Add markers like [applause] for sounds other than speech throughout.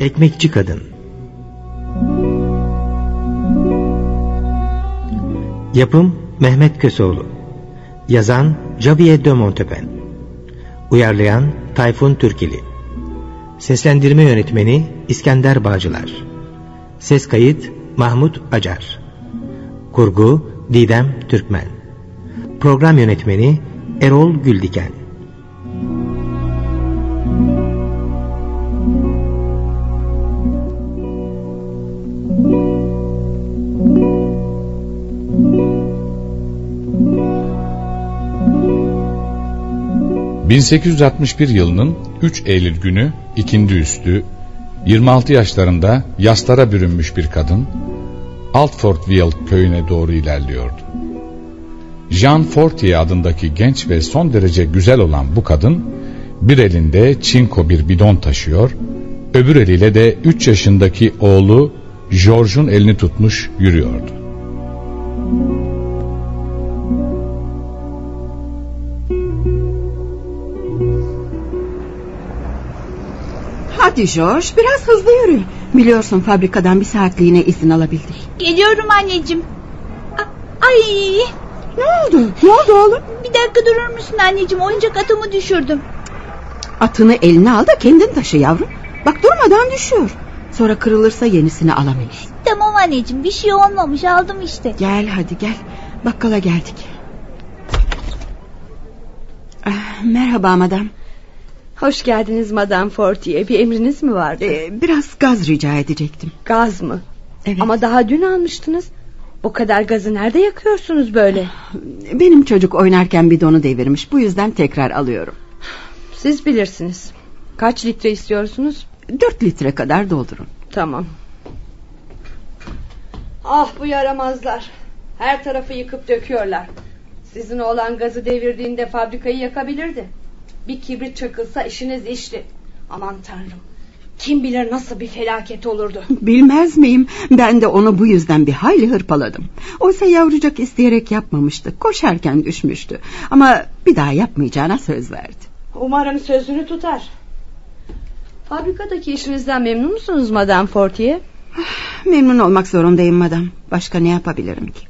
Ekmekçi Kadın. Yapım Mehmet Köseoğlu. Yazan Javier de Montepen Uyarlayan Tayfun Türkili. Seslendirme Yönetmeni İskender Bağcılar. Ses Kayıt Mahmut Acar. Kurgu Didem Türkmen. Program Yönetmeni Erol Güldiken 1861 yılının 3 Eylül günü ikindi üstü 26 yaşlarında yaslara bürünmüş bir kadın Altfortville köyüne doğru ilerliyordu. Jean Fortier adındaki genç ve son derece güzel olan bu kadın bir elinde çinko bir bidon taşıyor, öbür eliyle de 3 yaşındaki oğlu George'un elini tutmuş yürüyordu. Hadi George biraz hızlı yürü. Biliyorsun fabrikadan bir saatliğine izin alabildik. Geliyorum anneciğim. Ay Ne oldu? Ne oldu oğlum? bir dakika durur musun anneciğim? Oyuncak atımı düşürdüm. Atını eline al da kendin taşı yavrum. Bak durmadan düşüyor. Sonra kırılırsa yenisini alamayız. Tamam anneciğim bir şey olmamış aldım işte. Gel hadi gel. Bakkala geldik. Ah, merhaba madam. Hoş geldiniz Madame Fortier. Bir emriniz mi vardı? Ee, biraz gaz rica edecektim. Gaz mı? Evet. Ama daha dün almıştınız. Bu kadar gazı nerede yakıyorsunuz böyle? Benim çocuk oynarken bidonu devirmiş. Bu yüzden tekrar alıyorum. Siz bilirsiniz. Kaç litre istiyorsunuz? Dört litre kadar doldurun. Tamam. Ah bu yaramazlar. Her tarafı yıkıp döküyorlar. Sizin oğlan gazı devirdiğinde fabrikayı yakabilirdi. Bir kibrit çakılsa işiniz işti. Aman tanrım. Kim bilir nasıl bir felaket olurdu. Bilmez miyim? Ben de onu bu yüzden bir hayli hırpaladım. Oysa yavrucak isteyerek yapmamıştı. Koşarken düşmüştü. Ama bir daha yapmayacağına söz verdi. Umarım sözünü tutar. Fabrikadaki işinizden memnun musunuz Madame Fortier? Memnun olmak zorundayım madam. Başka ne yapabilirim ki?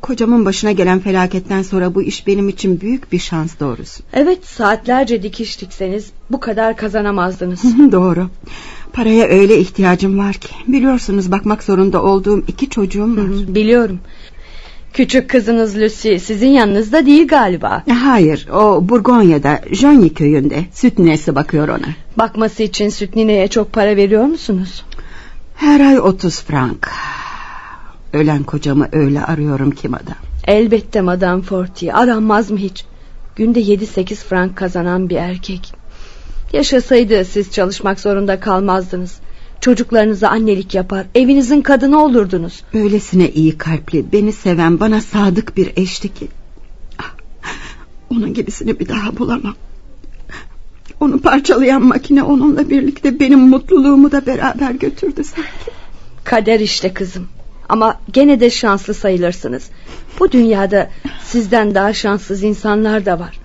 Kocamın başına gelen felaketten sonra bu iş benim için büyük bir şans doğrusu. Evet saatlerce dikiş dikseniz bu kadar kazanamazdınız. Doğru. Paraya öyle ihtiyacım var ki. Biliyorsunuz bakmak zorunda olduğum iki çocuğum var. Biliyorum. Küçük kızınız Lucy sizin yanınızda değil galiba. Hayır o Burgonya'da Johnny köyünde süt ninesi bakıyor ona. Bakması için süt nineye çok para veriyor musunuz? Her ay 30 frank. Ölen kocamı öyle arıyorum ki madam. Elbette Madame Fortier aranmaz mı hiç? Günde 7-8 frank kazanan bir erkek. Yaşasaydı siz çalışmak zorunda kalmazdınız. Çocuklarınıza annelik yapar, evinizin kadını olurdunuz. Öylesine iyi kalpli, beni seven, bana sadık bir eşti ki. Ah, Onun gibisini bir daha bulamam. Onu parçalayan makine onunla birlikte benim mutluluğumu da beraber götürdü sanki. Kader işte kızım. Ama gene de şanslı sayılırsınız. Bu dünyada sizden daha şanssız insanlar da var.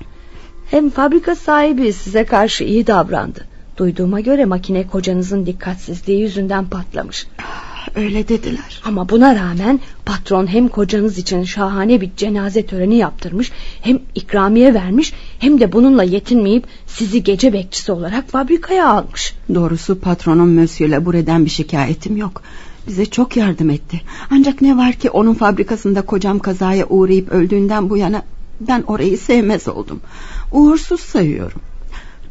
Hem fabrika sahibi size karşı iyi davrandı. Duyduğuma göre makine kocanızın dikkatsizliği yüzünden patlamış. Öyle dediler. Ama buna rağmen patron hem kocanız için şahane bir cenaze töreni yaptırmış... ...hem ikramiye vermiş... ...hem de bununla yetinmeyip sizi gece bekçisi olarak fabrikaya almış. Doğrusu patronum Monsieur Labure'den bir şikayetim yok. Bize çok yardım etti. Ancak ne var ki onun fabrikasında kocam kazaya uğrayıp öldüğünden bu yana ben orayı sevmez oldum. Uğursuz sayıyorum.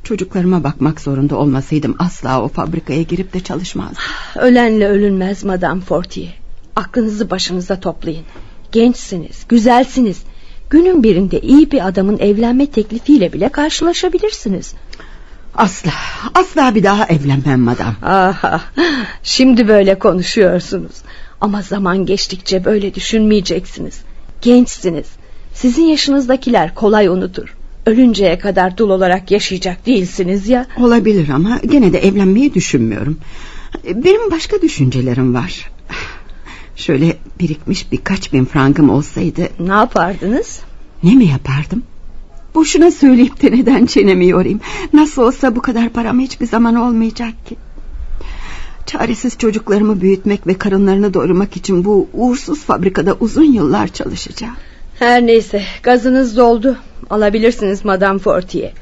Çocuklarıma bakmak zorunda olmasaydım asla o fabrikaya girip de çalışmazdım. Ölenle ölünmez Madame Fortier. Aklınızı başınıza toplayın. Gençsiniz, güzelsiniz. Günün birinde iyi bir adamın evlenme teklifiyle bile karşılaşabilirsiniz. Asla, asla bir daha evlenmem madam. Aha, şimdi böyle konuşuyorsunuz. Ama zaman geçtikçe böyle düşünmeyeceksiniz. Gençsiniz. Sizin yaşınızdakiler kolay unutur. Ölünceye kadar dul olarak yaşayacak değilsiniz ya. Olabilir ama gene de evlenmeyi düşünmüyorum. Benim başka düşüncelerim var. Şöyle birikmiş birkaç bin frankım olsaydı... Ne yapardınız? Ne mi yapardım? Boşuna söyleyip de neden çenemi yorayım? Nasıl olsa bu kadar param hiçbir zaman olmayacak ki. Çaresiz çocuklarımı büyütmek ve karınlarını doyurmak için bu uğursuz fabrikada uzun yıllar çalışacağım. Her neyse gazınız doldu. Alabilirsiniz Madame Fortier.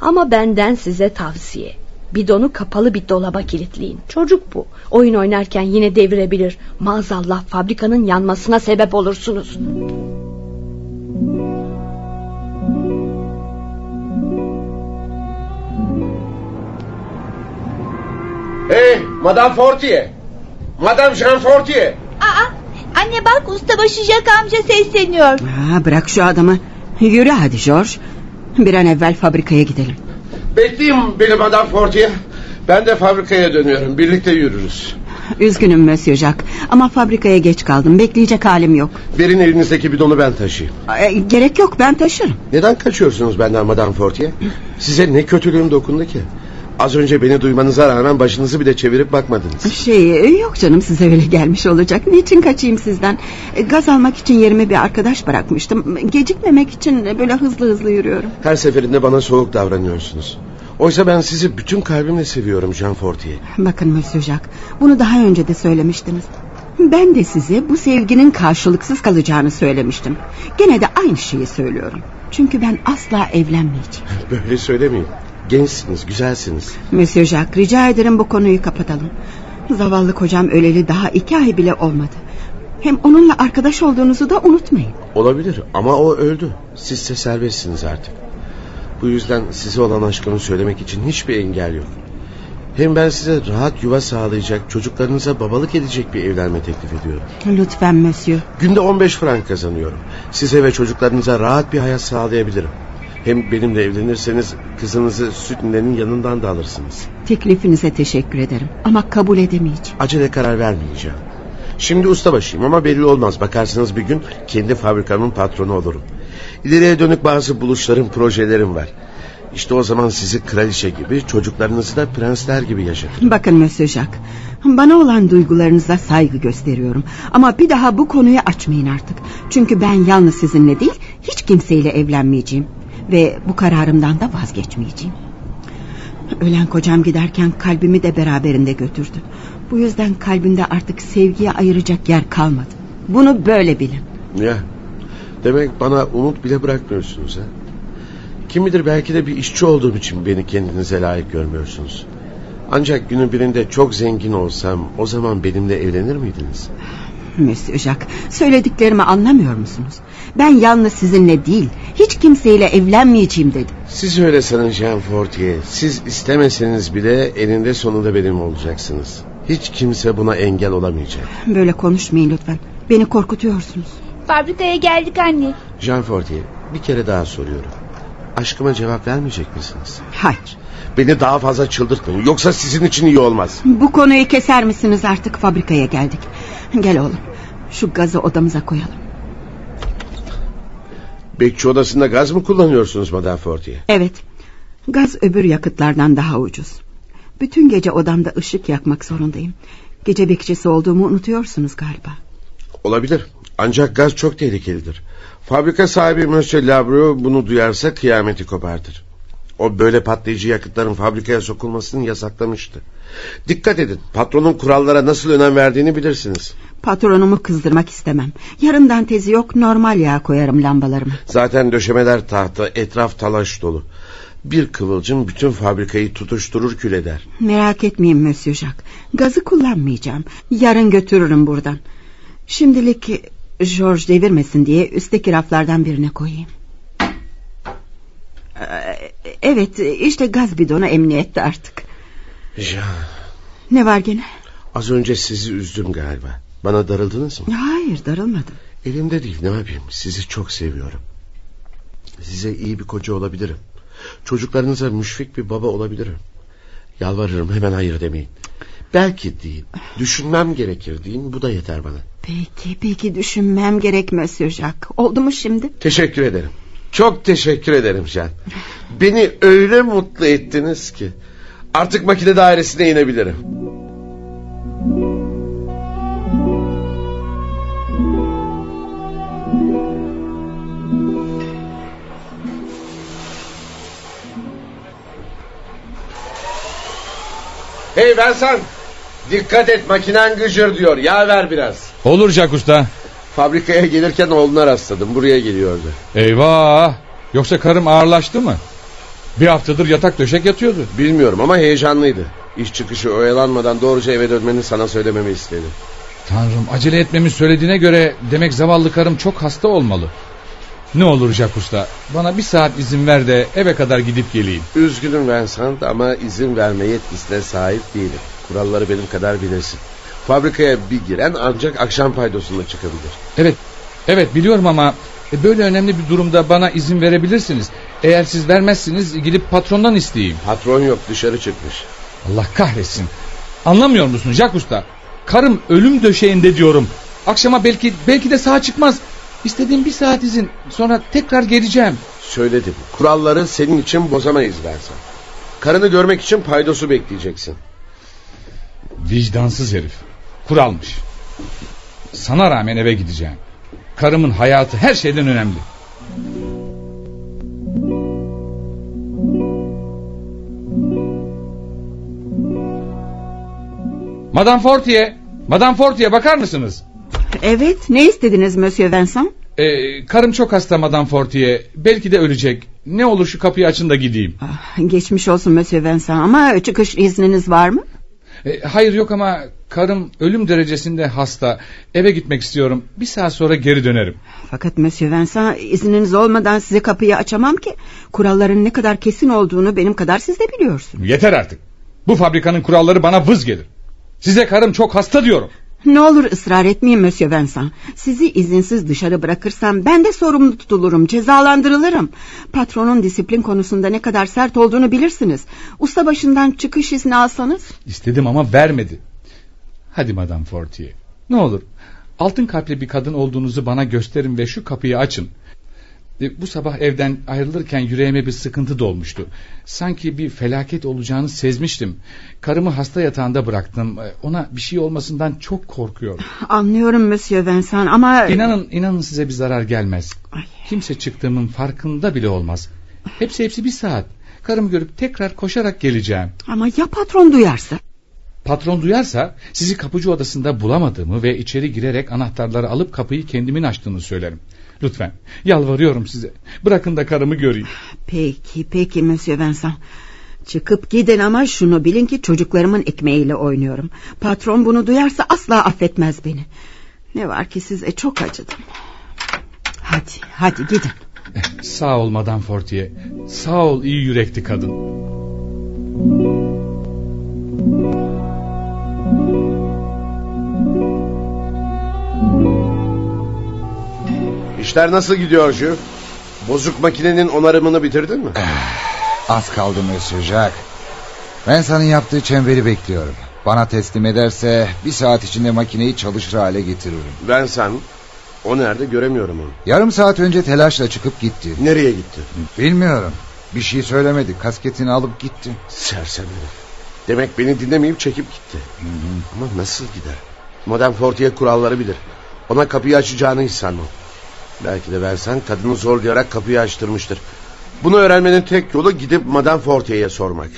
Ama benden size tavsiye. Bidonu kapalı bir dolaba kilitleyin. Çocuk bu. Oyun oynarken yine devirebilir. Maazallah fabrikanın yanmasına sebep olursunuz. Hey Madame Fortier. Madame Jean Fortier. Aa, anne bak ustabaşı Jack amca sesleniyor. Ha, bırak şu adamı. Yürü hadi George. Bir an evvel fabrikaya gidelim. Bekleyin beni Madame Fortier. Ben de fabrikaya dönüyorum. Birlikte yürürüz. Üzgünüm Monsieur Jacques ama fabrikaya geç kaldım. Bekleyecek halim yok. Verin elinizdeki bidonu ben taşıyayım. E, gerek yok ben taşırım. Neden kaçıyorsunuz benden Madame Fortier? Size ne kötülüğüm dokundu ki? Az önce beni duymanıza rağmen başınızı bile çevirip bakmadınız. Şey yok canım size öyle gelmiş olacak. Niçin kaçayım sizden? E, Gaz almak için yerime bir arkadaş bırakmıştım. Gecikmemek için böyle hızlı hızlı yürüyorum. Her seferinde bana soğuk davranıyorsunuz. Oysa ben sizi bütün kalbimle seviyorum Jean Fortier. Bakın Monsieur Jacques bunu daha önce de söylemiştiniz. Ben de size bu sevginin karşılıksız kalacağını söylemiştim. Gene de aynı şeyi söylüyorum. Çünkü ben asla evlenmeyeceğim. Böyle söylemeyin. Gençsiniz, güzelsiniz. Monsieur Jacques rica ederim bu konuyu kapatalım. Zavallı kocam öleli daha iki ay bile olmadı. Hem onunla arkadaş olduğunuzu da unutmayın. Olabilir ama o öldü. Siz de serbestsiniz artık. Bu yüzden size olan aşkımı söylemek için hiçbir engel yok. Hem ben size rahat yuva sağlayacak, çocuklarınıza babalık edecek bir evlenme teklif ediyorum. Lütfen Monsieur. Günde 15 frank kazanıyorum. Size ve çocuklarınıza rahat bir hayat sağlayabilirim. Hem benimle evlenirseniz kızınızı süt ninenin yanından da alırsınız. Teklifinize teşekkür ederim ama kabul edemeyeceğim. Acele karar vermeyeceğim. Şimdi ustabaşıyım ama belli olmaz. Bakarsınız bir gün kendi fabrikamın patronu olurum. İleriye dönük bazı buluşlarım, projelerim var. İşte o zaman sizi kraliçe gibi, çocuklarınızı da prensler gibi yaşatırım. Bakın Monsieur Jacques, bana olan duygularınıza saygı gösteriyorum. Ama bir daha bu konuyu açmayın artık. Çünkü ben yalnız sizinle değil, hiç kimseyle evlenmeyeceğim. Ve bu kararımdan da vazgeçmeyeceğim. Ölen kocam giderken kalbimi de beraberinde götürdü. Bu yüzden kalbimde artık sevgiye ayıracak yer kalmadı. Bunu böyle bilin. Ya, demek bana umut bile bırakmıyorsunuz ha? Kim bilir belki de bir işçi olduğum için beni kendinize layık görmüyorsunuz. Ancak günün birinde çok zengin olsam o zaman benimle evlenir miydiniz? Monsieur Jacques, söylediklerimi anlamıyor musunuz? Ben yalnız sizinle değil, hiç kimseyle evlenmeyeceğim dedim. Siz öyle sanın Jean Fortier. Siz istemeseniz bile eninde sonunda benim olacaksınız. Hiç kimse buna engel olamayacak. Böyle konuşmayın lütfen. Beni korkutuyorsunuz. Fabrikaya geldik anne. Jean Fortier bir kere daha soruyorum. Aşkıma cevap vermeyecek misiniz? Hayır. Beni daha fazla çıldırtmayın. Yoksa sizin için iyi olmaz. Bu konuyu keser misiniz artık fabrikaya geldik. Gel oğlum. Şu gazı odamıza koyalım. Bekçi odasında gaz mı kullanıyorsunuz Madame Fortier? Evet. Gaz öbür yakıtlardan daha ucuz. Bütün gece odamda ışık yakmak zorundayım. Gece bekçisi olduğumu unutuyorsunuz galiba. Olabilir. Ancak gaz çok tehlikelidir. Fabrika sahibi Monsieur Labro bunu duyarsa kıyameti kopartır. O böyle patlayıcı yakıtların fabrikaya sokulmasını yasaklamıştı. Dikkat edin. Patronun kurallara nasıl önem verdiğini bilirsiniz. Patronumu kızdırmak istemem. Yarımdan tezi yok normal yağ koyarım lambalarıma. Zaten döşemeler tahta, etraf talaş dolu. Bir kıvılcım bütün fabrikayı tutuşturur kül eder. Merak etmeyin Monsieur Jacques. Gazı kullanmayacağım. Yarın götürürüm buradan. Şimdilik George devirmesin diye üstteki raflardan birine koyayım. Ee, Evet işte gaz bidonu emniyette artık. Jean, Ne var gene? az önce sizi üzdüm galiba. Bana darıldınız mı? Hayır darılmadım. Elimde değil ne yapayım sizi çok seviyorum. Size iyi bir koca olabilirim. Çocuklarınıza müşfik bir baba olabilirim. Yalvarırım hemen hayır demeyin. Belki deyin. Düşünmem gerekir deyin. Bu da yeter bana. Peki peki düşünmem gerek Monsieur Jacques. Oldu mu şimdi? Teşekkür ederim. Çok teşekkür ederim Can. Beni öyle mutlu ettiniz ki. Artık makine dairesine inebilirim. Hey Vincent! Dikkat et makinen gıcır diyor. Yağ ver biraz. Olur Jack Usta. Fabrikaya gelirken oğluna rastladım. Buraya geliyordu. Eyvah. Yoksa karım ağırlaştı mı? Bir haftadır yatak döşek yatıyordu. Bilmiyorum ama heyecanlıydı. İş çıkışı oyalanmadan doğruca eve dönmeni sana söylememi istedi. Tanrım acele etmemi söylediğine göre demek zavallı karım çok hasta olmalı. Ne olur Jack Usta bana bir saat izin ver de eve kadar gidip geleyim. Üzgünüm Vincent ama izin verme yetkisine sahip değilim. Kuralları benim kadar bilirsin. Fabrikaya bir giren ancak akşam paydosunda çıkabilir. Evet evet biliyorum ama e, böyle önemli bir durumda bana izin verebilirsiniz. Eğer siz vermezsiniz gidip patrondan isteyeyim. Patron yok dışarı çıkmış. Allah kahretsin. Anlamıyor musun Jack Usta? Karım ölüm döşeğinde diyorum. Akşama belki belki de sağ çıkmaz. İstediğim bir saat izin. Sonra tekrar geleceğim. Söyledim. Kuralları senin için bozamayız Vincent. Karını görmek için paydosu bekleyeceksin. Vicdansız herif. Kuralmış. Sana rağmen eve gideceğim. Karımın hayatı her şeyden önemli. Madame Fortier, Madame Fortier bakar mısınız? Evet ne istediniz Monsieur Vincent? Ee, karım çok hasta Madame Fortier. Belki de ölecek. Ne olur şu kapıyı açın da gideyim. Ah, geçmiş olsun Monsieur Vincent ama çıkış izniniz var mı? Ee, hayır yok ama karım ölüm derecesinde hasta. Eve gitmek istiyorum. Bir saat sonra geri dönerim. Fakat Monsieur Vincent izniniz olmadan size kapıyı açamam ki. Kuralların ne kadar kesin olduğunu benim kadar siz de biliyorsunuz. Yeter artık. Bu fabrikanın kuralları bana vız gelir. Size karım çok hasta diyorum. Ne olur ısrar etmeyin Monsieur Vincent. Sizi izinsiz dışarı bırakırsam ben de sorumlu tutulurum, cezalandırılırım. Patronun disiplin konusunda ne kadar sert olduğunu bilirsiniz. Usta başından çıkış izni alsanız. İstedim ama vermedi. Hadi Madame Fortier. Ne olur altın kalpli bir kadın olduğunuzu bana gösterin ve şu kapıyı açın. Bu sabah evden ayrılırken yüreğime bir sıkıntı dolmuştu. Sanki bir felaket olacağını sezmiştim. Karımı hasta yatağında bıraktım. E, Ona bir şey olmasından çok korkuyorum. [laughs] Anlıyorum Monsieur Vincent ama... İnanın, inanın size bir zarar gelmez. Ay. Kimse çıktığımın farkında bile olmaz. Hepsi hepsi bir saat. Karımı görüp tekrar koşarak geleceğim. Ama ya patron duyarsa? Patron duyarsa sizi kapıcı odasında bulamadığımı ve içeri girerek anahtarları alıp kapıyı kendimin açtığını söylerim. Lütfen yalvarıyorum size. Bırakın da karımı göreyim. Peki peki Monsieur Vincent. Çıkıp gidin ama şunu bilin ki çocuklarımın ekmeğiyle oynuyorum. Patron bunu duyarsa asla affetmez beni. Ne var ki size çok acıdım. Hadi hadi gidin. Sağ ol Madame Fortier. Sağ ol iyi yürekli kadın. İşler nasıl gidiyor Jü? Bozuk makinenin onarımını bitirdin mi? Az kaldı Monsieur Jacques. Ben sana yaptığı çemberi bekliyorum. Bana teslim ederse bir saat içinde makineyi çalışır hale getiririm. Ben sen. O nerede göremiyorum onu. Yarım saat önce telaşla çıkıp gitti. Nereye gitti? Bilmiyorum. Bir şey söylemedi. Kasketini alıp gitti. Sersem. Demek beni dinlemeyip çekip gitti. Ama nasıl gider? Madame Fortier kuralları bilir. Ona kapıyı açacağını hiç sanmam. Belki de versen kadını zorlayarak kapıyı açtırmıştır. Bunu öğrenmenin tek yolu gidip Madame Fortier'e sormak.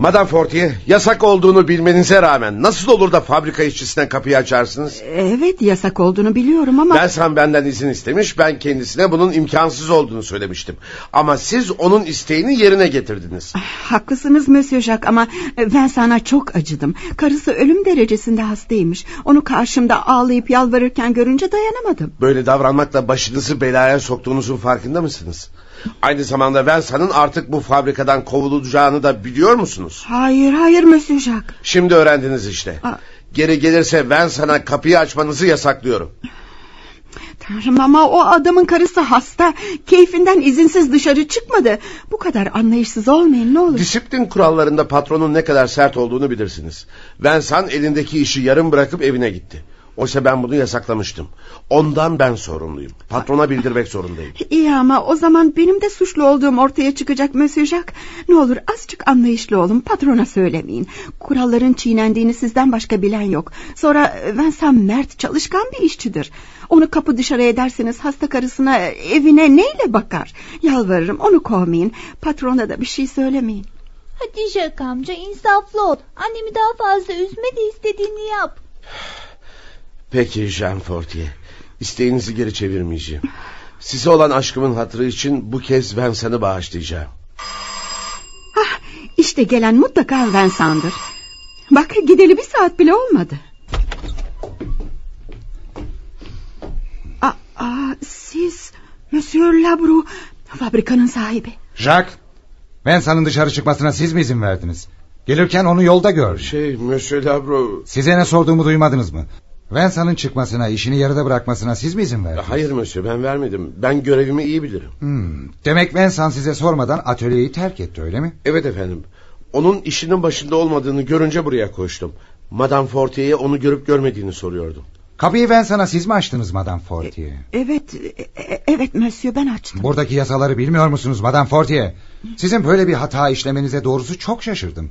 Madame Fortier yasak olduğunu bilmenize rağmen nasıl olur da fabrika işçisine kapıyı açarsınız? Evet yasak olduğunu biliyorum ama... Belsan benden izin istemiş ben kendisine bunun imkansız olduğunu söylemiştim. Ama siz onun isteğini yerine getirdiniz. Haklısınız Monsieur Jacques ama ben sana çok acıdım. Karısı ölüm derecesinde hastaymış. Onu karşımda ağlayıp yalvarırken görünce dayanamadım. Böyle davranmakla başınızı belaya soktuğunuzun farkında mısınız? Aynı zamanda Belsa'nın artık bu fabrikadan kovulacağını da biliyor musunuz? Hayır hayır Monsieur Jacques. Şimdi öğrendiniz işte. Aa. Geri gelirse ben sana kapıyı açmanızı yasaklıyorum. Tanrım ama o adamın karısı hasta. Keyfinden izinsiz dışarı çıkmadı. Bu kadar anlayışsız olmayın ne olur. Disiplin kurallarında patronun ne kadar sert olduğunu bilirsiniz. Vensan elindeki işi yarım bırakıp evine gitti. Oysa ben bunu yasaklamıştım. Ondan ben sorumluyum. Patrona bildirmek zorundayım. İyi ama o zaman benim de suçlu olduğum ortaya çıkacak Monsieur Jacques. Ne olur azıcık anlayışlı olun patrona söylemeyin. Kuralların çiğnendiğini sizden başka bilen yok. Sonra Vincent mert çalışkan bir işçidir. Onu kapı dışarı ederseniz hasta karısına evine neyle bakar? Yalvarırım onu kovmayın. Patrona da bir şey söylemeyin. Hadi Jack amca insaflı ol. Annemi daha fazla üzme de istediğini yap. Peki Jean Fortier. İsteğinizi geri çevirmeyeceğim. Size olan aşkımın hatırı için bu kez ben sana bağışlayacağım. Ah, işte gelen mutlaka Vincent'dır. Bak gideli bir saat bile olmadı. Aa, aa, siz Monsieur Labru fabrikanın sahibi. Jacques, Vincent'ın dışarı çıkmasına siz mi izin verdiniz? Gelirken onu yolda gördüm. Şey Monsieur Labro... Size ne sorduğumu duymadınız mı? Vincent'ın çıkmasına, işini yarıda bırakmasına siz mi izin verdiniz? Hayır Monsieur ben vermedim. Ben görevimi iyi bilirim. Hmm, demek Vincent size sormadan atölyeyi terk etti öyle mi? Evet efendim. Onun işinin başında olmadığını görünce buraya koştum. Madame Fortier'e onu görüp görmediğini soruyordum. Kapıyı Vincent'a siz mi açtınız Madame Fortier? Evet, e- evet Monsieur ben açtım. Buradaki yasaları bilmiyor musunuz Madame Fortier? Sizin böyle bir hata işlemenize doğrusu çok şaşırdım.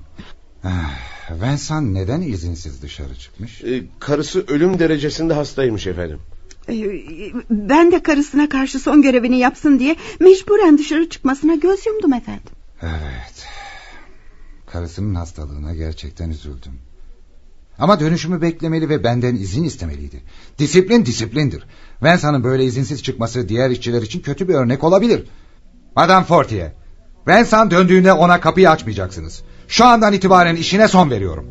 Ah, Vincent neden izinsiz dışarı çıkmış? Ee, karısı ölüm derecesinde hastaymış efendim. Ee, Ben de karısına karşı son görevini yapsın diye mecburen dışarı çıkmasına göz yumdum efendim. Evet. Karısının hastalığına gerçekten üzüldüm. Ama dönüşümü beklemeli ve benden izin istemeliydi. Disiplin disiplindir. Vincent'ın böyle izinsiz çıkması diğer işçiler için kötü bir örnek olabilir. Madame Fortier, Vincent döndüğünde ona kapıyı açmayacaksınız. Şu andan itibaren işine son veriyorum.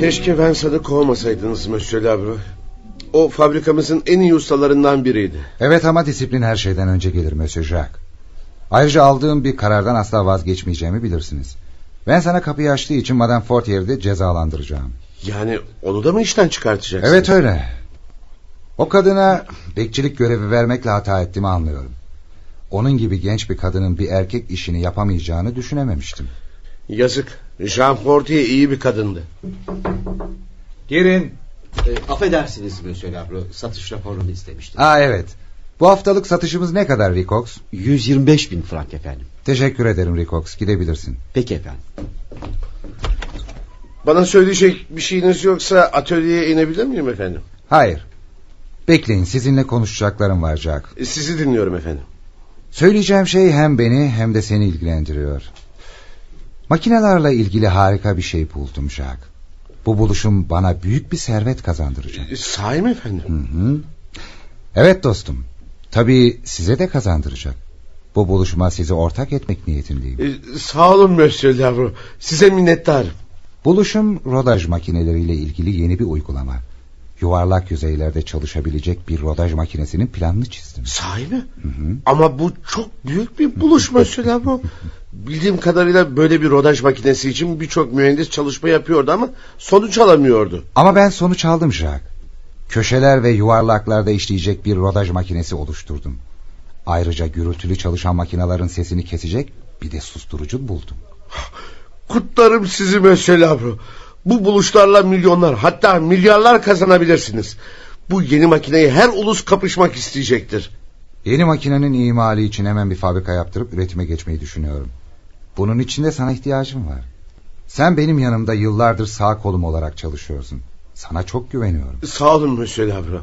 Keşke Vincent'ı kovmasaydınız Monsieur Labro. O fabrikamızın en iyi ustalarından biriydi. Evet ama disiplin her şeyden önce gelir Monsieur Jacques. Ayrıca aldığım bir karardan asla vazgeçmeyeceğimi bilirsiniz. Ben sana kapıyı açtığı için Madame Fortier'i de cezalandıracağım. Yani onu da mı işten çıkartacaksın? Evet öyle. O kadına bekçilik görevi vermekle hata ettiğimi anlıyorum. Onun gibi genç bir kadının bir erkek işini yapamayacağını düşünememiştim. Yazık. Jean Fortier iyi bir kadındı. Girin. E, affedersiniz Monsieur Labro. Satış raporunu istemiştim. Aa evet. Bu haftalık satışımız ne kadar Rikox? 125 bin frank efendim. Teşekkür ederim Rikox. Gidebilirsin. Peki efendim. Bana söyleyecek bir şeyiniz yoksa atölyeye inebilir miyim efendim? Hayır. Bekleyin sizinle konuşacaklarım var Jack. E, Sizi dinliyorum efendim. Söyleyeceğim şey hem beni hem de seni ilgilendiriyor. Makinelerle ilgili harika bir şey buldum Jack. Bu buluşum bana büyük bir servet kazandıracak. E, Sahi mi efendim? Hı hı. Evet dostum. Tabii size de kazandıracak. Bu buluşma sizi ortak etmek niyetindeyim. E, Sağ olun Monsieur Lavro. Size minnettarım. Buluşum rodaj makineleriyle ilgili yeni bir uygulama. Yuvarlak yüzeylerde çalışabilecek bir rodaj makinesinin planını çizdim. Sahi mi? Ama bu çok büyük bir buluş Monsieur Lavro. [laughs] Bildiğim kadarıyla böyle bir rodaj makinesi için birçok mühendis çalışma yapıyordu ama sonuç alamıyordu. Ama ben sonuç aldım Jack. Köşeler ve yuvarlaklarda işleyecek bir rodaj makinesi oluşturdum. Ayrıca gürültülü çalışan makinelerin sesini kesecek bir de susturucu buldum. Kutlarım sizi Lavro. Bu buluşlarla milyonlar hatta milyarlar kazanabilirsiniz. Bu yeni makineyi her ulus kapışmak isteyecektir. Yeni makinenin imali için hemen bir fabrika yaptırıp üretime geçmeyi düşünüyorum. Bunun için de sana ihtiyacım var. Sen benim yanımda yıllardır sağ kolum olarak çalışıyorsun. Sana çok güveniyorum. Sağ olun Monsieur Lavro.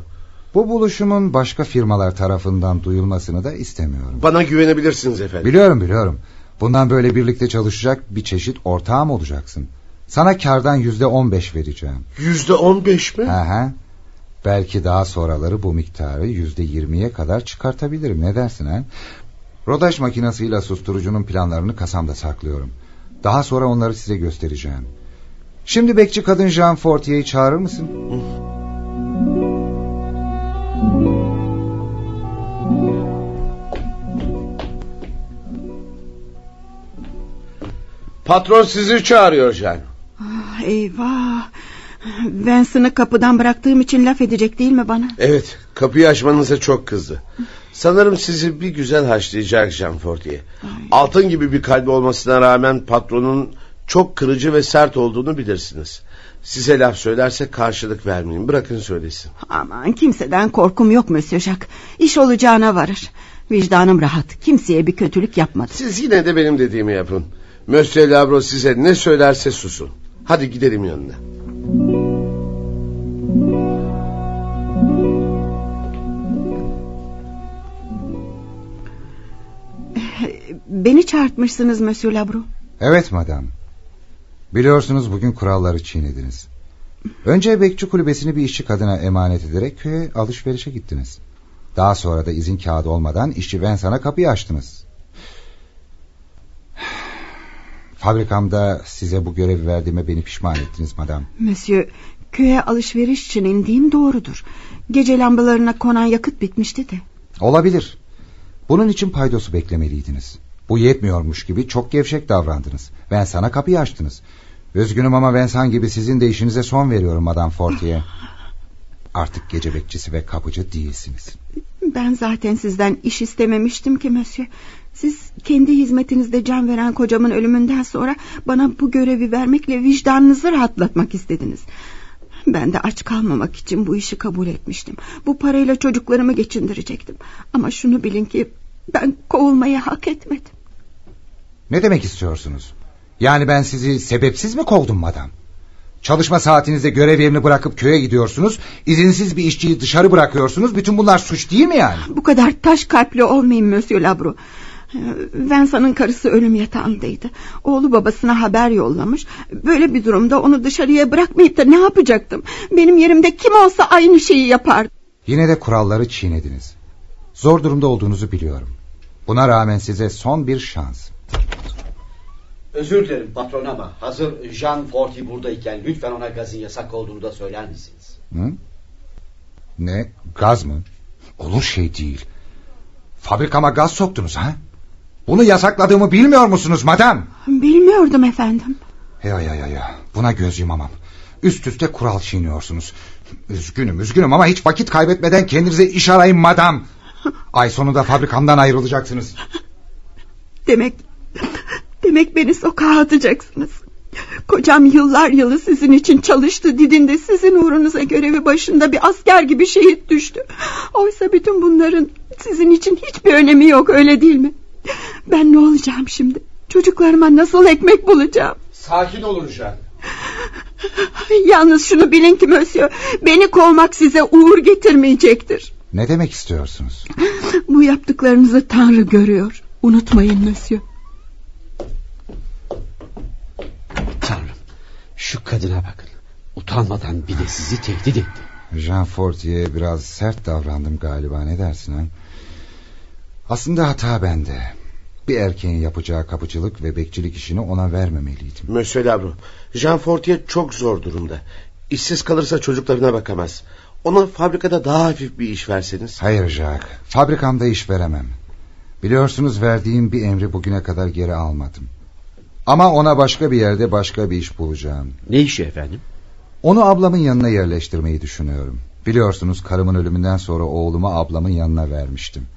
Bu buluşumun başka firmalar tarafından duyulmasını da istemiyorum. Bana güvenebilirsiniz efendim. Biliyorum biliyorum. Bundan böyle birlikte çalışacak bir çeşit ortağım olacaksın. Sana kardan yüzde on beş vereceğim. Yüzde on beş mi? Hı hı. Belki daha sonraları bu miktarı yüzde yirmiye kadar çıkartabilirim. Ne dersin ha? Rodaj makinasıyla susturucunun planlarını kasamda saklıyorum. Daha sonra onları size göstereceğim. Şimdi bekçi kadın Jean Fortier'i çağırır mısın? Patron sizi çağırıyor Jean. Ah, eyvah. Vincent'ı kapıdan bıraktığım için laf edecek değil mi bana? Evet kapıyı açmanıza çok kızdı. Sanırım sizi bir güzel haşlayacak Jean Fortier. Altın gibi bir kalbi olmasına rağmen patronun çok kırıcı ve sert olduğunu bilirsiniz. Size laf söylerse karşılık vermeyin. Bırakın söylesin. Aman kimseden korkum yok Monsieur Jacques. İş olacağına varır. Vicdanım rahat. Kimseye bir kötülük yapmadım. Siz yine de benim dediğimi yapın. Monsieur Labro size ne söylerse susun. Hadi gidelim yanına. Beni çağırtmışsınız Monsieur Labro. Evet madam. Biliyorsunuz bugün kuralları çiğnediniz. Önce bekçi kulübesini bir işçi kadına emanet ederek köye alışverişe gittiniz. Daha sonra da izin kağıdı olmadan işçi ben sana kapıyı açtınız. Fabrikamda size bu görevi verdiğime beni pişman ettiniz madam. Monsieur, köye alışveriş için indiğim doğrudur. Gece lambalarına konan yakıt bitmişti de. Olabilir. Bunun için paydosu beklemeliydiniz. Bu yetmiyormuş gibi çok gevşek davrandınız. Ben sana kapıyı açtınız. Üzgünüm ama Vincent gibi sizin de işinize son veriyorum Madame Fortier. Artık gece bekçisi ve kapıcı değilsiniz. Ben zaten sizden iş istememiştim ki Monsieur. Siz kendi hizmetinizde can veren kocamın ölümünden sonra bana bu görevi vermekle vicdanınızı rahatlatmak istediniz. Ben de aç kalmamak için bu işi kabul etmiştim. Bu parayla çocuklarımı geçindirecektim. Ama şunu bilin ki ben kovulmayı hak etmedim. Ne demek istiyorsunuz? Yani ben sizi sebepsiz mi kovdum madam? Çalışma saatinizde görev yerini bırakıp köye gidiyorsunuz. İzinsiz bir işçiyi dışarı bırakıyorsunuz. Bütün bunlar suç değil mi yani? Bu kadar taş kalpli olmayın Monsieur Labro. Vincent'ın karısı ölüm yatağındaydı. Oğlu babasına haber yollamış. Böyle bir durumda onu dışarıya bırakmayıp da ne yapacaktım? Benim yerimde kim olsa aynı şeyi yapardı. Yine de kuralları çiğnediniz. Zor durumda olduğunuzu biliyorum. Buna rağmen size son bir şans. Özür dilerim patron ama hazır Jean Forty buradayken lütfen ona gazın yasak olduğunu da söyler misiniz? Hı? Ne? Gaz mı? Olur şey değil. Fabrikama gaz soktunuz ha? Bunu yasakladığımı bilmiyor musunuz madam? Bilmiyordum efendim. Ya ya ya ya. Buna göz yumamam. Üst üste kural çiğniyorsunuz. Üzgünüm üzgünüm ama hiç vakit kaybetmeden kendinize iş arayın madam. Ay sonunda fabrikamdan ayrılacaksınız. Demek demek beni sokağa atacaksınız. Kocam yıllar yılı sizin için çalıştı. Didin'de sizin uğrunuza görevi başında bir asker gibi şehit düştü. Oysa bütün bunların sizin için hiçbir önemi yok öyle değil mi? Ben ne olacağım şimdi? Çocuklarıma nasıl ekmek bulacağım? Sakin olun Jean. Yalnız şunu bilin ki Monsieur, beni kovmak size uğur getirmeyecektir. Ne demek istiyorsunuz? Bu yaptıklarınızı Tanrı görüyor. Unutmayın Monsieur. Şu kadına bakın. Utanmadan bir de sizi tehdit etti. Jean Fortier biraz sert davrandım galiba ne dersin ha? Aslında hata bende. Bir erkeğin yapacağı kapıcılık ve bekçilik işini ona vermemeliydim. Monsieur Labro, Jean Fortier çok zor durumda. İşsiz kalırsa çocuklarına bakamaz. Ona fabrikada daha hafif bir iş verseniz. Hayır Jacques, fabrikamda iş veremem. Biliyorsunuz verdiğim bir emri bugüne kadar geri almadım. Ama ona başka bir yerde başka bir iş bulacağım. Ne işi efendim? Onu ablamın yanına yerleştirmeyi düşünüyorum. Biliyorsunuz karımın ölümünden sonra oğlumu ablamın yanına vermiştim.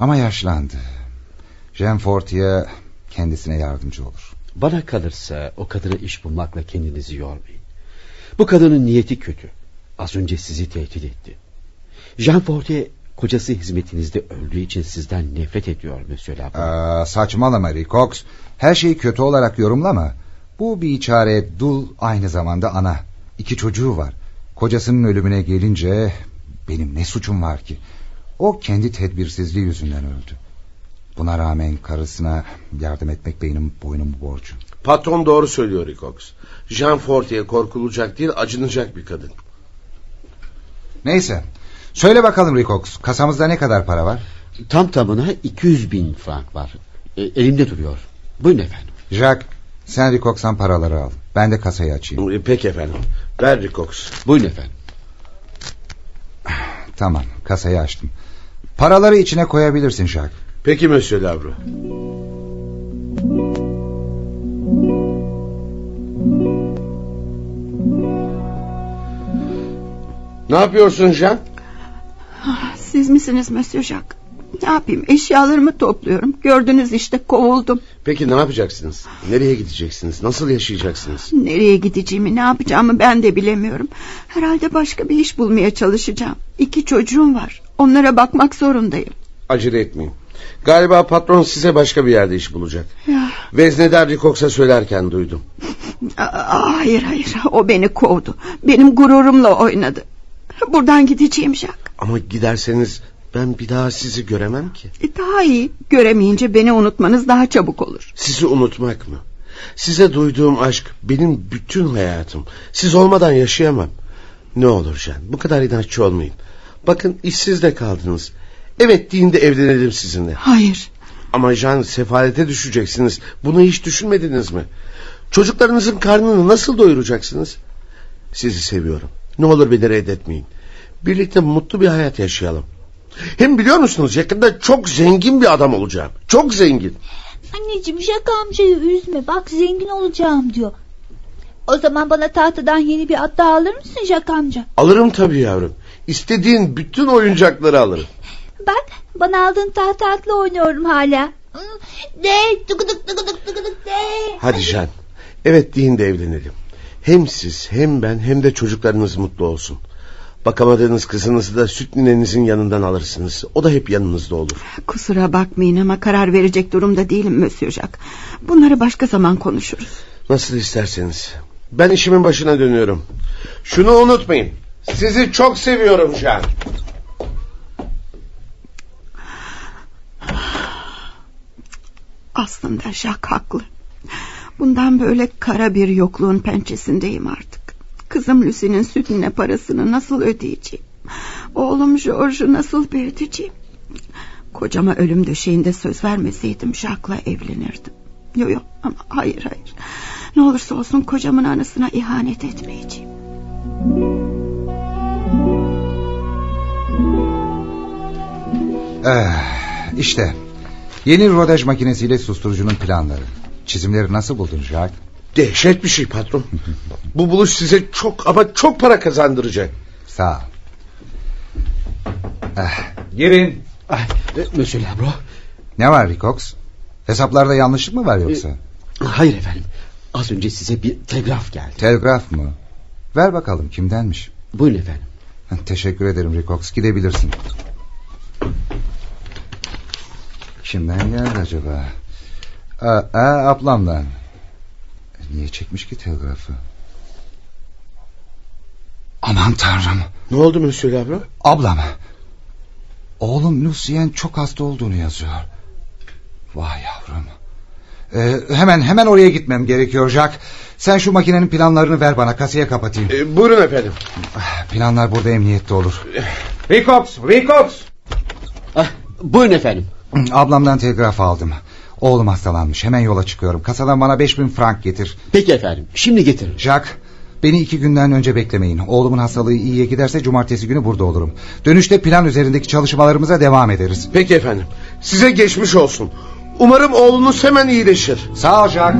Ama yaşlandı. Jean Fortier kendisine yardımcı olur. Bana kalırsa o kadına iş bulmakla kendinizi yormayın. Bu kadının niyeti kötü. Az önce sizi tehdit etti. Jean Fortier kocası hizmetinizde öldüğü için sizden nefret ediyor Monsieur Labro. Aa, saçmalama Ricox. Her şeyi kötü olarak yorumlama. Bu bir çare dul aynı zamanda ana. İki çocuğu var. Kocasının ölümüne gelince benim ne suçum var ki? O kendi tedbirsizliği yüzünden öldü. Buna rağmen karısına yardım etmek benim boynumu borcu. Patron doğru söylüyor Ricox. Jean Fortier korkulacak değil acınacak bir kadın. Neyse. Söyle bakalım Ricox. Kasamızda ne kadar para var? Tam tamına 200 bin frank var. E, elimde duruyor. Buyurun efendim. Jack sen Ricox'tan paraları al. Ben de kasayı açayım. E, Peki efendim. Ver Ricox. Buyurun efendim. Tamam kasayı açtım. Paraları içine koyabilirsin Jack. Peki Monsieur Labro. Ne yapıyorsun Jean? Siz misiniz Monsieur Jacques? Ne yapayım eşyalarımı topluyorum. Gördünüz işte kovuldum. Peki ne yapacaksınız? Nereye gideceksiniz? Nasıl yaşayacaksınız? Nereye gideceğimi ne yapacağımı ben de bilemiyorum. Herhalde başka bir iş bulmaya çalışacağım. İki çocuğum var. Onlara bakmak zorundayım. Acele etmeyin. Galiba patron size başka bir yerde iş bulacak. Ya. Veznedar Rikoks'a söylerken duydum. [laughs] Aa, hayır hayır o beni kovdu. Benim gururumla oynadı. Buradan gideceğim Jack. Ama giderseniz ben bir daha sizi göremem ki. E, daha iyi. Göremeyince beni unutmanız daha çabuk olur. Sizi unutmak mı? Size duyduğum aşk benim bütün hayatım. Siz olmadan yaşayamam. Ne olur Can bu kadar inatçı olmayın. Bakın işsiz de kaldınız. Evet deyin de evlenelim sizinle. Hayır. Ama Can sefalete düşeceksiniz. Bunu hiç düşünmediniz mi? Çocuklarınızın karnını nasıl doyuracaksınız? Sizi seviyorum. Ne olur beni reddetmeyin. Birlikte mutlu bir hayat yaşayalım. Hem biliyor musunuz yakında çok zengin bir adam olacağım. Çok zengin. Anneciğim Jack amcayı üzme. Bak zengin olacağım diyor. O zaman bana tahtadan yeni bir at daha alır mısın Jack amca? Alırım tabii yavrum. İstediğin bütün oyuncakları alırım. Bak bana aldığın tahta atla oynuyorum hala. De tıkıdık tıkıdık tıkıdık de. Hadi Can. Evet deyin de evlenelim. Hem siz hem ben hem de çocuklarınız mutlu olsun. Bakamadığınız kızınızı da süt ninenizin yanından alırsınız. O da hep yanınızda olur. Kusura bakmayın ama karar verecek durumda değilim Monsieur Jack. Bunları başka zaman konuşuruz. Nasıl isterseniz. Ben işimin başına dönüyorum. Şunu unutmayın. Sizi çok seviyorum Can. Aslında Jack haklı. Bundan böyle kara bir yokluğun pençesindeyim artık. Kızım Lucy'nin sütüne parasını nasıl ödeyeceğim? Oğlum George'u nasıl büyüteceğim? Kocama ölüm döşeğinde söz vermeseydim Jacques'la evlenirdim. Yok yok ama hayır hayır. Ne olursa olsun kocamın anısına ihanet etmeyeceğim. Eh, işte yeni rodaj makinesiyle susturucunun planları. Çizimleri nasıl buldun Jack? Dehşet bir şey patron. [laughs] Bu buluş size çok ama çok para kazandıracak. Sağ ol. Eh, girin. Ay, e, Monsieur Labro. Ne var Rikox? Hesaplarda yanlışlık mı var yoksa? Hayır efendim. Az önce size bir telgraf geldi. Telgraf mı? Ver bakalım kimdenmiş? Buyurun efendim. Teşekkür ederim Rikox. Gidebilirsin. Kimden geldi acaba? Aa, aa, ablamdan. Niye çekmiş ki telgrafı? Aman tanrım. Ne oldu Monsieur Labro? Ablam. Oğlum Lucien çok hasta olduğunu yazıyor. Vay yavrum. Ee, hemen hemen oraya gitmem gerekiyor Jack. Sen şu makinenin planlarını ver bana kasaya kapatayım. Ee, buyurun efendim. Planlar burada emniyette olur. Rikox, Rikox. Ah, buyurun efendim. Ablamdan telgraf aldım. Oğlum hastalanmış. Hemen yola çıkıyorum. Kasadan bana 5000 frank getir. Peki efendim. Şimdi getirin. Jack, beni iki günden önce beklemeyin. Oğlumun hastalığı iyiye giderse cumartesi günü burada olurum. Dönüşte plan üzerindeki çalışmalarımıza devam ederiz. Peki efendim. Size geçmiş olsun. Umarım oğlunuz hemen iyileşir. Sağ ol Jack.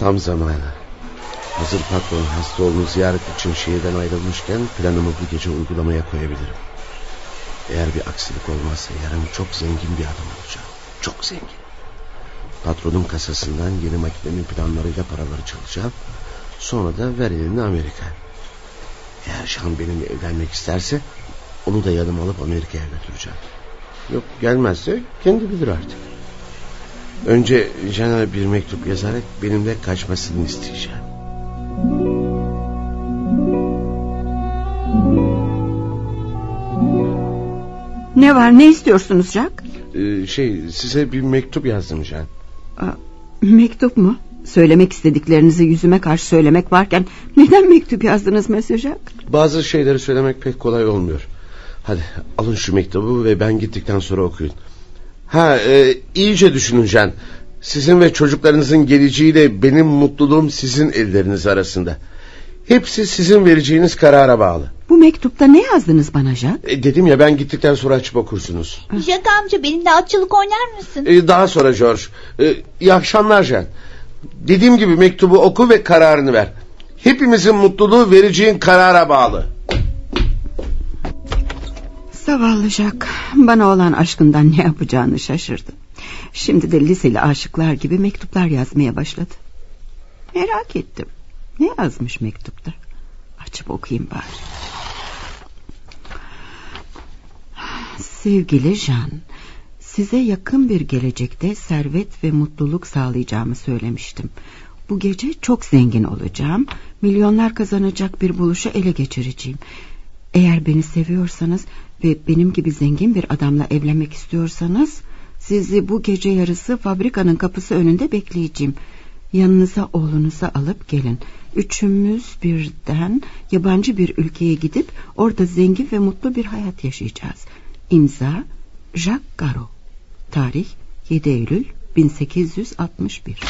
Tam zamanı. Hazır patron hasta oğlunu ziyaret için şehirden ayrılmışken planımı bu gece uygulamaya koyabilirim. Eğer bir aksilik olmazsa yarın çok zengin bir adam olacağım. Çok zengin. Patronun kasasından yeni makinenin planlarıyla paraları çalacağım. Sonra da ver elini Amerika. Eğer Şan benimle evlenmek isterse onu da yanıma alıp Amerika'ya götüreceğim. Yok gelmezse kendi bilir artık. Önce Jan'a bir mektup yazarak benimle kaçmasını isteyeceğim. Ne var ne istiyorsunuz Jack? Ee, şey size bir mektup yazdım. Aa, mektup mu? Söylemek istediklerinizi yüzüme karşı söylemek varken neden mektup yazdınız Monsieur Jack? Bazı şeyleri söylemek pek kolay olmuyor. Hadi alın şu mektubu ve ben gittikten sonra okuyun. Ha e, iyice düşünün Jan. Sizin ve çocuklarınızın geleceğiyle benim mutluluğum sizin elleriniz arasında. Hepsi sizin vereceğiniz karara bağlı. Bu mektupta ne yazdınız bana Jack? E, dedim ya ben gittikten sonra açıp okursunuz. Jack amca benimle atçılık oynar mısın? E, daha sonra George. E, iyi akşamlar Jan. Dediğim gibi mektubu oku ve kararını ver. Hepimizin mutluluğu vereceğin karara bağlı. Zavallı Jack bana olan aşkından ne yapacağını şaşırdı. Şimdi de liseli aşıklar gibi mektuplar yazmaya başladı. Merak ettim. Ne yazmış mektupta? Açıp okuyayım bari. Sevgili Jean, size yakın bir gelecekte servet ve mutluluk sağlayacağımı söylemiştim. Bu gece çok zengin olacağım. Milyonlar kazanacak bir buluşu ele geçireceğim. Eğer beni seviyorsanız ve benim gibi zengin bir adamla evlenmek istiyorsanız sizi bu gece yarısı fabrikanın kapısı önünde bekleyeceğim. Yanınıza oğlunuzu alıp gelin. Üçümüz birden yabancı bir ülkeye gidip orada zengin ve mutlu bir hayat yaşayacağız. İmza Jacques Garo. Tarih 7 Eylül 1861.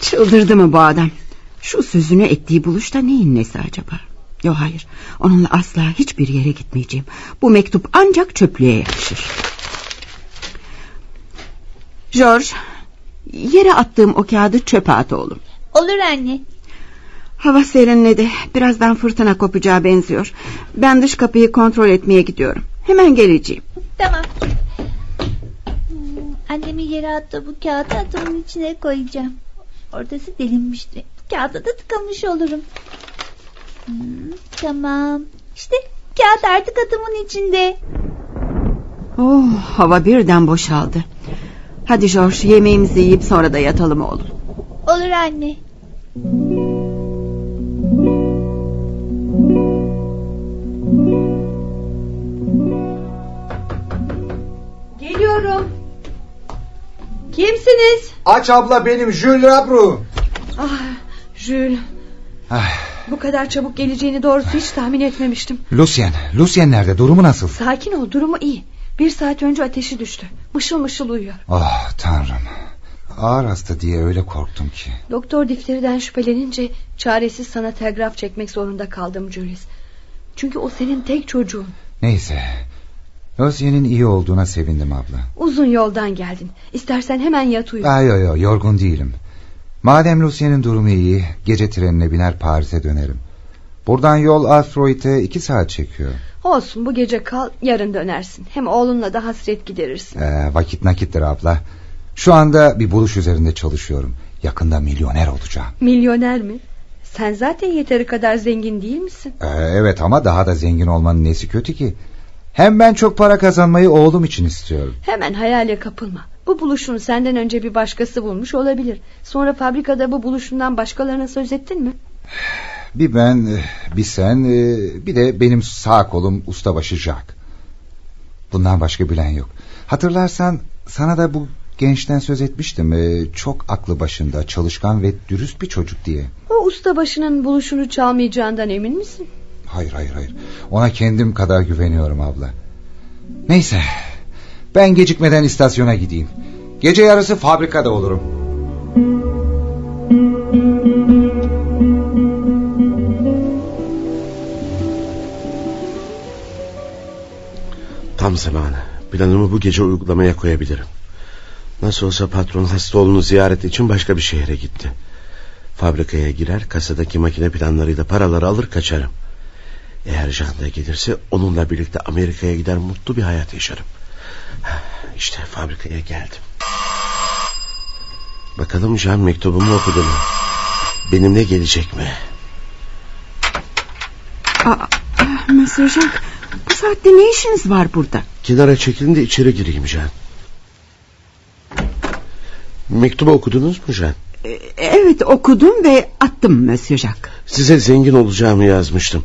Çıldırdı mı bu adam? Şu sözünü ettiği buluşta neyin nesi acaba? Yok hayır. Onunla asla hiçbir yere gitmeyeceğim. Bu mektup ancak çöplüğe yakışır. George, yere attığım o kağıdı çöpe at oğlum. Olur anne. Hava serinledi. Birazdan fırtına kopacağı benziyor. Ben dış kapıyı kontrol etmeye gidiyorum. Hemen geleceğim. Tamam. Hmm, Annemin yere attığı bu kağıdı atımın içine koyacağım. Ortası delinmişti. Kağıda da tıkamış olurum. Hmm, tamam. İşte kağıt artık atımın içinde. Oh, hava birden boşaldı. Hadi George yemeğimizi yiyip sonra da yatalım oğlum. Olur anne. Geliyorum. Kimsiniz? Aç abla benim Jules Labru. Ah, Jules. Bu kadar çabuk geleceğini doğrusu hiç tahmin etmemiştim. Lucien, Lucien nerede? Durumu nasıl? Sakin ol, durumu iyi. Bir saat önce ateşi düştü. Mışıl mışıl uyuyor. Ah tanrım. Ağır hasta diye öyle korktum ki. Doktor difteriden şüphelenince çaresiz sana telgraf çekmek zorunda kaldım Jules. Çünkü o senin tek çocuğun. Neyse. Lucien'in iyi olduğuna sevindim abla. Uzun yoldan geldin. İstersen hemen yat uyu. Aa, yo, yo, yorgun değilim. Madem Lucien'in durumu iyi, gece trenine biner Paris'e dönerim. Buradan yol Alfroid'e iki saat çekiyor. Olsun bu gece kal yarın dönersin. Hem oğlunla da hasret giderirsin. Ee, vakit nakittir abla. Şu anda bir buluş üzerinde çalışıyorum. Yakında milyoner olacağım. Milyoner mi? Sen zaten yeteri kadar zengin değil misin? Ee, evet ama daha da zengin olmanın nesi kötü ki? Hem ben çok para kazanmayı oğlum için istiyorum. Hemen hayale kapılma. Bu buluşunu senden önce bir başkası bulmuş olabilir. Sonra fabrikada bu buluşundan başkalarına söz ettin mi? [sighs] Bir ben, bir sen, bir de benim sağ kolum ustabaşı Jack. Bundan başka bilen yok. Hatırlarsan sana da bu gençten söz etmiştim. Ee, Çok aklı başında, çalışkan ve dürüst bir çocuk diye. O ustabaşının buluşunu çalmayacağından emin misin? Hayır hayır hayır. Ona kendim kadar güveniyorum abla. Neyse. Ben gecikmeden istasyona gideyim. Gece yarısı fabrikada olurum. Tam zamanı. Planımı bu gece uygulamaya koyabilirim. Nasıl olsa patron hasta oğlunu ziyaret için başka bir şehre gitti. Fabrikaya girer kasadaki makine planlarıyla paraları alır kaçarım. Eğer Jean da gelirse onunla birlikte Amerika'ya gider mutlu bir hayat yaşarım. İşte fabrikaya geldim. Bakalım Jean mektubumu okudu mu? Benimle gelecek mi? Aa, Monsieur Jacques, bu saatte ne işiniz var burada? Kenara çekilin de içeri gireyim Jean. Mektubu okudunuz mu Jean? Ee, Evet okudum ve attım Monsieur Jacques. Size zengin olacağımı yazmıştım.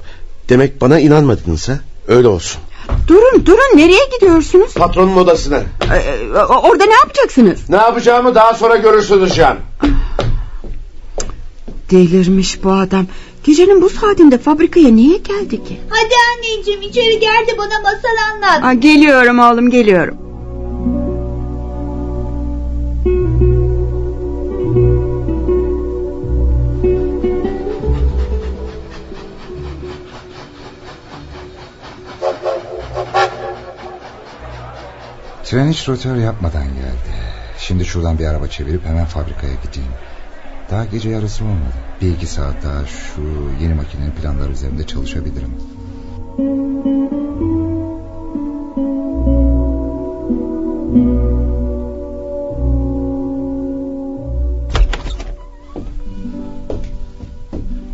Demek bana inanmadınız ha? Öyle olsun. Durun durun nereye gidiyorsunuz? Patronun odasına. Ee, orada ne yapacaksınız? Ne yapacağımı daha sonra görürsünüz Jean. Delirmiş bu adam. Gecenin bu saatinde fabrikaya niye geldi ki? Hadi anneciğim içeri gel de bana masal anlat. Aa, geliyorum oğlum geliyorum. Tren hiç rotör yapmadan geldi. Şimdi şuradan bir araba çevirip hemen fabrikaya gideyim. Daha gece yarısı olmadı. Bir iki saat daha şu yeni makinenin planları üzerinde çalışabilirim.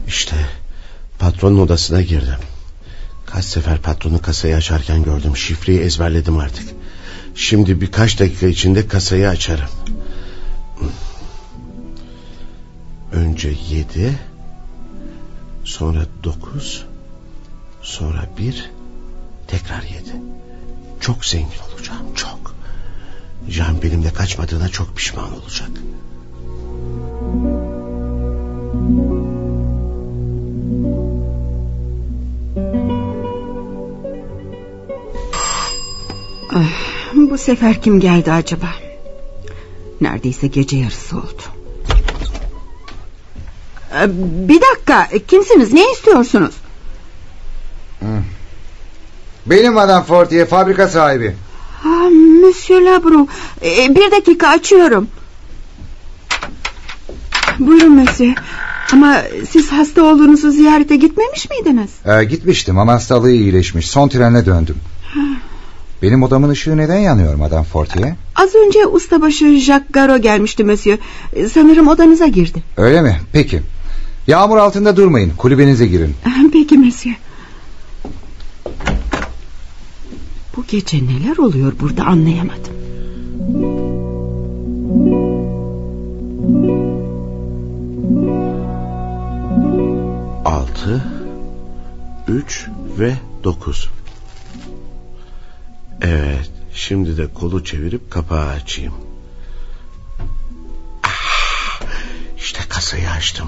İşte patronun odasına girdim. Kaç sefer patronu kasayı açarken gördüm. Şifreyi ezberledim artık. Şimdi birkaç dakika içinde kasayı açarım. Önce yedi, sonra dokuz, sonra bir, tekrar yedi. Çok zengin olacağım, çok. Can benimle kaçmadığına çok pişman olacak. Ah, bu sefer kim geldi acaba? Neredeyse gece yarısı oldu. Ee, Bir dakika kimsiniz ne istiyorsunuz? Benim adam Fortier fabrika sahibi. Ha, Monsieur Labro ee, bir dakika açıyorum. Buyurun Monsieur. Ama siz hasta olduğunuzu ziyarete gitmemiş miydiniz? Ee, gitmiştim ama hastalığı iyileşmiş. Son trenle döndüm. Benim odamın ışığı neden yanıyor Madame Fortier? Az önce ustabaşı Jacques Garo gelmişti Monsieur. Sanırım odanıza girdi. Öyle mi? Peki. Yağmur altında durmayın. Kulübenize girin. [laughs] Peki Monsieur. Bu gece neler oluyor burada anlayamadım. Altı, üç ve dokuz. Evet, şimdi de kolu çevirip kapağı açayım. Ah, işte kasayı açtım.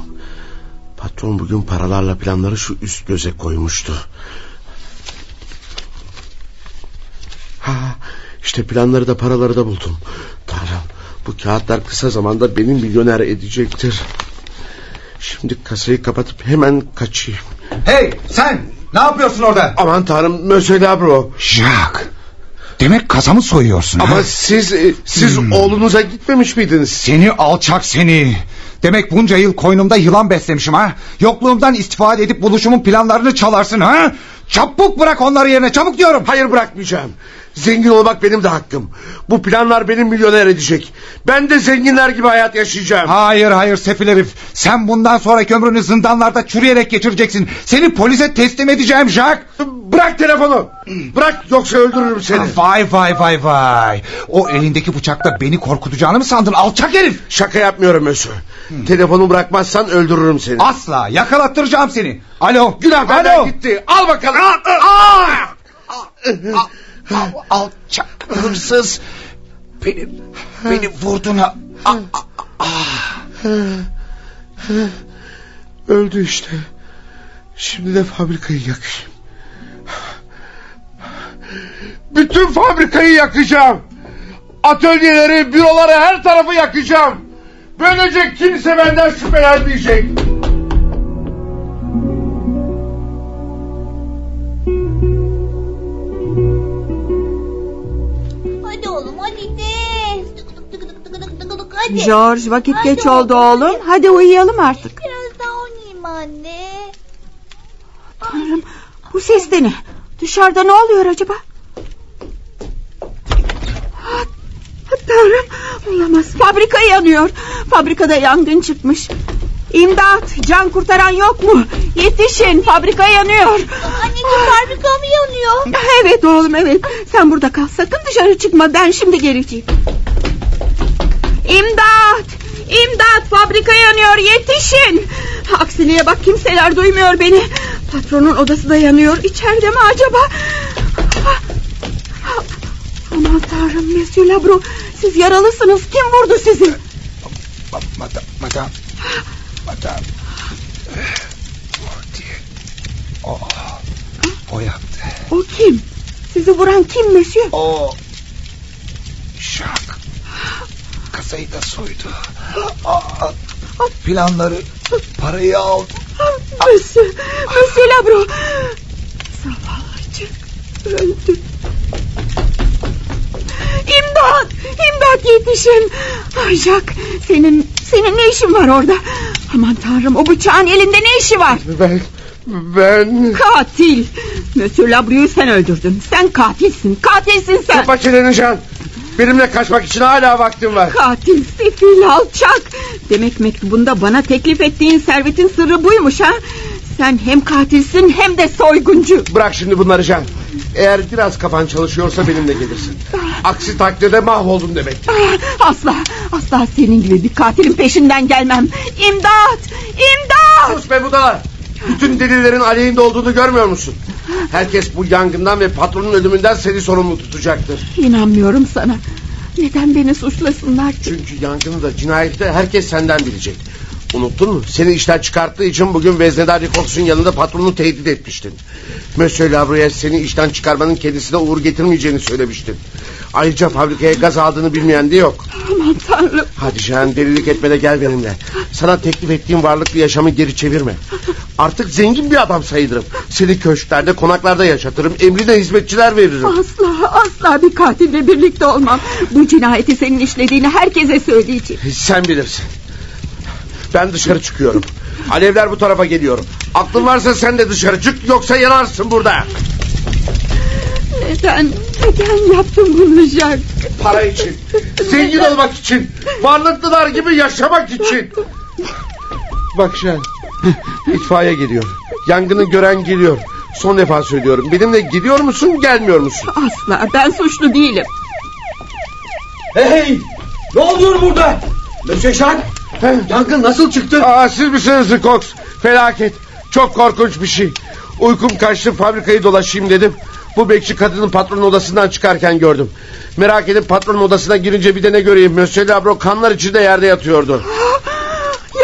Patron bugün paralarla planları şu üst göze koymuştu. Ha, işte planları da paraları da buldum. Tanrım bu kağıtlar kısa zamanda beni milyoner edecektir. Şimdi kasayı kapatıp hemen kaçayım. Hey sen ne yapıyorsun orada? Aman tanrım Monsieur Labro. Jacques. Demek kasamı soyuyorsun. Ama ha? siz e, siz Hmm. oğlunuza gitmemiş miydiniz? Seni alçak seni. Demek bunca yıl koynumda yılan beslemişim ha. Yokluğumdan istifade edip buluşumun planlarını çalarsın ha. Çabuk bırak onları yerine çabuk diyorum. Hayır bırakmayacağım. Zengin olmak benim de hakkım. Bu planlar beni milyoner edecek. Ben de zenginler gibi hayat yaşayacağım. Hayır hayır sefil herif. Sen bundan sonraki ömrünü zindanlarda çürüyerek geçireceksin. Seni polise teslim edeceğim Jacques. Bırak telefonu. Bırak yoksa öldürürüm seni. Vay vay vay vay. O elindeki bıçakla beni korkutacağını mı sandın alçak herif? Şaka yapmıyorum Mösyö. Telefonu bırakmazsan öldürürüm seni. Asla yakalattıracağım seni. Alo. Günah benden Alo. gitti. Al bakalım. Al, alçak hırsız. Beni, beni vurdun ha. Ah, ah, Öldü işte. Şimdi de fabrikayı yakayım. Bütün fabrikayı yakacağım. Atölyeleri, büroları her tarafı yakacağım. Böylece kimse benden şüphelenmeyecek. Hadi. George vakit Hadi geç oldu oğlum. Hadi uyuyalım artık. Biraz daha oynayayım anne. Tanrım bu ses de ne? Dışarıda ne oluyor acaba? Ah, Tanrım olamaz. Fabrika yanıyor. Fabrikada yangın çıkmış. İmdat can kurtaran yok mu? Yetişin fabrika yanıyor. Anneciğim fabrika mı yanıyor? Evet oğlum evet. Sen burada kal sakın dışarı çıkma. Ben şimdi geleceğim. İmdat! İmdat! Fabrika yanıyor yetişin! Aksiliğe bak kimseler duymuyor beni. Patronun odası da yanıyor. İçeride mi acaba? Aman tanrım Monsieur Labro. Siz yaralısınız. Kim vurdu sizi? Madam, madam, madam. Fortier. O, o yaptı. O kim? Sizi vuran kim Monsieur? O, Jacques. Kasayı da soydu. Aa, planları, parayı aldı. Monsieur, Monsieur Labro. Zavallıcık öldü. İmdat! İmdat yetişin! Ay Jack, senin Senin ne işin var orada? Aman tanrım o bıçağın elinde ne işi var? Ben... Ben... Katil. Monsieur Labrieux'u sen öldürdün. Sen katilsin. Katilsin sen. Kapa çeneni Can. Benimle kaçmak için hala vaktim var. Katil, sefil, alçak. Demek mektubunda bana teklif ettiğin servetin sırrı buymuş ha? Sen hem katilsin hem de soyguncu. Bırak şimdi bunları Can. Eğer biraz kafan çalışıyorsa benimle gelirsin. Aksi takdirde mahvoldum demek. Ah, Asla, asla senin gibi bir katilin peşinden gelmem. İmdat, imdat. Sus be budala. Bütün delillerin aleyhinde olduğunu görmüyor musun? Herkes bu yangından ve patronun ölümünden seni sorumlu tutacaktır. İnanmıyorum sana. Neden beni suçlasınlar ki? Çünkü yangını da cinayeti de herkes senden bilecek. Unuttun mu? Seni işten çıkarttığı için bugün veznedar Ricox'un yanında patronunu tehdit etmiştin. Monsieur Labrouye seni işten çıkarmanın kendisine uğur getirmeyeceğini söylemiştin. Ayrıca fabrikaya gaz aldığını bilmeyen de yok. Aman tanrım. Hadi Şahan delilik etme de gel benimle. Sana teklif ettiğim varlıklı yaşamı geri çevirme. Artık zengin bir adam sayılırım. Seni köşklerde konaklarda yaşatırım. Emrine hizmetçiler veririm. Asla, asla bir katille birlikte olmam. Bu cinayeti senin işlediğini herkese söyleyeceğim. Sen bilirsin. Ben dışarı çıkıyorum. Alevler bu tarafa geliyor. Aklın varsa sen de dışarı çık yoksa yanarsın burada. Neden, neden yaptın bunu Jack? Para için. Zengin olmak için. Varlıklılar gibi yaşamak için. Bak Şen. İtfaiye geliyor. Yangını gören geliyor. Son defa söylüyorum. Benimle gidiyor musun gelmiyor musun? Asla ben suçlu değilim. Hey! Ne oluyor burada? Monsieur Jacques, yangın nasıl çıktı? Aa, siz misiniz Cox? Felaket. Çok korkunç bir şey. Uykum kaçtı fabrikayı dolaşayım dedim. Bu bekçi kadının patronun odasından çıkarken gördüm. Merak edip patronun odasına girince bir de ne göreyim. Monsieur Labro kanlar içinde yerde yatıyordu. [gasps]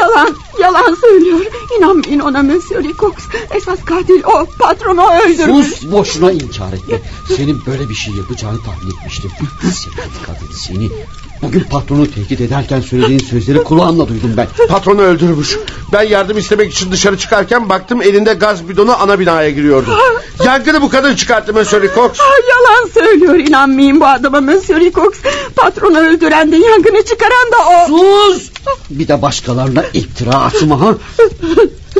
Yalan, yalan söylüyor. İnanmayın ona Monsieur Lecoq. Esas katil o, patronu o öldürmüş. Sus boşuna inkar etme. Senin böyle bir şey yapacağını tahmin etmiştim. Sepet kadın seni. Bugün patronu tehdit ederken söylediğin sözleri kulağımla duydum ben. Patronu öldürmüş. Ben yardım istemek için dışarı çıkarken baktım elinde gaz bidonu ana binaya giriyordu. Yangını bu kadın çıkarttı Monsieur Cox. Yalan söylüyor inanmayın bu adama Monsieur Lecoq. Patronu öldüren de yangını çıkaran da o. Sus! Bir de başkalarına iftira atma ha.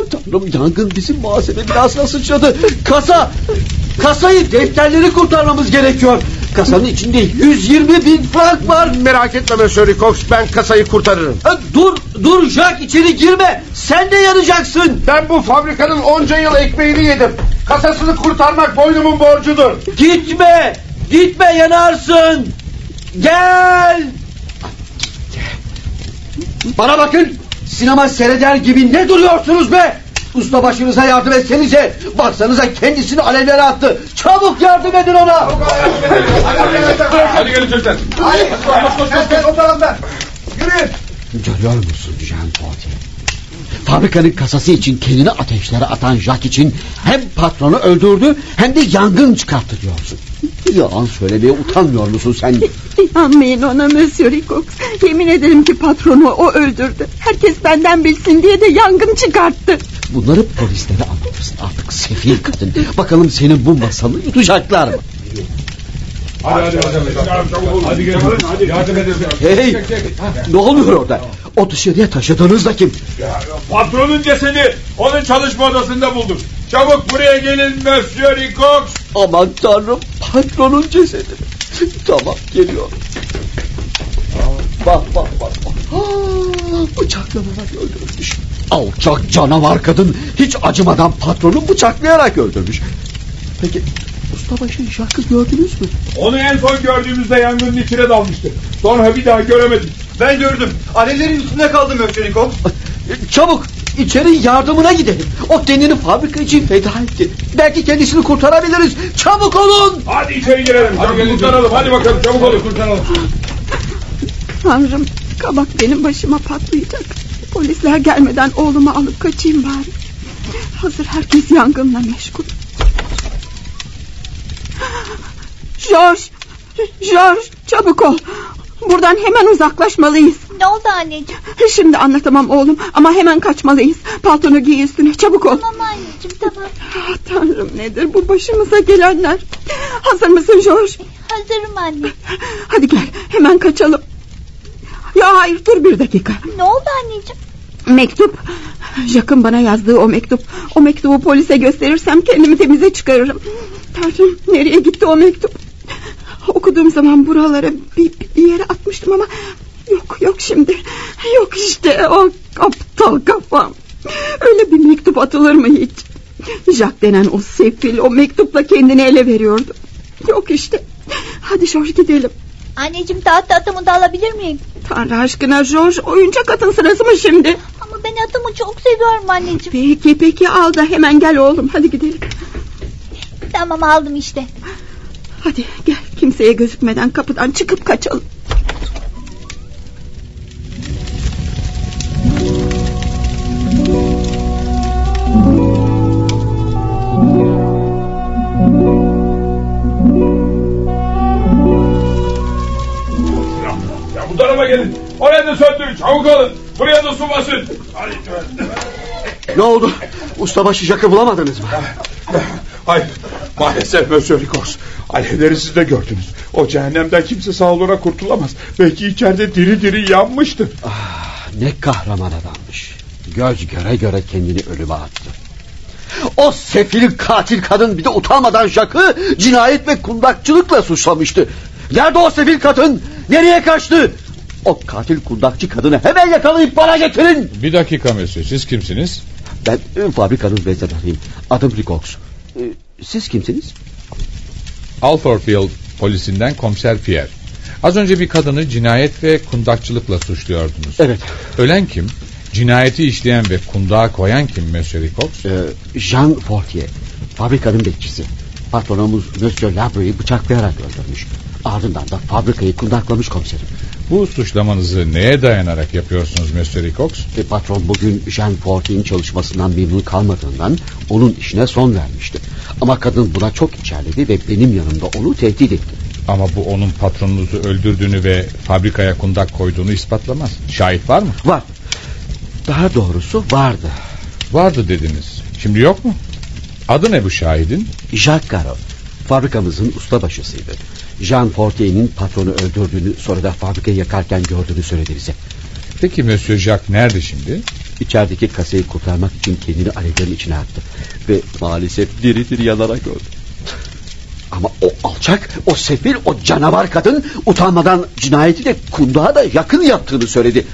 Tanrım yangın bizim muhasebe binasına sıçradı. Kasa! Kasayı defterleri kurtarmamız gerekiyor. Kasanın içinde 120 bin frank var. Merak etme Monsieur Cox ben kasayı kurtarırım. Ha, Dur, dur Jack içeri girme. Sen de yanacaksın. Ben bu fabrikanın onca yıl ekmeğini yedim. Kasasını kurtarmak boynumun borcudur. Gitme, gitme yanarsın. Gel. Bana bakın. Sinema seyreder gibi ne duruyorsunuz be? Usta başınıza yardım etsenize. Baksanıza kendisini alevlere attı. Çabuk yardım edin ona. Hadi gelin çocuklar. Görüyor musun Jean Fortier? Fabrikanın kasası için kendini ateşlere atan Jack için hem patronu öldürdü hem de yangın çıkarttı diyorsun. Yalan söylemeye utanmıyor musun sen? İnanmayın ona Monsieur Lecoq. Yemin ederim ki patronu o öldürdü. Herkes benden bilsin diye de yangın çıkarttı. Bunları polislere anlatırsın artık sefil kadın. Bakalım senin bu masalı yutacaklar mı? Hadi hadi hadi. Hadi gelin. Hadi yardım edin. Hey! Ne oluyor orada? O dışarıya taşıdığınız da kim? Patronun cesedi onun çalışma odasında bulduk. Çabuk buraya gelin Monsieur Ricox. Aman tanrım patronun cesedi. tamam geliyor. Bak bak bak. bak. Aa, Bıçaklanarak öldürmüş. Alçak canavar kadın hiç acımadan patronu bıçaklayarak öldürmüş. Peki ustabaşı Jacques'ı gördünüz mü? Onu en son gördüğümüzde yangının içine dalmıştı. Sonra bir daha göremedim. Ben gördüm. Alevlerin üstünde kaldım Rico. Çabuk içeri yardımına gidelim. O kendini fabrika için feda etti. Belki kendisini kurtarabiliriz. Çabuk olun. Hadi içeri girelim. Hadi gelin kurtaralım. Hadi bakalım çabuk olun. Kurtaralım. Tanrım kabak benim başıma patlayacak. Polisler gelmeden oğlumu alıp kaçayım bari. Hazır herkes yangınla meşgul. George, George çabuk ol. Buradan hemen uzaklaşmalıyız. Ne oldu anneciğim? Şimdi anlatamam oğlum ama hemen kaçmalıyız. Paltonu giy üstüne çabuk ol. Tamam anneciğim tamam. Ah, Tanrım nedir bu başımıza gelenler. Hazır mısın George? Hazırım anne. Hadi gel hemen kaçalım. Ya hayır dur bir dakika. Ne oldu anneciğim? Mektup. Jacques'ın bana yazdığı o mektup. O mektubu polise gösterirsem kendimi temize çıkarırım. Tanrım nereye gitti o mektup? Okuduğum zaman buralara bir, bir yere atmıştım ama yok yok şimdi. Yok işte o aptal kafam. Öyle bir mektup atılır mı hiç? Jack denen o sefil o mektupla kendini ele veriyordu. Yok işte. Hadi George gidelim. Anneciğim tahta atımı da alabilir miyim? Tanrı aşkına George oyuncak atın sırası mı şimdi? Ama ben atımı çok seviyorum anneciğim. Peki peki al da hemen gel oğlum hadi gidelim. Tamam aldım işte. Hadi gel kimseye gözükmeden kapıdan çıkıp kaçalım. Ya bu tarafa gelin. Oraya da söndürün. Çabuk olun. Buraya da su basın. Hadi. Ne oldu? Ustabaşı Jack'ı bulamadınız mı? Hayır. Maalesef Monsieur Ricos. Alevleri siz de gördünüz. O cehennemden kimse sağ olana kurtulamaz. Belki içeride diri diri yanmıştır. Ah, ne kahraman adammış. Göz göre göre kendini ölüme attı. O sefil katil kadın bir de utanmadan Jack'ı cinayet ve kundakçılıkla suçlamıştı. Nerede o sefil kadın? Nereye kaçtı? O katil kundakçı kadını hemen yakalayıp bana getirin. Bir dakika Mesut siz kimsiniz? Ben fabrikanın veznedarıyım. Adım Ricox. Siz kimsiniz? Alforfield polisinden komiser Pierre. Az önce bir kadını cinayet ve kundakçılıkla suçluyordunuz. Evet. Ölen kim? Cinayeti işleyen ve kundağa koyan kim Monsieur Ricox? Ee, Jean Fortier. Fabrikanın bekçisi. Patronumuz Monsieur Labre'yi bıçaklayarak öldürmüş. Ardından da fabrikayı kundaklamış komiserim. Bu suçlamanızı neye dayanarak yapıyorsunuz Monsieur Ricox? E, patron bugün Jean Fortier'in çalışmasından memnun kalmadığından onun işine son vermişti. Ama kadın buna çok içerledi ve benim yanımda onu tehdit etti. Ama bu onun patronunuzu öldürdüğünü ve fabrikaya kundak koyduğunu ispatlamaz. Şahit var mı? Var. Daha doğrusu vardı. Vardı dediniz. Şimdi yok mu? Adı ne bu şahidin? Jacques Garot. Fabrikamızın ustabaşısıydı. Jean Fortier'in patronu öldürdüğünü sonra da fabrikayı yakarken gördüğünü söyledi bize. Peki Monsieur Jacques nerede şimdi? İçerideki kasayı kurtarmak için kendini alevlerin içine attı. Ve maalesef diri diri yanarak öldü. Ama o alçak, o sefil, o canavar kadın utanmadan cinayeti de kundağa da yakın yaptığını söyledi.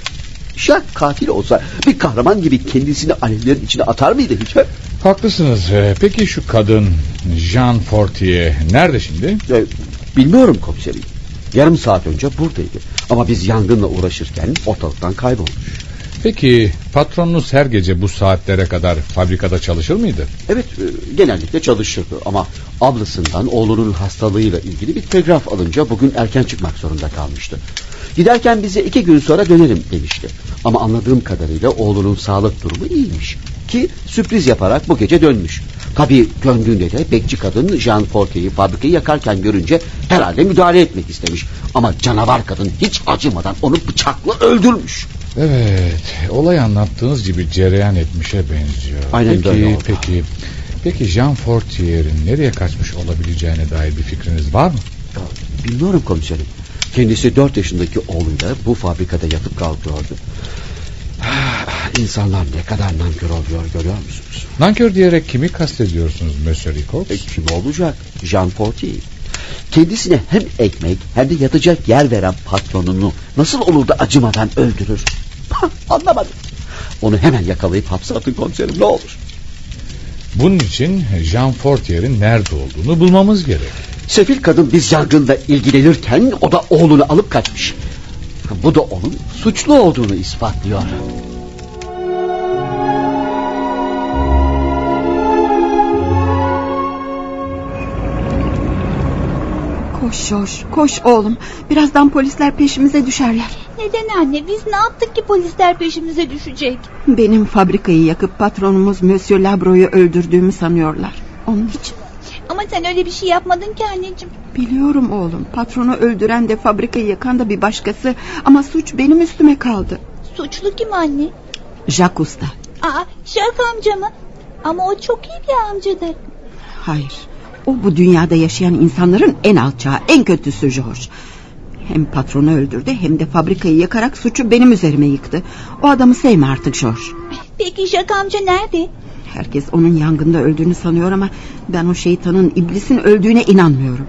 Jacques katil olsa bir kahraman gibi kendisini alevlerin içine atar mıydı hiç? he? Haklısınız. Ee, Peki şu kadın Jean Fortier nerede şimdi? E, bilmiyorum komiserim. Yarım saat önce buradaydı. Ama biz yangınla uğraşırken ortalıktan kaybolmuş. Peki patronunuz her gece bu saatlere kadar fabrikada çalışır mıydı? Evet e, genellikle çalışırdı ama ablasından oğlunun hastalığıyla ilgili bir telgraf alınca bugün erken çıkmak zorunda kalmıştı. Giderken bize iki gün sonra dönerim demişti. Ama anladığım kadarıyla oğlunun sağlık durumu iyiymiş. Ki sürpriz yaparak bu gece dönmüş. Tabii döndüğünde de bekçi kadın Jean Fortier'i fabrikayı yakarken görünce herhalde müdahale etmek istemiş. Ama canavar kadın hiç acımadan onu bıçakla öldürmüş. Evet, olay anlattığınız gibi cereyan etmişe benziyor. Aynen peki, böyle oldu. Peki, peki Jean Fortier'in nereye kaçmış olabileceğine dair bir fikriniz var mı? Ya, Bilmiyorum komiserim. Kendisi dört yaşındaki oğluyla bu fabrikada yatıp kalkıyordu. İnsanlar ne kadar nankör oluyor görüyor musunuz? Nankör diyerek kimi kastediyorsunuz Monsieur Ricox? E, kim olacak? Jean Fortier. Kendisine hem ekmek hem de yatacak yer veren patronunu nasıl olur da acımadan öldürür? Anlamadım. Onu hemen yakalayıp hapse atın komiserim ne olur. Bunun için Jean Fortier'in nerede olduğunu bulmamız gerek. Sefil kadın biz yangınla ilgilenirken o da oğlunu alıp kaçmış. Bu da onun suçlu olduğunu ispatlıyor. Koş George koş oğlum. Birazdan polisler peşimize düşerler. Neden anne biz ne yaptık ki polisler peşimize düşecek? Benim fabrikayı yakıp patronumuz Monsieur Labro'yu öldürdüğümü sanıyorlar. Onun için. Ama sen öyle bir şey yapmadın ki anneciğim. Biliyorum oğlum. Patronu öldüren de fabrikayı yakan da bir başkası. Ama suç benim üstüme kaldı. Suçlu kim anne? Jacques Usta. Aa Şark amca mı? Ama o çok iyi bir amcadır. Hayır. O bu dünyada yaşayan insanların en alçağı, en kötüsü George. Hem patronu öldürdü hem de fabrikayı yakarak suçu benim üzerime yıktı. O adamı sevme artık George. Peki Jack amca nerede? Herkes onun yangında öldüğünü sanıyor ama ben o şeytanın iblisin öldüğüne inanmıyorum.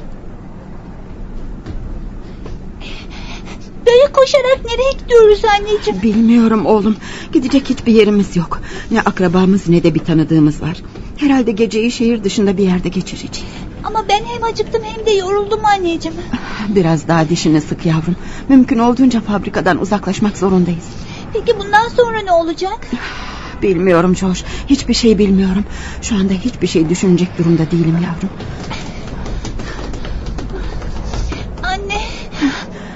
Böyle koşarak nereye gidiyoruz anneciğim? Bilmiyorum oğlum. Gidecek hiçbir yerimiz yok. Ne akrabamız ne de bir tanıdığımız var. Herhalde geceyi şehir dışında bir yerde geçireceğiz. Ama ben hem acıktım hem de yoruldum anneciğim. Biraz daha dişini sık yavrum. Mümkün olduğunca fabrikadan uzaklaşmak zorundayız. Peki bundan sonra ne olacak? [sighs] Bilmiyorum George. Hiçbir şey bilmiyorum. Şu anda hiçbir şey düşünecek durumda değilim yavrum. Anne.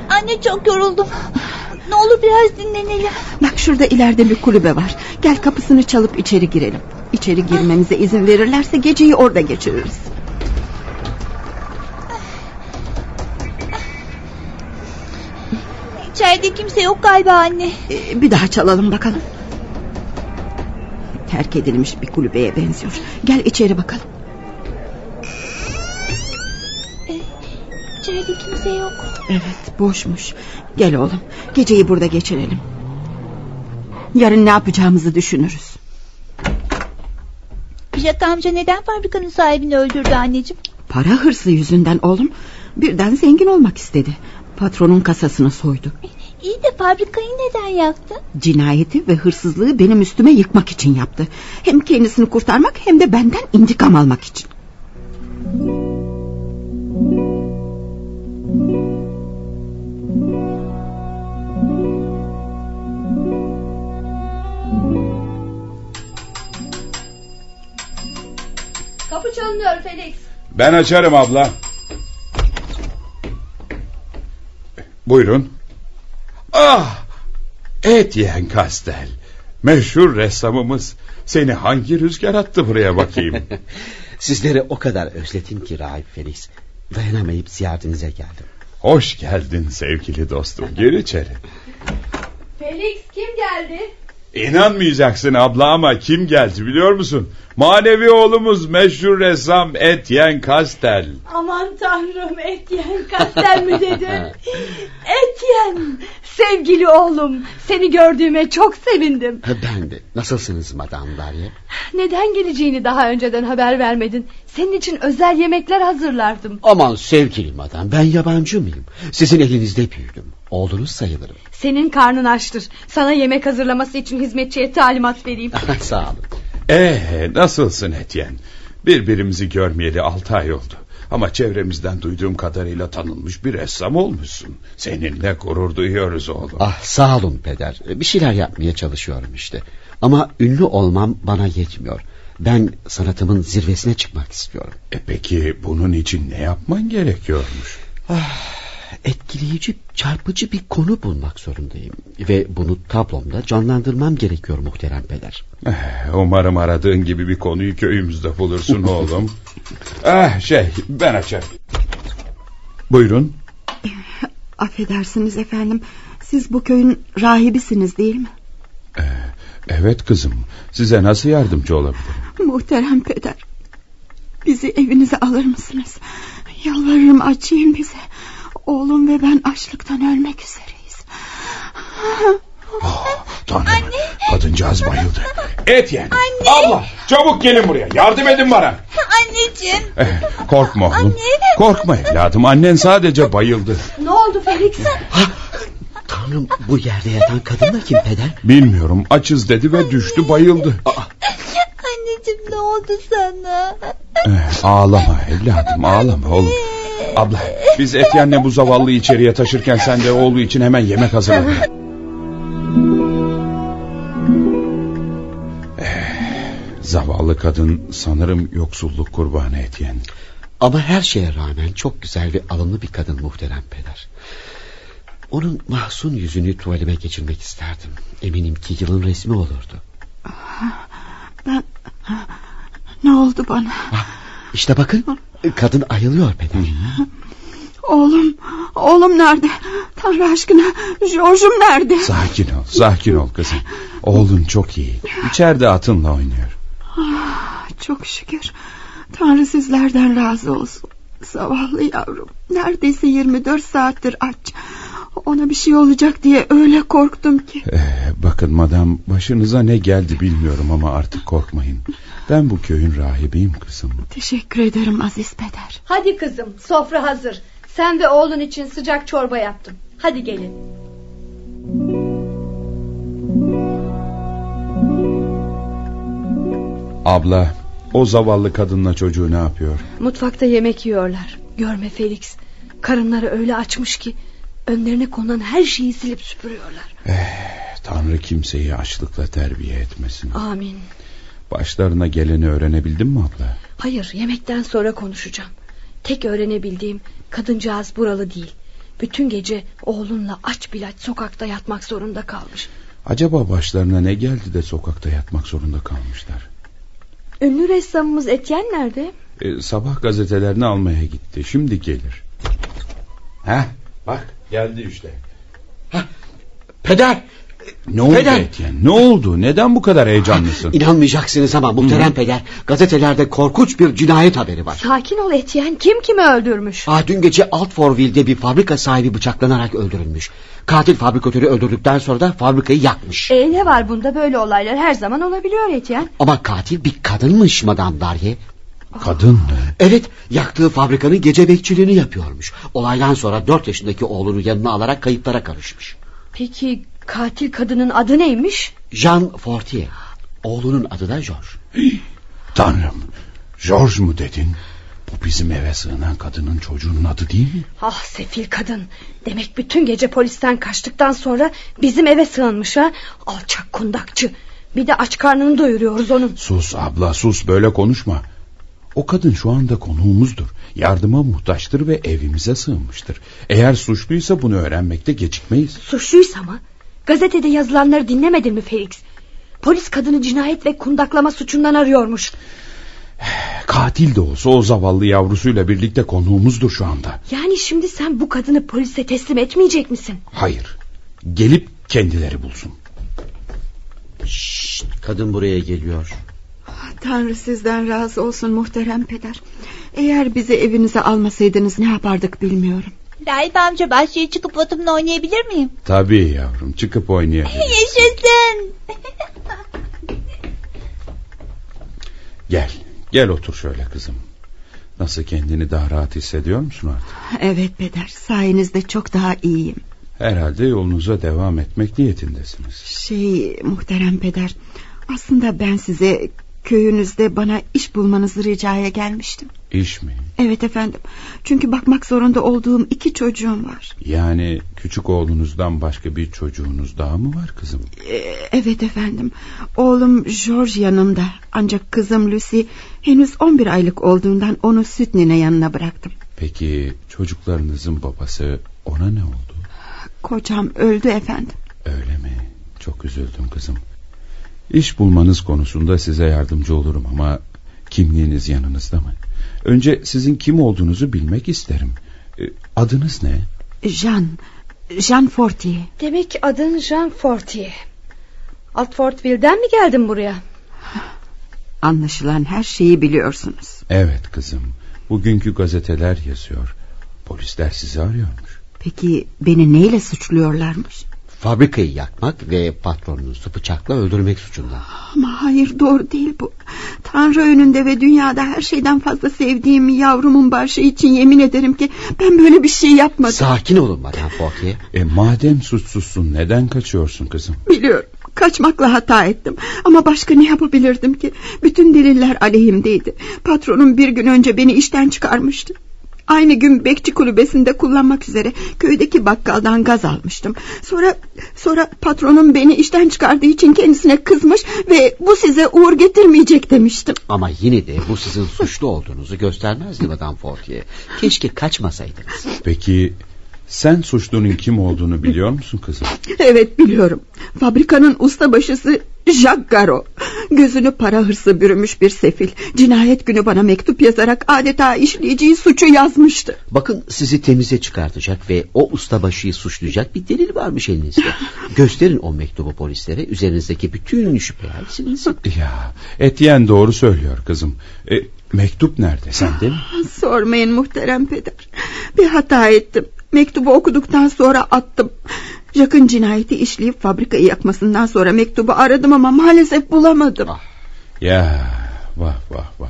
Anne çok yoruldum. Ne olur biraz dinlenelim. Bak şurada ileride bir kulübe var. Gel kapısını çalıp içeri girelim. İçeri girmemize izin verirlerse geceyi orada geçiririz. İçeride kimse yok galiba anne. Ee, bir daha çalalım bakalım. Terk edilmiş bir kulübeye benziyor. Gel içeri bakalım. İçeride kimse yok. Evet boşmuş. Gel oğlum geceyi burada geçirelim. Yarın ne yapacağımızı düşünürüz. Jack amca neden fabrikanın sahibini öldürdü anneciğim? Para hırsı yüzünden oğlum. Birden zengin olmak istedi. Patronun kasasını soydu. İyi de fabrikayı neden yaktı? Cinayeti ve hırsızlığı benim üstüme yıkmak için yaptı. Hem kendisini kurtarmak hem de benden intikam almak için. Kapı çalınıyor Felix. Ben açarım abla. Buyurun. Ah! Etienne Kastel. Meşhur ressamımız. Seni hangi rüzgar attı buraya bakayım? [laughs] Sizleri o kadar özledim ki Rahip Felix. Dayanamayıp ziyaretinize geldim. Hoş geldin sevgili dostum. Gir içeri. Felix kim geldi? İnanmayacaksın abla ama kim geldi biliyor musun? Manevi oğlumuz meşhur ressam Etienne Kastel. Aman tanrım Etienne Kastel mi dedin? [laughs] Etienne sevgili oğlum seni gördüğüme çok sevindim. Ben de. Nasılsınız Madame Darye? Neden geleceğini daha önceden haber vermedin? Senin için özel yemekler hazırlardım. Aman sevgili madam ben yabancı mıyım? Sizin elinizde büyüdüm. Oğlunuz sayılırım. Senin karnın açtır. Sana yemek hazırlaması için hizmetçiye talimat vereyim. [laughs] Sağ olun. Ee, nasılsın Etienne? Birbirimizi görmeyeli altı ay oldu. Ama çevremizden duyduğum kadarıyla tanınmış bir ressam olmuşsun. Seninle gurur duyuyoruz oğlum. Ah sağ olun peder. Bir şeyler yapmaya çalışıyorum işte. Ama ünlü olmam bana yetmiyor. Ben sanatımın zirvesine çıkmak istiyorum. E peki bunun için ne yapman gerekiyormuş? Ah, etkileyici, çarpıcı bir konu bulmak zorundayım. Ve bunu tablomda canlandırmam gerekiyor muhterem peder. Eh, Umarım aradığın gibi bir konuyu köyümüzde bulursun [laughs] oğlum. ah şey ben açarım. Buyurun. [laughs] Affedersiniz efendim. Siz bu köyün rahibisiniz değil mi? Ee, evet kızım. Size nasıl yardımcı olabilirim? Muhterem peder. Bizi evinize alır mısınız? Yalvarırım açayım bize. Oğlum ve ben açlıktan ölmek üzereyiz. Oh, tanrım. Kadıncağız bayıldı. Etienne. Abla çabuk gelin buraya. Yardım edin bana. Anneciğim. Eh, korkma oğlum. Korkma evladım. Annen sadece bayıldı. Ne oldu Felix? Tanrım bu yerde yatan kadın da kim peder? Bilmiyorum. Açız dedi ve düştü bayıldı. Anneciğim ne oldu sana? Eh, ağlama evladım ağlama oğlum. Abla biz Etienne'le bu zavallıyı içeriye taşırken sen de oğlu için hemen yemek hazırla. Eh, Zavallı kadın sanırım yoksulluk kurbanı Etienne. Ama her şeye rağmen çok güzel ve alımlı bir kadın muhterem peder. Onun mahzun yüzünü tuvalime geçirmek isterdim. Eminim ki yılın resmi olurdu. Ben... Ne oldu bana? İşte bakın kadın ayılıyor peder. Oğlum, oğlum nerede? Tanrı aşkına, George'um nerede? Sakin ol, sakin ol kızım. Oğlun çok iyi. İçeride atınla oynuyor. Ah, çok şükür. Tanrı sizlerden razı olsun. Zavallı yavrum. Neredeyse 24 saattir aç. Ona bir şey olacak diye öyle korktum ki. Ee, bakın madam başınıza ne geldi bilmiyorum ama artık korkmayın. Ben bu köyün rahibiyim kızım. Teşekkür ederim Aziz Peder. Hadi kızım sofra hazır. Sen ve oğlun için sıcak çorba yaptım. Hadi gelin. Abla o zavallı kadınla çocuğu ne yapıyor? Mutfakta yemek yiyorlar. Görme Felix. Karınları öyle açmış ki önlerine konan her şeyi silip süpürüyorlar. Eh, Tanrı kimseyi açlıkla terbiye etmesin. Amin. Başlarına geleni öğrenebildin mi abla? Hayır yemekten sonra konuşacağım. Tek öğrenebildiğim kadıncağız buralı değil. Bütün gece oğlunla aç bilaç sokakta yatmak zorunda kalmış. Acaba başlarına ne geldi de sokakta yatmak zorunda kalmışlar? Ünlü ressamımız Etyen nerede? Ee, sabah gazetelerini almaya gitti. Şimdi gelir. Heh, bak geldi işte. Peder! Ne oldu Peder! Etienne? Ne oldu? Neden bu kadar heyecanlısın? [laughs] İnanmayacaksınız ama muhterem peder gazetelerde korkunç bir cinayet haberi var. Sakin ol Etyen kim kimi öldürmüş? Aa, dün gece Altforville'de bir fabrika sahibi bıçaklanarak öldürülmüş. Katil fabrikatörü öldürdükten sonra da fabrikayı yakmış. E ne var bunda böyle olaylar her zaman olabiliyor Etyen. Ama katil bir kadınmış Madame Darye. Kadın mı? Evet yaktığı fabrikanın gece bekçiliğini yapıyormuş. Olaydan sonra dört yaşındaki oğlunu yanına alarak kayıplara karışmış. Peki katil kadının adı neymiş? Jean Fortier. Oğlunun adı da George. [gasps] Tanrım. George mu dedin? Bu bizim eve sığınan kadının çocuğunun adı değil mi? Ah sefil kadın. Demek bütün gece polisten kaçtıktan sonra bizim eve sığınmış ha. Alçak kundakçı. Bir de aç karnını doyuruyoruz onun. Sus abla sus böyle konuşma. O kadın şu anda konuğumuzdur. Yardıma muhtaçtır ve evimize sığınmıştır. Eğer suçluysa bunu öğrenmekte gecikmeyiz. Suçluysa mı? Gazetede yazılanları dinlemedin mi Felix? Polis kadını cinayet ve kundaklama suçundan arıyormuş. Katil de olsa o zavallı yavrusuyla birlikte konuğumuzdur şu anda. Yani şimdi sen bu kadını polise teslim etmeyecek misin? Hayır. Gelip kendileri bulsun. Şşt, kadın buraya geliyor. Tanrı sizden razı olsun muhterem peder. Eğer bizi evinize almasaydınız ne yapardık bilmiyorum. Rahip amca bahçeye çıkıp atımla oynayabilir miyim? Tabii yavrum çıkıp oynayabiliriz. [laughs] Yaşasın. [laughs] Gel. Gel otur şöyle kızım. Nasıl kendini daha rahat hissediyor musun artık? Evet peder sayenizde çok daha iyiyim. Herhalde yolunuza devam etmek niyetindesiniz. Şey muhterem peder aslında ben size köyünüzde bana iş bulmanızı ricaya gelmiştim. İş mi? Evet efendim çünkü bakmak zorunda olduğum iki çocuğum var. Yani küçük oğlunuzdan başka bir çocuğunuz daha mı var kızım? Ee, evet efendim oğlum George yanımda ancak kızım Lucy henüz 11 aylık olduğundan onu süt nine yanına bıraktım. Peki çocuklarınızın babası ona ne oldu? Kocam öldü efendim. Öyle mi? Çok üzüldüm kızım. İş bulmanız konusunda size yardımcı olurum ama kimliğiniz yanınızda mı? Önce sizin kim olduğunuzu bilmek isterim. E, Adınız ne? Jean, Jean Fortier. Demek adın Jean Fortier. Altfortville'den mi geldin buraya? Anlaşılan her şeyi biliyorsunuz. Evet kızım. Bugünkü gazeteler yazıyor. Polisler sizi arıyormuş. Peki beni neyle suçluyorlarmış? Fabrikayı yakmak ve patronunuzu bıçakla öldürmek suçundan. Ama hayır doğru değil bu. Tanrı önünde ve dünyada her şeyden fazla sevdiğim yavrumun başı için yemin ederim ki ben böyle bir şey yapmadım. Sakin olun Madame Fortier. E madem suçsuzsun neden kaçıyorsun kızım? Biliyorum. Kaçmakla hata ettim. Ama başka ne yapabilirdim ki? Bütün deliller aleyhimdeydi. Patronum bir gün önce beni işten çıkarmıştı. Aynı gün bekçi kulübesinde kullanmak üzere köydeki bakkaldan gaz almıştım. Sonra sonra patronum beni işten çıkardığı için kendisine kızmış ve bu size uğur getirmeyecek demiştim. Ama yine de bu sizin suçlu olduğunuzu göstermezdi Madame Fortier. Keşke kaçmasaydınız. Peki sen suçlunun kim olduğunu biliyor musun kızım? [laughs] Evet biliyorum. Fabrikanın ustabaşısı Jacques Garo. Gözünü para hırsı bürümüş bir sefil. Cinayet günü bana mektup yazarak adeta işleyeceği suçu yazmıştı. Bakın sizi temize çıkartacak ve o ustabaşıyı suçlayacak bir delil varmış elinizde. [laughs] Gösterin o mektubu polislere üzerinizdeki bütün şüpheler silinsin. Ya Etienne doğru söylüyor kızım. E, mektup nerede sende mi? Sormayın muhterem peder. Bir hata ettim. Mektubu okuduktan sonra attım. Jack'ın cinayeti işleyip fabrikayı yakmasından sonra mektubu aradım ama maalesef bulamadım. Ah. Ya vah vah vah.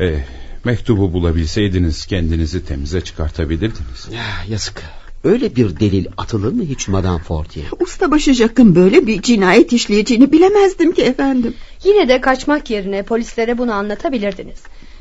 Ee, mektubu bulabilseydiniz kendinizi temize çıkartabilirdiniz. Ya, yazık. Öyle bir delil atılır mı hiç Madame Fortier? Ustabaşı Jack'ın böyle bir cinayet işleyeceğini bilemezdim ki efendim. Yine de kaçmak yerine polislere bunu anlatabilirdiniz.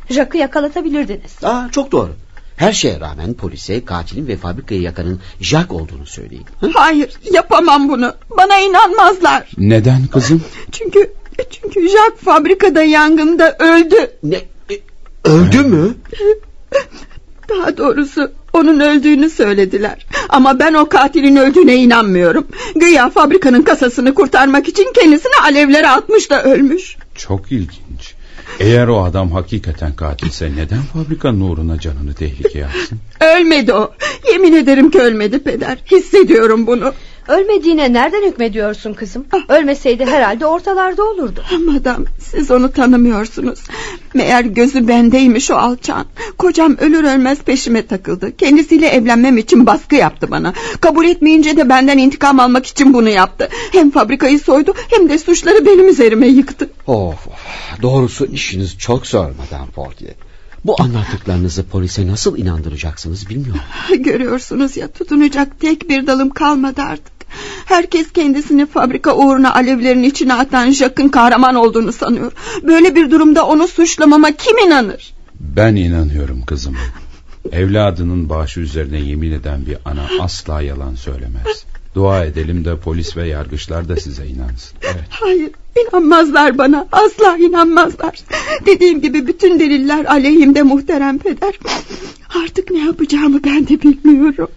Jack'ı yakalatabilirdiniz. Aa, çok doğru. Her şeye rağmen polise katilin ve fabrikayı yakanın Jack olduğunu söyleyin. Hayır yapamam bunu. Bana inanmazlar. Neden kızım? [laughs] Çünkü çünkü Jack fabrikada yangında öldü. Ne? E, öldü mü? Daha doğrusu onun öldüğünü söylediler. Ama ben o katilin öldüğüne inanmıyorum. Güya fabrikanın kasasını kurtarmak için kendisini alevlere atmış da ölmüş. Çok ilginç. Eğer o adam hakikaten katilse neden fabrikanın uğruna canını tehlikeye atsın? Ölmedi o. Yemin ederim ki ölmedi peder. Hissediyorum bunu. Ölmediğine nereden hükmediyorsun kızım? Ölmeseydi herhalde ortalarda olurdu. Madam siz onu tanımıyorsunuz. Meğer gözü bendeymiş o alçan. Kocam ölür ölmez peşime takıldı. Kendisiyle evlenmem için baskı yaptı bana. Kabul etmeyince de benden intikam almak için bunu yaptı. Hem fabrikayı soydu hem de suçları benim üzerime yıktı. Of, doğrusu işiniz çok zor Madame Fortier. Bu anlattıklarınızı polise nasıl inandıracaksınız bilmiyorum. [laughs] Görüyorsunuz ya tutunacak tek bir dalım kalmadı artık. Herkes kendisini fabrika uğruna alevlerin içine atan Jack'ın kahraman olduğunu sanıyor. Böyle bir durumda onu suçlamama kim inanır? Ben inanıyorum kızım. Evladının bağışı üzerine yemin eden bir ana asla yalan söylemez. Dua edelim de polis ve yargıçlar da size inansın. Evet. Hayır inanmazlar bana asla inanmazlar. Dediğim gibi bütün deliller aleyhimde muhterem peder. Artık ne yapacağımı ben de bilmiyorum.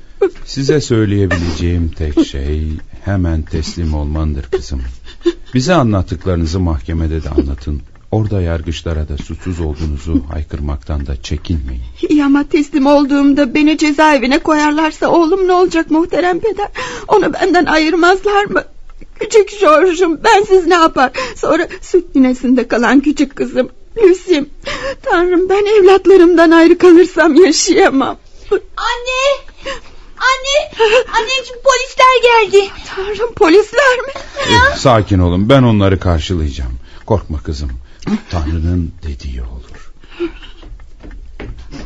Size söyleyebileceğim tek şey hemen teslim olmandır kızım. Bize anlattıklarınızı mahkemede de anlatın. Orada yargıçlara da suçsuz olduğunuzu haykırmaktan da çekinmeyin. İyi ama teslim olduğumda beni cezaevine koyarlarsa oğlum ne olacak muhterem peder? Onu benden ayırmazlar mı? Küçük George'um bensiz ne yapar? Sonra süt ninesinde kalan küçük kızım Lucy'm. Tanrım ben evlatlarımdan ayrı kalırsam yaşayamam. Anne! Anne! Anneciğim polisler geldi. Tanrım polisler mi? Ee, sakin olun ben onları karşılayacağım. Korkma kızım. Tanrı'nın dediği olur.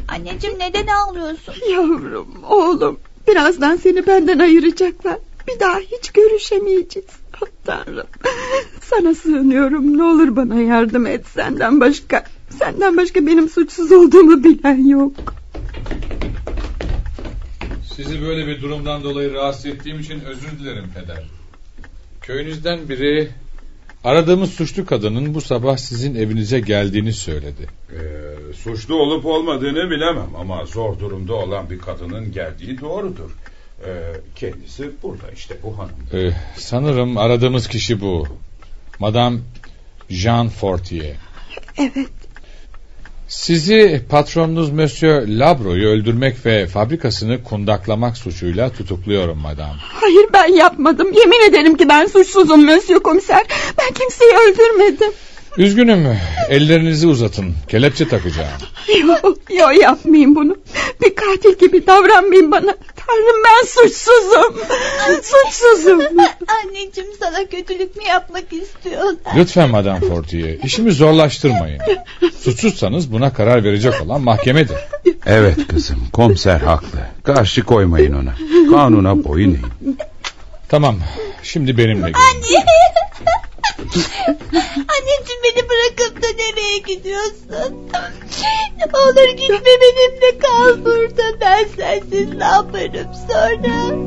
Anneciğim neden ağlıyorsun? Yavrum, oğlum. Birazdan seni benden ayıracaklar. Bir daha hiç görüşemeyeceğiz. Oh, Tanrım. Sana sığınıyorum. Ne olur bana yardım et senden başka. Senden başka benim suçsuz olduğumu bilen yok. Sizi böyle bir durumdan dolayı rahatsız ettiğim için özür dilerim peder. Köyünüzden biri aradığımız suçlu kadının bu sabah sizin evinize geldiğini söyledi. Ee, suçlu olup olmadığını bilemem ama zor durumda olan bir kadının geldiği doğrudur. Ee, kendisi burada işte bu hanım. Ee, sanırım aradığımız kişi bu. Madame Jean Fortier. Evet. Sizi patronunuz Monsieur Labro'yu öldürmek ve fabrikasını kundaklamak suçuyla tutukluyorum madam. Hayır ben yapmadım. Yemin ederim ki ben suçsuzum Monsieur Komiser. Ben kimseyi öldürmedim. Üzgünüm. Ellerinizi uzatın. Kelepçe takacağım. Yok yok yapmayın bunu. Bir katil gibi davranmayın bana. Tanrım ben suçsuzum. Suçsuzum. [laughs] Anneciğim sana kötülük mü yapmak istiyorlar? Lütfen Madame Fortier. İşimi zorlaştırmayın. Suçsuzsanız buna karar verecek olan mahkemedir. Evet kızım komiser haklı. Karşı koymayın ona. Kanuna boyun eğin. Tamam. Şimdi benimle gelin. Anne. [laughs] Anneciğim beni bırakıp da nereye gidiyorsun? Ne olur gitme benimle kal burada. Ben sensiz ne yaparım sonra?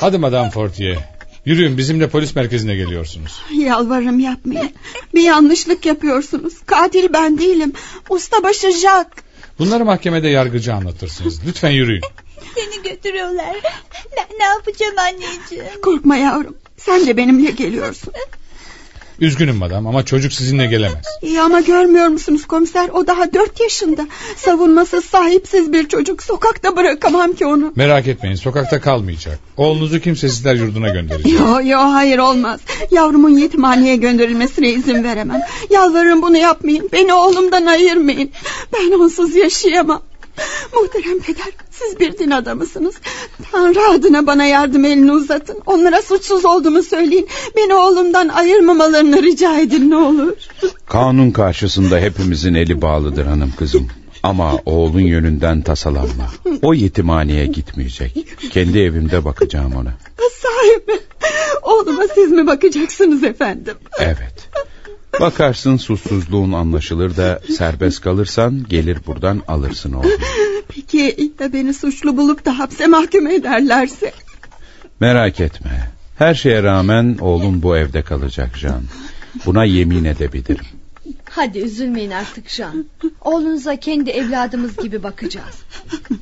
Hadi Madame Fortier. Yürüyün bizimle polis merkezine geliyorsunuz. Yalvarırım yapmayın. Bir yanlışlık yapıyorsunuz. Katil ben değilim. Ustabaşı Jack. Bunları mahkemede yargıcı anlatırsınız. Lütfen yürüyün. [laughs] Seni götürüyorlar. Ben ne yapacağım anneciğim? Korkma yavrum. Sen de benimle geliyorsun. Üzgünüm madam ama çocuk sizinle gelemez. İyi ama görmüyor musunuz komiser? O daha dört yaşında. Savunmasız, sahipsiz bir çocuk. Sokakta bırakamam ki onu. Merak etmeyin sokakta kalmayacak. Oğlunuzu kimsesizler yurduna göndereceğim. Yo yo hayır olmaz. Yavrumun yetimhaneye gönderilmesine izin veremem. Yalvarırım bunu yapmayın. Beni oğlumdan ayırmayın. Ben onsuz yaşayamam. [laughs] Muhterem peder siz bir din adamısınız. Tanrı adına bana yardım elini uzatın. Onlara suçsuz olduğumu söyleyin. Beni oğlumdan ayırmamalarını rica edin ne olur. Kanun karşısında hepimizin eli bağlıdır hanım kızım. Ama oğlun yönünden tasalanma. O yetimhaneye gitmeyecek. Kendi evimde bakacağım ona. Sahi mi? Oğluma siz mi bakacaksınız efendim? Evet. Bakarsın suçsuzluğun anlaşılır da serbest kalırsan gelir buradan alırsın oğlum. Peki ya beni suçlu bulup da hapse mahkum ederlerse? Merak etme. Her şeye rağmen oğlun bu evde kalacak Can. Buna yemin edebilirim. Hadi üzülmeyin artık Jean. Oğlunuza kendi evladımız gibi bakacağız.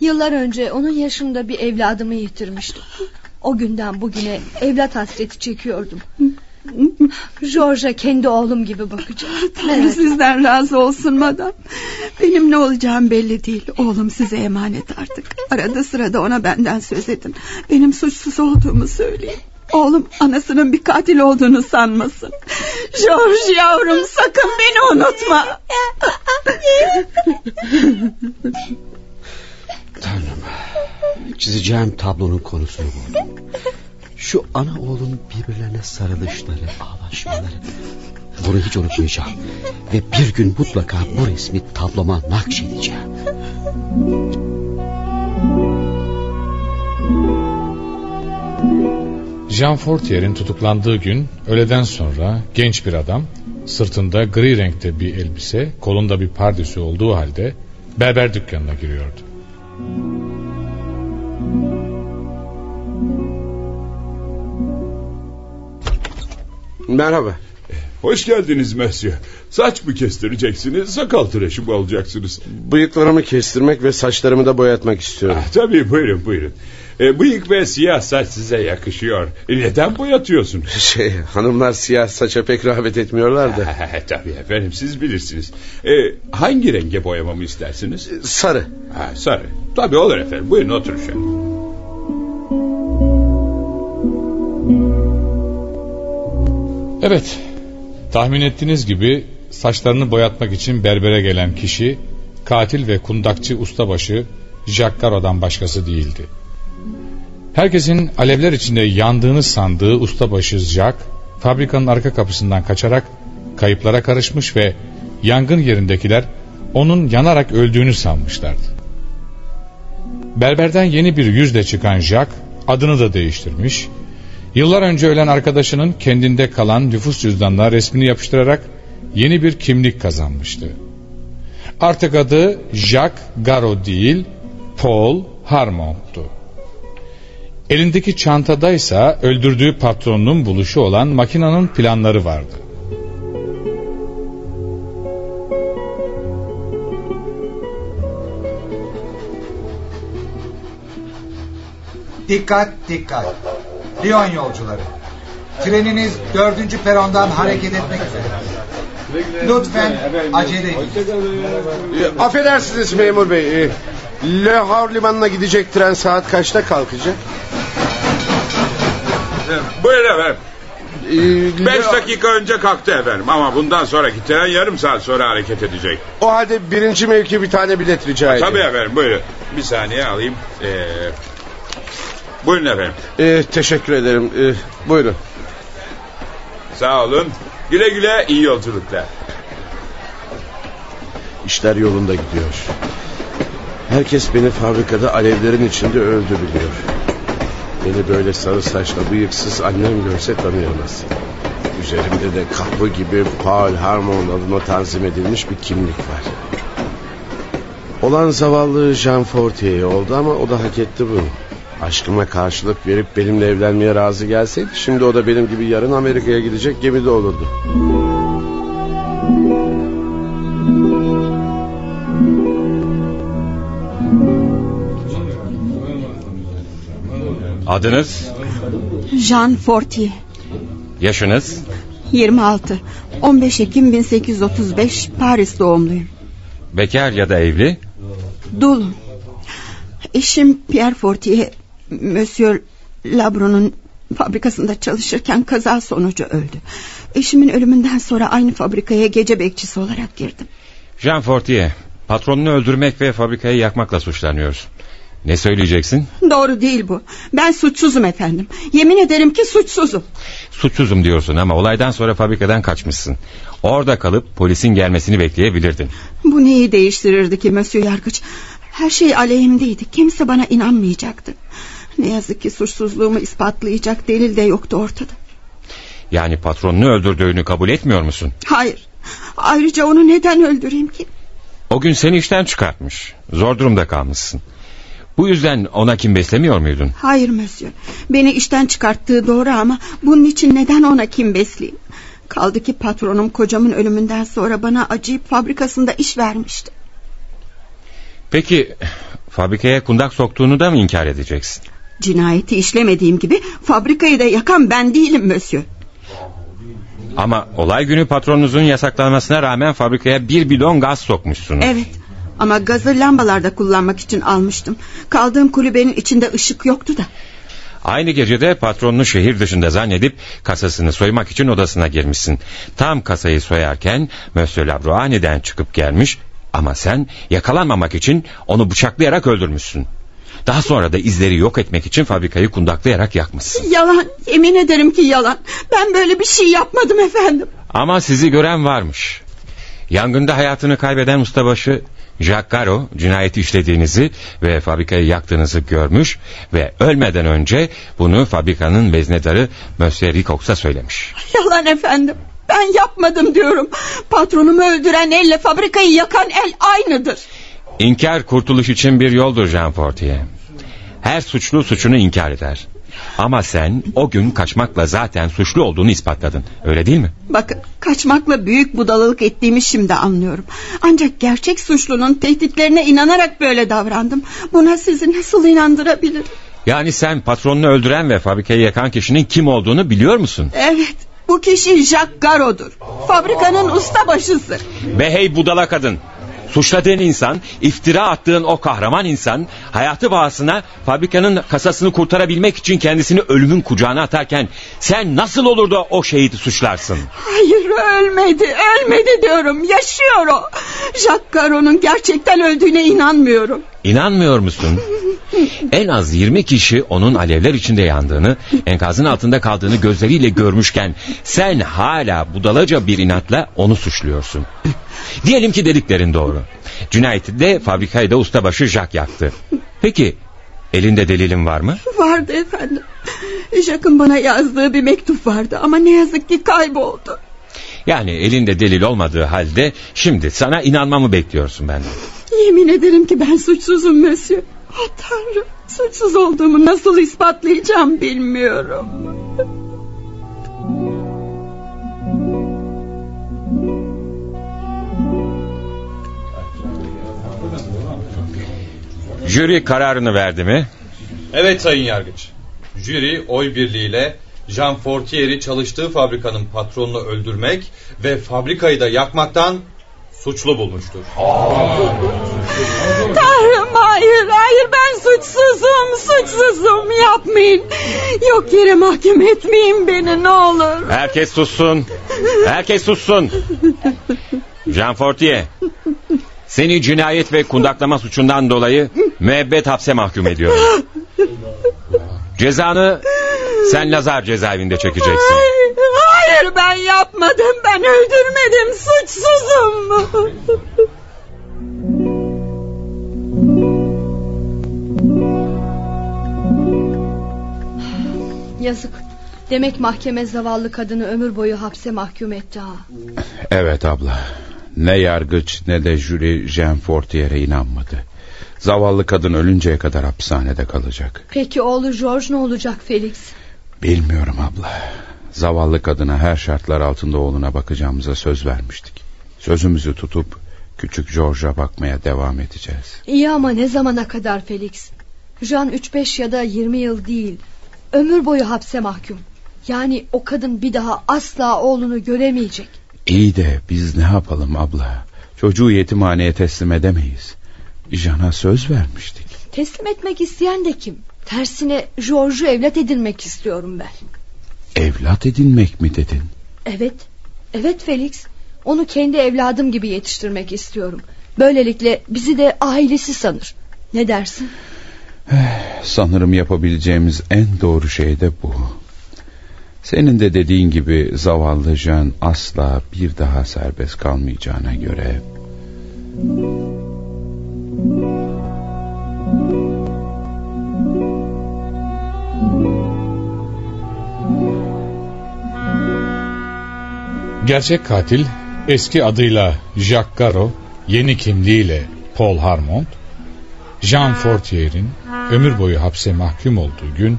Yıllar önce onun yaşında bir evladımı yitirmiştim. O günden bugüne evlat hasreti çekiyordum. George'a kendi oğlum gibi bakacağım. [laughs] Tanrı sizden razı olsun madam. Benim ne olacağım belli değil. Oğlum size emanet artık. Arada sırada ona benden söz edin. Benim suçsuz olduğumu söyleyin. Oğlum anasının bir katil olduğunu sanmasın. George yavrum sakın beni unutma. Tanrım. Çizeceğim tablonun konusunu buldum. Şu ana oğlun birbirlerine sarılışları, ağlaşmaları. Bunu hiç unutmayacağım. Ve bir gün mutlaka bu resmi tabloma nakşedeceğim. Jean Fortier'in tutuklandığı gün öğleden sonra genç bir adam sırtında gri renkte bir elbise kolunda bir pardesü olduğu halde berber dükkanına giriyordu. Merhaba. Hoş geldiniz Monsieur. Saç mı kestireceksiniz, sakal tıraşı mı alacaksınız? Bıyıklarımı kestirmek ve saçlarımı da boyatmak istiyorum. Ah, tabii buyurun buyurun. E, bıyık ve siyah saç size yakışıyor. E, neden boyatıyorsunuz? [laughs] Şey, hanımlar siyah saça pek rağbet etmiyorlar da. [laughs] tabii efendim siz bilirsiniz. E, hangi renge boyamamı istersiniz? Sarı. Ha, sarı. Tabii olur efendim. Buyurun oturun şöyle. Evet, tahmin ettiğiniz gibi saçlarını boyatmak için berbere gelen kişi katil ve kundakçı ustabaşı Jacques Garo'dan başkası değildi. Herkesin alevler içinde yandığını sandığı ustabaşı Jacques, fabrikanın arka kapısından kaçarak kayıplara karışmış ve yangın yerindekiler onun yanarak öldüğünü sanmışlardı. Berberden yeni bir yüzle çıkan Jacques adını da değiştirmiş, yıllar önce ölen arkadaşının kendinde kalan nüfus cüzdanına resmini yapıştırarak yeni bir kimlik kazanmıştı. Artık adı Jacques Garo değil, Paul Harmont'tu. Elindeki çantadaysa öldürdüğü patronunun buluşu olan makinanın planları vardı. Dikkat dikkat. Lyon yolcuları. Treniniz dördüncü perondan hareket etmek üzere. Lütfen acele edin. Affedersiniz memur bey. E, Le Havre limanına gidecek tren saat kaçta kalkacak? Buyurun efendim. E, Beş Le- dakika önce kalktı efendim ama bundan sonraki tren yarım saat sonra hareket edecek. O halde birinci mevki bir tane bilet rica edeyim. Tabii efendim buyurun. Bir saniye alayım. Ee, buyurun efendim. E, teşekkür ederim. E, buyurun. Sağ olun. Güle güle iyi yolculuklar. İşler yolunda gidiyor. Herkes beni fabrikada alevlerin içinde öldü biliyor. Beni böyle sarı saçlı bıyıksız annem görse tanıyamaz. Üzerimde de kapı gibi Paul Harmon adına tanzim edilmiş bir kimlik var. Olan zavallı Jean Fortier oldu ama o da hak etti bunu. Aşkıma karşılık verip benimle evlenmeye razı gelseydi... ...şimdi o da benim gibi yarın Amerika'ya gidecek gemide olurdu. Adınız? Jean Fortier. Yaşınız? 26 15 Ekim 1835 Paris doğumluyum. Bekar ya da evli? Dul. Eşim Pierre Fortier Monsieur Labro'nun fabrikasında çalışırken kaza sonucu öldü. Eşimin ölümünden sonra aynı fabrikaya gece bekçisi olarak girdim. Jean Fortier, patronunu öldürmek ve fabrikayı yakmakla suçlanıyorsun. Ne söyleyeceksin? Doğru değil bu. Ben suçsuzum efendim. Yemin ederim ki suçsuzum. Suçsuzum diyorsun ama olaydan sonra fabrikadan kaçmışsın. Orada kalıp polisin gelmesini bekleyebilirdin. Bu neyi değiştirirdi ki Mösyö Yargıç? Her şey aleyhimdeydi. Kimse bana inanmayacaktı. Ne yazık ki suçsuzluğumu ispatlayacak delil de yoktu ortada. Yani patronunu öldürdüğünü kabul etmiyor musun? Hayır. Ayrıca onu neden öldüreyim ki? O gün seni işten çıkartmış. Zor durumda kalmışsın. Bu yüzden ona kim beslemiyor muydun? Hayır Mösyö. Beni işten çıkarttığı doğru ama bunun için neden ona kim besleyeyim? Kaldı ki patronum kocamın ölümünden sonra bana acıyıp fabrikasında iş vermişti. Peki fabrikaya kundak soktuğunu da mı inkar edeceksin? Cinayeti işlemediğim gibi fabrikayı da yakan ben değilim Mösyö. Ama olay günü patronunuzun yasaklanmasına rağmen fabrikaya bir bidon gaz sokmuşsunuz. Evet ama gazı lambalarda kullanmak için almıştım. Kaldığım kulübenin içinde ışık yoktu da. Aynı gecede patronunu şehir dışında zannedip kasasını soymak için odasına girmişsin. Tam kasayı soyarken Monsieur Labro aniden çıkıp gelmiş ama sen yakalanmamak için onu bıçaklayarak öldürmüşsün. Daha sonra da izleri yok etmek için fabrikayı kundaklayarak yakmışsın. Yalan emin ederim ki yalan. Ben böyle bir şey yapmadım efendim. Ama sizi gören varmış. Yangında hayatını kaybeden ustabaşı Jacques Caro cinayeti işlediğinizi ve fabrikayı yaktığınızı görmüş ve ölmeden önce bunu fabrikanın veznedarı Monsieur Ricox'a söylemiş. Yalan efendim. Ben yapmadım diyorum. Patronumu öldüren elle fabrikayı yakan el aynıdır. İnkar kurtuluş için bir yoldur Jean Fortier. Her suçlu suçunu inkar eder. Ama sen o gün kaçmakla zaten suçlu olduğunu ispatladın. Öyle değil mi? Bakın kaçmakla büyük budalalık ettiğimi şimdi anlıyorum. Ancak gerçek suçlunun tehditlerine inanarak böyle davrandım. Buna sizi nasıl inandırabilirim? Yani sen patronunu öldüren ve fabrikayı yakan kişinin kim olduğunu biliyor musun? Evet. Bu kişi Jacques Garo'dur. Fabrikanın ustabaşısı. Be hey budala kadın. Suçladığın insan, iftira attığın o kahraman insan hayatı bağısına fabrikanın kasasını kurtarabilmek için kendisini ölümün kucağına atarken sen nasıl olur da o şehidi suçlarsın? Hayır ölmedi, ölmedi diyorum. Yaşıyor o. Jacques Garon'un gerçekten öldüğüne inanmıyorum. İnanmıyor musun? [laughs] en az 20 kişi onun alevler içinde yandığını, enkazın altında kaldığını gözleriyle görmüşken sen hala budalaca bir inatla onu suçluyorsun. Diyelim ki dediklerin doğru. Cinayeti de fabrikayı ustabaşı Jack yaktı. Peki elinde delilin var mı? Vardı efendim. Jack'ın bana yazdığı bir mektup vardı ama ne yazık ki kayboldu. Yani elinde delil olmadığı halde şimdi sana inanmamı bekliyorsun benden. Yemin ederim ki ben suçsuzum Mösyö. Oh Tanrım suçsuz olduğumu nasıl ispatlayacağım bilmiyorum. Jüri kararını verdi mi? Evet sayın yargıç. Jüri oy birliğiyle Jean Fortier'i çalıştığı fabrikanın patronunu öldürmek ve fabrikayı da yakmaktan suçlu bulmuştur. Tanrım hayır hayır ben suçsuzum suçsuzum yapmayın. Yok yere mahkum etmeyin beni ne olur. Herkes sussun. Herkes sussun. Jean Fortier. Seni cinayet ve kundaklama suçundan dolayı müebbet hapse mahkum ediyorum. Cezanı sen Lazar cezaevinde çekeceksin. Hayır, hayır ben yapmadım ben öldürmedim suçsuzum. Yazık. Demek mahkeme zavallı kadını ömür boyu hapse mahkum etti ha. Evet abla. Ne yargıç ne de jüri Jean Fortier'e inanmadı. Zavallı kadın ölünceye kadar hapishanede kalacak. Peki oğlu George ne olacak Felix? Bilmiyorum abla. Zavallı kadına her şartlar altında oğluna bakacağımıza söz vermiştik. Sözümüzü tutup küçük George'a bakmaya devam edeceğiz. İyi ama ne zamana kadar Felix? Jean 3-5 ya da 20 yıl değil. Ömür boyu hapse mahkum. Yani o kadın bir daha asla oğlunu göremeyecek. İyi de biz ne yapalım abla? Çocuğu yetimhaneye teslim edemeyiz. Jana söz vermiştik. Teslim etmek isteyen de kim? Tersine George'u evlat edinmek istiyorum ben. Evlat edinmek mi dedin? Evet. Evet Felix. Onu kendi evladım gibi yetiştirmek istiyorum. Böylelikle bizi de ailesi sanır. Ne dersin? Sanırım yapabileceğimiz en doğru şey de bu. Senin de dediğin gibi zavallı Jean asla bir daha serbest kalmayacağına göre... Gerçek katil eski adıyla Jacques Garo, yeni kimliğiyle Paul Harmont, Jean Fortier'in ömür boyu hapse mahkum olduğu gün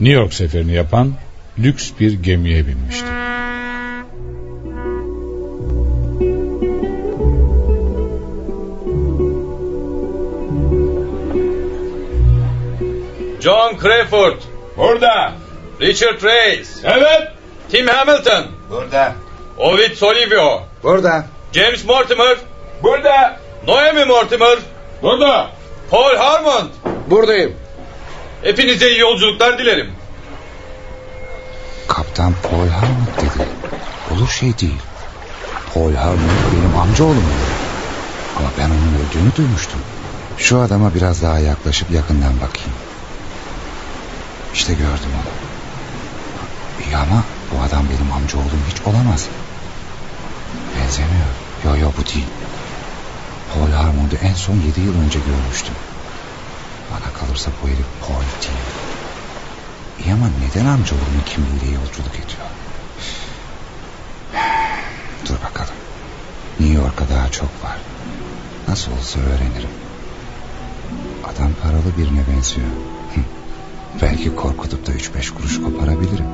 New York seferini yapan lüks bir gemiye binmişti. John Crawford. Burada. Richard Reis. Evet. Tim Hamilton. Burada. Ovid Solivio. Burada. James Mortimer. Burada. Noemi Mortimer. Burada. Paul Harmon. Buradayım. Hepinize iyi yolculuklar dilerim. Kaptan Paul Harmon dedi. Olur şey değil. Paul Harmon benim amcaoğlum. Ama ben onun öldüğünü duymuştum. Şu adama biraz daha yaklaşıp yakından bakayım. İşte gördüm onu. İyi ama bu adam benim amcaoğlum hiç olamaz. Benzemiyor. Yo yo bu değil. Paul Harmon'u en son yedi yıl önce görmüştüm. Bana kalırsa bu herif Paul değil. İyi ama neden amcaoğlumun kimliğiyle yolculuk ediyor? Dur bakalım. New York'a daha çok var. Nasıl olsa öğrenirim. Adam paralı birine benziyor. [laughs] Belki korkutup da üç beş kuruş koparabilirim.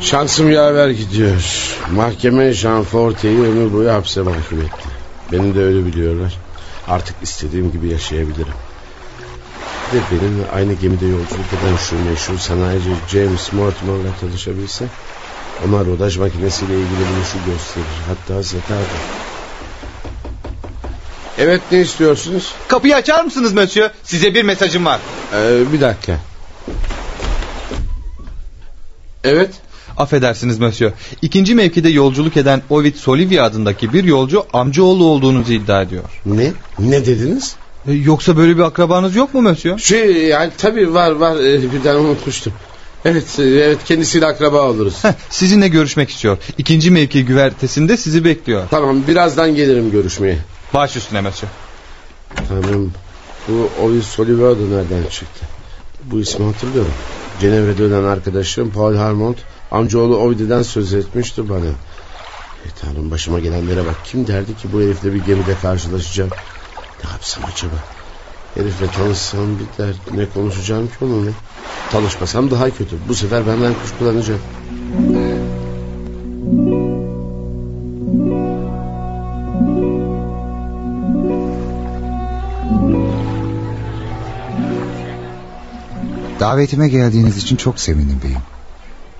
Şansım yaver gidiyor. Mahkeme Jean Forte'yi ömür boyu hapse mahkum etti. Beni de öyle biliyorlar. Artık istediğim gibi yaşayabilirim. De benimle aynı gemide yolculuk eden şu meşhur sanayici James Mortimer'la tanışabilsem... ...ona rodaj makinesiyle ilgili bir işi gösterir. Hatta satardı. Evet ne istiyorsunuz? Kapıyı açar mısınız Monsieur? Size bir mesajım var. Ee, bir dakika. Evet. Affedersiniz Monsieur. İkinci mevkide yolculuk eden Ovid Solivia adındaki bir yolcu amcaoğlu olduğunuzu iddia ediyor. Ne? Ne dediniz? E, yoksa böyle bir akrabanız yok mu Monsieur? Şey yani tabii var var ee, birden unutmuştum. Evet e, evet kendisiyle akraba oluruz. Heh, sizinle görüşmek istiyor. İkinci mevki güvertesinde sizi bekliyor. Tamam birazdan gelirim görüşmeye. Baş üstüne Monsieur. Tamam. Bu Ovid Solivia da nereden çıktı? Bu ismi hatırlıyorum. Cenevre'de ölen arkadaşım Paul Harmont amcaoğlu Ovid'den söz etmişti bana. E, tanrım başıma gelenlere bak. Kim derdi ki bu herifle bir gemide karşılaşacağım? Ne yapsam acaba? Herifle tanışsam bir dert ne konuşacağım ki onunla? Tanışmasam daha kötü. Bu sefer benden kuşkulanacak. Davetime geldiğiniz için çok sevindim beyim.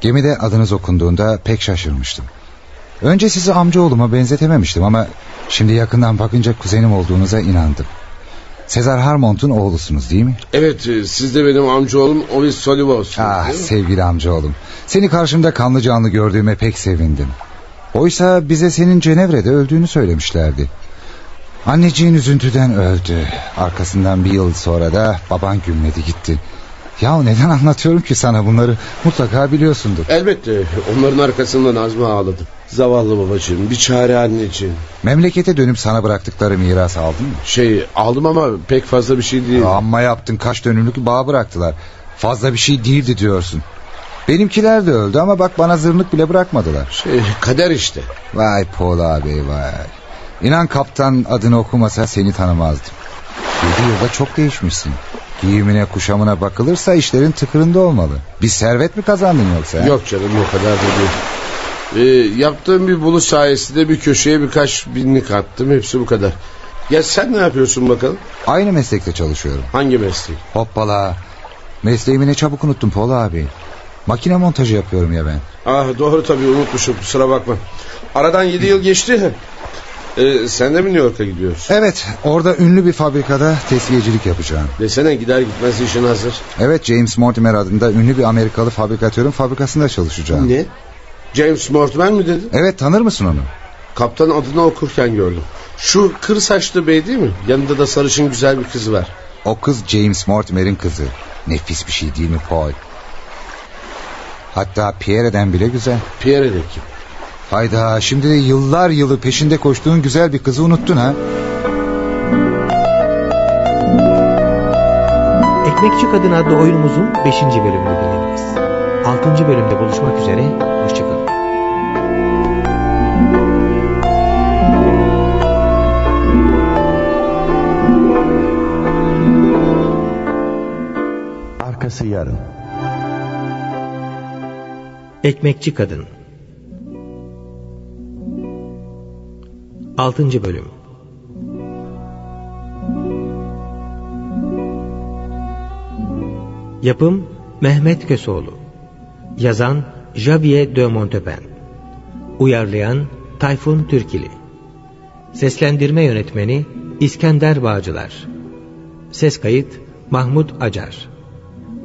Gemide adınız okunduğunda pek şaşırmıştım. Önce sizi amcaoğluma benzetememiştim ama şimdi yakından bakınca kuzenim olduğunuza inandım. Sezar Harmont'un oğlusunuz değil mi? Evet e, siz de benim amcaoğlum Ovid Solivos. Ah sevgili amcaoğlum. Seni karşımda kanlı canlı gördüğüme pek sevindim. Oysa bize senin Cenevre'de öldüğünü söylemişlerdi. Anneciğin üzüntüden öldü. Arkasından bir yıl sonra da baban gümledi gitti. Ya neden anlatıyorum ki sana bunları mutlaka biliyorsundur. Elbette onların arkasından Azmi ağladı. Zavallı babacığım bir çare anneciğim. Memlekete dönüp sana bıraktıkları miras aldın mı? Şey aldım ama pek fazla bir şey değil. Amma yaptın kaç dönümlük bağ bıraktılar. Fazla bir şey değildi diyorsun. Benimkiler de öldü ama bak bana zırnık bile bırakmadılar. Şey kader işte. Vay Paul abi vay. İnan kaptan adını okumasa seni tanımazdım. Yedi yılda çok değişmişsin. Giyimine kuşamına bakılırsa işlerin tıkırında olmalı. Bir servet mi kazandın yoksa? Yok canım o kadar da değil. Ee, yaptığım bir buluş sayesinde bir köşeye birkaç binlik attım. Hepsi bu kadar. Ya sen ne yapıyorsun bakalım? Aynı meslekte çalışıyorum. Hangi meslek? Hoppala. Mesleğimi ne çabuk unuttum Paul abi. Makine montajı yapıyorum ya ben. Ah doğru tabii unutmuşum kusura bakma. Aradan yedi yıl geçti. Ee, sen de mi New York'a gidiyorsun? Evet orada ünlü bir fabrikada tesviyecilik yapacağım. Desene gider gitmez işin hazır. Evet James Mortimer adında ünlü bir Amerikalı fabrikatörün fabrikasında çalışacağım. Ne? James Mortimer mi dedin? Evet tanır mısın onu? Kaptan adını okurken gördüm. Şu kır saçlı bey değil mi? Yanında da sarışın güzel bir kız var. O kız James Mortimer'in kızı. Nefis bir şey değil mi Paul? Hatta Pierre'den bile güzel. Pierre de kim? Hayda şimdi de yıllar yılı peşinde koştuğun güzel bir kızı unuttun ha? Ekmekçi Kadın adlı oyunumuzun 5. bölümünü dinlediniz. 6. bölümde buluşmak üzere, hoşçakalın. Arkası yarın. Ekmekçi Kadın 6. Bölüm. Yapım Mehmet Kösoğlu Yazan Javier de Montepen Uyarlayan Tayfun Türkili. Seslendirme Yönetmeni İskender Bağcılar. Ses Kayıt Mahmut Acar.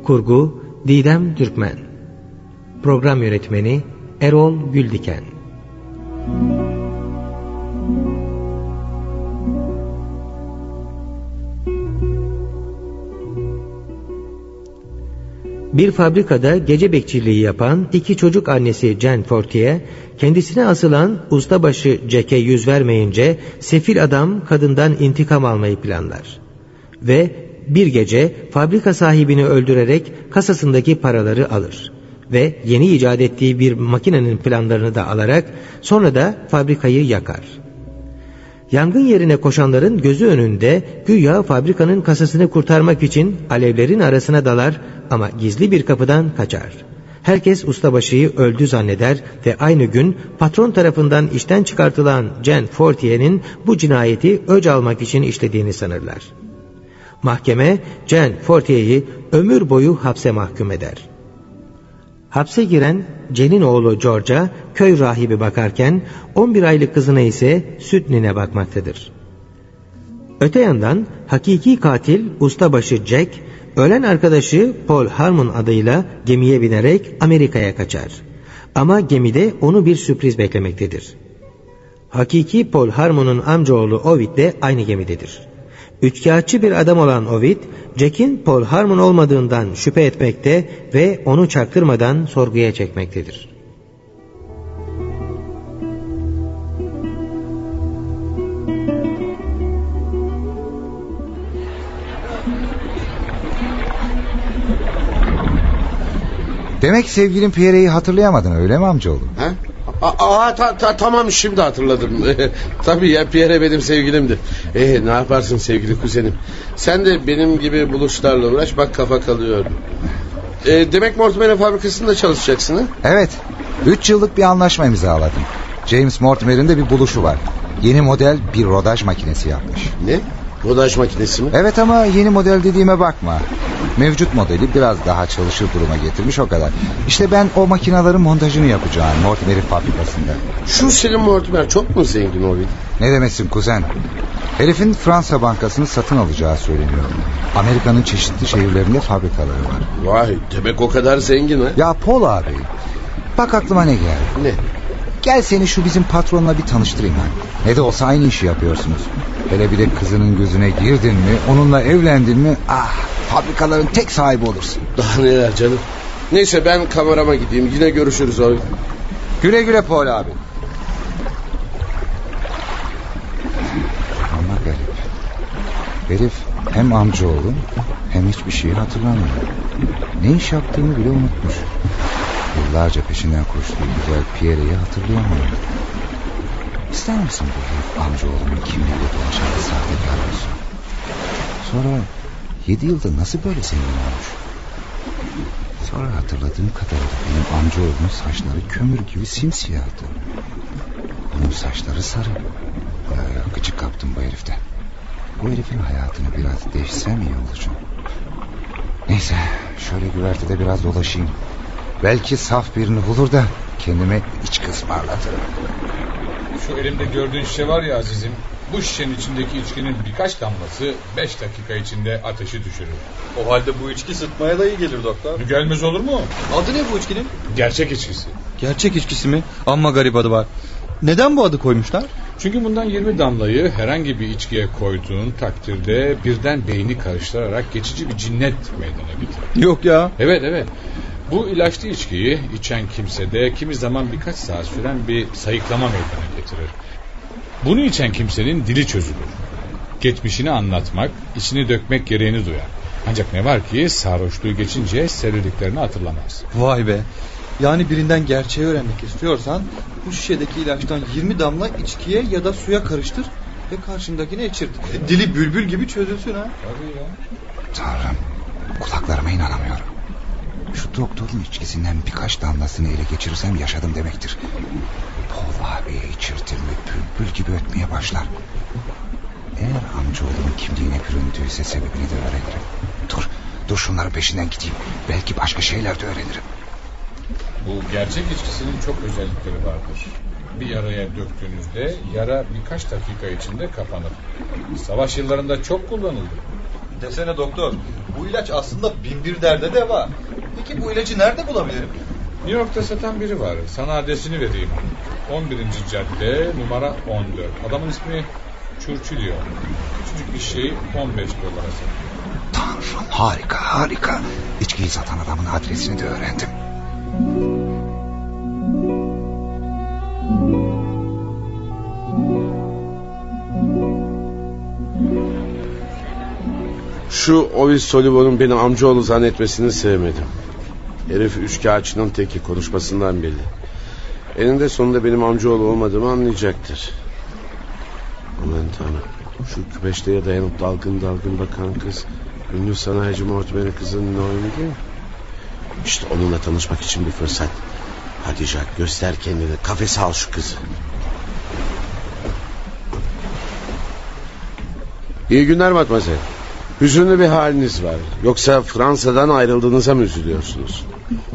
Kurgu Didem Türkmen. Program Yönetmeni Erol Güldiken Bir fabrikada gece bekçiliği yapan iki çocuk annesi Jen Fortier, kendisine asılan ustabaşı Jack'e yüz vermeyince sefil adam kadından intikam almayı planlar. Ve bir gece fabrika sahibini öldürerek kasasındaki paraları alır. Ve yeni icat ettiği bir makinenin planlarını da alarak sonra da fabrikayı yakar. Yangın yerine koşanların gözü önünde güya fabrikanın kasasını kurtarmak için alevlerin arasına dalar ama gizli bir kapıdan kaçar. Herkes ustabaşıyı öldü zanneder ve aynı gün patron tarafından işten çıkartılan Jen Fortier'in bu cinayeti öc almak için işlediğini sanırlar. Mahkeme Jen Fortier'i ömür boyu hapse mahkum eder. Hapse giren Jen'in oğlu George'a köy rahibi bakarken 11 aylık kızına ise süt nine bakmaktadır. Öte yandan hakiki katil ustabaşı Jack, ölen arkadaşı Paul Harmon adıyla gemiye binerek Amerika'ya kaçar. Ama gemide onu bir sürpriz beklemektedir. Hakiki Paul Harmon'un amcaoğlu Ovid de aynı gemidedir. Üçkağıtçı bir adam olan Ovid, Jack'in Paul Harmon olmadığından şüphe etmekte ve onu çaktırmadan sorguya çekmektedir. Demek sevgilin Pierre'yi hatırlayamadın öyle mi amcaoğlu? Ha? Aa, ta, ta, tamam şimdi hatırladım. [laughs] Tabii ya Pierre benim sevgilimdi. Ee, ne yaparsın sevgili kuzenim. Sen de benim gibi buluşlarla uğraş bak kafa kalıyor. Ee, demek Mortimer'in fabrikasında çalışacaksın ha? Evet. Üç yıllık bir anlaşma imzaladım. James Mortimer'in de bir buluşu var. Yeni model bir rodaj makinesi yapmış. Ne? Rodaj makinesi mi? Evet ama yeni model dediğime bakma. Mevcut modeli biraz daha çalışır duruma getirmiş o kadar. İşte ben o makinelerin montajını yapacağım Mortimer'in fabrikasında. Şu Selim Mortimer çok mu zengin Ovid? Ne demesin kuzen? Herifin Fransa bankasını satın alacağı söyleniyor. Amerika'nın çeşitli şehirlerinde fabrikaları var. Vay demek o kadar zengin ha? Ya Paul abi. Bak aklıma ne geldi. Ne? Gel seni şu bizim patronla bir tanıştırayım ha. Ne de olsa aynı işi yapıyorsunuz. Hele bir de kızının gözüne girdin mi, onunla evlendin mi... Ah, fabrikaların tek sahibi olursun. Daha neler canım. Neyse ben kamerama gideyim. Yine görüşürüz abi. Güle güle Paul abi. Ama garip. Herif hem amcaoğlu hem hiçbir şeyi hatırlamıyor. Ne iş yaptığını bile unutmuş. Yıllarca peşinden koştuğu güzel Pierre'yi hatırlayamıyor. İster misin bu herif amcaoğlunun kimliğiyle dolaşan bir sahtekar olsun? Sonra yedi yılda nasıl böyle zengin olmuş? Sonra hatırladığım kadarıyla benim amcaoğlumun saçları kömür gibi simsiyahtı. Onun saçları sarı. Ya, gıcık kaptım bu heriften. Bu herifin hayatını biraz değişsem iyi olacak. Neyse şöyle güvertede biraz dolaşayım. Belki saf birini bulur da kendime iç kısmarlatırım. Şu elimde gördüğün şişe var ya azizim. Bu şişenin içindeki içkinin birkaç damlası beş dakika içinde ateşi düşürür. O halde bu içki sıtmaya da iyi gelir doktor. Gelmez olur mu? Adı ne bu içkinin? Gerçek içkisi. Gerçek içkisi mi? Amma garip adı var. Neden bu adı koymuşlar? Çünkü bundan 20 damlayı herhangi bir içkiye koyduğun takdirde birden beyni karıştırarak geçici bir cinnet meydana getirir. Yok ya. Evet evet. Bu ilaçlı içkiyi içen kimsede kimi zaman birkaç saat süren bir sayıklama meydana getirir. Bunu içen kimsenin dili çözülür. Geçmişini anlatmak, içini dökmek gereğini duyar. Ancak ne var ki sarhoşluğu geçince söylediklerini hatırlamaz. Vay be. Yani birinden gerçeği öğrenmek istiyorsan bu şişedeki ilaçtan 20 damla içkiye ya da suya karıştır ve karşındakine içirt. Dili bülbül gibi çözülsün ha. Tabii ya. Tanrım kulaklarıma inanamıyorum. Şu doktorun içkisinden birkaç damlasını ele geçirirsem yaşadım demektir. Paul abiye içirtir mi gibi ötmeye başlar. Eğer amcaoğlumun kimliğine büründüyse sebebini de öğrenirim. Dur, dur şunların peşinden gideyim. Belki başka şeyler de öğrenirim. Bu gerçek içkisinin çok özellikleri vardır. Bir yaraya döktüğünüzde yara birkaç dakika içinde kapanır. Savaş yıllarında çok kullanıldı. Desene doktor bu ilaç aslında bin bir derde deva. Peki bu ilacı nerede bulabilirim? New York'ta satan biri var. Sana adresini vereyim. 11. cadde numara 14. Adamın ismi Churchillio. Küçücük bir şey 15 dolara satıyor. Tanrım harika harika. İçkiyi satan adamın adresini de öğrendim. Şu Ovis Sullivan'ın beni amcaoğlu zannetmesini sevmedim. Herif üçkağıtçının teki konuşmasından belli. Eninde sonunda benim amcaoğlu olmadığımı anlayacaktır. Aman tanrım. Şu küpeşteye dayanıp dalgın dalgın bakan kız... ...ünlü sanayici Mortimer'in kızının değil mi? İşte onunla tanışmak için bir fırsat. Hadi Jack göster kendini. Kafese al şu kızı. İyi günler Matmazel. Hüzünlü bir haliniz var. Yoksa Fransa'dan ayrıldığınıza mı üzülüyorsunuz?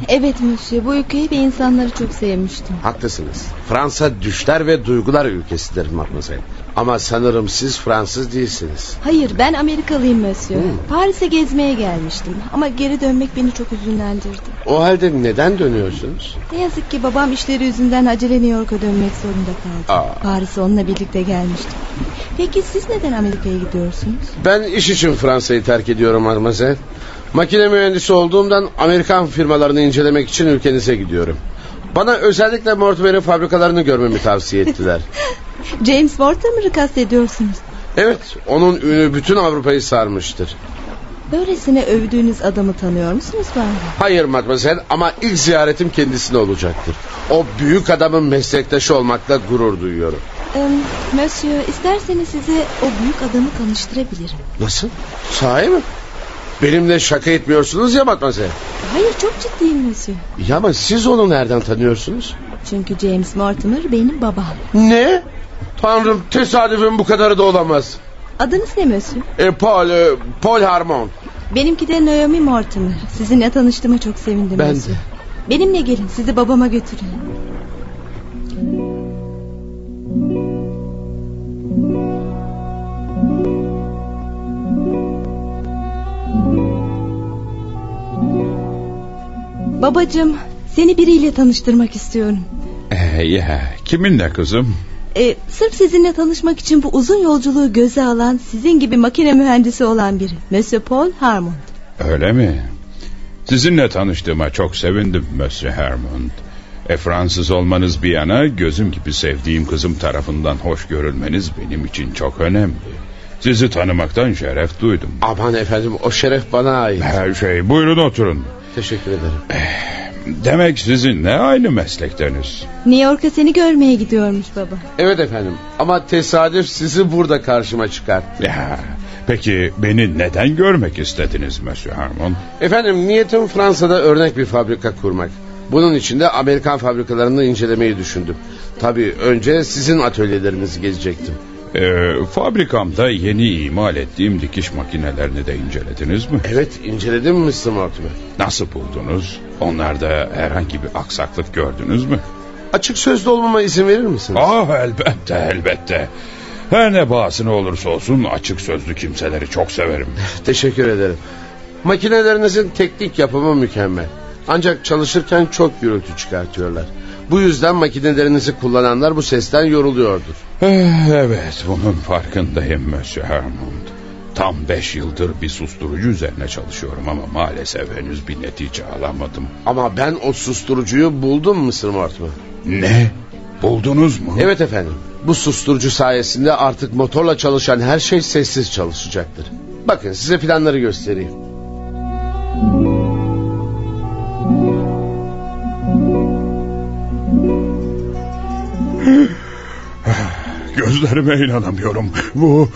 Evet Monsieur bu ülkeyi ve insanları çok sevmiştim. Haklısınız. Fransa düşler ve duygular ülkesidir Matmazel. Ama sanırım siz Fransız değilsiniz. Hayır ben Amerikalıyım Monsieur. Hmm. Paris'e gezmeye gelmiştim ama geri dönmek beni çok üzünlendirdi. O halde neden dönüyorsunuz? Ne yazık ki babam işleri yüzünden acele New York'a dönmek zorunda kaldı. Paris'e onunla birlikte gelmiştim. Peki siz neden Amerika'ya gidiyorsunuz? Ben iş için Fransa'yı terk ediyorum Matmazel. Makine mühendisi olduğumdan Amerikan firmalarını incelemek için ülkenize gidiyorum. Bana özellikle Mortimer'in fabrikalarını görmemi tavsiye ettiler. [laughs] James Mortimer'ı kastediyorsunuz. Evet, onun ünü bütün Avrupa'yı sarmıştır. Böylesine övdüğünüz adamı tanıyor musunuz bana? Hayır Matmazel ama ilk ziyaretim kendisine olacaktır. O büyük adamın meslektaşı olmakla gurur duyuyorum. Ee, Monsieur isterseniz size o büyük adamı tanıştırabilirim. Nasıl? Sahi mi? Benimle şaka etmiyorsunuz ya Matmazel. Hayır çok ciddiyim Monsieur. Ya ama siz onu nereden tanıyorsunuz? Çünkü James Mortimer benim babam. Ne? Tanrım tesadüfün bu kadarı da olamaz. Adınız ne Monsieur? E, Paul, e, Paul Harmon. Benimki de Naomi Mortimer. Sizinle tanıştığıma çok sevindim ben. De. Benimle gelin sizi babama götüreyim. Babacığım seni biriyle tanıştırmak istiyorum. Ee, ya, kiminle kızım? Ee, sırf sizinle tanışmak için bu uzun yolculuğu göze alan sizin gibi makine mühendisi olan biri. Monsieur Paul Harmond. Öyle mi? Sizinle tanıştığıma çok sevindim Monsieur Harmond. E Fransız olmanız bir yana gözüm gibi sevdiğim kızım tarafından hoş görülmeniz benim için çok önemli. Sizi tanımaktan şeref duydum. Aman efendim o şeref bana ait. Her şey buyurun oturun. Teşekkür ederim. Demek sizinle aynı meslekteniz. New York'a seni görmeye gidiyormuş baba. Evet efendim ama tesadüf sizi burada karşıma çıkarttı. Ya, peki beni neden görmek istediniz Monsieur Harmon? Efendim niyetim Fransa'da örnek bir fabrika kurmak. Bunun için de Amerikan fabrikalarını incelemeyi düşündüm. Tabii önce sizin atölyelerinizi gezecektim. Ee, fabrikamda yeni imal ettiğim dikiş makinelerini de incelediniz mi? Evet inceledim Mr. Mortimer. Nasıl buldunuz? Onlarda herhangi bir aksaklık gördünüz mü? Açık sözlü olmama izin verir misiniz? Ah elbette elbette. Her ne bahsine olursa olsun açık sözlü kimseleri çok severim. [laughs] Teşekkür ederim. Makinelerinizin teknik yapımı mükemmel. Ancak çalışırken çok gürültü çıkartıyorlar. Bu yüzden makinelerinizi kullananlar bu sesten yoruluyordur. Eh, Evet bunun farkındayım Monsieur Hermond. Tam beş yıldır bir susturucu üzerine çalışıyorum ama maalesef henüz bir netice alamadım. Ama ben o susturucuyu buldum Mr. Mortimer. Ne? Buldunuz mu? Evet efendim. Bu susturucu sayesinde artık motorla çalışan her şey sessiz çalışacaktır. Bakın size planları göstereyim. [laughs] Gözlerime inanamıyorum. Bu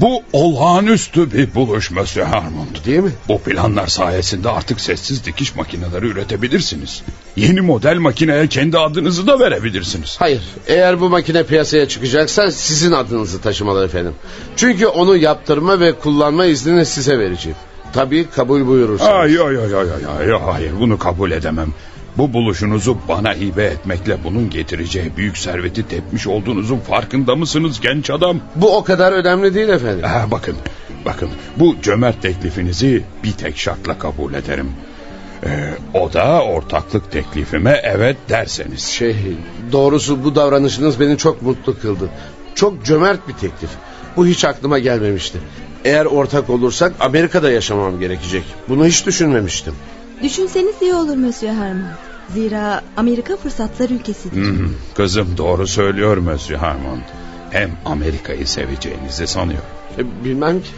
bu olağanüstü bir buluş Monsieur Harmond. Değil mi? Bu planlar sayesinde artık sessiz dikiş makineleri üretebilirsiniz. Yeni model makineye kendi adınızı da verebilirsiniz. Hayır. Eğer bu makine piyasaya çıkacaksa sizin adınızı taşımalı efendim. Çünkü onu yaptırma ve kullanma iznini size vereceğim. Tabii kabul buyurursanız. Ay ay ay ay ay ay hayır bunu kabul edemem. Bu buluşunuzu bana hibe etmekle bunun getireceği büyük serveti tepmiş olduğunuzun farkında mısınız genç adam? Bu o kadar önemli değil efendim. Ha, bakın, bakın bu cömert teklifinizi bir tek şartla kabul ederim. Ee, o da ortaklık teklifime evet derseniz. Şey, doğrusu bu davranışınız beni çok mutlu kıldı. Çok cömert bir teklif. Bu hiç aklıma gelmemişti. Eğer ortak olursak Amerika'da yaşamam gerekecek. Bunu hiç düşünmemiştim. Düşünseniz iyi olur Monsieur Harmon. Zira Amerika fırsatlar ülkesidir. Hmm, kızım doğru söylüyor Monsieur Harmond. Hem Amerika'yı seveceğinizi sanıyorum. E, bilmem ki.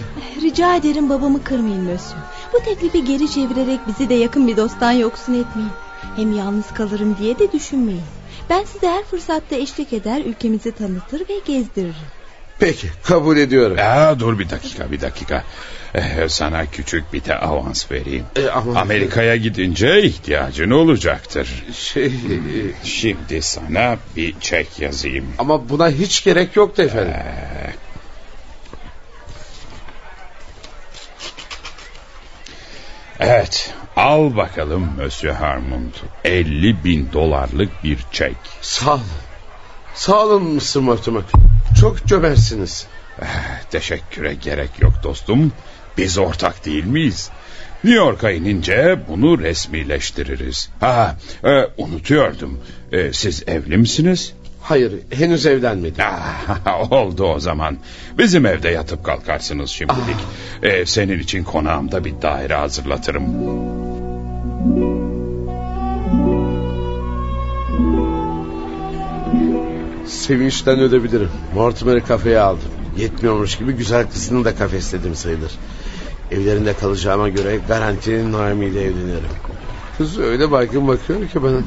Rica ederim babamı kırmayın Monsieur. Bu teklifi geri çevirerek bizi de yakın bir dosttan yoksun etmeyin. Hem yalnız kalırım diye de düşünmeyin. Ben size her fırsatta eşlik eder, ülkemizi tanıtır ve gezdiririm. Peki kabul ediyorum. Ya, dur bir dakika bir dakika. Ee, sana küçük bir de avans vereyim. E, ama... Amerika'ya gidince ihtiyacın olacaktır. Şey... Şimdi sana bir çek yazayım. Ama buna hiç gerek yoktu efendim. Ee, Evet, al bakalım Monsieur Harmond. 50 bin dolarlık bir çek. Sağ olun. Sağ olun Mr. Mortimer. Çok cömertsiniz. Teşekküre gerek yok dostum. Biz ortak değil miyiz? New York'a inince bunu resmileştiririz. Ha, e, unutuyordum. E, siz evli misiniz? Hayır, henüz evlenmedim. Ah, [laughs] oldu o zaman. Bizim evde yatıp kalkarsınız şimdilik. E, senin için konağımda bir daire hazırlatırım. Sevinçten ölebilirim. Mortimer'ı kafeye aldım. Yetmiyormuş gibi güzel kızını da kafesledim sayılır. Evlerinde kalacağıma göre garantinin Naomi ile evlenirim. Kız öyle baygın bakıyor ki bana.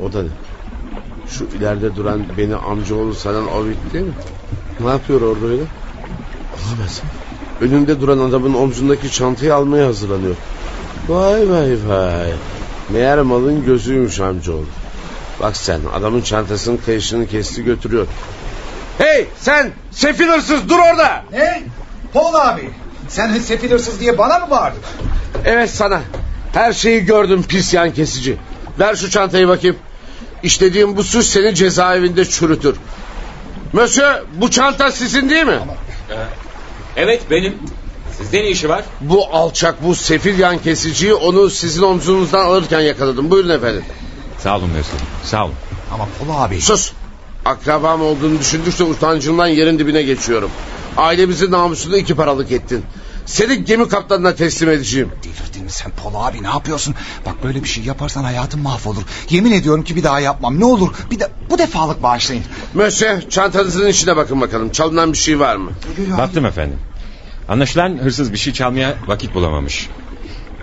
O da ne? Şu ileride duran beni amcaoğlu sanan Ovid değil mi? Ne yapıyor orada öyle? Olamaz. Önünde duran adamın omzundaki çantayı almaya hazırlanıyor. Vay vay vay. Meğer malın gözüymüş amcaoğlu. Bak sen adamın çantasının kayışını kesti götürüyor. Hey sen sefil hırsız dur orada. Ne? Paul abi sen sefil hırsız diye bana mı bağırdın? Evet sana. Her şeyi gördüm pis yan kesici. Ver şu çantayı bakayım. İşlediğim bu suç seni cezaevinde çürütür. Monsieur bu çanta sizin değil mi? Evet benim. Sizde ne işi var? Bu alçak bu sefil yan kesiciyi onu sizin omzunuzdan alırken yakaladım. Buyurun efendim. Sağ olun Mesut. Sağ olun. Ama Paul abi. Sus. Akrabam olduğunu düşündükçe utancımdan yerin dibine geçiyorum. Ailemizin namusunu iki paralık ettin. Seni gemi kaptanına teslim edeceğim. Delirdin mi sen Paul abi ne yapıyorsun? Bak böyle bir şey yaparsan hayatın mahvolur. Yemin ediyorum ki bir daha yapmam. Ne olur bir de bu defalık bağışlayın. Mösyö çantanızın içine bakın bakalım. Çalınan bir şey var mı? Baktım efendim. Anlaşılan hırsız bir şey çalmaya vakit bulamamış.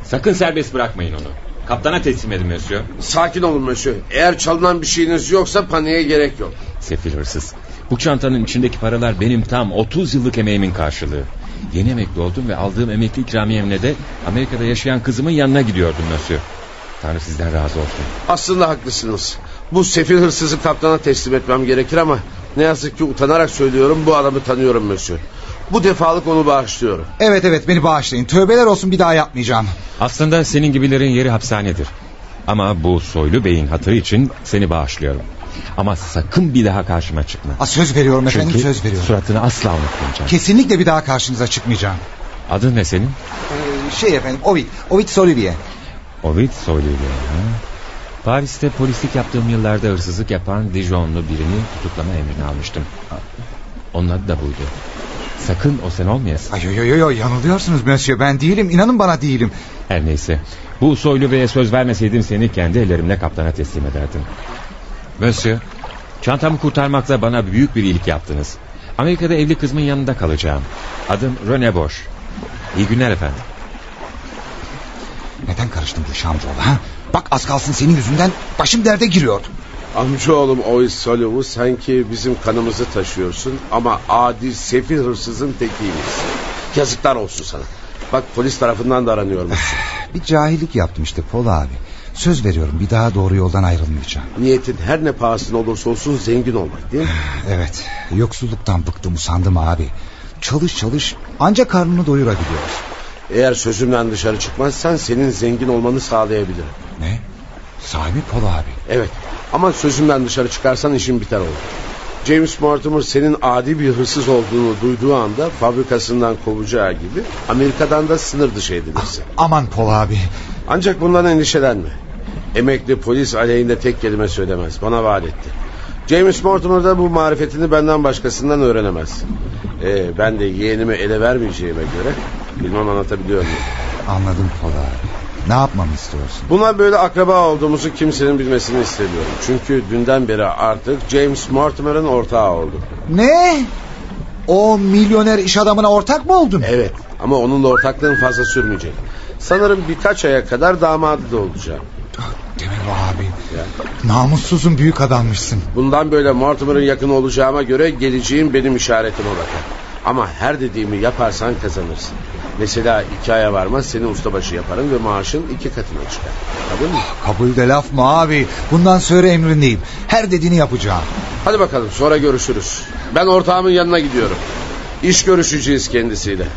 Sakın serbest bırakmayın onu. Kaptana teslim edin Monsieur. Sakin olun Mösyö. Eğer çalınan bir şeyiniz yoksa paniğe gerek yok. Sefil hırsız. Bu çantanın içindeki paralar benim tam 30 yıllık emeğimin karşılığı. Yeni emekli oldum ve aldığım emekli ikramiyemle de Amerika'da yaşayan kızımın yanına gidiyordum Monsieur. Tanrı sizden razı olsun. Aslında haklısınız. Bu sefil hırsızı kaptana teslim etmem gerekir ama Ne yazık ki utanarak söylüyorum bu adamı tanıyorum Mösyö. Bu defalık onu bağışlıyorum. Evet evet beni bağışlayın. Tövbeler olsun bir daha yapmayacağım. Aslında senin gibilerin yeri hapishanedir. Ama bu soylu beyin hatırı için seni bağışlıyorum. Ama sakın bir daha karşıma çıkma. Ha, söz veriyorum efendim Çünkü söz veriyorum. suratını asla unutmayacağım. Kesinlikle bir daha karşınıza çıkmayacağım. Adın ne senin? Ee, şey efendim Ovid. Ovid Solivier. Ovid Soylu'ydu. Ha? Paris'te polislik yaptığım yıllarda hırsızlık yapan Dijonlu birini tutuklama emrini almıştım. Onun adı da buydu. Sakın o sen olmayasın. Ay yo yo yo yanılıyorsunuz Monsieur ben değilim inanın bana değilim. Her neyse. Bu soylu beye söz vermeseydim seni kendi ellerimle kaptana teslim ederdim. Monsieur, çantamı kurtarmakla bana büyük bir iyilik yaptınız. Amerika'da evli kızımın yanında kalacağım. Adım Rene Bosch. İyi günler efendim. Neden karıştın bu işe amcaoğlu ha? Bak az kalsın senin yüzünden başım derde giriyordu. Amcaoğlum Ois Soliv'u sanki bizim kanımızı taşıyorsun ama adi sefil hırsızın tekiymiş. Yazıklar olsun sana. Bak polis tarafından da aranıyormuş. [sighs] Bir cahillik yaptım işte Pol abi. Söz veriyorum bir daha doğru yoldan ayrılmayacağım. Niyetin her ne pahasına olursa olsun zengin olmak değil mi? [sighs] Evet yoksulluktan bıktım usandım abi. Çalış çalış ancak karnını doyurabiliyoruz. Eğer sözümden dışarı çıkmazsan senin zengin olmanı sağlayabilirim. Ne? Sahibi Pol abi. Evet ama sözümden dışarı çıkarsan işin biter olur. James Mortimer senin adi bir hırsız olduğunu duyduğu anda fabrikasından kovacağı gibi Amerika'dan da sınır dışı edilirsin. Aman Pol abi. Ancak bundan endişelenme. Emekli polis aleyhinde tek kelime söylemez. Bana vaat etti. James Mortimer da bu marifetini benden başkasından öğrenemez. Ee, ben de yeğenimi ele vermeyeceğime göre bilmem anlatabiliyor muyum? Anladım Pol abi. Ne yapmamı istiyorsun? Buna böyle akraba olduğumuzu kimsenin bilmesini istemiyorum. Çünkü dünden beri artık James Mortimer'ın ortağı oldum. Ne? O milyoner iş adamına ortak mı oldun? Evet ama onunla ortaklığın fazla sürmeyecek. Sanırım birkaç aya kadar damadı da olacağım. Deme be abi. Namussuzun büyük adammışsın. Bundan böyle Mortimer'ın yakını olacağıma göre geleceğim benim işaretime bakar. Ama her dediğimi yaparsan kazanırsın. Mesela iki aya varmaz seni ustabaşı yaparım ve maaşın iki katına çıkar. Kabul mü? Kabul de laf mı abi? Bundan sonra emrindeyim. Her dediğini yapacağım. Hadi bakalım sonra görüşürüz. Ben ortağımın yanına gidiyorum. İş görüşeceğiz kendisiyle.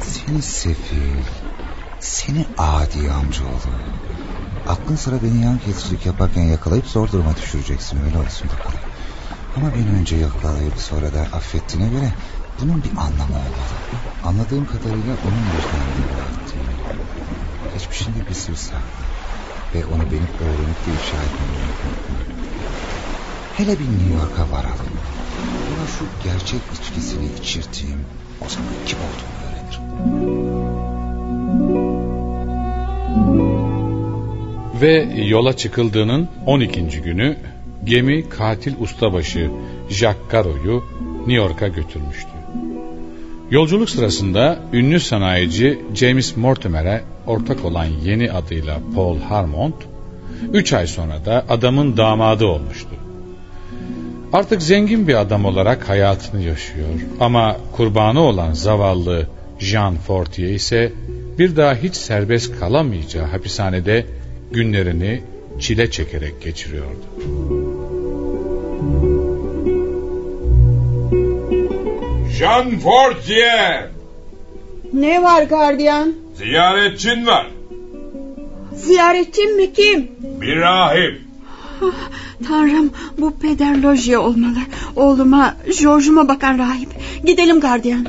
Seni sefil. Seni adi amcaoğlu. Aklın sıra beni yan kesicilik yaparken yakalayıp zor duruma düşüreceksin öyle olsun bakalım. Ama beni önce yakalayıp sonra da affettiğine göre bunun bir anlamı olmalı. Anladığım kadarıyla onun de bıraktığını. Geçmişinde bir sır saklı. Ve onu benim öğrenip de ifşa etmemi Hele bir New York'a varalım. Ona şu gerçek içkisini içirteyim. O zaman kim olduğunu öğrenir. Ve yola çıkıldığının 12. günü gemi katil ustabaşı Jack Caro'yu New York'a götürmüştü. Yolculuk sırasında ünlü sanayici James Mortimer'e ortak olan yeni adıyla Paul Harmont, 3 ay sonra da adamın damadı olmuştu. Artık zengin bir adam olarak hayatını yaşıyor ama kurbanı olan zavallı Jean Fortier ise bir daha hiç serbest kalamayacağı hapishanede günlerini çile çekerek geçiriyordu. Jean Fortier! Ne var gardiyan? Ziyaretçin var. Ziyaretçim mi kim? Bir rahip. Tanrım bu peder loji olmalı. Oğluma, George'uma bakan rahip. Gidelim gardiyan.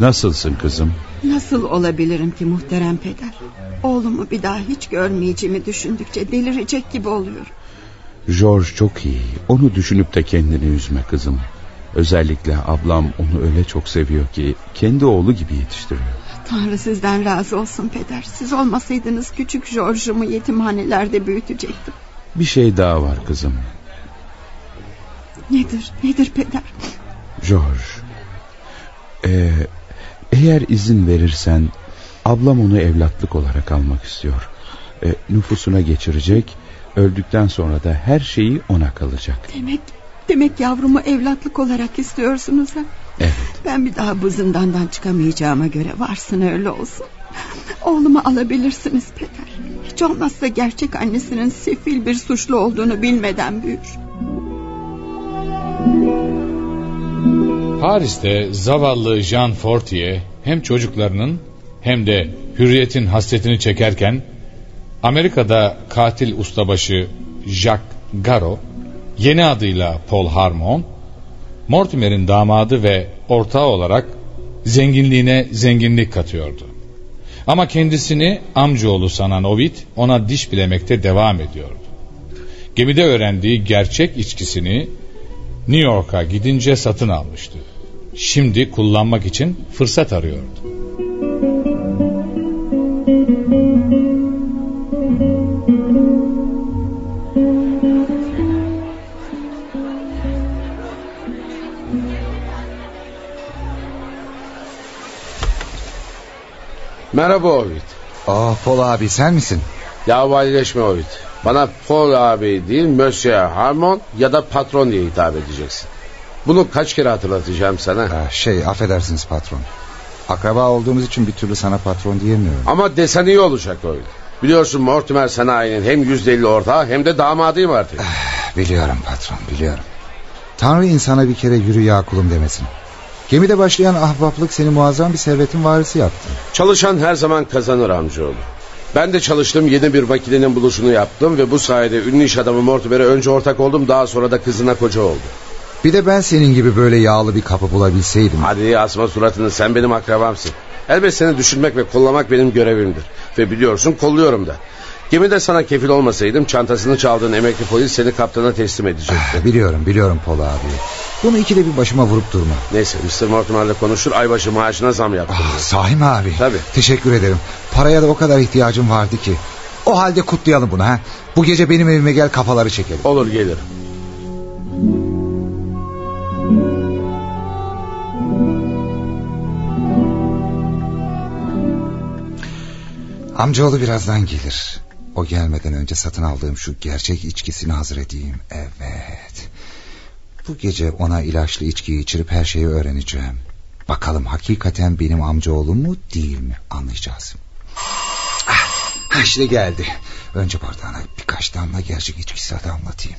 Nasılsın kızım? Nasıl olabilirim ki muhterem peder? Oğlumu bir daha hiç görmeyeceğimi düşündükçe delirecek gibi oluyorum. George çok iyi. Onu düşünüp de kendini üzme kızım. Özellikle ablam onu öyle çok seviyor ki kendi oğlu gibi yetiştiriyor. Tanrı sizden razı olsun peder. Siz olmasaydınız küçük George'umu yetimhanelerde büyütecektim. Bir şey daha var kızım. Nedir, nedir peder? George. Ee, eğer izin verirsen ablam onu evlatlık olarak almak istiyor. Ee, nüfusuna geçirecek, öldükten sonra da her şeyi ona kalacak. Demek, demek yavrumu evlatlık olarak istiyorsunuz ha? Evet. Ben bir daha bu zindandan çıkamayacağıma göre varsın öyle olsun. Oğlumu alabilirsiniz peder. Hiç olmazsa gerçek annesinin sefil bir suçlu olduğunu bilmeden büyür. Paris'te zavallı Jean Fortier hem çocuklarının hem de hürriyetin hasretini çekerken Amerika'da katil ustabaşı Jacques Garo yeni adıyla Paul Harmon Mortimer'in damadı ve ortağı olarak zenginliğine zenginlik katıyordu. Ama kendisini amcaoğlu sanan Ovid ona diş bilemekte devam ediyordu. Gemide öğrendiği gerçek içkisini New York'a gidince satın almıştı. Şimdi kullanmak için fırsat arıyordu. Merhaba Ovid. Aa Paul abi sen misin? Yavvalileşme Ovid. Bana Paul abi değil Monsieur Harmon ya da patron diye hitap edeceksin. Bunu kaç kere hatırlatacağım sana? Ha, şey affedersiniz patron. Akraba olduğumuz için bir türlü sana patron diyemiyorum. Ama desen iyi olacak Ovid. Biliyorsun Mortimer sanayinin hem yüzde elli ortağı hem de damadıyım artık. Biliyorum patron biliyorum. Tanrı insana bir kere yürü ya kulum demesin. Gemide başlayan ahbaplık seni muazzam bir servetin varisi yaptı. Çalışan her zaman kazanır amcaoğlu. Ben de çalıştım yeni bir makinenin buluşunu yaptım ve bu sayede ünlü iş adamı Mortimer'e önce ortak oldum daha sonra da kızına koca oldu. Bir de ben senin gibi böyle yağlı bir kapı bulabilseydim. Hadi asma suratını sen benim akrabamsın. Elbet seni düşünmek ve kollamak benim görevimdir. Ve biliyorsun kolluyorum da. Gemide sana kefil olmasaydım çantasını çaldığın emekli polis seni kaptana teslim edecekti. Biliyorum biliyorum Paul abi. Bunu ikide bir başıma vurup durma. Neyse Mr. Mortimer'le konuşur aybaşı maaşına zam yaptım. Ah, sahi mi abi? Tabii. Teşekkür ederim. Paraya da o kadar ihtiyacım vardı ki. O halde kutlayalım bunu ha. Bu gece benim evime gel kafaları çekelim. Olur gelirim. Amcaoğlu birazdan gelir. O gelmeden önce satın aldığım şu gerçek içkisini hazır edeyim. Evet. Bu gece ona ilaçlı içkiyi içirip her şeyi öğreneceğim. Bakalım hakikaten benim amcaoğlum mu değil mi anlayacağız. Ah, işte geldi. Önce bardağına birkaç damla gerçek içkisi damlatayım.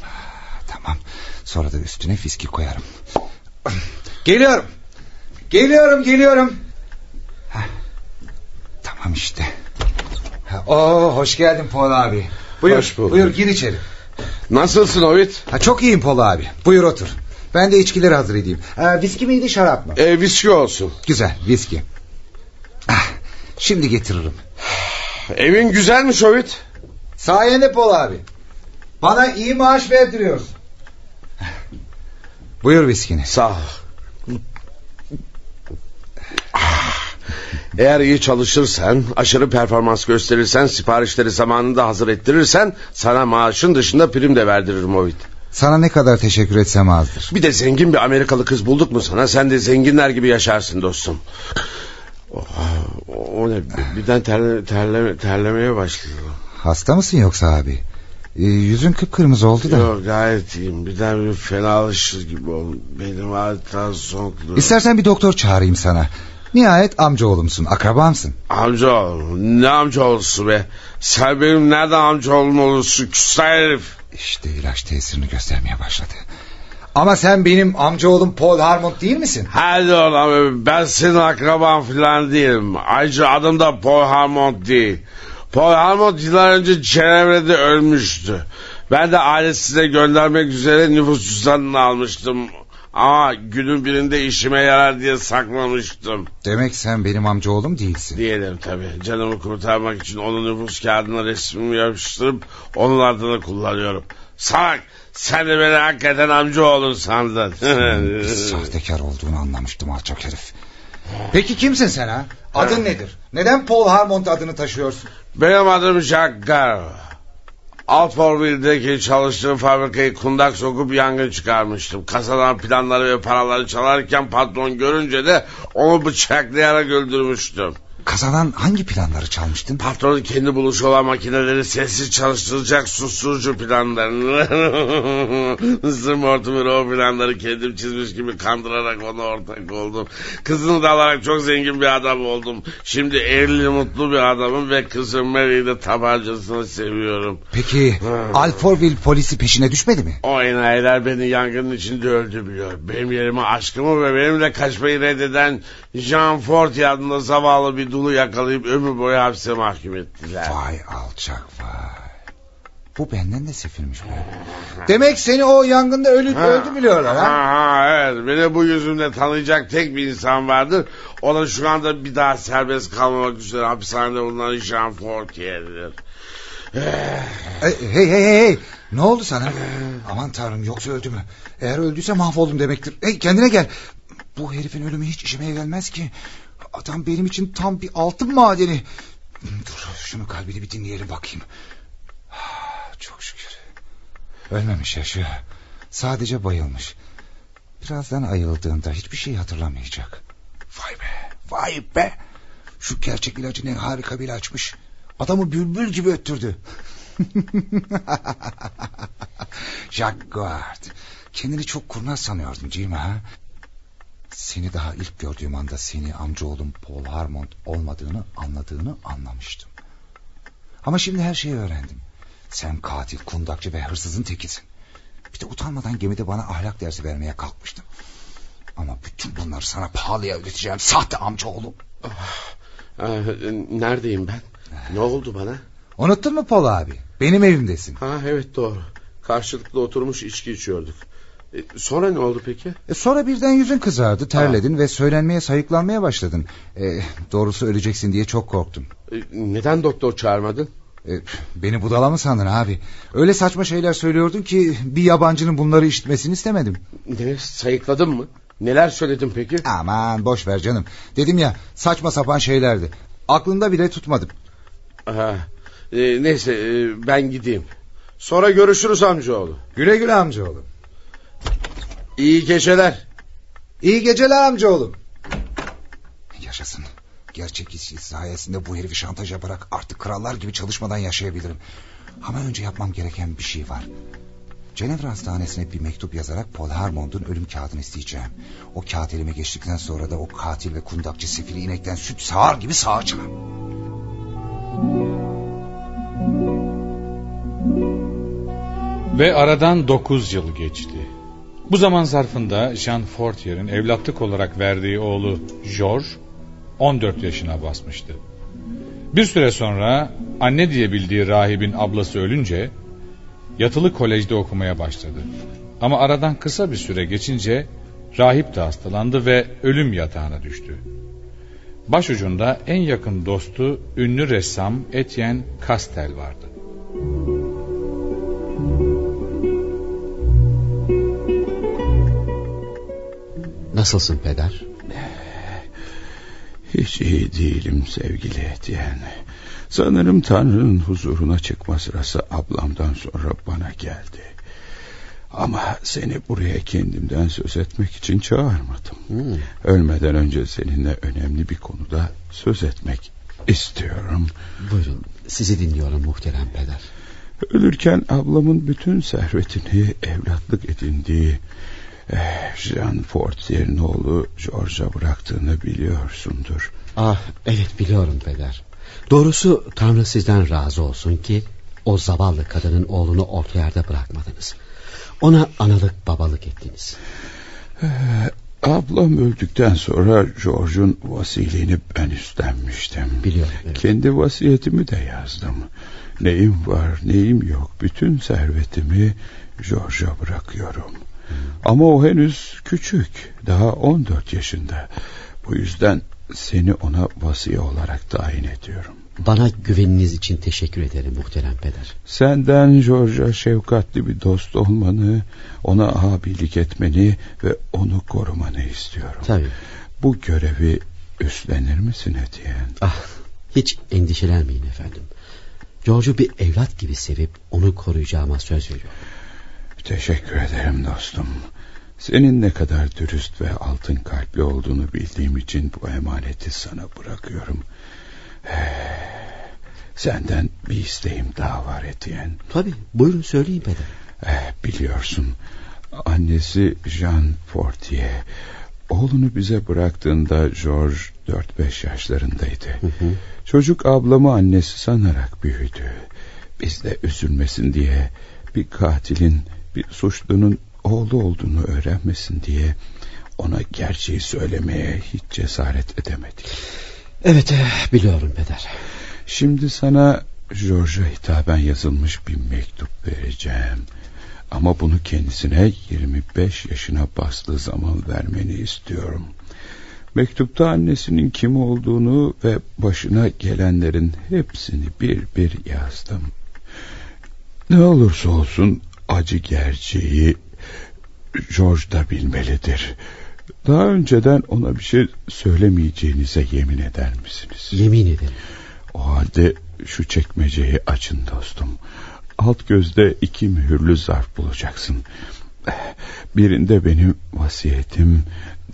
Tamam. Sonra da üstüne fiski koyarım. Geliyorum. Geliyorum geliyorum. Heh. Tamam işte. Oo, hoş geldin Paul abi. Buyur, Hoş bulduk. buyur gir içeri. Nasılsın Ovid? Ha, çok iyiyim Paul abi. Buyur otur. Ben de içkileri hazır edeyim. Ee, viski miydi şarap mı? E, viski olsun. Güzel viski. Ah, şimdi getiririm. Evin güzelmiş Ovid. Sayende Paul abi. Bana iyi maaş verdiriyorsun. Buyur viskini. Sağ ol. Eğer iyi çalışırsan, aşırı performans gösterirsen, siparişleri zamanında hazır ettirirsen... ...sana maaşın dışında prim de verdiririm Ovid. Sana ne kadar teşekkür etsem azdır. Bir de zengin bir Amerikalı kız bulduk mu sana? Sen de zenginler gibi yaşarsın dostum. Oh, o ne? Birden terle, terleme, terlemeye başladı. Hasta mısın yoksa abi? Ee, yüzün kıpkırmızı oldu da. Yok gayet iyiyim. Birden bir fenalaşır gibi oldum. Benim adeta sonklu. İstersen bir doktor çağırayım sana. Nihayet amcaoğlumsun, akrabamsın. Amcaoğlu, ne amcaoğlusu be? Sen benim nereden amcaoğlum olursun küstah herif? İşte ilaç tesirini göstermeye başladı. Ama sen benim amcaoğlum Paul Harmon değil misin? Hadi oğlum ben senin akraban falan değilim. Ayrıca adım da Paul Harmon değil. Paul Harmon yıllar önce Cenevre'de ölmüştü. Ben de ailesine göndermek üzere nüfus cüzdanını almıştım. Ama günün birinde işime yarar diye saklamıştım. Demek sen benim amcaoğlum değilsin. Diyelim tabii. Canımı kurtarmak için onun nüfus kağıdına resmimi yapıştırıp onun adını kullanıyorum. Salak sen de beni hakikaten amcaoğlun sandın. [laughs] bir sahtekar olduğunu anlamıştım alçak herif. Peki kimsin sen ha? Adın nedir? Neden Paul Harmont adını taşıyorsun? Benim adım Jack Garrow. Alfortville'deki çalıştığım fabrikayı kundak sokup yangın çıkarmıştım. Kasadan planları ve paraları çalarken patron görünce de onu bıçaklayarak öldürmüştüm. Kazadan hangi planları çalmıştın? Patronun kendi buluşu olan makineleri sessiz çalıştıracak susturucu planlarını. [laughs] Sir Mortimer o planları kendim çizmiş gibi kandırarak ona ortak oldum. Kızını da alarak çok zengin bir adam oldum. Şimdi evli mutlu bir adamım ve kızım Mary'i de tabancasını seviyorum. Peki Alfortville polisi peşine düşmedi mi? O enayiler beni yangının içinde öldü biliyor. Benim yerime aşkımı ve benimle kaçmayı reddeden Jean Fortier adında zavallı bir dulu yakalayıp ömür boyu hapse mahkum ettiler. Vay alçak vay. Bu benden de sefilmiş be. Demek seni o yangında ölü, Ha. öldü biliyorlar ha? Ha, ha, evet beni bu yüzümle tanıyacak tek bir insan vardır. O da şu anda bir daha serbest kalmamak üzere hapishanede bulunan Jean Fortier'dir. Hey hey hey hey. Ne oldu sana? Aman tanrım yoksa öldü mü? Eğer öldüyse mahvoldum demektir. Hey kendine gel. Bu herifin ölümü hiç işime gelmez ki. Adam benim için tam bir altın madeni. Dur şunu kalbini bir dinleyelim bakayım. [sighs] Çok şükür. Ölmemiş yaşıyor. Sadece bayılmış. Birazdan ayıldığında hiçbir şey hatırlamayacak. Vay be, vay be. Şu gerçek ilacı ne harika bir ilaçmış. Adamı bülbül gibi öttürdü. [laughs] Jack Guard. Kendini çok kurnaz sanıyordum değil mi ha? Seni daha ilk gördüğüm anda seni amcaoğlum Paul Harmon olmadığını anladığını anlamıştım. Ama şimdi her şeyi öğrendim. Sen katil, kundakçı ve hırsızın tekisin. Bir de utanmadan gemide bana ahlak dersi vermeye kalkmıştın. Ama bütün bunları sana pahalıya ödeteceğim sahte amcaoğlum. Ah, neredeyim ben? Ne oldu bana? Unuttun mu Paul abi? Benim evimdesin. Ha evet doğru. Karşılıklı oturmuş içki içiyorduk. E, sonra ne oldu peki? E, sonra birden yüzün kızardı, terledin ve söylenmeye, sayıklanmaya başladın. E, doğrusu öleceksin diye çok korktum. E, neden doktor çağırmadın? E, beni budala mı sandın abi? Öyle saçma şeyler söylüyordun ki bir yabancının bunları işitmesini istemedim. Ne sayıkladın mı? Neler söyledin peki? Aman boş ver canım. Dedim ya saçma sapan şeylerdi. Aklında bile tutmadım. Aha, e, neyse e, ben gideyim. Sonra görüşürüz amcaoğlu. Güle güle amcaoğlu. İyi geceler. İyi geceler amcaoğlum. Yaşasın. Gerçek işi sayesinde bu herifi şantaja bırak artık krallar gibi çalışmadan yaşayabilirim. Ama önce yapmam gereken bir şey var. Cenevre Hastanesi'ne bir mektup yazarak Paul Harmond'un ölüm kağıdını isteyeceğim. O kağıt elime geçtikten sonra da o katil ve kundakçı sefili inekten süt sağar gibi sağacağım. Ve aradan 9 yıl geçti. Bu zaman zarfında Jean Fortier'in evlatlık olarak verdiği oğlu George 14 yaşına basmıştı. Bir süre sonra anne diye bildiği rahibin ablası ölünce yatılı kolejde okumaya başladı. Ama aradan kısa bir süre geçince rahip de hastalandı ve ölüm yatağına düştü. Başucunda en yakın dostu ünlü ressam Etienne Castel vardı. Nasılsın peder? Hiç iyi değilim sevgili Etienne. Sanırım Tanrı'nın huzuruna çıkma sırası ablamdan sonra bana geldi. Ama seni buraya kendimden söz etmek için çağırmadım. Hmm. Ölmeden önce seninle önemli bir konuda söz etmek istiyorum. Buyurun sizi dinliyorum muhterem peder. Ölürken ablamın bütün servetini evlatlık edindiği Jean Fortier'in oğlu George'a bıraktığını biliyorsundur. Ah evet biliyorum peder. Doğrusu Tanrı sizden razı olsun ki o zavallı kadının oğlunu orta yerde bırakmadınız. Ona analık babalık ettiniz. Eh, Ablam öldükten sonra George'un vasiliğini ben üstlenmiştim. Biliyorum. Evet. Kendi vasiyetimi de yazdım. Neyim var neyim yok bütün servetimi George'a bırakıyorum. Ama o henüz küçük daha 14 yaşında. Bu yüzden seni ona vasiye olarak tayin ediyorum. Bana güveniniz için teşekkür ederim muhterem peder. Senden George'a şefkatli bir dost olmanı, ona abilik etmeni ve onu korumanı istiyorum. Tabii. Bu görevi üstlenir misin Etienne? Ah, hiç endişelenmeyin efendim. George'u bir evlat gibi sevip onu koruyacağıma söz veriyorum. Teşekkür ederim dostum. Senin ne kadar dürüst ve altın kalpli olduğunu bildiğim için bu emaneti sana bırakıyorum. Senden bir isteğim daha var Etienne. Tabii buyurun söyleyin peder. Eh, biliyorsun annesi Jean Fortier oğlunu bize bıraktığında George 4-5 yaşlarındaydı. Hı hı. Çocuk ablamı annesi sanarak büyüdü. Biz de üzülmesin diye bir katilin bir suçlunun oğlu olduğunu öğrenmesin diye ona gerçeği söylemeye hiç cesaret edemedik. Evet eh, biliyorum peder. Şimdi sana George'a hitaben yazılmış bir mektup vereceğim. Ama bunu kendisine 25 yaşına bastığı zaman vermeni istiyorum. Mektupta annesinin kim olduğunu ve başına gelenlerin hepsini bir bir yazdım. Ne olursa olsun acı gerçeği George da bilmelidir. Daha önceden ona bir şey söylemeyeceğinize yemin eder misiniz? Yemin ederim. O halde şu çekmeceyi açın dostum. Alt gözde iki mühürlü zarf bulacaksın. Birinde benim vasiyetim,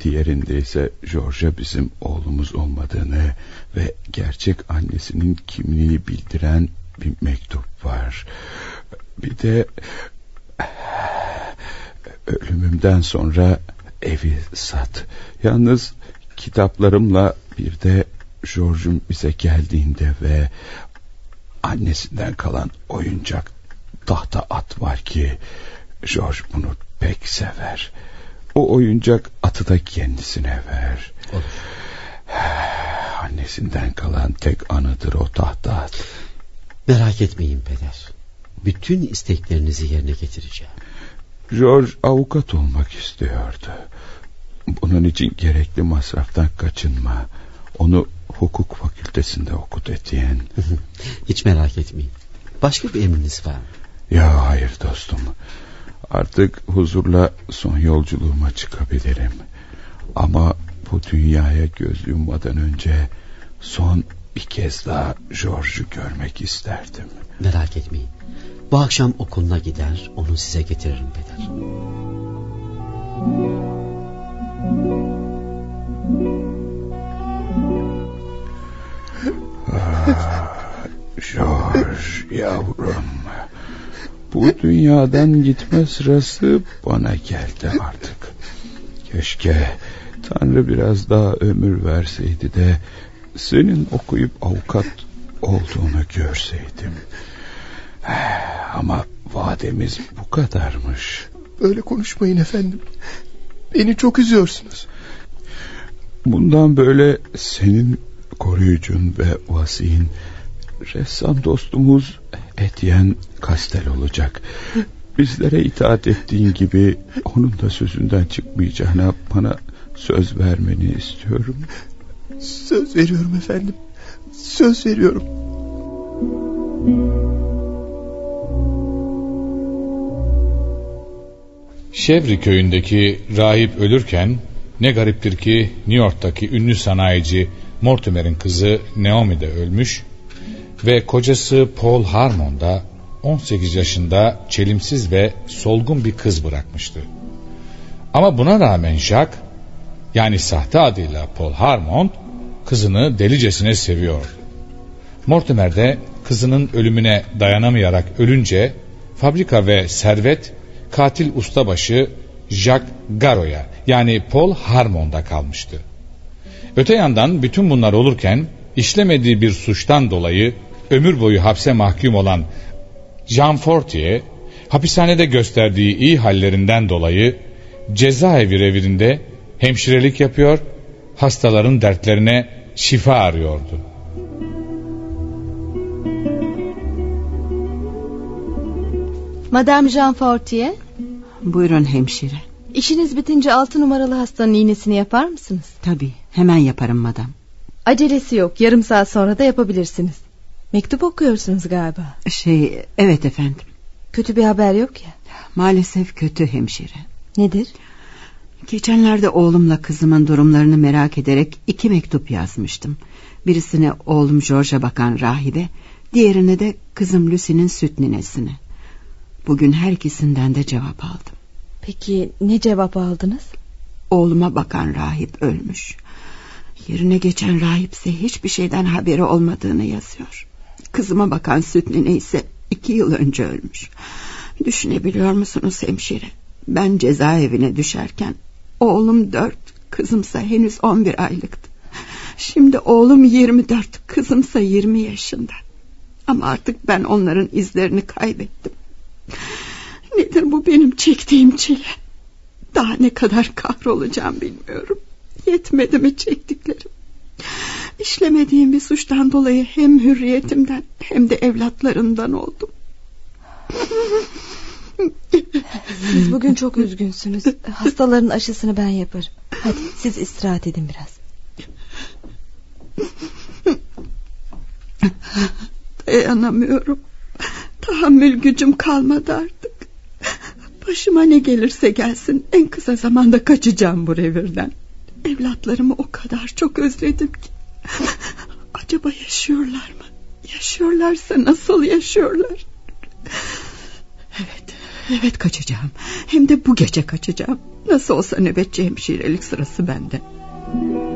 diğerinde ise George'a bizim oğlumuz olmadığını ve gerçek annesinin kimliğini bildiren bir mektup var. Bir de ölümümden sonra evi sat. Yalnız kitaplarımla bir de George'un bize geldiğinde ve annesinden kalan oyuncak tahta at var ki George bunu pek sever. O oyuncak atı da kendisine ver. Olur. Annesinden kalan tek anıdır o tahta at. Merak etmeyin peder. Bütün isteklerinizi yerine getireceğim. George avukat olmak istiyordu. Bunun için gerekli masraftan kaçınma. Onu hukuk fakültesinde okut Etienne. Hiç merak etmeyin. Başka bir emriniz var mı? Ya hayır dostum. Artık huzurla son yolculuğuma çıkabilirim. Ama bu dünyaya göz yummadan önce son bir kez daha George'u görmek isterdim. Merak etmeyin. Bu akşam okuluna gider, onu size getiririm peder. Ah, George yavrum. Bu dünyadan gitme sırası bana geldi artık. Keşke Tanrı biraz daha ömür verseydi de senin okuyup avukat olduğunu görseydim. [sighs] Ama vademiz bu kadarmış. Böyle konuşmayın efendim. Beni çok üzüyorsunuz. Bundan böyle senin koruyucun ve vasiyin ressam dostumuz Etienne Kastel olacak. Bizlere itaat ettiğin gibi onun da sözünden çıkmayacağına bana söz vermeni istiyorum. Söz veriyorum efendim. Söz veriyorum. Şevri köyündeki rahip ölürken ne gariptir ki New York'taki ünlü sanayici Mortimer'in kızı Naomi de ölmüş ve kocası Paul Harmon da 18 yaşında çelimsiz ve solgun bir kız bırakmıştı. Ama buna rağmen Jack yani sahte adıyla Paul Harmon kızını delicesine seviyordu. Mortimer de kızının ölümüne dayanamayarak ölünce fabrika ve servet katil ustabaşı Jacques Garo'ya yani Paul Harmon'da kalmıştı. Öte yandan bütün bunlar olurken işlemediği bir suçtan dolayı ömür boyu hapse mahkum olan Jean Fortier hapishanede gösterdiği iyi hallerinden dolayı cezaevi revirinde hemşirelik yapıyor, hastaların dertlerine şifa arıyordu. Madame Jean Fortier. Buyurun hemşire. İşiniz bitince altı numaralı hastanın iğnesini yapar mısınız? Tabii hemen yaparım madam. Acelesi yok yarım saat sonra da yapabilirsiniz. Mektup okuyorsunuz galiba. Şey evet efendim. Kötü bir haber yok ya. Maalesef kötü hemşire. Nedir? Geçenlerde oğlumla kızımın durumlarını merak ederek iki mektup yazmıştım. Birisine oğlum George'a bakan rahibe, diğerine de kızım Lucy'nin süt ninesine. Bugün her ikisinden de cevap aldım. Peki ne cevap aldınız? Oğluma bakan rahip ölmüş. Yerine geçen rahipse hiçbir şeyden haberi olmadığını yazıyor. Kızıma bakan süt nene ise iki yıl önce ölmüş. Düşünebiliyor musunuz hemşire? Ben cezaevine düşerken oğlum dört, kızımsa henüz on bir aylıktı. Şimdi oğlum yirmi dört, kızımsa yirmi yaşında. Ama artık ben onların izlerini kaybettim. Nedir bu benim çektiğim çile? Daha ne kadar kahrolacağım bilmiyorum. Yetmedi mi çektiklerim? İşlemediğim bir suçtan dolayı hem hürriyetimden hem de evlatlarından oldum. Siz bugün çok üzgünsünüz. Hastaların aşısını ben yaparım. Hadi siz istirahat edin biraz. Dayanamıyorum. Tahammül gücüm kalmadı artık. Başıma ne gelirse gelsin en kısa zamanda kaçacağım bu revirden. Evlatlarımı o kadar çok özledim ki. Acaba yaşıyorlar mı? Yaşıyorlarsa nasıl yaşıyorlar? Evet, evet kaçacağım. Hem de bu gece kaçacağım. Nasıl olsa nöbetçi hemşirelik sırası bende. Ana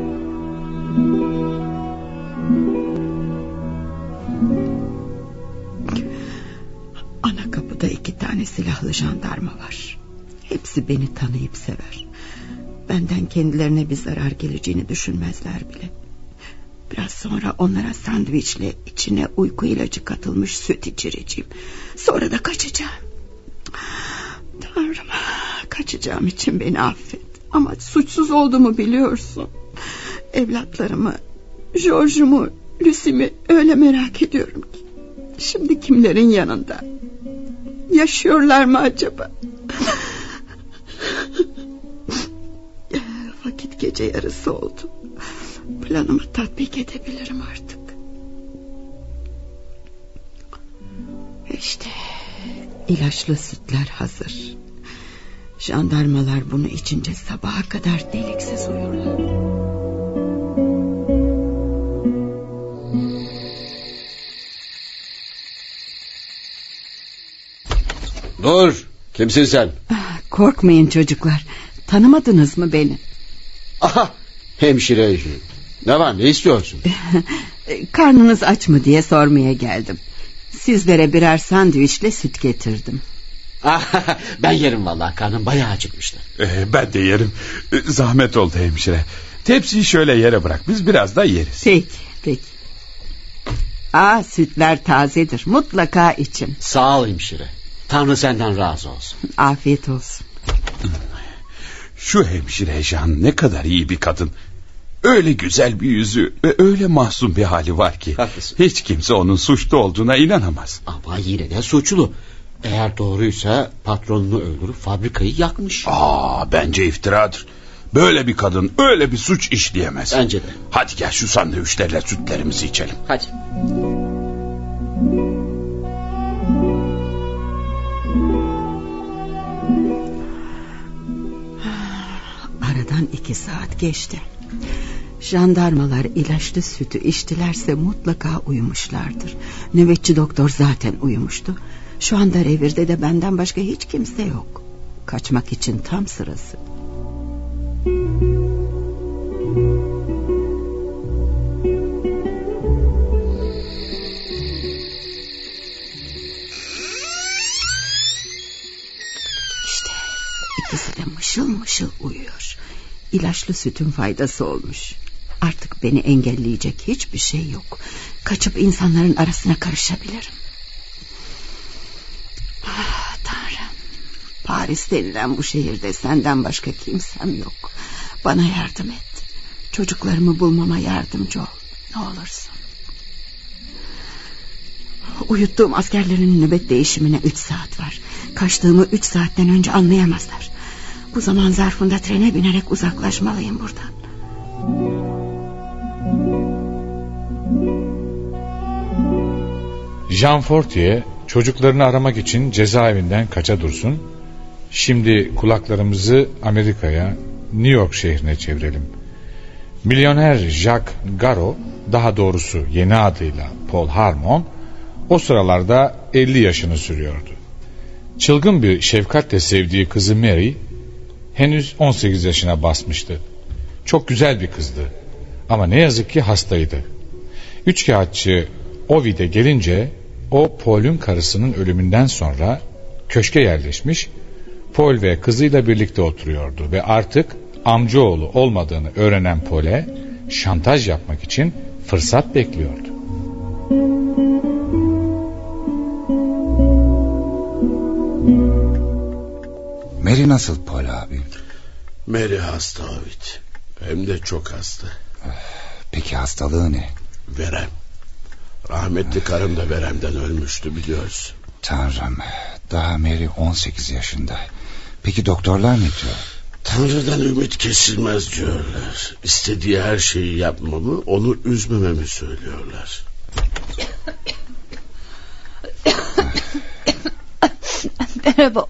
iki tane silahlı jandarma var. Hepsi beni tanıyıp sever. Benden kendilerine bir zarar geleceğini düşünmezler bile. Biraz sonra onlara sandviçle içine uyku ilacı katılmış süt içireceğim. Sonra da kaçacağım. Tanrım kaçacağım için beni affet. Ama suçsuz olduğumu biliyorsun. Evlatlarımı, George'umu, Lucy'mi öyle merak ediyorum ki. Şimdi kimlerin yanında? Yaşıyorlar mı acaba? Vakit gece yarısı oldu. Planımı tatbik edebilirim artık. İşte ilaçlı sütler hazır. Jandarmalar bunu içince sabaha kadar deliksiz uyurlar. Dur. Kimsin sen? Korkmayın çocuklar. Tanımadınız mı beni? Aha. Hemşire. Ne var ne istiyorsun? [laughs] Karnınız aç mı diye sormaya geldim. Sizlere birer sandviçle süt getirdim. ben yerim vallahi karnım bayağı acıkmıştı. Ee, ben de yerim. Zahmet oldu hemşire. Tepsiyi şöyle yere bırak biz biraz da yeriz. Peki peki. Aa sütler tazedir mutlaka için. Sağ ol hemşire. Tanrı senden razı olsun. Afiyet olsun. Şu hemşire Jean ne kadar iyi bir kadın. Öyle güzel bir yüzü ve öyle masum bir hali var ki. Haklısın. Hiç kimse onun suçlu olduğuna inanamaz. Ama yine de suçlu. Eğer doğruysa patronunu öldürüp fabrikayı yakmış. Aa bence iftiradır. Böyle bir kadın öyle bir suç işleyemez. Bence de. Hadi gel şu sandviçlerle sütlerimizi içelim. Hadi. Aradan iki saat geçti. Jandarmalar ilaçlı sütü içtilerse mutlaka uyumuşlardır. Nöbetçi doktor zaten uyumuştu. Şu anda revirde de benden başka hiç kimse yok. Kaçmak için tam sırası. İşte ikisi de mışıl mışıl uyuyor. İlaçlı sütün faydası olmuş. Artık beni engelleyecek hiçbir şey yok. Kaçıp insanların arasına karışabilirim. Ah, Tanrım. Paris denilen bu şehirde senden başka kimsem yok. Bana yardım et. Çocuklarımı bulmama yardımcı ol. Ne olursun. Uyuttuğum askerlerin nöbet değişimine üç saat var. Kaçtığımı üç saatten önce anlayamazlar. Bu zaman zarfında trene binerek uzaklaşmalıyım buradan. Jean Fortier çocuklarını aramak için cezaevinden kaça dursun. Şimdi kulaklarımızı Amerika'ya, New York şehrine çevirelim. Milyoner Jacques Garo, daha doğrusu yeni adıyla Paul Harmon, o sıralarda 50 yaşını sürüyordu. Çılgın bir şefkatle sevdiği kızı Mary henüz 18 yaşına basmıştı. Çok güzel bir kızdı. Ama ne yazık ki hastaydı. Üç kağıtçı Ovid'e gelince o Paul'ün karısının ölümünden sonra köşke yerleşmiş, Paul ve kızıyla birlikte oturuyordu ve artık amcaoğlu olmadığını öğrenen Paul'e şantaj yapmak için fırsat bekliyordu. Mary nasıl Paul abi? Mary hasta Ovid. Hem de çok hasta. Peki hastalığı ne? Verem. Rahmetli karım da veremden ölmüştü biliyorsun. Tanrım daha Mary 18 yaşında. Peki doktorlar ne diyor? Tanrı'dan ümit kesilmez diyorlar. İstediği her şeyi yapmamı, onu üzmememi söylüyorlar. Merhaba.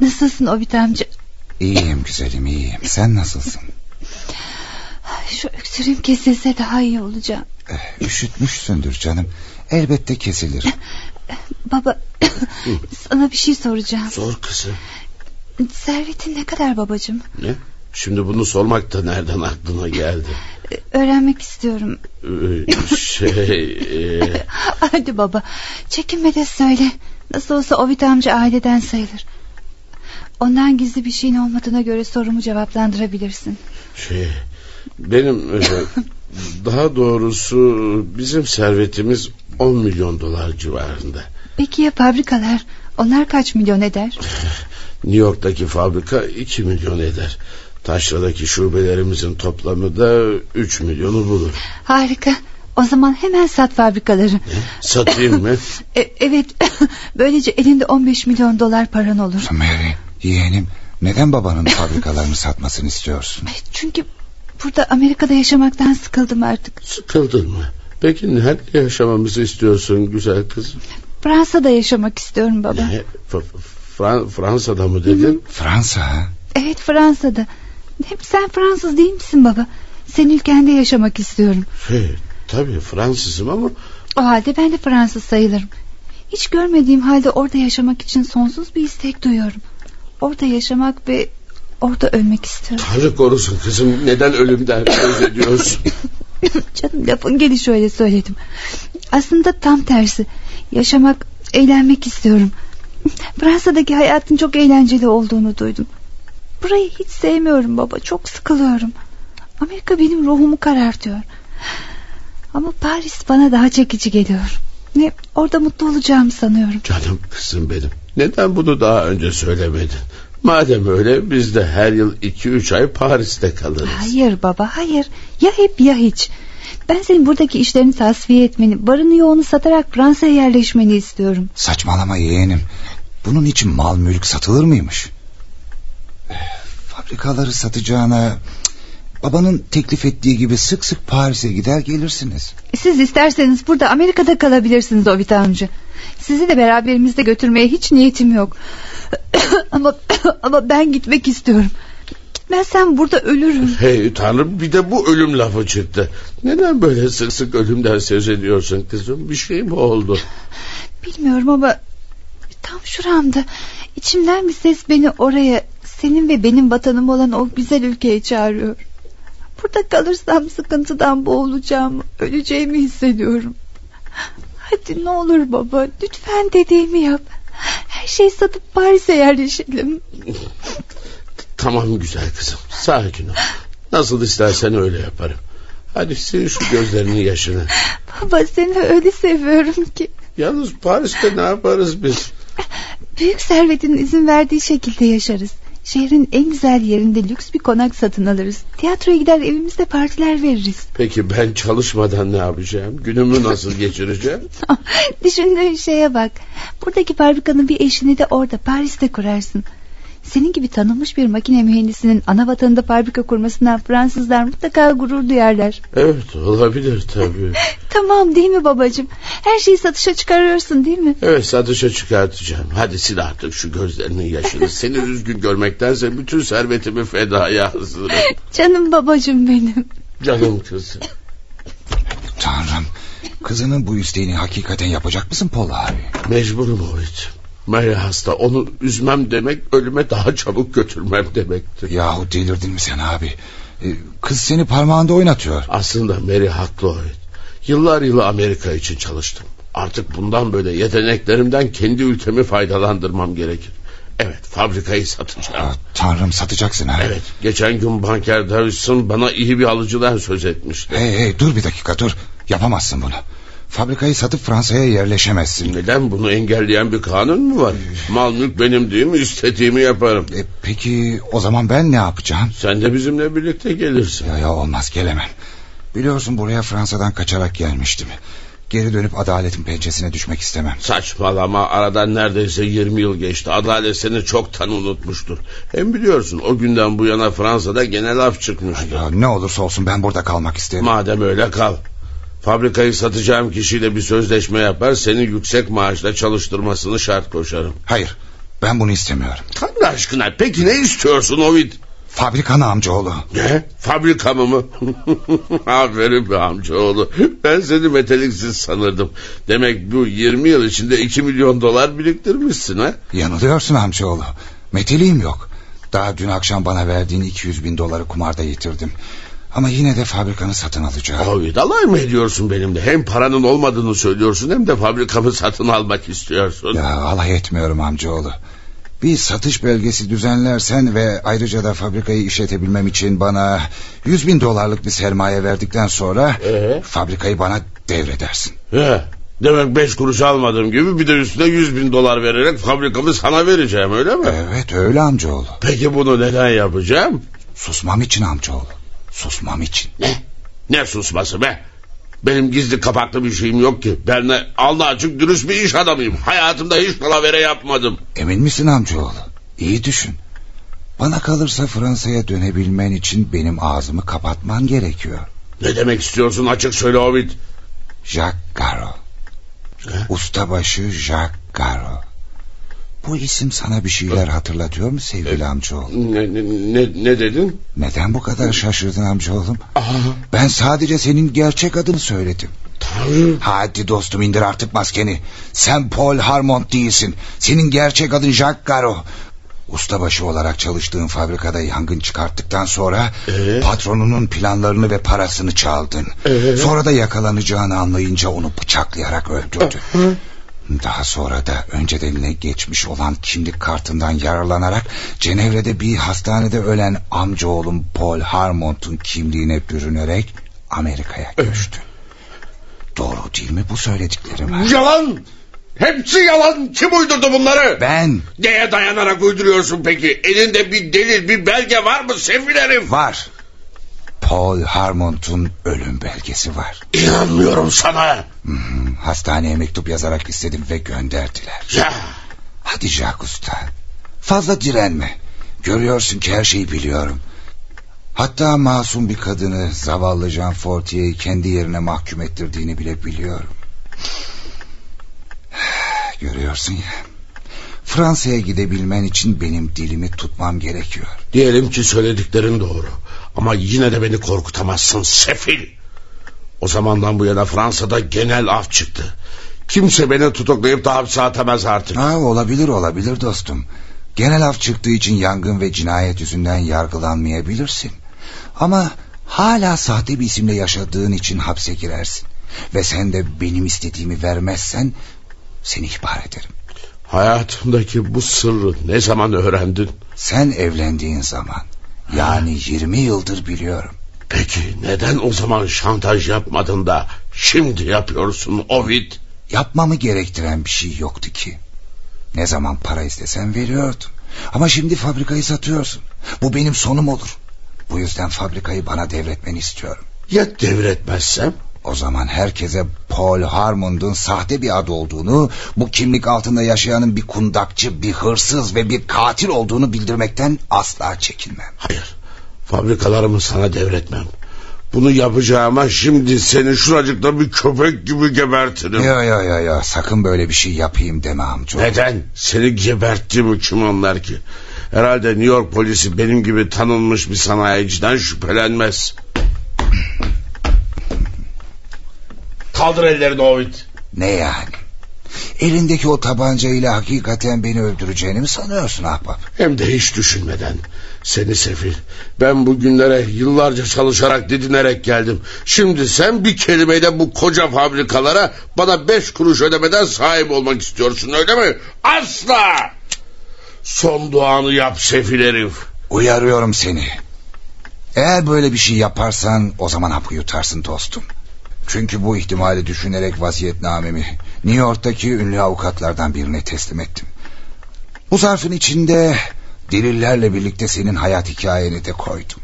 Nasılsın Obit amca? İyiyim güzelim iyiyim. Sen nasılsın? Şu öksürüğüm kesilse daha iyi olacağım. Üşütmüşsündür canım. Elbette kesilir. Baba sana bir şey soracağım. Sor kızım. Servetin ne kadar babacığım? Ne? Şimdi bunu sormak da nereden aklına geldi? Öğrenmek istiyorum. Ee, şey... E... [laughs] Hadi baba çekinme de söyle. Nasıl olsa Ovid amca aileden sayılır. Ondan gizli bir şeyin olmadığına göre sorumu cevaplandırabilirsin. Şey... Benim... E, [laughs] daha doğrusu bizim servetimiz 10 milyon dolar civarında. Peki ya fabrikalar? Onlar kaç milyon eder? [laughs] New York'taki fabrika 2 milyon eder. Taşra'daki şubelerimizin toplamı da 3 milyonu bulur. Harika. O zaman hemen sat fabrikaları. Ne? Satayım mı? [laughs] e, evet. [laughs] Böylece elinde 15 milyon dolar paran olur. Mary, yeğenim neden babanın fabrikalarını satmasını istiyorsun? Çünkü burada Amerika'da yaşamaktan sıkıldım artık. Sıkıldın mı? Peki nerede yaşamamızı istiyorsun güzel kızım? Fransa'da yaşamak istiyorum baba. Ne? Fran Fransa'da mı dedin? Hı -hı. Fransa ha? Evet Fransa'da. Hep sen Fransız değil misin baba? Senin ülkende yaşamak istiyorum. Şey, tabii Fransızım ama... O halde ben de Fransız sayılırım. Hiç görmediğim halde orada yaşamak için sonsuz bir istek duyuyorum. Orada yaşamak ve orada ölmek istiyorum. Tanrı korusun kızım neden ölümden söz ediyorsun? [laughs] Canım lafın gelişi öyle söyledim. Aslında tam tersi. Yaşamak, eğlenmek istiyorum. [laughs] Fransa'daki hayatın çok eğlenceli olduğunu duydum. Burayı hiç sevmiyorum baba. Çok sıkılıyorum. Amerika benim ruhumu karartıyor. Ama Paris bana daha çekici geliyor. Ne orada mutlu olacağımı sanıyorum. Canım kızım benim. Neden bunu daha önce söylemedin? Madem öyle biz de her yıl iki üç ay Paris'te kalırız. Hayır baba hayır. Ya hep ya hiç. Ben senin buradaki işlerini tasfiye etmeni, barını yoğunu satarak Fransa'ya yerleşmeni istiyorum. Saçmalama yeğenim. Bunun için mal mülk satılır mıymış? Fabrikaları satacağına babanın teklif ettiği gibi sık sık Paris'e gider gelirsiniz. Siz isterseniz burada Amerika'da kalabilirsiniz Ovid amca. Sizi de beraberimizde götürmeye hiç niyetim yok. [coughs] ama [coughs] ama ben gitmek istiyorum. Gitmezsem burada ölürüm. Hey tanrım bir de bu ölüm lafı çıktı. Neden böyle sık sık ölümden söz ediyorsun kızım? Bir şey mi oldu? Bilmiyorum ama tam şuramda içimden bir ses beni oraya senin ve benim vatanım olan o güzel ülkeye çağırıyor. Burada kalırsam sıkıntıdan boğulacağımı, öleceğimi hissediyorum. Hadi ne olur baba, lütfen dediğimi yap. Her şeyi satıp Paris'e yerleşelim. Tamam güzel kızım, sakin ol. Nasıl istersen öyle yaparım. Hadi sil şu gözlerinin yaşını. Baba seni öyle seviyorum ki. Yalnız Paris'te ne yaparız biz? Büyük servetin izin verdiği şekilde yaşarız. Şehrin en güzel yerinde lüks bir konak satın alırız. Tiyatroya gider evimizde partiler veririz. Peki ben çalışmadan ne yapacağım? Günümü nasıl geçireceğim? [laughs] Düşündüğün şeye bak. Buradaki fabrikanın bir eşini de orada Paris'te kurarsın. Senin gibi tanınmış bir makine mühendisinin ana vatanında fabrika kurmasından Fransızlar mutlaka gurur duyarlar. Evet olabilir tabii. [laughs] tamam değil mi babacığım? Her şeyi satışa çıkarıyorsun değil mi? Evet satışa çıkartacağım. Hadi sil artık şu gözlerinin yaşını. Seni üzgün görmektense bütün servetimi fedaya hazırım. [laughs] Canım babacığım benim. Canım kızım. Tanrım kızının bu isteğini hakikaten yapacak mısın Paul abi? Mecburum Oğuz. Mary hasta onu üzmem demek ölüme daha çabuk götürmem demektir. Yahu delirdin mi sen abi? Ee, kız seni parmağında oynatıyor. Aslında Mary haklı o. Yıllar yılı Amerika için çalıştım. Artık bundan böyle yeteneklerimden kendi ülkemi faydalandırmam gerekir. Evet fabrikayı satacağım. Aa, tanrım satacaksın ha. Evet geçen gün banker Davison bana iyi bir alıcıdan söz etmişti. Hey hey dur bir dakika dur. Yapamazsın bunu. Fabrikayı satıp Fransa'ya yerleşemezsin. Neden bunu engelleyen bir kanun mu var? Mal mülk benim değil mi? İstediğimi yaparım. E, peki o zaman ben ne yapacağım? Sen de bizimle birlikte gelirsin. Ya, ya olmaz gelemem. Biliyorsun buraya Fransa'dan kaçarak gelmiştim. Geri dönüp adaletin pençesine düşmek istemem. Saçmalama aradan neredeyse 20 yıl geçti. Adalet seni çoktan unutmuştur. Hem biliyorsun o günden bu yana Fransa'da genel af çıkmıştı. Ya, ne olursa olsun ben burada kalmak isterim. Madem öyle kal. Fabrikayı satacağım kişiyle bir sözleşme yapar seni yüksek maaşla çalıştırmasını şart koşarım. Hayır ben bunu istemiyorum. Tanrı aşkına peki ne istiyorsun Ovid? Fabrikanı amcaoğlu. Ne? Fabrikamı mı? [laughs] Aferin be amcaoğlu. Ben seni meteliksiz sanırdım. Demek bu 20 yıl içinde 2 milyon dolar biriktirmişsin ha? Yanılıyorsun amcaoğlu. Meteliyim yok. Daha dün akşam bana verdiğin 200 bin doları kumarda yitirdim. Ama yine de fabrikanı satın alacağım. Abi dalay mı ediyorsun benimle? Hem paranın olmadığını söylüyorsun hem de fabrikamı satın almak istiyorsun. Ya alay etmiyorum amcaoğlu. Bir satış belgesi düzenlersen ve ayrıca da fabrikayı işletebilmem için bana 100 bin dolarlık bir sermaye verdikten sonra ee? fabrikayı bana devredersin. He, demek beş kuruş almadığım gibi bir de üstüne 100 bin dolar vererek fabrikamı sana vereceğim öyle mi? Evet öyle amcaoğlu. Peki bunu neden yapacağım? Susmam için amcaoğlu. Susmam için. Ne? Ne susması be? Benim gizli kapaklı bir şeyim yok ki. Ben de Allah açık dürüst bir iş adamıyım. Hayatımda hiç palavere yapmadım. Emin misin amcaoğlu? İyi düşün. Bana kalırsa Fransa'ya dönebilmen için benim ağzımı kapatman gerekiyor. Ne demek istiyorsun açık söyle Ovid. Jacques Garo. Ustabaşı Jacques Garo. Bu isim sana bir şeyler hatırlatıyor mu sevgili e, amcaoğlu? Ne, ne, ne dedin? Neden bu kadar şaşırdın amcaoğlum? Aha. Ben sadece senin gerçek adını söyledim. Tanrım. Hadi dostum indir artık maskeni. Sen Paul Harmont değilsin. Senin gerçek adın Jacques Garo. Ustabaşı olarak çalıştığın fabrikada yangın çıkarttıktan sonra ee? patronunun planlarını ve parasını çaldın. Ee? Sonra da yakalanacağını anlayınca onu bıçaklayarak öldürdün. Daha sonra da önceden eline geçmiş olan kimlik kartından yararlanarak Cenevre'de bir hastanede ölen amcaoğlum Paul Harmont'un kimliğine bürünerek Amerika'ya göçtü. Doğru değil mi bu söylediklerim? Yalan! Hepsi yalan. Kim uydurdu bunları? Ben. Neye dayanarak uyduruyorsun peki? Elinde bir delil, bir belge var mı sefil herif? Var. Paul Harmont'un ölüm belgesi var. İnanmıyorum sana. Hastaneye mektup yazarak istedim ve gönderdiler. Ya. Hadi Jacques Usta. Fazla direnme. Görüyorsun ki her şeyi biliyorum. Hatta masum bir kadını zavallı Jean Fortier'i kendi yerine mahkum ettirdiğini bile biliyorum. [sighs] Görüyorsun ya. Fransa'ya gidebilmen için benim dilimi tutmam gerekiyor. Diyelim ki söylediklerin doğru. Ama yine de beni korkutamazsın sefil. O zamandan bu yana Fransa'da genel af çıktı. Kimse beni tutuklayıp da hapse atamaz artık. Ha, olabilir olabilir dostum. Genel af çıktığı için yangın ve cinayet yüzünden yargılanmayabilirsin. Ama hala sahte bir isimle yaşadığın için hapse girersin. Ve sen de benim istediğimi vermezsen seni ihbar ederim. Hayatımdaki bu sırrı ne zaman öğrendin? Sen evlendiğin zaman. Yani 20 yıldır biliyorum. Peki neden o zaman şantaj yapmadın da şimdi yapıyorsun Ovid? Yapmamı gerektiren bir şey yoktu ki. Ne zaman para istesen veriyordum. Ama şimdi fabrikayı satıyorsun. Bu benim sonum olur. Bu yüzden fabrikayı bana devretmeni istiyorum. Ya devretmezsem? O zaman herkese Paul Harmond'un sahte bir adı olduğunu, bu kimlik altında yaşayanın bir kundakçı, bir hırsız ve bir katil olduğunu bildirmekten asla çekinmem. Hayır, fabrikalarımı sana devretmem. Bunu yapacağıma şimdi seni şuracıkta bir köpek gibi gebertirim. Ya ya ya ya sakın böyle bir şey yapayım deme amca. Neden? Seni geberttiğimi kim anlar ki? Herhalde New York polisi benim gibi tanınmış bir sanayiciden şüphelenmez. Kaldır ellerini Ovid. Ne yani? Elindeki o tabancayla hakikaten beni öldüreceğini mi sanıyorsun ahbap? Hem de hiç düşünmeden. Seni sefil. Ben bu günlere yıllarca çalışarak didinerek geldim. Şimdi sen bir kelimeyle bu koca fabrikalara bana beş kuruş ödemeden sahip olmak istiyorsun öyle mi? Asla! Son duanı yap sefil herif. Uyarıyorum seni. Eğer böyle bir şey yaparsan o zaman hapı yutarsın dostum. Çünkü bu ihtimali düşünerek vasiyetnamemi New York'taki ünlü avukatlardan birine teslim ettim. Bu zarfın içinde delillerle birlikte senin hayat hikayeni de koydum.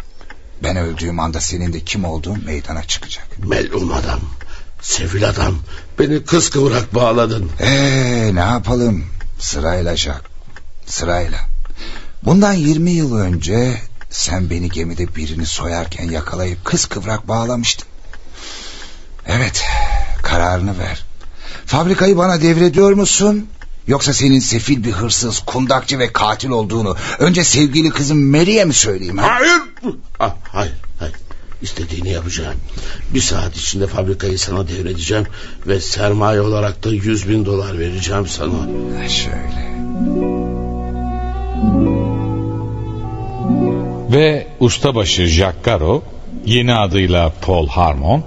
Ben öldüğüm anda senin de kim olduğun meydana çıkacak. Melun adam, sefil adam, beni kıskıvrak bağladın. Eee ne yapalım sırayla Jack, sırayla. Bundan 20 yıl önce sen beni gemide birini soyarken yakalayıp kıskıvrak bağlamıştın. Evet kararını ver. Fabrikayı bana devrediyor musun? Yoksa senin sefil bir hırsız, kundakçı ve katil olduğunu önce sevgili kızım Mary'e mi söyleyeyim? Ha? Hayır. Ah, hayır, hayır. İstediğini yapacağım. Bir saat içinde fabrikayı sana devredeceğim ve sermaye olarak da yüz bin dolar vereceğim sana. Ha, şöyle. Ve ustabaşı Jack Garo yeni adıyla Paul Harmon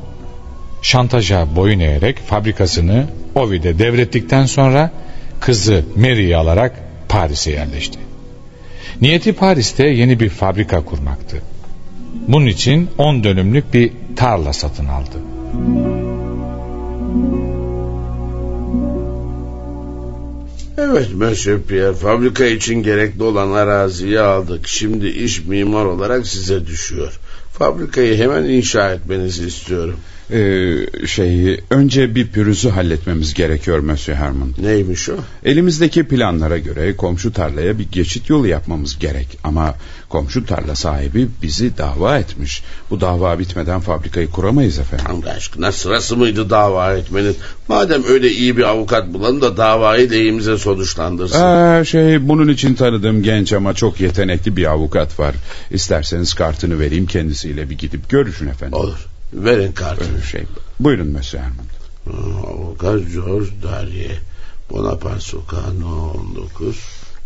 şantaja boyun eğerek fabrikasını Ovid'e devrettikten sonra kızı Mary'i alarak Paris'e yerleşti. Niyeti Paris'te yeni bir fabrika kurmaktı. Bunun için 10 dönümlük bir tarla satın aldı. Evet Monsieur Pierre fabrika için gerekli olan araziyi aldık. Şimdi iş mimar olarak size düşüyor. Fabrikayı hemen inşa etmenizi istiyorum. Ee, şey önce bir pürüzü halletmemiz gerekiyor Monsieur Herman. Neymiş o? Elimizdeki planlara göre komşu tarlaya bir geçit yolu yapmamız gerek. Ama komşu tarla sahibi bizi dava etmiş. Bu dava bitmeden fabrikayı kuramayız efendim. Allah aşkına sırası mıydı dava etmenin? Madem öyle iyi bir avukat bulalım da davayı lehimize sonuçlandırsın. Ee, şey bunun için tanıdığım genç ama çok yetenekli bir avukat var. İsterseniz kartını vereyim kendisiyle bir gidip görüşün efendim. Olur. Verin kartını. Şey, buyurun Monsieur Herman. Avukat George Darye. Bonaparte Sokağı No 19.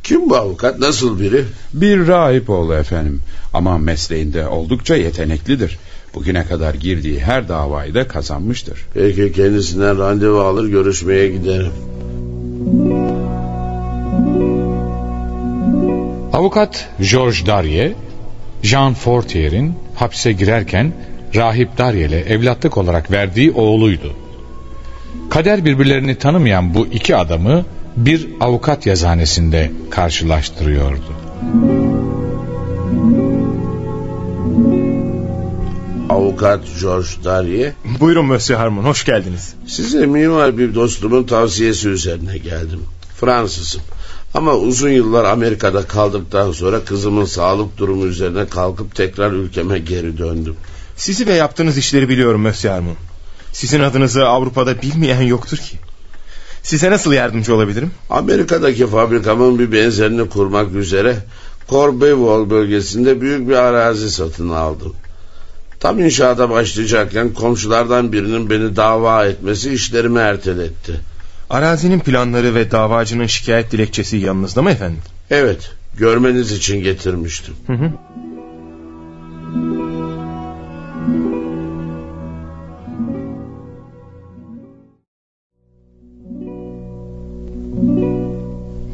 Kim bu avukat? Nasıl biri? Bir rahip oğlu efendim. Ama mesleğinde oldukça yeteneklidir. Bugüne kadar girdiği her davayı da kazanmıştır. Peki kendisinden randevu alır görüşmeye giderim. Avukat George Darye, Jean Fortier'in hapse girerken Rahip Darye ile evlatlık olarak verdiği oğluydu. Kader birbirlerini tanımayan bu iki adamı bir avukat yazhanesinde karşılaştırıyordu. Avukat George Darye. Buyurun Monsieur Harmon hoş geldiniz. Size mimar bir dostumun tavsiyesi üzerine geldim. Fransızım. Ama uzun yıllar Amerika'da kaldıktan sonra kızımın sağlık durumu üzerine kalkıp tekrar ülkeme geri döndüm. Sizi ve yaptığınız işleri biliyorum Monsieur Harmon. Sizin adınızı Avrupa'da bilmeyen yoktur ki. Size nasıl yardımcı olabilirim? Amerika'daki fabrikamın bir benzerini kurmak üzere Corbevol bölgesinde büyük bir arazi satın aldım. Tam inşaata başlayacakken komşulardan birinin beni dava etmesi işlerimi erteletti. Arazinin planları ve davacının şikayet dilekçesi yanınızda mı efendim? Evet, görmeniz için getirmiştim. Hı hı.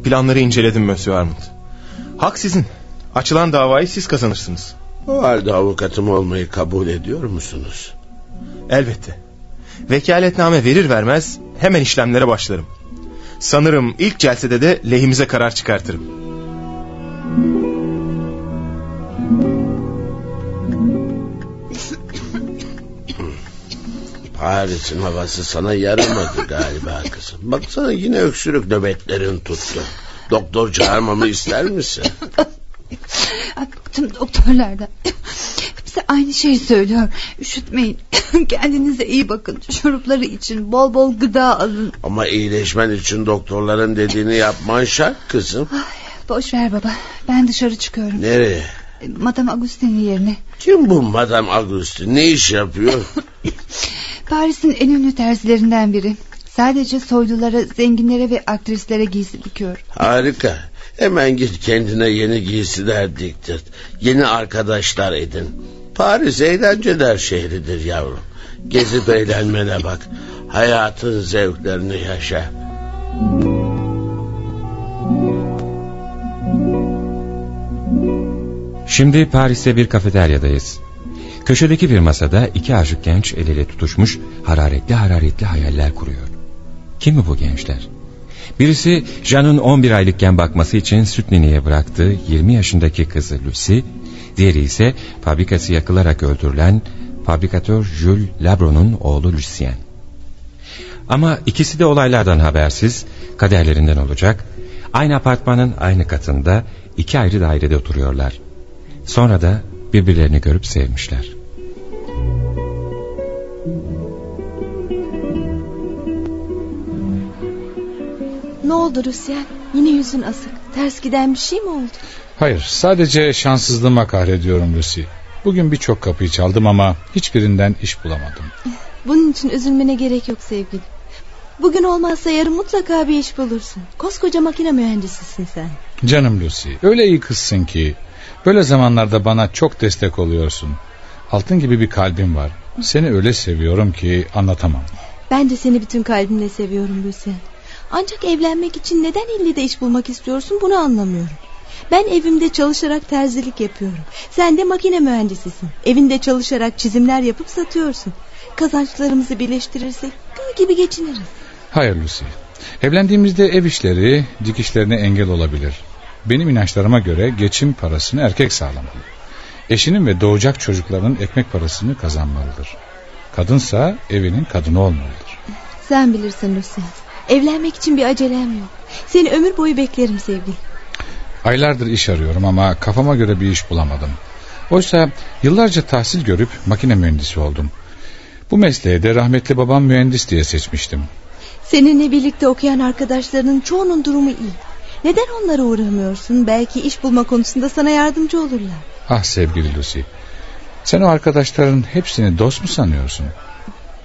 Planları inceledim Monsieur Armand. Hak sizin. Açılan davayı siz kazanırsınız. O halde avukatım olmayı kabul ediyor musunuz? Elbette. Vekaletname verir vermez hemen işlemlere başlarım. Sanırım ilk celsede de lehimize karar çıkartırım. Paris'in havası sana yaramadı galiba kızım. Baksana yine öksürük nöbetlerin tuttu. Doktor çağırmamı ister misin? Bıktım doktorlardan. Hepsi aynı şeyi söylüyor. Üşütmeyin. Kendinize iyi bakın. Şurupları için bol bol gıda alın. Ama iyileşmen için doktorların dediğini yapman şart kızım. Ay, boş ver baba. Ben dışarı çıkıyorum. Nereye? Madame Agustin'in yerine. Kim bu Madame Agustin? Ne iş yapıyor? [laughs] Paris'in en ünlü terzilerinden biri. Sadece soylulara, zenginlere ve aktrislere giysi dikiyorum. Harika. Hemen git kendine yeni giysiler diktir. Yeni arkadaşlar edin. Paris eğlenceler şehridir yavrum. Gezip eğlenmene bak. Hayatın zevklerini yaşa. Şimdi Paris'te bir kafeteryadayız. Köşedeki bir masada iki aşık genç el ele tutuşmuş hararetli hararetli hayaller kuruyor. Kim bu gençler? Birisi Jean'ın 11 aylıkken bakması için süt nineye bıraktığı 20 yaşındaki kızı Lucy, diğeri ise fabrikası yakılarak öldürülen fabrikatör Jules Labro'nun oğlu Lucien. Ama ikisi de olaylardan habersiz, kaderlerinden olacak, aynı apartmanın aynı katında iki ayrı dairede oturuyorlar. Sonra da birbirlerini görüp sevmişler. Ne oldu Rusyen? Yine yüzün asık. Ters giden bir şey mi oldu? Hayır sadece şanssızlığıma kahrediyorum Lucy. Bugün birçok kapıyı çaldım ama hiçbirinden iş bulamadım. Bunun için üzülmene gerek yok sevgilim. Bugün olmazsa yarın mutlaka bir iş bulursun. Koskoca makine mühendisisin sen. Canım Lucy öyle iyi kızsın ki. Böyle zamanlarda bana çok destek oluyorsun. Altın gibi bir kalbim var. Seni öyle seviyorum ki anlatamam. Ben de seni bütün kalbimle seviyorum Lucien. Ancak evlenmek için neden ille de iş bulmak istiyorsun bunu anlamıyorum. Ben evimde çalışarak terzilik yapıyorum. Sen de makine mühendisisin. Evinde çalışarak çizimler yapıp satıyorsun. Kazançlarımızı birleştirirsek gül gibi geçiniriz. Hayır Lucy. Evlendiğimizde ev işleri dikişlerine engel olabilir. Benim inançlarıma göre geçim parasını erkek sağlamalı. Eşinin ve doğacak çocukların ekmek parasını kazanmalıdır. Kadınsa evinin kadını olmalıdır. Sen bilirsin Lucien. Evlenmek için bir acelem yok. Seni ömür boyu beklerim sevgilim. Aylardır iş arıyorum ama kafama göre bir iş bulamadım. Oysa yıllarca tahsil görüp makine mühendisi oldum. Bu mesleğe de rahmetli babam mühendis diye seçmiştim. Seninle birlikte okuyan arkadaşlarının çoğunun durumu iyi. Neden onlara uğramıyorsun? Belki iş bulma konusunda sana yardımcı olurlar. Ah sevgili Lucy. Sen o arkadaşların hepsini dost mu sanıyorsun?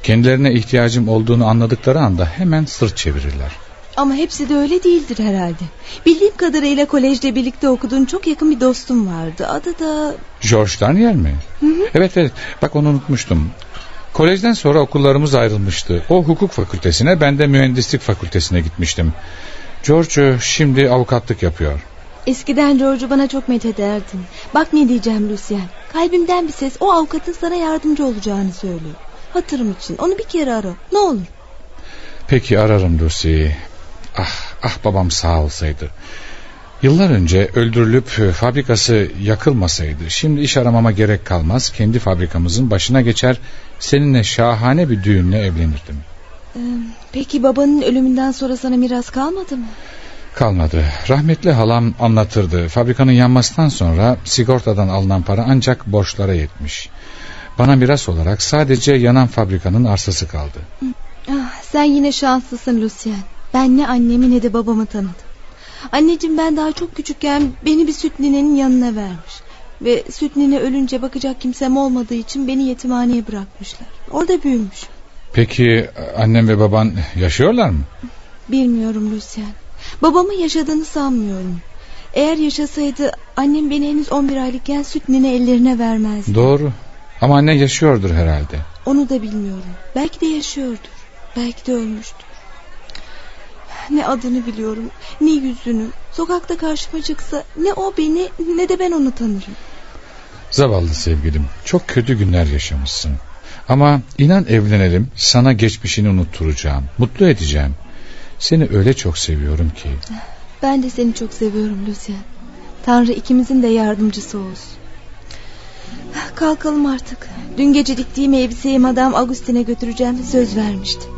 Kendilerine ihtiyacım olduğunu anladıkları anda hemen sırt çevirirler. Ama hepsi de öyle değildir herhalde. Bildiğim kadarıyla kolejde birlikte okuduğun çok yakın bir dostum vardı. Adı da... George Daniel mi? Hı hı. Evet evet bak onu unutmuştum. Kolejden sonra okullarımız ayrılmıştı. O hukuk fakültesine ben de mühendislik fakültesine gitmiştim. George şimdi avukatlık yapıyor. Eskiden George'u bana çok methederdin. Bak ne diyeceğim Lucien. Kalbimden bir ses o avukatın sana yardımcı olacağını söylüyor. Hatırım için onu bir kere ara. Ne olur. Peki ararım Lucy. Ah, ah babam sağ olsaydı. Yıllar önce öldürülüp fabrikası yakılmasaydı şimdi iş aramama gerek kalmaz. Kendi fabrikamızın başına geçer seninle şahane bir düğünle evlenirdim. Ee, peki babanın ölümünden sonra sana miras kalmadı mı? Kalmadı. Rahmetli halam anlatırdı. Fabrikanın yanmasından sonra sigortadan alınan para ancak borçlara yetmiş. Bana miras olarak sadece yanan fabrikanın arsası kaldı. Ah, sen yine şanslısın Lucien. Ben ne annemi ne de babamı tanıdım. Anneciğim ben daha çok küçükken beni bir süt ninenin yanına vermiş. Ve süt nine ölünce bakacak kimsem olmadığı için beni yetimhaneye bırakmışlar. Orada büyümüş. Peki annem ve baban yaşıyorlar mı? Bilmiyorum Lucien. Babamın yaşadığını sanmıyorum. Eğer yaşasaydı annem beni henüz 11 aylıkken süt nine ellerine vermezdi. Doğru. Ama annen yaşıyordur herhalde. Onu da bilmiyorum. Belki de yaşıyordur. Belki de ölmüştür. Ne adını biliyorum ne yüzünü. Sokakta karşıma çıksa ne o beni ne de ben onu tanırım. Zavallı sevgilim çok kötü günler yaşamışsın. Ama inan evlenelim sana geçmişini unutturacağım. Mutlu edeceğim. Seni öyle çok seviyorum ki. Ben de seni çok seviyorum Lucien. Tanrı ikimizin de yardımcısı olsun. Kalkalım artık. Dün gece diktiğim elbiseyi Madame Augustine'e götüreceğim söz vermiştim.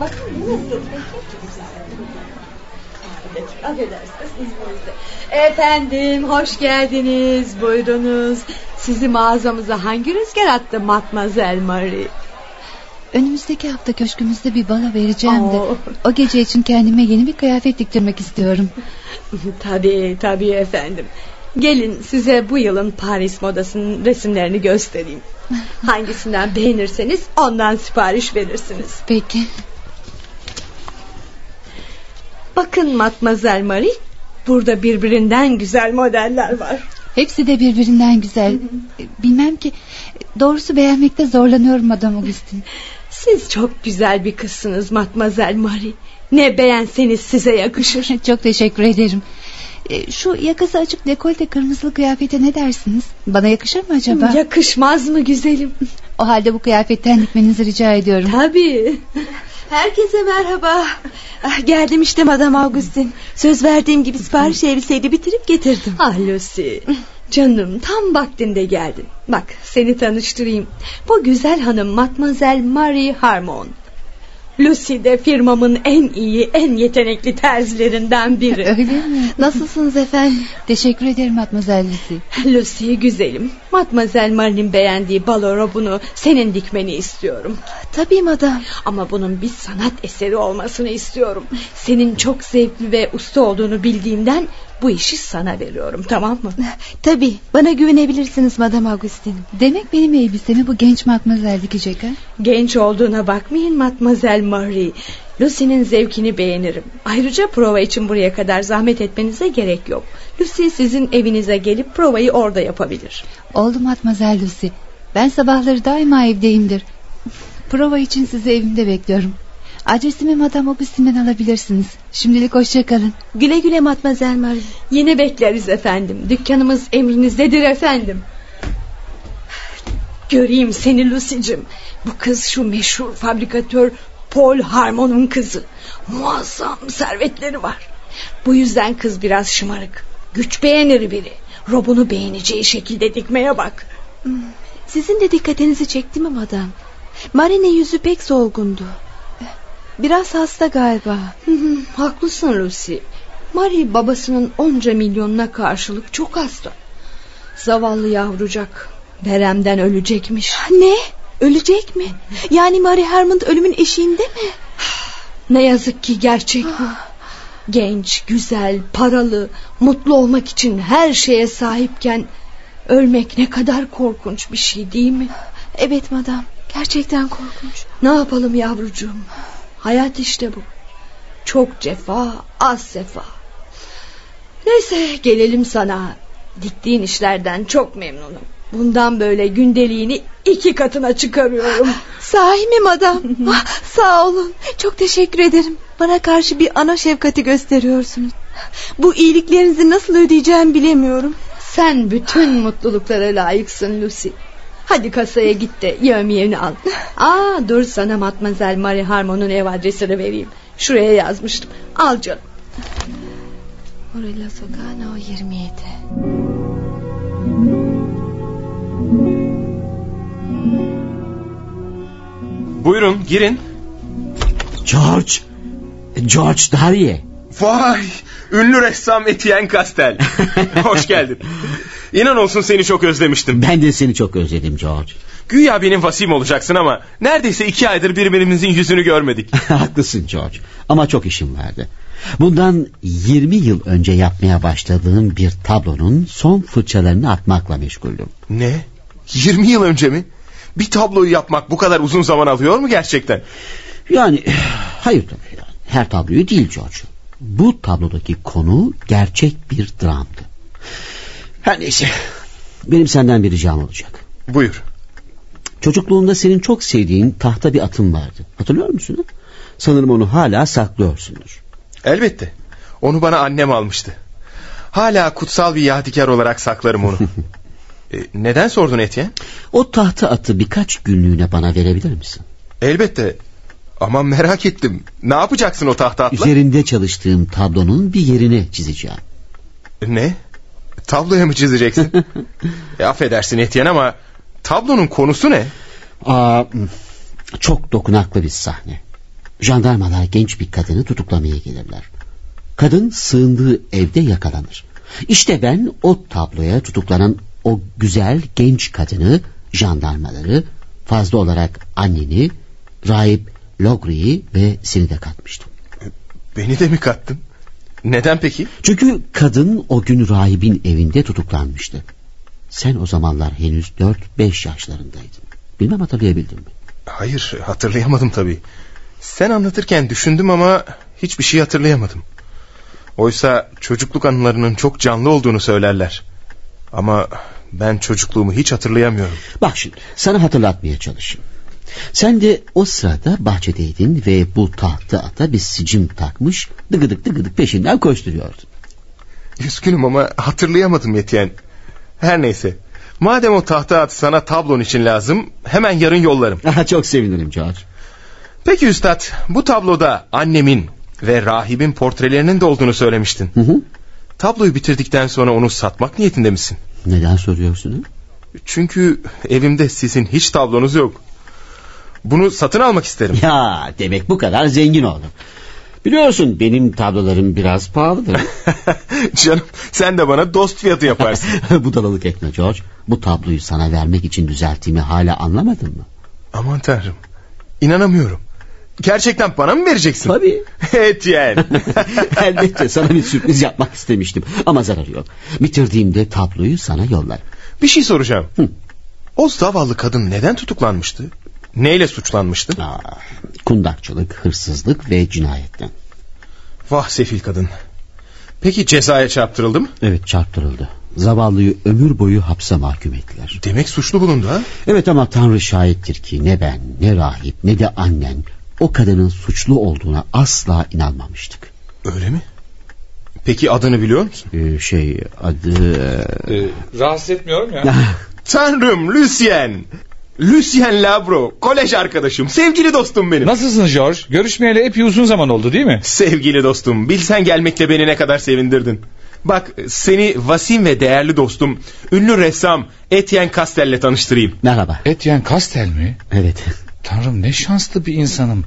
Bakın bu nasıl? Affedersiniz izninizle. Efendim hoş geldiniz buyurunuz. Sizi mağazamıza hangi rüzgar attı Matmazel Marie? Önümüzdeki hafta köşkümüzde bir bala vereceğim de Oo. o gece için kendime yeni bir kıyafet diktirmek istiyorum. [laughs] tabii tabii efendim. Gelin size bu yılın Paris modasının resimlerini göstereyim. Hangisinden beğenirseniz ondan sipariş verirsiniz. Peki. Bakın Matmazel Marie. Burada birbirinden güzel modeller var. Hepsi de birbirinden güzel. Bilmem ki doğrusu beğenmekte zorlanıyorum Madame Augustin. Siz çok güzel bir kızsınız Matmazel Marie. Ne beğenseniz size yakışır. [laughs] çok teşekkür ederim. E, şu yakası açık dekolte kırmızılı kıyafete ne dersiniz? Bana yakışır mı acaba? Yakışmaz mı güzelim? O halde bu kıyafetten dikmenizi rica ediyorum. Tabii. Herkese merhaba. Ah, geldim işte Madame Augustin. Söz verdiğim gibi sipariş elbiseyi bitirip getirdim. Ah Lucy. Canım tam vaktinde geldin. Bak seni tanıştırayım. Bu güzel hanım Matmazel Marie Harmon. Lucy de firmamın en iyi, en yetenekli terzilerinden biri. [laughs] Öyle mi? Nasılsınız efendim? Teşekkür ederim Matmazel Lucy. Lucy güzelim. Matmazel Marie'nin beğendiği balo robunu senin dikmeni istiyorum. Tabii madam. Ama bunun bir sanat eseri olmasını istiyorum. Senin çok zevkli ve usta olduğunu bildiğimden bu işi sana veriyorum tamam mı? Tabii bana güvenebilirsiniz Madame Augustin. Demek benim elbisemi bu genç matmazel dikecek ha? Genç olduğuna bakmayın Matmazel Marie. Lucy'nin zevkini beğenirim. Ayrıca prova için buraya kadar zahmet etmenize gerek yok. Lucy sizin evinize gelip provayı orada yapabilir. Oldu Matmazel Lucy. Ben sabahları daima evdeyimdir. Prova için sizi evimde bekliyorum. Adresimi Madame Augustine'den alabilirsiniz. Şimdilik hoşçakalın. Güle güle Matmazel Marie. Yine bekleriz efendim. Dükkanımız emrinizdedir efendim. Göreyim seni Lucy'cim. Bu kız şu meşhur fabrikatör Paul Harmon'un kızı. Muazzam servetleri var. Bu yüzden kız biraz şımarık. Güç beğenir biri. Robunu beğeneceği şekilde dikmeye bak. Sizin de dikkatinizi çekti mi madam? Marie'nin yüzü pek solgundu. Biraz hasta galiba. Haklısın Lucy. Marie babasının onca milyonuna karşılık çok hasta. Zavallı yavrucak veremden ölecekmiş. Ne? Ölecek mi? Yani Marie Hermond ölümün eşiğinde mi? [sighs] Ne yazık ki gerçek bu. [sighs] Genç, güzel, paralı, mutlu olmak için her şeye sahipken ölmek ne kadar korkunç bir şey değil mi? [sighs] Evet madam. Gerçekten korkunç. Ne yapalım yavrucuğum? Hayat işte bu. Çok cefa, az sefa. Neyse gelelim sana. Diktiğin işlerden çok memnunum. Bundan böyle gündeliğini iki katına çıkarıyorum. [laughs] Sahi mi madam? [laughs] ah, sağ olun. Çok teşekkür ederim. Bana karşı bir ana şefkati gösteriyorsunuz. Bu iyiliklerinizi nasıl ödeyeceğim bilemiyorum. Sen bütün mutluluklara layıksın Lucy. Hadi kasaya git de yevmiyeni al. Aa, dur sana Matmazel Marie Harmon'un ev adresini vereyim. Şuraya yazmıştım. Al canım. Morella Sokano 27. Buyurun girin. George. George Darye. Vay ünlü ressam Etienne Castel. [laughs] Hoş geldin. İnan olsun seni çok özlemiştim. Ben de seni çok özledim George. Güya benim vasim olacaksın ama neredeyse iki aydır birbirimizin yüzünü görmedik. [laughs] Haklısın George ama çok işim vardı. Bundan 20 yıl önce yapmaya başladığım bir tablonun son fırçalarını atmakla meşguldüm. Ne? 20 yıl önce mi? Bir tabloyu yapmak bu kadar uzun zaman alıyor mu gerçekten? Yani hayır tabii. Yani. Her tabloyu değil George. Bu tablodaki konu gerçek bir dramdı. Her neyse. Benim senden bir ricam olacak. Buyur. Çocukluğunda senin çok sevdiğin tahta bir atın vardı. Hatırlıyor musun? Sanırım onu hala saklıyorsundur. Elbette. Onu bana annem almıştı. Hala kutsal bir yadigar olarak saklarım onu. [laughs] e, neden sordun Etienne? O tahta atı birkaç günlüğüne bana verebilir misin? Elbette. Ama merak ettim. Ne yapacaksın o tahta atla? Üzerinde çalıştığım tablonun bir yerine çizeceğim. Ne? Tabloya mı çizeceksin? [laughs] e, affedersin Etienne ama tablonun konusu ne? Aa, çok dokunaklı bir sahne. Jandarmalar genç bir kadını tutuklamaya gelirler. Kadın sığındığı evde yakalanır. İşte ben o tabloya tutuklanan o güzel genç kadını, jandarmaları, fazla olarak anneni, rahip Logri'yi ve seni de katmıştım. Beni de mi kattın? Neden peki? Çünkü kadın o gün rahibin evinde tutuklanmıştı. Sen o zamanlar henüz 4-5 yaşlarındaydın. Bilmem hatırlayabildin mi? Hayır hatırlayamadım tabii. Sen anlatırken düşündüm ama hiçbir şey hatırlayamadım. Oysa çocukluk anılarının çok canlı olduğunu söylerler. Ama ben çocukluğumu hiç hatırlayamıyorum. Bak şimdi sana hatırlatmaya çalışayım. Sen de o sırada bahçedeydin ve bu tahtı ata bir sicim takmış dıgıdık dıgıdık peşinden koşturuyordun. Üzgünüm ama hatırlayamadım Yetiyen. Her neyse. Madem o tahta at sana tablon için lazım hemen yarın yollarım. Çok sevinirim George. Peki üstad bu tabloda annemin ve rahibin portrelerinin de olduğunu söylemiştin. Hı hı. Tabloyu bitirdikten sonra onu satmak niyetinde misin? Neden soruyorsun? Çünkü evimde sizin hiç tablonuz yok. Bunu satın almak isterim. Ya demek bu kadar zengin oldum. Biliyorsun benim tablolarım biraz pahalıdır. [laughs] Canım sen de bana dost fiyatı yaparsın. [laughs] Budalalık etme George. Bu tabloyu sana vermek için düzelttiğimi hala anlamadın mı? Aman tanrım. İnanamıyorum. Gerçekten bana mı vereceksin? Tabii. [laughs] Etienne. [laughs] Elbette sana bir sürpriz yapmak istemiştim. Ama zararı yok. Bitirdiğimde tabloyu sana yollarım. Bir şey soracağım. Hı. O zavallı kadın neden tutuklanmıştı? Neyle suçlanmıştı? Aa, kundakçılık, hırsızlık ve cinayetten. Vah sefil kadın. Peki cezaya çarptırıldı mı? Evet çarptırıldı. Zavallıyı ömür boyu hapse mahkum ettiler. Demek suçlu bulundu ha? Evet ama Tanrı şahittir ki ne ben ne rahip ne de annen o kadının suçlu olduğuna asla inanmamıştık. Öyle mi? Peki adını biliyor musun? Ee, şey adı... Ee, rahatsız etmiyorum ya. [laughs] Tanrım Lucien. Lucien Labro, kolej arkadaşım, sevgili dostum benim. Nasılsın George? Görüşmeyeli epey uzun zaman oldu değil mi? Sevgili dostum, bilsen gelmekle beni ne kadar sevindirdin. Bak seni vasim ve değerli dostum, ünlü ressam Etienne Castell'le tanıştırayım. Merhaba. Etienne Castel mi? Evet. Tanrım ne şanslı bir insanım.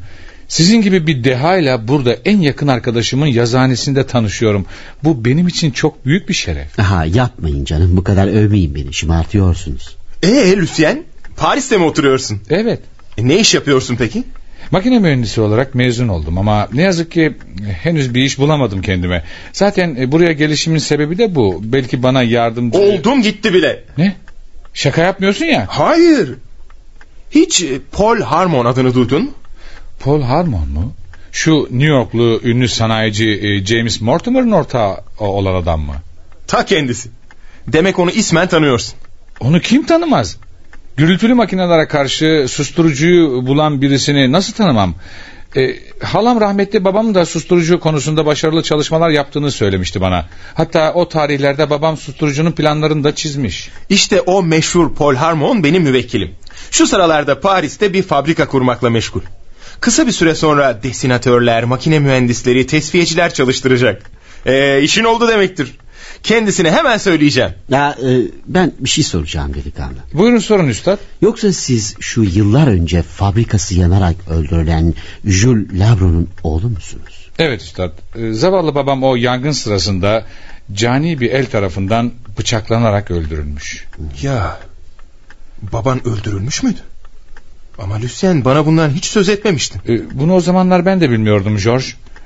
Sizin gibi bir dehayla burada en yakın arkadaşımın yazıhanesinde tanışıyorum. Bu benim için çok büyük bir şeref. Aha yapmayın canım bu kadar övmeyin beni şımartıyorsunuz. Ee Lucien Paris'te mi oturuyorsun? Evet. E, ne iş yapıyorsun peki? Makine mühendisi olarak mezun oldum ama ne yazık ki henüz bir iş bulamadım kendime. Zaten e, buraya gelişimin sebebi de bu. Belki bana yardımcı... Oldum gitti bile. Ne? Şaka yapmıyorsun ya. Hayır. Hiç Paul Harmon adını duydun? Paul Harmon mu? Şu New Yorklu ünlü sanayici e, James Mortimer'ın ortağı olan adam mı? Ta kendisi. Demek onu ismen tanıyorsun. Onu kim tanımaz? Gürültülü makinelere karşı susturucuyu bulan birisini nasıl tanımam? E, halam rahmetli babam da susturucu konusunda başarılı çalışmalar yaptığını söylemişti bana. Hatta o tarihlerde babam susturucunun planlarını da çizmiş. İşte o meşhur Paul Harmon benim müvekkilim. Şu sıralarda Paris'te bir fabrika kurmakla meşgul. Kısa bir süre sonra desinatörler, makine mühendisleri, tesviyeciler çalıştıracak. E, işin oldu demektir. Kendisine hemen söyleyeceğim. Ya e, ben bir şey soracağım delikanlı. Buyurun sorun üstad. Yoksa siz şu yıllar önce fabrikası yanarak öldürülen Jules Labro'nun oğlu musunuz? Evet üstad. E, zavallı babam o yangın sırasında cani bir el tarafından bıçaklanarak öldürülmüş. Ya baban öldürülmüş müydü? Ama Lucien bana bundan hiç söz etmemiştin. E, bunu o zamanlar ben de bilmiyordum George.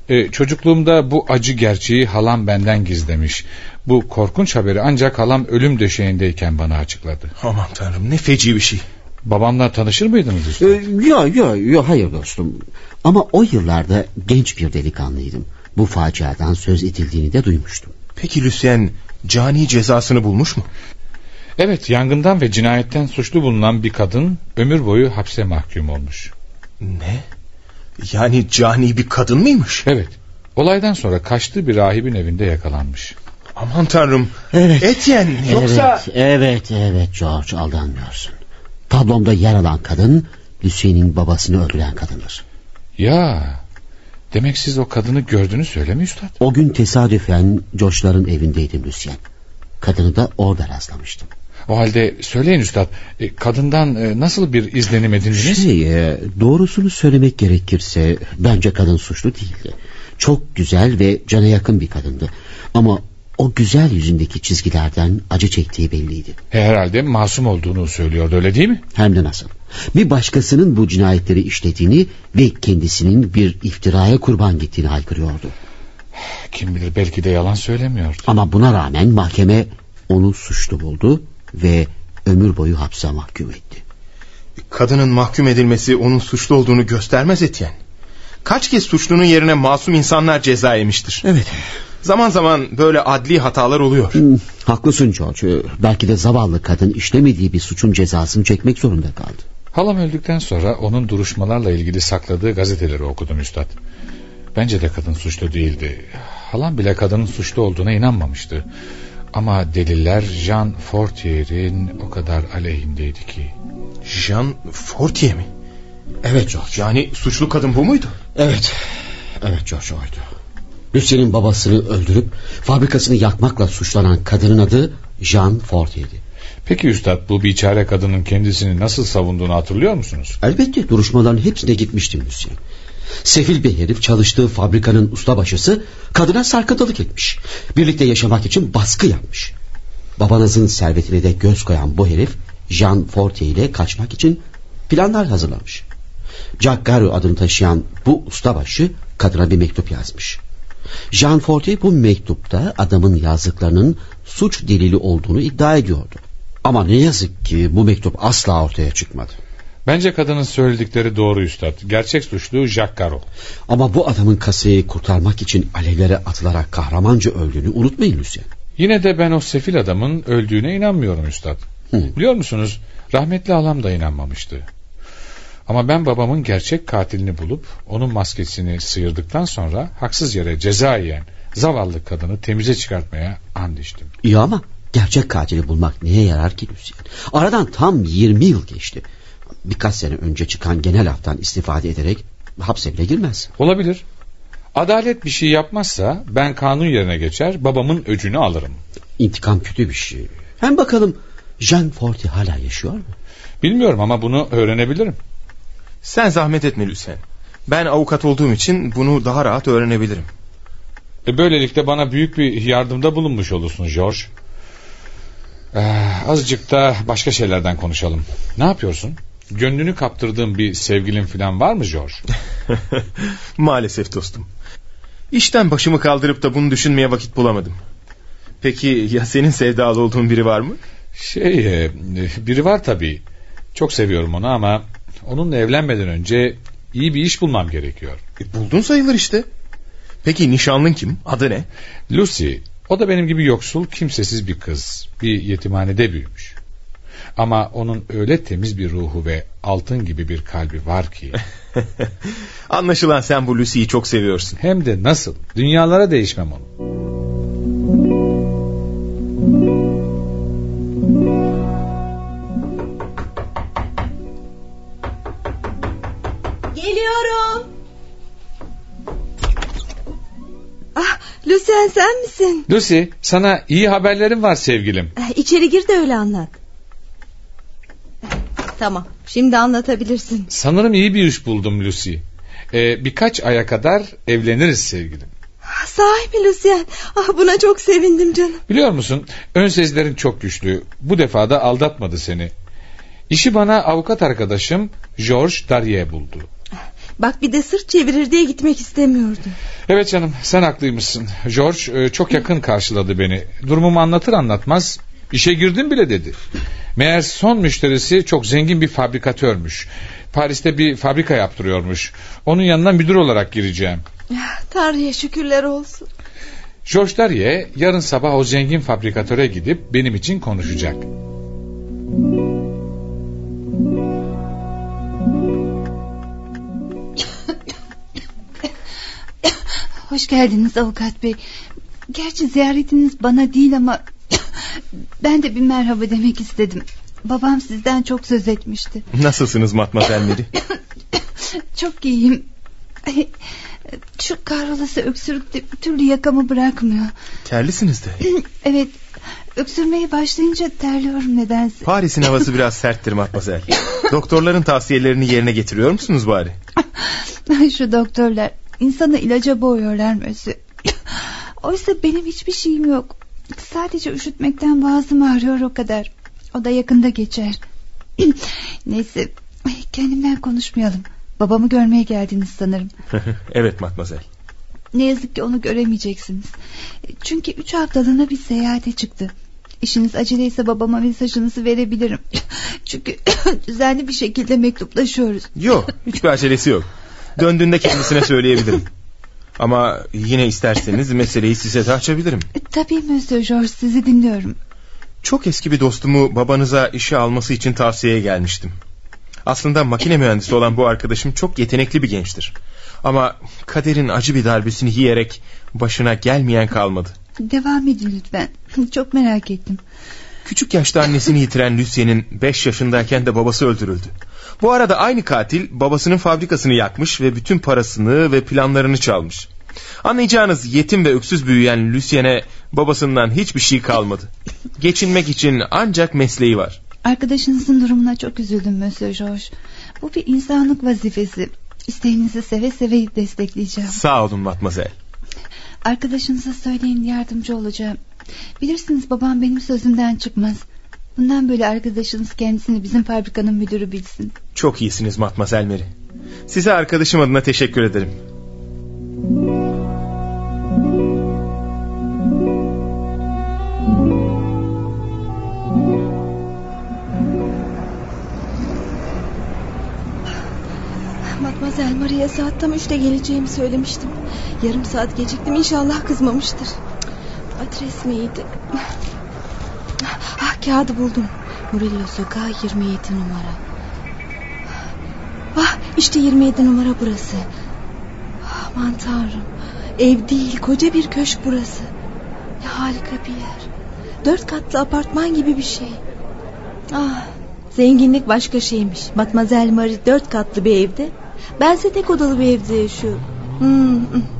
Ee, çocukluğumda bu acı gerçeği halam benden gizlemiş. Bu korkunç haberi ancak halam ölüm döşeğindeyken bana açıkladı. Aman tanrım ne feci bir şey. Babamla tanışır mıydınız üstad? Ee, yo yo yo hayır dostum. Ama o yıllarda genç bir delikanlıydım. Bu faciadan söz edildiğini de duymuştum. Peki Lucien cani cezasını bulmuş mu? Evet yangından ve cinayetten suçlu bulunan bir kadın ömür boyu hapse mahkum olmuş. Ne? Yani cani bir kadın mıymış? Evet. Olaydan sonra kaçtığı bir rahibin evinde yakalanmış. Aman tanrım. Evet. Etienne yoksa... Evet, evet, evet George aldanmıyorsun. Tablomda yer alan kadın Lucien'in babasını öldüren kadındır. Ya demek siz o kadını gördünüz öyle mi üstad? O gün tesadüfen Josh'ların evindeydim Lucien. Kadını da orada rastlamıştım. O halde söyleyin üstad e, kadından e, nasıl bir izlenim edindiniz? Şey, e, doğrusunu söylemek gerekirse bence kadın suçlu değildi. Çok güzel ve cana yakın bir kadındı. Ama o güzel yüzündeki çizgilerden acı çektiği belliydi. Herhalde masum olduğunu söylüyordu öyle değil mi? Hem de nasıl. Bir başkasının bu cinayetleri işlediğini ve kendisinin bir iftiraya kurban gittiğini haykırıyordu. Kim bilir belki de yalan söylemiyordu. Ama buna rağmen mahkeme onu suçlu buldu ve ömür boyu hapse mahkum etti. Kadının mahkum edilmesi onun suçlu olduğunu göstermez Etyen. Kaç kez suçlunun yerine masum insanlar ceza yemiştir. Evet. Zaman zaman böyle adli hatalar oluyor. Hmm, haklısın George. Belki de zavallı kadın işlemediği bir suçun cezasını çekmek zorunda kaldı. Halam öldükten sonra onun duruşmalarla ilgili sakladığı gazeteleri okudum üstad. Bence de kadın suçlu değildi. Halam bile kadının suçlu olduğuna inanmamıştı. Ama deliller Jean Fortier'in o kadar aleyhindeydi ki. Jean Fortier mi? Evet George. Yani suçlu kadın bu muydu? Evet. Evet George oydu. Lucy'nin babasını öldürüp fabrikasını yakmakla suçlanan kadının adı Jean Fortier'di. Peki üstad bu biçare kadının kendisini nasıl savunduğunu hatırlıyor musunuz? Elbette duruşmaların hepsine gitmiştim Lucy. Sefil bir herif çalıştığı fabrikanın ustabaşısı kadına sarkıntılık etmiş. Birlikte yaşamak için baskı yapmış. Babanızın servetine de göz koyan bu herif Jean Fortier ile kaçmak için planlar hazırlamış. Jack Garro adını taşıyan bu ustabaşı kadına bir mektup yazmış. Jean Fortier bu mektupta adamın yazdıklarının suç delili olduğunu iddia ediyordu. Ama ne yazık ki bu mektup asla ortaya çıkmadı. Bence kadının söyledikleri doğru üstad. Gerçek suçlu Jacques Caro. Ama bu adamın kasayı kurtarmak için alevlere atılarak kahramanca öldüğünü unutmayın Lucien. Yine de ben o sefil adamın öldüğüne inanmıyorum üstad. Hı. Biliyor musunuz rahmetli alam da inanmamıştı. Ama ben babamın gerçek katilini bulup onun maskesini sıyırdıktan sonra haksız yere ceza yiyen zavallı kadını temize çıkartmaya and içtim. İyi ama gerçek katili bulmak neye yarar ki Lucien? Aradan tam 20 yıl geçti. Birkaç sene önce çıkan genel haftan istifade ederek hapse bile girmez. Olabilir. Adalet bir şey yapmazsa ben kanun yerine geçer babamın öcünü alırım. İntikam kötü bir şey. Hem bakalım Jean Forti hala yaşıyor mu? Bilmiyorum ama bunu öğrenebilirim. Sen zahmet etme Lucien. Ben avukat olduğum için bunu daha rahat öğrenebilirim. E böylelikle bana büyük bir yardımda bulunmuş olursun George. Ee, azıcık da başka şeylerden konuşalım. Ne yapıyorsun? Gönlünü kaptırdığın bir sevgilin falan var mı George? [laughs] Maalesef dostum. İşten başımı kaldırıp da bunu düşünmeye vakit bulamadım. Peki ya senin sevdalı olduğun biri var mı? Şey, e, biri var tabii. Çok seviyorum onu ama onunla evlenmeden önce iyi bir iş bulmam gerekiyor. E, buldun sayılır işte. Peki nişanlın kim? Adı ne? Lucy. O da benim gibi yoksul, kimsesiz bir kız. Bir yetimhanede büyümüş. Ama onun öyle temiz bir ruhu ve altın gibi bir kalbi var ki. [laughs] Anlaşılan sen bu Lucy'yi çok seviyorsun. Hem de nasıl? Dünyalara değişmem onu. Geliyorum. Ah, Lucien sen misin? Lucy, sana iyi haberlerim var sevgilim. İçeri gir de öyle anlat. Tamam şimdi anlatabilirsin. Sanırım iyi bir iş buldum Lucy. Ee, birkaç aya kadar evleniriz sevgilim. Sahi mi Lucien? Ah, buna çok sevindim canım. Biliyor musun ön sezilerin çok güçlü. Bu defa da aldatmadı seni. İşi bana avukat arkadaşım George Darrier buldu. Bak bir de sırt çevirir diye gitmek istemiyordu. Evet canım sen haklıymışsın. George çok yakın karşıladı beni. Durumumu anlatır anlatmaz İşe girdim bile dedi. Meğer son müşterisi çok zengin bir fabrikatörmüş. Paris'te bir fabrika yaptırıyormuş. Onun yanına müdür olarak gireceğim. [laughs] Tanrı'ya şükürler olsun. George Darrier yarın sabah o zengin fabrikatöre gidip benim için konuşacak. Hoş geldiniz avukat bey. Gerçi ziyaretiniz bana değil ama ben de bir merhaba demek istedim. Babam sizden çok söz etmişti. Nasılsınız Matmazel Mary? [coughs] çok iyiyim. Şu kahrolası öksürük de bir türlü yakamı bırakmıyor. Terlisiniz de. [coughs] evet. Öksürmeye başlayınca terliyorum nedense. Paris'in havası biraz [coughs] serttir Matmazel. Doktorların tavsiyelerini yerine getiriyor musunuz bari? Şu doktorlar insanı ilaca boğuyorlar Mösyö. Oysa benim hiçbir şeyim yok. Sadece üşütmekten boğazım ağrıyor o kadar. O da yakında geçer. [clears throat] Neyse kendimden konuşmayalım. Babamı görmeye geldiniz sanırım. [laughs] evet matmazel. Ne yazık ki onu göremeyeceksiniz. Çünkü üç haftalığına bir seyahate çıktı. İşiniz aceleyse babama mesajınızı verebilirim. [clears throat] Çünkü [clears throat] düzenli bir şekilde mektuplaşıyoruz. Yok hiçbir acelesi yok. Döndüğünde kendisine söyleyebilirim. [laughs] Ama yine isterseniz meseleyi size de açabilirim. E, tabii Monsieur George sizi dinliyorum. Çok eski bir dostumu babanıza işe alması için tavsiyeye gelmiştim. Aslında makine mühendisi olan bu arkadaşım çok yetenekli bir gençtir. Ama kaderin acı bir darbesini yiyerek başına gelmeyen kalmadı. Devam edin lütfen. Çok merak ettim. Küçük yaşta annesini yitiren Lucien'in 5 yaşındayken de babası öldürüldü. Bu arada aynı katil babasının fabrikasını yakmış ve bütün parasını ve planlarını çalmış. Anlayacağınız yetim ve öksüz büyüyen Lucien'e babasından hiçbir şey kalmadı. Geçinmek için ancak mesleği var. Arkadaşınızın durumuna çok üzüldüm Monsieur George. Bu bir insanlık vazifesi. İsteğinizi seve seve destekleyeceğim. Sağ olun Matmazel. Arkadaşınıza söyleyin yardımcı olacağım. Bilirsiniz babam benim sözümden çıkmaz. Bundan böyle arkadaşınız kendisini bizim fabrikanın müdürü bilsin. Çok iyisiniz Matmazel Mary. Size arkadaşım adına teşekkür ederim. Matmazel Maria saat tam üçte geleceğimi söylemiştim. Yarım saat geciktim inşallah kızmamıştır. Adres miydi? Ah kağıdı buldum. Murillo sokağı 27 numara. Ah işte 27 numara burası. Aman tanrım. Ev değil koca bir köşk burası. Ne harika bir yer. Dört katlı apartman gibi bir şey. Ah zenginlik başka şeymiş. Matmazel Marie dört katlı bir evde. Bense tek odalı bir evde yaşıyorum. Hmm.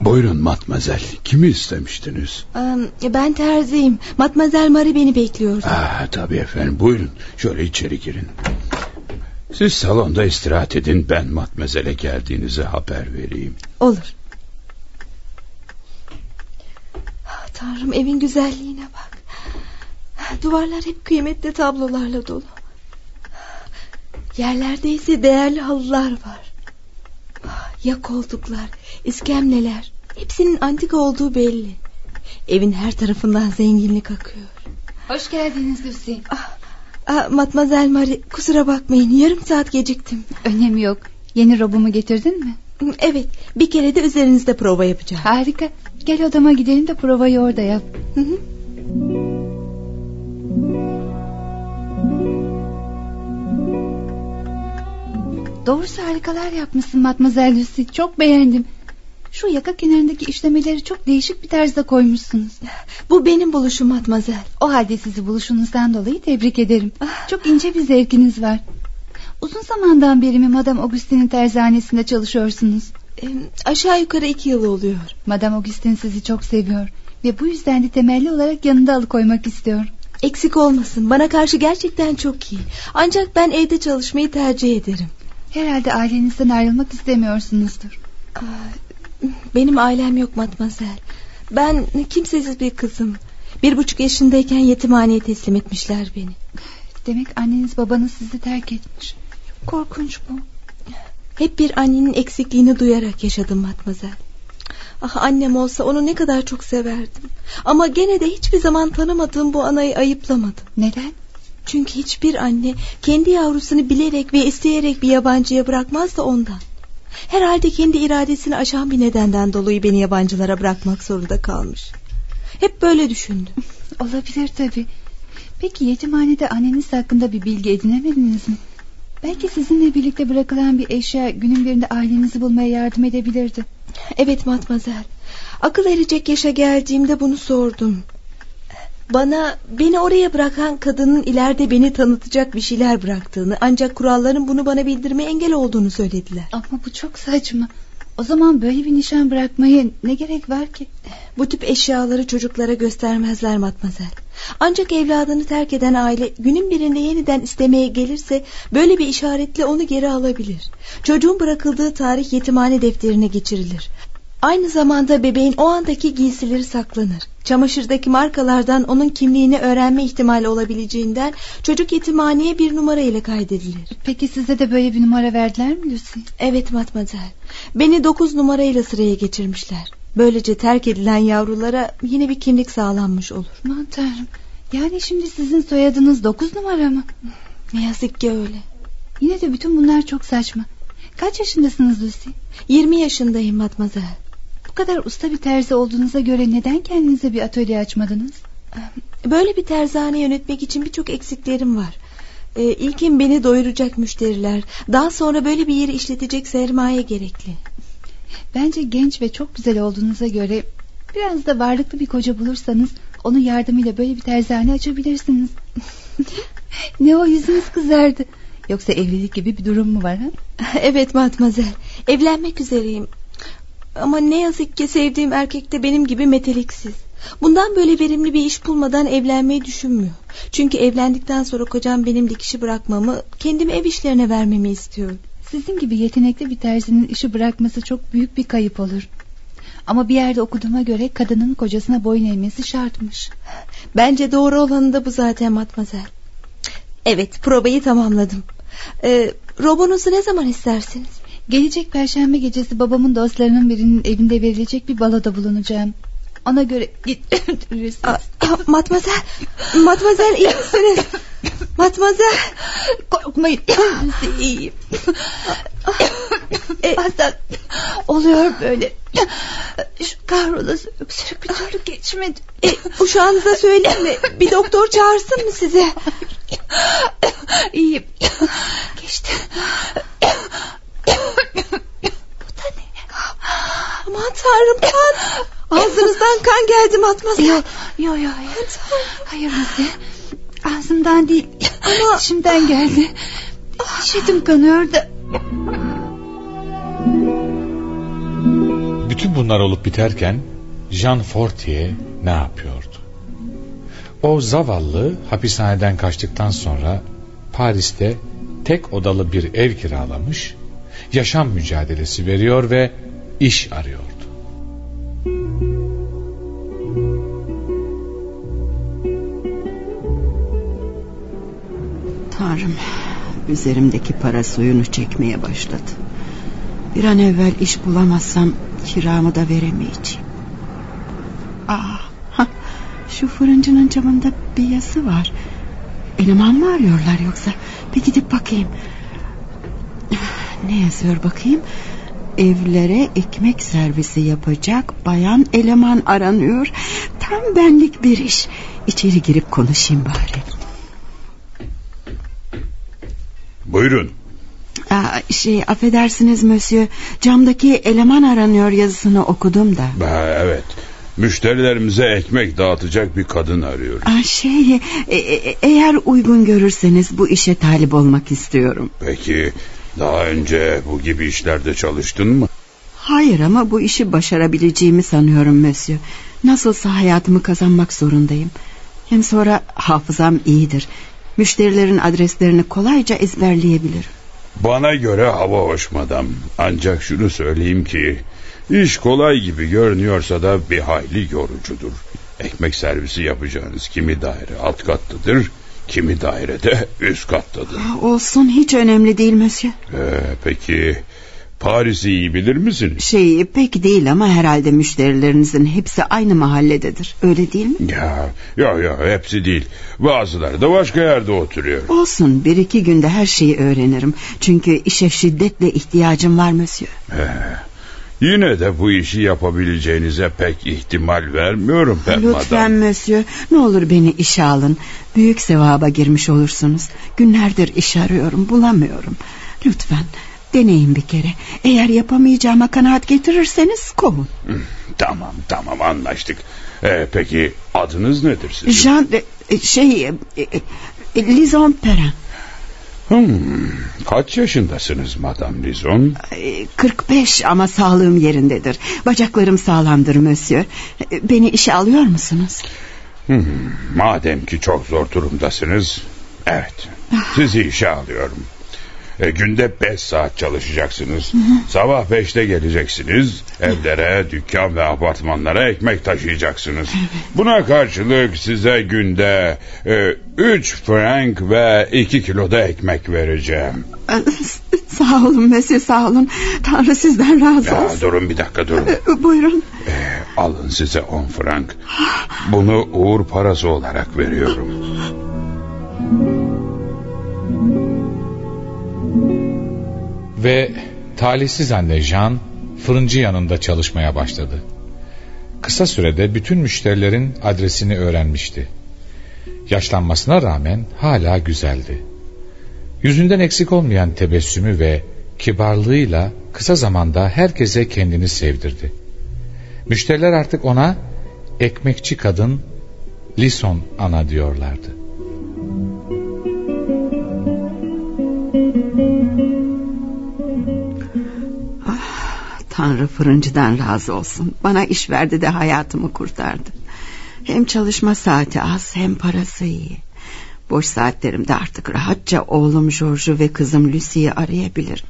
Buyurun matmazel. Kimi istemiştiniz? Ee, Ben terziyim. Matmazel Marie beni bekliyordu. Ah, tabii efendim buyurun. Şöyle içeri girin. Siz salonda istirahat edin. Ben matmazele geldiğinizi haber vereyim. Olur. Ah, Tanrım evin güzelliğine bak. Duvarlar hep kıymetli tablolarla dolu. Yerlerde ise değerli halılar var. Ah, Ya koltuklar, iskemleler. Hepsinin antika olduğu belli. Evin her tarafından zenginlik akıyor. Hoş geldiniz Lucy. Ah, Matmazel Marie kusura bakmayın yarım saat geciktim. Önemi yok. Yeni robumu getirdin mi? Evet bir kere de üzerinizde prova yapacağım. Harika. Gel odama gidelim de provayı orada yap. Hı hı. Doğrusu harikalar yapmışsın Matmazel Lucy. Çok beğendim. Şu yaka kenarındaki işlemeleri çok değişik bir tarzda koymuşsunuz. Bu benim buluşum Matmazel. O halde sizi buluşunuzdan dolayı tebrik ederim. Çok ince bir zevkiniz var. Uzun zamandan beri mi Madame Augustine'in terzanesinde çalışıyorsunuz? Ee, aşağı yukarı iki yıl oluyor. Madame Augustine sizi çok seviyor. Ve bu yüzden de temelli olarak yanında alıkoymak istiyor. Eksik olmasın bana karşı gerçekten çok iyi. Ancak ben evde çalışmayı tercih ederim. Herhalde ailenizden ayrılmak istemiyorsunuzdur. Benim ailem yok Matmazel. Ben kimsesiz bir kızım. Bir buçuk yaşındayken yetimhaneye teslim etmişler beni. Demek anneniz babanız sizi terk etmiş. Korkunç bu. Hep bir annenin eksikliğini duyarak yaşadım Matmazel. Ah annem olsa onu ne kadar çok severdim. Ama gene de hiçbir zaman tanımadığım bu anayı ayıplamadım. Neden? Çünkü hiçbir anne kendi yavrusunu bilerek ve isteyerek bir yabancıya bırakmaz da ondan. Herhalde kendi iradesini aşan bir nedenden dolayı beni yabancılara bırakmak zorunda kalmış. Hep böyle düşündüm. [laughs] Olabilir tabii. Peki yetimhanede anneniz hakkında bir bilgi edinemediniz mi? Belki sizinle birlikte bırakılan bir eşya günün birinde ailenizi bulmaya yardım edebilirdi. Evet matmazel. Akıl erecek yaşa geldiğimde bunu sordum. Bana beni oraya bırakan kadının ileride beni tanıtacak bir şeyler bıraktığını ancak kuralların bunu bana bildirmeye engel olduğunu söylediler. Ama bu çok saçma. O zaman böyle bir nişan bırakmaya ne gerek var ki? Bu tip eşyaları çocuklara göstermezler matmazel. Ancak evladını terk eden aile günün birinde yeniden istemeye gelirse böyle bir işaretle onu geri alabilir. Çocuğun bırakıldığı tarih yetimhane defterine geçirilir. Aynı zamanda bebeğin o andaki giysileri saklanır. Çamaşırdaki markalardan onun kimliğini öğrenme ihtimali olabileceğinden çocuk yetimhaneye bir numara ile kaydedilir. Peki size de böyle bir numara verdiler mi Lucy? Evet matmazel. Beni dokuz numarayla sıraya geçirmişler. Böylece terk edilen yavrulara yine bir kimlik sağlanmış olur. Aman tanrım. Yani şimdi sizin soyadınız dokuz numara mı? Ne yazık ki öyle. Yine de bütün bunlar çok saçma. Kaç yaşındasınız Lucy? 20 yaşındayım matmazel. Bu kadar usta bir terzi olduğunuza göre neden kendinize bir atölye açmadınız? Böyle bir terzane yönetmek için birçok eksiklerim var. Ee, ilkin beni doyuracak müşteriler. Daha sonra böyle bir yeri işletecek sermaye gerekli. Bence genç ve çok güzel olduğunuza göre biraz da varlıklı bir koca bulursanız onun yardımıyla böyle bir terzane açabilirsiniz. [laughs] ne o yüzünüz kızardı. Yoksa evlilik gibi bir durum mu var ha? [laughs] evet matmazel. Evlenmek üzereyim. Ama ne yazık ki sevdiğim erkek de benim gibi meteliksiz. Bundan böyle verimli bir iş bulmadan evlenmeyi düşünmüyor. Çünkü evlendikten sonra kocam benim dikişi bırakmamı, kendimi ev işlerine vermemi istiyor. Sizin gibi yetenekli bir terzinin işi bırakması çok büyük bir kayıp olur. Ama bir yerde okuduğuma göre kadının kocasına boyun eğmesi şartmış. Bence doğru olanı da bu zaten matmazel. Evet probayı tamamladım. Ee, robonuzu ne zaman istersiniz? Gelecek perşembe gecesi babamın dostlarının birinin evinde verilecek bir baloda bulunacağım. Ona göre [coughs] getirirsiniz. Matmazel, matmazel iyi misiniz? Matmazel. Korkmayın. İyiyim. e, Bazen oluyor böyle. Şu kahrolası öksürük bir türlü geçmedi. E, uşağınıza söyleyeyim mi? Bir doktor çağırsın mı size? İyiyim. Geçti. Aman tanrım kan. Ağzınızdan kan geldi matmazel. Yok yok yok. Hayır, hayır Muzi. Ağzımdan değil. Ama içimden geldi. Şedim kanıyor da. Bütün bunlar olup biterken Jean Fortier ne yapıyordu? O zavallı hapishaneden kaçtıktan sonra Paris'te tek odalı bir ev kiralamış, yaşam mücadelesi veriyor ve iş arıyordu. Tanrım, üzerimdeki para suyunu çekmeye başladı. Bir an evvel iş bulamazsam kiramı da veremeyeceğim. Aa, ha, şu fırıncının camında bir yazı var. Eleman mı arıyorlar yoksa? Bir gidip bakayım. Ne yazıyor bakayım? Evlere ekmek servisi yapacak bayan eleman aranıyor. Tam benlik bir iş. İçeri girip konuşayım bari. Buyurun. Aa, şey affedersiniz Monsieur. Camdaki eleman aranıyor yazısını okudum da. Ha, evet. Müşterilerimize ekmek dağıtacak bir kadın arıyoruz. Aa, şey e, e, eğer uygun görürseniz bu işe talip olmak istiyorum. Peki daha önce bu gibi işlerde çalıştın mı? Hayır ama bu işi başarabileceğimi sanıyorum Monsieur. Nasılsa hayatımı kazanmak zorundayım. Hem sonra hafızam iyidir. Müşterilerin adreslerini kolayca ezberleyebilirim. Bana göre hava hoş madam. Ancak şunu söyleyeyim ki... ...iş kolay gibi görünüyorsa da bir hayli yorucudur. Ekmek servisi yapacağınız kimi daire alt kattadır... ...kimi dairede üst kattadır. Olsun hiç önemli değil Monsieur. Ee, peki Paris'i iyi bilir misin? Şey pek değil ama herhalde müşterilerinizin hepsi aynı mahallededir. Öyle değil mi? Ya, ya, ya hepsi değil. Bazıları da başka yerde oturuyor. Olsun bir iki günde her şeyi öğrenirim. Çünkü işe şiddetle ihtiyacım var Monsieur. He. Yine de bu işi yapabileceğinize pek ihtimal vermiyorum ben Lütfen Monsieur ne olur beni işe alın. Büyük sevaba girmiş olursunuz. Günlerdir iş arıyorum bulamıyorum. Lütfen deneyin bir kere. Eğer yapamayacağıma kanaat getirirseniz kovun. Tamam tamam anlaştık. Ee, peki adınız nedir sizin? Jean e, şey e, e, Lizon Perrin. Hmm, kaç yaşındasınız Madame Lizon? 45 ama sağlığım yerindedir. Bacaklarım sağlamdır Monsieur. Beni işe alıyor musunuz? Hmm, madem ki çok zor durumdasınız. Evet sizi işe alıyorum. E, günde beş saat çalışacaksınız. Sabah beşte geleceksiniz. Evlere, dükkan ve apartmanlara ekmek taşıyacaksınız. Buna karşılık size günde e, üç frank ve iki kilo da ekmek vereceğim. [laughs] Sağ olun Mesih sağ olun. Tanrı sizden razı Ya, olsun. durun bir dakika durun. Ee, Buyurun. Alın size on frank. Bunu uğur parası olarak veriyorum. [laughs] Ve talihsiz anne Jean fırıncı yanında çalışmaya başladı. Kısa sürede bütün müşterilerin adresini öğrenmişti. Yaşlanmasına rağmen hala güzeldi. Yüzünden eksik olmayan tebessümü ve kibarlığıyla kısa zamanda herkese kendini sevdirdi. Müşteriler artık ona ekmekçi kadın Lison ana diyorlardı. Tanrı fırıncıdan razı olsun. Bana iş verdi de hayatımı kurtardı. Hem çalışma saati az hem parası iyi. Boş saatlerimde artık rahatça oğlum George'u ve kızım Lucy'yi arayabilirim.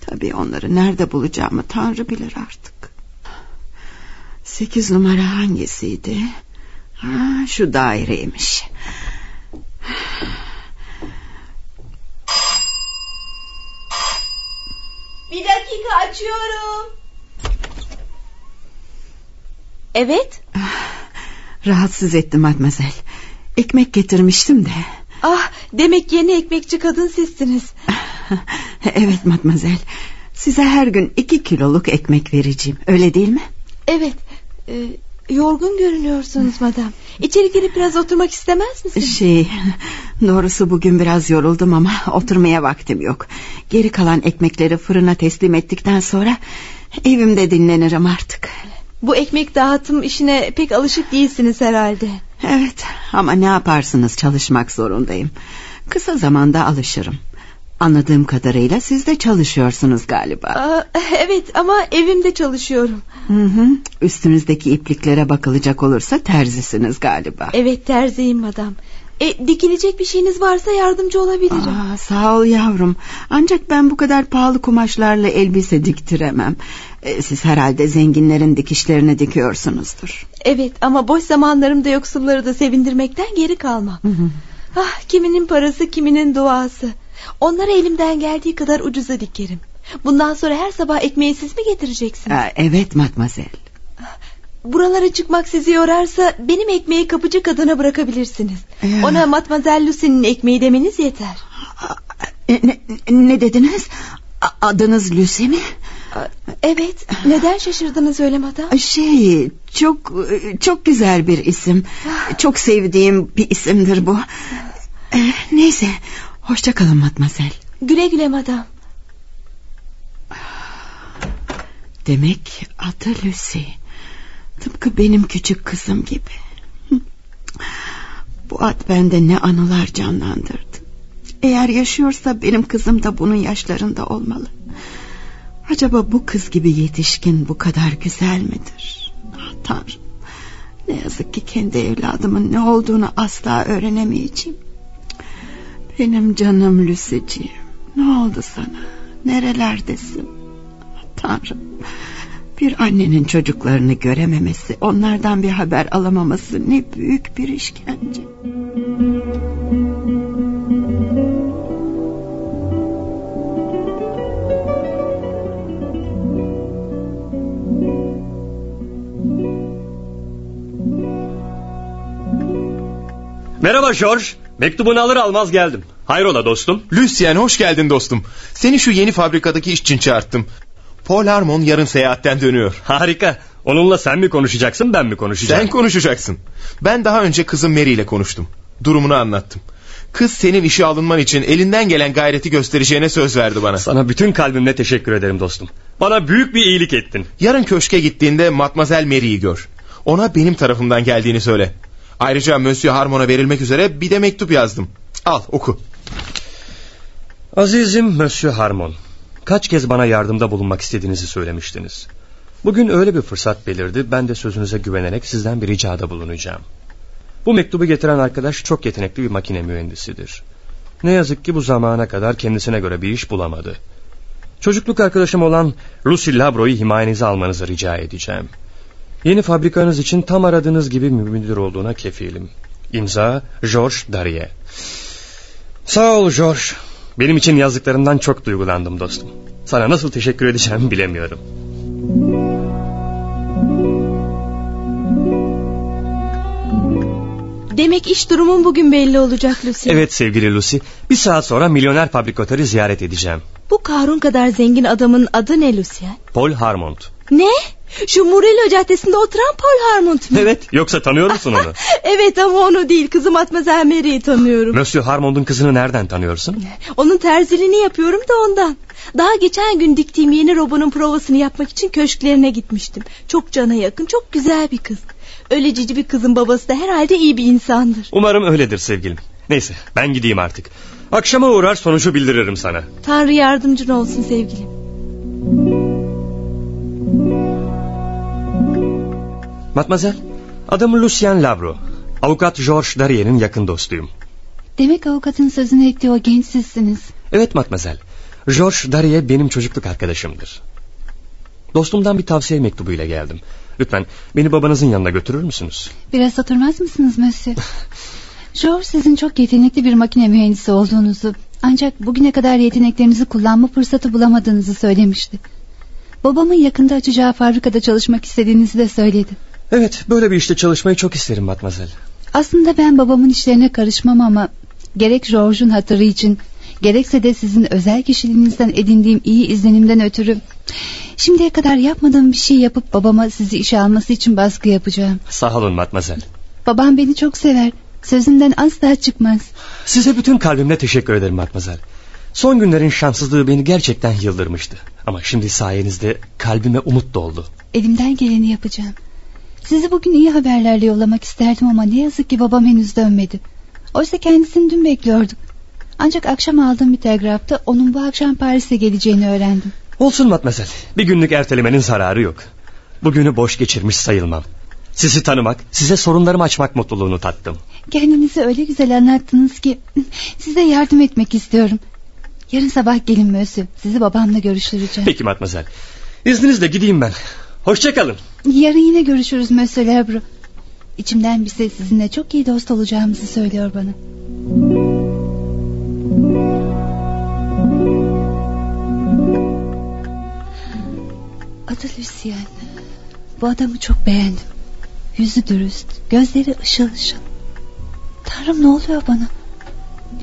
Tabii onları nerede bulacağımı Tanrı bilir artık. Sekiz numara hangisiydi? Ha, şu daireymiş. Bir dakika açıyorum. Evet. [sighs] Rahatsız ettim Matmazel. Ekmek getirmiştim de. Ah demek yeni ekmekçi kadın sizsiniz. [sighs] evet Matmazel. Size her gün iki kiloluk ekmek vereceğim. Öyle değil mi? Evet. e, yorgun görünüyorsunuz madam. İçeri girip biraz oturmak istemez misiniz? Şey, doğrusu bugün biraz yoruldum ama oturmaya vaktim yok. Geri kalan ekmekleri fırına teslim ettikten sonra evimde dinlenirim artık. Bu ekmek dağıtım işine pek alışık değilsiniz herhalde. Evet ama ne yaparsınız çalışmak zorundayım. Kısa zamanda alışırım. Anladığım kadarıyla siz de çalışıyorsunuz galiba. Aa, evet ama evimde çalışıyorum. Hı hı. Üstünüzdeki ipliklere bakılacak olursa terzisiniz galiba. Evet terziyim madam. E, dikilecek bir şeyiniz varsa yardımcı olabilirim. Aa, sağ ol yavrum. Ancak ben bu kadar pahalı kumaşlarla elbise diktiremem. E, siz herhalde zenginlerin dikişlerini dikiyorsunuzdur. Evet ama boş zamanlarımda yoksulları da sevindirmekten geri kalmam. Ah, kiminin parası kiminin duası. Onları elimden geldiği kadar ucuza dikerim. Bundan sonra her sabah ekmeği siz mi getireceksiniz? Aa, evet matmazel. Buralara çıkmak sizi yorarsa benim ekmeği kapıcı kadına bırakabilirsiniz. Ya. Ona Matmazel Lucy'nin ekmeği demeniz yeter. E, ne, ne dediniz? Adınız Lucy mi? Evet. Neden şaşırdınız öyle madam? Şey çok çok güzel bir isim. Çok sevdiğim bir isimdir bu. E, neyse hoşça kalın matmazel. Güle güle madam. Demek adı Lucy. Tıpkı benim küçük kızım gibi. Bu ad bende ne anılar canlandırdı. Eğer yaşıyorsa benim kızım da bunun yaşlarında olmalı. Acaba bu kız gibi yetişkin bu kadar güzel midir? Ah, Tanrım. Ne yazık ki kendi evladımın ne olduğunu asla öğrenemeyeceğim. Benim canım Lucy'ciğim. Ne oldu sana? Nerelerdesin? Tanrım. Bir annenin çocuklarını görememesi, onlardan bir haber alamaması ne büyük bir işkence. Merhaba George. Mektubunu alır almaz geldim. Hayrola dostum? Lucien hoş geldin dostum. Seni şu yeni fabrikadaki iş için çağırttım. Paul Harmon yarın seyahatten dönüyor. Harika. Onunla sen mi konuşacaksın ben mi konuşacağım? Sen konuşacaksın. Ben daha önce kızım Mary ile konuştum. Durumunu anlattım. Kız senin işe alınman için elinden gelen gayreti göstereceğine söz verdi bana. Sana bütün kalbimle teşekkür ederim dostum. Bana büyük bir iyilik ettin. Yarın köşke gittiğinde Matmazel Mary'i gör. Ona benim tarafımdan geldiğini söyle. Ayrıca Monsieur Harmon'a verilmek üzere bir de mektup yazdım. Al oku. Azizim Monsieur Harmon. Kaç kez bana yardımda bulunmak istediğinizi söylemiştiniz. Bugün öyle bir fırsat belirdi. Ben de sözünüze güvenerek sizden bir ricada bulunacağım. Bu mektubu getiren arkadaş çok yetenekli bir makine mühendisidir. Ne yazık ki bu zamana kadar kendisine göre bir iş bulamadı. Çocukluk arkadaşım olan Lucy Labro'yu himayenize almanızı rica edeceğim. Yeni fabrikanız için tam aradığınız gibi müdür olduğuna kefilim. İmza George Darie. Sağ ol George. Benim için yazdıklarından çok duygulandım dostum. Sana nasıl teşekkür edeceğimi bilemiyorum. Demek iş durumun bugün belli olacak Lucy. Evet sevgili Lucy. Bir saat sonra milyoner fabrikatörü ziyaret edeceğim. Bu Karun kadar zengin adamın adı ne Lucy? Paul Harmond. Ne? Şu Murillo caddesinde oturan Paul Harmond mu? Evet yoksa tanıyor musun onu? [laughs] evet ama onu değil kızım Matmazel Mary'i tanıyorum. Monsieur Harmond'un kızını nereden tanıyorsun? Onun terziliğini yapıyorum da ondan. Daha geçen gün diktiğim yeni robonun provasını yapmak için köşklerine gitmiştim. Çok cana yakın çok güzel bir kız. Öyle cici bir kızın babası da herhalde iyi bir insandır. Umarım öyledir sevgilim. Neyse ben gideyim artık. Akşama uğrar sonucu bildiririm sana. Tanrı yardımcın olsun sevgilim. Matmazel, adım Lucien Labro. Avukat George Darier'in yakın dostuyum. Demek avukatın sözünü ettiği o genç sizsiniz. Evet Matmazel. George Darier benim çocukluk arkadaşımdır. Dostumdan bir tavsiye mektubuyla geldim. Lütfen beni babanızın yanına götürür müsünüz? Biraz oturmaz mısınız Mösyö? [laughs] George sizin çok yetenekli bir makine mühendisi olduğunuzu... ...ancak bugüne kadar yeteneklerinizi kullanma fırsatı bulamadığınızı söylemişti. Babamın yakında açacağı fabrikada çalışmak istediğinizi de söyledi. Evet böyle bir işte çalışmayı çok isterim Matmazel. Aslında ben babamın işlerine karışmam ama... ...gerek George'un hatırı için... ...gerekse de sizin özel kişiliğinizden edindiğim iyi izlenimden ötürü... Şimdiye kadar yapmadığım bir şey yapıp babama sizi işe alması için baskı yapacağım. Sağ olun Matmazel. Babam beni çok sever. Sözümden asla çıkmaz. Size bütün kalbimle teşekkür ederim Matmazel. Son günlerin şanssızlığı beni gerçekten yıldırmıştı. Ama şimdi sayenizde kalbime umut doldu. Elimden geleni yapacağım. Sizi bugün iyi haberlerle yollamak isterdim ama ne yazık ki babam henüz dönmedi. Oysa kendisini dün bekliyorduk. Ancak akşam aldığım bir telgrafta onun bu akşam Paris'e geleceğini öğrendim. Olsun Matmazel. Bir günlük ertelemenin zararı yok. Bugünü boş geçirmiş sayılmam. Sizi tanımak, size sorunlarımı açmak mutluluğunu tattım. Kendinizi öyle güzel anlattınız ki size yardım etmek istiyorum. Yarın sabah gelin Mösyö. Sizi babamla görüştüreceğim. Peki Matmazel. İzninizle gideyim ben. Hoşçakalın. Yarın yine görüşürüz Mösyö Lebro. İçimden bir ses sizinle çok iyi dost olacağımızı söylüyor bana. Adı Lucien. Bu adamı çok beğendim. Yüzü dürüst, gözleri ışıl ışıl. Tanrım ne oluyor bana?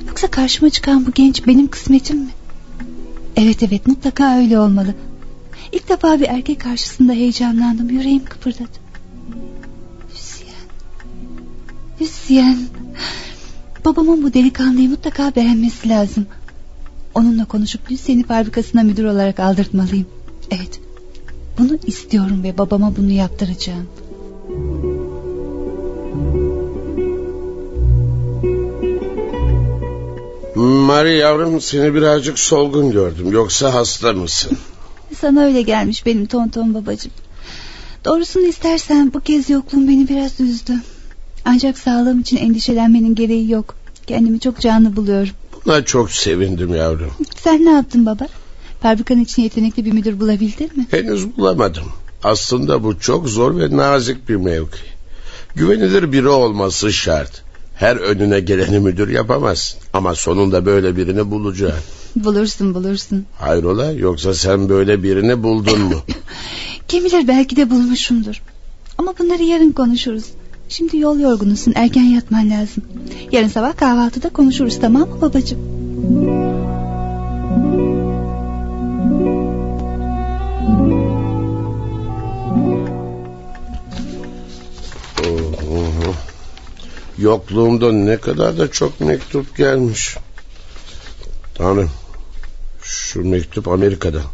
Yoksa karşıma çıkan bu genç benim kısmetim mi? Evet evet mutlaka öyle olmalı. İlk defa bir erkek karşısında heyecanlandım. Yüreğim kıpırdadı. Lucien. Lucien. Babamın bu delikanlıyı mutlaka beğenmesi lazım. Onunla konuşup Lucien'i fabrikasına müdür olarak aldırtmalıyım. Evet. Bunu istiyorum ve babama bunu yaptıracağım. Mari yavrum seni birazcık solgun gördüm. Yoksa hasta mısın? [laughs] Sana öyle gelmiş benim tonton babacığım. Doğrusunu istersen bu kez yokluğum beni biraz üzdü. Ancak sağlığım için endişelenmenin gereği yok. Kendimi çok canlı buluyorum. Buna çok sevindim yavrum. Sen ne yaptın baba? Fabrikanın için yetenekli bir müdür bulabildin mi? Henüz bulamadım. Aslında bu çok zor ve nazik bir mevki. Güvenilir biri olması şart. Her önüne geleni müdür yapamaz. Ama sonunda böyle birini bulacaksın. [laughs] Bulursun bulursun. Hayrola yoksa sen böyle birini buldun mu? [laughs] Kim bilir belki de bulmuşumdur. Ama bunları yarın konuşuruz. Şimdi yol yorgunusun erken yatman lazım. Yarın sabah kahvaltıda konuşuruz tamam mı babacığım? Yokluğumda ne kadar da çok mektup gelmiş. Tanrım şu mektup Amerika'dan.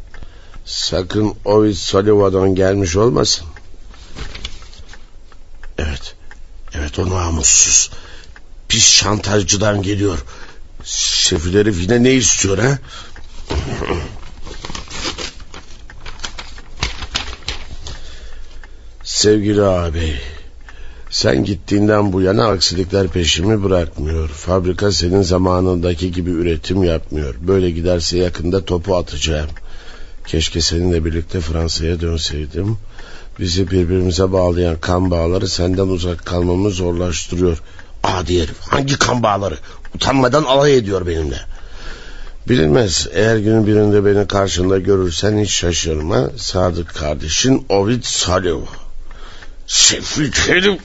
Sakın Ovid Sullivan'dan gelmiş olmasın. Evet. Evet o namussuz. Pis şantajcıdan geliyor. Şefleri yine ne istiyor ha? [clears throat] Sevgili abi. Sen gittiğinden bu yana aksilikler peşimi bırakmıyor. Fabrika senin zamanındaki gibi üretim yapmıyor. Böyle giderse yakında topu atacağım. Keşke seninle birlikte Fransa'ya dönseydim. Bizi birbirimize bağlayan kan bağları senden uzak kalmamı zorlaştırıyor. Adi herif hangi kan bağları? Utanmadan alay ediyor benimle. Bilinmez eğer günün birinde beni karşında görürsen hiç şaşırma. Sadık kardeşin Ovid Salev. Sefil herif.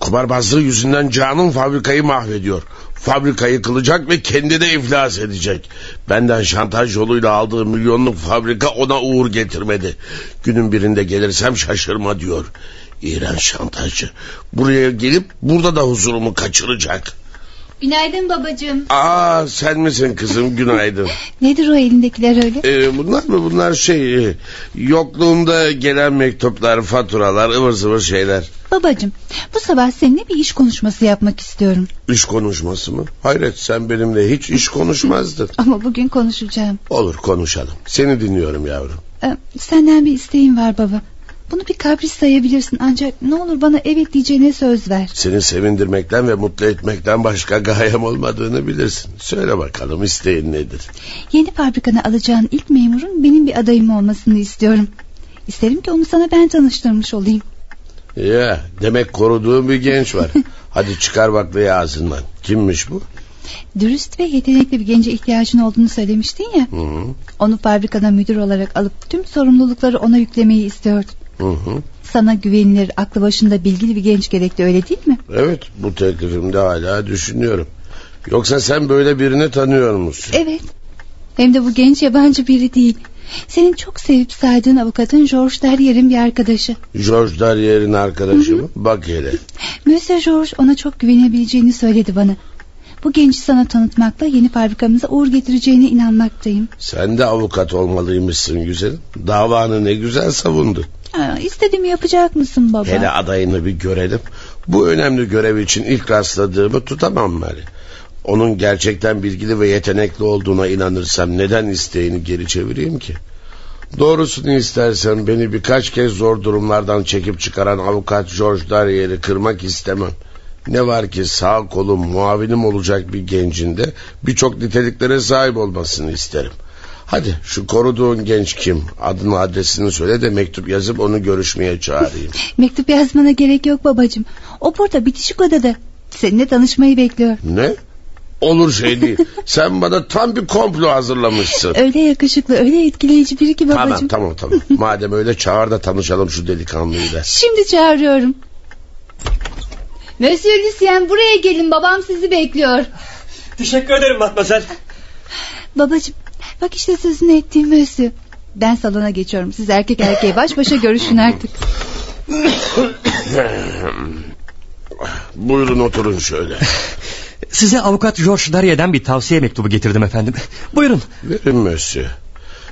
Kumarbazlığı yüzünden canım fabrikayı mahvediyor. Fabrika yıkılacak ve kendi de iflas edecek. Benden şantaj yoluyla aldığı milyonluk fabrika ona uğur getirmedi. Günün birinde gelirsem şaşırma diyor. İğrenç şantajcı. Buraya gelip burada da huzurumu kaçıracak. Günaydın babacığım. Aa sen misin kızım günaydın. [laughs] Nedir o elindekiler öyle? Ee, bunlar mı bunlar şey e, yokluğumda gelen mektuplar faturalar ıvır zıvır şeyler. Babacığım bu sabah seninle bir iş konuşması yapmak istiyorum. İş konuşması mı? Hayret sen benimle hiç iş konuşmazdın. [laughs] Ama bugün konuşacağım. Olur konuşalım. Seni dinliyorum yavrum. Ee, senden bir isteğim var baba. Bunu bir kapris sayabilirsin ancak ne olur bana evet diyeceğine söz ver. Seni sevindirmekten ve mutlu etmekten başka gayem olmadığını bilirsin. Söyle bakalım isteğin nedir? Yeni fabrikana alacağın ilk memurun benim bir adayım olmasını istiyorum. İsterim ki onu sana ben tanıştırmış olayım. Ya demek koruduğun bir genç var. [laughs] Hadi çıkar baklayı ağzından. Kimmiş bu? Dürüst ve yetenekli bir gence ihtiyacın olduğunu söylemiştin ya. Hı hı. Onu fabrikana müdür olarak alıp tüm sorumlulukları ona yüklemeyi istiyordun. Hı hı. Sana güvenilir, aklı başında bilgili bir genç gerekti öyle değil mi? Evet bu teklifimde hala düşünüyorum. Yoksa sen böyle birini tanıyor musun? Evet. Hem de bu genç yabancı biri değil. Senin çok sevip saydığın avukatın George Derrier'in bir arkadaşı. George Darier'in arkadaşı mı? Bak hele. Monsieur George ona çok güvenebileceğini söyledi bana. Bu genci sana tanıtmakla yeni fabrikamıza uğur getireceğine inanmaktayım. Sen de avukat olmalıymışsın güzelim. Davanı ne güzel savundu. Aa, istediğimi yapacak mısın baba? Hele adayını bir görelim. Bu önemli görev için ilk rastladığımı tutamam Mary. Onun gerçekten bilgili ve yetenekli olduğuna inanırsam neden isteğini geri çevireyim ki? Doğrusunu istersen beni birkaç kez zor durumlardan çekip çıkaran avukat George Darier'i kırmak istemem. Ne var ki sağ kolum muavinim olacak bir gencin de birçok niteliklere sahip olmasını isterim. Hadi şu koruduğun genç kim? Adını adresini söyle de mektup yazıp onu görüşmeye çağırayım. [laughs] Mektup yazmana gerek yok babacığım. O burada bitişik odada. Seninle tanışmayı bekliyor. Ne? Olur şey değil. Sen bana tam bir komplo hazırlamışsın. [laughs] Öyle yakışıklı, öyle etkileyici biri ki babacığım. Tamam tamam tamam. [laughs] Madem öyle çağır da tanışalım şu delikanlıyla. Şimdi çağırıyorum. Monsieur Lucien buraya gelin babam sizi bekliyor. Teşekkür ederim matmazel. Babacığım bak işte sözünü ettiğim Mösyö. Ben salona geçiyorum. Siz erkek erkeğe baş başa görüşün artık. Buyurun oturun şöyle. Size avukat George Darier'den bir tavsiye mektubu getirdim efendim. Buyurun. Verin Mösyö.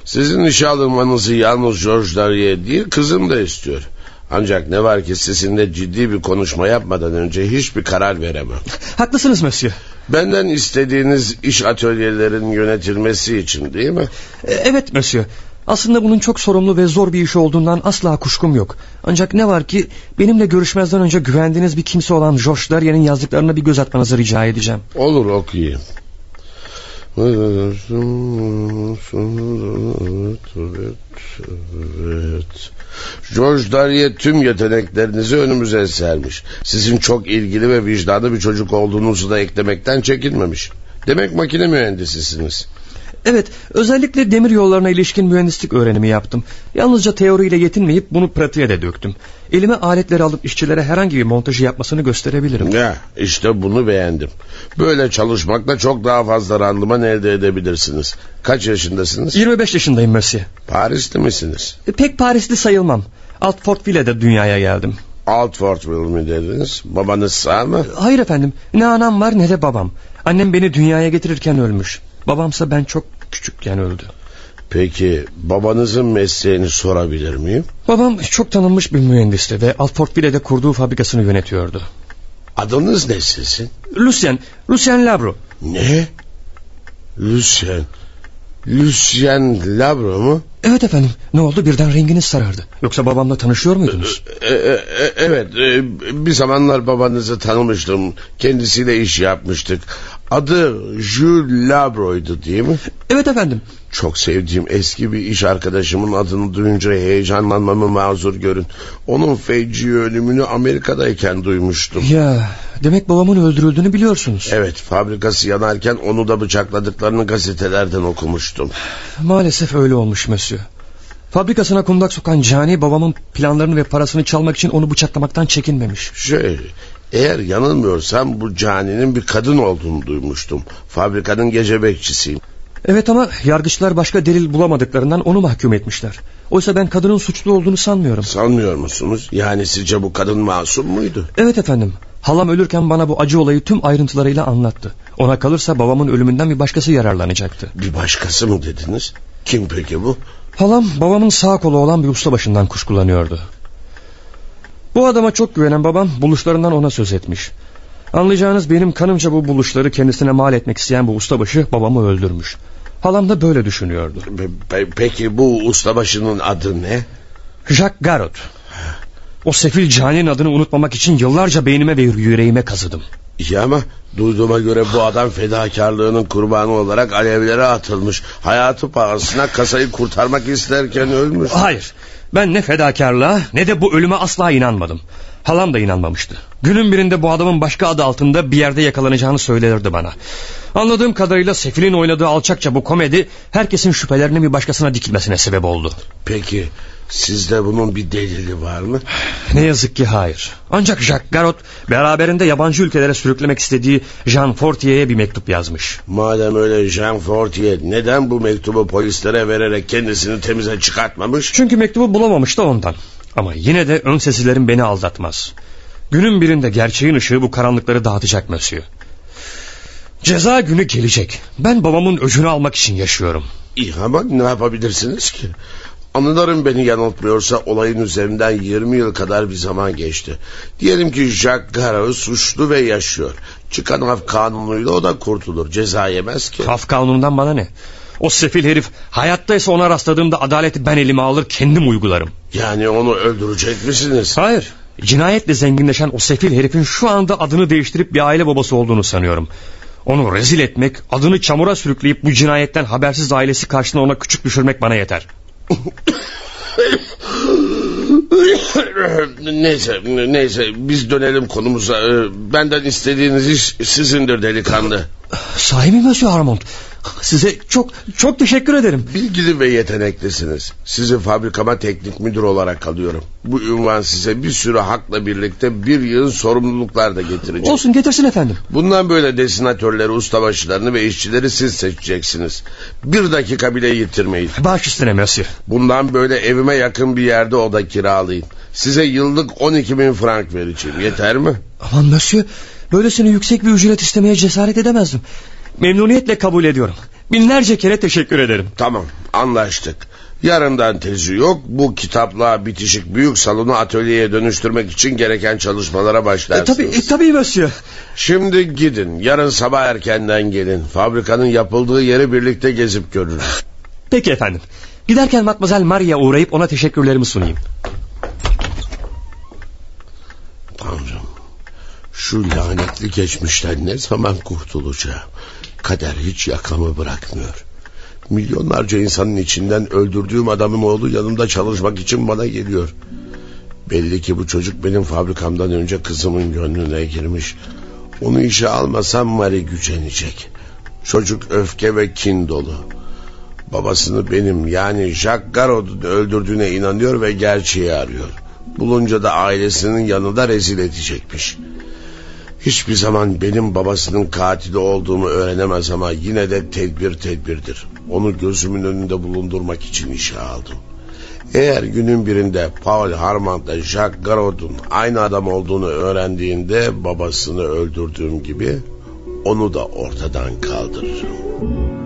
Sizin işe alınmanızı yalnız George Darier değil kızım da istiyor. Ancak ne var ki sizinle ciddi bir konuşma yapmadan önce hiçbir karar veremem. [laughs] Haklısınız Monsieur. Benden istediğiniz iş atölyelerinin yönetilmesi için değil mi? E, Evet Monsieur. Aslında bunun çok sorumlu ve zor bir iş olduğundan asla kuşkum yok. Ancak ne var ki benimle görüşmezden önce güvendiğiniz bir kimse olan George Darier'in yazdıklarına bir göz atmanızı rica edeceğim. Olur okuyayım. Evet. George Darier tüm yeteneklerinizi önümüze sermiş. Sizin çok ilgili ve vicdanlı bir çocuk olduğunuzu da eklemekten çekinmemiş. Demek makine mühendisisiniz. Evet, özellikle demir yollarına ilişkin mühendislik öğrenimi yaptım. Yalnızca teoriyle yetinmeyip bunu pratiğe de döktüm. Elime aletleri alıp işçilere herhangi bir montajı yapmasını gösterebilirim. Ya işte bunu beğendim. Böyle çalışmakla çok daha fazla randıman elde edebilirsiniz. Kaç yaşındasınız? 25 yaşındayım Monsieur. Parisli misiniz? E, Pek Parisli sayılmam. Altfortville'de dünyaya geldim. Altfortville mi dediniz? Babanız sağ mı? Hayır efendim. Ne anam var ne de babam. Annem beni dünyaya getirirken ölmüş. Babamsa ben çok küçükken öldü. Peki babanızın mesleğini sorabilir miyim? Babam çok tanınmış bir mühendisti ve Altfortville'de kurduğu fabrikasını yönetiyordu. Adınız ne sizin? Lucien, Lucien Labro. Ne? Lucien. Lucien Labro mu? Evet efendim. Ne oldu birden renginiz sarardı. Yoksa babamla tanışıyor muydunuz? E, e, e, evet e, bir zamanlar babanızı tanımıştım. Kendisiyle iş yapmıştık. Adı Jules Labro'ydu değil mi? Evet efendim. Çok sevdiğim eski bir iş arkadaşımın adını duyunca heyecanlanmamı mazur görün. Onun feci ölümünü Amerika'dayken duymuştum. Ya demek babamın öldürüldüğünü biliyorsunuz. Evet fabrikası yanarken onu da bıçakladıklarını gazetelerden okumuştum. Maalesef öyle olmuş Mösyö. Fabrikasına kundak sokan cani babamın planlarını ve parasını çalmak için onu bıçaklamaktan çekinmemiş. Şey, eğer yanılmıyorsam bu caninin bir kadın olduğunu duymuştum. Fabrikanın gece bekçisiyim. Evet ama yargıçlar başka delil bulamadıklarından onu mahkum etmişler. Oysa ben kadının suçlu olduğunu sanmıyorum. Sanmıyor musunuz? Yani sizce bu kadın masum muydu? Evet efendim. Halam ölürken bana bu acı olayı tüm ayrıntılarıyla anlattı. Ona kalırsa babamın ölümünden bir başkası yararlanacaktı. Bir başkası mı dediniz? Kim peki bu? Halam babamın sağ kolu olan bir ustabaşından kuşkulanıyordu. Bu adama çok güvenen babam buluşlarından ona söz etmiş. Anlayacağınız benim kanımca bu buluşları kendisine mal etmek isteyen bu ustabaşı babamı öldürmüş. Halam da böyle düşünüyordu. Pe peki bu ustabaşının adı ne? Jacques Garot. O sefil caninin adını unutmamak için yıllarca beynime ve yüreğime kazıdım. İyi ama duyduğuma göre bu adam fedakarlığının kurbanı olarak alevlere atılmış. Hayatı pahasına kasayı kurtarmak isterken ölmüş. Hayır. Ben ne fedakarlığa ne de bu ölüme asla inanmadım. Halam da inanmamıştı. Günün birinde bu adamın başka adı altında bir yerde yakalanacağını söylerdi bana. Anladığım kadarıyla Sefil'in oynadığı alçakça bu komedi herkesin şüphelerinin bir başkasına dikilmesine sebep oldu. Peki sizde bunun bir delili var mı? Ne yazık ki hayır. Ancak Jacques Garot beraberinde yabancı ülkelere sürüklemek istediği Jean Fortier'e bir mektup yazmış. Madem öyle Jean Fortier neden bu mektubu polislere vererek kendisini temize çıkartmamış? Çünkü mektubu bulamamış da ondan. Ama yine de ön sesilerim beni aldatmaz. Günün birinde gerçeğin ışığı bu karanlıkları dağıtacak Mösyö. Ceza günü gelecek. Ben babamın öcünü almak için yaşıyorum. İyi ama ne yapabilirsiniz ki? Anılarım beni yanıltmıyorsa olayın üzerinden 20 yıl kadar bir zaman geçti. Diyelim ki Jacques Garau suçlu ve yaşıyor. Çıkan af kanunuyla o da kurtulur. Ceza yemez ki. Af kanunundan bana ne? O sefil herif hayattaysa ona rastladığımda adaleti ben elime alır kendim uygularım. Yani onu öldürecek misiniz? Hayır. Cinayetle zenginleşen o sefil herifin şu anda adını değiştirip bir aile babası olduğunu sanıyorum. Onu rezil etmek, adını çamura sürükleyip bu cinayetten habersiz ailesi karşısında ona küçük düşürmek bana yeter. [coughs] neyse neyse biz dönelim konumuza. Ee, Benden istediğiniz iş sizindir delikanlı. Sahi mi Monsieur Armand? Size çok çok teşekkür ederim. Bilgili ve yeteneklisiniz. Sizi fabrikama teknik müdür olarak alıyorum. Bu ünvan size bir sürü hakla birlikte bir yığın sorumluluklar da getirecek. Olsun getirsin efendim. Bundan böyle desinatörleri, ustabaşılarını ve işçileri siz seçeceksiniz. Bir dakika bile yitirmeyin. Baş üstüne Monsieur. Bundan böyle evime yakın bir yerde oda kiralayın. Size yıllık 12 bin frank vereceğim. Yeter mi? Aman Monsieur böylesine yüksek bir ücret istemeye cesaret edemezdim. Memnuniyetle kabul ediyorum. Binlerce kere teşekkür ederim. Tamam anlaştık. Yarından tezi yok. Bu kitapla bitişik büyük salonu atölyeye dönüştürmek için gereken çalışmalara başlarsınız. E, tabii, e, tabii Monsieur. Şimdi gidin. Yarın sabah erkenden gelin. Fabrikanın yapıldığı yeri birlikte gezip görürüz. Peki efendim. Giderken Matmazel Maria uğrayıp ona teşekkürlerimi sunayım. Tanrım. Şu lanetli geçmişten ne zaman kurtulacağım? Kader hiç yakamı bırakmıyor. Milyonlarca insanın içinden öldürdüğüm adamın oğlu yanımda çalışmak için bana geliyor. Belli ki bu çocuk benim fabrikamdan önce kızımın gönlüne girmiş. Onu işe almasam Mari gücenecek. Çocuk öfke ve kin dolu. Babasını benim yani Jacques Garod'un öldürdüğüne inanıyor ve gerçeği arıyor. Bulunca da ailesinin yanında rezil edecekmiş. Hiçbir zaman benim babasının katili olduğumu öğrenemez ama yine de tedbir tedbirdir. Onu gözümün önünde bulundurmak için işe aldım. Eğer günün birinde Paul Harmand'la Jacques Garod'un aynı adam olduğunu öğrendiğinde babasını öldürdüğüm gibi onu da ortadan kaldırırım.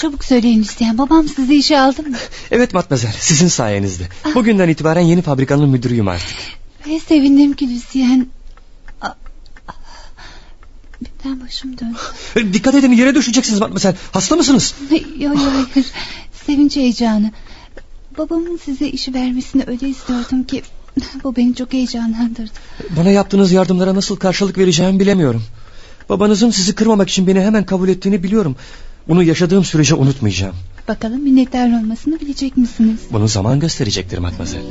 Çabuk söyleyin Hüseyin babam sizi işe aldı mı? [laughs] Evet Matmazel sizin sayenizde. Bugünden itibaren yeni fabrikanın müdürüyüm artık. Ve sevindim ki Lucien. Birden başım döndü. [laughs] Dikkat edin yere düşeceksiniz Matmazel. Hasta mısınız? Yok yok hayır. Sevinç heyecanı. Babamın size işi vermesini öyle istiyordum ki... [laughs] Bu beni çok heyecanlandırdı. Bana yaptığınız yardımlara nasıl karşılık vereceğimi bilemiyorum. Babanızın sizi kırmamak için beni hemen kabul ettiğini biliyorum. Bunu yaşadığım sürece unutmayacağım. Bakalım minnettar olmasını bilecek misiniz? Bunu zaman gösterecektir Matmazel.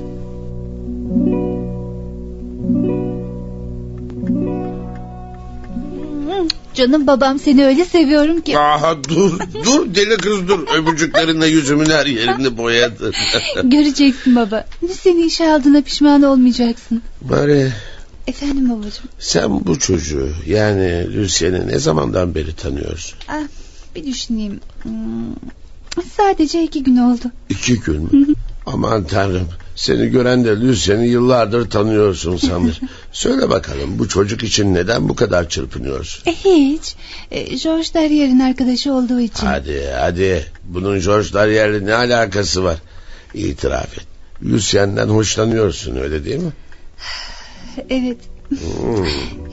Canım babam seni öyle seviyorum ki. Aha dur dur deli kız dur. Öpücüklerinle yüzümün her yerini boyadın. [laughs] Göreceksin baba. Seni işe aldığına pişman olmayacaksın. Bari Efendim babacığım. sen bu çocuğu yani Lucien'i ne zamandan beri tanıyorsun? Ah, bir düşüneyim. Hmm, sadece iki gün oldu. İki gün mü? Aman tanrım seni gören de Lucien'i yıllardır tanıyorsun sanır. [laughs] Söyle bakalım bu çocuk için neden bu kadar çırpınıyorsun? E, hiç. E, George Darier'in arkadaşı olduğu için. Hadi hadi bunun George Darier'le ne alakası var? İtiraf et. Lucien'den hoşlanıyorsun öyle değil mi? [sighs] Evet. Hmm.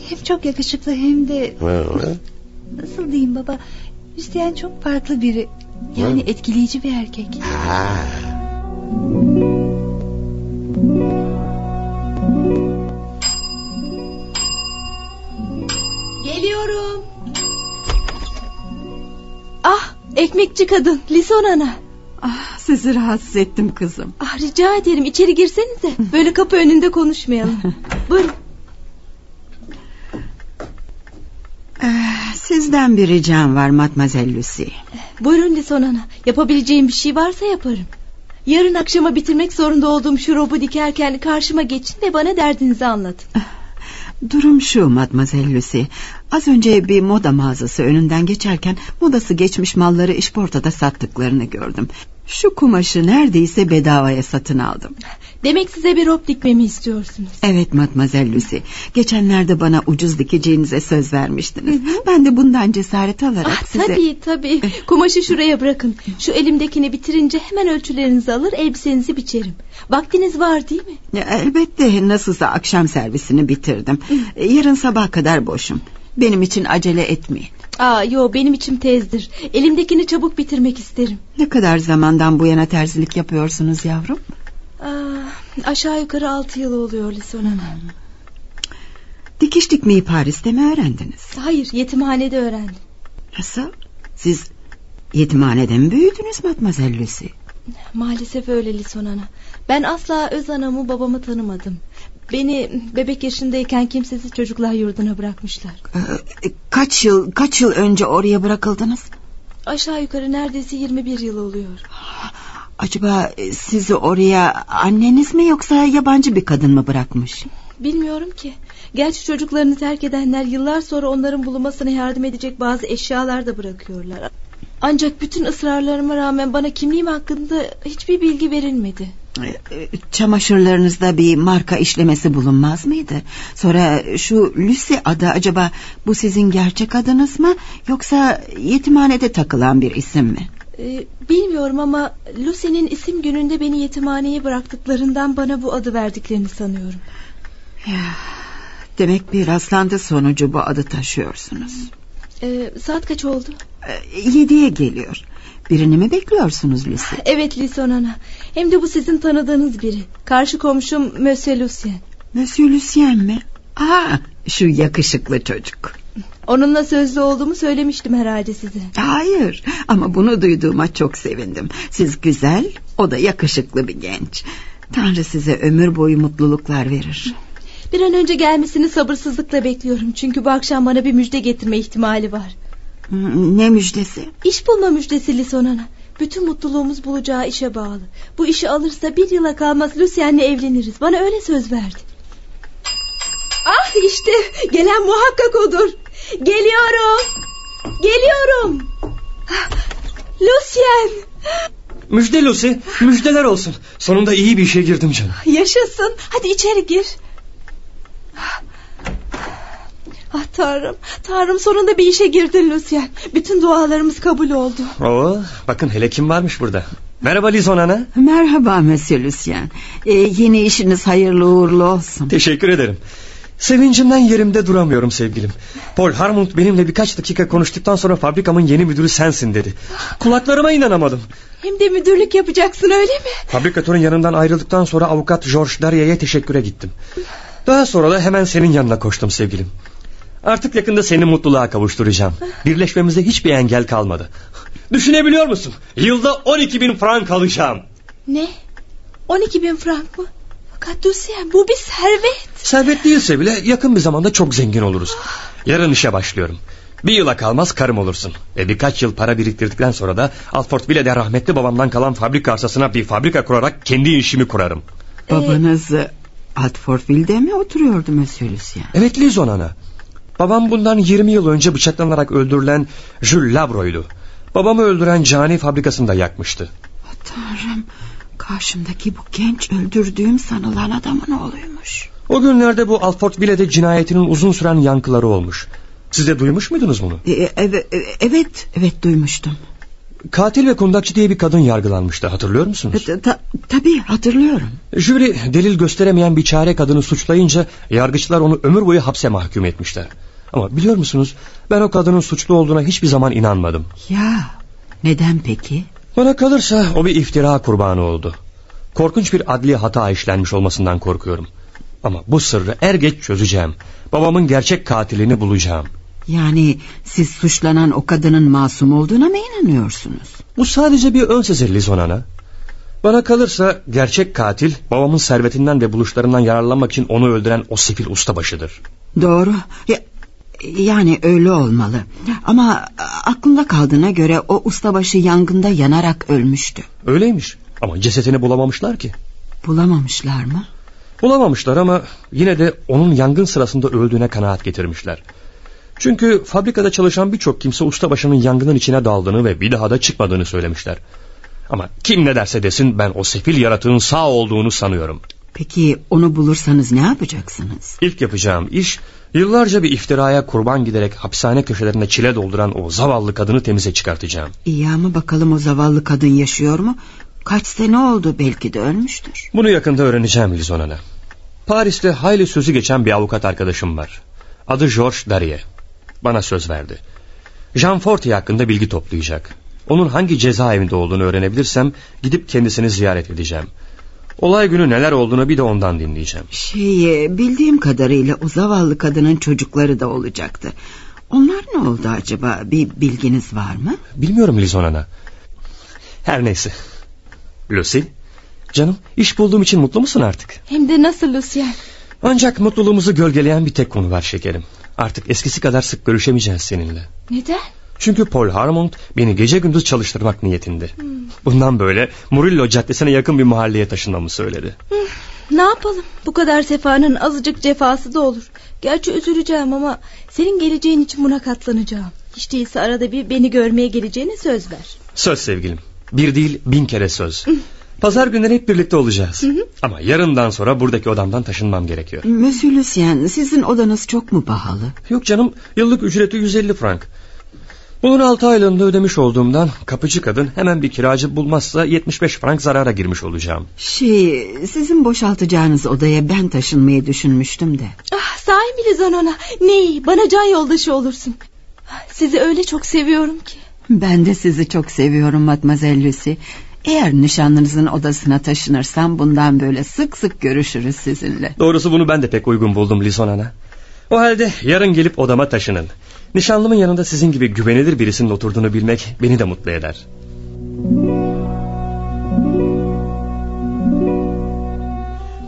Hem çok yakışıklı hem de Hı hı. nasıl diyeyim baba. Hüseyin çok farklı biri. Yani Hı. etkileyici bir erkek. Ha. Geliyorum. Ah ekmekçi kadın Lison ana. Ah, sizi rahatsız ettim kızım. Ah rica ederim içeri girsenize. Böyle kapı önünde konuşmayalım. [laughs] Buyurun. Eh, Sizden bir ricam var Matmazel Lucy. Buyurun Lison ana. Yapabileceğim bir şey varsa yaparım. Yarın akşama bitirmek zorunda olduğum şurubu dikerken karşıma geçin ve bana derdinizi anlatın. Durum şu Matmazel Lucy. Az önce bir moda mağazası önünden geçerken modası geçmiş malları işportada sattıklarını gördüm. Şu kumaşı neredeyse bedavaya satın aldım. Demek size bir rob dikmemi istiyorsunuz. Evet Matmazel Lucy. Geçenlerde bana ucuz dikeceğinize söz vermiştiniz. Ben de bundan cesaret alarak Ah, size... Tabii tabii. Kumaşı şuraya bırakın. Şu elimdekini bitirince hemen ölçülerinizi alır elbisenizi biçerim. Vaktiniz var değil mi? Elbette nasılsa akşam servisini bitirdim. Yarın sabah kadar boşum. Benim için acele etmeyin. Aa, yo benim içim tezdir. Elimdekini çabuk bitirmek isterim. Ne kadar zamandan bu yana terzilik yapıyorsunuz yavrum? Aa, aşağı yukarı altı yıl oluyor Lison Hanım. Dikiş dikmeyi Paris'te mi öğrendiniz? Hayır yetimhanede öğrendim. Nasıl? Siz yetimhanede mi büyüdünüz Matmazel Lucy? Maalesef öyle Lison Ana. Ben asla öz anamı babamı tanımadım. Beni bebek yaşındayken kimsesiz çocuklar yurduna bırakmışlar. Ee, kaç yıl kaç yıl önce oraya bırakıldınız? Aşağı yukarı neredeyse 21 yıl oluyor. Acaba e, sizi oraya anneniz mi yoksa yabancı bir kadın mı bırakmış? Bilmiyorum ki. Gerçi çocuklarını terk edenler yıllar sonra onların bulunmasına yardım edecek bazı eşyalar da bırakıyorlar. Ancak bütün ısrarlarıma rağmen bana kimliğim hakkında hiçbir bilgi verilmedi. Çamaşırlarınızda bir marka işlemesi bulunmaz mıydı? Sonra şu Lucy adı acaba bu sizin gerçek adınız mı yoksa yetimhanede takılan bir isim mi? Ee, bilmiyorum ama Lucy'nin isim gününde beni yetimhaneye bıraktıklarından bana bu adı verdiklerini sanıyorum. Demek bir rastlantı sonucu bu adı taşıyorsunuz. Ee, saat kaç oldu? Ee, Yediye geliyor. Birini mi bekliyorsunuz Lucy? Evet Lison Ana. Hem de bu sizin tanıdığınız biri. Karşı komşum Monsieur Lucien. Monsieur Lucien mi? Aa, şu yakışıklı çocuk. Onunla sözlü olduğumu söylemiştim herhalde size. Hayır ama bunu duyduğuma çok sevindim. Siz güzel, o da yakışıklı bir genç. Tanrı size ömür boyu mutluluklar verir. Bir an önce gelmesini sabırsızlıkla bekliyorum. Çünkü bu akşam bana bir müjde getirme ihtimali var. Ne müjdesi? İş bulma müjdesi Lison Ana. Bütün mutluluğumuz bulacağı işe bağlı. Bu işi alırsa bir yıla kalmaz Lucien'le evleniriz. Bana öyle söz verdi. Ah işte gelen muhakkak odur. Geliyorum. Geliyorum. Ah, Lucien. Müjde Lucy, müjdeler olsun. Sonunda iyi bir işe girdim canım. Yaşasın. Hadi içeri gir. Ah Tanrım, Tanrım sonunda bir işe girdin Lucien. Bütün dualarımız kabul oldu. Oo, bakın hele kim varmış burada. Merhaba Lison Ana. Merhaba Monsieur Lucien. Ee, yeni işiniz hayırlı uğurlu olsun. Teşekkür ederim. Sevincimden yerimde duramıyorum sevgilim. Paul Harmond benimle birkaç dakika konuştuktan sonra fabrikamın yeni müdürü sensin dedi. Kulaklarıma inanamadım. Hem de müdürlük yapacaksın öyle mi? Fabrikatörün yanından ayrıldıktan sonra avukat George Daria'ya teşekküre gittim. Daha sonra da hemen senin yanına koştum sevgilim. Artık yakında seni mutluluğa kavuşturacağım. Birleşmemize hiçbir engel kalmadı. Düşünebiliyor musun? Yılda 12 bin frank alacağım. Ne? 12 bin frank mı? Fakat Lucien bu bir servet. Servet değilse bile yakın bir zamanda çok zengin oluruz. Yarın işe başlıyorum. Bir yıla kalmaz karım olursun. Ve birkaç yıl para biriktirdikten sonra da Alford Ville'de rahmetli babamdan kalan fabrika arsasına bir fabrika kurarak kendi işimi kurarım. Babanız e, Altfordville'de mi oturuyordu Monsieur Lucien? Evet Lizon ana. Babam bundan 20 yıl önce bıçaklanarak öldürülen Jules Labro'ydu. Babamı öldüren cani fabrikasında yakmıştı. Tanrım karşımdaki bu genç öldürdüğüm sanılan adamın oğluymuş. O günlerde bu Alford Ville'de cinayetinin uzun süren yankıları olmuş. Siz de duymuş muydunuz bunu? E, evet, evet, evet duymuştum. Katil ve kundakçı diye bir kadın yargılanmıştı hatırlıyor musunuz? Ta, ta, tabii hatırlıyorum. Jüri delil gösteremeyen bir çare kadını suçlayınca yargıçlar onu ömür boyu hapse mahkum etmişler. Ama biliyor musunuz ben o kadının suçlu olduğuna hiçbir zaman inanmadım. Ya neden peki? Bana kalırsa o bir iftira kurbanı oldu. Korkunç bir adli hata işlenmiş olmasından korkuyorum. Ama bu sırrı er geç çözeceğim. Babamın gerçek katilini bulacağım. Yani siz suçlanan o kadının masum olduğuna mı inanıyorsunuz? Bu sadece bir ön sezi Lizon Ana. Bana kalırsa gerçek katil babamın servetinden ve buluşlarından yararlanmak için onu öldüren o sefil ustabaşıdır. Doğru. Ya, yani öyle olmalı. Ama aklımda kaldığına göre o ustabaşı yangında yanarak ölmüştü. Öyleymiş ama cesetini bulamamışlar ki. Bulamamışlar mı? Bulamamışlar ama yine de onun yangın sırasında öldüğüne kanaat getirmişler. Çünkü fabrikada çalışan birçok kimse ustabaşının yangının içine daldığını ve bir daha da çıkmadığını söylemişler. Ama kim ne derse desin ben o sefil yaratığın sağ olduğunu sanıyorum. Peki onu bulursanız ne yapacaksınız? İlk yapacağım iş yıllarca bir iftiraya kurban giderek hapishane köşelerinde çile dolduran o zavallı kadını temize çıkartacağım. İyi ama bakalım o zavallı kadın yaşıyor mu? Kaç sene oldu belki de ölmüştür. Bunu yakında öğreneceğim Lizon Ana. Paris'te hayli sözü geçen bir avukat arkadaşım var. Adı George Darie. Bana söz verdi. Jean Forte hakkında bilgi toplayacak. Onun hangi cezaevinde olduğunu öğrenebilirsem gidip kendisini ziyaret edeceğim. Olay günü neler olduğunu bir de ondan dinleyeceğim. Şey bildiğim kadarıyla o zavallı kadının çocukları da olacaktı. Onlar ne oldu acaba? Bir bilginiz var mı? Bilmiyorum Lizon Ana. Her neyse. Lucy, canım iş bulduğum için mutlu musun artık? Hem de nasıl Lucien? Ancak mutluluğumuzu gölgeleyen bir tek konu var şekerim. Artık eskisi kadar sık görüşemeyeceğiz seninle. Neden? Çünkü Paul Harmond beni gece gündüz çalıştırmak niyetinde. Hmm. Bundan böyle Murillo Caddesi'ne yakın bir mahalleye taşınmamı söyledi. Hmm. Ne yapalım? Bu kadar sefanın azıcık cefası da olur. Gerçi üzüleceğim ama senin geleceğin için buna katlanacağım. Hiç değilse arada bir beni görmeye geleceğine söz ver. Söz sevgilim. Bir değil bin kere söz. Pazar günleri hep birlikte olacağız. Hı hı. Ama yarından sonra buradaki odamdan taşınmam gerekiyor. Monsieur Lucien sizin odanız çok mu pahalı? Yok canım yıllık ücreti 150 frank. Bunun 6 aylığında ödemiş olduğumdan kapıcı kadın hemen bir kiracı bulmazsa 75 frank zarara girmiş olacağım. Şey sizin boşaltacağınız odaya ben taşınmayı düşünmüştüm de. Ah sahi mi Lizanona? Ne iyi bana can yoldaşı olursun. Sizi öyle çok seviyorum ki. Ben de sizi çok seviyorum Matmazel Lucy. Eğer nişanlınızın odasına taşınırsam bundan böyle sık sık görüşürüz sizinle. Doğrusu bunu ben de pek uygun buldum Lison Ana. O halde yarın gelip odama taşının. Nişanlımın yanında sizin gibi güvenilir birisinin oturduğunu bilmek beni de mutlu eder.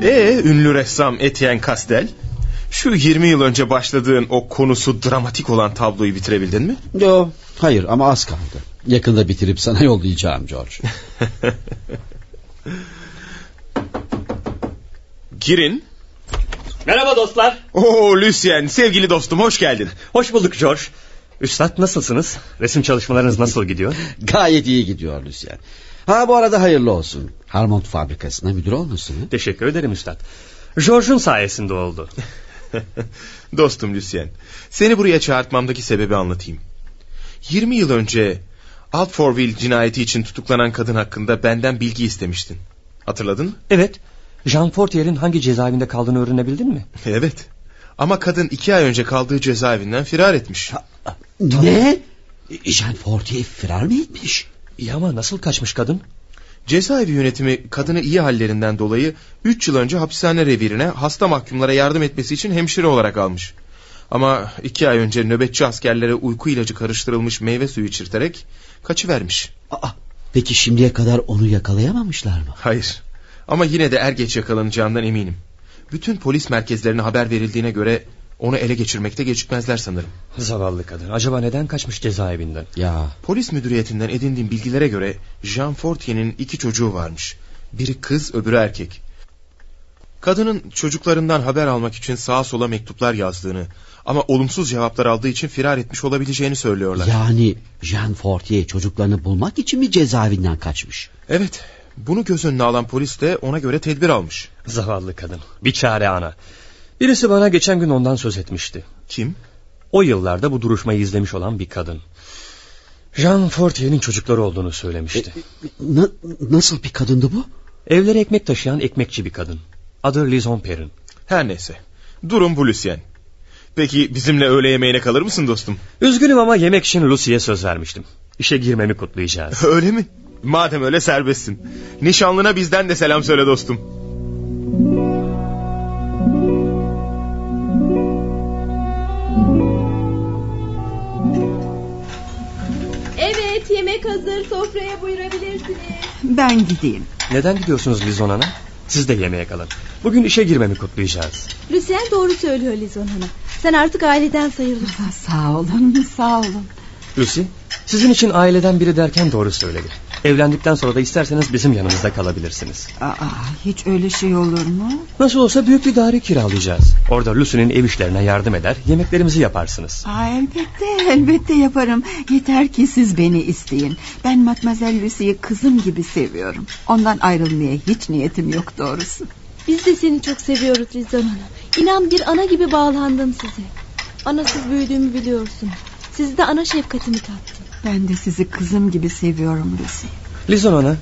Ee, ünlü ressam Etienne Castel, şu 20 yıl önce başladığın o konusu dramatik olan tabloyu bitirebildin mi? Yo, hayır ama az kaldı. Yakında bitirip sana yollayacağım George. [laughs] Girin. Merhaba dostlar. Oo Lucien sevgili dostum hoş geldin. Hoş bulduk George. Üstad nasılsınız? Resim çalışmalarınız nasıl gidiyor? Gayet iyi gidiyor Lucien. Ha bu arada hayırlı olsun. Harmont fabrikasına müdür olmuşsun. Teşekkür ederim Üstad. George'un sayesinde oldu. [laughs] Dostum Lucien. Seni buraya çağırtmamdaki sebebi anlatayım. 20 yıl önce Altfortville cinayeti için tutuklanan kadın hakkında benden bilgi istemiştin. Hatırladın mı? Evet. Jean Fortier'in hangi cezaevinde kaldığını öğrenebildin mi? [laughs] Evet. Ama kadın iki ay önce kaldığı cezaevinden firar etmiş. Ne? Jean Fortier firar mı etmiş? İyi ama nasıl kaçmış kadın? Cezaevi yönetimi kadını iyi hallerinden dolayı 3 yıl önce hapishane revirine hasta mahkumlara yardım etmesi için hemşire olarak almış. Ama iki ay önce nöbetçi askerlere uyku ilacı karıştırılmış meyve suyu içirterek kaçıvermiş. Aa, peki şimdiye kadar onu yakalayamamışlar mı? Hayır. Ama yine de er geç yakalanacağından eminim. Bütün polis merkezlerine haber verildiğine göre onu ele geçirmekte gecikmezler sanırım. Zavallı kadın. Acaba neden kaçmış cezaevinden? Ya. Polis müdüriyetinden edindiğim bilgilere göre Jean Fortier'in iki çocuğu varmış. Biri kız öbürü erkek. Kadının çocuklarından haber almak için sağa sola mektuplar yazdığını ama olumsuz cevaplar aldığı için firar etmiş olabileceğini söylüyorlar. Yani Jean Fortier çocuklarını bulmak için mi cezaevinden kaçmış? Evet. Bunu göz önüne alan polis de ona göre tedbir almış. Zavallı kadın. Bir çare ana. Birisi bana geçen gün ondan söz etmişti. Kim? O yıllarda bu duruşmayı izlemiş olan bir kadın. Jean Fortier'in çocukları olduğunu söylemişti. E, na, nasıl bir kadındı bu? Evlere ekmek taşıyan ekmekçi bir kadın. Adı Lizon Perrin. Her neyse. Durum bu Lucien. Peki bizimle öğle yemeğine kalır mısın dostum? Üzgünüm ama yemek için Lucy'ye söz vermiştim. İşe girmemi kutlayacağız. [laughs] öyle mi? Madem öyle serbestsin. Nişanlına bizden de selam söyle dostum. Evet yemek hazır sofraya buyurabilirsiniz. Ben gideyim. Neden gidiyorsunuz Lizon Hanım? Siz de yemeğe kalın. Bugün işe girmemi kutlayacağız. Lucien doğru söylüyor Lizon Hanım. Sen artık aileden sayılırsın. Sağ olun sağ olun. Lucy sizin için aileden biri derken doğru söyledi. Evlendikten sonra da isterseniz bizim yanımızda kalabilirsiniz. Aa, hiç öyle şey olur mu? Nasıl olsa büyük bir daire kiralayacağız. Orada Lucy'nin ev işlerine yardım eder, yemeklerimizi yaparsınız. Aa, elbette, elbette yaparım. Yeter ki siz beni isteyin. Ben Matmazel Lucy'yi kızım gibi seviyorum. Ondan ayrılmaya hiç niyetim yok doğrusu. Biz de seni çok seviyoruz Rizan Hanım. İnan bir ana gibi bağlandım size. Anasız büyüdüğümü biliyorsun. Sizi de ana şefkatimi tattım. Ben de sizi kızım gibi seviyorum Lucy. Lizon Ana,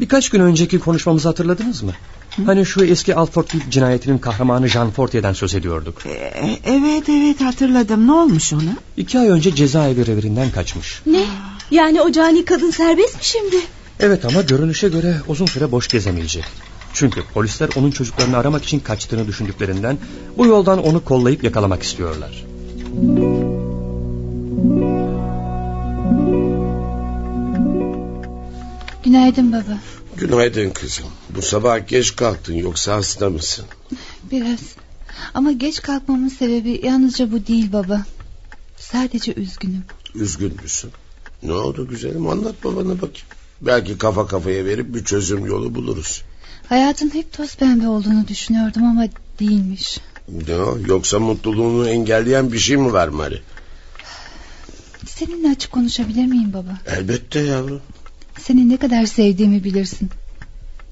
birkaç gün önceki konuşmamızı hatırladınız mı? Hı? Hani şu eski Alford cinayetinin kahramanı Jean Fortier'den söz ediyorduk. Ee, evet evet hatırladım. Ne olmuş ona? İki ay önce cezaevi revirinden kaçmış. Ne? Yani o cani kadın serbest mi şimdi? Evet ama görünüşe göre uzun süre boş gezemeyecek. Çünkü polisler onun çocuklarını aramak için kaçtığını düşündüklerinden bu yoldan onu kollayıp yakalamak istiyorlar. Günaydın baba. Günaydın kızım. Bu sabah geç kalktın yoksa hasta mısın? Biraz. Ama geç kalkmamın sebebi yalnızca bu değil baba. Sadece üzgünüm. Üzgün müsün? Ne oldu güzelim anlat babana bakayım. Belki kafa kafaya verip bir çözüm yolu buluruz. Hayatın hep toz pembe olduğunu düşünüyordum ama değilmiş. Ne o? Yoksa mutluluğunu engelleyen bir şey mi var Mari? Seninle açık konuşabilir miyim baba? Elbette yavrum. Seni ne kadar sevdiğimi bilirsin.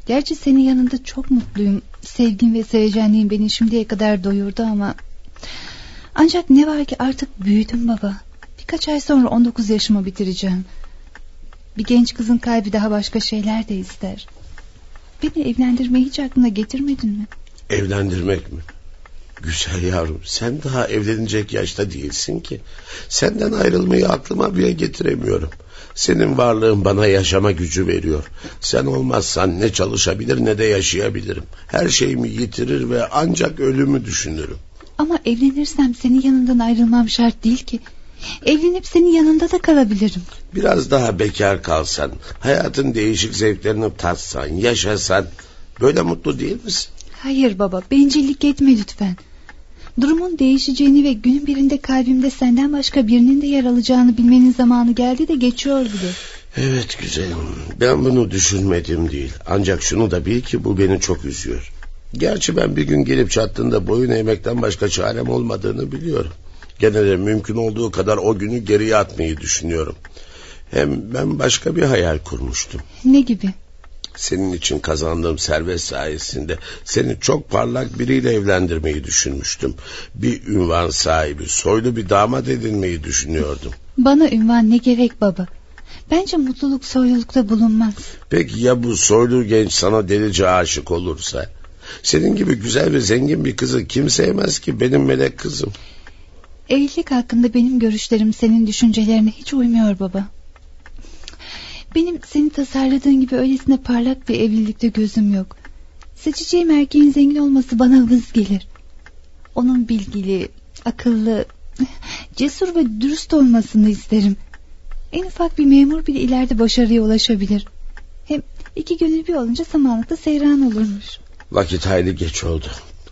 Gerçi senin yanında çok mutluyum. Sevgin ve sevecenliğin beni şimdiye kadar doyurdu ama... Ancak ne var ki artık büyüdüm baba. Birkaç ay sonra 19 yaşımı bitireceğim. Bir genç kızın kalbi daha başka şeyler de ister. Beni evlendirmeyi hiç aklına getirmedin mi? Evlendirmek mi? Güzel yavrum sen daha evlenecek yaşta değilsin ki. Senden ayrılmayı aklıma bile getiremiyorum. Senin varlığın bana yaşama gücü veriyor. Sen olmazsan ne çalışabilir ne de yaşayabilirim. Her şeyimi yitirir ve ancak ölümü düşünürüm. Ama evlenirsem senin yanından ayrılmam şart değil ki. Evlenip senin yanında da kalabilirim. Biraz daha bekar kalsan, hayatın değişik zevklerini tatsan, yaşasan... ...böyle mutlu değil misin? Hayır baba, bencillik etme lütfen. Durumun değişeceğini ve günün birinde kalbimde senden başka birinin de yer alacağını bilmenin zamanı geldi de geçiyor bile. Evet güzelim. Ben bunu düşünmedim değil. Ancak şunu da bil ki bu beni çok üzüyor. Gerçi ben bir gün gelip çattığında boyun eğmekten başka çarem olmadığını biliyorum. Gene de mümkün olduğu kadar o günü geriye atmayı düşünüyorum. Hem ben başka bir hayal kurmuştum. Ne gibi? Senin için kazandığım servet sayesinde seni çok parlak biriyle evlendirmeyi düşünmüştüm. Bir ünvan sahibi, soylu bir damat edinmeyi düşünüyordum. Bana ünvan ne gerek baba? Bence mutluluk soylulukta bulunmaz. Peki ya bu soylu genç sana delice aşık olursa? Senin gibi güzel ve zengin bir kızı kim sevmez ki benim melek kızım. Evlilik hakkında benim görüşlerim senin düşüncelerine hiç uymuyor baba. Benim seni tasarladığın gibi öylesine parlak bir evlilikte gözüm yok. Seçeceğim erkeğin zengin olması bana vız gelir. Onun bilgili, akıllı, [laughs] cesur ve dürüst olmasını isterim. En ufak bir memur bile ileride başarıya ulaşabilir. Hem iki gönül bir olunca samanlıkta seyran olurmuş. Vakit hayli geç oldu.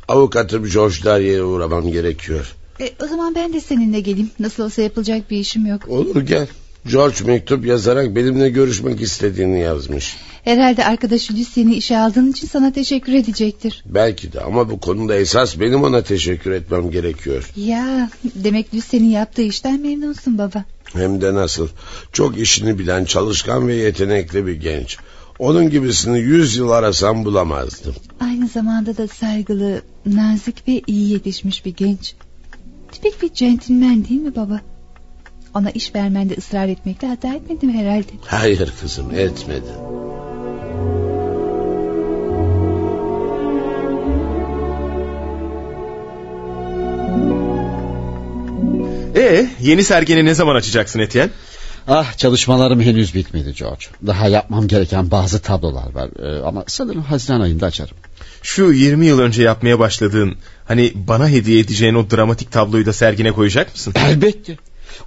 Avukatım George Darya'ya uğramam gerekiyor. E, o zaman ben de seninle geleyim. Nasıl olsa yapılacak bir işim yok. Olur gel. George mektup yazarak benimle görüşmek istediğini yazmış. Herhalde arkadaşı Lucy'ni işe aldığın için sana teşekkür edecektir. Belki de ama bu konuda esas benim ona teşekkür etmem gerekiyor. Ya demek Lucy'nin yaptığı işten memnunsun baba. Hem de nasıl. Çok işini bilen çalışkan ve yetenekli bir genç. Onun gibisini yüz yıl arasam bulamazdım. Aynı zamanda da saygılı, nazik ve iyi yetişmiş bir genç. Tipik bir centilmen değil mi baba? Ona iş vermende ısrar etmekle hata etmedim herhalde. Hayır kızım etmedin. Ee, yeni sergini ne zaman açacaksın Etienne? Ah çalışmalarım henüz bitmedi George. Daha yapmam gereken bazı tablolar var. Ee, ama sanırım Haziran ayında açarım. Şu 20 yıl önce yapmaya başladığın hani bana hediye edeceğin o dramatik tabloyu da sergine koyacak mısın? Elbette.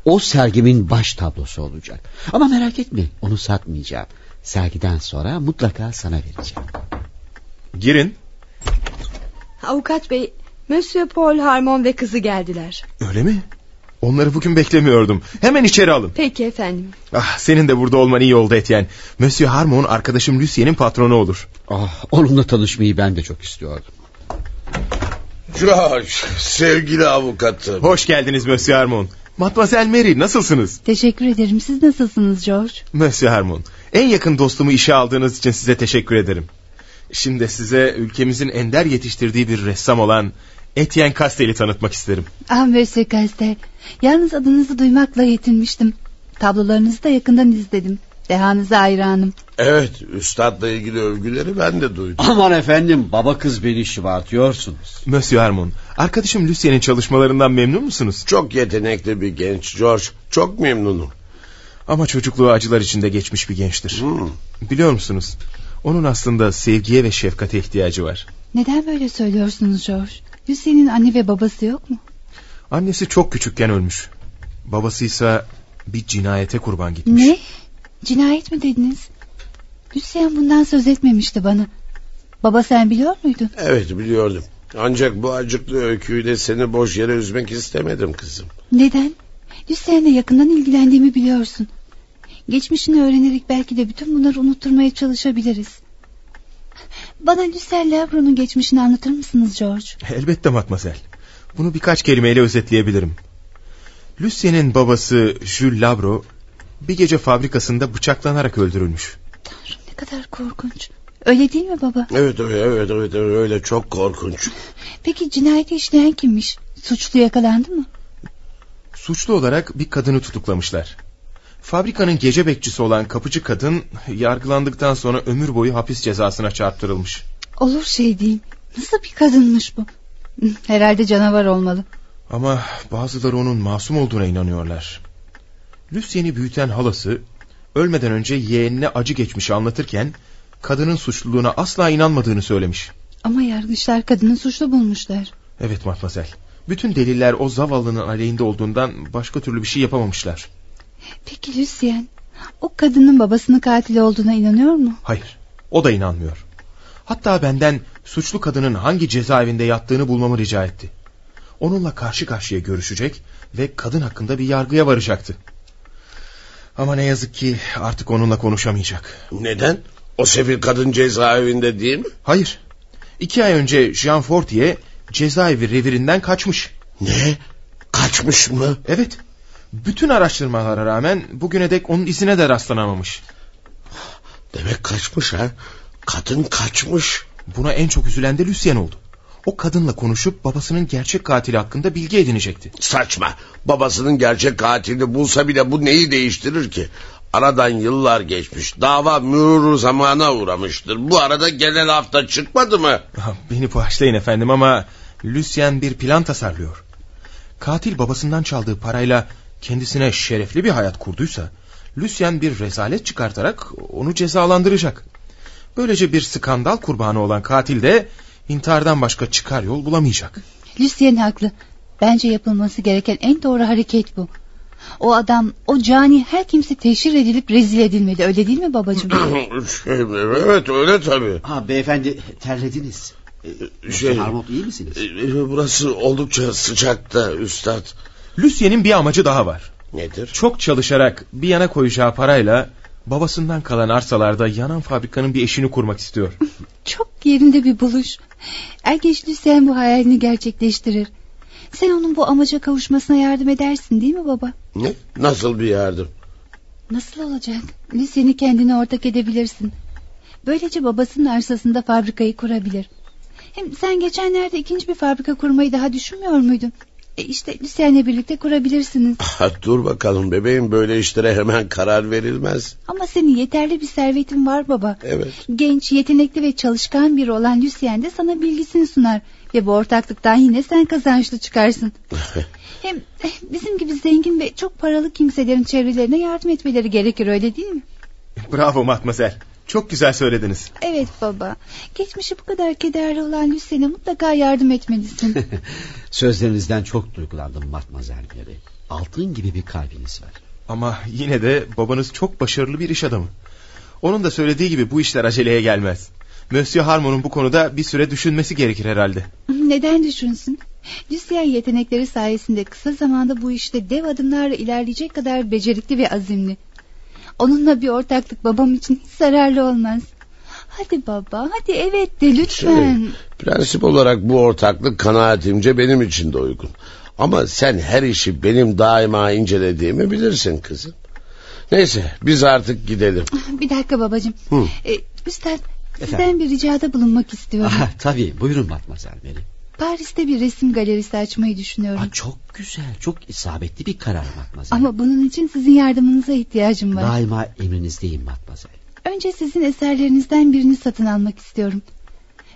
O sergimin baş tablosu olacak. Ama merak etme onu satmayacağım. Sergiden sonra mutlaka sana vereceğim. Girin. Avukat bey, Monsieur Paul Harmon ve kızı geldiler. Öyle mi? Onları bugün beklemiyordum. Hemen içeri alın. Peki efendim. Ah, senin de burada olman iyi oldu Etienne. Monsieur Harmon arkadaşım Lucien'in patronu olur. Ah, onunla tanışmayı ben de çok istiyordum. George, sevgili avukatım. Hoş geldiniz Monsieur Harmon. Mademoiselle Mary nasılsınız? Teşekkür ederim. Siz nasılsınız George? Monsieur Harmon, en yakın dostumu işe aldığınız için size teşekkür ederim. Şimdi size ülkemizin ender yetiştirdiği bir ressam olan Etienne Castell'i tanıtmak isterim. Ah Monsieur Castel. Yalnız adınızı duymakla yetinmiştim. Tablolarınızı da yakından izledim. Dehanıza hayranım. Evet, üstadla ilgili övgüleri ben de duydum. Aman efendim, baba kız beni şımartıyorsunuz. Monsieur Harmon, arkadaşım Lucien'in çalışmalarından memnun musunuz? Çok yetenekli bir genç George. Çok memnunum. Ama çocukluğu acılar içinde geçmiş bir gençtir. Hmm. Biliyor musunuz? Onun aslında sevgiye ve şefkate ihtiyacı var. Neden böyle söylüyorsunuz George? Lucy'nin anne ve babası yok mu? Annesi çok küçükken ölmüş. Babası ise bir cinayete kurban gitmiş. Ne? Cinayet mi dediniz? Lucien bundan söz etmemişti bana. Baba sen biliyor muydun? Evet biliyordum. Ancak bu acıklı öyküyle seni boş yere üzmek istemedim kızım. Neden? Lucien'le yakından ilgilendiğimi biliyorsun. Geçmişini öğrenerek belki de bütün bunları unutturmaya çalışabiliriz. Bana Lucien Labro'nun geçmişini anlatır mısınız George? Elbette matmazel. Bunu birkaç kelimeyle özetleyebilirim. Lucien'in babası Jules Labro bir gece fabrikasında bıçaklanarak öldürülmüş. Tanrım ne kadar korkunç. Öyle değil mi baba? Evet evet evet, evet öyle çok korkunç. Peki cinayeti işleyen kimmiş? Suçlu yakalandı mı? Suçlu olarak bir kadını tutuklamışlar. Fabrikanın gece bekçisi olan kapıcı kadın yargılandıktan sonra ömür boyu hapis cezasına çarptırılmış. Olur şey değil. Nasıl bir kadınmış bu? Herhalde canavar olmalı. Ama bazıları onun masum olduğuna inanıyorlar. Lucien'i büyüten halası ölmeden önce yeğenine acı geçmişi anlatırken kadının suçluluğuna asla inanmadığını söylemiş. Ama yargıçlar kadını suçlu bulmuşlar. Evet matmazel. Bütün deliller o zavallının aleyhinde olduğundan başka türlü bir şey yapamamışlar. Peki Lucien o kadının babasının katil olduğuna inanıyor mu? Hayır o da inanmıyor. Hatta benden suçlu kadının hangi cezaevinde yattığını bulmamı rica etti. Onunla karşı karşıya görüşecek ve kadın hakkında bir yargıya varacaktı. Ama ne yazık ki artık onunla konuşamayacak. Neden? O sefil kadın cezaevinde değil mi? Hayır. İki ay önce Jean Fortier cezaevi revirinden kaçmış. Ne? Kaçmış mı? Evet. Bütün araştırmalara rağmen bugüne dek onun izine de rastlanamamış. Demek kaçmış ha? Kadın kaçmış. Buna en çok üzülen de Lucien oldu. O kadınla konuşup babasının gerçek katili hakkında bilgi edinecekti. Saçma. Babasının gerçek katilini bulsa bile bu neyi değiştirir ki? Aradan yıllar geçmiş. Dava mühür zamana uğramıştır. Bu arada genel hafta çıkmadı mı? Beni bağışlayın efendim ama Lucien bir plan tasarlıyor. Katil babasından çaldığı parayla kendisine şerefli bir hayat kurduysa Lucien bir rezalet çıkartarak onu cezalandıracak. Böylece bir skandal kurbanı olan katil de intihardan başka çıkar yol bulamayacak. Lucien haklı. Bence yapılması gereken en doğru hareket bu. O adam, o cani her kimse teşhir edilip rezil edilmeli. Öyle değil mi babacığım? [clears throat] şey, evet öyle tabii. Ha beyefendi terlediniz. Şey, Harmut iyi misiniz? e, Burası oldukça sıcakta üstad. Lucien'in bir amacı daha var. Nedir? Çok çalışarak bir yana koyacağı parayla babasından kalan arsalarda yanan fabrikanın bir eşini kurmak istiyor. [laughs] Çok yerinde bir buluş. Ergeç Lucien bu hayalini gerçekleştirir. Sen onun bu amaca kavuşmasına yardım edersin değil mi baba? Ne? Nasıl bir yardım? Nasıl olacak? Lucien'i kendine ortak edebilirsin. Böylece babasının arsasında fabrikayı kurabilir. Hem sen geçenlerde ikinci bir fabrika kurmayı daha düşünmüyor muydun? E işte Lucien'le birlikte kurabilirsiniz. Dur bakalım bebeğim böyle işlere hemen karar verilmez. Ama senin yeterli bir servetin var baba. Evet. Genç, yetenekli ve çalışkan biri olan Lucien de sana bilgisini sunar. Ve bu ortaklıktan yine sen kazançlı çıkarsın. [laughs] Hem eh, bizim gibi zengin ve çok paralı kimselerin çevrelerine yardım etmeleri gerekir öyle değil mi? Bravo matmazel. Çok güzel söylediniz. Evet baba. Geçmişi bu kadar kederli olan Lucien'e mutlaka yardım etmelisin. [laughs] Sözlerinizden çok duygulandım Matmazel Mary. Altın gibi bir kalbiniz var. Ama yine de babanız çok başarılı bir iş adamı. Onun da söylediği gibi bu işler aceleye gelmez. Monsieur Harmon'un bu konuda bir süre düşünmesi gerekir herhalde. Neden düşünsün? Lucien yetenekleri sayesinde kısa zamanda bu işte dev adımlarla ilerleyecek kadar becerikli ve azimli. Onunla bir ortaklık babam için hiç zararlı olmaz. Hadi baba hadi evet de lütfen. Şey, prensip olarak bu ortaklık kanaatimce benim için de uygun. Ama sen her işi benim daima incelediğimi bilirsin kızım. Neyse biz artık gidelim. Bir dakika babacığım. Hı. Ee, üstad sizden bir ricada bulunmak istiyorum. Aha, tabii buyurun Matmazel Mary. Paris'te bir resim galerisi açmayı düşünüyorum. Aa, çok güzel çok isabetli bir karar Matmazel. Ama bunun için sizin yardımınıza ihtiyacım var. Daima emrinizdeyim Matmazel. Önce sizin eserlerinizden birini satın almak istiyorum.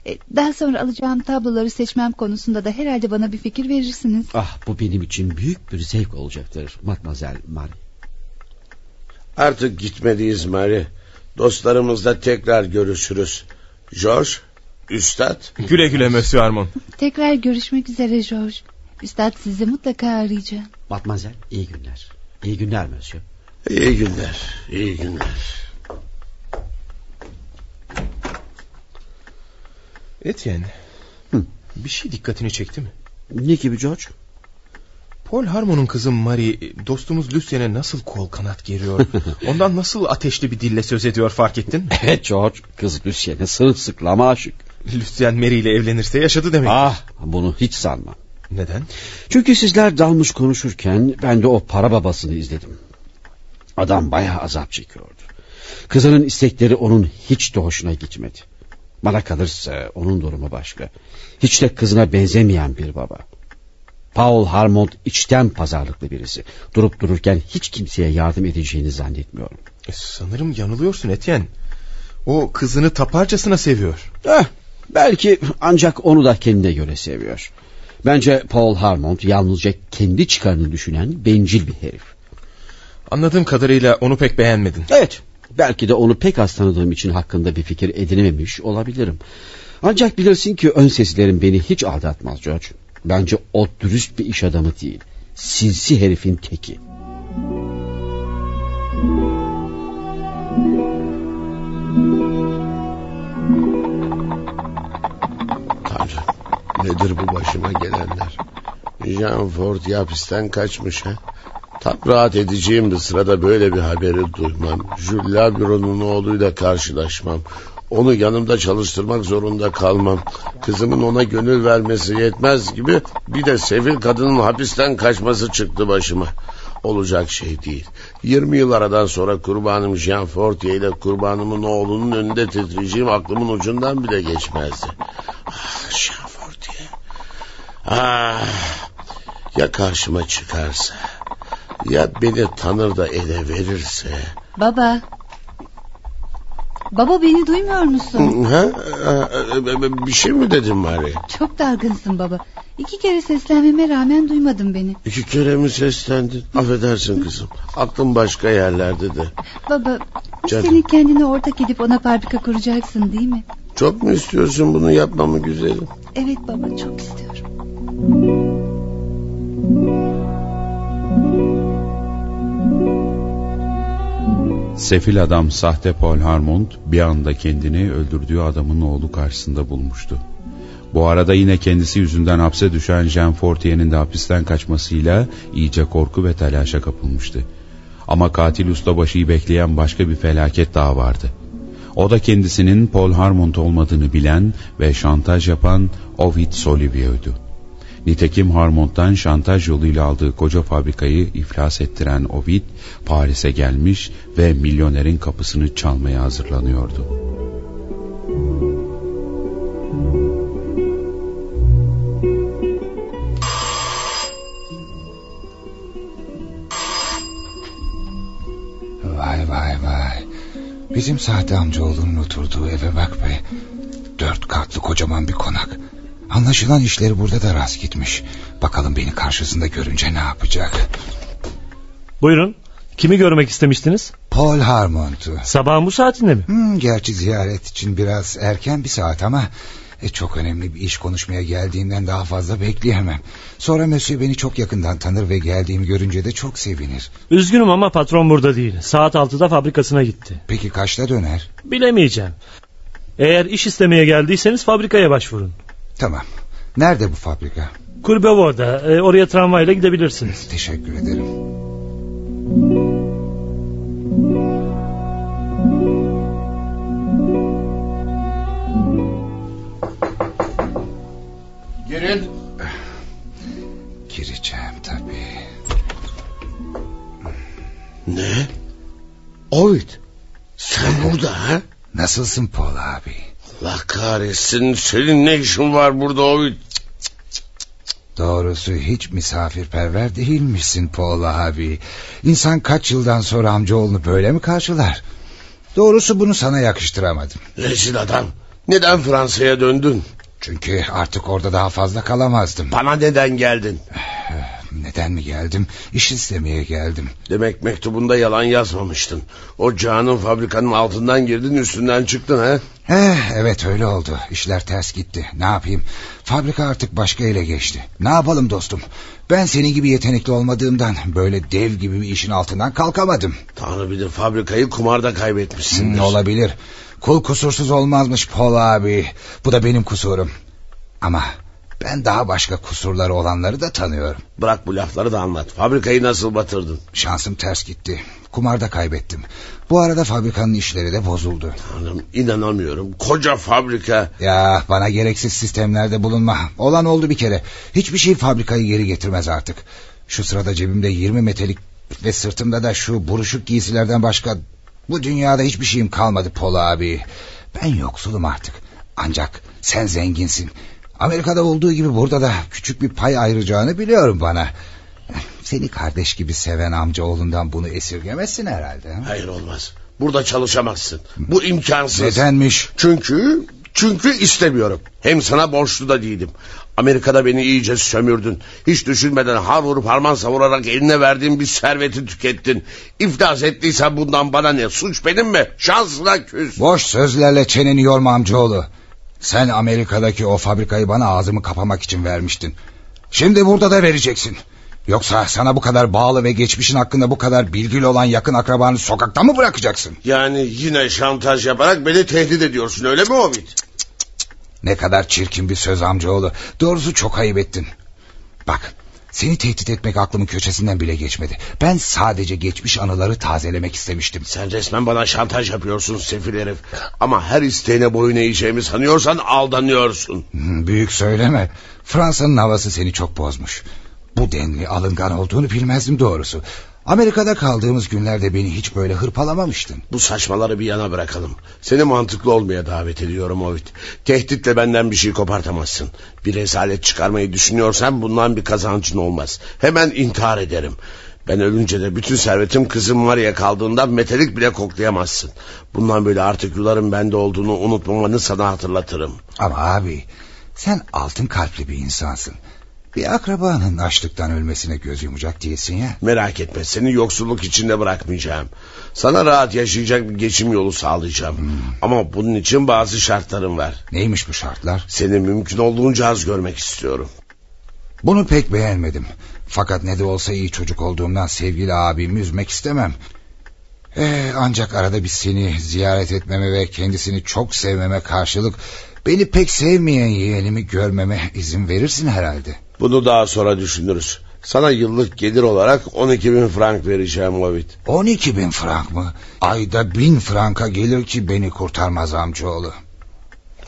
Ee, Daha sonra alacağım tabloları seçmem konusunda da herhalde bana bir fikir verirsiniz. Ah bu benim için büyük bir zevk olacaktır Matmazel Mary. Artık gitmeliyiz Mary. Dostlarımızla tekrar görüşürüz. George, Üstad. Güle güle Monsieur Harmon. Tekrar görüşmek üzere George. Üstad sizi mutlaka arayacağım. Matmazel iyi günler. İyi günler Monsieur. İyi günler, iyi günler. Etienne. Bir şey dikkatini çekti mi? Ne gibi George? Paul Harmon'un kızı Marie dostumuz Lucien'e nasıl kol kanat geriyor. [laughs] Ondan nasıl ateşli bir dille söz ediyor fark ettin mi? Evet George kız Lucien'e sırılsıklama aşık. Lucien Mary ile evlenirse yaşadı demek. Ah bunu hiç sanma. Neden? Çünkü sizler dalmış konuşurken ben de o para babasını izledim. Adam bayağı azap çekiyordu. Kızının istekleri onun hiç de hoşuna gitmedi. Bana kalırsa onun durumu başka. Hiç de kızına benzemeyen bir baba. Paul Harmont içten pazarlıklı birisi. Durup dururken hiç kimseye yardım edeceğini zannetmiyorum. E, sanırım yanılıyorsun Etienne. O kızını taparcasına seviyor. Eh, belki ancak onu da kendine göre seviyor. Bence Paul Harmont yalnızca kendi çıkarını düşünen bencil bir herif. Anladığım kadarıyla onu pek beğenmedin. Evet. Belki de onu pek az tanıdığım için hakkında bir fikir edinememiş olabilirim. Ancak bilirsin ki ön seslerim beni hiç aldatmaz George. Bence o dürüst bir iş adamı değil. Sinsi herifin teki. Nedir bu başıma gelenler? Jean Ford hapisten kaçmış ha? Tam rahat edeceğim bir sırada böyle bir haberi duymam. Jules Labron'un oğluyla karşılaşmam. Onu yanımda çalıştırmak zorunda kalmam. Kızımın ona gönül vermesi yetmez gibi bir de sevil kadının hapisten kaçması çıktı başıma. Olacak şey değil. 20 yıl aradan sonra kurbanım Jean Fortier ile kurbanımın oğlunun önünde titreyeceğim aklımın ucundan bile geçmezdi. Ah Jean. Ah ya karşıma çıkarsa ya beni tanır da ele verirse Baba. Baba beni duymuyor musun? Ha? Bir şey mi dedim bari? Çok dargınsın baba. İki kere seslenmeme rağmen duymadın beni. İki kere mi seslendin? Affedersin kızım. Aklım başka yerlerde de. Baba Canım. senin kendine ortak edip ona fabrika kuracaksın değil mi? Çok mu istiyorsun bunu yapmamı güzelim? Evet baba çok istiyorum. Sefil adam sahte Paul Harmond bir anda kendini öldürdüğü adamın oğlu karşısında bulmuştu. Bu arada yine kendisi yüzünden hapse düşen Jean Fortier'in de hapisten kaçmasıyla iyice korku ve telaşa kapılmıştı. Ama katil ustabaşıyı bekleyen başka bir felaket daha vardı. O da kendisinin Paul Harmond olmadığını bilen ve şantaj yapan Ovid Solivier'du. Nitekim Harmond'dan şantaj yoluyla aldığı koca fabrikayı iflas ettiren Ovid, Paris'e gelmiş ve milyonerin kapısını çalmaya hazırlanıyordu. Vay vay vay. Bizim sahte amcaoğlunun oturduğu eve bak be. Dört katlı kocaman bir konak. Anlaşılan işleri burada da rast gitmiş. Bakalım beni karşısında görünce ne yapacak? Buyurun. Kimi görmek istemiştiniz? Paul Harmond'u. Sabahın bu saatinde mi? Hmm, gerçi ziyaret için biraz erken bir saat ama... E, çok önemli bir iş konuşmaya geldiğinden daha fazla bekleyemem. Sonra Mösyö beni çok yakından tanır ve geldiğimi görünce de çok sevinir. Üzgünüm ama patron burada değil. Saat 6'da fabrikasına gitti. Peki kaçta döner? Bilemeyeceğim. Eğer iş istemeye geldiyseniz fabrikaya başvurun. Tamam. Nerede bu fabrika? Kulbevor'da. E, oraya tramvayla gidebilirsiniz. Teşekkür ederim. Girin. Gireceğim tabii. Ne? Ovid. Sen burada ha? Nasılsın Paul abi? Allah kahretsin. Senin ne işin var burada Ovid? Doğrusu hiç misafirperver değilmişsin Paul abi. İnsan kaç yıldan sonra amcaoğlunu böyle mi karşılar? Doğrusu bunu sana yakıştıramadım. Rezil adam. Neden Fransa'ya döndün? Çünkü artık orada daha fazla kalamazdım. Bana neden geldin? [sighs] Neden mi geldim? İş istemeye geldim. Demek mektubunda yalan yazmamıştın. O Can'ın fabrikanın altından girdin üstünden çıktın ha? Eh, evet öyle oldu. İşler ters gitti. Ne yapayım? Fabrika artık başka ele geçti. Ne yapalım dostum? Ben senin gibi yetenekli olmadığımdan böyle dev gibi bir işin altından kalkamadım. Tanrı bilir fabrikayı kumarda kaybetmişsindir. Hmm, olabilir. Kul kusursuz olmazmış Paul abi. Bu da benim kusurum. Ama ben daha başka kusurları olanları da tanıyorum. Bırak bu lafları da anlat. Fabrikayı nasıl batırdın? Şansım ters gitti. Kumarda kaybettim. Bu arada fabrikanın işleri de bozuldu. Tanrım inanamıyorum. Koca fabrika. Ya bana gereksiz sistemlerde bulunma. Olan oldu bir kere. Hiçbir şey fabrikayı geri getirmez artık. Şu sırada cebimde 20 metalik ve sırtımda da şu buruşuk giysilerden başka... Bu dünyada hiçbir şeyim kalmadı Polo abi. Ben yoksulum artık. Ancak sen zenginsin. Amerika'da olduğu gibi burada da küçük bir pay ayıracağını biliyorum bana. Seni kardeş gibi seven amcaoğlundan bunu esirgemezsin herhalde. Hayır olmaz. Burada çalışamazsın. Bu imkansız. Nedenmiş? Çünkü çünkü istemiyorum. Hem sana borçlu da değilim. Amerika'da beni iyice sömürdün. Hiç düşünmeden har vurup harman savurarak eline verdiğin bir serveti tükettin. İflas ettiysen bundan bana ne? Suç benim mi? Şansına küs. Boş sözlerle çeneni yorma amcaoğlu. Sen Amerika'daki o fabrikayı bana ağzımı kapamak için vermiştin. Şimdi burada da vereceksin. Yoksa sana bu kadar bağlı ve geçmişin hakkında bu kadar bilgili olan yakın akrabanı sokakta mı bırakacaksın? Yani yine şantaj yaparak beni tehdit ediyorsun öyle mi Ovid? Ne kadar çirkin bir söz amcaoğlu. Doğrusu çok ayıp ettin. Bak seni tehdit etmek aklımın köşesinden bile geçmedi. Ben sadece geçmiş anıları tazelemek istemiştim. Sen resmen bana şantaj yapıyorsun sefil herif. Ama her isteğine boyun eğeceğimi sanıyorsan aldanıyorsun. Hmm, büyük söyleme. Fransa'nın havası seni çok bozmuş. Bu denli alıngan olduğunu bilmezdim doğrusu. Amerika'da kaldığımız günlerde beni hiç böyle hırpalamamıştın. Bu saçmaları bir yana bırakalım. Seni mantıklı olmaya davet ediyorum Ovid. Tehditle benden bir şey kopartamazsın. Bir rezalet çıkarmayı düşünüyorsan bundan bir kazancın olmaz. Hemen intihar ederim. Ben ölünce de bütün servetim kızım Maria kaldığında metalik bile koklayamazsın. Bundan böyle artık yuların bende olduğunu unutmamanı sana hatırlatırım. Ama abi sen altın kalpli bir insansın. Bir akrabanın açlıktan ölmesine göz yumacak değilsin ya. Merak etme seni yoksulluk içinde bırakmayacağım. Sana rahat yaşayacak bir geçim yolu sağlayacağım. Hmm. Ama bunun için bazı şartlarım var. Neymiş bu şartlar? Seni mümkün olduğunca az görmek istiyorum. Bunu pek beğenmedim. Fakat ne de olsa iyi çocuk olduğumdan sevgili abimi üzmek istemem. Ee, ancak arada bir seni ziyaret etmeme ve kendisini çok sevmeme karşılık... ...beni pek sevmeyen yeğenimi görmeme izin verirsin herhalde. Bunu daha sonra düşünürüz. Sana yıllık gelir olarak 12 bin frank vereceğim Ovid. 12 bin frank mı? Ayda bin franka gelir ki beni kurtarmaz amcaoğlu.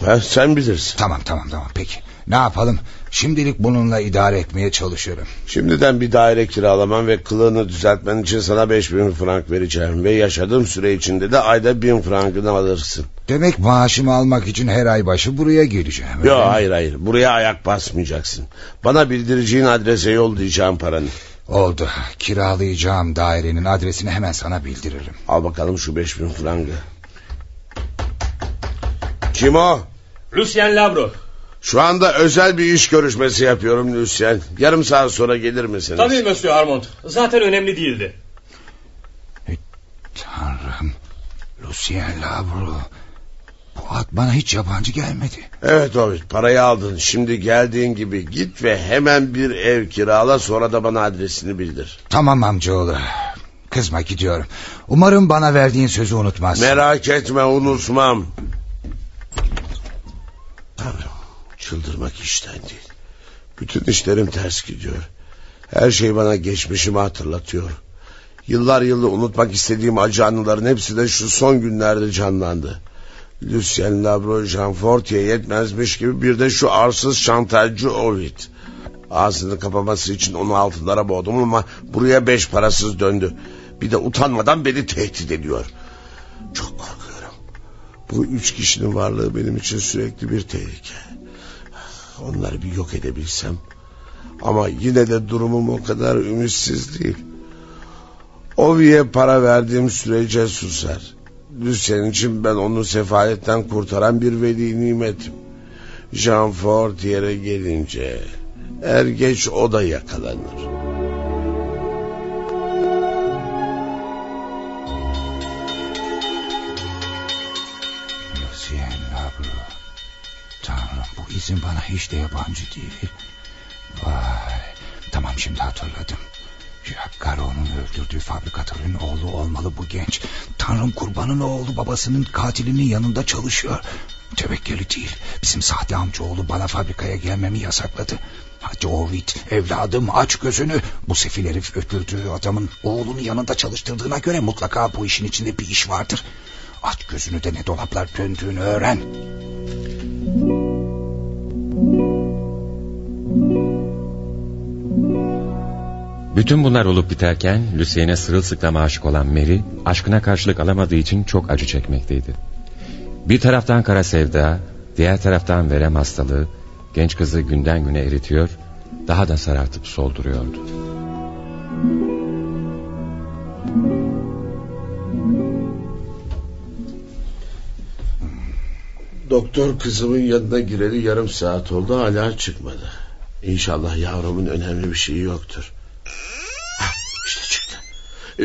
Ha, sen bilirsin. Tamam tamam tamam peki. Ne yapalım? Şimdilik bununla idare etmeye çalışıyorum. Şimdiden bir daire kiralaman ve kılığını düzeltmen için sana beş bin frank vereceğim. Ve yaşadığım süre içinde de ayda bin frankını alırsın. Demek maaşımı almak için her ay başı buraya geleceğim. Yok hayır hayır buraya ayak basmayacaksın. Bana bildireceğin adrese yollayacağım paranı. Oldu. Kiralayacağım dairenin adresini hemen sana bildiririm. Al bakalım şu beş bin frangı. Kim o? Lucien Labro. Şu anda özel bir iş görüşmesi yapıyorum Lucien. Yarım saat sonra gelir misiniz? Tabii Monsieur Armand. Zaten önemli değildi. Tanrım. Lucien Labro. Bu ad bana hiç yabancı gelmedi. Evet Ovid parayı aldın. Şimdi geldiğin gibi git ve hemen bir ev kirala sonra da bana adresini bildir. Tamam amcaoğlu. Kızma gidiyorum. Umarım bana verdiğin sözü unutmazsın. Merak etme unutmam. Tanrım çıldırmak işten değil. Bütün işlerim ters gidiyor. Her şey bana geçmişimi hatırlatıyor. Yıllar yılı unutmak istediğim acı anıların hepsi de şu son günlerde canlandı. Lucien Labro Jean Fortier yetmezmiş gibi bir de şu arsız şantajcı Ovid. Ağzını kapaması için onu altınlara boğdum ama buraya beş parasız döndü. Bir de utanmadan beni tehdit ediyor. Çok korkuyorum. Bu üç kişinin varlığı benim için sürekli bir tehlike. Onları bir yok edebilsem. Ama yine de durumum o kadar ümitsiz değil. Ovi'ye para verdiğim sürece susar. Lucien için ben onu sefaletten kurtaran bir veli nimetim. Jean Fort yere gelince er geç o da yakalanır. İzin bana hiç de yabancı değil. Vay. Tamam şimdi hatırladım. Jacques Garon'un öldürdüğü fabrikatörün oğlu olmalı bu genç. Tanrım kurbanın oğlu babasının katilinin yanında çalışıyor. Tevekkeli değil. Bizim sahte amcaoğlu bana fabrikaya gelmemi yasakladı. Hadi Ovid evladım aç gözünü. Bu sefil herif öldürdüğü adamın oğlunu yanında çalıştırdığına göre mutlaka bu işin içinde bir iş vardır. Aç gözünü de ne dolaplar döndüğünü öğren. Bütün bunlar olup biterken Lucien'e sırılsıklam aşık olan Mary aşkına karşılık alamadığı için çok acı çekmekteydi. Bir taraftan kara sevda, diğer taraftan verem hastalığı genç kızı günden güne eritiyor, daha da sarartıp solduruyordu. Doktor kızımın yanına gireli yarım saat oldu hala çıkmadı. İnşallah yavrumun önemli bir şeyi yoktur. Ee,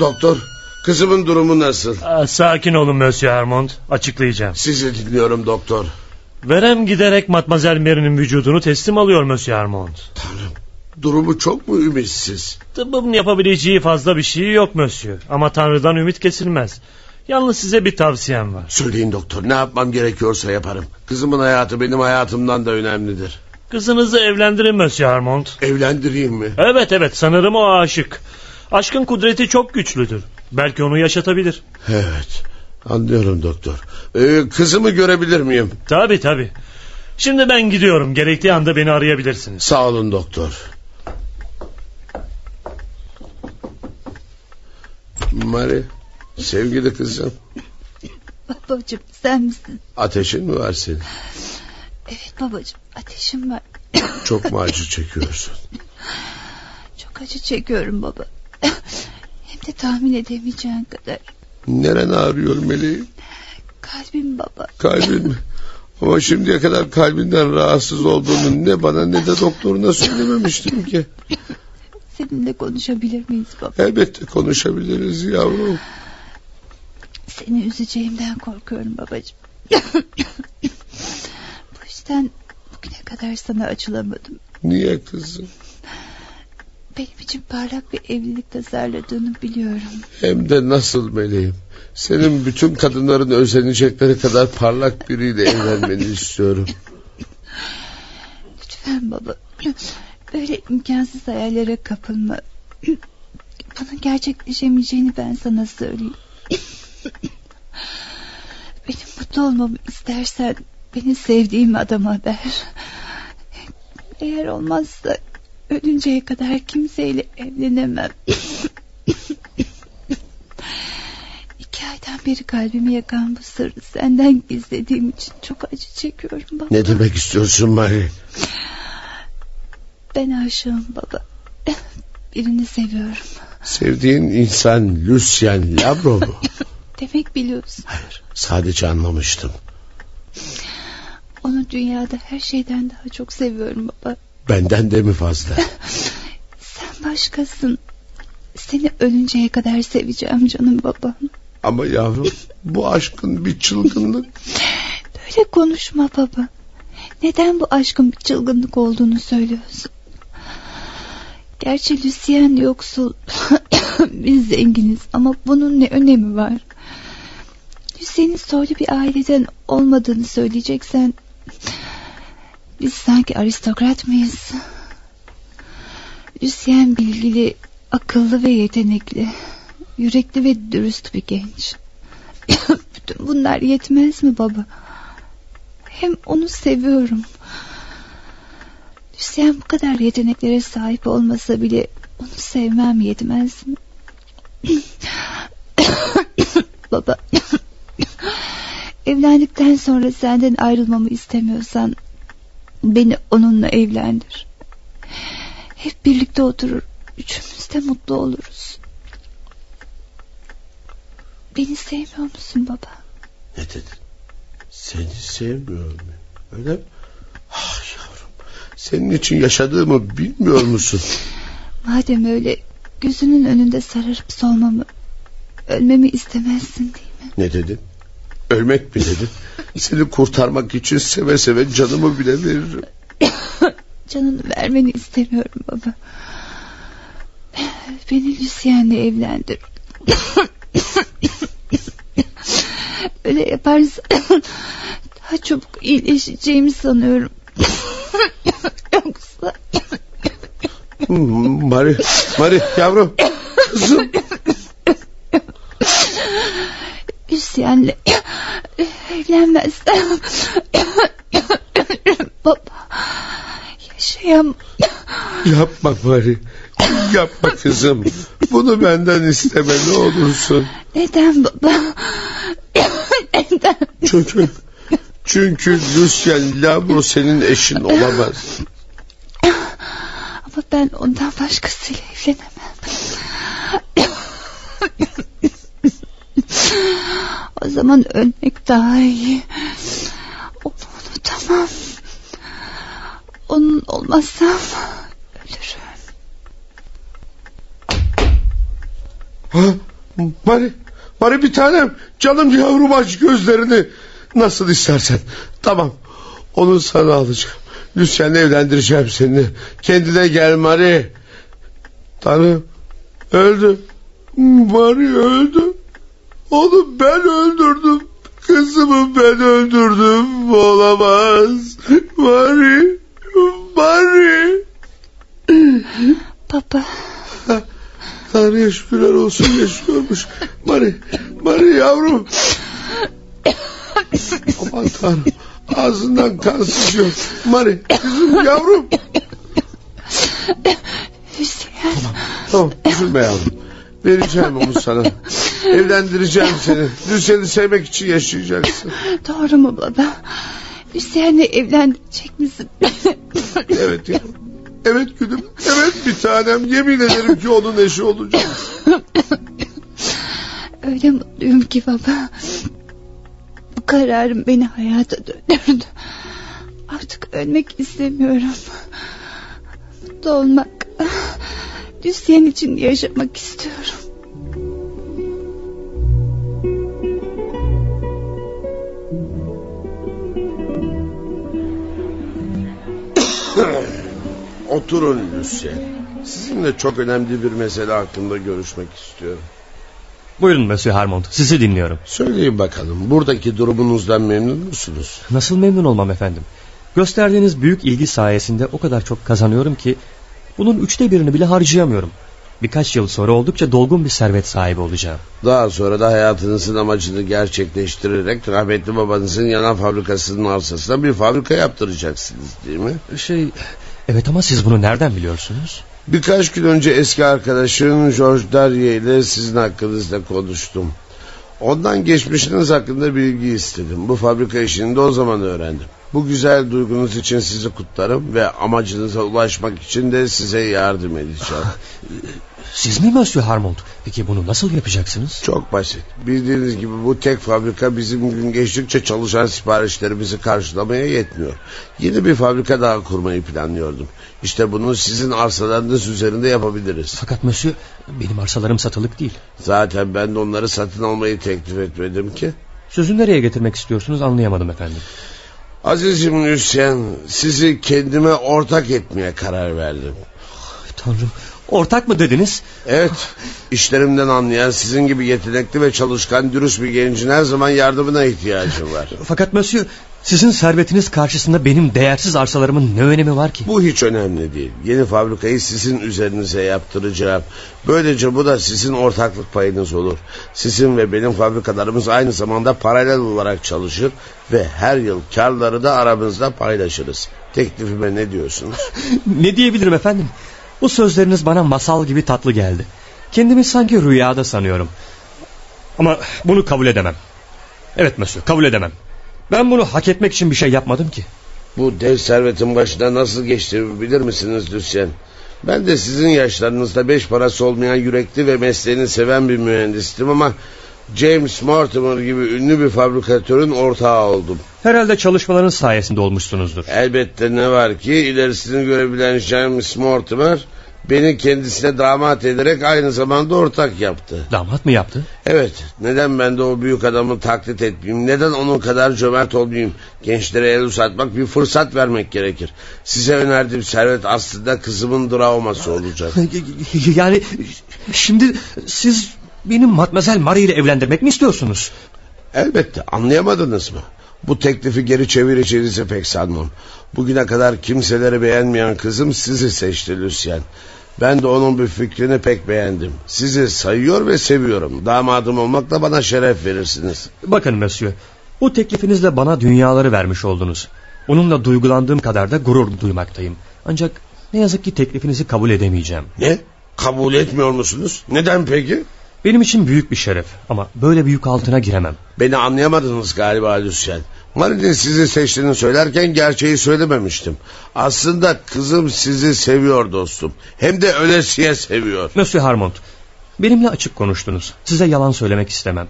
doktor kızımın durumu nasıl? Aa, sakin olun Monsieur Armand açıklayacağım. Sizi dinliyorum doktor. Verem giderek Matmazel Mary'nin vücudunu teslim alıyor Monsieur Armand. Tanrım durumu çok mu ümitsiz? Tıbbın yapabileceği fazla bir şey yok Monsieur. Ama Tanrı'dan ümit kesilmez. Yalnız size bir tavsiyem var. Söyleyin doktor ne yapmam gerekiyorsa yaparım. Kızımın hayatı benim hayatımdan da önemlidir. Kızınızı evlendirin Monsieur Armand. Evlendireyim mi? Evet evet sanırım o aşık. Aşkın kudreti çok güçlüdür. Belki onu yaşatabilir. Evet. Anlıyorum doktor. Ee, kızımı görebilir miyim? Tabi tabi. Şimdi ben gidiyorum. Gerektiği anda beni arayabilirsiniz. Sağ olun doktor. Mari, sevgili kızım. Babacığım sen misin? Ateşin mi var senin? Evet babacığım ateşim var. Çok mu acı çekiyorsun? [laughs] Çok acı çekiyorum baba. Hem de tahmin edemeyeceğin kadar. Neren ağrıyor meleğim? Kalbim baba. Kalbin mi? Ama şimdiye kadar kalbinden rahatsız olduğunu ne bana ne de doktoruna söylememiştim ki. Seninle konuşabilir miyiz baba? Elbette konuşabiliriz yavrum. Seni üzeceğimden korkuyorum babacığım. [coughs] Bu yüzden bugüne kadar sana açılamadım. Niye kızım? Benim için parlak bir evlilik tasarladığını biliyorum. Hem de nasıl meleğim. Senin bütün kadınların özenecekleri kadar parlak biriyle evlenmeni istiyorum. Lütfen baba. Böyle imkansız hayallere kapılma. Bunun gerçekleşemeyeceğini ben sana söyleyeyim. Benim mutlu olmamı istersen beni sevdiğim adama ver. Eğer olmazsa ölünceye kadar kimseyle evlenemem. [laughs] İki aydan beri kalbimi yakan bu sırrı senden gizlediğim için çok acı çekiyorum baba. Ne demek istiyorsun Marie? Ben aşığım baba. Birini seviyorum. Sevdiğin insan Lucien Labro mu? [laughs] Demek biliyorsun. Hayır sadece anlamıştım. Onu dünyada her şeyden daha çok seviyorum baba. Benden de mi fazla? [laughs] Sen başkasın. Seni ölünceye kadar seveceğim canım babam. Ama yavrum bu aşkın bir çılgınlık. [laughs] Böyle konuşma baba. Neden bu aşkın bir çılgınlık olduğunu söylüyorsun? Gerçi Lucien yoksul. [coughs] Biz zenginiz ama bunun ne önemi var? Lucien'in soylu bir aileden olmadığını söyleyeceksen... Biz sanki aristokrat mıyız? Lucien bilgili, akıllı ve yetenekli. Yürekli ve dürüst bir genç. [coughs] Bütün bunlar yetmez mi baba? Hem onu seviyorum. Lucien bu kadar yeteneklere sahip olmasa bile onu sevmem yetmez mi? [coughs] baba. Evlendikten sonra senden ayrılmamı istemiyorsan beni onunla evlendir. Hep birlikte oturur. Üçümüz de mutlu oluruz. Beni sevmiyor musun baba? Ne dedin? Seni sevmiyorum. Öyle mi? Ah yavrum. Senin için yaşadığımı bilmiyor musun? [laughs] Madem öyle gözünün önünde sararıp solmamı, ölmemi istemezsin değil mi? Ne dedin? Ölmek mi dedin? Seni kurtarmak için seve seve canımı bile veririm. [coughs] Canını vermeni istemiyorum baba. Beni Lucien'le evlendir. [coughs] Öyle yaparsan [coughs] daha çabuk iyileşeceğimi sanıyorum. Yoksa... Mari, Mari yavrum, kızım. Lucien'le [clears throat] evlenmezsem [clears throat] baba yaşayamam. Yapma Mari. Yapma kızım. Bunu benden isteme ne olursun. Neden baba? [clears throat] Neden? Çünkü çünkü Lucien Labro senin eşin olamaz. Ama ben ondan başkasıyla evlenemem. O zaman ölmek daha iyi. Onu unutamam. Onun olmazsam ölürüm. Ha, Mari, Mari bir tanem. Canım yavrum aç gözlerini. Nasıl istersen. Tamam. Onu sana alacağım. Lucien'le evlendireceğim seni. Kendine gel Mari. Tanrım. Öldü. Mari öldü. Onu ben öldürdüm. Kızımı ben öldürdüm. Olamaz. Mari. Mari. Baba. Tanrı'ya şükürler olsun yaşıyormuş. Mari, Mari yavrum. Aman Tanrım. Ağzından kan sıçıyor. Mari, kızım yavrum. Hüseyin. Tamam, üzülme yavrum. Vereceğim onu sana. [laughs] Evlendireceğim seni. Lucien'i sevmek için yaşayacaksın. Doğru mu baba? Hüseyin'le evlendirecek misin? [laughs] evet yavrum. Evet gülüm. Evet bir tanem. Yemin ederim ki onun eşi olacağım. Öyle mutluyum ki baba. Bu kararım beni hayata döndürdü. Artık ölmek istemiyorum. Mutlu olmak, Lucien için yaşamak istiyorum. [coughs] Oturun Lucien. Sizinle çok önemli bir mesele hakkında görüşmek istiyorum. Buyurun Monsieur Harmond sizi dinliyorum. Söyleyin bakalım buradaki durumunuzdan memnun musunuz? Nasıl memnun olmam efendim? Gösterdiğiniz büyük ilgi sayesinde o kadar çok kazanıyorum ki bunun üçte birini bile harcayamıyorum. Birkaç yıl sonra oldukça dolgun bir servet sahibi olacağım. Daha sonra da hayatınızın amacını gerçekleştirerek rahmetli babanızın yanan fabrikasının arsasına bir fabrika yaptıracaksınız değil mi? Şey evet ama siz bunu nereden biliyorsunuz? Birkaç gün önce eski arkadaşım George Darye ile sizin hakkınızda konuştum. Ondan geçmişiniz hakkında bilgi istedim. Bu fabrika işini de o zaman öğrendim. Bu güzel duygunuz için sizi kutlarım ve amacınıza ulaşmak için de size yardım edeceğim. [laughs] Siz mi Monsieur Harmond? Peki bunu nasıl yapacaksınız? Çok basit. Bildiğiniz gibi bu tek fabrika bizim gün geçtikçe çalışan siparişlerimizi karşılamaya yetmiyor. Yeni bir fabrika daha kurmayı planlıyordum. İşte bunu sizin arsalarınız üzerinde yapabiliriz. Fakat Monsieur benim arsalarım satılık değil. Zaten ben de onları satın almayı teklif etmedim ki. Sözü nereye getirmek istiyorsunuz anlayamadım efendim. Azizim Lucien sizi kendime ortak etmeye karar verdim. Tanrım ortak mı dediniz? Evet işlerimden anlayan sizin gibi yetenekli ve çalışkan dürüst bir gencin her zaman yardımına ihtiyacım var. Fakat Monsieur sizin servetiniz karşısında benim değersiz arsalarımın ne önemi var ki? Bu hiç önemli değil. Yeni fabrikayı sizin üzerinize yaptıracağım. Böylece bu da sizin ortaklık payınız olur. Sizin ve benim fabrikalarımız aynı zamanda paralel olarak çalışır ve her yıl karları da aramızda paylaşırız. Teklifime ne diyorsunuz? [laughs] ne diyebilirim efendim? Bu sözleriniz bana masal gibi tatlı geldi. Kendimi sanki rüyada sanıyorum. Ama bunu kabul edemem. Evet Monsieur kabul edemem. Ben bunu hak etmek için bir şey yapmadım ki. Bu dev servetin başına nasıl geçtiğimi bilir misiniz Lucien? Ben de sizin yaşlarınızda beş parası olmayan yürekli ve mesleğini seven bir mühendistim ama... James Mortimer gibi ünlü bir fabrikatörün ortağı oldum. Herhalde çalışmaların sayesinde olmuşsunuzdur. Elbette ne var ki ilerisini görebilen James Mortimer beni kendisine damat ederek aynı zamanda ortak yaptı. Damat mı yaptı? Evet. Neden ben de o büyük adamı taklit etmeyeyim? Neden onun kadar cömert olmayayım? Gençlere el uzatmak bir fırsat vermek gerekir. Size önerdiğim servet aslında kızımın dramaması olacak. [laughs] Yani şimdi siz benim Matmazel Marie ile evlendirmek mi istiyorsunuz? Elbette anlayamadınız mı? Bu teklifi geri çevireceğinizi pek sanmam. Bugüne kadar kimseleri beğenmeyen kızım sizi seçti Lucien. Ben de onun bir fikrini pek beğendim. Sizi sayıyor ve seviyorum. Damadım olmakla bana şeref verirsiniz. Bakın Monsieur, bu teklifinizle bana dünyaları vermiş oldunuz. Onunla duygulandığım kadar da gurur duymaktayım. Ancak ne yazık ki teklifinizi kabul edemeyeceğim. Ne? Kabul etmiyor musunuz? Neden peki? Benim için büyük bir şeref ama böyle büyük altına giremem. Beni anlayamadınız galiba Lucien. Marilyn sizi seçtiğini söylerken gerçeği söylememiştim. Aslında kızım sizi seviyor dostum. Hem de ölesiye seviyor. Monsieur Harmond, benimle açık konuştunuz. Size yalan söylemek istemem.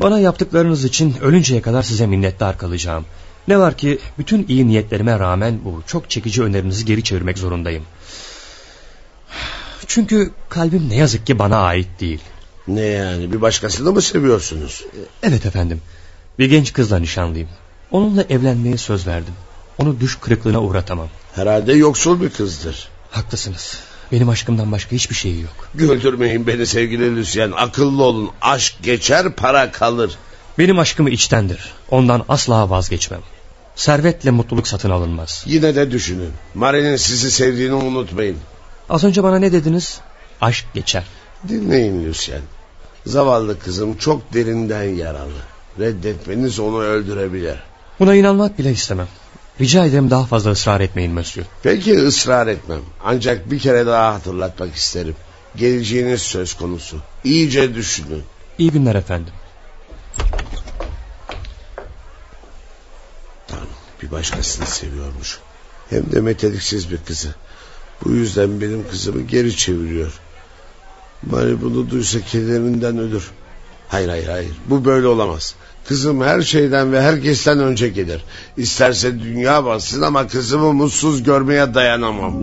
Bana yaptıklarınız için ölünceye kadar size minnettar kalacağım. Ne var ki bütün iyi niyetlerime rağmen bu çok çekici önerinizi geri çevirmek zorundayım. Çünkü kalbim ne yazık ki bana ait değil. Ne yani bir başkasını mı seviyorsunuz? Evet efendim. Bir genç kızla nişanlıyım. Onunla evlenmeye söz verdim. Onu düş kırıklığına uğratamam. Herhalde yoksul bir kızdır. Haklısınız. Benim aşkımdan başka hiçbir şeyi yok. Güldürmeyin beni sevgili Lucien. Akıllı olun. Aşk geçer para kalır. Benim aşkım içtendir. Ondan asla vazgeçmem. Servetle mutluluk satın alınmaz. Yine de düşünün. Mare'nin sizi sevdiğini unutmayın. Az önce bana ne dediniz? Aşk geçer. Dinleyin Lucien. Zavallı kızım çok derinden yaralı. Reddetmeniz onu öldürebilir. Buna inanmak bile istemem. Rica ederim daha fazla ısrar etmeyin Monsieur. Peki ısrar etmem. Ancak bir kere daha hatırlatmak isterim. Geleceğiniz söz konusu. İyice düşünün. İyi günler efendim. Tanrım bir başkasını seviyormuş. Hem de meteliksiz bir kızı. Bu yüzden benim kızımı geri çeviriyor. Mari bunu duysa kederinden ölür. Hayır hayır hayır bu böyle olamaz. Kızım her şeyden ve herkesten önce gelir. İsterse dünya bassın ama kızımı mutsuz görmeye dayanamam.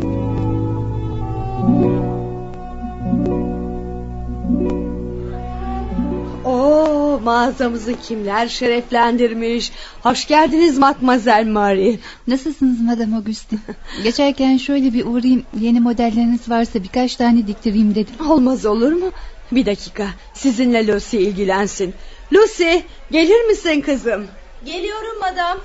Oo, mağazamızı kimler şereflendirmiş. Hoş geldiniz Matmazel Marie. Nasılsınız Madame Auguste? Geçerken şöyle bir uğrayayım. Yeni modelleriniz varsa birkaç tane diktireyim dedim. Olmaz olur mu? Bir dakika sizinle Lucy ilgilensin. Lucy gelir misin kızım? Geliyorum madam.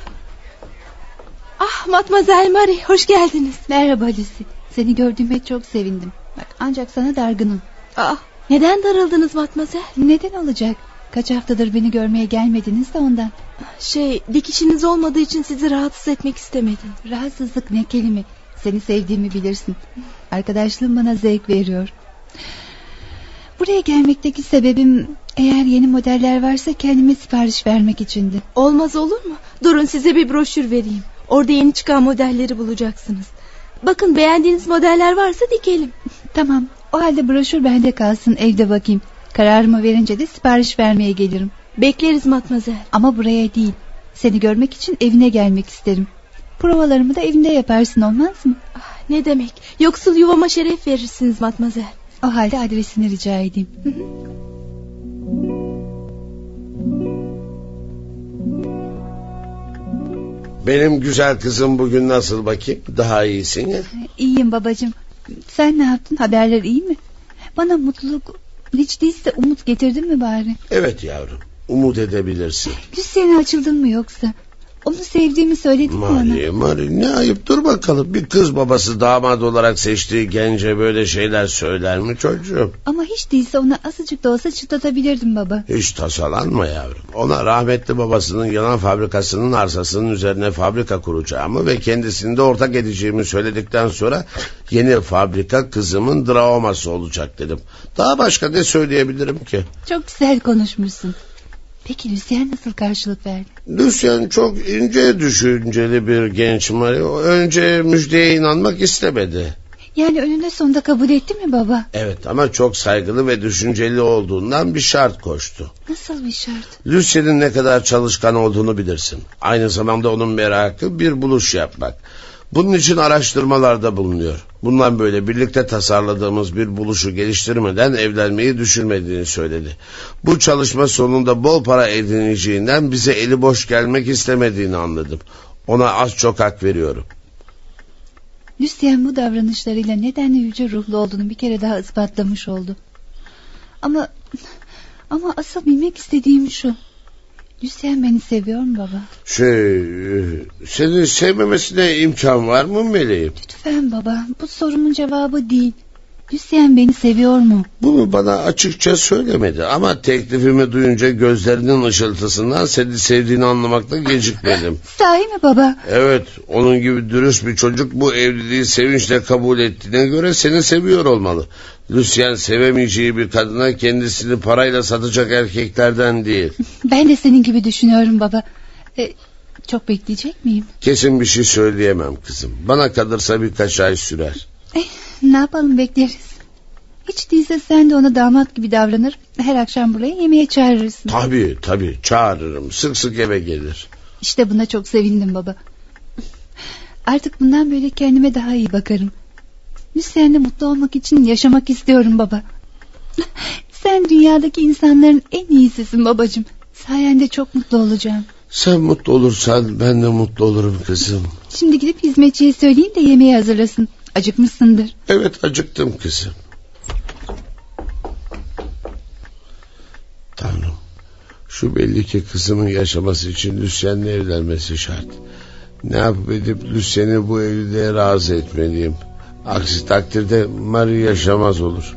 Ah Matmazel Marie hoş geldiniz. Merhaba Lucy. Seni gördüğüme çok sevindim. Bak ancak sana dargınım. Ah neden darıldınız Matmazel? Neden olacak? Kaç haftadır beni görmeye gelmediniz de ondan. Şey dikişiniz olmadığı için sizi rahatsız etmek istemedim. Rahatsızlık ne kelime. Seni sevdiğimi bilirsin. Arkadaşlığın bana zevk veriyor. Buraya gelmekteki sebebim eğer yeni modeller varsa kendime sipariş vermek içindi. Olmaz olur mu? Durun size bir broşür vereyim. Orada yeni çıkan modelleri bulacaksınız. Bakın beğendiğiniz modeller varsa dikelim. [laughs] Tamam o halde broşür bende kalsın evde bakayım. Kararımı verince de sipariş vermeye gelirim. Bekleriz matmazel. Ama buraya değil. Seni görmek için evine gelmek isterim. Provalarımı da evinde yaparsın olmaz mı? Ah, ne demek? Yoksul yuvama şeref verirsiniz matmazel. O halde adresini rica edeyim. Benim güzel kızım bugün nasıl bakayım? Daha iyisin ya. İyiyim babacığım. Sen ne yaptın? Haberler iyi mi? Bana mutluluk hiç değilse umut getirdin mi bari? Evet yavrum. Umut edebilirsin. Lucien'e açıldın mı yoksa? Onu sevdiğimi söyledin mi ona? Mari, ne ayıp dur bakalım. Bir kız babası damat olarak seçtiği gence böyle şeyler söyler mi çocuğum? Ama hiç değilse ona azıcık da olsa çıtlatabilirdim baba. Hiç tasalanma yavrum. Ona rahmetli babasının yalan fabrikasının arsasının üzerine fabrika kuracağımı ve kendisini de ortak edeceğimi söyledikten sonra yeni fabrika kızımın draması olacak dedim. Daha başka ne söyleyebilirim ki? Çok güzel konuşmuşsun. Peki Lucien nasıl karşılık verdi? Lucien çok ince düşünceli bir genç Mari. Önce müjdeye inanmak istemedi. Yani önünde sonunda kabul etti mi baba? Evet ama çok saygılı ve düşünceli olduğundan bir şart koştu. Nasıl bir şart? Lucien'in ne kadar çalışkan olduğunu bilirsin. Aynı zamanda onun merakı bir buluş yapmak. Bunun için araştırmalarda bulunuyor. Bundan böyle birlikte tasarladığımız bir buluşu geliştirmeden evlenmeyi düşünmediğini söyledi. Bu çalışma sonunda bol para edineceğinden bize eli boş gelmek istemediğini anladım. Ona az çok hak veriyorum. Lucien bu davranışlarıyla nedenle yüce ruhlu olduğunu bir kere daha ispatlamış oldu. Ama ama asıl bilmek istediğim şu. Lucien beni seviyor mu baba? Şey, senin sevmemesine imkan var mı meleğim? Lütfen baba, bu sorumun cevabı değil. Lucien beni seviyor mu? Bunu bana açıkça söylemedi ama teklifimi duyunca gözlerinin ışıltısından seni sevdiğini anlamakta gecikmedim. [laughs] Sahi mi baba? Evet, onun gibi dürüst bir çocuk bu evliliği sevinçle kabul ettiğine göre seni seviyor olmalı. Lucien sevemeyeceği bir kadına kendisini parayla satacak erkeklerden değil. [laughs] Ben de senin gibi düşünüyorum baba. E, çok bekleyecek miyim? Kesin bir şey söyleyemem kızım. Bana kalırsa birkaç ay sürer. E, ne yapalım bekleriz. Hiç değilse sen de ona damat gibi davranır. Her akşam buraya yemeğe çağırırsın. Tabii tabii çağırırım. Sık sık eve gelir. İşte buna çok sevindim baba. Artık bundan böyle kendime daha iyi bakarım. Lucien'le mutlu olmak için yaşamak istiyorum baba. Sen dünyadaki insanların en iyisisin babacığım. Sayende çok mutlu olacağım. Sen mutlu olursan ben de mutlu olurum kızım. Şimdi gidip hizmetçiye söyleyeyim de yemeği hazırlasın. Acıkmışsındır. Evet acıktım kızım. Tanrım. Şu belli ki kızımın yaşaması için Lucien'le evlenmesi şart. Ne yapıp edip Lucien'i bu evliliğe razı etmeliyim. Aksi takdirde Marie yaşamaz olur.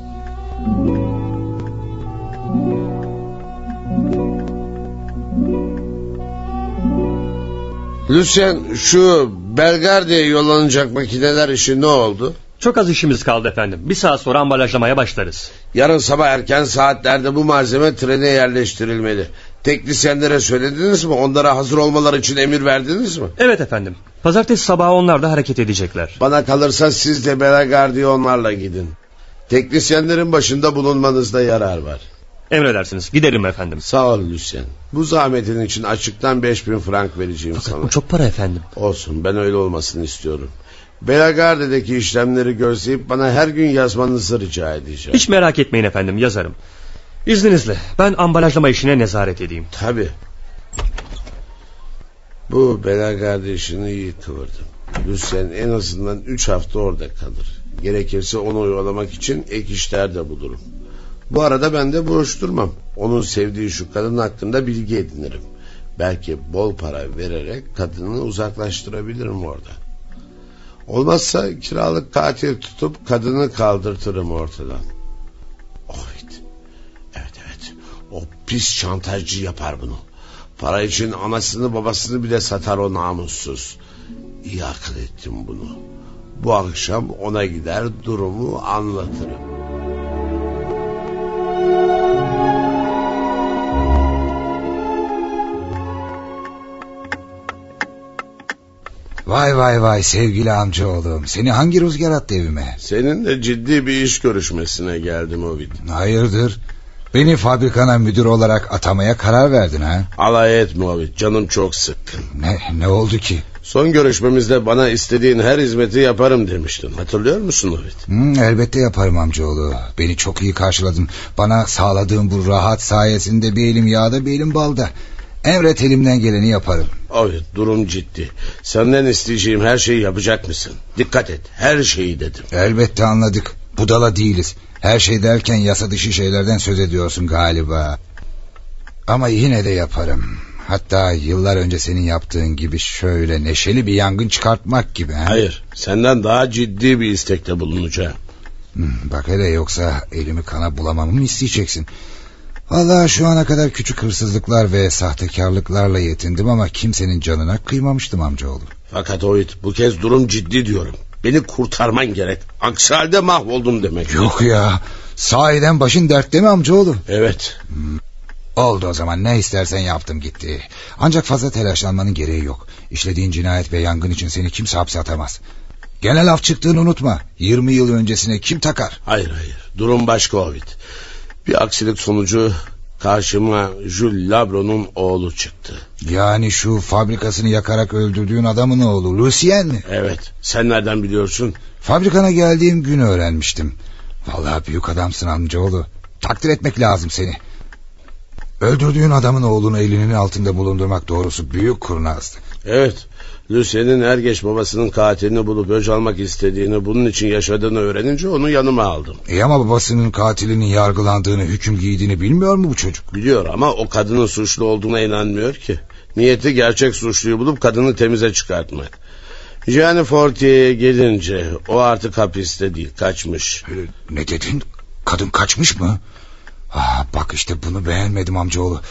Lucien şu Belgardi'ye yollanacak makineler işi ne oldu? Çok az işimiz kaldı efendim. Bir saat sonra ambalajlamaya başlarız. Yarın sabah erken saatlerde bu malzeme trene yerleştirilmeli. Teknisyenlere söylediniz mi? Onlara hazır olmaları için emir verdiniz mi? Evet efendim. Pazartesi sabahı onlar da hareket edecekler. Bana kalırsa siz de Belagardi'ye onlarla gidin. Teknisyenlerin başında bulunmanızda yarar var. Emredersiniz. Gidelim efendim. Sağ ol Lucien. Bu zahmetin için açıktan 5000 frank vereceğim Fakat sana. bu çok para efendim. Olsun ben öyle olmasını istiyorum. Belagarde'deki işlemleri gözleyip bana her gün yazmanızı rica edeceğim. Hiç merak etmeyin efendim yazarım. İzninizle ben ambalajlama işine nezaret edeyim. Tabi. Bu Belagarde işini iyi kıvırdım. En azından 3 hafta orada kalır. Gerekirse onu oyalamak için ek işler de bulurum. Bu arada ben de boş durmam. Onun sevdiği şu kadın hakkında bilgi edinirim. Belki bol para vererek kadını uzaklaştırabilirim orada. Olmazsa kiralık katil tutup kadını kaldırtırım ortadan. Oh evet. Evet evet. O pis şantajcı yapar bunu. Para için anasını babasını bile satar o namussuz. İyi akıl ettim bunu. Bu akşam ona gider durumu anlatırım. Vay vay vay sevgili amcaoğlum. Seni hangi rüzgar attı evime? Senin de ciddi bir iş görüşmesine geldim Ovid. Hayırdır? Beni fabrikana müdür olarak atamaya karar verdin ha? Alay etme Ovid. Canım çok sıkkın. Ne, ne oldu ki? Son görüşmemizde bana istediğin her hizmeti yaparım demiştin. Hatırlıyor musun Ovid? Hmm, elbette yaparım amcaoğlu. Beni çok iyi karşıladın. Bana sağladığın bu rahat sayesinde bir elim yağda bir elim balda. Emret elimden geleni yaparım. Ovid durum ciddi. Senden isteyeceğim her şeyi yapacak mısın? Dikkat et her şeyi dedim. Elbette anladık. Budala değiliz. Her şey derken yasa dışı şeylerden söz ediyorsun galiba. Ama yine de yaparım. Hatta yıllar önce senin yaptığın gibi şöyle neşeli bir yangın çıkartmak gibi. He? Hayır senden daha ciddi bir istekte bulunacağım. Hmm, bak hele yoksa elimi kana bulamamı mı isteyeceksin? Vallahi şu ana kadar küçük hırsızlıklar ve sahtekarlıklarla yetindim ama kimsenin canına kıymamıştım amcaoğlu. Fakat Ovid bu kez durum ciddi diyorum. Beni kurtarman gerek. Aksi halde mahvoldum demek. Yok ya. Sahiden başın dertte mi amcaoğlu? Evet. Hmm. Oldu o zaman ne istersen yaptım gitti. Ancak fazla telaşlanmanın gereği yok. İşlediğin cinayet ve yangın için seni kimse hapse atamaz. Gene laf çıktığını unutma. 20 yıl öncesine kim takar? Hayır hayır. Durum başka Ovid. Bir aksilik sonucu karşıma Jules Labro'nun oğlu çıktı. Yani şu fabrikasını yakarak öldürdüğün adamın oğlu Lucien mi? Evet. Sen nereden biliyorsun? Fabrikana geldiğim gün öğrenmiştim. Vallahi büyük adamsın amcaoğlu. Takdir etmek lazım seni. Öldürdüğün adamın oğlunu elinin altında bulundurmak doğrusu büyük kurnazlık. Evet. Lucien'in er geç babasının katilini bulup öc almak istediğini bunun için yaşadığını öğrenince onu yanıma aldım. İyi ama babasının katilinin yargılandığını hüküm giydiğini bilmiyor mu bu çocuk? Biliyor ama o kadının suçlu olduğuna inanmıyor ki. Niyeti gerçek suçluyu bulup kadını temize çıkartmak. Gianni Fortier'e gelince o artık hapiste değil kaçmış. Ne dedin? Kadın kaçmış mı? Ah, bak işte bunu beğenmedim amcaoğlu.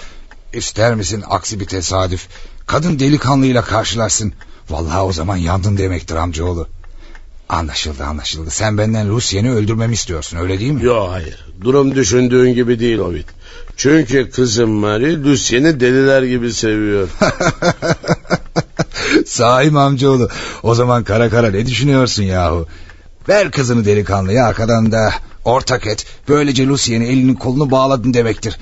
İster misin aksi bir tesadüf? Kadın delikanlıyla karşılarsın. Vallahi o zaman yandın demektir amcaoğlu. Anlaşıldı anlaşıldı. Sen benden Lucien'i öldürmemi istiyorsun öyle değil mi? Yok hayır. Durum düşündüğün gibi değil Ovid. Çünkü kızım Mary Lucien'i deliler gibi seviyor. [laughs] Sahi mi amcaoğlu? O zaman kara kara ne düşünüyorsun yahu? Ver kızını delikanlıya arkadan da ortak et. Böylece Lucien'i elini kolunu bağladın demektir.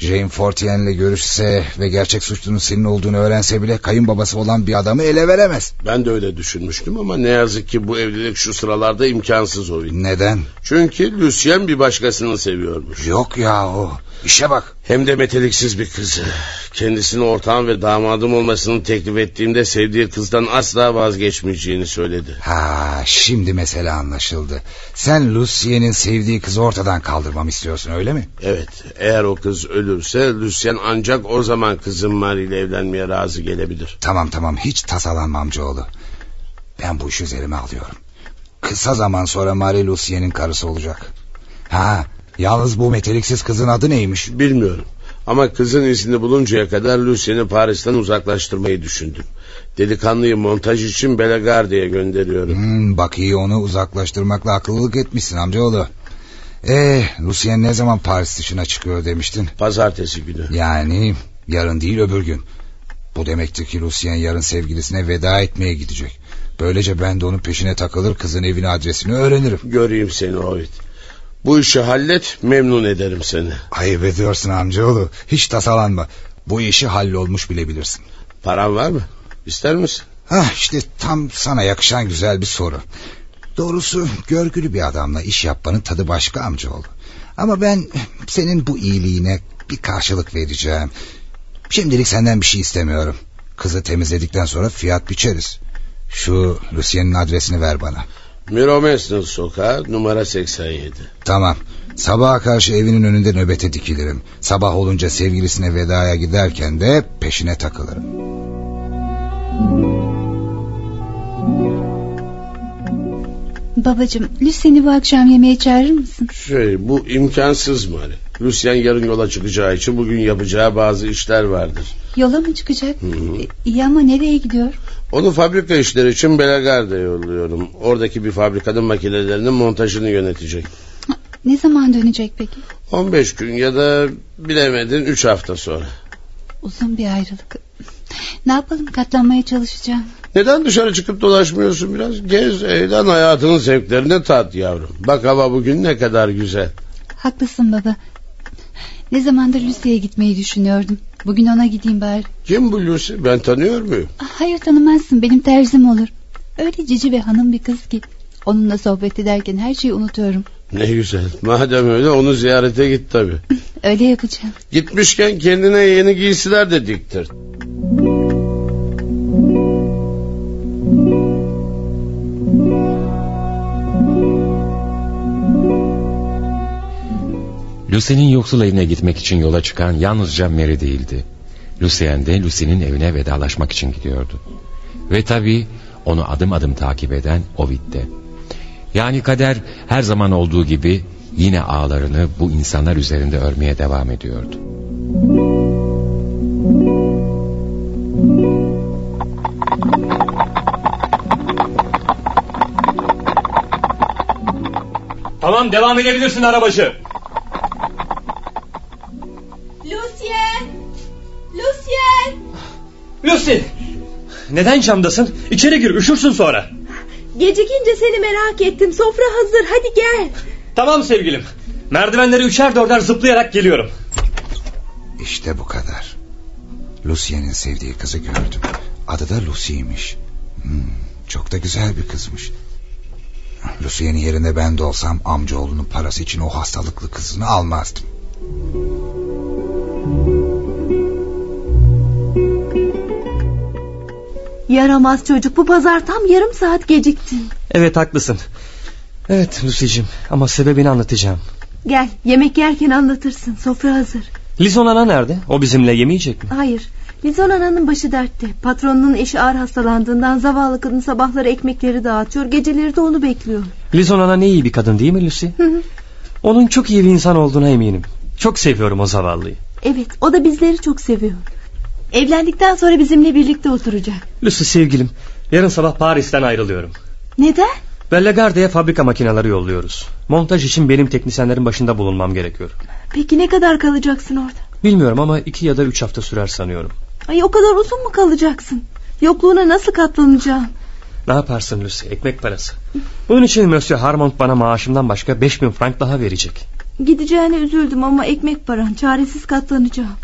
Jane Fortien'le görüşse ve gerçek suçlunun senin olduğunu öğrense bile kayınbabası olan bir adamı ele veremez. Ben de öyle düşünmüştüm ama ne yazık ki bu evlilik şu sıralarda imkansız Ovid. Neden? Çünkü Lucien bir başkasını seviyormuş. Yok ya o. İşe bak. Hem de meteliksiz bir kızı. Kendisine ortağım ve damadım olmasını teklif ettiğimde sevdiği kızdan asla vazgeçmeyeceğini söyledi. Ha, şimdi mesele anlaşıldı. Sen Lucien'in sevdiği kızı ortadan kaldırmamı istiyorsun öyle mi? Evet. Eğer o kız ölürse Lucien ancak o zaman kızım Marie ile evlenmeye razı gelebilir. Tamam tamam hiç tasalanma amcaoğlu. Ben bu işi üzerime alıyorum. Kısa zaman sonra Marie Lucien'in karısı olacak. Ha, yalnız bu meteliksiz kızın adı neymiş? Bilmiyorum. Ama kızın izini buluncaya kadar Lucien'i Paris'ten uzaklaştırmayı düşündüm. Delikanlıyı montaj için Belagarde'ye gönderiyorum. Hmm, bak iyi onu uzaklaştırmakla akıllılık etmişsin amcaoğlu. Ee, Lucien ne zaman Paris dışına çıkıyor demiştin? Pazartesi günü. Yani yarın değil öbür gün. Bu demektir ki Lucien yarın sevgilisine veda etmeye gidecek. Böylece ben de onun peşine takılır kızın evini adresini öğrenirim. Göreyim seni Ovid. Bu işi hallet memnun ederim seni. Ayıp ediyorsun amcaoğlu. Hiç tasalanma. Bu işi hallolmuş bile bilirsin. Paran var mı? İster misin? Hah işte tam sana yakışan güzel bir soru. Doğrusu görgülü bir adamla iş yapmanın tadı başka amcaoğlu. Ama ben senin bu iyiliğine bir karşılık vereceğim. Şimdilik senden bir şey istemiyorum. Kızı temizledikten sonra fiyat biçeriz. Şu Lucien'in adresini ver bana. Miromesnil sokağı numara 87. Tamam. Sabaha karşı evinin önünde nöbete dikilirim. Sabah olunca sevgilisine vedaya giderken de peşine takılırım. Babacığım Lucien'i bu akşam yemeğe çağırır mısın? Şey bu imkansız Mari. Lucien yarın yola çıkacağı için bugün yapacağı bazı işler vardır. Yola mı çıkacak? Hı hı. E, İyi ama nereye gidiyor? Onu fabrika işleri için Belagar'da yolluyorum. Oradaki bir fabrikanın makinelerinin montajını yönetecek. Ne zaman dönecek peki? 15 gün ya da bilemedin 3 hafta sonra. Uzun bir ayrılık. Ne yapalım katlanmaya çalışacağım. Neden dışarı çıkıp dolaşmıyorsun biraz? Gez, eğlen hayatının zevklerini tat yavrum. Bak hava bugün ne kadar güzel. Haklısın baba. Ne zamandır Lucy'ye gitmeyi düşünüyordum. Bugün ona gideyim bari. Kim bu Lucy? Ben tanıyor muyum? Hayır tanımazsın benim terzim olur. Öyle cici ve hanım bir kız ki. Onunla sohbet ederken her şeyi unutuyorum. Ne güzel. Madem öyle onu ziyarete git tabi. [laughs] Öyle yapacağım. Gitmişken kendine yeni giysiler de diktir. Lucy'nin yoksul evine gitmek için yola çıkan yalnızca Mary değildi. Lucien de Lucy'nin evine vedalaşmak için gidiyordu. Ve tabii onu adım adım takip eden Ovid de. Yani kader her zaman olduğu gibi yine ağlarını bu insanlar üzerinde örmeye devam ediyordu. Tamam devam edebilirsin arabacı. Lucy! Neden camdasın? İçeri gir üşürsün sonra. Gecikince seni merak ettim. Sofra hazır. Hadi gel. Tamam sevgilim. Merdivenleri üçer dörder zıplayarak geliyorum. İşte bu kadar. Lucien'in sevdiği kızı gördüm. Adı da Lucy'ymiş. Hmm, çok da güzel bir kızmış. Lucien'in yerinde ben de olsam amcaoğlunun parası için o hastalıklı kızını almazdım. Yaramaz çocuk. Bu pazar tam yarım saat geciktin. Evet haklısın. Evet Lucy'cim ama sebebini anlatacağım. Gel yemek yerken anlatırsın. Sofra hazır. Lizon ana nerede? O bizimle yemeyecek mi? Hayır. Lizon ananın başı dertte. Patronunun eşi ağır hastalandığından zavallı kadın sabahları ekmekleri dağıtıyor. Geceleri de onu bekliyor. Lizon ana ne iyi bir kadın değil mi Lucy? Hı hı. Onun çok iyi bir insan olduğuna eminim. Çok seviyorum o zavallıyı. evet o da bizleri çok seviyor. Evlendikten sonra bizimle birlikte oturacak. Lucy sevgilim yarın sabah Paris'ten ayrılıyorum. Neden? Bellegarde'ye fabrika makineleri yolluyoruz. Montaj için benim teknisyenlerin başında bulunmam gerekiyor. Peki ne kadar kalacaksın orada? Bilmiyorum ama iki ya da üç hafta sürer sanıyorum. Ay o kadar uzun mu kalacaksın? Yokluğuna nasıl katlanacağım? Ne yaparsın Lucy ekmek parası. Bunun için Monsieur Harmont bana maaşımdan başka 5000 frank daha verecek. Gideceğine üzüldüm ama ekmek paran çaresiz katlanacağım.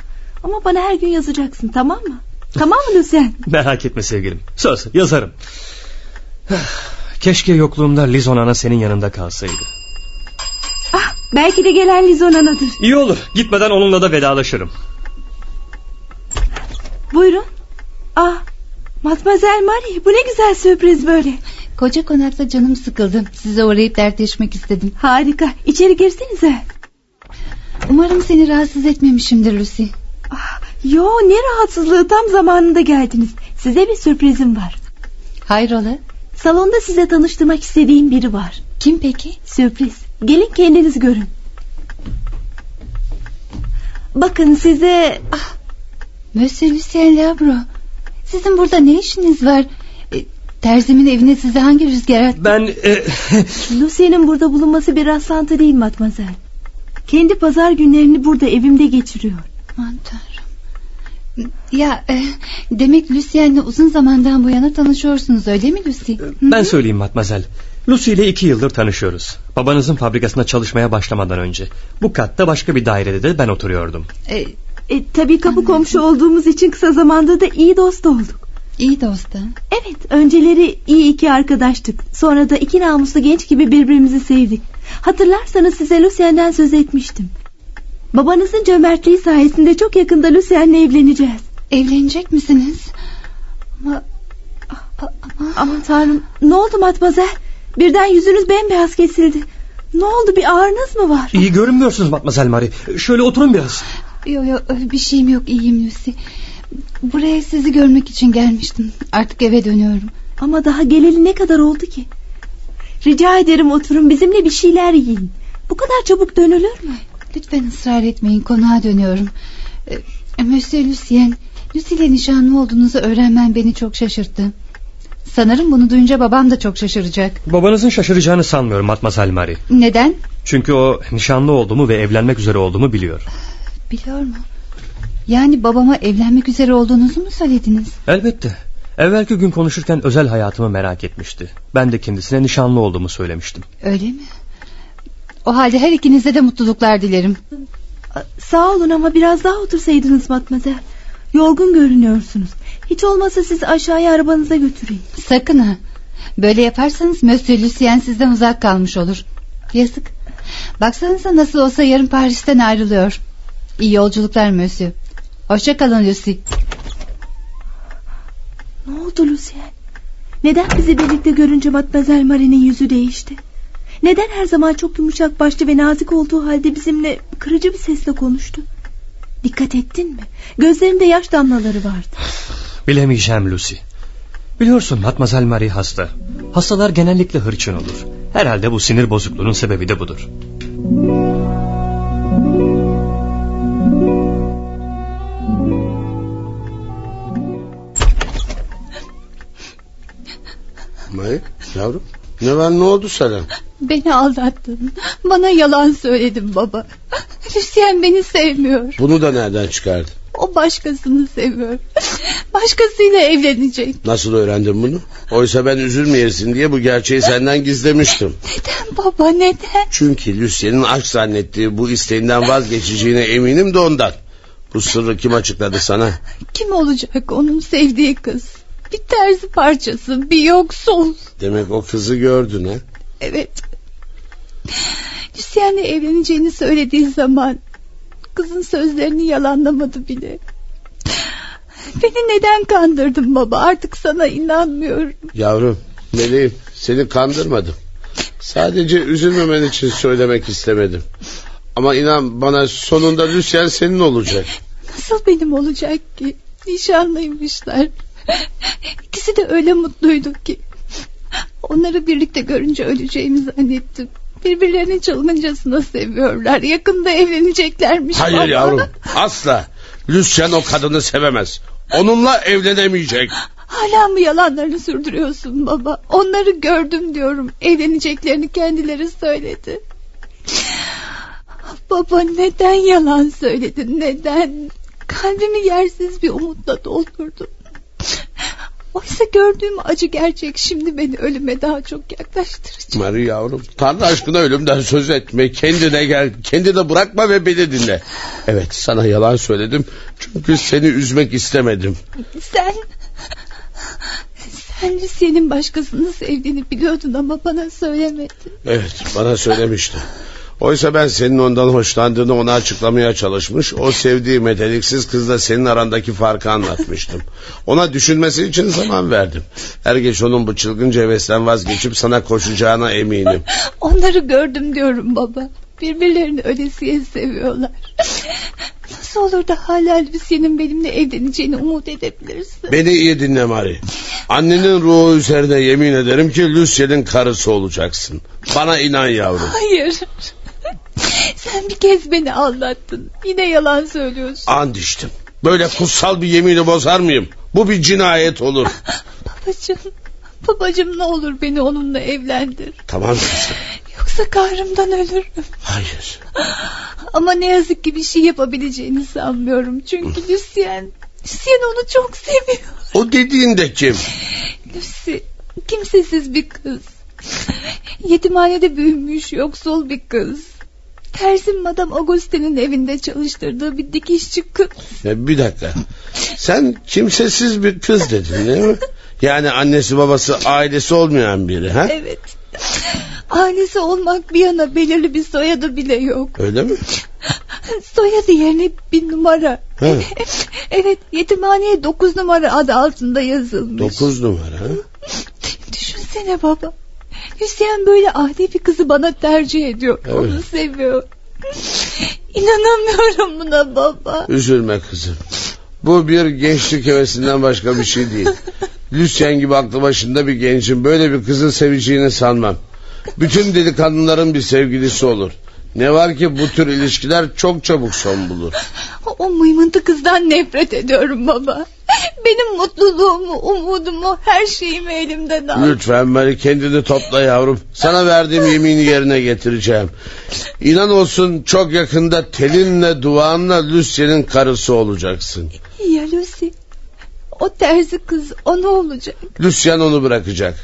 Ama bana her gün yazacaksın tamam mı? Tamam mı Lucien? [laughs] Merak etme sevgilim. Söz yazarım. [sighs] Keşke yokluğumda Lizon ana senin yanında kalsaydı. Ah belki de gelen Lizon anadır. İyi olur. Gitmeden onunla da vedalaşırım. Buyurun. Ah Matmazel Marie bu ne güzel sürpriz böyle. Koca konakta canım sıkıldı. Size uğrayıp dertleşmek istedim. Harika. İçeri girsenize. Umarım seni rahatsız etmemişimdir Lucy. Ah, yo ne rahatsızlığı tam zamanında geldiniz. Size bir sürprizim var. Hayrola? Salonda size tanıştırmak istediğim biri var. Kim peki? Sürpriz. Gelin kendiniz görün. Bakın size... Ah, Monsieur Lucien Labro. Sizin burada ne işiniz var? E, terzimin evine size hangi rüzgar attı? Ben... E... [laughs] Lucien'in burada bulunması bir rastlantı değil matmazel. Kendi pazar günlerini burada evimde geçiriyor. Aman tanrım. Ya e, demek Lucien'le uzun zamandan bu yana tanışıyorsunuz öyle mi Lucy? Ben söyleyeyim Matmazel. Lucy ile iki yıldır tanışıyoruz. Babanızın fabrikasında çalışmaya başlamadan önce. Bu katta başka bir dairede de ben oturuyordum. E, e, tabii kapı komşu olduğumuz için kısa zamanda da iyi dost olduk. İyi dost ha? Evet önceleri iyi iki arkadaştık. Sonra da iki namuslu genç gibi birbirimizi sevdik. Hatırlarsanız size Lucien'den söz etmiştim. Babanızın cömertliği sayesinde çok yakında Lucien'le evleneceğiz. Evlenecek misiniz? Ama... ama... Aman tanrım ne oldu matmazel? Birden yüzünüz bembeyaz kesildi. Ne oldu bir ağrınız mı var? İyi görünmüyorsunuz Matmazel Marie. Şöyle oturun biraz. Yok yok bir şeyim yok iyiyim Lucy. Buraya sizi görmek için gelmiştim. Artık eve dönüyorum. Ama daha geleli ne kadar oldu ki? Rica ederim oturun bizimle bir şeyler yiyin. Bu kadar çabuk dönülür mü? Lütfen ısrar etmeyin konağa dönüyorum. Ee, Monsieur Lucien, Lucy ile nişanlı olduğunuzu öğrenmen beni çok şaşırttı. Sanırım bunu duyunca babam da çok şaşıracak. Babanızın şaşıracağını sanmıyorum Matmazel Marie. Neden? Çünkü o nişanlı olduğumu ve evlenmek üzere olduğumu biliyor. Biliyor mu? Yani babama evlenmek üzere olduğunuzu mu söylediniz? Elbette. Evvelki gün konuşurken özel hayatımı merak etmişti. Ben de kendisine nişanlı olduğumu söylemiştim. Öyle mi? O halde her ikinize de mutluluklar dilerim. Sağ olun ama biraz daha otursaydınız Matmazel. Yorgun görünüyorsunuz. Hiç olmazsa sizi aşağıya arabanıza götüreyim. Sakın ha. Böyle yaparsanız Monsieur Lucien sizden uzak kalmış olur. Yazık. Baksanıza nasıl olsa yarın Paris'ten ayrılıyor. İyi yolculuklar Monsieur. Hoşça kalın Lucy. Ne oldu Lucien? Neden bizi birlikte görünce Matmazel Marie'nin yüzü değişti? Neden her zaman çok yumuşak başlı ve nazik olduğu halde bizimle kırıcı bir sesle konuştu? Dikkat ettin mi? Gözlerinde yaş damlaları vardı. Bilemeyeceğim Lucy. Biliyorsun Matmazel Marie hasta. Hastalar genellikle hırçın olur. Herhalde bu sinir bozukluğunun sebebi de budur. May, yavrum ne var ne oldu sana? Beni aldattın. Bana yalan söyledin baba. Lucien beni sevmiyor. Bunu da nereden çıkardın? O başkasını seviyor. Başkasıyla evlenecek. Nasıl öğrendin bunu? Oysa ben üzülmeyesin diye bu gerçeği senden gizlemiştim. Neden baba neden? Çünkü Lucien'in aşk zannettiği bu isteğinden vazgeçeceğine eminim de ondan. Bu sırrı kim açıkladı sana? Kim olacak onun sevdiği kız? Bir terzi parçası, bir yoksul. Demek o kızı gördün ha? Evet. Lucien'le evleneceğini söylediği zaman kızın sözlerini yalanlamadı bile. Beni neden kandırdın baba? Artık sana inanmıyorum. Yavrum, meleğim seni kandırmadım. Sadece üzülmemen için söylemek istemedim. Ama inan bana sonunda Lucien senin olacak. Nasıl benim olacak ki? Nişanlıymışlar. [laughs] İkisi de öyle mutluyduk ki. Onları birlikte görünce öleceğimi zannettim. Birbirlerini çılgıncasına seviyorlar. Yakında evleneceklermiş. Hayır baba. [laughs] yavrum asla. Lucien o kadını sevemez. Onunla evlenemeyecek. Hala mı yalanlarını sürdürüyorsun baba? Onları gördüm diyorum. Evleneceklerini kendileri söyledi. Baba neden yalan söyledin? Neden? Kalbimi yersiz bir umutla doldurdun. Oysa gördüğüm acı gerçek şimdi beni ölüme daha çok yaklaştıracak. Marie yavrum Tanrı aşkına ölümden söz etme. Kendine gel. Kendini bırakma ve beni dinle. Evet sana yalan söyledim. Çünkü seni üzmek istemedim. Sen... Sen Lucien'in başkasını sevdiğini biliyordun ama bana söylemedin. Evet bana söylemişti. Oysa ben senin ondan hoşlandığını ona açıklamaya çalışmış. O sevdiği meteliksiz kızla senin arandaki farkı anlatmıştım. Ona düşünmesi için zaman verdim. Er geç onun bu çılgınca hevesten vazgeçip sana koşacağına eminim. Onları gördüm diyorum baba. Birbirlerini ölesiye seviyorlar. Nasıl olur da hala Lucien'in benimle evleneceğini umut edebilirsin? Beni iyi dinle Mari. Annenin ruhu üzerine yemin ederim ki Lucien'in karısı olacaksın. Bana inan yavrum. Hayır. [laughs] Sen bir kez beni aldattın. Yine yalan söylüyorsun. And içtim. Böyle kutsal bir yemini bozar mıyım? Bu bir cinayet olur. [laughs] Babacığım, babacığım ne olur beni onunla evlendir. Tamam kızım. Yoksa kahrımdan ölürüm. Hayır. [laughs] Ama ne yazık ki bir şey yapabileceğini sanmıyorum. Çünkü Lucien Lucien onu çok seviyor. O dediğin de kim? Lucy kimsesiz bir kız. Yetimhanede büyümüş yoksul bir kız. Tersim Madame Auguste'nin evinde çalıştırdığı bir dikişçi kız. Ya bir dakika. Sen kimsesiz bir kız dedin değil mi? Yani annesi babası ailesi olmayan biri ha? Evet. Ailesi olmak bir yana belirli bir soyadı bile yok. Öyle mi? Soyadı yerine bir numara. Ha. [laughs] Evet yetimhaneye dokuz numara adı altında yazılmış. Dokuz numara. ha? Düşünsene baba. Hüseyin böyle adi bir kızı bana tercih ediyor. Evet. Onu seviyor. İnanamıyorum buna baba. Üzülme kızım. Bu bir gençlik hevesinden başka bir şey değil. Lucien gibi aklı başında bir gencin böyle bir kızı seveceğini sanmam. Bütün delikanlıların bir sevgilisi olur. Ne var ki bu tür ilişkiler çok çabuk son bulur. O, o mıymıntı kızdan nefret ediyorum baba. [laughs] Benim mutluluğumu, umudumu, her şeyimi elimden al. Lütfen Mary kendini topla yavrum. Sana verdiğim yemini yerine getireceğim. İnan olsun çok yakında telinle duanla Lucien'in karısı olacaksın. Ya Lucy? O terzi kız o ne olacak? Lucien onu bırakacak.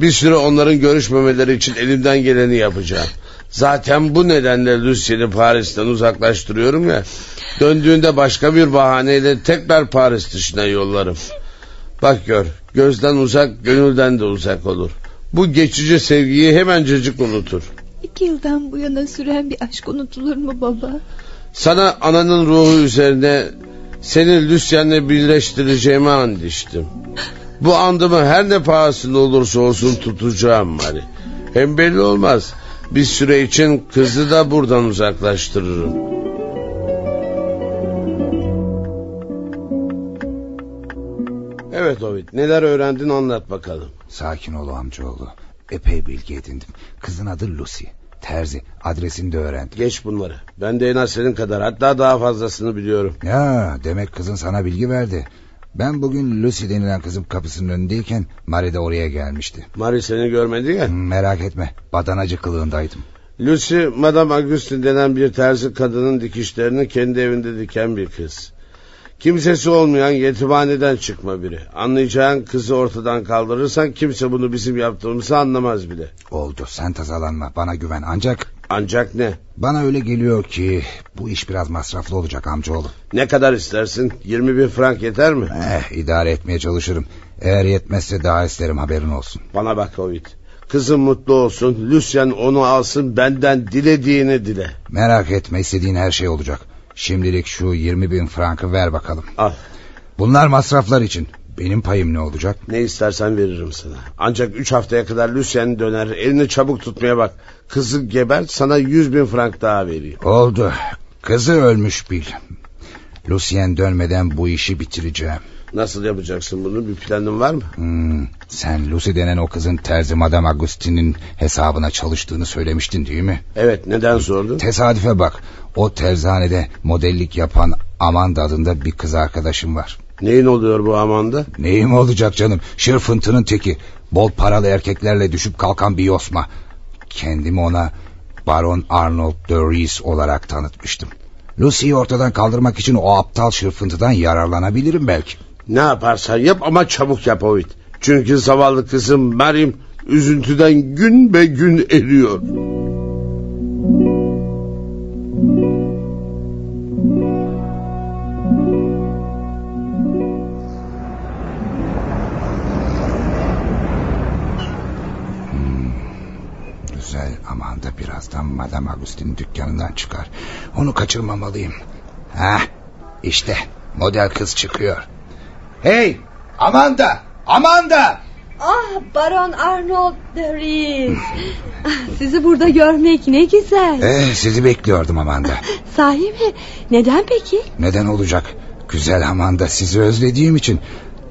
Bir süre onların görüşmemeleri için elimden geleni yapacağım. Zaten bu nedenle Lucien'i Paris'ten uzaklaştırıyorum ya. Döndüğünde başka bir bahaneyle tekrar Paris dışına yollarım. Bak gör, gözden uzak, gönülden de uzak olur. Bu geçici sevgiyi hemencecik unutur. İki yıldan bu yana süren bir aşk unutulur mu baba? Sana ananın ruhu üzerine seni Lucien'le birleştireceğime and içtim. Bu andımı her ne pahasında olursa olsun tutacağım Mari. Hem belli olmaz. Bir süre için kızı da buradan uzaklaştırırım. Evet Ovid neler öğrendin anlat bakalım. Sakin ol amcaoğlu. Epey bilgi edindim. Kızın adı Lucy. Terzi. Adresini de öğrendim. Geç bunları. Ben de en az senin kadar hatta daha fazlasını biliyorum. Ya demek kızın sana bilgi verdi. Ben bugün Lucy denilen kızın kapısının önündeyken Mary de oraya gelmişti. Mary seni görmedi ya. Merak etme. Badanacı kılığındaydım. Lucy Madame Auguste denen bir terzi kadının dikişlerini kendi evinde diken bir kız. Kimsesi olmayan yetimhaneden çıkma biri. Anlayacağın kızı ortadan kaldırırsan kimse bunu bizim yaptığımızı anlamaz bile. Oldu sen tasalanma bana güven ancak... Ancak ne? Bana öyle geliyor ki bu iş biraz masraflı olacak amcaoğlu. Ne kadar istersin? 20 bin frank yeter mi? Eh idare etmeye çalışırım. Eğer yetmezse daha isterim haberin olsun. Bana bak Ovid. Kızım mutlu olsun. Lucien onu alsın benden dilediğini dile. Merak etme istediğin her şey olacak. Şimdilik şu 20 bin frankı ver bakalım. Al. Bunlar masraflar için. Benim payım ne olacak? Ne istersen veririm sana. Ancak üç haftaya kadar Lucien döner. Elini çabuk tutmaya bak. Kızı gebert sana yüz bin frank daha vereyim. Oldu. Kızı ölmüş bil. Lucien dönmeden bu işi bitireceğim. Nasıl yapacaksın bunu? Bir planın var mı? Hmm, sen Lucy denen o kızın terzi Madame Augustine'in hesabına çalıştığını söylemiştin değil mi? Evet neden sordun? Tesadüfe bak. O terzanede modellik yapan Amanda adında bir kız arkadaşım var. Neyin oluyor bu Amanda? Neyim olacak canım? Şırfıntının teki. Bol paralı erkeklerle düşüp kalkan bir yosma. Kendimi ona Baron Arnold de Ries olarak tanıtmıştım. Lucy'yi ortadan kaldırmak için o aptal şırfıntıdan yararlanabilirim belki. Ne yaparsan yap ama çabuk yap Ovid. Çünkü zavallı kızım Meryem üzüntüden gün be gün eriyor. Güzel aman da birazdan Madame Agustin dükkanından çıkar. Onu kaçırmamalıyım. Hah işte model kız çıkıyor. Hey Amanda! Amanda! Ah Baron Arnold de Ries. Ah, Sizi burada görmek ne güzel. Eh, sizi bekliyordum Amanda. Sahi mi? Neden peki? Neden olacak? Güzel Amanda sizi özlediğim için.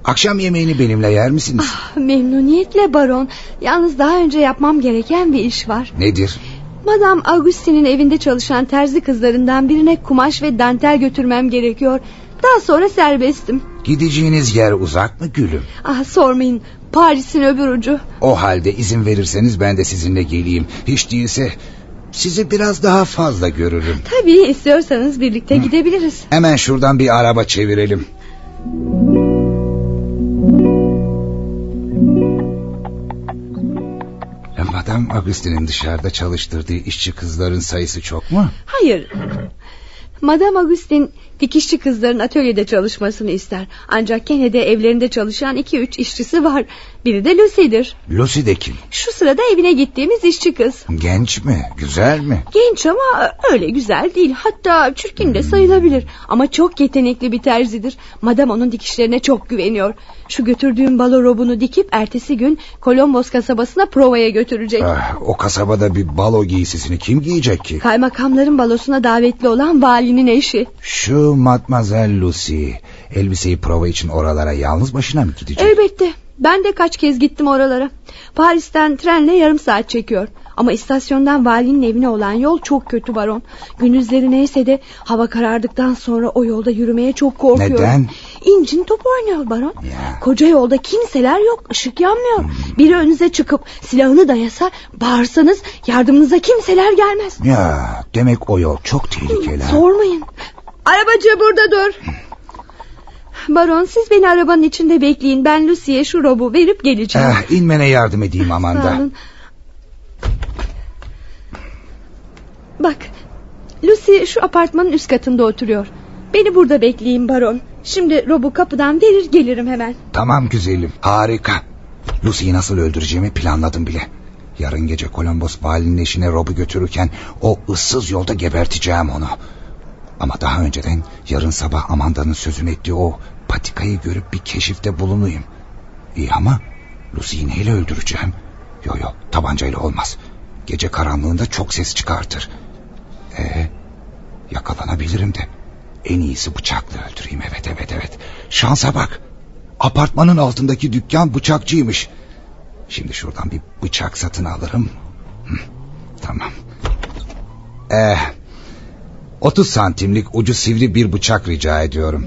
Akşam yemeğini benimle yer misiniz? Ah, memnuniyetle baron. Yalnız daha önce yapmam gereken bir iş var. Nedir? Madame Augustine'in evinde çalışan terzi kızlarından birine kumaş ve dantel götürmem gerekiyor. Daha sonra serbestim. Gideceğiniz yer uzak mı gülüm? Ah sormayın. Paris'in öbür ucu. O halde izin verirseniz ben de sizinle geleyim. Hiç değilse sizi biraz daha fazla görürüm. Tabii istiyorsanız birlikte gidebiliriz. Hemen şuradan bir araba çevirelim. Madame Augustine'in dışarıda çalıştırdığı işçi kızların sayısı çok mu? Hayır. Madame Augustine dikişçi kızların atölyede çalışmasını ister. Ancak gene de evlerinde çalışan iki üç işçisi var. Biri de Lucy'dir. Lucy de kim? Şu sırada evine gittiğimiz işçi kız. Genç mi? Güzel mi? Genç ama öyle güzel değil. Hatta çirkin de sayılabilir. Ama çok yetenekli bir terzidir. Madame onun dikişlerine çok güveniyor. Şu götürdüğüm balo robunu dikip ertesi gün Kolombos kasabasına provaya götürecek. Ah, o kasabada bir balo giysisini kim giyecek ki? Kaymakamların balosuna davetli olan valinin eşi. Şu Matmazel Lucy elbiseyi prova için oralara yalnız başına mı gidecek? Elbette. Ben de kaç kez gittim oralara. Paris'ten trenle yarım saat çekiyor. Ama istasyondan valinin evine olan yol çok kötü baron. Gündüzleri neyse de hava karardıktan sonra o yolda yürümeye çok korkuyorum. Neden? İncin top oynuyor baron. Ya. Koca yolda kimseler yok ışık yanmıyor. Hmm. Biri önünüze çıkıp silahını dayasa bağırsanız yardımınıza kimseler gelmez. Ya demek o yol çok tehlikeli. Sormayın. Arabacı burada dur. Baron siz beni arabanın içinde bekleyin. Ben Lucy'ye şu robu verip geleceğim. Eh, inmene yardım edeyim Amanda. Bak Lucy şu apartmanın üst katında oturuyor. Beni burada bekleyin baron. Şimdi robu kapıdan verir gelirim hemen. Tamam güzelim harika. Lucy'yi nasıl öldüreceğimi planladım bile. Yarın gece Columbus valinin eşine robu götürürken o ıssız yolda geberteceğim onu. Ama daha önceden yarın sabah Amanda'nın sözünü ettiği o patikayı görüp bir keşifte bulunayım. İyi ama Lucy'yi neyle öldüreceğim? Yo yo tabancayla olmaz. Gece karanlığında çok ses çıkartır. Ee, yakalanabilirim de. En iyisi bıçakla öldüreyim evet evet evet. Şansa bak. Apartmanın altındaki dükkan bıçakçıymış. Şimdi şuradan bir bıçak satın alırım. Hı, tamam. Ee, 30 santimlik ucu sivri bir bıçak rica ediyorum.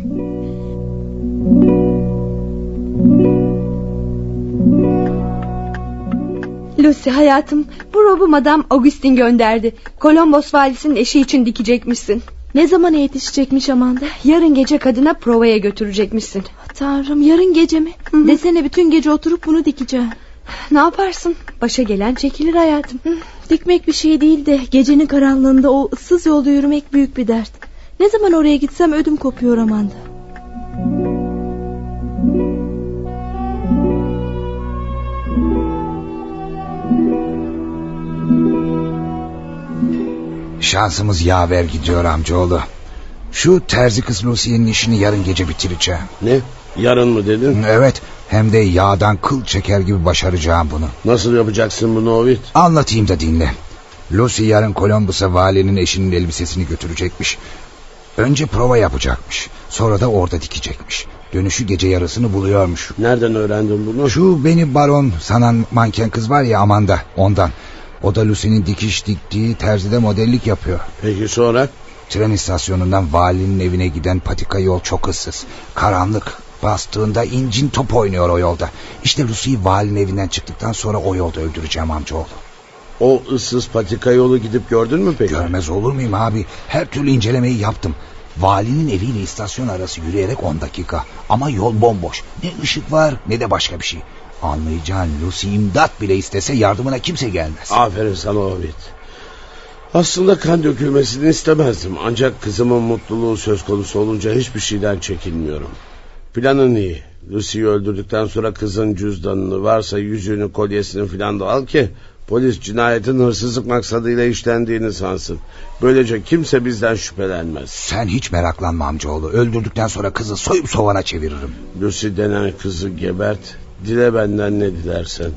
Lucy hayatım bu robu Madame Augustin gönderdi. Kolombos valisinin eşi için dikecekmişsin. Ne zaman yetişecekmiş Amanda? Yarın gece kadına provaya götürecekmişsin. Tanrım yarın gece mi? Hı-hı. Desene bütün gece oturup bunu dikeceğim. Ne yaparsın? Başa gelen çekilir hayatım. Hı, dikmek bir şey değil de gecenin karanlığında o ıssız yolda yürümek büyük bir dert. Ne zaman oraya gitsem ödüm kopuyor Amanda. Şansımız yaver gidiyor amcaoğlu. Şu terzi kız Lucy'nin işini yarın gece bitireceğim. Ne? Yarın mı dedin? Evet. Hem de yağdan kıl çeker gibi başaracağım bunu. Nasıl yapacaksın bunu Ovid? Anlatayım da dinle. Lucy yarın Columbus'a valinin eşinin elbisesini götürecekmiş. Önce prova yapacakmış. Sonra da orada dikecekmiş. Dönüşü gece yarısını buluyormuş. Nereden öğrendin bunu? Şu beni baron sanan manken kız var ya Amanda ondan. O da Lucy'nin dikiş diktiği terzide modellik yapıyor. Peki sonra? Tren istasyonundan valinin evine giden patika yol çok ıssız. Karanlık. Bastığında incin top oynuyor o yolda. İşte Lucy'yi valinin evinden çıktıktan sonra o yolda öldüreceğim amcaoğlu. O ıssız patika yolu gidip gördün mü peki? Görmez olur muyum abi? Her türlü incelemeyi yaptım. Valinin eviyle istasyon arası yürüyerek 10 dakika. Ama yol bomboş. Ne ışık var ne de başka bir şey. Anlayacağın Lucy imdat bile istese yardımına kimse gelmez. Aferin sana Ovid. Aslında kan dökülmesini istemezdim. Ancak kızımın mutluluğu söz konusu olunca hiçbir şeyden çekinmiyorum. Planın iyi. Lucy'yi öldürdükten sonra kızın cüzdanını varsa yüzüğünü kolyesini filan da al ki polis cinayetin hırsızlık maksadıyla işlendiğini sansın. Böylece kimse bizden şüphelenmez. Sen hiç meraklanma amcaoğlu. Öldürdükten sonra kızı soyup sovana çeviririm. Lucy denen kızı gebert. Dile benden ne dilersen.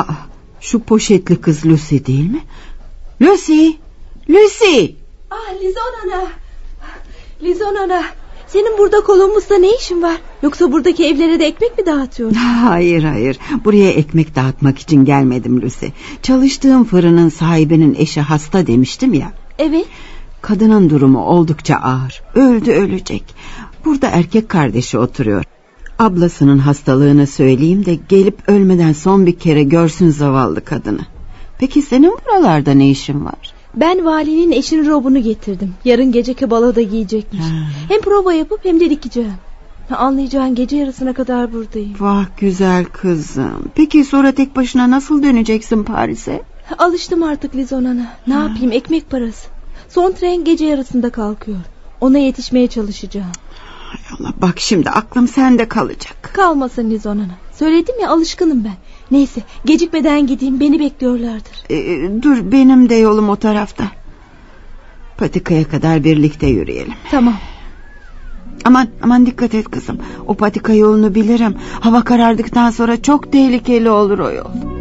Aa, şu poşetli kız Lucy değil mi? Lucy! Lucy! Ah Lizon ana! Lizon ana! Senin burada Kolombus'ta ne işin var? Yoksa buradaki evlere de ekmek mi dağıtıyorsun? [laughs] Hayır hayır. Buraya ekmek dağıtmak için gelmedim Lucy. Çalıştığım fırının sahibinin eşi hasta demiştim ya. Evet. Kadının durumu oldukça ağır. Öldü ölecek. Burada erkek kardeşi oturuyor. Ablasının hastalığını söyleyeyim de gelip ölmeden son bir kere görsün zavallı kadını. Peki senin buralarda ne işin var? Ben valinin eşinin robunu getirdim. Yarın geceki baloda giyecekmiş. Hem prova yapıp hem de dikeceğim. Anlayacağın gece yarısına kadar buradayım. Vah güzel kızım. Peki sonra tek başına nasıl döneceksin Paris'e? Alıştım artık Lizonana. Ne yapayım ekmek parası. Son tren gece yarısında kalkıyor. Ona yetişmeye çalışacağım. Hay Allah bak şimdi aklım sende kalacak. Kalmasın Lizonana. Söyledim ya alışkınım ben. Neyse gecikmeden gideyim beni bekliyorlardır. Ee, dur benim de yolum o tarafta. Patikaya kadar birlikte yürüyelim. Tamam. Aman aman dikkat et kızım. O patika yolunu bilirim. Hava karardıktan sonra çok tehlikeli olur o yol.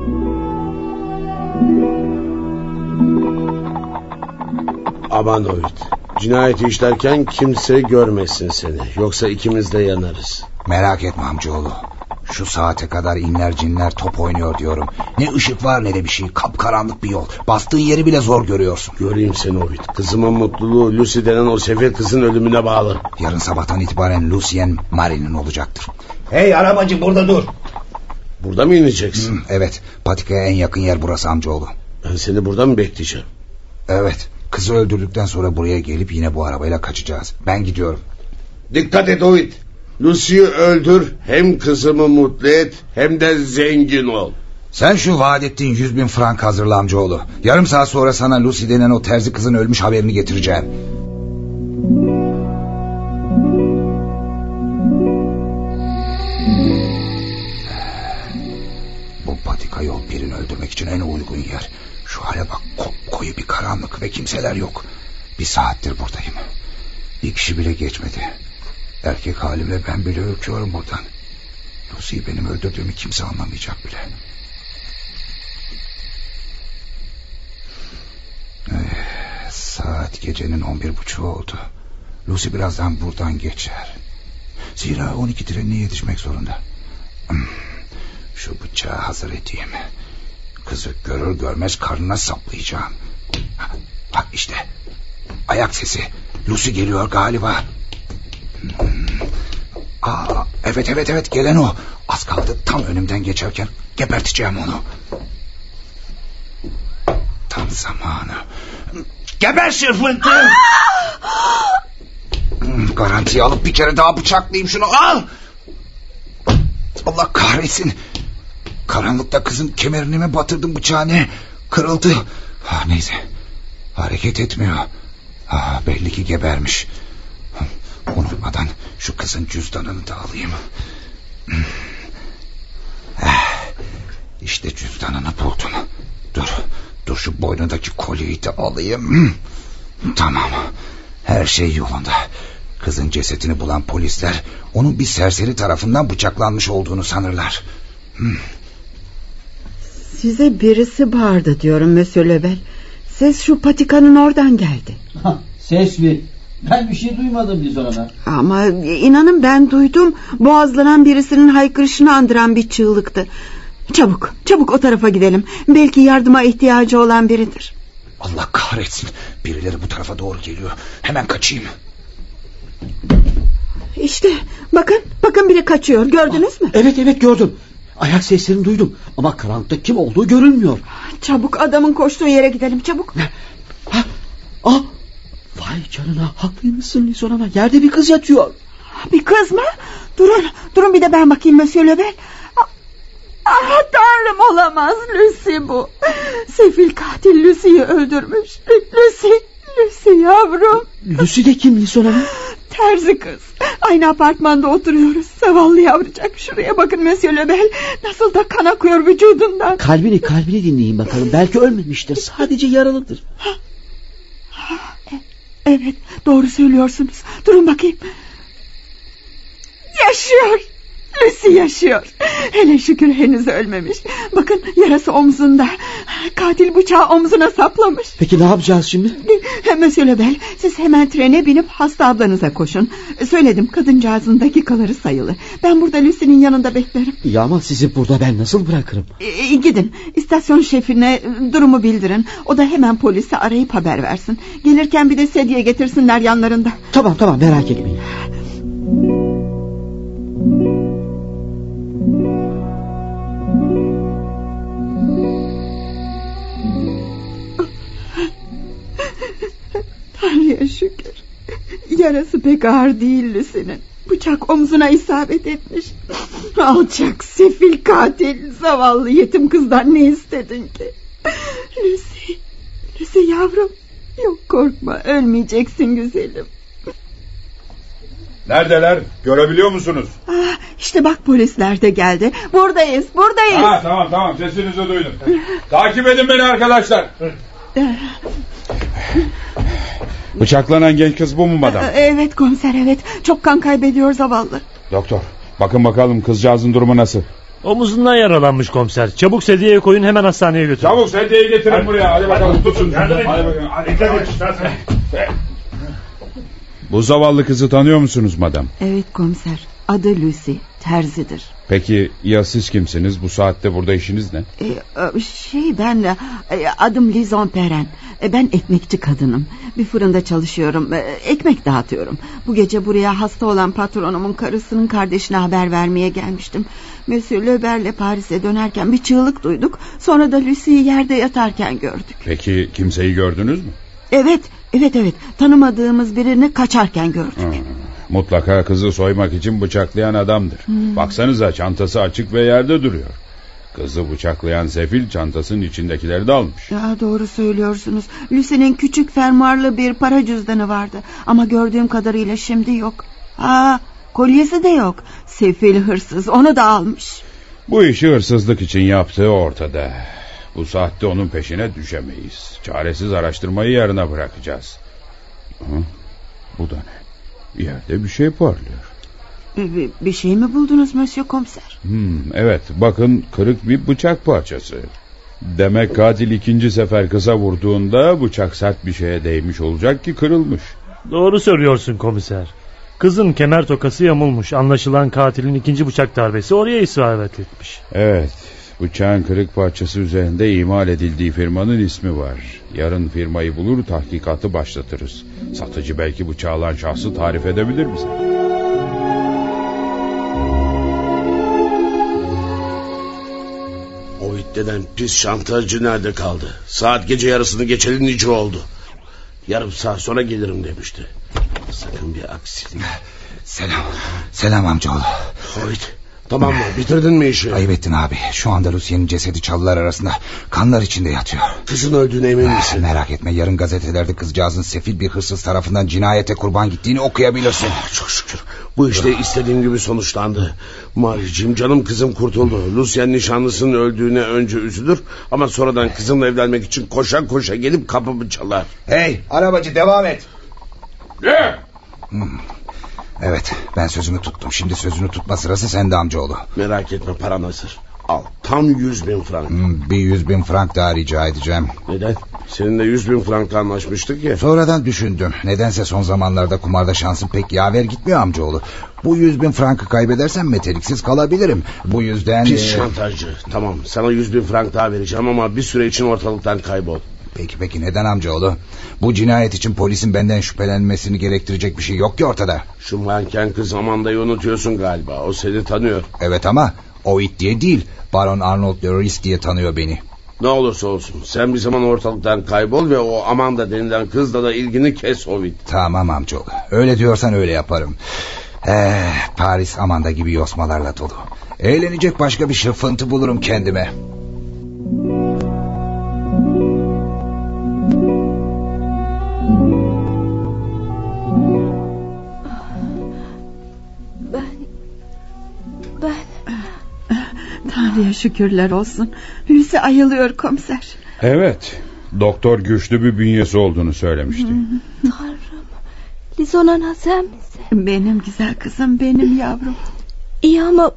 Aman Ovid. Cinayeti işlerken kimse görmesin seni. Yoksa ikimiz de yanarız. Merak etme amcaoğlu. Şu saate kadar inler cinler top oynuyor diyorum. Ne ışık var ne de bir şey. Kapkaranlık bir yol. Bastığın yeri bile zor görüyorsun. Göreyim seni Ovid. Kızımın mutluluğu Lucy denen o sefil kızın ölümüne bağlı. Yarın sabahtan itibaren Lucien Marie'nin olacaktır. Hey arabacı burada dur. Burada mı ineceksin? Hı, evet. Patikaya en yakın yer burası amcaoğlu. Ben seni burada mı bekleyeceğim? Evet. Kızı öldürdükten sonra buraya gelip yine bu arabayla kaçacağız. Ben gidiyorum. Dikkat et Ovid. Lucy'yi öldür. Hem kızımı mutlu et hem de zengin ol. Sen şu vaat ettiğin yüz bin frank hazırla amcaoğlu. Yarım saat sonra sana Lucy denen o terzi kızın ölmüş haberini getireceğim. Bu patika yol birini öldürmek için en uygun yer. Şu hale bak koyu bir karanlık ve kimseler yok. Bir saattir buradayım. Bir kişi bile geçmedi. Erkek halimle ben bile ürküyorum buradan. Lucy'yi benim öldürdüğümü kimse anlamayacak bile. Eh, saat gecenin on bir buçuğu oldu. Lucy birazdan buradan geçer. Zira on iki trenine yetişmek zorunda. Hmm, Şu bıçağı hazır edeyim. Kızı görür görmez karnına saplayacağım. Bak işte. Ayak sesi. Lucy geliyor galiba. Hmm. Aa, evet evet evet gelen o. Az kaldı tam önümden geçerken geberteceğim onu. Tam zamanı. Geber şırfıntı. Hmm, Garantiye alıp bir kere daha bıçaklayayım şunu. Al. Allah kahretsin. Karanlıkta kızın kemerini mi batırdım bıçağı ne? Kırıldı. Ha, neyse. Hareket etmiyor. Ha, belli ki gebermiş. Unutmadan şu kızın cüzdanını da alayım. Eh, İşte cüzdanını buldum. Dur, dur şu boynundaki kolyeyi de alayım. Tamam, her şey yolunda. Kızın cesetini bulan polisler... ...onun bir serseri tarafından bıçaklanmış olduğunu sanırlar. Hmm. Size birisi bağırdı diyorum Monsieur Lebel. Ses şu patikanın oradan geldi. Ses mi? Ben bir şey duymadım Lizon'a. Ama inanın ben duydum. Boğazlanan birisinin haykırışını andıran bir çığlıktı. Çabuk, çabuk o tarafa gidelim. Belki yardıma ihtiyacı olan biridir. Allah kahretsin. Birileri bu tarafa doğru geliyor. Hemen kaçayım. İşte bakın, bakın biri kaçıyor. Gördünüz mü? Evet evet gördüm. Ayak seslerini duydum ama karanlıkta kim olduğu görünmüyor. Çabuk adamın koştuğu yere gidelim çabuk. Ha, ah, vay canına haklıymışsın Lisonana. Yerde bir kız yatıyor. Bir kız mı? Durun, durun bir de ben bakayım Monsieur Lebel. Ah tanrım olamaz Lucy bu. Sefil katil Lucy'yi öldürmüş. Lucy, Lucy yavrum. Lucy de kim Lisonana? Terzi kız. Aynı apartmanda oturuyoruz. Zavallı yavrucak. Şuraya bakın Monsieur Lebel. Nasıl da kan akıyor vücudundan. Kalbini kalbini dinleyin bakalım. Belki ölmemiştir. Sadece yaralıdır. Evet doğru söylüyorsunuz. Durun bakayım. Yaşıyor. Lucy yaşıyor. Hele şükür henüz ölmemiş. Bakın yarası omzunda. Katil bıçağı omzuna saplamış. Peki ne yapacağız şimdi? Monsieur Lebel siz hemen trene binip hasta ablanıza koşun. Söyledim kadıncağızın dakikaları sayılı. Ben burada Lucy'nin yanında beklerim. Ya ama sizi burada ben nasıl bırakırım? E, gidin istasyon şefine durumu bildirin. O da hemen polisi arayıp haber versin. Gelirken bir de sedye getirsinler yanlarında. Tamam tamam merak etmeyin. Tanrı'ya şükür. Yarası pek ağır değil Lucy'nin. Bıçak omzuna isabet etmiş. Alçak, sefil katil, zavallı yetim kızdan ne istedin ki? Lucy, Lucy yavrum. Yok korkma, ölmeyeceksin güzelim. Neredeler? Görebiliyor musunuz? Ah, işte bak polisler de geldi. Buradayız, buradayız. Ha, tamam tamam sesinizi duydum. Takip edin beni arkadaşlar. Bıçaklanan genç kız bu mu madam? Evet komiser evet. Çok kan kaybediyor zavallı. Doktor bakın bakalım kızcağızın durumu nasıl? Omuzundan yaralanmış komiser. Çabuk sedyeye koyun hemen hastaneye götürün. Çabuk sedyeyi getirin Hadi. buraya. Hadi bakalım Hadi. tutun. Edin. Hadi bakalım. Hadi, et. Bu zavallı kızı tanıyor musunuz madam? Evet komiser. Adı Lucy. Terzidir. Peki ya siz kimsiniz? Bu saatte burada işiniz ne? Ee, şey ben e, adım Lizon Peren. E, Ben ekmekçi kadınım. Bir fırında çalışıyorum. Ekmek dağıtıyorum. Bu gece buraya hasta olan patronumun karısının kardeşine haber vermeye gelmiştim. Monsieur Löber'le Paris'e dönerken bir çığlık duyduk. Sonra da Lucy'yi yerde yatarken gördük. Peki kimseyi gördünüz mü? Evet, evet, evet. Tanımadığımız birini kaçarken gördük. Hı. Mutlaka kızı soymak için bıçaklayan adamdır. Hmm. Baksanıza çantası açık ve yerde duruyor. Kızı bıçaklayan sefil çantasının içindekileri de almış. Ya doğru söylüyorsunuz. Lucy'nin küçük fermuarlı bir para cüzdanı vardı. Ama gördüğüm kadarıyla şimdi yok. Aa, kolyesi de yok. Sefil hırsız onu da almış. Bu işi hırsızlık için yaptığı ortada. Bu saatte onun peşine düşemeyiz. Çaresiz araştırmayı yarına bırakacağız. Hı? Bu da ne? Yerde bir şey parlıyor. Bir, bir- bir şey mi buldunuz Monsieur Komiser? Hmm, evet bakın kırık bir bıçak parçası. Demek katil ikinci sefer kıza vurduğunda bıçak sert bir şeye değmiş olacak ki kırılmış. Doğru söylüyorsun komiser. Kızın kemer tokası yamulmuş. Anlaşılan katilin ikinci bıçak darbesi oraya isabet etmiş. Evet bıçağın kırık parçası üzerinde imal edildiği firmanın ismi var. Yarın firmayı bulur tahkikatı başlatırız. Satıcı belki bıçağı alan şahsı tarif edebilir bize. O it denen pis şantajcı nerede kaldı? Saat gece yarısını geçeli nice oldu. Yarım saat sonra gelirim demişti. Sakın bir aksilik. Selam. Selam amcaoğlu. O it tamam mı bitirdin mi işi? Ayıp ettin abi. Şu anda Lucy'nin cesedi çalılar arasında kanlar içinde yatıyor. Kızın öldüğüne emin misin? Merak etme yarın gazetelerde kızcağızın sefil bir hırsız tarafından cinayete kurban gittiğini okuyabilirsin. Çok şükür. Bu işte istediğim gibi sonuçlandı. Maricim canım kızım kurtuldu. Lucien nişanlısının öldüğüne önce üzülür ama sonradan kızımla evlenmek için koşa koşa gelip kapımı çalar. Hey arabacı devam et. Ne? Hmm. Evet ben sözümü tuttum. Şimdi sözünü tutma sırası sende amcaoğlu. Merak etme paran hazır. Al tam yüz bin frank. Hmm, bir yüz bin frank daha rica edeceğim. Neden? Seninle yüz bin frankta anlaşmıştık ya. Sonradan düşündüm. Nedense son zamanlarda kumarda şansım pek yaver gitmiyor amcaoğlu. Bu yüz bin frankı kaybedersem meteliksiz kalabilirim. Bu yüzden... Pis e, şantajcı. Tamam sana yüz bin frank daha vereceğim ama bir süre için ortalıktan kaybol. Peki peki neden amcaoğlu? Bu cinayet için polisin benden şüphelenmesini gerektirecek bir şey yok ki ortada. Şu manken kız Amanda'yı unutuyorsun galiba. O seni tanıyor. Evet ama o it diye değil. Baron Arnold de Ris diye tanıyor beni. Ne olursa olsun sen bir zaman ortalıktan kaybol ve o Amanda denilen kızla da ilgini kes Ovid. Tamam amcaoğlu. Öyle diyorsan öyle yaparım. Eh, Paris Amanda gibi yosmalarla dolu. Eğlenecek başka bir şıfıntı bulurum kendime. Ben... Tanrı'ya şükürler olsun. Lucy ayılıyor komiser. Evet. Doktor güçlü bir bünyesi olduğunu söylemişti. Tanrım. Lizonana sen misin? Benim güzel kızım benim yavrum. İyi ama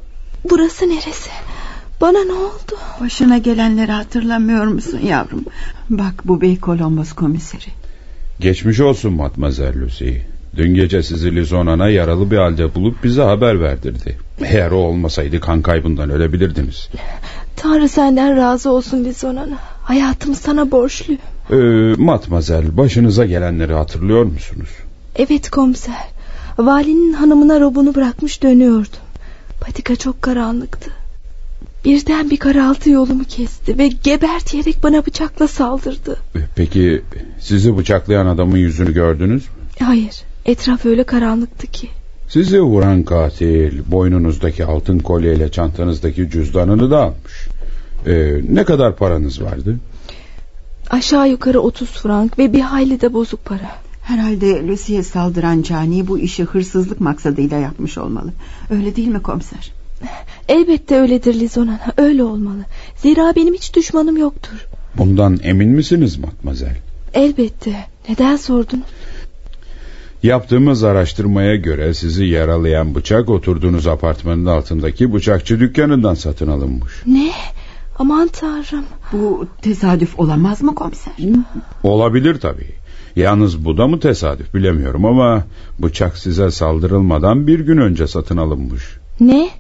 Burası neresi? Bana ne oldu? Başına gelenleri hatırlamıyor musun yavrum? Bak bu Bey Kolombos komiseri. Geçmiş olsun Matmazel Lucy. Dün gece sizi Lizona'na yaralı bir halde bulup bize haber verdirdi. Eğer o olmasaydı kan kaybından ölebilirdiniz. Tanrı senden razı olsun Lizonana. Hayatımı sana borçlu. Ee, Matmazel başınıza gelenleri hatırlıyor musunuz? Evet komiser. Valinin hanımına robunu bırakmış dönüyordum. Patika çok karanlıktı. Birden bir karaltı yolumu kesti ve gebertiyerek bana bıçakla saldırdı. Peki sizi bıçaklayan adamın yüzünü gördünüz mü? Hayır, etraf öyle karanlıktı ki. Sizi vuran katil boynunuzdaki altın kolyeyle çantanızdaki cüzdanını da almış. Ee, ne kadar paranız vardı? Aşağı yukarı 30 frank ve bir hayli de bozuk para. Herhalde Lucy'ye saldıran cani bu işi hırsızlık maksadıyla yapmış olmalı. Öyle değil mi komiser? Elbette öyledir Lizonana, öyle olmalı. Zira benim hiç düşmanım yoktur. Bundan emin misiniz Matmazel? Elbette. Neden sordun? Yaptığımız araştırmaya göre sizi yaralayan bıçak oturduğunuz apartmanın altındaki bıçakçı dükkanından satın alınmış. Ne? Aman tanrım. Bu tesadüf olamaz mı komiser? Olabilir tabii. Yalnız bu da mı tesadüf bilemiyorum ama bıçak size saldırılmadan bir gün önce satın alınmış. Ne?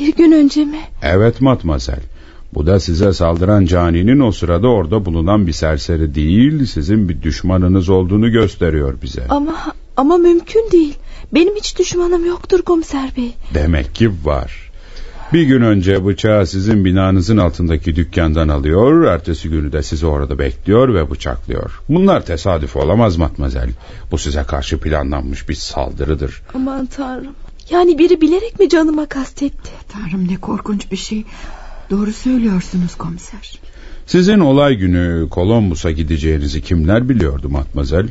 Bir gün önce mi? Evet matmazel. Bu da size saldıran caninin o sırada orada bulunan bir serseri değil, sizin bir düşmanınız olduğunu gösteriyor bize. Ama ama mümkün değil. Benim hiç düşmanım yoktur komiser bey. Demek ki var. Bir gün önce bıçağı sizin binanızın altındaki dükkandan alıyor, ertesi günü de sizi orada bekliyor ve bıçaklıyor. Bunlar tesadüf olamaz matmazel. Bu size karşı planlanmış bir saldırıdır. Aman tanrım. Yani biri bilerek mi canıma kastetti? Tanrım ne korkunç bir şey. Doğru söylüyorsunuz komiser. Sizin olay günü Kolombus'a gideceğinizi kimler biliyordu matmazel?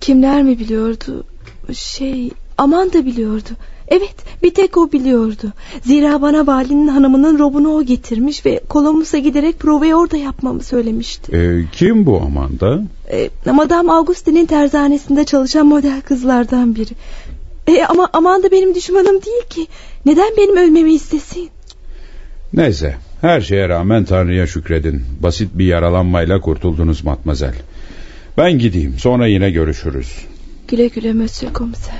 Kimler mi biliyordu? Şey, aman da biliyordu. Evet, bir tek o biliyordu. Zira bana valinin hanımının robunu o getirmiş ve Kolombus'a giderek provayı orada yapmamı söylemişti. Ee, kim bu Amanda? Ee, Madame Auguste'nin terzanesinde çalışan model kızlardan biri. Ee, ama Amanda benim düşmanım değil ki. Neden benim ölmemi istesin? Neyse, her şeye rağmen Tanrı'ya şükredin. Basit bir yaralanmayla kurtuldunuz matmazel. Ben gideyim, sonra yine görüşürüz. Güle güle Monsieur Komiser.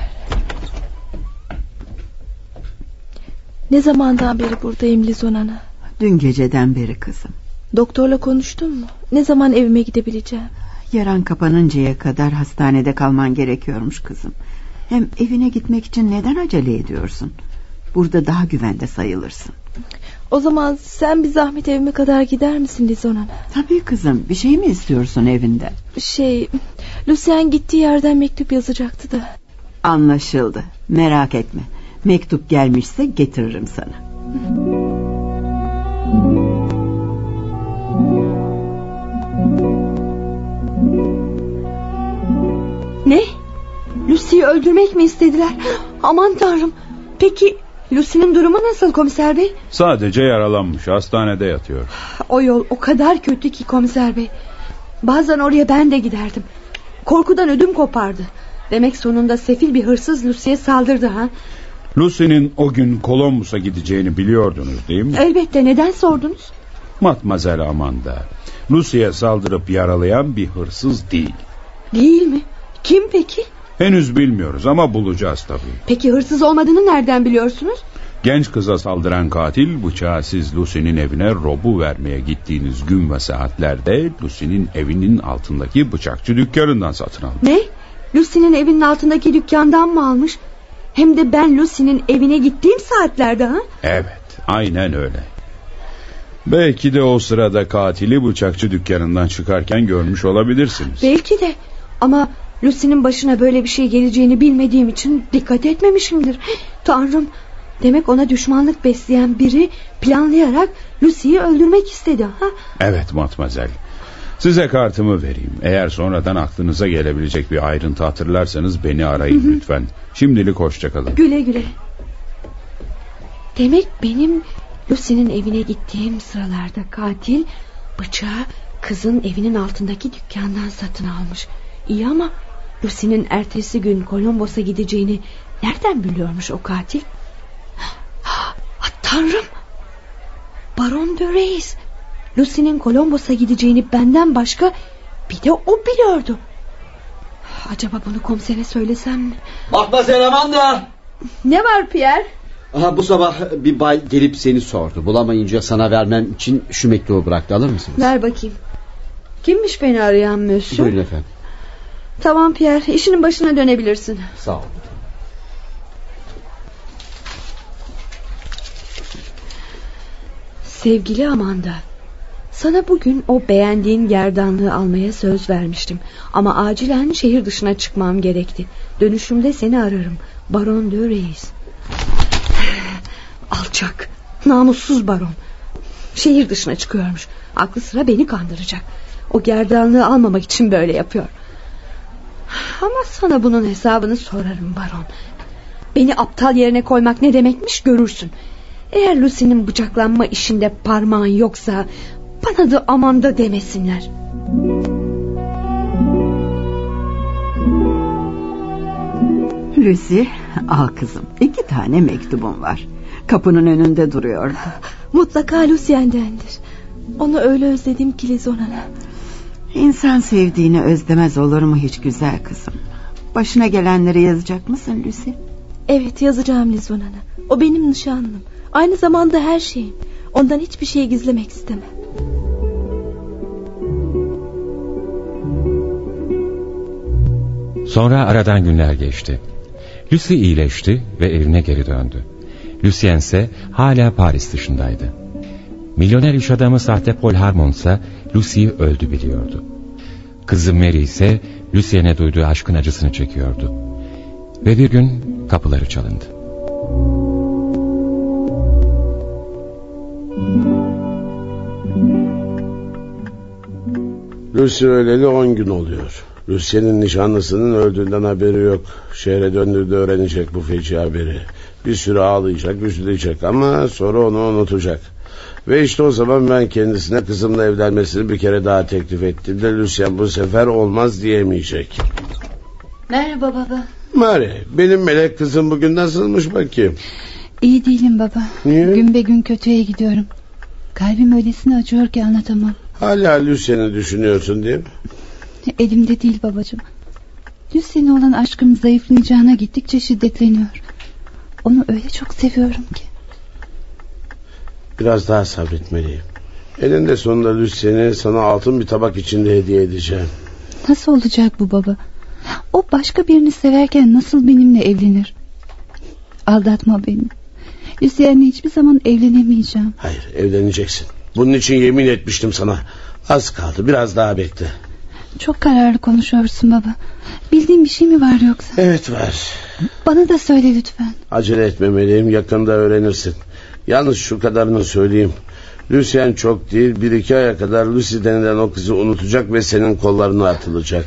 Ne zamandan beri buradayım Lizon Ana? Dün geceden beri kızım. Doktorla konuştun mu? Ne zaman evime gidebileceğim? Yaran kapanıncaya kadar hastanede kalman gerekiyormuş kızım. Hem evine gitmek için neden acele ediyorsun? Burada daha güvende sayılırsın. O zaman sen bir zahmet evime kadar gider misin Lizon Ana? Tabii kızım. Bir şey mi istiyorsun evinde? Şey, Lucien gittiği yerden mektup yazacaktı da. Anlaşıldı. Merak etme. Mektup gelmişse getiririm sana. Ne? Lucy'yi öldürmek mi istediler? [gasps] Aman tanrım. Peki Lucy'nin durumu nasıl komiser bey? Sadece yaralanmış, hastanede yatıyor. O yol o kadar kötü ki komiser bey. Bazen oraya ben de giderdim. Korkudan ödüm kopardı. Demek sonunda sefil bir hırsız Lucy'ye saldırdı ha? Lucy'nin o gün Kolombus'a gideceğini biliyordunuz değil mi? Elbette neden sordunuz? Matmazel Amanda. Lucy'ye saldırıp yaralayan bir hırsız değil. Değil mi? Kim peki? Henüz bilmiyoruz ama bulacağız tabii. Peki hırsız olmadığını nereden biliyorsunuz? Genç kıza saldıran katil bıçağı siz Lucy'nin evine robu vermeye gittiğiniz gün ve saatlerde Lucy'nin evinin altındaki bıçakçı dükkanından satın aldı. Ne? Lucy'nin evinin altındaki dükkandan mı almış? Hem de ben Lucy'nin evine gittiğim saatlerde ha? Evet, aynen öyle. Belki de o sırada katili bıçakçı dükkanından çıkarken görmüş olabilirsiniz. Belki de ama Lucy'nin başına böyle bir şey geleceğini bilmediğim için dikkat etmemişimdir. Tanrım demek ona düşmanlık besleyen biri planlayarak Lucy'yi öldürmek istedi. ha? Evet matmazel. Size kartımı vereyim. Eğer sonradan aklınıza gelebilecek bir ayrıntı hatırlarsanız beni arayın Hı hı. lütfen. Şimdilik hoşçakalın. Güle güle. Demek benim Lucy'nin evine gittiğim sıralarda katil bıçağı kızın evinin altındaki dükkandan satın almış. İyi ama Lucy'nin ertesi gün Kolombos'a gideceğini nereden biliyormuş o katil? Tanrım. Baron de Reis. Lucy'nin Colombos'a gideceğini benden başka bir de o biliyordu. Acaba bunu komisere söylesem mi? Matmazel Amanda. Ne var Pierre? Aha, bu sabah bir bay gelip seni sordu. Bulamayınca sana vermem için şu mektubu bıraktı. Alır mısınız? Ver bakayım. Kimmiş beni arayan Mösyö? Buyurun efendim. Tamam Pierre işinin başına dönebilirsin. Sağ ol. Sevgili Amanda. Sana bugün o beğendiğin gerdanlığı almaya söz vermiştim. Ama acilen şehir dışına çıkmam gerekti. Dönüşümde seni ararım. Baron de Reis. [sighs] Alçak. Namussuz baron. Şehir dışına çıkıyormuş. Aklı sıra beni kandıracak. O gerdanlığı almamak için böyle yapıyor. Ama sana bunun hesabını sorarım baron. Beni aptal yerine koymak ne demekmiş görürsün. Eğer Lucy'nin bıçaklanma işinde parmağın yoksa bana da Amanda demesinler. Lucy al kızım iki tane mektubum var. Kapının önünde duruyordu. Mutlaka Lucien'dendir. Onu öyle özledim ki Lizona'na. İnsan sevdiğini özlemez olur mu hiç güzel kızım? Başına gelenleri yazacak mısın Lucy? Evet yazacağım Lizona'na. O benim nişanlım. Aynı zamanda her şeyim. Ondan hiçbir şey gizlemek istemem. Sonra aradan günler geçti. Lucy iyileşti ve evine geri döndü. Lucien ise hala Paris dışındaydı. Milyoner iş adamı sahte Paul Harmon ise Lucy'yi öldü biliyordu. Kızı Mary ise Lucien'e duyduğu aşkın acısını çekiyordu. Ve bir gün kapıları çalındı. Lucy öleli on gün oluyor. Lucy'nin nişanlısının öldüğünden haberi yok. Şehre döndüğünde öğrenecek bu feci haberi. Bir süre ağlayacak, üzülecek ama sonra onu unutacak. Ve işte o zaman ben kendisine kızımla evlenmesini bir kere daha teklif ettiğimde Lucien bu sefer olmaz diyemeyecek. Merhaba baba. Mari, benim melek kızım bugün nasılmış bakayım? İyi değilim baba. Niye? Gün be gün kötüye gidiyorum. Kalbim öylesine acıyor ki anlatamam. Hala Lucien'i düşünüyorsun değil mi? Elimde değil babacığım. Lucy'ne olan aşkım zayıflayacağına gittikçe şiddetleniyor. Onu öyle çok seviyorum ki. Biraz daha sabretmeliyim. Elinde sonunda Lucien'i sana altın bir tabak içinde hediye edeceğim. Nasıl olacak bu baba? O başka birini severken nasıl benimle evlenir? Aldatma beni. Lucien'le hiçbir zaman evlenemeyeceğim. Hayır evleneceksin. Bunun için yemin etmiştim sana. Az kaldı biraz daha bekle. Çok kararlı konuşuyorsun baba. Bildiğin bir şey mi var yoksa? Evet var. Bana da söyle lütfen. Acele etmemeliyim yakında öğrenirsin. Yalnız şu kadarını söyleyeyim. Lucien çok değil bir iki aya kadar Lucy denilen o kızı unutacak ve senin kollarına atılacak.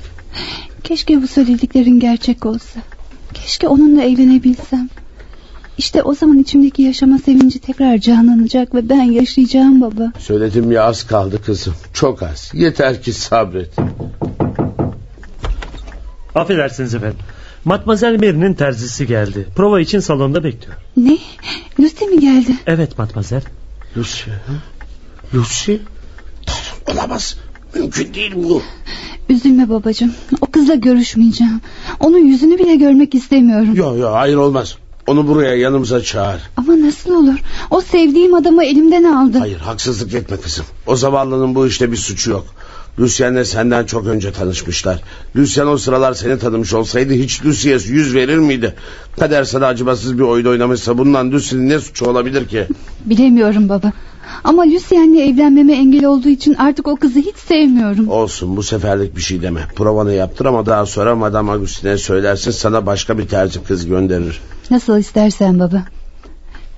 Keşke bu söylediklerin gerçek olsa. Keşke onunla evlenebilsem. İşte o zaman içimdeki yaşama sevinci tekrar canlanacak ve ben yaşayacağım baba. Söyledim ya az kaldı kızım. Çok az. Yeter ki sabret. Affedersiniz efendim. Matmazel Mary'nin terzisi geldi. Prova için salonda bekliyor. Ne? Lucy mi geldi? Evet Matmazel. Lucy. Lucy? Olamaz. Mümkün değil bu. Üzülme babacığım. O kızla görüşmeyeceğim. Onun yüzünü bile görmek istemiyorum. Yok yok hayır olmaz. Onu buraya yanımıza çağır. Ama nasıl olur? O sevdiğim adamı elimden aldı. Hayır haksızlık etme kızım. O zavallının bu işte bir suçu yok. Lucien'le senden çok önce tanışmışlar. Lucien o sıralar seni tanımış olsaydı hiç Lucy'ye yüz verir miydi? Kader sana acımasız bir oyun oynamışsa bundan Lucy'nin ne suçu olabilir ki? Bilemiyorum baba. Ama Lucien'le evlenmeme engel olduğu için artık o kızı hiç sevmiyorum. Olsun bu seferlik bir şey deme. Provanı yaptır ama daha sonra Madame Augustine'e söylersin sana başka bir terzi kız gönderir. Nasıl istersen baba.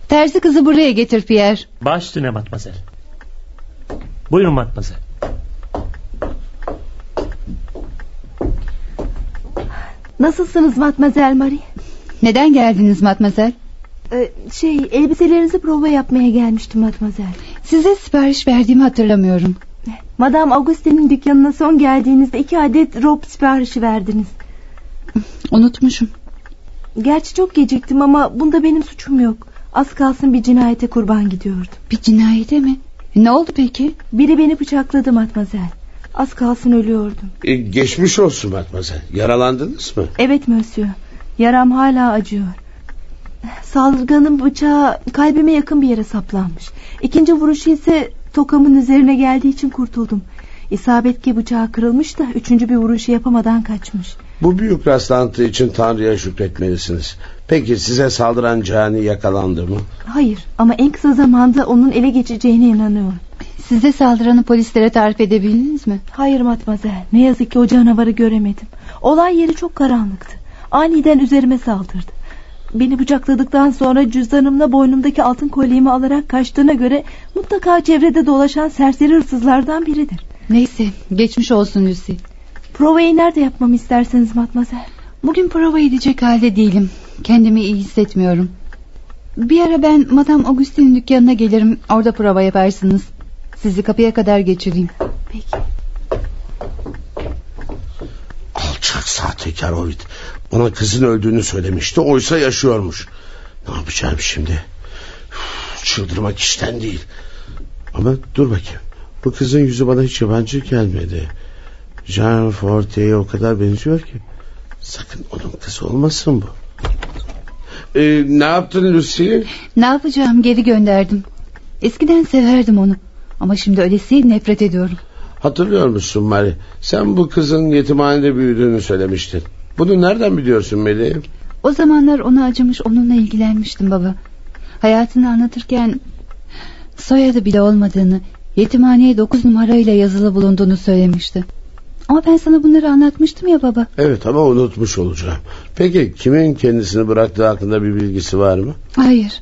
Terzi kızı buraya getir Pierre. Baş üstüne Matmazel. Buyurun Matmazel. Nasılsınız Matmazel Marie? Neden geldiniz Matmazel? Ee, şey elbiselerinizi prova yapmaya gelmiştim Matmazel. Size sipariş verdiğimi hatırlamıyorum. Madame Auguste'nin dükkanına son geldiğinizde iki adet rob siparişi verdiniz. Unutmuşum. Gerçi çok geciktim ama bunda benim suçum yok. Az kalsın bir cinayete kurban gidiyordum. Bir cinayete mi? Ne oldu peki? Biri beni bıçakladı matmazel. Az kalsın ölüyordum. E, geçmiş olsun Matmazel. Yaralandınız mı? Evet monsieur. Yaram hala acıyor. Saldırganın bıçağı kalbime yakın bir yere saplanmış. İkinci vuruşu ise tokamın üzerine geldiği için kurtuldum. İsabet ki bıçağı kırılmış da üçüncü bir vuruşu yapamadan kaçmış. Bu büyük rastlantı için Tanrı'ya şükretmelisiniz. Peki size saldıran cani yakalandı mı? Hayır ama en kısa zamanda onun ele geçeceğine inanıyorum. Size saldıranı polislere tarif edebildiniz mi? Hayır matmazel. Ne yazık ki o canavarı göremedim. Olay yeri çok karanlıktı. Aniden üzerime saldırdı. Beni bıçakladıktan sonra cüzdanımla boynumdaki altın kolyemi alarak kaçtığına göre mutlaka çevrede dolaşan serseri hırsızlardan biridir. Neyse geçmiş olsun Lucy. Provayı nerede yapmamı isterseniz matmazel. Bugün prova edecek halde değilim. Kendimi iyi hissetmiyorum. Bir ara ben Madame Auguste'nin dükkanına gelirim. Orada prova yaparsınız. Sizi kapıya kadar geçireyim. Peki. Alçak sahtekar Ovid. Bana kızın öldüğünü söylemişti. Oysa yaşıyormuş. Ne yapacağım şimdi? Üf, Çıldırmak işten değil. Ama dur bakayım. Bu kızın yüzü bana hiç yabancı gelmedi. Jean Forte'ye o kadar benziyor ki. Sakın onun kızı olmasın bu. Ee, ne yaptın Lucy? Ne yapacağım geri gönderdim. Eskiden severdim onu. Ama şimdi öylesi nefret ediyorum. Hatırlıyor musun Mary? Sen bu kızın yetimhanede büyüdüğünü söylemiştin. Bunu nereden biliyorsun Meleğim? O zamanlar ona acımış onunla ilgilenmiştim baba. Hayatını anlatırken soyadı bile olmadığını, yetimhaneye dokuz numarayla yazılı bulunduğunu söylemişti. Ama ben sana bunları anlatmıştım ya baba. Evet ama unutmuş olacağım. Peki kimin kendisini bıraktığı hakkında bir bilgisi var mı? Hayır.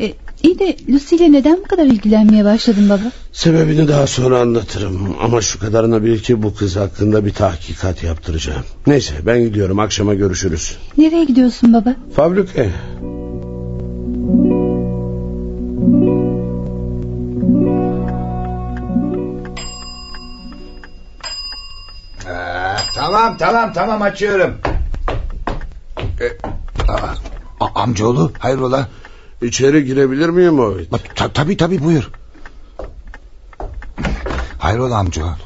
E, iyi de Lucy ile neden bu kadar ilgilenmeye başladın baba? Sebebini daha sonra anlatırım. Ama şu kadarını bil ki bu kız hakkında bir tahkikat yaptıracağım. Neyse ben gidiyorum akşama görüşürüz. Nereye gidiyorsun baba? Fabrikaya. Ee, tamam tamam tamam açıyorum. Ee, aa, amcaoğlu hayrola? İçeri girebilir miyim Ovid? Ta, tabii tabii buyur. Hayrola amcaoğlu?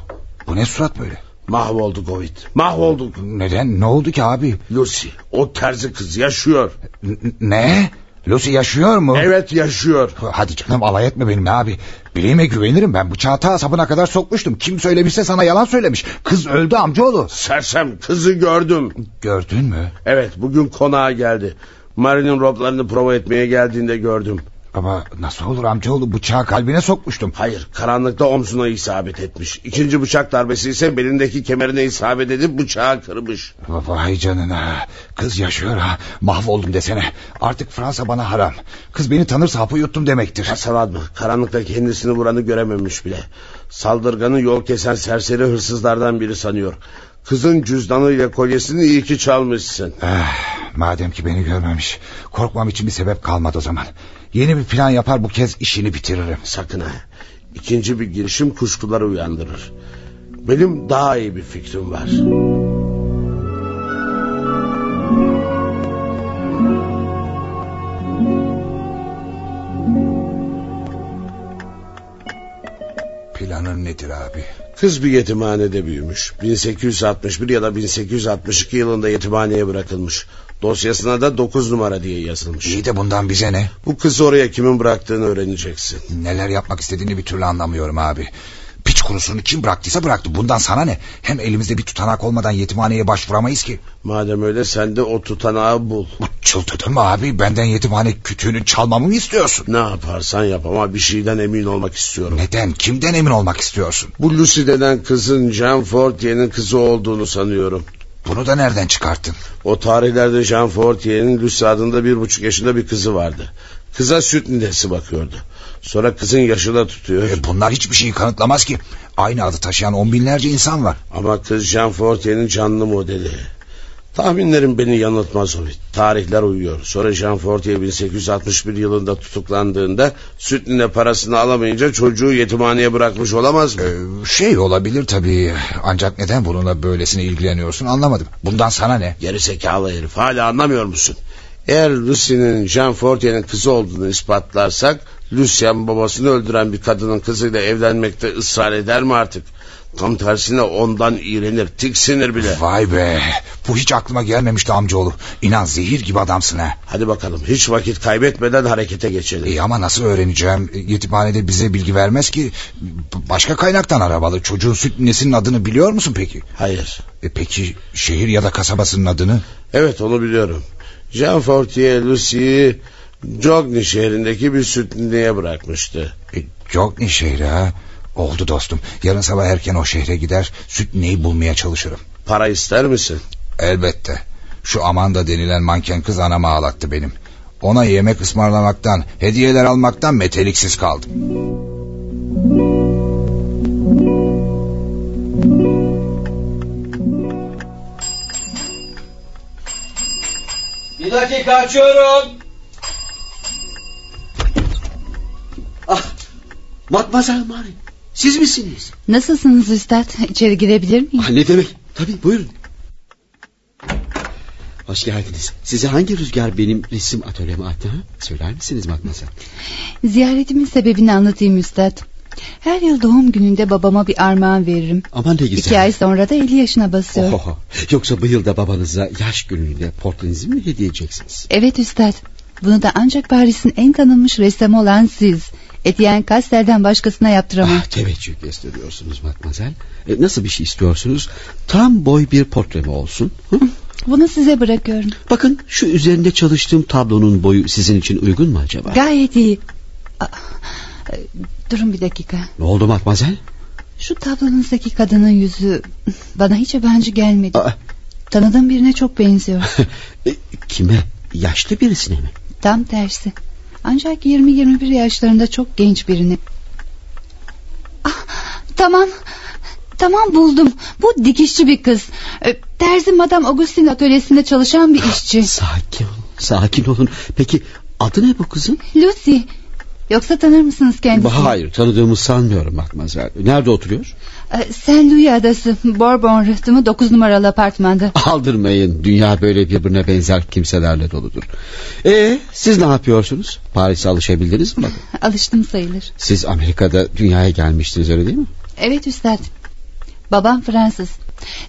Bu ne surat böyle? Mahvolduk Ovid. Mahvolduk. Neden? Ne oldu ki abi? Lucy o terzi kız yaşıyor. N- ne? Lucy yaşıyor mu? Evet yaşıyor. Hadi canım alay etme benimle abi. Bileğime güvenirim ben bıçağı ta sapına kadar sokmuştum. Kim söylemişse sana yalan söylemiş. Kız öldü amcaoğlu. Sersem kızı gördüm. Gördün mü? Evet bugün konağa geldi. Mary'nin roblarını prova etmeye geldiğinde gördüm. Ama nasıl olur amcaoğlu bıçağı kalbine sokmuştum. Hayır karanlıkta omzuna isabet etmiş. İkinci bıçak darbesi ise belindeki kemerine isabet edip bıçağı kırmış. Vay canına. Kız yaşıyor ha. Mahvoldum desene. Artık Fransa bana haram. Kız beni tanırsa hapı yuttum demektir. Hasalat mı? Karanlıkta kendisini vuranı görememiş bile. Saldırganı yol kesen serseri hırsızlardan biri sanıyor. Kızın cüzdanı ile kolyesini iyi ki çalmışsın. Eh, madem ki beni görmemiş. Korkmam için bir sebep kalmadı o zaman. Yeni bir plan yapar bu kez işini bitiririm. Sakın ha. İkinci bir girişim kuşkuları uyandırır. Benim daha iyi bir fikrim var. Planın nedir abi? Kız bir yetimhanede büyümüş. 1861 ya da 1862 yılında yetimhaneye bırakılmış. Dosyasına da 9 numara diye yazılmış. İyi de bundan bize ne? Bu kızı oraya kimin bıraktığını öğreneceksin. Neler yapmak istediğini bir türlü anlamıyorum abi. Piç kurusunu kim bıraktıysa bıraktı. Bundan sana ne? Hem elimizde bir tutanak olmadan yetimhaneye başvuramayız ki. Madem öyle sen de o tutanağı bul. Bu çıldırdın mı abi? Benden yetimhane kütüğünü çalmamı mı istiyorsun? Ne yaparsan yap ama bir şeyden emin olmak istiyorum. Neden? Kimden emin olmak istiyorsun? Bu Lucy denen kızın Jean Fortier'in kızı olduğunu sanıyorum. Bunu da nereden çıkarttın? O tarihlerde Jean Fortier'in Lucy adında bir buçuk yaşında bir kızı vardı. Kıza süt nidesi bakıyordu. Sonra kızın yaşı da tutuyor. E bunlar hiçbir şeyi kanıtlamaz ki. Aynı adı taşıyan on binlerce insan var. Ama kız Jean Fortier'in canlı modeli. Tahminlerim beni yanıltmaz o. Tarihler uyuyor. Sonra Jean Fortier 1861 yılında tutuklandığında süt nine parasını alamayınca çocuğu yetimhaneye bırakmış olamaz mı? Ee, şey olabilir tabii. Ancak neden bununla böylesine ilgileniyorsun anlamadım. Bundan sana ne? Geri zekalı herif hala anlamıyor musun? Eğer Lucy'nin Jean Fortier'in kızı olduğunu ispatlarsak... Lucien babasını öldüren bir kadının kızıyla evlenmekte ısrar eder mi artık? Tam tersine ondan iğrenir, tiksinir bile. Vay be, bu hiç aklıma gelmemişti amcaoğlu. İnan zehir gibi adamsın ha. Hadi bakalım, hiç vakit kaybetmeden harekete geçelim. İyi ama nasıl öğreneceğim? Yetimhanede bize bilgi vermez ki. Başka kaynaktan aramalı. Çocuğun süt nesinin adını biliyor musun peki? Hayır. E peki şehir ya da kasabasının adını? Evet onu biliyorum. Jean Fortier Lucy'yi Jogni şehrindeki bir sütünlüğe bırakmıştı. E, Jogni şehri ha? Oldu dostum. Yarın sabah erken o şehre gider süt neyi bulmaya çalışırım. Para ister misin? Elbette. Şu Amanda denilen manken kız anama ağlattı benim. Ona yemek ısmarlamaktan, hediyeler almaktan meteliksiz kaldım. Bir dakika açıyorum. Matmazel Mari. Siz misiniz? Nasılsınız üstad? İçeri girebilir miyim? Ah, ne demek? Tabii buyurun. Hoş geldiniz. Size hangi rüzgar benim resim atölyeme attı? Ha? Söyler misiniz Matmazel? Ziyaretimin sebebini anlatayım üstad. Her yıl doğum gününde babama bir armağan veririm. Aman ne güzel. İki ay sonra da 50 yaşına basıyor. Oho, yoksa bu yılda babanıza yaş gününde portrenizm mi hediye edeceksiniz? Evet üstad. Bunu da ancak Paris'in en tanınmış ressamı olan siz... Etienne Castell'den başkasına yaptıramam. Ah, teveccüh gösteriyorsunuz matmazel. E, nasıl bir şey istiyorsunuz? Tam boy bir portre mi olsun? Hı? Bunu size bırakıyorum. Bakın şu üzerinde çalıştığım tablonun boyu sizin için uygun mu acaba? Gayet iyi. Aa, durun bir dakika. Ne oldu matmazel? Şu tablonuzdaki kadının yüzü bana hiç yabancı gelmedi. Aa. Tanıdığım birine çok benziyor. [laughs] e, kime? Yaşlı birisine mi? Tam tersi. Ancak 20-21 yaşlarında çok genç birini. Ah, tamam. Tamam buldum. Bu dikişçi bir kız. Terzi Madame Augustine atölyesinde çalışan bir işçi. Sakin olun. Sakin olun. Peki adı ne bu kızın? Lucy. Yoksa tanır mısınız kendisini? Hayır tanıdığımı sanmıyorum Matmazel. Nerede oturuyor? Saint Louis adası Bourbon rıhtımı 9 numaralı apartmanda. Aldırmayın. Dünya böyle birbirine benzer kimselerle doludur. Ee, siz ne yapıyorsunuz? Paris'e alışabildiniz mi? [laughs] Alıştım sayılır. Siz Amerika'da dünyaya gelmiştiniz öyle değil mi? Evet üstad. Babam Fransız.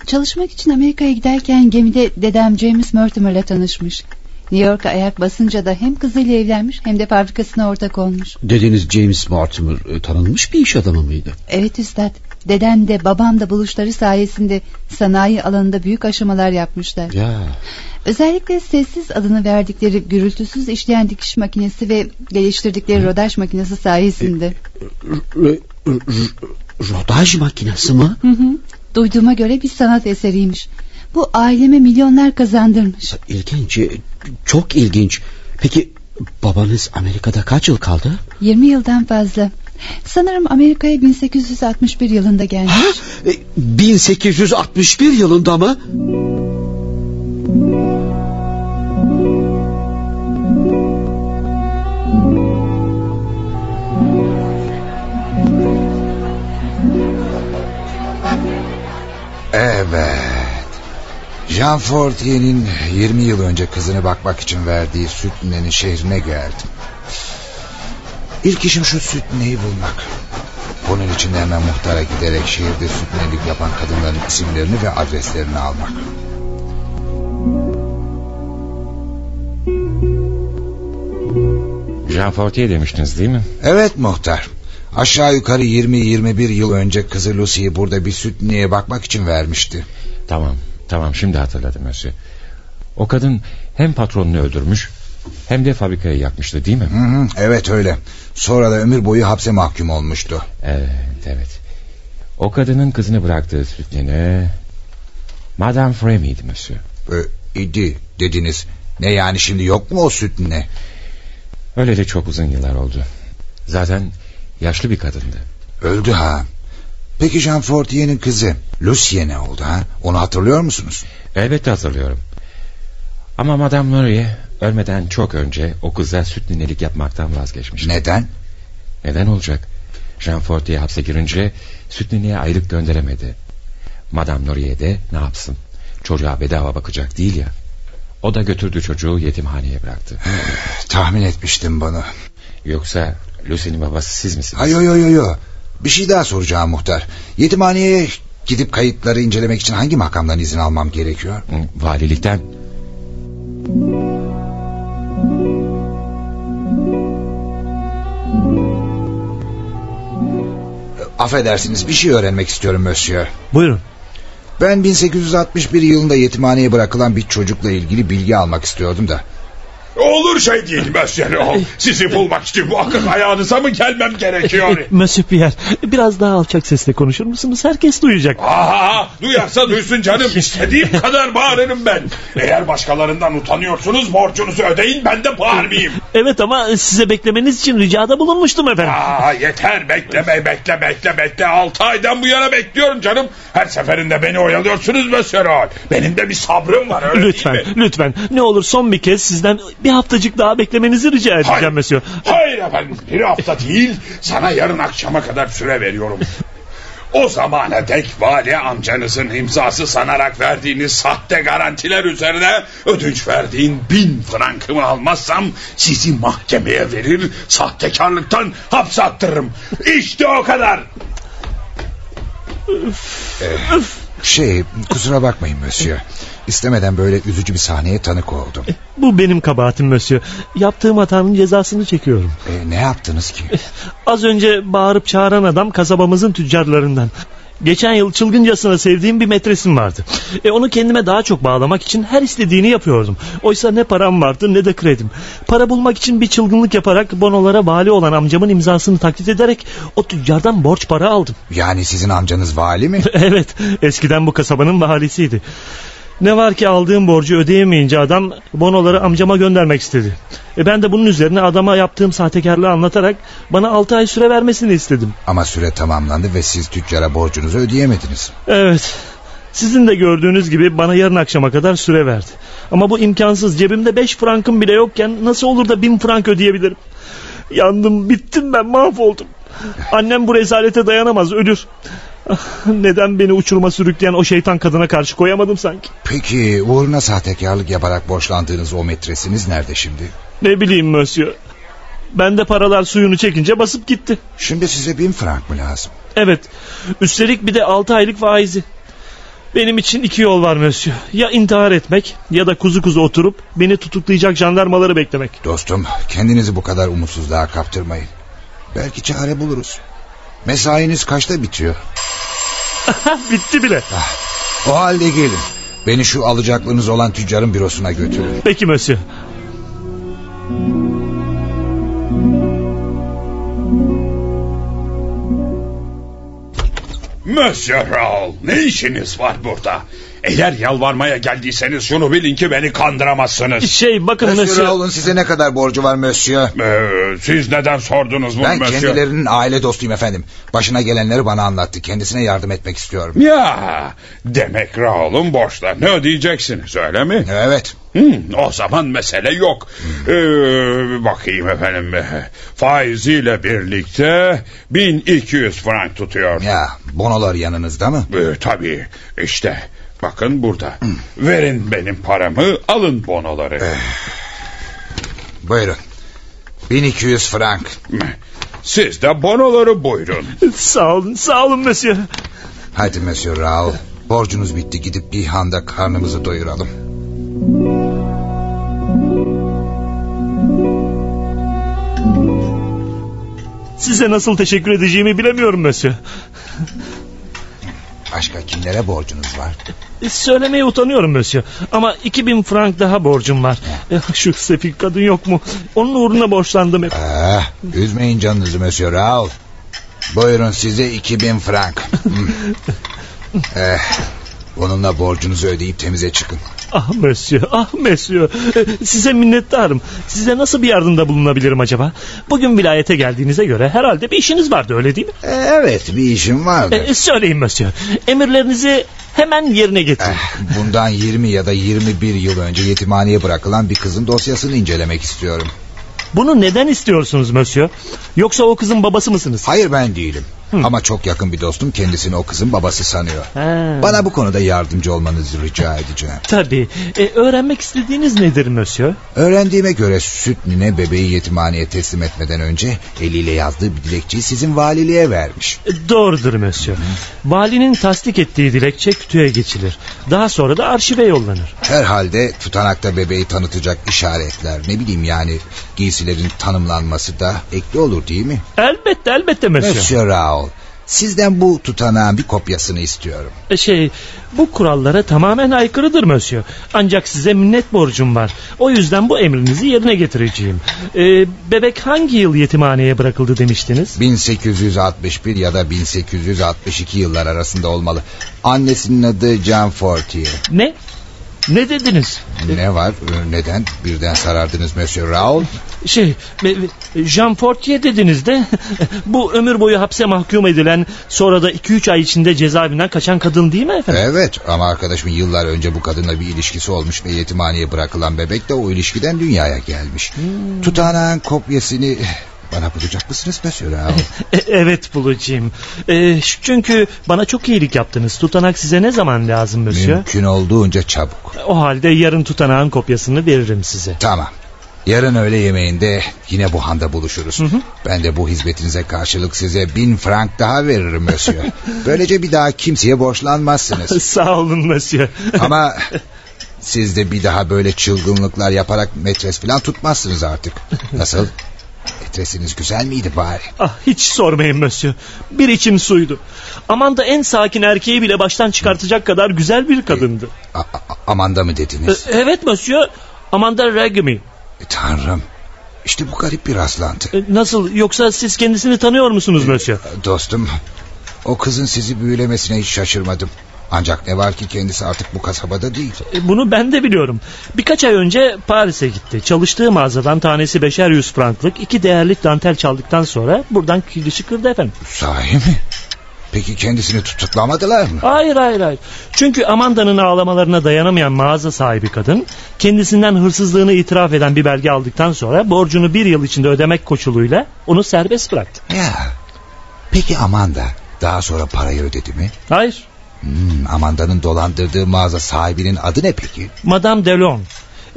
Çalışmak için Amerika'ya giderken gemide dedem James Mortimer'la tanışmış. New York'a ayak basınca da hem kızıyla evlenmiş hem de fabrikasına ortak olmuş. Dedeniz James Mortimer e, tanınmış bir iş adamı mıydı? Evet üstad. Deden de babam da buluşları sayesinde sanayi alanında büyük aşamalar yapmışlar. Ya. Özellikle sessiz adını verdikleri gürültüsüz işleyen dikiş makinesi ve geliştirdikleri rodaj makinesi sayesinde. R rodaj makinesi mi? Hı hı. Duyduğuma göre bir sanat eseriymiş. Bu aileme milyonlar kazandırmış. İlginç, çok ilginç. Peki babanız Amerika'da kaç yıl kaldı? 20 yıldan fazla. Sanırım Amerika'ya 1861 yılında gelmiş. 1861 yılında mı? Evet. Jean Fortier'in 20 yıl önce kızını bakmak için verdiği Sütne'nin şehrine geldim. İlk işim şu Sütne'yi bulmak. Bunun için hemen muhtara giderek şehirde sütnelik yapan kadınların isimlerini ve adreslerini almak. Jean Fortier demiştiniz değil mi? Evet muhtar. Aşağı yukarı 20-21 yıl önce kızı Lucy'yi burada bir sütniye bakmak için vermişti. Tamam, tamam şimdi hatırladım Mösyö. O kadın hem patronunu öldürmüş hem de fabrikayı yakmıştı değil mi? Hı hı, evet öyle. Sonra da ömür boyu hapse mahkum olmuştu. Evet, evet. O kadının kızını bıraktığı sütnene... Madame Fremy'di Mösyö. Ee, idi dediniz. Ne yani şimdi yok mu o sütne? Öyle de çok uzun yıllar oldu. Zaten yaşlı bir kadındı. Öldü ha. Peki Jean Fortier'in kızı Lucie ne oldu ha? Onu hatırlıyor musunuz? Elbette hatırlıyorum. Ama Madame Laurier ölmeden çok önce o kıza süt ninelik yapmaktan vazgeçmişti. Neden? Neden olacak? Jean Fortier hapse girince süt nineye aylık gönderemedi. Madame Laurier de ne yapsın? Çocuğa bedava bakacak değil ya. O da götürdü çocuğu yetimhaneye bıraktı. [sighs] Tahmin etmiştim bunu. Yoksa Lucy'nin babası siz misiniz? Hayır yo yo yo. Bir şey daha soracağım muhtar. Yetimhaneye gidip kayıtları incelemek için hangi makamdan izin almam gerekiyor? Valilikten. Affedersiniz bir şey öğrenmek istiyorum Monsieur. Buyurun. Ben 1861 yılında yetimhaneye bırakılan bir çocukla ilgili bilgi almak istiyordum da. Olur şey değil [laughs] Monsieur. Sizi bulmak için muhakkak ayağınıza mı gelmem gerekiyor? [laughs] Monsieur Pierre biraz daha alçak sesle konuşur musunuz? Herkes duyacak. Aha, duyarsa duysun canım. İstediğim [laughs] kadar bağırırım ben. Eğer başkalarından utanıyorsunuz borcunuzu ödeyin ben de bağırmayayım. Evet ama size beklemeniz için ricada bulunmuştum efendim. Aa, yeter bekleme bekle bekle bekle. Altı aydan bu yana bekliyorum canım. Her seferinde beni oyalıyorsunuz Roll. Benim de bir sabrım var öyle lütfen değil mi? lütfen ne olur son bir kez sizden bir haftacık daha beklemenizi rica edeceğim Hayır. Monsieur. Hayır efendim bir hafta değil sana yarın akşama kadar süre veriyorum. O zamana dek vali amcanızın imzası sanarak verdiğiniz sahte garantiler üzerine ödünç verdiğin bin frankımı almazsam sizi mahkemeye verir sahtekarlıktan hapse attırırım. İşte o kadar. Ee, şey kusura bakmayın Monsieur. İstemeden böyle üzücü bir sahneye tanık oldum. Bu benim kabahatim Monsieur. Yaptığım hatanın cezasını çekiyorum. Ee, ne yaptınız ki? Az önce bağırıp çağıran adam kasabamızın tüccarlarından. Geçen yıl çılgıncasına sevdiğim bir metresim vardı. E, onu kendime daha çok bağlamak için her istediğini yapıyordum. Oysa ne param vardı ne de kredim. Para bulmak için bir çılgınlık yaparak bonolara vali olan amcamın imzasını taklit ederek o tüccardan borç para aldım. Yani sizin amcanız vali mi? [laughs] evet eskiden bu kasabanın valisiydi. Ne var ki aldığım borcu ödeyemeyince adam bonoları amcama göndermek istedi. E ben de bunun üzerine adama yaptığım sahtekarlığı anlatarak bana 6 ay süre vermesini istedim. Ama süre tamamlandı ve siz tüccara borcunuzu ödeyemediniz. Evet. Sizin de gördüğünüz gibi bana yarın akşama kadar süre verdi. Ama bu imkansız. Cebimde 5 frankım bile yokken nasıl olur da 1000 frank ödeyebilirim? Yandım, bittim ben, mahvoldum. Annem bu rezalete dayanamaz, ölür. [laughs] Neden beni uçuruma sürükleyen o şeytan kadına karşı koyamadım sanki? Peki uğruna sahtekarlık yaparak borçlandığınız o metresiniz nerede şimdi? Ne bileyim Monsieur. Ben de paralar suyunu çekince basıp gitti. Şimdi size bin frank mı lazım? Evet. Üstelik bir de 6 aylık faizi. Benim için iki yol var Monsieur. Ya intihar etmek ya da kuzu kuzu oturup beni tutuklayacak jandarmaları beklemek. Dostum kendinizi bu kadar umutsuzluğa kaptırmayın. Belki çare buluruz. Mesainiz kaçta bitiyor? [laughs] Bitti bile. O halde gelin. Beni şu alacaklığınız olan tüccarın bürosuna götürün. Peki Monsieur. Monsieur Raoul ne işiniz var burada? Eğer yalvarmaya geldiyseniz şunu bilin ki beni kandıramazsınız. Şey bakın Monsieur Monsieur. Raoul'un size ne kadar borcu var Monsieur? Ee, siz neden sordunuz bunu Ben Monsieur? kendilerinin aile dostuyum efendim. Başına gelenleri bana anlattı. Kendisine yardım etmek istiyorum. Ya demek Raoul'un borçlarını ödeyeceksiniz öyle mi? Evet. Hmm, o zaman mesele yok. Ee, bakayım efendim. Faiziyle birlikte 1200 frank tutuyor. Ya bonolar yanınızda mı? Ee, tabii işte bakın burada. Verin benim paramı alın bonoları. Eh. Buyurun. 1200 frank. Siz de bonoları buyurun. Sağ olun, sağ olun Monsieur. Hadi Monsieur Raoul. Borcunuz bitti gidip bir handa karnımızı doyuralım. Size nasıl teşekkür edeceğimi bilemiyorum Monsieur. Başka kimlere borcunuz var? E, Söylemeye utanıyorum Monsieur. Ama 2000 frank daha borcum var. E, Şu sefil kadın yok mu? Onun uğruna borçlandım hep. Ah, üzmeyin canınızı Monsieur Raoul. Buyurun size 2000 frank. Hmm. [laughs] eh, onunla borcunuzu ödeyip temize çıkın. Ah Monsieur, ah Monsieur. E, Size minnettarım. Size nasıl bir yardımda bulunabilirim acaba? Bugün vilayete geldiğinize göre herhalde bir işiniz vardı öyle değil mi? Eh, evet bir işim vardı. E, söyleyin Monsieur. Emirlerinizi hemen yerine getirin. Bundan 20 ya da 21 yıl önce yetimhaneye bırakılan bir kızın dosyasını incelemek istiyorum. Bunu neden istiyorsunuz Monsieur? Yoksa o kızın babası mısınız? Hayır ben değilim. Ama çok yakın bir dostum kendisini o kızın babası sanıyor. Ha. Bana bu konuda yardımcı olmanızı rica edeceğim. Tabii. E, öğrenmek istediğiniz nedir Monsieur? Öğrendiğime göre süt nine bebeği yetimhaneye teslim etmeden önce eliyle yazdığı bir dilekçeyi sizin valiliğe vermiş. E, doğrudur Monsieur. Valinin tasdik ettiği dilekçe kütüğe geçilir. Daha sonra da arşive yollanır. Herhalde tutanakta bebeği tanıtacak işaretler ne bileyim yani giysilerin tanımlanması da ekli olur değil mi? Elbette elbette Monsieur. Monsieur Raoul sizden bu tutanağın bir kopyasını istiyorum. E, Şey bu kurallara tamamen aykırıdır Monsieur. Ancak size minnet borcum var. O yüzden bu emrinizi yerine getireceğim. E, bebek hangi yıl yetimhaneye bırakıldı demiştiniz? 1861 ya da 1862 yıllar arasında olmalı. Annesinin adı Jean Fortier. Ne? Ne dediniz? Ne var? Neden birden sarardınız Monsieur Raoul? Şey, Jean Fortier dediniz de [laughs] bu ömür boyu hapse mahkum edilen sonra da 2-3 ay içinde cezaevinden kaçan kadın değil mi efendim? Evet ama arkadaşımın yıllar önce bu kadınla bir ilişkisi olmuş ve yetimhaneye bırakılan bebek de o ilişkiden dünyaya gelmiş. Hmm. Tutanağın kopyasını [sighs] bana bulacak mısınız Monsieur [laughs] Raoul? E, evet bulacağım. E, çünkü bana çok iyilik yaptınız. Tutanak size ne zaman lazım Monsieur? Mümkün olduğunca çabuk. O halde yarın tutanağın kopyasını veririm size. Tamam. Yarın öğle yemeğinde yine bu handa buluşuruz. Ben de bu hizmetinize karşılık size bin frank daha veririm Monsieur. [laughs] Böylece bir daha kimseye borçlanmazsınız. [laughs] Sağ olun Monsieur. [laughs] Ama siz de bir daha böyle çılgınlıklar yaparak metres falan tutmazsınız artık. Nasıl? Metresiniz güzel miydi bari? Ah hiç sormayın Monsieur. Bir içim suydu. Amanda en sakin erkeği bile baştan çıkartacak kadar güzel bir kadındı. Amanda mı dediniz? E, evet Monsieur. Amanda Regmi. Tanrım. İşte bu garip bir rastlantı. E, Nasıl yoksa siz kendisini tanıyor musunuz Monsieur? Dostum o kızın sizi büyülemesine hiç şaşırmadım. Ancak ne var ki kendisi artık bu kasabada değil. E, Bunu ben de biliyorum. Birkaç ay önce Paris'e gitti. Çalıştığı mağazadan tanesi beşer yüz franklık iki değerli dantel çaldıktan sonra buradan kilişi kırdı efendim. Sahi mi? Peki kendisini tutuklamadılar mı? Hayır hayır hayır. Çünkü Amanda'nın ağlamalarına dayanamayan mağaza sahibi kadın kendisinden hırsızlığını itiraf eden bir belge aldıktan sonra borcunu bir yıl içinde ödemek koşuluyla onu serbest bıraktı. Ya. Peki Amanda daha sonra parayı ödedi mi? Hayır. Hmm, Amanda'nın dolandırdığı mağaza sahibinin adı ne peki? Madame Delon.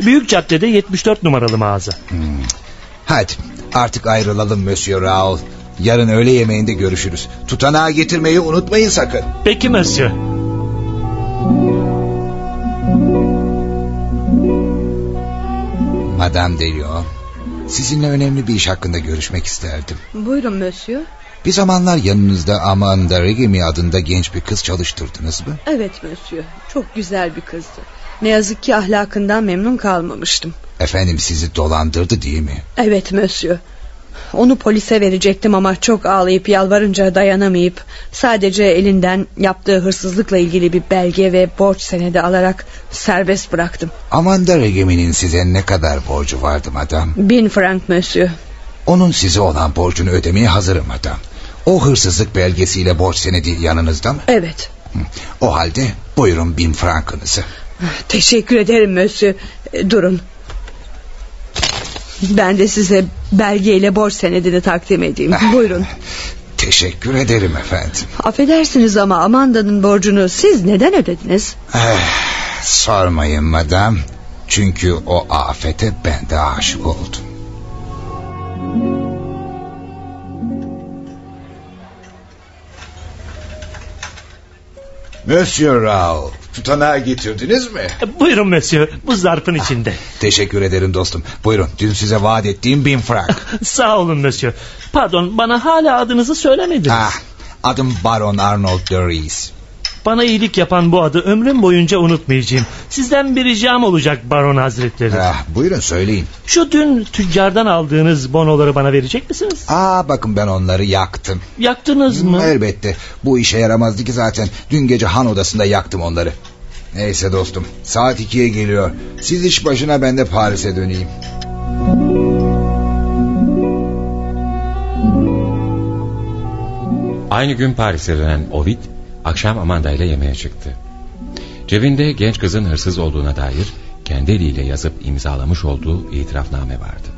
Büyük caddede 74 numaralı mağaza. Hmm. Hadi artık ayrılalım Monsieur Raoul. Yarın öğle yemeğinde görüşürüz. Tutanağı getirmeyi unutmayın sakın. Peki Monsieur. Madame Delon, sizinle önemli bir iş hakkında görüşmek isterdim. Buyurun Monsieur. Bir zamanlar yanınızda Amanda Regimi adında genç bir kız çalıştırdınız mı? Evet Monsieur. Çok güzel bir kızdı. Ne yazık ki ahlakından memnun kalmamıştım. Efendim sizi dolandırdı değil mi? Evet Monsieur. Onu polise verecektim ama çok ağlayıp yalvarınca dayanamayıp sadece elinden yaptığı hırsızlıkla ilgili bir belge ve borç senedi alarak serbest bıraktım. Amanda Regimi'nin size ne kadar borcu vardı madam? Bin frank Monsieur. Onun size olan borcunu ödemeye hazırım madam. O hırsızlık belgesiyle borç senedi yanınızda mı? Evet. O halde buyurun bin frankınızı. Teşekkür ederim. E, Durun. Ben de size belgeyle borç senedini takdim edeyim. Buyurun. Teşekkür ederim efendim. Affedersiniz ama Amanda'nın borcunu siz neden ödediniz? Eh, sormayın madam. Çünkü o afete ben de aşık oldum. Monsieur Raoul, tutanağı getirdiniz mi? Buyurun Monsieur, bu zarfın içinde. Teşekkür ederim dostum. Buyurun, dün size vaat ettiğim bin frank. [laughs] Sağ olun Monsieur. Pardon, bana hala adınızı söylemediniz. Ah, adım Baron Arnold de Ries. Bana iyilik yapan bu adı ömrüm boyunca unutmayacağım. Sizden bir ricam olacak Baron Hazretleri. Ah, buyurun söyleyin. Şu dün tüccardan aldığınız bonoları bana verecek misiniz? Aa bakın ben onları yaktım. Yaktınız mı? Elbette. Bu işe yaramazdı ki zaten. Dün gece han odasında yaktım onları. Neyse dostum. Saat ikiye geliyor. Siz iş başına ben de Paris'e döneyim. Aynı gün Paris'e dönen Ovid akşam Amanda ile yemeğe çıktı. Cebinde genç kızın hırsız olduğuna dair kendi eliyle yazıp imzalamış olduğu itirafname vardı.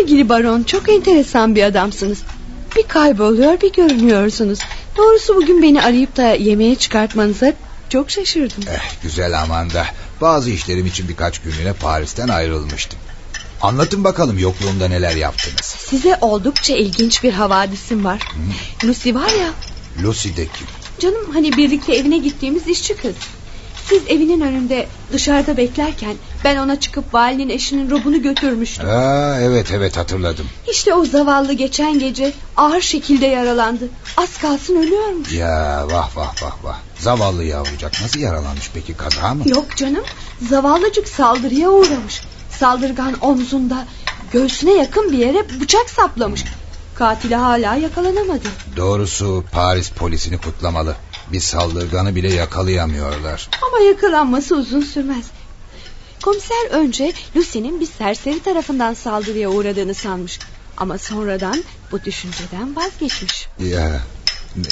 sevgili baron çok enteresan bir adamsınız. Bir kayboluyor bir görünüyorsunuz. Doğrusu bugün beni arayıp da yemeğe çıkartmanıza çok şaşırdım. Eh, güzel Amanda. Bazı işlerim için birkaç günlüğüne Paris'ten ayrılmıştım. Anlatın bakalım yokluğumda neler yaptınız. Size oldukça ilginç bir havadisim var. Hmm. Lucy var ya. Lucy de kim? Canım hani birlikte evine gittiğimiz işçi kız. Siz evinin önünde dışarıda beklerken ben ona çıkıp valinin eşinin robunu götürmüştüm. Aa, evet evet hatırladım. İşte o zavallı geçen gece ağır şekilde yaralandı. Az kalsın ölüyormuş. Ya vah vah vah vah. Zavallı yavrucak nasıl yaralanmış peki kaza mı? Yok canım zavallıcık saldırıya uğramış. Saldırgan omzunda göğsüne yakın bir yere bıçak saplamış. Katili hala yakalanamadı. Doğrusu Paris polisini kutlamalı. Bir saldırganı bile yakalayamıyorlar. Ama yakalanması uzun sürmez. Komiser önce Lucy'nin bir serseri tarafından saldırıya uğradığını sanmış. Ama sonradan bu düşünceden vazgeçmiş. Ya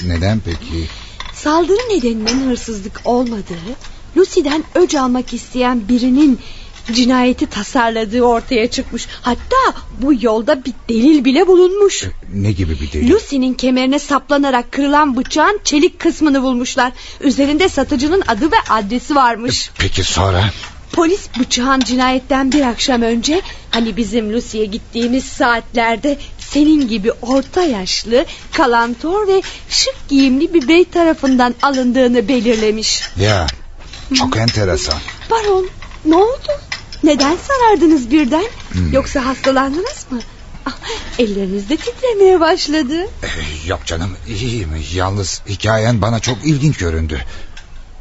neden peki? Saldırı nedeninin hırsızlık olmadığı, Lucy'den öc almak isteyen birinin cinayeti tasarladığı ortaya çıkmış. Hatta bu yolda bir delil bile bulunmuş. Ne gibi bir delil? Lucy'nin kemerine saplanarak kırılan bıçağın çelik kısmını bulmuşlar. Üzerinde satıcının adı ve adresi varmış. Peki sonra? Polis bıçağın cinayetten bir akşam önce hani bizim Lucy'ye gittiğimiz saatlerde senin gibi orta yaşlı, kalantor ve şık giyimli bir bey tarafından alındığını belirlemiş. Ya çok enteresan. Baron ne oldu? Neden sarardınız birden? Hmm. Yoksa hastalandınız mı? Ah, elleriniz de titremeye başladı. Eh, Yok canım iyiyim. Yalnız hikayen bana çok ilginç göründü.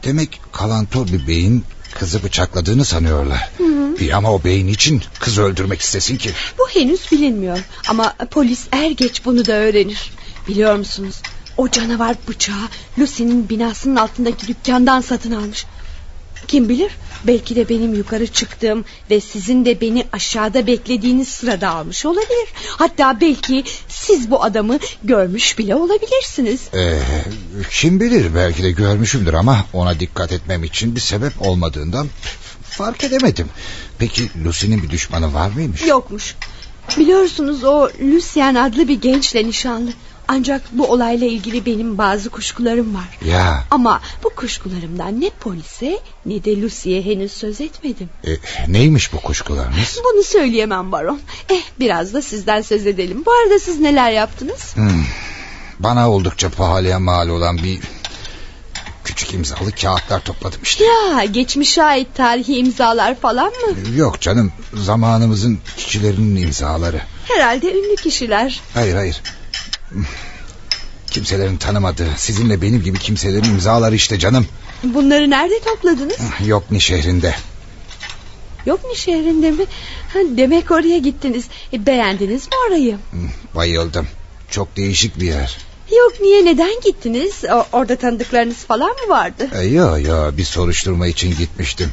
Demek kalantor bir beyin kızı bıçakladığını sanıyorlar. Hı hı. İyi ama o beyin için kız öldürmek istesin ki. Bu henüz bilinmiyor ama polis er geç bunu da öğrenir. Biliyor musunuz? O canavar bıçağı Lucy'nin binasının altındaki dükkandan satın almış. Kim bilir belki de benim yukarı çıktığım ve sizin de beni aşağıda beklediğiniz sırada almış olabilir. Hatta belki siz bu adamı görmüş bile olabilirsiniz. Ee, kim bilir belki de görmüşümdür ama ona dikkat etmem için bir sebep olmadığından fark edemedim. Peki Lucy'nin bir düşmanı var mıymış? Yokmuş. Biliyorsunuz o Lucien adlı bir gençle nişanlı. Ancak bu olayla ilgili benim bazı kuşkularım var. Ya Ama bu kuşkularımdan ne polise ne de Lucy'ye henüz söz etmedim. e, neymiş bu kuşkularınız? Bunu söyleyemem baron. Eh biraz da sizden söz edelim. Bu arada siz neler yaptınız? Hmm, bana oldukça pahalıya mal olan bir küçük imzalı kağıtlar topladım işte. Ya geçmişe ait tarihi imzalar falan mı? Yok canım zamanımızın kişilerinin imzaları. Herhalde ünlü kişiler. Hayır hayır. [laughs] Kimselerin tanımadığı sizinle benim gibi kimselerin imzaları işte canım. Bunları nerede topladınız? Yok şehrinde. Yok mu şehrinde mi? Demek oraya gittiniz. E, beğendiniz mi orayı? Bayıldım. Çok değişik bir yer. Yok niye neden gittiniz? O, orada tanıdıklarınız falan mı vardı? E, yo yo bir soruşturma için gitmiştim.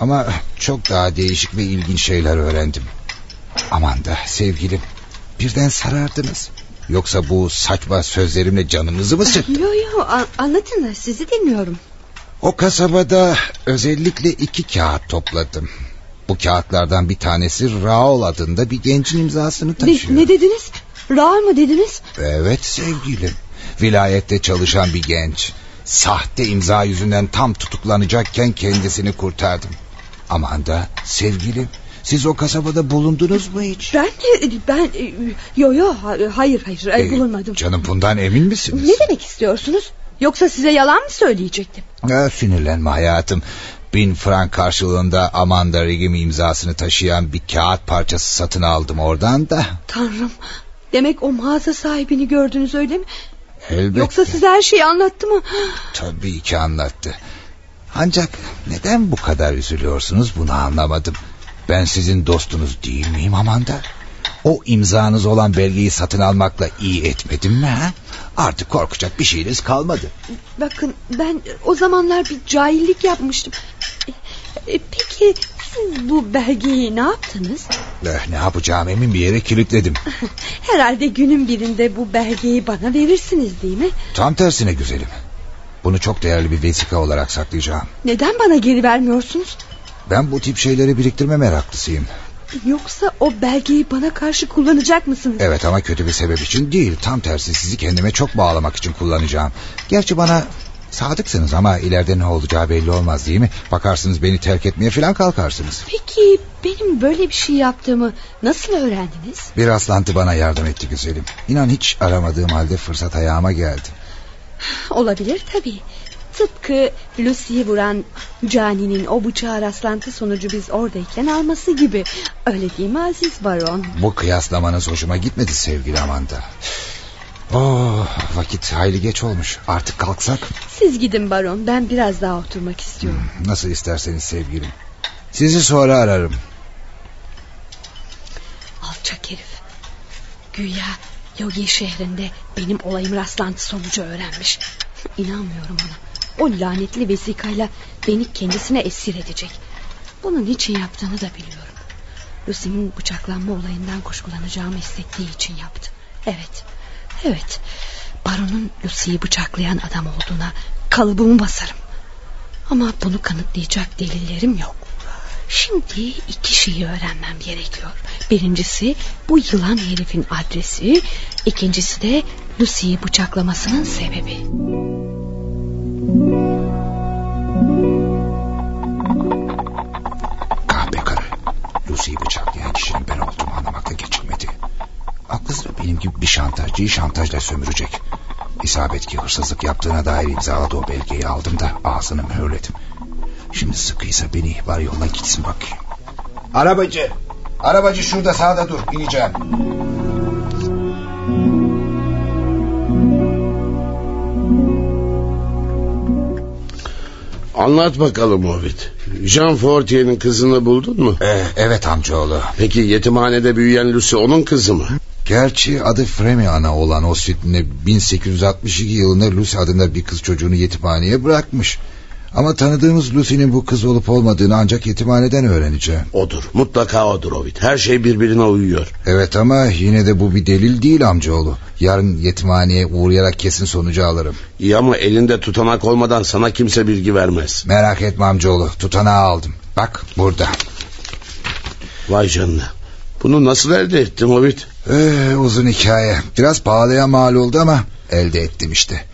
Ama çok daha değişik ve ilginç şeyler öğrendim. Aman da sevgilim birden sarardınız. Yoksa bu saçma sözlerimle canınızı mı sıktı? Yo yo an- anlatın sizi dinliyorum. O kasabada özellikle iki kağıt topladım. Bu kağıtlardan bir tanesi Raul adında bir gencin imzasını Ne, taşıyor. ne dediniz? Raul mu dediniz? Evet sevgilim. Vilayette çalışan bir genç. Sahte imza yüzünden tam tutuklanacakken kendisini kurtardım. Aman da sevgilim siz o kasabada bulundunuz mu hiç? Ben ben e, yo yo ha- hayır hayır Ee, bulunmadım. Canım bundan emin misiniz? Ne demek istiyorsunuz? Yoksa size yalan mı söyleyecektim? Ha, sinirlenme hayatım. Bin frank karşılığında Amanda Rigim imzasını taşıyan bir kağıt parçası satın aldım oradan da. Tanrım. Demek o mağaza sahibini gördünüz öyle mi? Elbette. Yoksa size her şeyi anlattı mı? Tabii ki anlattı. Ancak neden bu kadar üzülüyorsunuz bunu anlamadım. Ben sizin dostunuz değil miyim Amanda? O imzanız olan belgeyi satın almakla iyi etmedim mi ha? Artık korkacak bir şeyiniz kalmadı. Bakın ben o zamanlar bir cahillik yapmıştım. E, e, Peki siz bu belgeyi ne yaptınız? Eh, ne yapacağım emin bir yere kilitledim. [laughs] Herhalde günün birinde bu belgeyi bana verirsiniz değil mi? Tam tersine güzelim. Bunu çok değerli bir vesika olarak saklayacağım. Neden bana geri vermiyorsunuz? Ben bu tip şeyleri biriktirme meraklısıyım. Yoksa o belgeyi bana karşı kullanacak mısınız? Evet ama kötü bir sebep için değil. Tam tersi sizi kendime çok bağlamak için kullanacağım. Gerçi bana sadıksınız ama ileride ne olacağı belli olmaz değil mi? Bakarsınız beni terk etmeye falan kalkarsınız. Peki benim böyle bir şey yaptığımı nasıl öğrendiniz? Bir rastlantı bana yardım etti güzelim. İnan hiç aramadığım halde fırsat ayağıma geldi. Olabilir tabii. Tıpkı Lucy'yi vuran Cani'nin o bıçağı rastlantı sonucu biz oradayken alması gibi. Öyle değil mi Aziz Baron? Bu kıyaslamanız hoşuma gitmedi sevgili Amanda. Oh, vakit hayli geç olmuş. Artık kalksak. Siz gidin Baron. Ben biraz daha oturmak istiyorum. Nasıl isterseniz sevgilim. Sizi sonra ararım. Alçak herif. Güya Yogi şehrinde benim olayım rastlantı sonucu öğrenmiş. İnanmıyorum ona. O lanetli vesikayla beni kendisine esir edecek. Bunun için yaptığını da biliyorum. Lucy'nin bıçaklanma olayından kuşkulanacağımı hissettiği için yaptı. Evet, evet. Baron'un Lucy'yi bıçaklayan adam olduğuna kalıbımı basarım. Ama bunu kanıtlayacak delillerim yok. Şimdi iki şeyi öğrenmem gerekiyor. Birincisi bu yılan herifin adresi. İkincisi de Lucy'yi bıçaklamasının sebebi. Lucy'yi bıçaklayan kişinin ben olduğumu anlamakta geçilmedi. Aklı benim gibi bir şantajcıyı şantajla sömürecek. İsabet ki hırsızlık yaptığına dair imzaladığı o belgeyi aldım da ağzını mühürledim. Şimdi sıkıysa beni ihbar yoluna gitsin bakayım. Arabacı. Arabacı şurada sağda dur. ineceğim. Anlat bakalım Ovid. Jean Fortier'in kızını buldun mu? Ee, evet amcaoğlu. Peki yetimhanede büyüyen Lucy onun kızı mı? Gerçi adı Fremi ana olan o sütüne 1862 yılında Lucy adında bir kız çocuğunu yetimhaneye bırakmış. Ama tanıdığımız Lucy'nin bu kız olup olmadığını ancak yetimhaneden öğreneceğim. Odur. Mutlaka odur Ovid. Her şey birbirine uyuyor. Evet ama yine de bu bir delil değil amcaoğlu. Yarın yetimhaneye uğrayarak kesin sonucu alırım. İyi ama elinde tutanak olmadan sana kimse bilgi vermez. Merak etme amcaoğlu. Tutanağı aldım. Bak burada. Vay canına. Bunu nasıl elde ettin Ovid? Ee, uzun hikaye. Biraz pahalıya mal oldu ama elde ettim işte.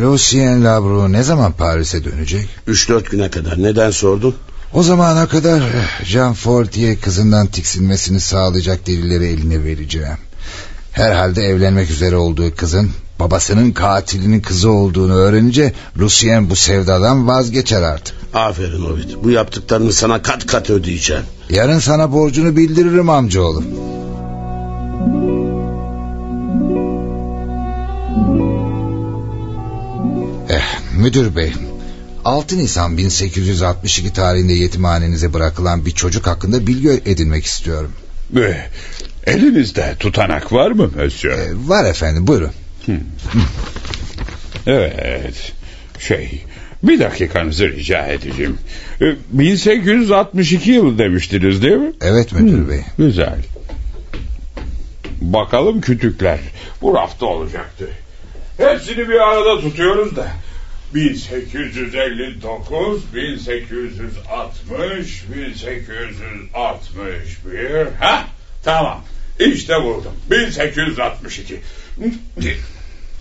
Lucien Labro ne zaman Paris'e dönecek? Üç dört güne kadar. Neden sordun? O zamana kadar eh, Jean Fortier kızından tiksinmesini sağlayacak delilleri eline vereceğim. Herhalde evlenmek üzere olduğu kızın babasının katilinin kızı olduğunu öğrenince Lucien bu sevdadan vazgeçer artık. Aferin Ovid. Bu yaptıklarını sana kat kat ödeyeceğim. Yarın sana borcunu bildiririm amcaoğlum. Eh, müdür bey 6 Nisan 1862 tarihinde yetimhanenize bırakılan bir çocuk hakkında bilgi edinmek istiyorum. Eh, elinizde tutanak var mı Monsieur? Ee, var efendim buyurun. Hmm. Evet şey bir dakikanızı rica edeceğim. Eh, 1862 yılı demiştiniz değil mi? Evet müdür bey. Güzel. Bakalım kütükler. Bu rafta olacaktı. Hepsini bir arada tutuyoruz da. 1859, 1860, 1861. Ha? Tamam. İşte buldum. 1862.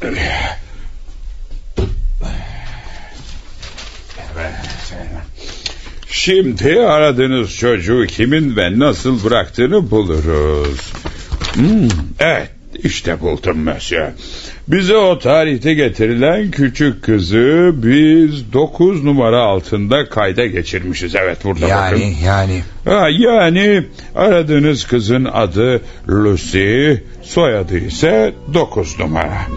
Evet. Şimdi aradığınız çocuğu kimin ve nasıl bıraktığını buluruz. Hmm, evet işte buldum Monsieur. Bize o tarihte getirilen küçük kızı biz dokuz numara altında kayda geçirmişiz. Evet burada yani, bakın. Yani ha, yani aradığınız kızın adı Lucy, soyadı ise dokuz numara.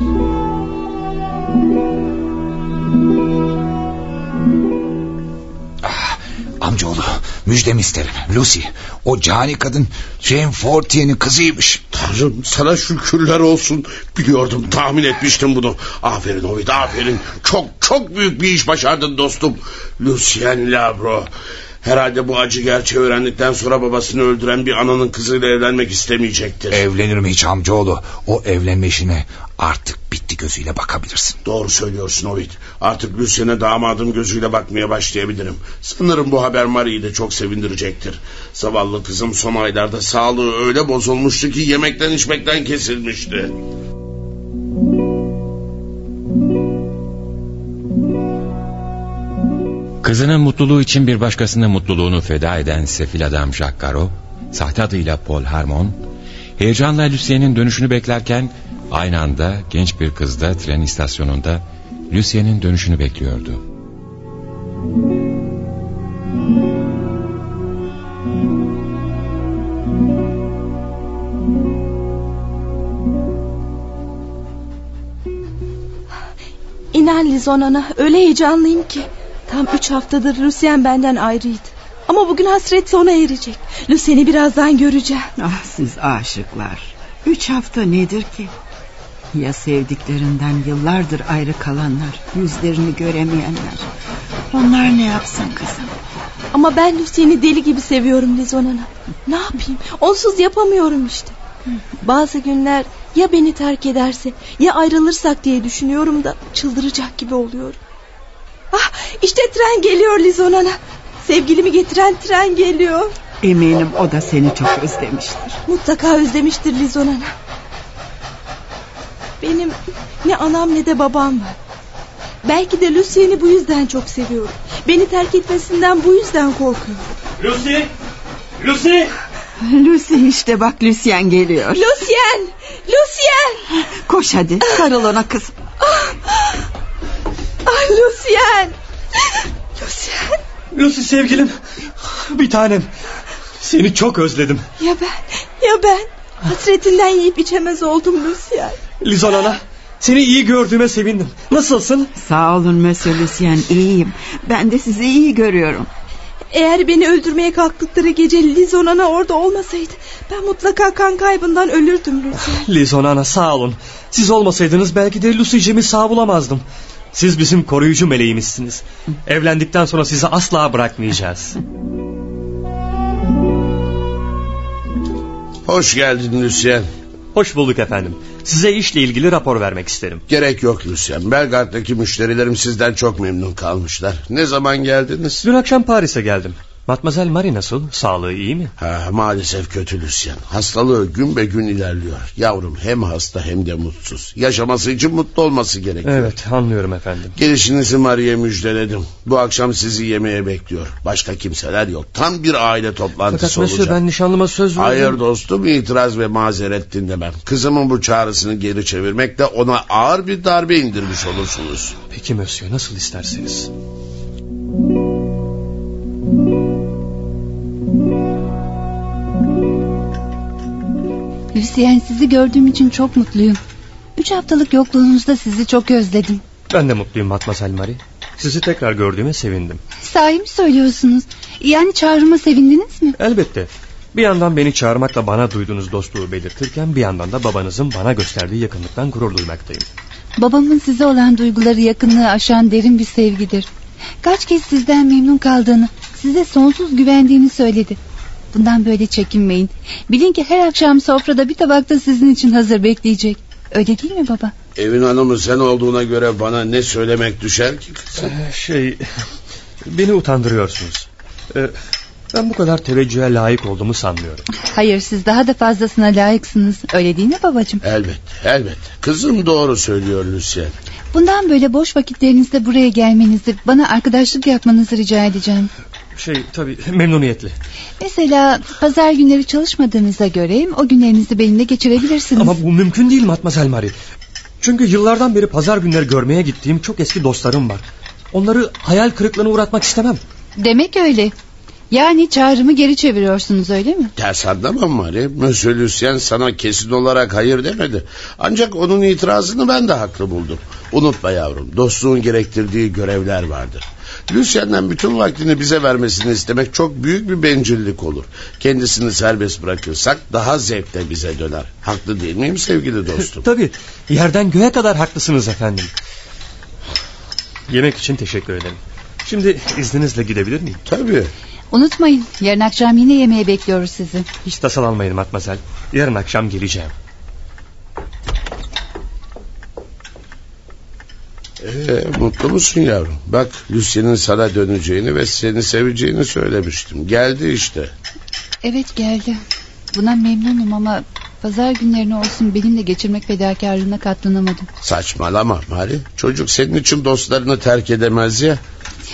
Müjdemi isterim. Lucy o cani kadın Jane Fortier'in kızıymış. Tanrım sana şükürler olsun. Biliyordum tahmin etmiştim bunu. Aferin Ovid aferin. Çok çok büyük bir iş başardın dostum. Lucien Labro. Herhalde bu acı gerçeği öğrendikten sonra babasını öldüren bir ananın kızıyla evlenmek istemeyecektir. Evlenir mi hiç amcaoğlu? O evlenme işine artık bitti gözüyle bakabilirsin. Doğru söylüyorsun Ovid. Artık Lucien'e damadım gözüyle bakmaya başlayabilirim. Sanırım bu haber Marie'yi de çok sevindirecektir. Zavallı kızım son aylarda sağlığı öyle bozulmuştu ki yemekten içmekten kesilmişti. Kızının mutluluğu için bir başkasının mutluluğunu feda eden sefil adam Jacques Caro, sahte adıyla Paul Harmon, heyecanla Lucien'in dönüşünü beklerken aynı anda genç bir kız da tren istasyonunda Lucien'in dönüşünü bekliyordu. İnan Lizon ana öyle heyecanlıyım ki. Tam üç haftadır Lucien benden ayrıydı. Ama bugün hasret sona erecek. Lucien'i birazdan göreceğim. Ah siz aşıklar. Üç hafta nedir ki? Ya sevdiklerinden yıllardır ayrı kalanlar, yüzlerini göremeyenler. Onlar ne yapsın kızım? Ama ben Lucien'i deli gibi seviyorum Lizon ana. Ne yapayım? Onsuz yapamıyorum işte. Bazı günler ya beni terk ederse ya ayrılırsak diye düşünüyorum da çıldıracak gibi oluyorum. Ah işte tren geliyor Lizon ana. Sevgilimi getiren tren geliyor. Eminim o da seni çok özlemiştir. Mutlaka özlemiştir Lizon ana. Benim ne anam ne de babam var. Belki de Lucien'i bu yüzden çok seviyorum. Beni terk etmesinden bu yüzden korkuyorum. Lucy! Lucy! Lucy işte bak Lucien geliyor. Lucien! Lucien! Koş hadi sarıl ona kızım. Ah Lucien! Lucien! Lucy sevgilim. Bir tanem. Seni çok özledim. Ya ben, ya ben. Hasretinden yiyip içemez oldum Lucien. Lizon ana. Seni iyi gördüğüme sevindim. Nasılsın? Sağ olun Monsieur Lucien iyiyim. Ben de sizi iyi görüyorum. Eğer beni öldürmeye kalktıkları gece Lizon ana orada olmasaydı... ...ben mutlaka kan kaybından ölürdüm Lucien. Lizon ana sağ olun. Siz olmasaydınız belki de Lucy'cimi sağ bulamazdım. Siz bizim koruyucu meleğimizsiniz. Evlendikten sonra sizi asla bırakmayacağız. Hoş geldin Lucien. Hoş bulduk efendim. Size işle ilgili rapor vermek isterim. Gerek yok Lucien. Belgrad'daki müşterilerim sizden çok memnun kalmışlar. Ne zaman geldiniz? Dün akşam Paris'e geldim. Matmazel Marie nasıl? Sağlığı iyi mi? Ha, maalesef kötü Lucien. Hastalığı gün be gün ilerliyor. Yavrum hem hasta hem de mutsuz. Yaşaması için mutlu olması gerekiyor. Evet anlıyorum efendim. Gelişinizi Marie'ye müjdeledim. Bu akşam sizi yemeğe bekliyor. Başka kimseler yok. Tam bir aile toplantısı Fakat olacak. ben nişanlıma söz verdim. Hayır dostum itiraz ve mazeret dinlemem. Kızımın bu çağrısını geri çevirmekle ona ağır bir darbe indirmiş olursunuz. Peki Monsieur nasıl isterseniz. Lucien sizi gördüğüm için çok mutluyum. Üç haftalık yokluğunuzda sizi çok özledim. Ben de mutluyum Matmazel Marie. Sizi tekrar gördüğüme sevindim. Sahi mi söylüyorsunuz? Yani çağrıma sevindiniz mi? Elbette. Bir yandan beni çağırmakla bana duyduğunuz dostluğu belirtirken... ...bir yandan da babanızın bana gösterdiği yakınlıktan gurur duymaktayım. Babamın size olan duyguları yakınlığı aşan derin bir sevgidir. Kaç kez sizden memnun kaldığını, size sonsuz güvendiğini söyledi. Bundan böyle çekinmeyin. Bilin ki her akşam sofrada bir tabakta sizin için hazır bekleyecek. Öyle değil mi baba? Evin hanımı sen olduğuna göre bana ne söylemek düşer ki? Ee, şey... Beni utandırıyorsunuz. Ee, ben bu kadar teveccühe layık olduğumu sanmıyorum. Hayır siz daha da fazlasına layıksınız. Öyle değil mi babacığım? Elbet, elbet. Kızım doğru söylüyor Lucien. Bundan böyle boş vakitlerinizde buraya gelmenizi, bana arkadaşlık yapmanızı rica edeceğim. Şey tabii [laughs] memnuniyetle. Mesela pazar günleri çalışmadığınıza göre o günlerinizi benimle geçirebilirsiniz. Ama bu mümkün değil Matmazel Marie. Çünkü yıllardan beri pazar günleri görmeye gittiğim çok eski dostlarım var. Onları hayal kırıklığına uğratmak istemem. Demek öyle. Yani çağrımı geri çeviriyorsunuz öyle mi? Ters anlamam Mari. Monsieur Lucien sana kesin olarak hayır demedi. Ancak onun itirazını ben de haklı buldum. Unutma yavrum dostluğun gerektirdiği görevler vardır. Lucien'den bütün vaktini bize vermesini istemek çok büyük bir bencillik olur. Kendisini serbest bırakırsak daha zevkle bize döner. Haklı değil miyim sevgili [laughs] dostum? Tabii yerden göğe kadar haklısınız efendim. Yemek için teşekkür ederim. Şimdi izninizle gidebilir miyim? Tabii. Unutmayın yarın akşam yine yemeğe bekliyoruz sizi. Hiç tasalanmayın matmazel. Yarın akşam geleceğim. Ee, mutlu musun yavrum? Bak Lucy'nin sana döneceğini ve seni seveceğini söylemiştim. Geldi işte. Evet geldi. Buna memnunum ama pazar günlerini olsun benimle geçirmek fedakarlığına katlanamadım. Saçmalama Mari. Çocuk senin için dostlarını terk edemez ya.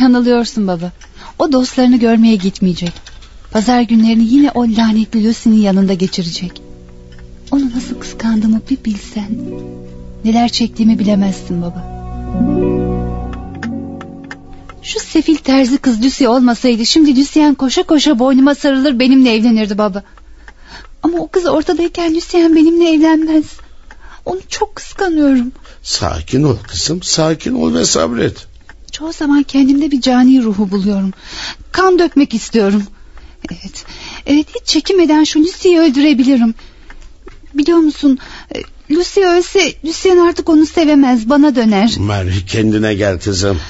Yanılıyorsun baba. O dostlarını görmeye gitmeyecek. Pazar günlerini yine o lanetli Lucy'nin yanında geçirecek. Onu nasıl kıskandığımı bir bilsen. Neler çektiğimi bilemezsin baba. Şu sefil terzi kız Lucy olmasaydı şimdi Lucien koşa koşa boynuma sarılır benimle evlenirdi baba. Ama o kız ortadayken Lucien benimle evlenmez. Onu çok kıskanıyorum. Sakin ol kızım sakin ol ve sabret. Çoğu zaman kendimde bir cani ruhu buluyorum. Kan dökmek istiyorum. Evet, evet hiç çekinmeden şu Lucy'yi öldürebilirim. Biliyor musun e, Lucy ölse Lucien artık onu sevemez bana döner. Mary kendine gel kızım.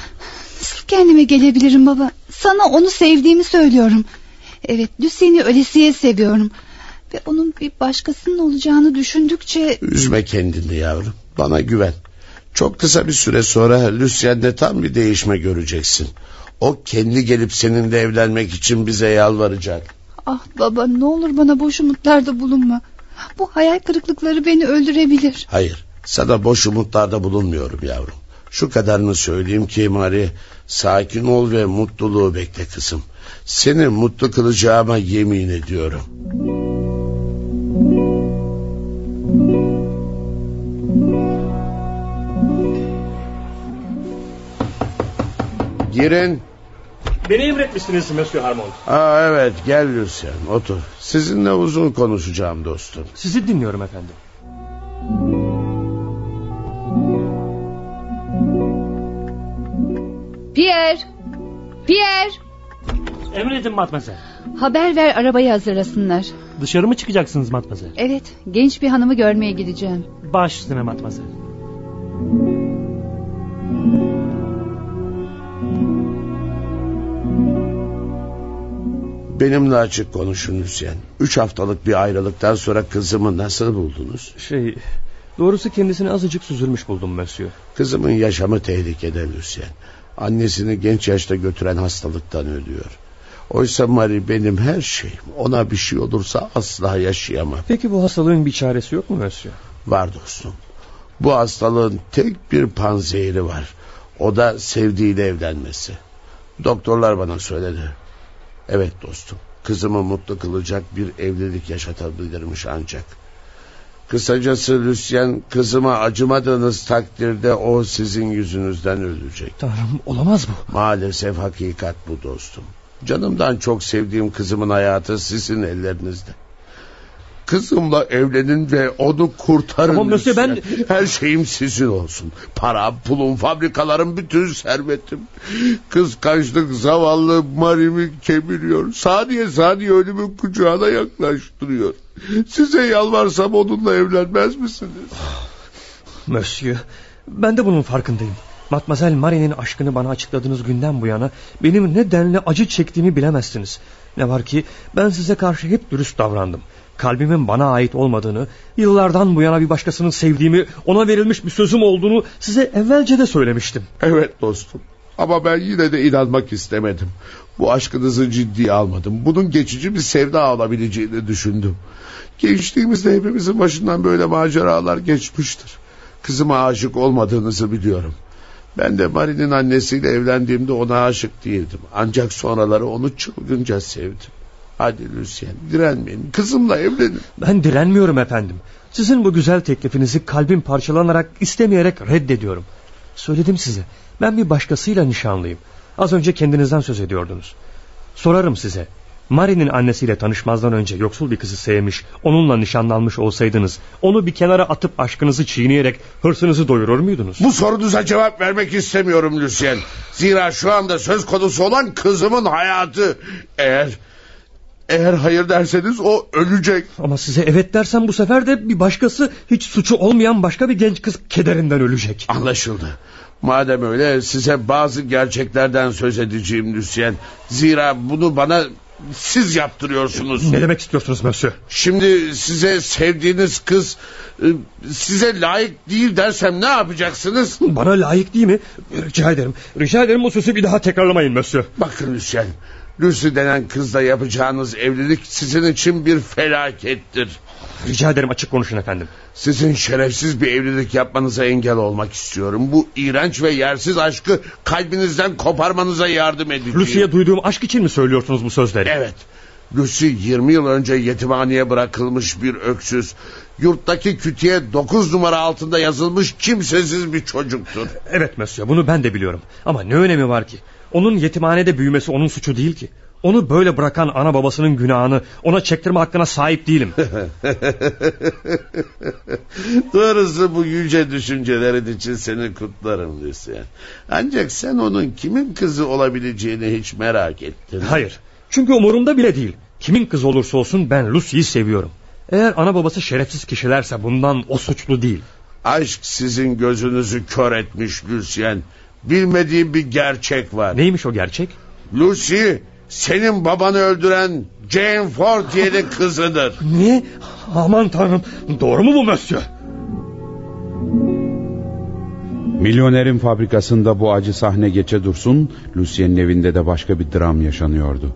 Nasıl kendime gelebilirim baba? Sana onu sevdiğimi söylüyorum. Evet Lucien'i ölesiye seviyorum. Ve onun bir başkasının olacağını düşündükçe... Üzme kendini yavrum. Bana güven. Çok kısa bir süre sonra Lucien'de tam bir değişme göreceksin. O kendi gelip seninle evlenmek için bize yalvaracak. Ah baba ne olur bana boş umutlarda bulunma. Bu hayal kırıklıkları beni öldürebilir. Hayır sana boş umutlarda bulunmuyorum yavrum. Şu kadarını söyleyeyim ki Mari sakin ol ve mutluluğu bekle kızım. Seni mutlu kılacağıma yemin ediyorum. Girin. Beni emretmişsiniz Monsieur Harmon. Aa, evet gel Lucien otur. Sizinle uzun konuşacağım dostum. Sizi dinliyorum efendim. Pierre! Pierre! Emredin matmazel. Haber ver arabayı hazırlasınlar. Dışarı mı çıkacaksınız matmazel? Evet genç bir hanımı görmeye gideceğim. Baş üstüne matmazel. Benimle açık konuşun Lucien. Üç haftalık bir ayrılıktan sonra kızımı nasıl buldunuz? Şey, doğrusu kendisini azıcık süzülmüş buldum Monsieur. Kızımın yaşamı tehlikede Lucien. Annesini genç yaşta götüren hastalıktan ölüyor. Oysa Marie benim her şeyim. Ona bir şey olursa asla yaşayamam. Peki bu hastalığın bir çaresi yok mu Monsieur? Var dostum. Bu hastalığın tek bir panzehiri var. O da sevdiğiyle evlenmesi. Doktorlar bana söyledi. Evet dostum. Kızımı mutlu kılacak bir evlilik yaşatabilirmiş ancak. Kısacası Lucien kızıma acımadığınız takdirde o sizin yüzünüzden ölecek. Tanrım olamaz bu. Maalesef hakikat bu dostum. Canımdan çok sevdiğim kızımın hayatı sizin ellerinizde. Kızımla evlenin ve onu kurtarın. Ama Mösyö ben... Her şeyim sizin olsun. Para, pulum, fabrikalarım, bütün servetim. Kıskançlık zavallı Mari'mi kemiriyor. Saniye saniye ölümün kucağına yaklaştırıyor. Size yalvarsam onunla evlenmez misiniz? Mösyö, ben de bunun farkındayım. Matmazel Marie'nin aşkını bana açıkladığınız günden bu yana benim ne denli acı çektiğimi bilemezsiniz. Ne var ki ben size karşı hep dürüst davrandım. Kalbimin bana ait olmadığını, yıllardan bu yana bir başkasının sevdiğimi, ona verilmiş bir sözüm olduğunu size evvelce de söylemiştim. Evet dostum. Ama ben yine de inanmak istemedim. Bu aşkınızı ciddiye almadım. Bunun geçici bir sevda olabileceğini düşündüm. Gençliğimizde hepimizin başından böyle maceralar geçmiştir. Kızıma aşık olmadığınızı biliyorum. Ben de Marie'nin annesiyle evlendiğimde ona aşık değildim. Ancak sonraları onu çılgınca sevdim. Hadi Lucien direnmeyin. Kızımla evlenin. Ben direnmiyorum efendim. Sizin bu güzel teklifinizi kalbim parçalanarak istemeyerek reddediyorum. Söyledim size. Ben bir başkasıyla nişanlıyım. Az önce kendinizden söz ediyordunuz. Sorarım size. Marie'nin annesiyle tanışmazdan önce yoksul bir kızı sevmiş, onunla nişanlanmış olsaydınız, onu bir kenara atıp aşkınızı çiğneyerek hırsınızı doyurur muydunuz? Bu sorunuza cevap vermek istemiyorum Lucien. Zira şu anda söz konusu olan kızımın hayatı. Eğer eğer hayır derseniz o ölecek. Ama size evet dersem bu sefer de bir başkası hiç suçu olmayan başka bir genç kız kederinden ölecek. Anlaşıldı. Madem öyle size bazı gerçeklerden söz edeceğim Lucien. Zira bunu bana siz yaptırıyorsunuz. Ne demek istiyorsunuz Mösyö? Şimdi size sevdiğiniz kız e, size layık değil dersem ne yapacaksınız? Bana layık değil mi? Rica ederim. Rica ederim bu sözü bir daha tekrarlamayın Mösyö. Bakın Lucien. Lucy denen kızla yapacağınız evlilik sizin için bir felakettir. Rica ederim açık konuşun efendim. Sizin şerefsiz bir evlilik yapmanıza engel olmak istiyorum. Bu iğrenç ve yersiz aşkı kalbinizden koparmanıza yardım edeceğim. Lucy'ye duyduğum aşk için mi söylüyorsunuz bu sözleri? Evet. Lucy 20 yıl önce yetimhaneye bırakılmış bir öksüz. Yurttaki kütüye 9 numara altında yazılmış kimsesiz bir çocuktur. Evet Mösyö bunu ben de biliyorum. Ama ne önemi var ki? Onun yetimhanede büyümesi onun suçu değil ki. Onu böyle bırakan ana babasının günahını ona çektirme hakkına sahip değilim. [laughs] Doğrusu bu yüce düşüncelerin için seni kutlarım Lucien. Ancak sen onun kimin kızı olabileceğini hiç merak ettin. Hayır. Çünkü umurumda bile değil. Kimin kızı olursa olsun ben Lucy'yi seviyorum. Eğer ana babası şerefsiz kişilerse bundan o suçlu değil. Aşk sizin gözünüzü kör etmiş Lucien. Bilmediğim bir gerçek var. Neymiş o gerçek? Lucy senin babanı öldüren Jane Fortier'in kızıdır. Ne? Aman tanrım doğru mu bu Mösyö? Milyonerin fabrikasında bu acı sahne geçe dursun, Lucien'in evinde de başka bir dram yaşanıyordu.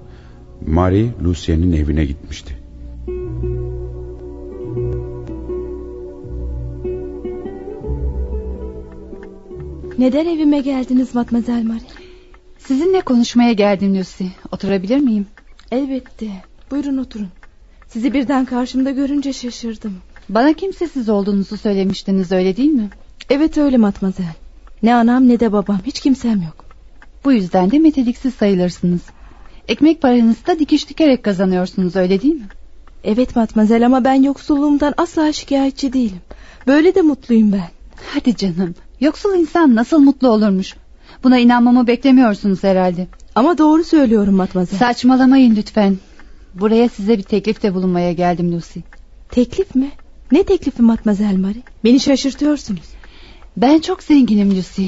Marie, Lucien'in evine gitmişti. Neden evime geldiniz Matmazel Marie? Sizinle konuşmaya geldim Lucy. Oturabilir miyim? Elbette. Buyurun oturun. Sizi birden karşımda görünce şaşırdım. Bana kimsesiz olduğunuzu söylemiştiniz öyle değil mi? Evet öyle Matmazel. Ne anam ne de babam hiç kimsem yok. Bu yüzden de meteliksiz sayılırsınız. Ekmek paranızı da dikiş dikerek kazanıyorsunuz öyle değil mi? Evet Matmazel ama ben yoksulluğumdan asla şikayetçi değilim. Böyle de mutluyum ben. Hadi canım. Yoksul insan nasıl mutlu olurmuş? Buna inanmamı beklemiyorsunuz herhalde. Ama doğru söylüyorum Matmazel. Saçmalamayın lütfen. Buraya size bir teklifte bulunmaya geldim Lucy. Teklif mi? Ne teklifi Matmazel Marie? Beni şaşırtıyorsunuz. Ben çok zenginim Lucy.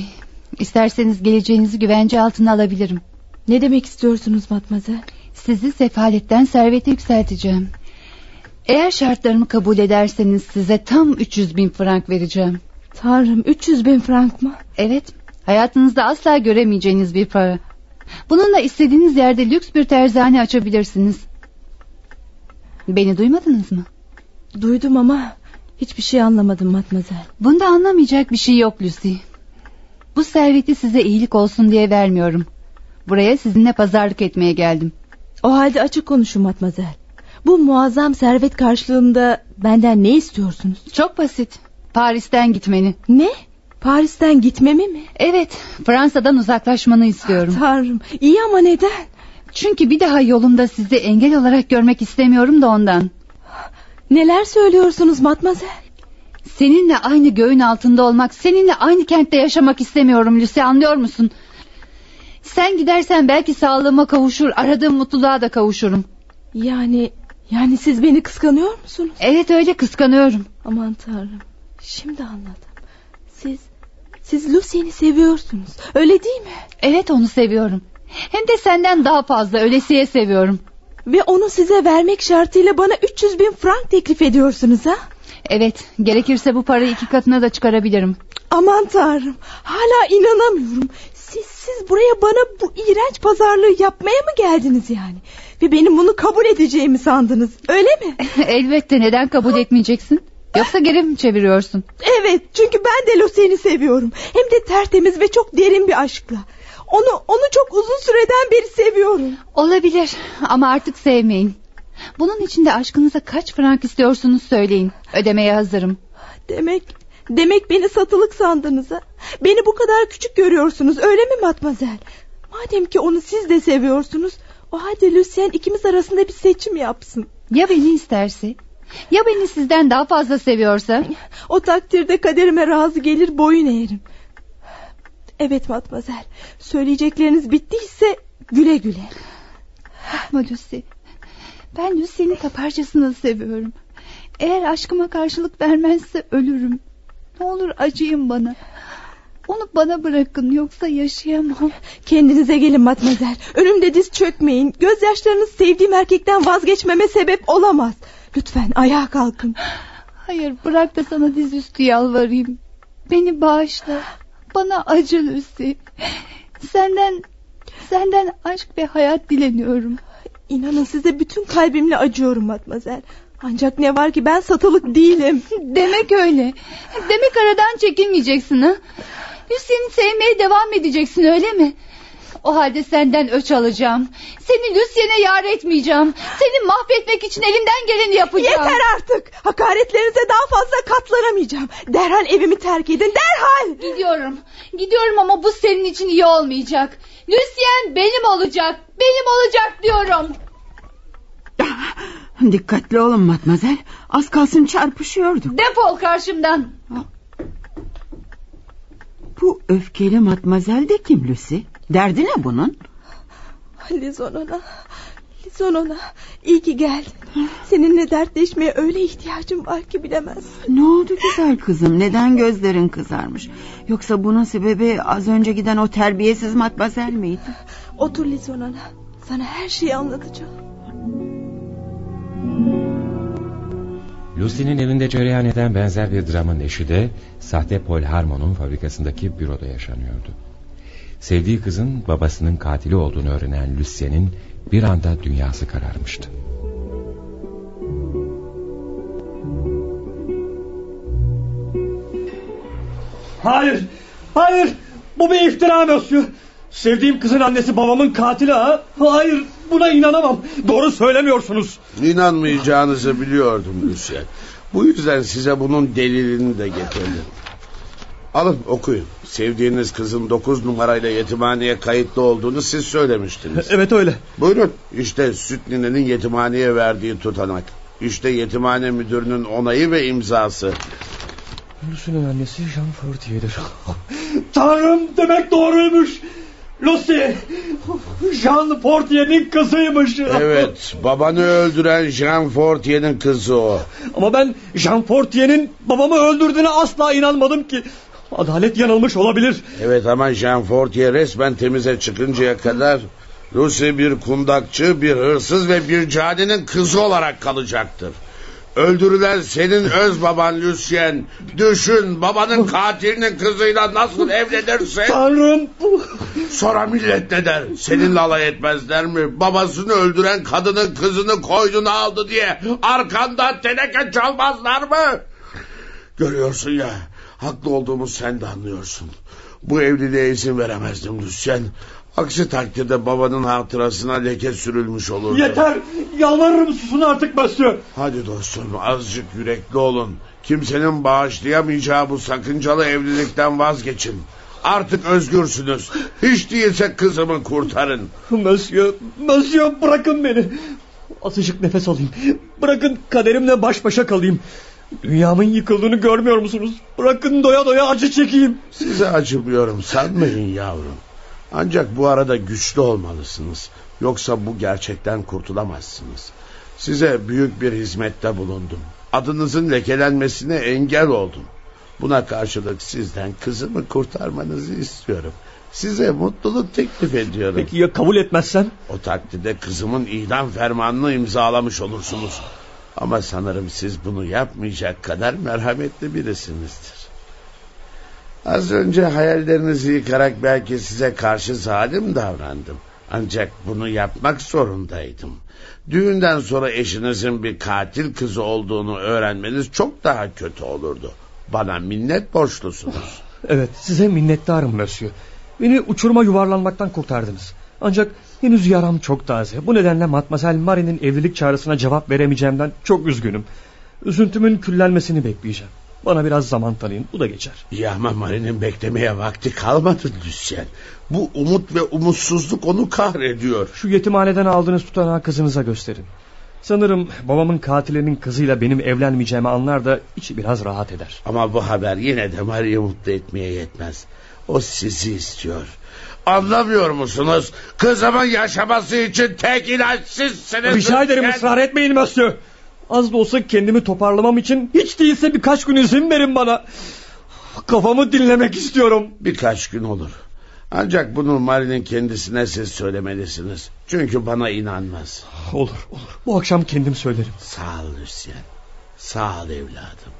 İsterseniz geleceğinizi güvence altına alabilirim. Ne demek istiyorsunuz Matmazel? Sizi sefaletten servete yükselteceğim. Eğer şartlarımı kabul ederseniz size tam 300 bin frank vereceğim. Tanrım 300 bin frank mı? Evet. Hayatınızda asla göremeyeceğiniz bir para. Bununla istediğiniz yerde lüks bir terzane açabilirsiniz. Beni duymadınız mı? Duydum ama hiçbir şey anlamadım Matmazel. Bunda anlamayacak bir şey yok Lucy. Bu serveti size iyilik olsun diye vermiyorum. Buraya sizinle pazarlık etmeye geldim. O halde açık konuşun Matmazel. Bu muazzam servet karşılığında benden ne istiyorsunuz? Çok basit. Paris'ten gitmeni. Ne? Paris'ten gitmemi mi? Evet, Fransa'dan uzaklaşmanı istiyorum. Ah, tanrım, iyi ama neden? Çünkü bir daha yolumda sizi engel olarak görmek istemiyorum da ondan. Neler söylüyorsunuz Matmazel? Seninle aynı göğün altında olmak, seninle aynı kentte yaşamak istemiyorum Lucy anlıyor musun? Sen gidersen belki sağlığıma kavuşur, aradığım mutluluğa da kavuşurum. Yani, yani siz beni kıskanıyor musunuz? Evet öyle kıskanıyorum. Aman tanrım, şimdi anladım. Siz, siz Lucy'ni seviyorsunuz, öyle değil mi? Evet onu seviyorum. Hem de senden daha fazla ölesiye seviyorum. Ve onu size vermek şartıyla bana 300 bin frank teklif ediyorsunuz ha? Evet gerekirse bu parayı iki katına da çıkarabilirim. Aman tanrım hala inanamıyorum. Siz, siz buraya bana bu iğrenç pazarlığı yapmaya mı geldiniz yani? Ve benim bunu kabul edeceğimi sandınız öyle mi? [laughs] Elbette neden kabul etmeyeceksin? Yoksa geri mi çeviriyorsun? Evet çünkü ben de Lucy'ni seviyorum. Hem de tertemiz ve çok derin bir aşkla. Onu onu çok uzun süreden beri seviyorum. Olabilir ama artık sevmeyin. Bunun için de aşkınıza kaç frank istiyorsunuz söyleyin. Ödemeye hazırım. Demek demek beni satılık sandınız ha? Beni bu kadar küçük görüyorsunuz öyle mi matmazel? Madem ki onu siz de seviyorsunuz o halde Lucien ikimiz arasında bir seçim yapsın. Ya beni isterse? Ya beni sizden daha fazla seviyorsa? O takdirde kaderime razı gelir boyun eğerim. Evet matmazel söyleyecekleriniz bittiyse güle güle. Ama Lucy ben Lucy'ni taparcasını seviyorum. Eğer aşkıma karşılık vermezse ölürüm. Ne olur acıyın bana. Onu bana bırakın yoksa yaşayamam. Kendinize gelin matmazel. Önümde diz çökmeyin. Gözyaşlarınız sevdiğim erkekten vazgeçmeme sebep olamaz. Lütfen ayağa kalkın. Hayır bırak da sana dizüstü yalvarayım. Beni bağışla. Bana acı Lucy. Senden senden aşk ve hayat dileniyorum. İnanın size bütün kalbimle acıyorum matmazel. Ancak ne var ki ben satılık değilim. Demek öyle. Demek aradan çekilmeyeceksin ha? Lucy'ni sevmeye devam edeceksin öyle mi? O halde senden öç alacağım. Seni Lucien'e yar etmeyeceğim. Seni mahvetmek için elimden geleni yapacağım. Yeter artık. Hakaretlerinize daha fazla katlanamayacağım. Derhal evimi terk edin derhal. Gidiyorum. Gidiyorum ama bu senin için iyi olmayacak. Lucien benim olacak. Benim olacak diyorum. Dikkatli olun matmazel. Az kalsın çarpışıyorduk. Defol karşımdan. Bu öfkeli matmazel de kim Lucy? Derdi ne bunun? Lizonona. Lizonona. İyi ki geldin. Seninle dertleşmeye öyle ihtiyacım var ki bilemezsin. Ne oldu güzel kızım? Neden gözlerin kızarmış? Yoksa bunun sebebi az önce giden o terbiyesiz matmazel miydi? Otur Lizonona. Sana her şeyi anlatacağım. Lucy'nin evinde cereyan eden benzer bir dramın eşi de sahte Paul Harmon'un fabrikasındaki büroda yaşanıyordu. Sevdiği kızın babasının katili olduğunu öğrenen Lucien'in bir anda dünyası kararmıştı. Hayır, hayır. Bu bir iftira Mösyö. Sevdiğim kızın annesi babamın katili ha. Hayır, buna inanamam. Doğru söylemiyorsunuz. İnanmayacağınızı biliyordum Lucien. Bu yüzden size bunun delilini de getirdim. Alın okuyun. Sevdiğiniz kızın dokuz numarayla yetimhaneye kayıtlı olduğunu siz söylemiştiniz. Evet öyle. Buyurun işte süt ninenin yetimhaneye verdiği tutanak. İşte yetimhane müdürünün onayı ve imzası. Lucy'nin annesi Jean Fortier'dir. [laughs] Tanrım demek doğruymuş. Lucy Jean Fortier'in kızıymış. Evet babanı öldüren Jean Fortier'in kızı o. Ama ben Jean Fortier'in babamı öldürdüğüne asla inanmadım ki. Adalet yanılmış olabilir. Evet ama Jean Fortier resmen temize çıkıncaya kadar Lucy bir kundakçı, bir hırsız ve bir cadinin kızı olarak kalacaktır. Öldürülen senin öz baban Lucien. Düşün babanın katilinin kızıyla nasıl evlenirsin? Tanrım. Sonra millet ne der? Seninle alay etmezler mi? Babasını öldüren kadının kızını koynuna aldı diye arkandan teneke çalmazlar mı? Görüyorsun ya haklı olduğumu sen de anlıyorsun. Bu evliliğe izin veremezdim Lucien. Aksi takdirde babanın hatırasına leke sürülmüş olurdu. Yeter. Yalvarırım susun artık Basıyor. Hadi dostum azıcık yürekli olun. Kimsenin bağışlayamayacağı bu sakıncalı evlilikten vazgeçin. Artık özgürsünüz. Hiç değilse kızımı kurtarın. Monsieur, Monsieur bırakın beni. Azıcık nefes alayım. Bırakın kaderimle baş başa kalayım. Dünyamın yıkıldığını görmüyor musunuz? Bırakın doya doya acı çekeyim. Size acımıyorum sanmayın yavrum. Ancak bu arada güçlü olmalısınız. Yoksa bu gerçekten kurtulamazsınız. Size büyük bir hizmette bulundum. Adınızın lekelenmesine engel oldum. Buna karşılık sizden kızımı kurtarmanızı istiyorum. Size mutluluk teklif ediyorum. Peki ya kabul etmezsem? O takdirde kızımın idam fermanını imzalamış olursunuz. Ama sanırım siz bunu yapmayacak kadar merhametli birisinizdir. Az önce hayallerinizi yıkarak belki size karşı zalim davrandım. Ancak bunu yapmak zorundaydım. Düğünden sonra eşinizin bir katil kızı olduğunu öğrenmeniz çok daha kötü olurdu. Bana minnet borçlusunuz. [laughs] Evet size minnettarım Mösyö. Beni uçuruma yuvarlanmaktan kurtardınız. Ancak henüz yaram çok taze. Bu nedenle Matmazel Marie'nin evlilik çağrısına cevap veremeyeceğimden çok üzgünüm. Üzüntümün küllenmesini bekleyeceğim. Bana biraz zaman tanıyın bu da geçer. Ya ama Marie'nin beklemeye vakti kalmadı Lucien. Bu umut ve umutsuzluk onu kahrediyor. Şu yetimhaneden aldığınız tutanağı kızınıza gösterin. Sanırım babamın katilinin kızıyla benim evlenmeyeceğimi anlar da içi biraz rahat eder. Ama bu haber yine de Marie'yi mutlu etmeye yetmez. O sizi istiyor. Anlamıyor musunuz? Kızımın yaşaması için tek ilaç sizsiniz. Rica ederim ısrar etmeyin Mösyö. Az da olsa kendimi toparlamam için hiç değilse birkaç gün izin verin bana. Kafamı dinlemek istiyorum. Birkaç gün olur. Ancak bunu Marie'nin kendisine siz söylemelisiniz. Çünkü bana inanmaz. Olur olur. Bu akşam kendim söylerim. Sağ ol Lucien. Sağ ol evladım.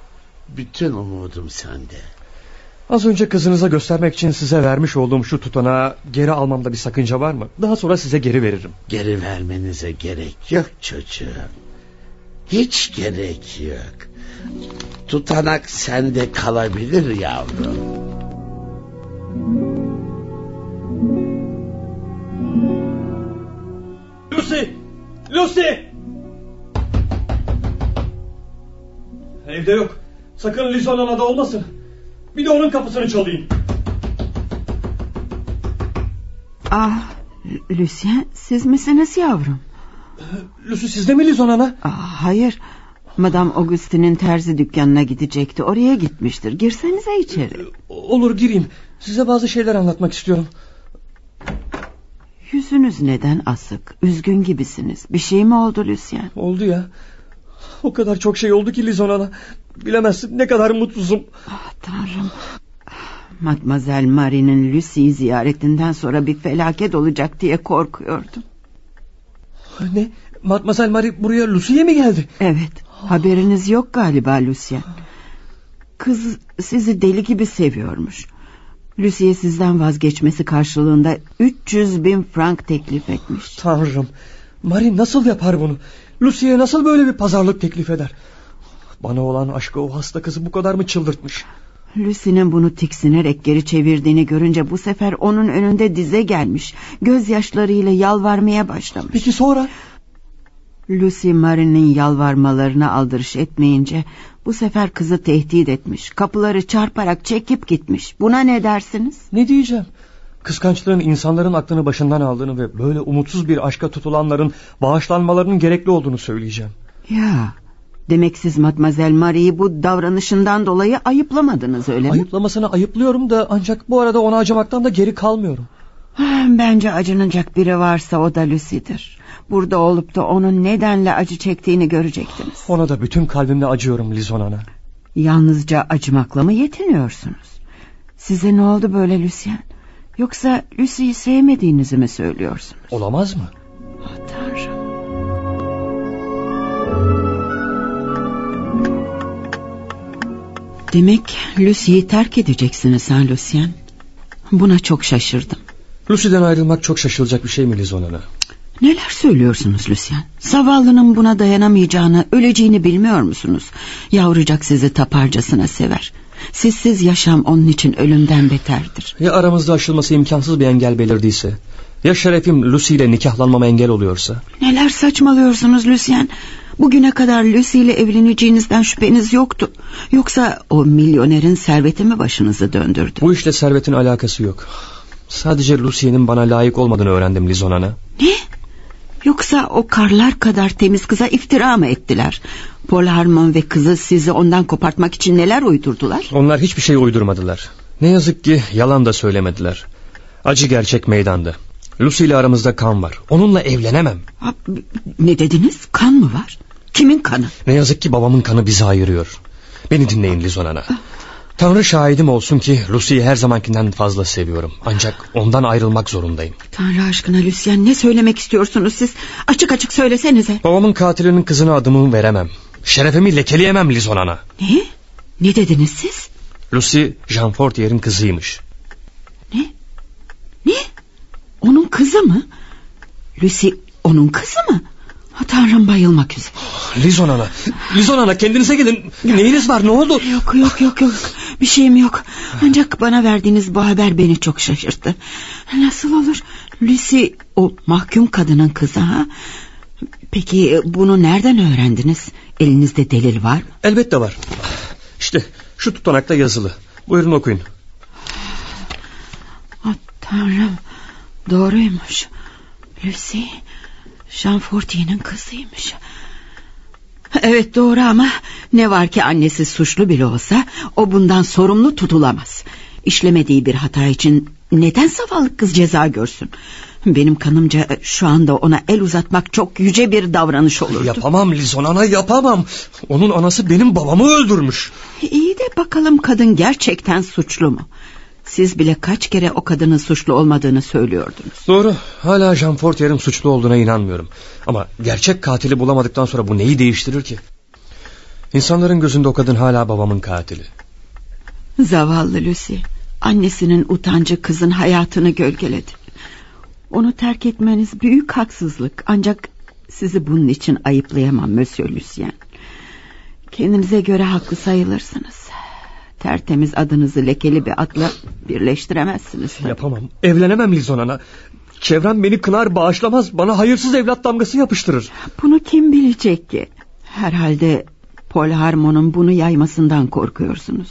Bütün umudum sende. Az önce kızınıza göstermek için size vermiş olduğum şu tutanağı geri almamda bir sakınca var mı? Daha sonra size geri veririm. Geri vermenize gerek yok çocuğum. Hiç gerek yok. Tutanak sende kalabilir yavrum. Lucy! Lucy! Evde yok. Sakın Lizona'na da olmasın. Bir de onun kapısını çalayım. Ah, Lucien siz misiniz yavrum? Lucy sizde mi Lizona'na? Ah, hayır. Madame Augustine'in terzi dükkanına gidecekti. Oraya gitmiştir. Girsenize içeri. Olur gireyim. Size bazı şeyler anlatmak istiyorum. Yüzünüz neden asık? Üzgün gibisiniz. Bir şey mi oldu Lucien? Oldu ya. O kadar çok şey oldu ki Lizona'na. Bilemezsin ne kadar mutsuzum. Ah tanrım. Mademoiselle Marie'nin Lucy'yi ziyaretinden sonra bir felaket olacak diye korkuyordum. Ne? Mademoiselle Marie buraya Lucy'ye mi geldi? Evet. Haberiniz yok galiba Lucien. Kız sizi deli gibi seviyormuş. Lucy'ye sizden vazgeçmesi karşılığında 300 bin frank teklif etmiş. Tanrım. Marie nasıl yapar bunu? Lucy'ye nasıl böyle bir pazarlık teklif eder? Bana olan aşkı o hasta kızı bu kadar mı çıldırtmış? Lucy'nin bunu tiksinerek geri çevirdiğini görünce bu sefer onun önünde dize gelmiş. Gözyaşlarıyla yalvarmaya başlamış. Peki sonra? Lucy Marie'nin yalvarmalarına aldırış etmeyince bu sefer kızı tehdit etmiş. Kapıları çarparak çekip gitmiş. Buna ne dersiniz? Ne diyeceğim? Kıskançlığın insanların aklını başından aldığını ve böyle umutsuz bir aşka tutulanların bağışlanmalarının gerekli olduğunu söyleyeceğim. Ya demek siz Mademoiselle Marie'yi bu davranışından dolayı ayıplamadınız öyle mi? Ayıplamasını ayıplıyorum da ancak bu arada ona acımaktan da geri kalmıyorum. Bence acınacak biri varsa o da Lucy'dir. Burada olup da onun nedenle acı çektiğini görecektiniz. Ona da bütün kalbimle acıyorum Lizon Ana. Yalnızca acımakla mı yetiniyorsunuz? Size ne oldu böyle Lucien? Yoksa Lucy'yi sevmediğinizi mi söylüyorsunuz? Olamaz mı? Ah tanrım. Demek Lucy'yi terk edeceksiniz ha Lucien? Buna çok şaşırdım. Lucy'den ayrılmak çok şaşılacak bir şey mi Lizon Ana? Neler söylüyorsunuz Lucien? Zavallının buna dayanamayacağını, öleceğini bilmiyor musunuz? Yavrucak sizi taparcasına sever. Sizsiz yaşam onun için ölümden beterdir. Ya aramızda aşılması imkansız bir engel belirdiyse? Ya şerefim Lucy ile nikahlanmama engel oluyorsa? Neler saçmalıyorsunuz Lucien? Bugüne kadar Lucy ile evleneceğinizden şüpheniz yoktu. Yoksa o milyonerin serveti mi başınızı döndürdü? Bu işle servetin alakası yok. Sadece Lucy'nin bana layık olmadığını öğrendim Lizon Ana. Ne? Yoksa o karlar kadar temiz kıza iftira mı ettiler? Paul Harmon ve kızı sizi ondan kopartmak için neler uydurdular? Onlar hiçbir şey uydurmadılar. Ne yazık ki yalan da söylemediler. Acı gerçek meydanda. Lucy ile aramızda kan var. Onunla evlenemem. Ne dediniz? Kan mı var? Kimin kanı? Ne yazık ki babamın kanı bizi ayırıyor. Beni dinleyin Lizon Ana. Tanrı şahidim olsun ki Lucy'yi her zamankinden fazla seviyorum. Ancak ondan ayrılmak zorundayım. Tanrı aşkına Lucien ne söylemek istiyorsunuz siz? Açık açık söylesenize. Babamın katilinin kızına adımı veremem. Şerefimi lekeleyemem Lizon Ana. Ne? Ne dediniz siz? Lucy Jean Fortier'in kızıymış. Ne? Ne? Onun kızı mı? Lucy onun kızı mı? Tanrım bayılmak üzere. Lizon Ana, Lizon Ana kendinize gelin. Neyiniz var ne oldu? Yok yok yok yok. Bir şeyim yok. Ancak bana verdiğiniz bu haber beni çok şaşırttı. Nasıl olur? Lucy o mahkum kadının kızı ha? Peki bunu nereden öğrendiniz? Elinizde delil var mı? Elbette var. İşte şu tutanakta yazılı. Buyurun okuyun. Ah, tanrım doğruymuş. Lucy Jean Fortier'in kızıymış. Evet doğru ama ne var ki annesi suçlu bile olsa o bundan sorumlu tutulamaz. İşlemediği bir hata için neden zavallı kız ceza görsün? Benim kanımca e, şu anda ona el uzatmak çok yüce bir davranış olurdu. Yapamam Lizonana yapamam. Onun anası benim babamı öldürmüş. İyi de bakalım kadın gerçekten suçlu mu? Siz bile kaç kere o kadının suçlu olmadığını söylüyordunuz. Doğru. Hala Jean Fortier'in suçlu olduğuna inanmıyorum. Ama gerçek katili bulamadıktan sonra bu neyi değiştirir ki? İnsanların gözünde o kadın hala babamın katili. Zavallı Lucy. Annesinin utancı kızın hayatını gölgeledi. Onu terk etmeniz büyük haksızlık. Ancak sizi bunun için ayıplayamam Monsieur Lucien. Kendinize göre haklı sayılırsınız. Tertemiz adınızı lekeli bir adla birleştiremezsiniz. Tabii. Yapamam. Evlenemem Lizonana. Çevrem beni kınar bağışlamaz. Bana hayırsız evlat damgası yapıştırır. Bunu kim bilecek ki? Herhalde Paul Harmon'un bunu yaymasından korkuyorsunuz.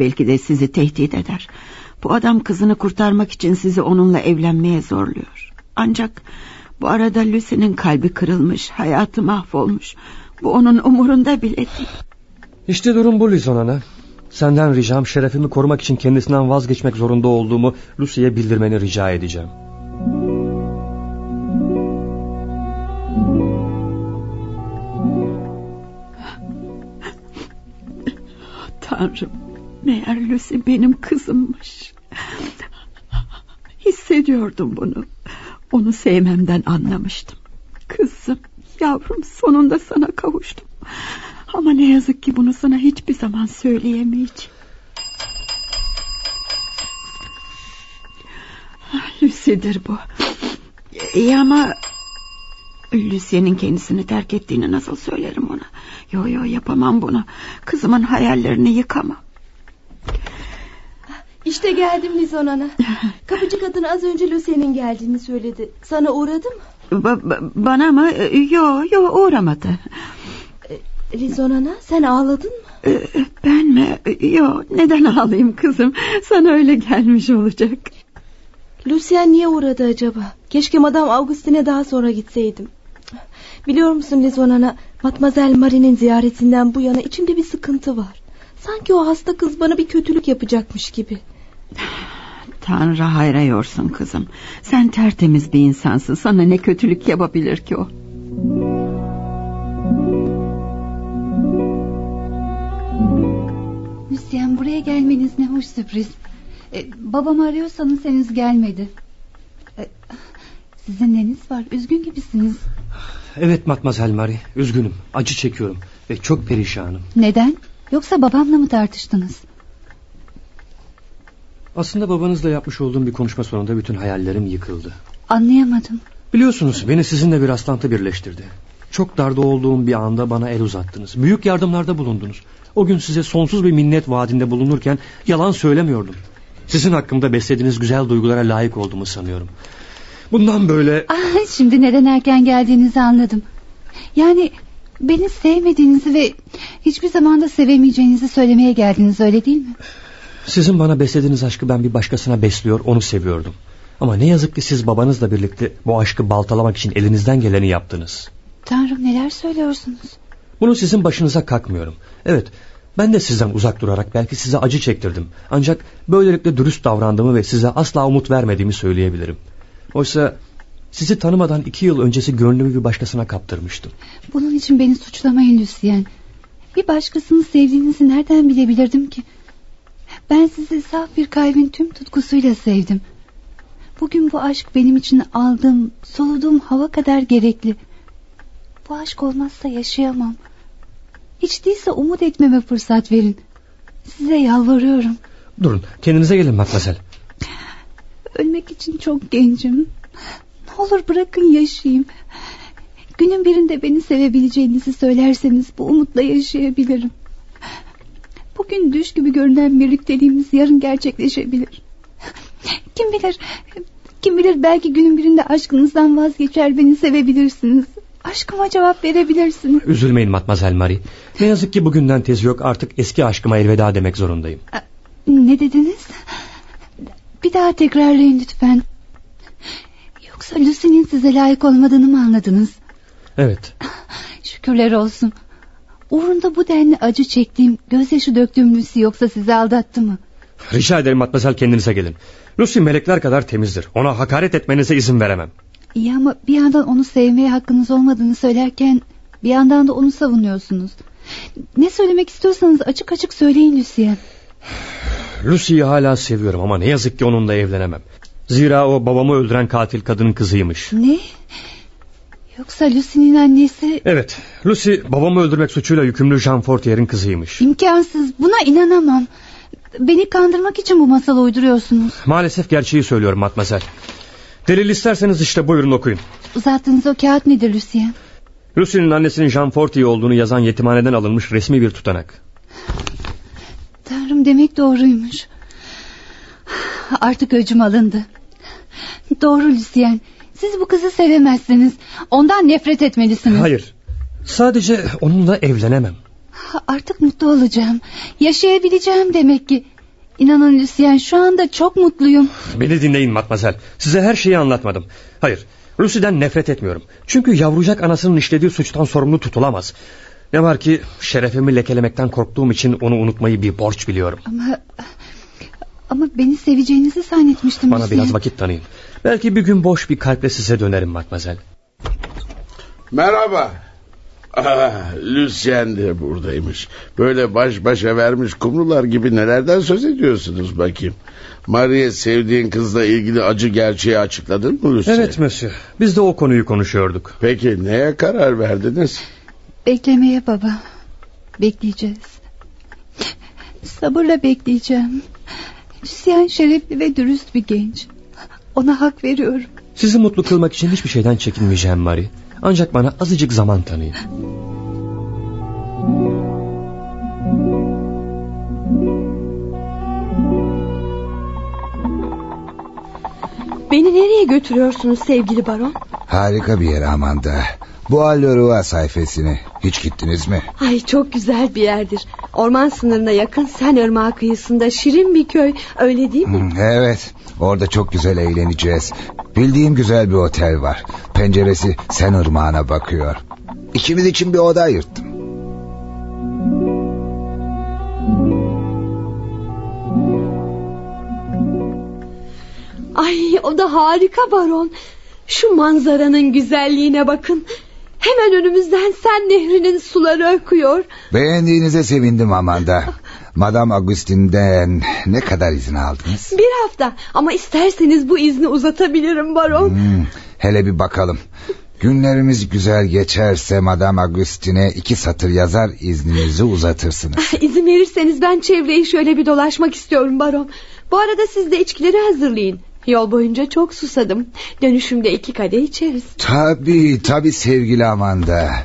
Belki de sizi tehdit eder. Bu adam kızını kurtarmak için sizi onunla evlenmeye zorluyor. Ancak bu arada Lucy'nin kalbi kırılmış, hayatı mahvolmuş. Bu onun umurunda bile değil. İşte durum bu Lizonana. Senden ricam şerefimi korumak için kendisinden vazgeçmek zorunda olduğumu Lucy'ye bildirmeni rica edeceğim. Tanrım, meğer Lucy benim kızımmış. Hissediyordum bunu. Onu sevmemden anlamıştım. Kızım, yavrum sonunda sana kavuştum. Ama ne yazık ki bunu sana hiçbir zaman söyleyemeyeceğim. Lucy'dir bu. İyi ama... Lucy'nin kendisini terk ettiğini nasıl söylerim ona? Yo yo yapamam bunu. Kızımın hayallerini yıkamam. İşte geldim Lizonana. Kapıcı kadın az önce Lucy'nin geldiğini söyledi. Sana uğradı mı? Ba ba bana mı? Yo yo uğramadı. Lizonana sen ağladın mı? Ben mi? Yo neden ağlayayım kızım? Sana öyle gelmiş olacak. Lucien niye uğradı acaba? Keşke Madame Augustine'e daha sonra gitseydim. Biliyor musun Lizonana? Matmazel Marie'nin ziyaretinden bu yana içimde bir sıkıntı var. Sanki o hasta kız bana bir kötülük yapacakmış gibi. Tanrı hayra yorsun kızım. Sen tertemiz bir insansın. Sana ne kötülük yapabilir ki o? Lucien buraya gelmeniz ne hoş sürpriz. Ee, babamı arıyorsanız henüz gelmedi. Ee, sizin neniz var? Üzgün gibisiniz. Evet Matmazel Marie. Üzgünüm. Acı çekiyorum. Ve çok perişanım. Neden? Yoksa babamla mı tartıştınız? Aslında babanızla yapmış olduğum bir konuşma sonunda bütün hayallerim yıkıldı. Anlayamadım. Biliyorsunuz beni sizinle bir rastlantı birleştirdi. Çok darda olduğum bir anda bana el uzattınız. Büyük yardımlarda bulundunuz. O gün size sonsuz bir minnet vaadinde bulunurken yalan söylemiyordum. Sizin hakkımda beslediğiniz güzel duygulara layık olduğumu sanıyorum. Bundan böyle... Ah, şimdi neden erken geldiğinizi anladım. Yani beni sevmediğinizi ve hiçbir zamanda sevemeyeceğinizi söylemeye geldiniz öyle değil mi? Sizin bana beslediğiniz aşkı ben bir başkasına besliyor onu seviyordum. Ama ne yazık ki siz babanızla birlikte bu aşkı baltalamak için elinizden geleni yaptınız. Tanrım neler söylüyorsunuz? Bunu sizin başınıza kakmıyorum. Evet ben de sizden uzak durarak belki size acı çektirdim. Ancak böylelikle dürüst davrandığımı ve size asla umut vermediğimi söyleyebilirim. Oysa sizi tanımadan iki yıl öncesi gönlümü bir başkasına kaptırmıştım. Bunun için beni suçlamayın Lucien. Bir başkasını sevdiğinizi nereden bilebilirdim ki? Ben sizi saf bir kalbin tüm tutkusuyla sevdim. Bugün bu aşk benim için aldığım, soluduğum hava kadar gerekli. Bu aşk olmazsa yaşayamam. Hiç değilse umut etmeme fırsat verin. Size yalvarıyorum. Durun kendinize gelin Matmazel. Ölmek için çok gencim. Ne olur bırakın yaşayayım. Günün birinde beni sevebileceğinizi söylerseniz bu umutla yaşayabilirim. Bugün düş gibi görünen birlikteliğimiz yarın gerçekleşebilir. Kim bilir, kim bilir belki günün birinde aşkınızdan vazgeçer beni sevebilirsiniz. Aşkıma cevap verebilirsiniz. Üzülmeyin Matmazel Marie. Ne yazık ki bugünden tezi yok artık eski aşkıma elveda demek zorundayım. Ne dediniz? Bir daha tekrarlayın lütfen. Yoksa Lucy'nin size layık olmadığını mı anladınız? Evet. Şükürler olsun. Uğrunda bu denli acı çektiğim, gözyaşı döktüğüm Lucy yoksa sizi aldattı mı? Rica ederim matmazel kendinize gelin. Lucy melekler kadar temizdir. Ona hakaret etmenize izin veremem. İyi ama bir yandan onu sevmeye hakkınız olmadığını söylerken... ...bir yandan da onu savunuyorsunuz. Ne söylemek istiyorsanız açık açık söyleyin Lucien. Lucy'yi hala seviyorum ama ne yazık ki onunla evlenemem. Zira o babamı öldüren katil kadının kızıymış. Ne? Yoksa Lucy'nin annesi... Evet, Lucy babamı öldürmek suçuyla yükümlü Jean Fortier'in kızıymış. İmkansız, buna inanamam. Beni kandırmak için bu masalı uyduruyorsunuz. Maalesef gerçeği söylüyorum matmazel. Delil isterseniz işte buyurun okuyun. Uzattığınız o kağıt nedir Lucien? Lucy'nin annesinin Jean Fortier olduğunu yazan yetimhaneden alınmış resmi bir tutanak. Tanrım demek doğruymuş. Artık öcüm alındı. Doğru Lucien. Siz bu kızı sevemezsiniz. Ondan nefret etmelisiniz. Hayır. Sadece onunla evlenemem. Artık mutlu olacağım. Yaşayabileceğim demek ki. İnanın Lucien şu anda çok mutluyum. Beni dinleyin matmazel. Size her şeyi anlatmadım. Hayır. Lucy'den nefret etmiyorum. Çünkü yavrucak anasının işlediği suçtan sorumlu tutulamaz. Ne var ki şerefimi lekelemekten korktuğum için onu unutmayı bir borç biliyorum. Ama ama beni seveceğinizi zannetmiştim. Bana Lucien. biraz vakit tanıyın. Belki bir gün boş bir kalple size dönerim matmazel. Merhaba. Ah, Lucien de buradaymış. Böyle baş başa vermiş kumrular gibi nelerden söz ediyorsunuz bakayım. Marie sevdiğin kızla ilgili acı gerçeği açıkladın mı Lucien? Evet monsieur. Biz de o konuyu konuşuyorduk. Peki neye karar verdiniz? Beklemeye baba. Bekleyeceğiz. Sabırla bekleyeceğim. Lucien şerefli ve dürüst bir genç. Ona hak veriyorum. Sizi mutlu kılmak için hiçbir şeyden çekinmeyeceğim Marie. Ancak bana azıcık zaman tanıyın. Beni nereye götürüyorsunuz sevgili baron? Harika bir yer Amanda. Bu Allorua sayfasını hiç gittiniz mi? Ay çok güzel bir yerdir. Orman sınırına yakın Sen Irmağı kıyısında şirin bir köy. Öyle değil mi? Hmm, Evet orada çok güzel eğleneceğiz. Bildiğim güzel bir otel var. Penceresi Sen Irmağı'na bakıyor. İkimiz için bir oda ayırttım. Ay o da harika baron. Şu manzaranın güzelliğine bakın. Hemen önümüzden Sen Nehri'nin suları akıyor. Beğendiğinize sevindim Amanda. Madame Agustin'den ne kadar izin aldınız? Bir hafta ama isterseniz bu izni uzatabilirim baron. Hmm, hele bir bakalım. Günlerimiz güzel geçerse Madame Agustin'e iki satır yazar izninizi uzatırsınız. İzin verirseniz ben çevreyi şöyle bir dolaşmak istiyorum baron. Bu arada siz de içkileri hazırlayın. Yol boyunca çok susadım. Dönüşümde iki kadeh içeriz. Tabii tabii sevgili Amanda.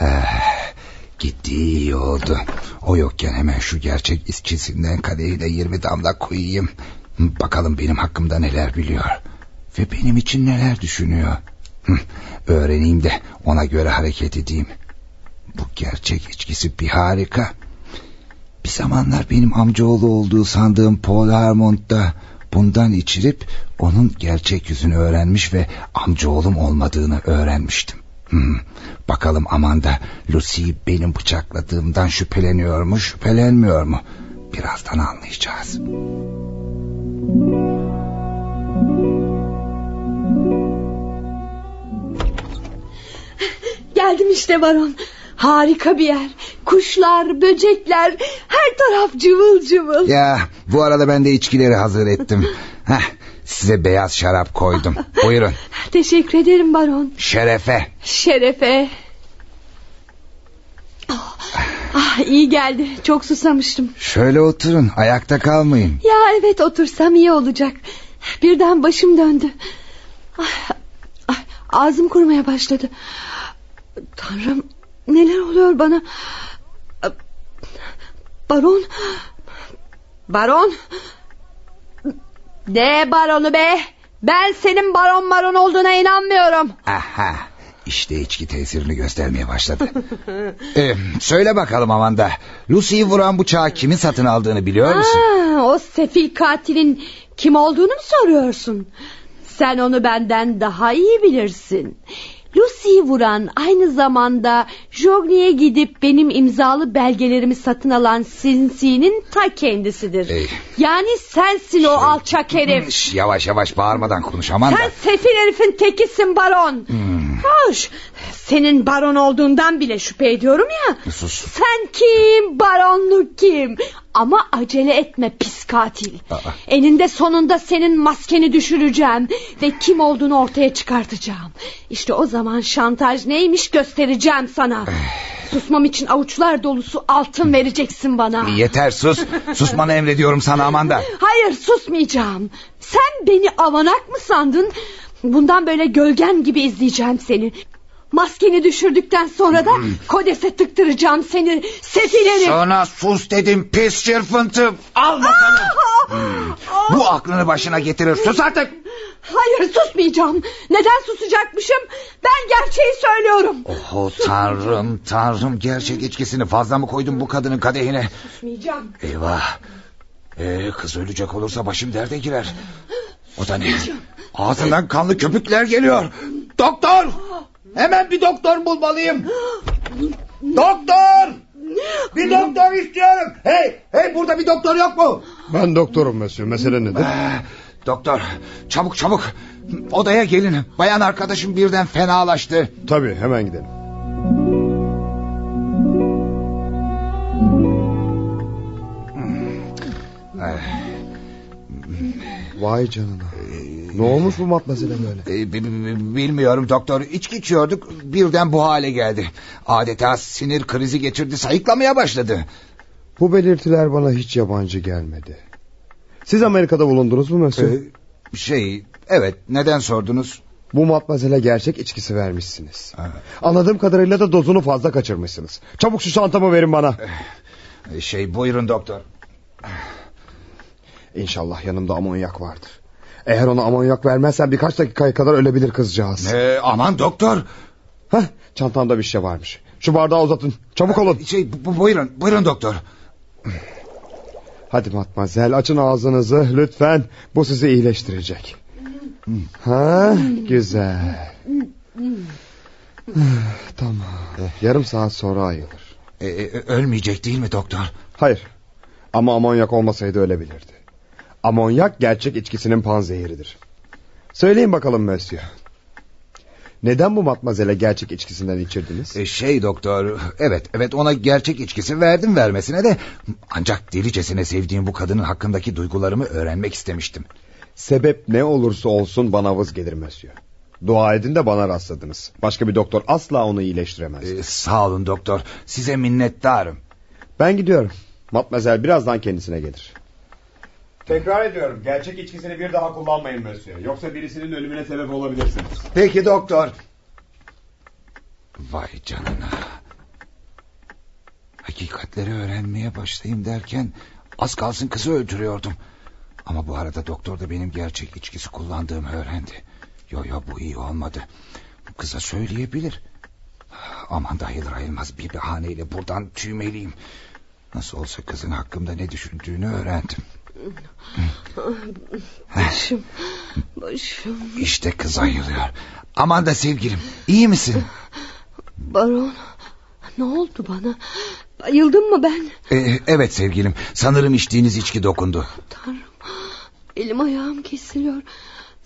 Eh, gitti iyi oldu. O yokken hemen şu gerçek içkisinden kadehiyle yirmi damla koyayım. Bakalım benim hakkımda neler biliyor. Ve benim için neler düşünüyor. Öğreneyim de ona göre hareket edeyim. Bu gerçek içkisi bir harika. Bir zamanlar benim amcaoğlu olduğu sandığım Paul Harmont'da bundan içirip onun gerçek yüzünü öğrenmiş ve amcaoğlum olmadığını öğrenmiştim. Hmm, bakalım Amanda Lucy'yi benim bıçakladığımdan şüpheleniyor mu şüphelenmiyor mu? Birazdan anlayacağız. Geldim işte baron. Harika bir yer. Kuşlar, böcekler, her taraf cıvıl cıvıl. Ya bu arada ben de içkileri hazır ettim. [laughs] Heh, size beyaz şarap koydum. Buyurun [laughs] Teşekkür ederim baron. şerefe. Şerefe. Ah, ah, iyi geldi. Çok susamıştım. Şöyle oturun ayakta kalmayın. Ya evet otursam iyi olacak. Birden başım döndü. Ah, ah, ağzım kurumaya başladı. Tanrım neler oluyor bana? Baron. Baron. Ne baronu be? Ben senin baron baron olduğuna inanmıyorum. Aha işte içki tesirini göstermeye başladı. [laughs] Ee, söyle bakalım Amanda. Lucy'yi vuran bıçağı kimin satın aldığını biliyor musun? Ha, o sefil katilin kim olduğunu mu soruyorsun? Sen onu benden daha iyi bilirsin. Lucy'yi vuran aynı zamanda Jogne'ye gidip benim imzalı belgelerimi satın alan Sinsi'nin ta kendisidir. Ey. Yani sensin o alçak herif. Şş, yavaş yavaş bağırmadan konuş aman da. Sen sefil herifin tekisin baron. Hmm. Hoş. Senin baron olduğundan bile şüphe ediyorum ya. Sus. Sen kim? Baronluk kim? Ama acele etme pis katil. Eninde sonunda senin maskeni düşüreceğim ve kim olduğunu ortaya çıkartacağım. İşte o zaman şantaj neymiş göstereceğim sana. [sighs] Susmam için avuçlar dolusu altın vereceksin bana. Yeter sus. [laughs] Susmanı emrediyorum sana Amanda. Hayır susmayacağım. Sen beni avanak mı sandın? Bundan böyle gölgen gibi izleyeceğim seni. Maskeni düşürdükten sonra da kodese tıktıracağım seni sefil herif. Sana sus dedim pis çırpıntı. Al bakalım. Hmm. Bu aklını başına getirir. Sus artık. Hayır susmayacağım. Neden susacakmışım? Ben gerçeği söylüyorum. Oh tanrım tanrım gerçek içkisini fazla mı koydun bu kadının kadehine? Susmayacağım. Eyvah. Ee, kız ölecek olursa başım derde girer. O da ne? Ağzından kanlı köpükler geliyor. Doktor! Hemen bir doktor bulmalıyım. Doktor! Bir doktor istiyorum. Hey, hey burada bir doktor yok mu? Ben doktorum Mesut. Mesele nedir? Doktor, çabuk çabuk. Odaya gelin. Bayan arkadaşım birden fenalaştı. Tabii hemen gidelim. Vay canına. Ne olmuş bu matmazele böyle? Bi- Bilmiyorum doktor. İçki içiyorduk. Birden bu hale geldi. Adeta sinir krizi geçirdi. Sayıklamaya başladı. Bu belirtiler bana hiç yabancı gelmedi. Siz Amerika'da bulundunuz mu Mesut? Ee, şey, evet. Neden sordunuz? Bu matmazele gerçek içkisi vermişsiniz. Anladığım kadarıyla da dozunu fazla kaçırmışsınız. Çabuk şu çantamı verin bana. Şey buyurun doktor. İnşallah yanımda amonyak vardır. Eğer ona amonyak vermezsen birkaç dakikaya kadar ölebilir kızcağız. Ee, aman doktor. Heh, çantamda bir şey varmış. Şu bardağı uzatın. Çabuk olun. Şey bu, buyurun, buyurun doktor. Hadi matmazel açın ağzınızı lütfen. Bu sizi iyileştirecek. Ha, güzel. tamam. Yarım saat sonra ayılır. Ee, ölmeyecek değil mi doktor? Hayır. Ama amonyak olmasaydı ölebilirdi. Amonyak gerçek içkisinin panzehiridir. Söyleyin bakalım Monsieur. Neden bu matmazele gerçek içkisinden içirdiniz? Ee, şey doktor, evet evet ona gerçek içkisi verdim vermesine de... ...ancak delicesine sevdiğim bu kadının hakkındaki duygularımı öğrenmek istemiştim. Sebep ne olursa olsun bana vız gelir Monsieur. Dua edin de bana rastladınız. Başka bir doktor asla onu iyileştiremez. Ee, sağ olun doktor, size minnettarım. Ben gidiyorum. Matmazel birazdan kendisine gelir. Tekrar ediyorum. Gerçek içkisini bir daha kullanmayın Monsieur. Yoksa birisinin ölümüne sebep olabilirsiniz. Peki doktor. Vay canına. Hakikatleri öğrenmeye başlayayım derken az kalsın kızı öldürüyordum. Ama bu arada doktor da benim gerçek içkisi kullandığımı öğrendi. Yo yo bu iyi olmadı. Kıza söyleyebilir. Aman da hayır ayılmaz bir bahaneyle buradan tüymeliyim. Nasıl olsa kızın hakkımda ne düşündüğünü öğrendim. Başım, başım. İşte kız ayılıyor. Aman da sevgilim iyi misin? Baron, ne oldu bana? Bayıldım mı ben? Ee, evet sevgilim sanırım içtiğiniz içki dokundu. Tanrım, elim ayağım kesiliyor.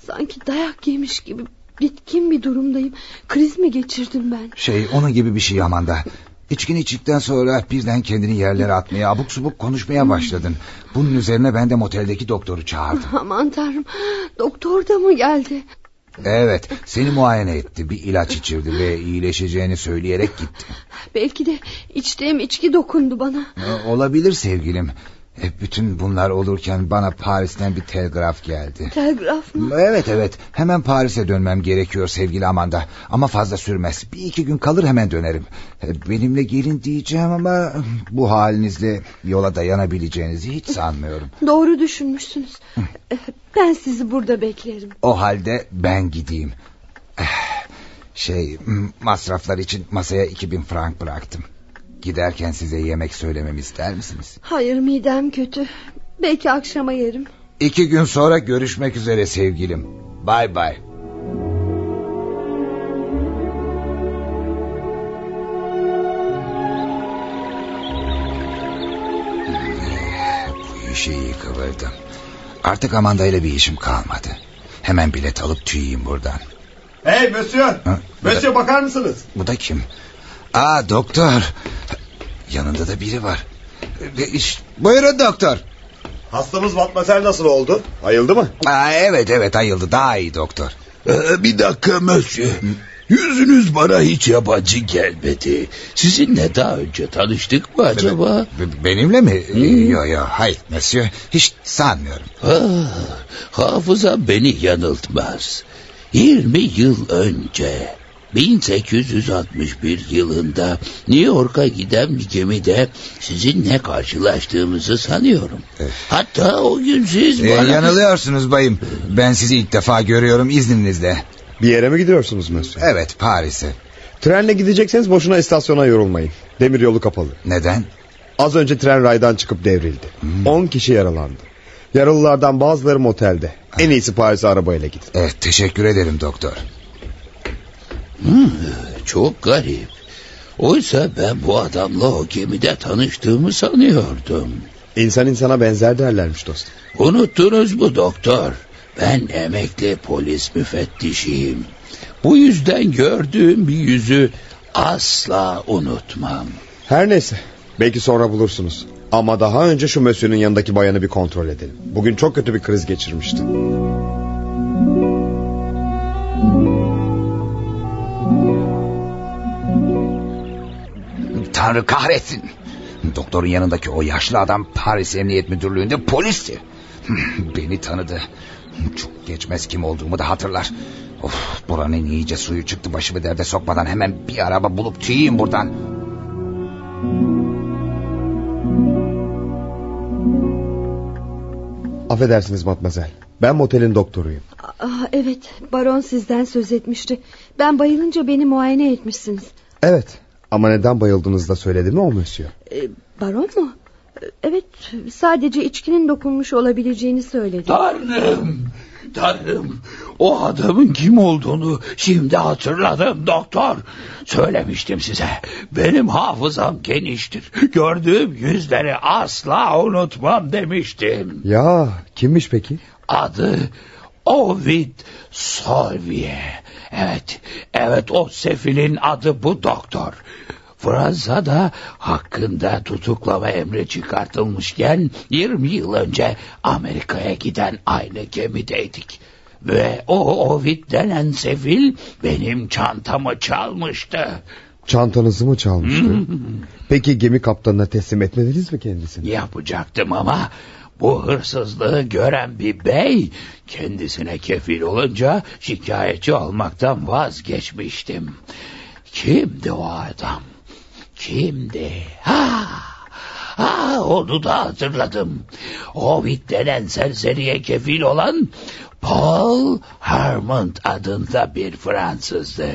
Sanki dayak yemiş gibi bitkin bir durumdayım. Kriz mi geçirdim ben? Şey onun gibi bir şey Amanda. İçkini içtikten sonra birden kendini yerlere atmaya abuk subuk konuşmaya başladın. Bunun üzerine ben de moteldeki doktoru çağırdım. Aman tanrım doktor da mı geldi? Evet seni muayene etti bir ilaç içirdi ve iyileşeceğini söyleyerek gitti. Belki de içtiğim içki dokundu bana. Ee, Olabilir sevgilim. E, Bütün bunlar olurken bana Paris'ten bir telgraf geldi. Telgraf mı? Evet evet hemen Paris'e dönmem gerekiyor sevgili Amanda. Ama fazla sürmez. Bir iki gün kalır hemen dönerim. E, Benimle gelin diyeceğim ama bu halinizle yola dayanabileceğinizi hiç sanmıyorum. [laughs] Doğru düşünmüşsünüz. Ben sizi burada beklerim. O halde ben gideyim. Eh, Şey masraflar için masaya 2000 frank bıraktım. Giderken size yemek söylememi ister misiniz? Hayır midem kötü. Belki akşama yerim. İki gün sonra görüşmek üzere sevgilim. Bay bay. Bu işi kıvırdım. Artık Amanda ile bir işim kalmadı. Hemen bilet alıp tüyeyim buradan. Hey Monsieur! Ha? Bakar mısınız? Bu da kim? Aa doktor. Yanında da biri var. İş- Buyurun doktor. Hastamız Matmazel nasıl oldu? Ayıldı mı? Aa, evet evet ayıldı daha iyi doktor. Ee, bir dakika Mösyö. Yüzünüz bana hiç yabancı gelmedi. Sizinle daha önce tanıştık mı acaba? Be- Benimle mi? Yok yok hayır monsieur hiç sanmıyorum. Ah, hafıza beni yanıltmaz. 20 yıl önce 1861 yılında New York'a giden bir gemide sizinle karşılaştığımızı sanıyorum. Hatta o gün siz Ee, bana... yanılıyorsunuz bayım. Ben sizi ilk defa görüyorum izninizle. Bir yere mi gidiyorsunuz Monsieur? Evet Paris'e. Trenle gidecekseniz boşuna istasyona yorulmayın. Demir yolu kapalı. Neden? Az önce tren raydan çıkıp devrildi. 10 kişi yaralandı. Yaralılardan bazıları motelde. En iyisi Paris'e arabayla gidin. Evet teşekkür ederim doktor. Hmm, çok garip. Oysa ben bu adamla o gemide tanıştığımı sanıyordum. İnsan insana benzer derlermiş dostum. Unuttunuz mu doktor? Ben emekli polis müfettişiyim. Bu yüzden gördüğüm bir yüzü asla unutmam. Her neyse. Belki sonra bulursunuz. Ama daha önce şu Monsieur'ün yanındaki bayanı bir kontrol edelim. Bugün çok kötü bir kriz geçirmişti. Tanrı kahretsin. Doktorun yanındaki o yaşlı adam Paris Emniyet Müdürlüğü'nde polisti. [laughs] Beni tanıdı. Çok geçmez kim olduğumu da hatırlar. Of, buranın iyice suyu çıktı başımı derde sokmadan hemen bir araba bulup tüyeyim buradan. Affedersiniz Matmazel. Ben motelin doktoruyum. Ah, evet baron sizden söz etmişti. Ben bayılınca beni muayene etmişsiniz. Evet. Ama neden bayıldığınızı da söyledi mi o Monsieur? Ee, baron mu? Evet sadece içkinin dokunmuş olabileceğini söyledi. Tanrım, tanrım. O adamın kim olduğunu şimdi hatırladım doktor. Söylemiştim size. Benim hafızam geniştir. Gördüğüm yüzleri asla unutmam demiştim. Ya kimmiş peki? Adı Ovid Solvier. Evet, evet o sefilin adı bu doktor. Fransa'da hakkında tutuklama emri çıkartılmışken 20 yıl önce Amerika'ya giden aynı gemideydik. Ve o Ovid denen sefil benim çantamı çalmıştı. Çantanızı mı çalmıştı? [laughs] Peki gemi kaptanına teslim etmediniz mi kendisini? Yapacaktım ama bu hırsızlığı gören bir bey kendisine kefil olunca şikayetçi olmaktan vazgeçmiştim. Kimdi o adam? Kimdi? Ha! Ha onu da hatırladım. Ovid denen serseriye kefil olan Paul Harmond adında bir Fransızdı.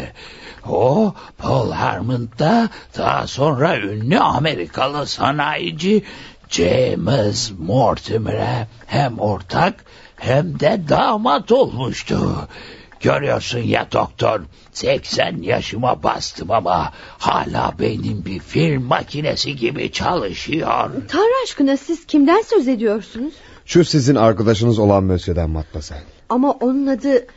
O Paul Harmond da daha sonra ünlü Amerikalı sanayici James Mortimer'e hem ortak hem de damat olmuştu. Görüyorsun ya doktor 80 yaşıma bastım ama hala beynim bir film makinesi gibi çalışıyor. Tanrı aşkına siz kimden söz ediyorsunuz? Şu sizin arkadaşınız olan Monsieur'den Matmazel. Ama onun adı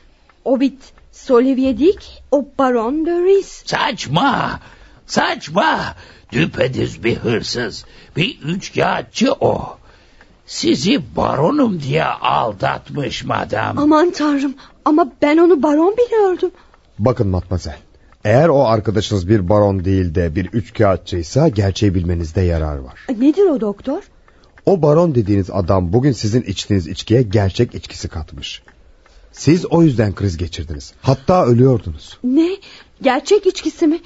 Ovid Solivier değil ki. O Baron de Ries. Saçma, saçma. Düpedüz bir hırsız, bir üçkağıtçı o. Sizi baronum diye aldatmış madam. Aman tanrım ama ben onu baron biliyordum. Bakın Matmazel. Eğer o arkadaşınız bir baron değil de bir üçkağıtçıysa gerçeği bilmenizde yarar var. Nedir o doktor? O baron dediğiniz adam bugün sizin içtiğiniz içkiye gerçek içkisi katmış. Siz o yüzden kriz geçirdiniz. Hatta ölüyordunuz. Ne? Gerçek içkisi mi?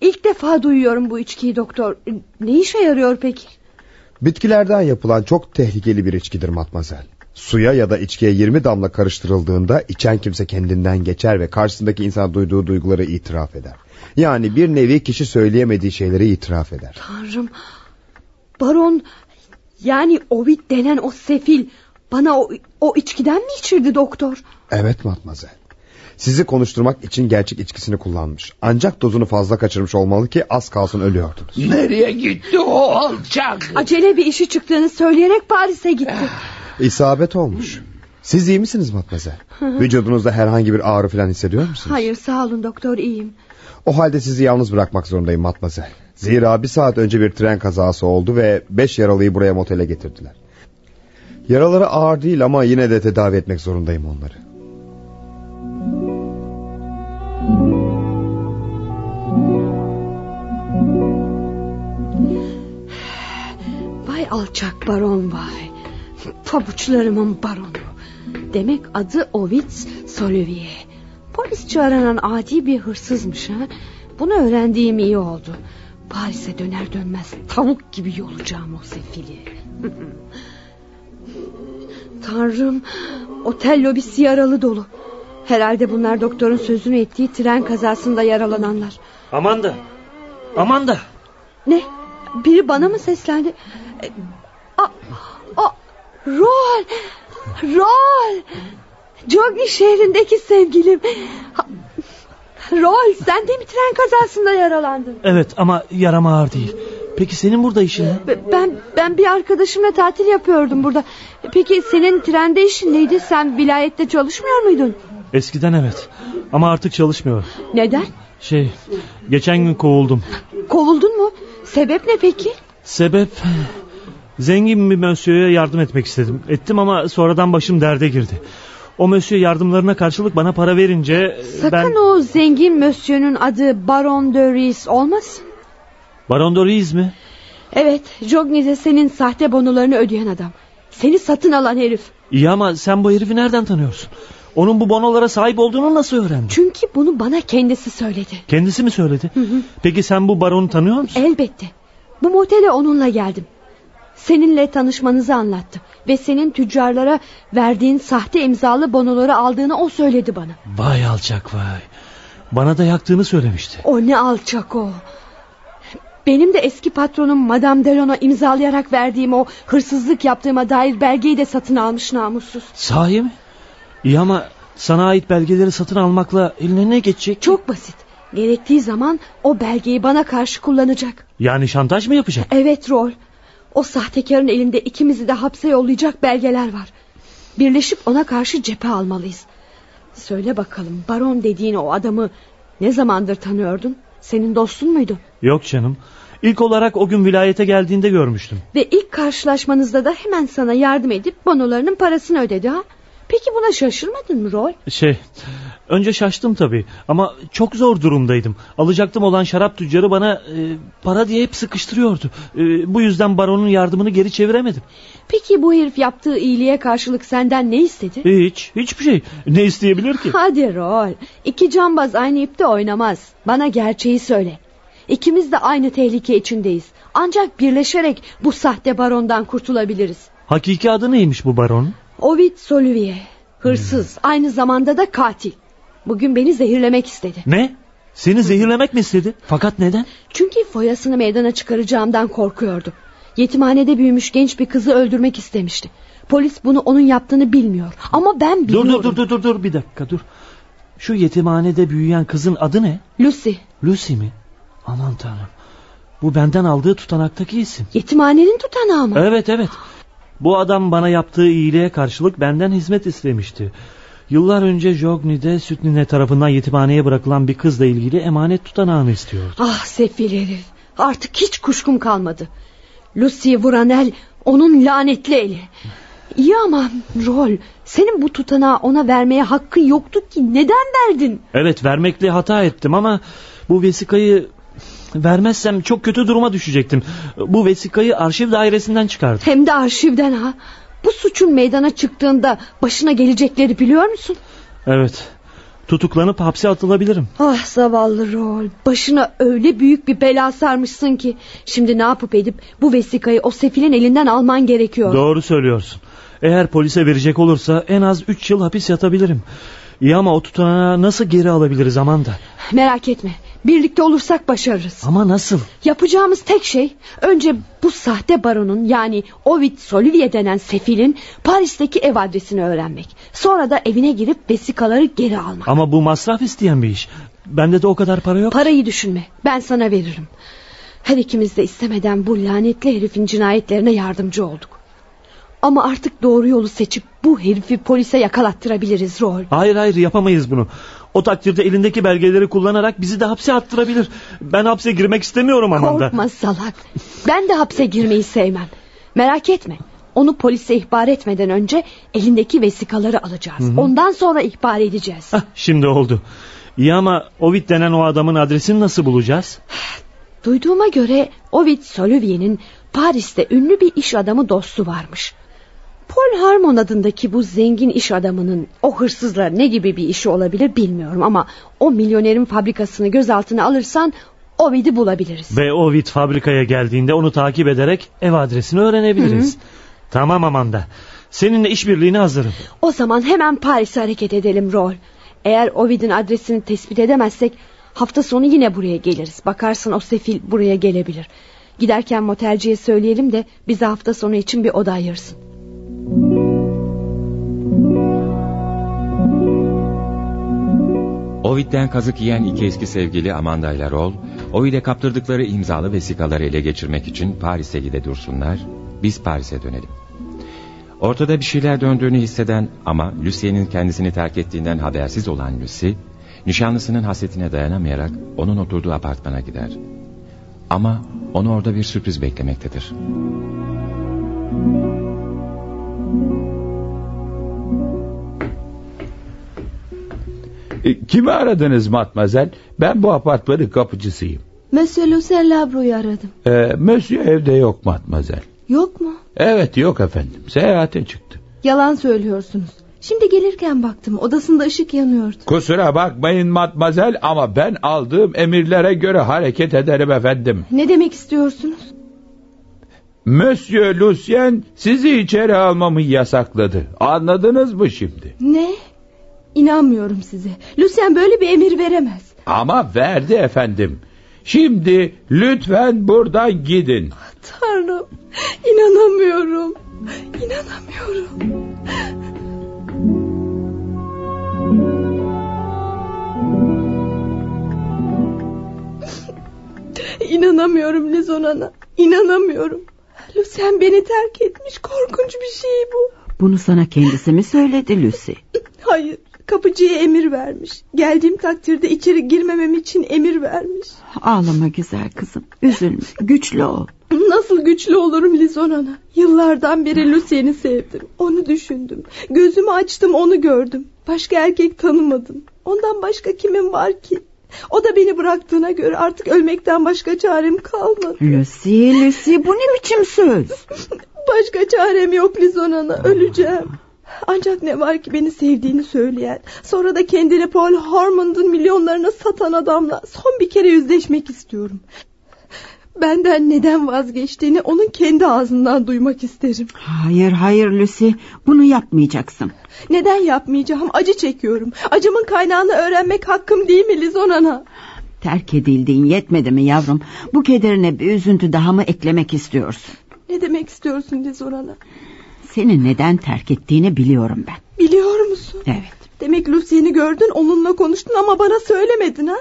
İlk defa duyuyorum bu içkiyi doktor. Ne işe yarıyor peki? Bitkilerden yapılan çok tehlikeli bir içkidir matmazel. Suya ya da içkiye 20 damla karıştırıldığında içen kimse kendinden geçer ve karşısındaki insan duyduğu duyguları itiraf eder. Yani bir nevi kişi söyleyemediği şeyleri itiraf eder. Tanrım. Baron yani Ovid denen o sefil bana o, o içkiden mi içirdi doktor? Evet matmazel. Sizi konuşturmak için gerçek içkisini kullanmış. Ancak dozunu fazla kaçırmış olmalı ki az kalsın ölüyordunuz. Nereye gitti o alçak? Acele bir işi çıktığını söyleyerek Paris'e gitti. İsabet olmuş. Siz iyi misiniz Matmazel? [laughs] Vücudunuzda herhangi bir ağrı falan hissediyor musunuz? Hayır sağ olun doktor iyiyim. O halde sizi yalnız bırakmak zorundayım Matmazel. Zira bir saat önce bir tren kazası oldu ve beş yaralıyı buraya motele getirdiler. Yaraları ağır değil ama yine de tedavi etmek zorundayım onları. Vay alçak baron vay. Pabuçlarımın baronu. Demek adı Ovid Solivier. Polis çağıran adi bir hırsızmış ha. Bunu öğrendiğim iyi oldu. Paris'e döner dönmez tavuk gibi yolacağım o sefili. [laughs] Tanrım otel lobisi yaralı dolu. Herhalde bunlar doktorun sözünü ettiği tren kazasında yaralananlar. Amanda. Amanda. Ne? Biri bana mı seslendi? E, A, a, rol. Rol. Jogni şehrindeki sevgilim. Rol sen de mi tren kazasında yaralandın? Evet ama yaram ağır değil. Peki senin burada işin ne? Be- Ben ben bir arkadaşımla tatil yapıyordum burada. Peki senin trende işin neydi? Sen vilayette çalışmıyor muydun? Eskiden evet. Ama artık çalışmıyorum. Neden? Şey, geçen gün kovuldum. Kovuldun mu? Sebep ne peki? Sebep... Zengin bir mösyöye yardım etmek istedim. Ettim ama sonradan başım derde girdi. O mösyö yardımlarına karşılık bana para verince... Sakın ben... o zengin mösyönün adı Baron de Ries olmasın. Baron de Ries mi? Evet, Jogni'de senin sahte bonolarını ödeyen adam. Seni satın alan herif. İyi ama sen bu herifi nereden tanıyorsun? Onun bu bonolara sahip olduğunu nasıl öğrendin? Çünkü bunu bana kendisi söyledi. Kendisi mi söyledi? Peki sen bu baronu tanıyor musun? Elbette. Bu motele onunla geldim. Seninle tanışmanızı anlattı. Ve senin tüccarlara verdiğin sahte imzalı bonoları aldığını o söyledi bana. Vay alçak vay. Bana da yaktığını söylemişti. O ne alçak o. Benim de eski patronum Madame Delon'a imzalayarak verdiğim o hırsızlık yaptığıma dair belgeyi de satın almış namussuz. Sahi mi? İyi ama sana ait belgeleri satın almakla eline ne geçecek? Çok basit. Gerektiği zaman o belgeyi bana karşı kullanacak. Yani şantaj mı yapacak? Evet rol. O sahtekarın elinde ikimizi de hapse yollayacak belgeler var. Birleşip ona karşı cephe almalıyız. Söyle bakalım baron dediğin o adamı ne zamandır tanıyordun? Senin dostun muydu? Yok canım. İlk olarak o gün vilayete geldiğinde görmüştüm. Ve ilk karşılaşmanızda da hemen sana yardım edip bonolarının parasını ödedi ha? Peki buna şaşırmadın mı Roy? Şey, önce şaştım tabii ama çok zor durumdaydım. Alacaktım olan şarap tüccarı bana e, para diye hep sıkıştırıyordu. E, bu yüzden baronun yardımını geri çeviremedim. Peki bu herif yaptığı iyiliğe karşılık senden ne istedi? Hiç, hiçbir şey. Ne isteyebilir ki? Hadi Roy. İki cambaz aynı ipte oynamaz. Bana gerçeği söyle. İkimiz de aynı tehlike içindeyiz. Ancak birleşerek bu sahte barondan kurtulabiliriz. Hakiki adı neymiş bu baron? Ovid Solivier. Hırsız. Aynı zamanda da katil. Bugün beni zehirlemek istedi. Ne? Seni zehirlemek mi istedi? Fakat neden? Çünkü foyasını meydana çıkaracağımdan korkuyordu. Yetimhanede büyümüş genç bir kızı öldürmek istemişti. Polis bunu onun yaptığını bilmiyor. Ama ben biliyorum. Dur dur dur dur dur bir dakika dur. Şu yetimhanede büyüyen kızın adı ne? Lucy. Lucy mi? Aman tanrım. Bu benden aldığı tutanaktaki isim. Yetimhanenin tutanağı mı? Evet evet. Bu adam bana yaptığı iyiliğe karşılık benden hizmet istemişti. Yıllar önce Jogni'de süt nine tarafından yetimhaneye bırakılan bir kızla ilgili emanet tutanağını istiyordu. Ah sefil herif. Artık hiç kuşkum kalmadı. Lucy'yi vuran el onun lanetli eli. İyi ama rol senin bu tutanağı ona vermeye hakkın yoktu ki neden verdin? Evet vermekle hata ettim ama bu vesikayı vermezsem çok kötü duruma düşecektim. Bu vesikayı arşiv dairesinden çıkardım. Hem de arşivden ha. Bu suçun meydana çıktığında başına gelecekleri biliyor musun? Evet tutuklanıp hapse atılabilirim. Ah zavallı rol. Başına öyle büyük bir bela sarmışsın ki. Şimdi ne yapıp edip bu vesikayı o sefilin elinden alman gerekiyor. Doğru söylüyorsun. Eğer polise verecek olursa en az üç yıl hapis yatabilirim. İyi ama o tutanağı nasıl geri alabiliriz Amanda? Merak etme. Birlikte olursak başarırız. Ama nasıl? Yapacağımız tek şey önce bu sahte baronun yani Ovid Solivier denen sefilin Paris'teki ev adresini öğrenmek. Sonra da evine girip vesikaları geri almak. Ama bu masraf isteyen bir iş. Bende de o kadar para yok. Parayı düşünme. Ben sana veririm. Her ikimiz de istemeden bu lanetli herifin cinayetlerine yardımcı olduk. Ama artık doğru yolu seçip bu herifi polise yakalattırabiliriz Rol. Hayır hayır yapamayız bunu. O takdirde elindeki belgeleri kullanarak bizi de hapse attırabilir. Ben hapse girmek istemiyorum Amanda. Korkma salak. Ben de hapse girmeyi sevmem. Merak etme. Onu polise ihbar etmeden önce elindeki vesikaları alacağız. Hı hı. Ondan sonra ihbar edeceğiz. Şimdi oldu. İyi ama Ovid denen o adamın adresini nasıl bulacağız? Duyduğuma göre Ovid Solivier'in Paris'te ünlü bir iş adamı dostu varmış. Paul Harmon adındaki bu zengin iş adamının o hırsızla ne gibi bir işi olabilir bilmiyorum ama o milyonerin fabrikasını gözaltına alırsan Ovid'i bulabiliriz. Ve Ovid fabrikaya geldiğinde onu takip ederek ev adresini öğrenebiliriz. Hı Tamam Amanda. Seninle işbirliğine hazırım. O zaman hemen Paris'e hareket edelim Rol. Eğer Ovid'in adresini tespit edemezsek hafta sonu yine buraya geliriz. Bakarsın o sefil buraya gelebilir. Giderken motelciye söyleyelim de bize hafta sonu için bir oda ayırsın. Ovid'den kazık yiyen iki eski sevgili Amanda ile Roll, Ovid'e kaptırdıkları imzalı vesikaları ele geçirmek için Paris'e gide dursunlar, biz Paris'e dönelim. Ortada bir şeyler döndüğünü hisseden ama Lucien'in kendisini terk ettiğinden habersiz olan Lucy, nişanlısının hasretine dayanamayarak onun oturduğu apartmana gider. Ama onu orada bir sürpriz beklemektedir. E, Kimi aradınız matmazel? Ben bu apartmanın kapıcısıyım. Monsieur Lucien Labro'yu aradım. Ee, Monsieur evde yok matmazel. Yok mu? Evet yok efendim. Seyahate çıktı. Yalan söylüyorsunuz. Şimdi gelirken baktım odasında ışık yanıyordu. Kusura bakmayın matmazel ama ben aldığım emirlere göre hareket ederim efendim. Ne demek istiyorsunuz? Monsieur Lucien sizi içeri almamı yasakladı. Anladınız mı şimdi? Ne? İnanmıyorum size. Lucien böyle bir emir veremez. Ama verdi efendim. Şimdi lütfen buradan gidin. Tanrım inanamıyorum. İnanamıyorum. İnanamıyorum Lizonana. İnanamıyorum. Lucien beni terk etmiş. Korkunç bir şey bu. Bunu sana kendisi mi söyledi Lucy? Hayır. Kapıcıya emir vermiş. Geldiğim takdirde içeri girmemem için emir vermiş. Ağlama güzel kızım. Üzülme. Güçlü ol. Nasıl güçlü olurum Lizonana? Yıllardan beri Lucien'i sevdim. Onu düşündüm. Gözümü açtım onu gördüm. Başka erkek tanımadım. Ondan başka kimim var ki? O da beni bıraktığına göre artık ölmekten başka çarem kalmadı. Lucy, Lucy bu ne biçim söz? [laughs] Başka çarem yok Lizonana. Öleceğim. Ancak ne var ki beni sevdiğini söyleyen, sonra da kendini Paul Harmon'un milyonlarına satan adamla son bir kere yüzleşmek istiyorum. Benden neden vazgeçtiğini onun kendi ağzından duymak isterim. Hayır hayır Lucy bunu yapmayacaksın. Neden yapmayacağım? Acı çekiyorum. Acımın kaynağını öğrenmek hakkım değil mi Lizonana? Terk edildiğin yetmedi mi yavrum? Bu kederine bir üzüntü daha mı eklemek istiyorsun? Ne demek istiyorsun Lizonana? Seni neden terk ettiğini biliyorum ben. Biliyor musun? Evet. Demek Lucy'ni gördün onunla konuştun ama bana söylemedin ha?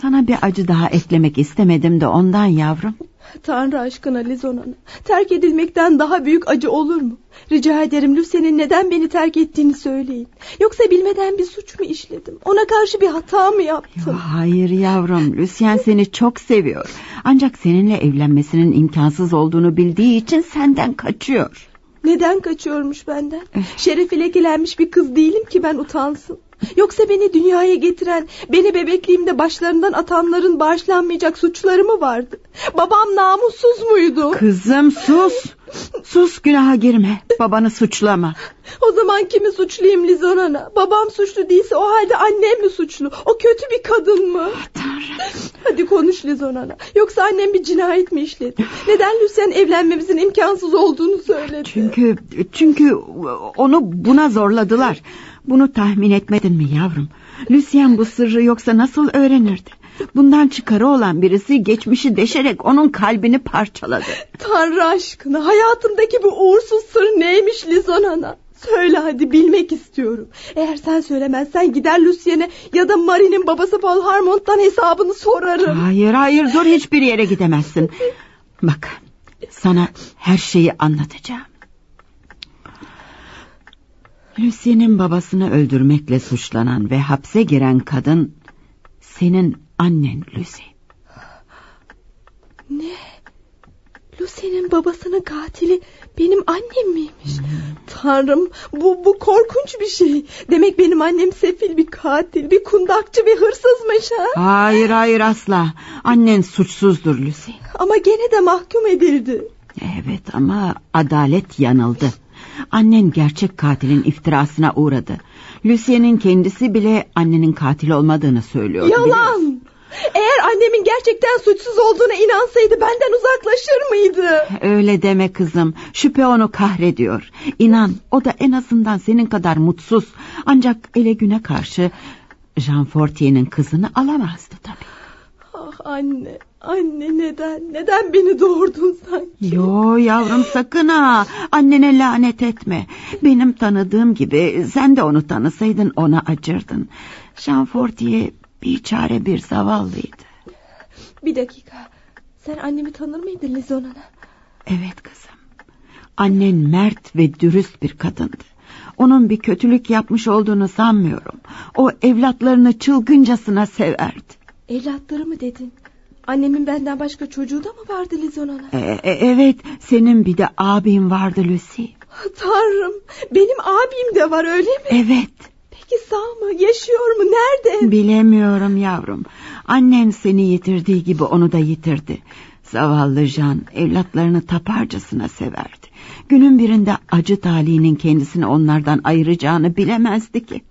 Sana bir acı daha eklemek istemedim de ondan yavrum. Tanrı aşkına Lizonana. Terk edilmekten daha büyük acı olur mu? Rica ederim Lucy'nin neden beni terk ettiğini söyleyin. Yoksa bilmeden bir suç mu işledim? Ona karşı bir hata mı yaptım? Hayır yavrum Lucien seni çok seviyor. Ancak seninle evlenmesinin imkansız olduğunu bildiği için senden kaçıyor. Neden kaçıyormuş benden? Şerefi lekelenmiş bir kız değilim ki ben utansın. Yoksa beni dünyaya getiren, beni bebekliğimde başlarından atanların bağışlanmayacak suçları mı vardı? Babam namussuz muydu? Kızım sus. Sus günaha girme. Babanı suçlama. O zaman kimi suçlayayım Lizonana? Babam suçlu değilse o halde annem mi suçlu? O kötü bir kadın mı? Tanrım. Hadi konuş Lizonana. Yoksa annem bir cinayet mi işledi? Neden Lucien evlenmemizin imkansız olduğunu söyledi? Çünkü çünkü onu buna zorladılar. Bunu tahmin etmedin mi yavrum? Lucien bu sırrı yoksa nasıl öğrenirdi? Bundan çıkarı olan birisi geçmişi deşerek onun kalbini parçaladı. [laughs] Tanrı aşkına hayatımdaki bu uğursuz sır neymiş Lizonana? Söyle hadi bilmek istiyorum. Eğer sen söylemezsen gider Lucien'e ya da Marie'nin babası Paul Harmont'tan hesabını sorarım. Hayır hayır dur hiçbir yere gidemezsin. [laughs] Bak sana her şeyi anlatacağım. Lucien'in babasını öldürmekle suçlanan ve hapse giren kadın senin annen Lucy. Ne? Lucy'nin babasının katili benim annem miymiş? Hmm. Tanrım bu, bu korkunç bir şey. Demek benim annem sefil bir katil, bir kundakçı, bir hırsızmış ha? Hayır hayır asla. Annen suçsuzdur Lucy. Ama gene de mahkum edildi. Evet ama adalet yanıldı. Annen gerçek katilin iftirasına uğradı. Lucien'in kendisi bile annenin katil olmadığını söylüyor. Yalan! Eğer annemin gerçekten suçsuz olduğuna inansaydı benden uzaklaşır mıydı? Öyle deme kızım. Şüphe onu kahrediyor. İnan o da en azından senin kadar mutsuz. Ancak ele güne karşı Jean Fortier'in kızını alamazdı tabii. Ah anne, anne neden? Neden beni doğurdun sanki? Yo yavrum sakın ha. Annene lanet etme. Benim tanıdığım gibi sen de onu tanısaydın ona acırdın. Jean Fortier bir çare bir zavallıydı. Bir dakika. Sen annemi tanır mıydın Lizonana? Evet kızım. Annen mert ve dürüst bir kadındı. Onun bir kötülük yapmış olduğunu sanmıyorum. O evlatlarını çılgıncasına severdi. Evlatları mı dedin? Annemin benden başka çocuğu da mı vardı Lizonana? Ee, evet senin bir de abin vardı Lucy. Tanrım benim abim de var öyle mi? Evet. Peki sağ mı? Yaşıyor mu? Nerede? Bilemiyorum yavrum. Annen seni yitirdiği gibi onu da yitirdi. Zavallı Can evlatlarını taparcasına severdi. Günün birinde acı talihinin kendisini onlardan ayıracağını bilemezdi ki.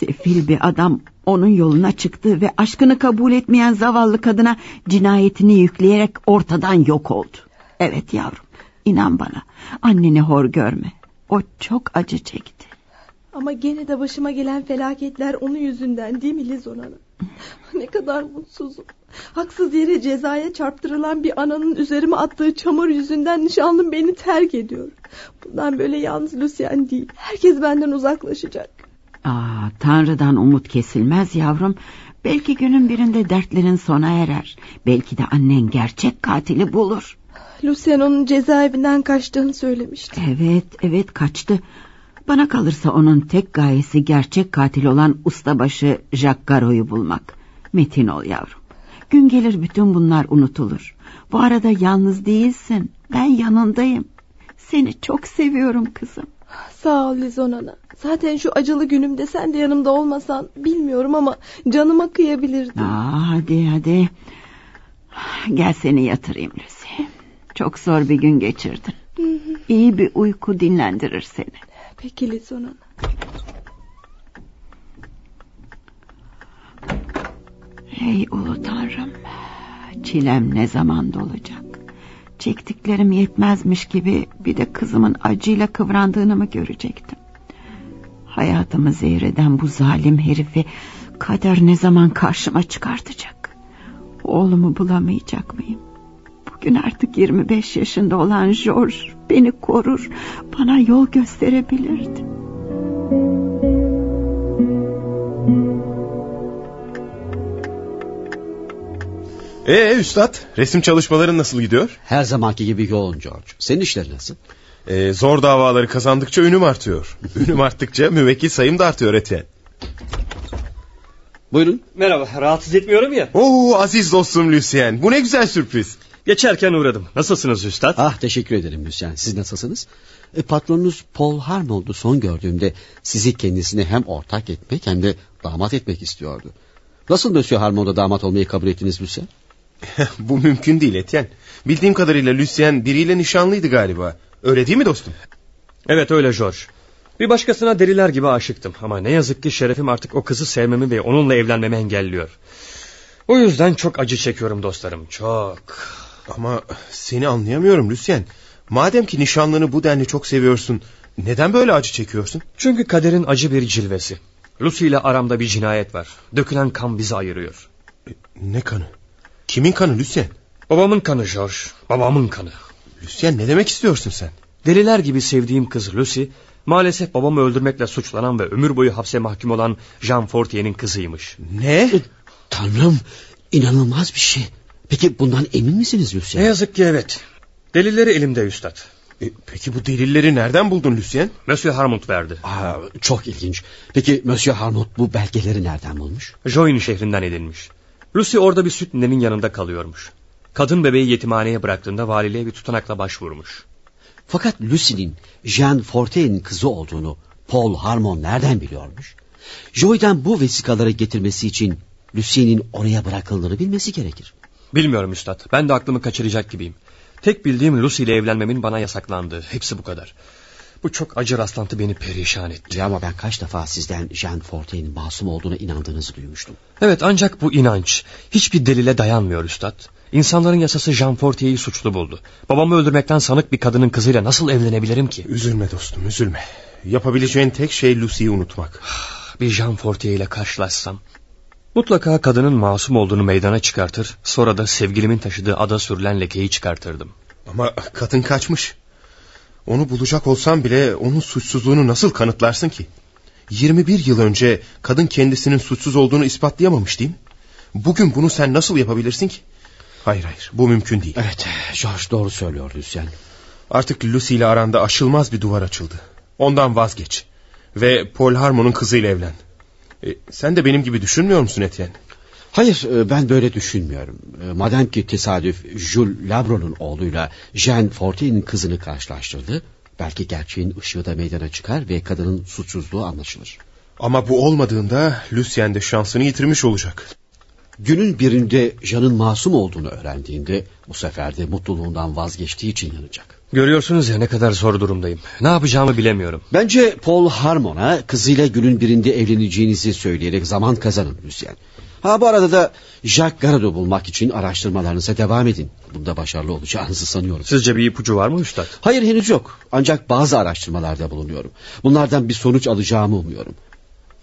Sefil bir adam onun yoluna çıktı ve aşkını kabul etmeyen zavallı kadına cinayetini yükleyerek ortadan yok oldu. Evet yavrum inan bana anneni hor görme. O çok acı çekti. Ama gene de başıma gelen felaketler onun yüzünden değil mi Lizon Hanım? ne kadar mutsuzum. Haksız yere cezaya çarptırılan bir ananın üzerime attığı çamur yüzünden nişanlım beni terk ediyor. Bundan böyle yalnız Lucien değil. Herkes benden uzaklaşacak. Aa, Tanrı'dan umut kesilmez yavrum. Belki günün birinde dertlerin sona erer. Belki de annen gerçek katili bulur. Lucien onun cezaevinden kaçtığını söylemişti. Evet, evet kaçtı. Bana kalırsa onun tek gayesi gerçek katil olan ustabaşı Jacques Garo'yu bulmak. Metin ol yavrum. Gün gelir bütün bunlar unutulur. Bu arada yalnız değilsin. Ben yanındayım. Seni çok seviyorum kızım. Sağ ol Lizon ana. Zaten şu acılı günümde sen de yanımda olmasan bilmiyorum ama canıma kıyabilirdin. Aa, hadi hadi. Gel seni yatırayım Lucy. Çok zor bir gün geçirdin. İyi bir uyku dinlendirir seni. Peki Lizon. Ey ulu tanrım. Çilem ne zaman dolacak? Çektiklerim yetmezmiş gibi bir de kızımın acıyla kıvrandığını mı görecektim? Hayatımı zehreden bu zalim herifi kader ne zaman karşıma çıkartacak? Oğlumu bulamayacak mıyım? Bugün artık 25 yaşında olan George beni korur, bana yol gösterebilirdi. Ee üstad resim çalışmaların nasıl gidiyor? Her zamanki gibi yoğun George. Senin işler nasıl? Ee, zor davaları kazandıkça ünüm artıyor. [laughs] ünüm arttıkça müvekkil sayım da artıyor Etienne. Buyurun. Merhaba rahatsız etmiyorum ya. Oo aziz dostum Lucien bu ne güzel sürpriz. Geçerken uğradım. Nasılsınız üstad? Ah teşekkür ederim Lucien. Siz nasılsınız? E, patronunuz Paul Harmont'u son gördüğümde sizi kendisine hem ortak etmek hem de damat etmek istiyordu. Nasıl Monsieur Harmont'a damat olmayı kabul ettiniz Lucien? [laughs] bu mümkün değil Etienne. Bildiğim kadarıyla Lucien biriyle nişanlıydı galiba. Öyle değil mi dostum? Evet öyle George. Bir başkasına deriler gibi aşıktım ama ne yazık ki şerefim artık o kızı sevmemi ve onunla evlenmemi engelliyor. O yüzden çok acı çekiyorum dostlarım çok. Ama seni anlayamıyorum Lucien. Madem ki nişanlını bu denli çok seviyorsun neden böyle acı çekiyorsun? Çünkü kaderin acı bir cilvesi. Lucy ile aramda bir cinayet var. Dökülen kan bizi ayırıyor. Ne kanı? Kimin kanı Lucien? Babamın kanı George. Babamın kanı. Lucien ne demek istiyorsun sen? Deliler gibi sevdiğim kız Lucy maalesef babamı öldürmekle suçlanan ve ömür boyu hapse mahkum olan Jean Fortier'in kızıymış. Ne? Tanrım inanılmaz bir şey. Peki bundan emin misiniz Lucien? Ne yazık ki evet. Delilleri elimde üstad. E, peki bu delilleri nereden buldun Lucien? Monsieur Harmont verdi. Aa, çok ilginç. Peki Monsieur Harmont bu belgeleri nereden bulmuş? Join şehrinden edinmiş. Lucy orada bir süt ninenin yanında kalıyormuş. Kadın bebeği yetimhaneye bıraktığında valiliğe bir tutanakla başvurmuş. Fakat Lucy'nin Jean Fortier'in kızı olduğunu Paul Harmon nereden biliyormuş? Joy'dan bu vesikaları getirmesi için Lucy'nin oraya bırakıldığını bilmesi gerekir. Bilmiyorum üstad. Ben de aklımı kaçıracak gibiyim. Tek bildiğim Lucy ile evlenmemin bana yasaklandı. Hepsi bu kadar. Bu çok acı rastlantı beni perişan etti. Ya ama ben kaç defa sizden Jean Fortier'in masum olduğuna inandığınızı duymuştum. Evet ancak bu inanç hiçbir delile dayanmıyor üstad. İnsanların yasası Jean Fortier'i suçlu buldu. Babamı öldürmekten sanık bir kadının kızıyla nasıl evlenebilirim ki? Üzülme dostum üzülme. Yapabileceğin tek şey Lucy'yi unutmak. Bir Jean Fortier ile karşılaşsam Mutlaka kadının masum olduğunu meydana çıkartır, sonra da sevgilimin taşıdığı ada sürülen lekeyi çıkartırdım. Ama kadın kaçmış. Onu bulacak olsam bile onun suçsuzluğunu nasıl kanıtlarsın ki? 21 yıl önce kadın kendisinin suçsuz olduğunu ispatlayamamış değil mi? Bugün bunu sen nasıl yapabilirsin ki? Hayır hayır bu mümkün değil. Evet George doğru söylüyor Lucien. Artık Lucy ile aranda aşılmaz bir duvar açıldı. Ondan vazgeç. Ve Paul Harmon'un kızıyla evlen. E, sen de benim gibi düşünmüyor musun Etienne? Hayır e, ben böyle düşünmüyorum. E, madem ki tesadüf Jules Labro'nun oğluyla Jean Fortin'in kızını karşılaştırdı. Belki gerçeğin ışığı da meydana çıkar ve kadının suçsuzluğu anlaşılır. Ama bu olmadığında Lucien de şansını yitirmiş olacak. Günün birinde Jean'ın masum olduğunu öğrendiğinde bu sefer de mutluluğundan vazgeçtiği için yanacak. Görüyorsunuz ya ne kadar zor durumdayım. Ne yapacağımı bilemiyorum. Bence Paul Harmon'a kızıyla günün birinde evleneceğinizi söyleyerek zaman kazanın Lucien. Ha bu arada da Jacques Garad'ı bulmak için araştırmalarınıza devam edin. Bunda başarılı olacağınızı sanıyorum. Sizce bir ipucu var mı üstad? Hayır henüz yok. Ancak bazı araştırmalarda bulunuyorum. Bunlardan bir sonuç alacağımı umuyorum.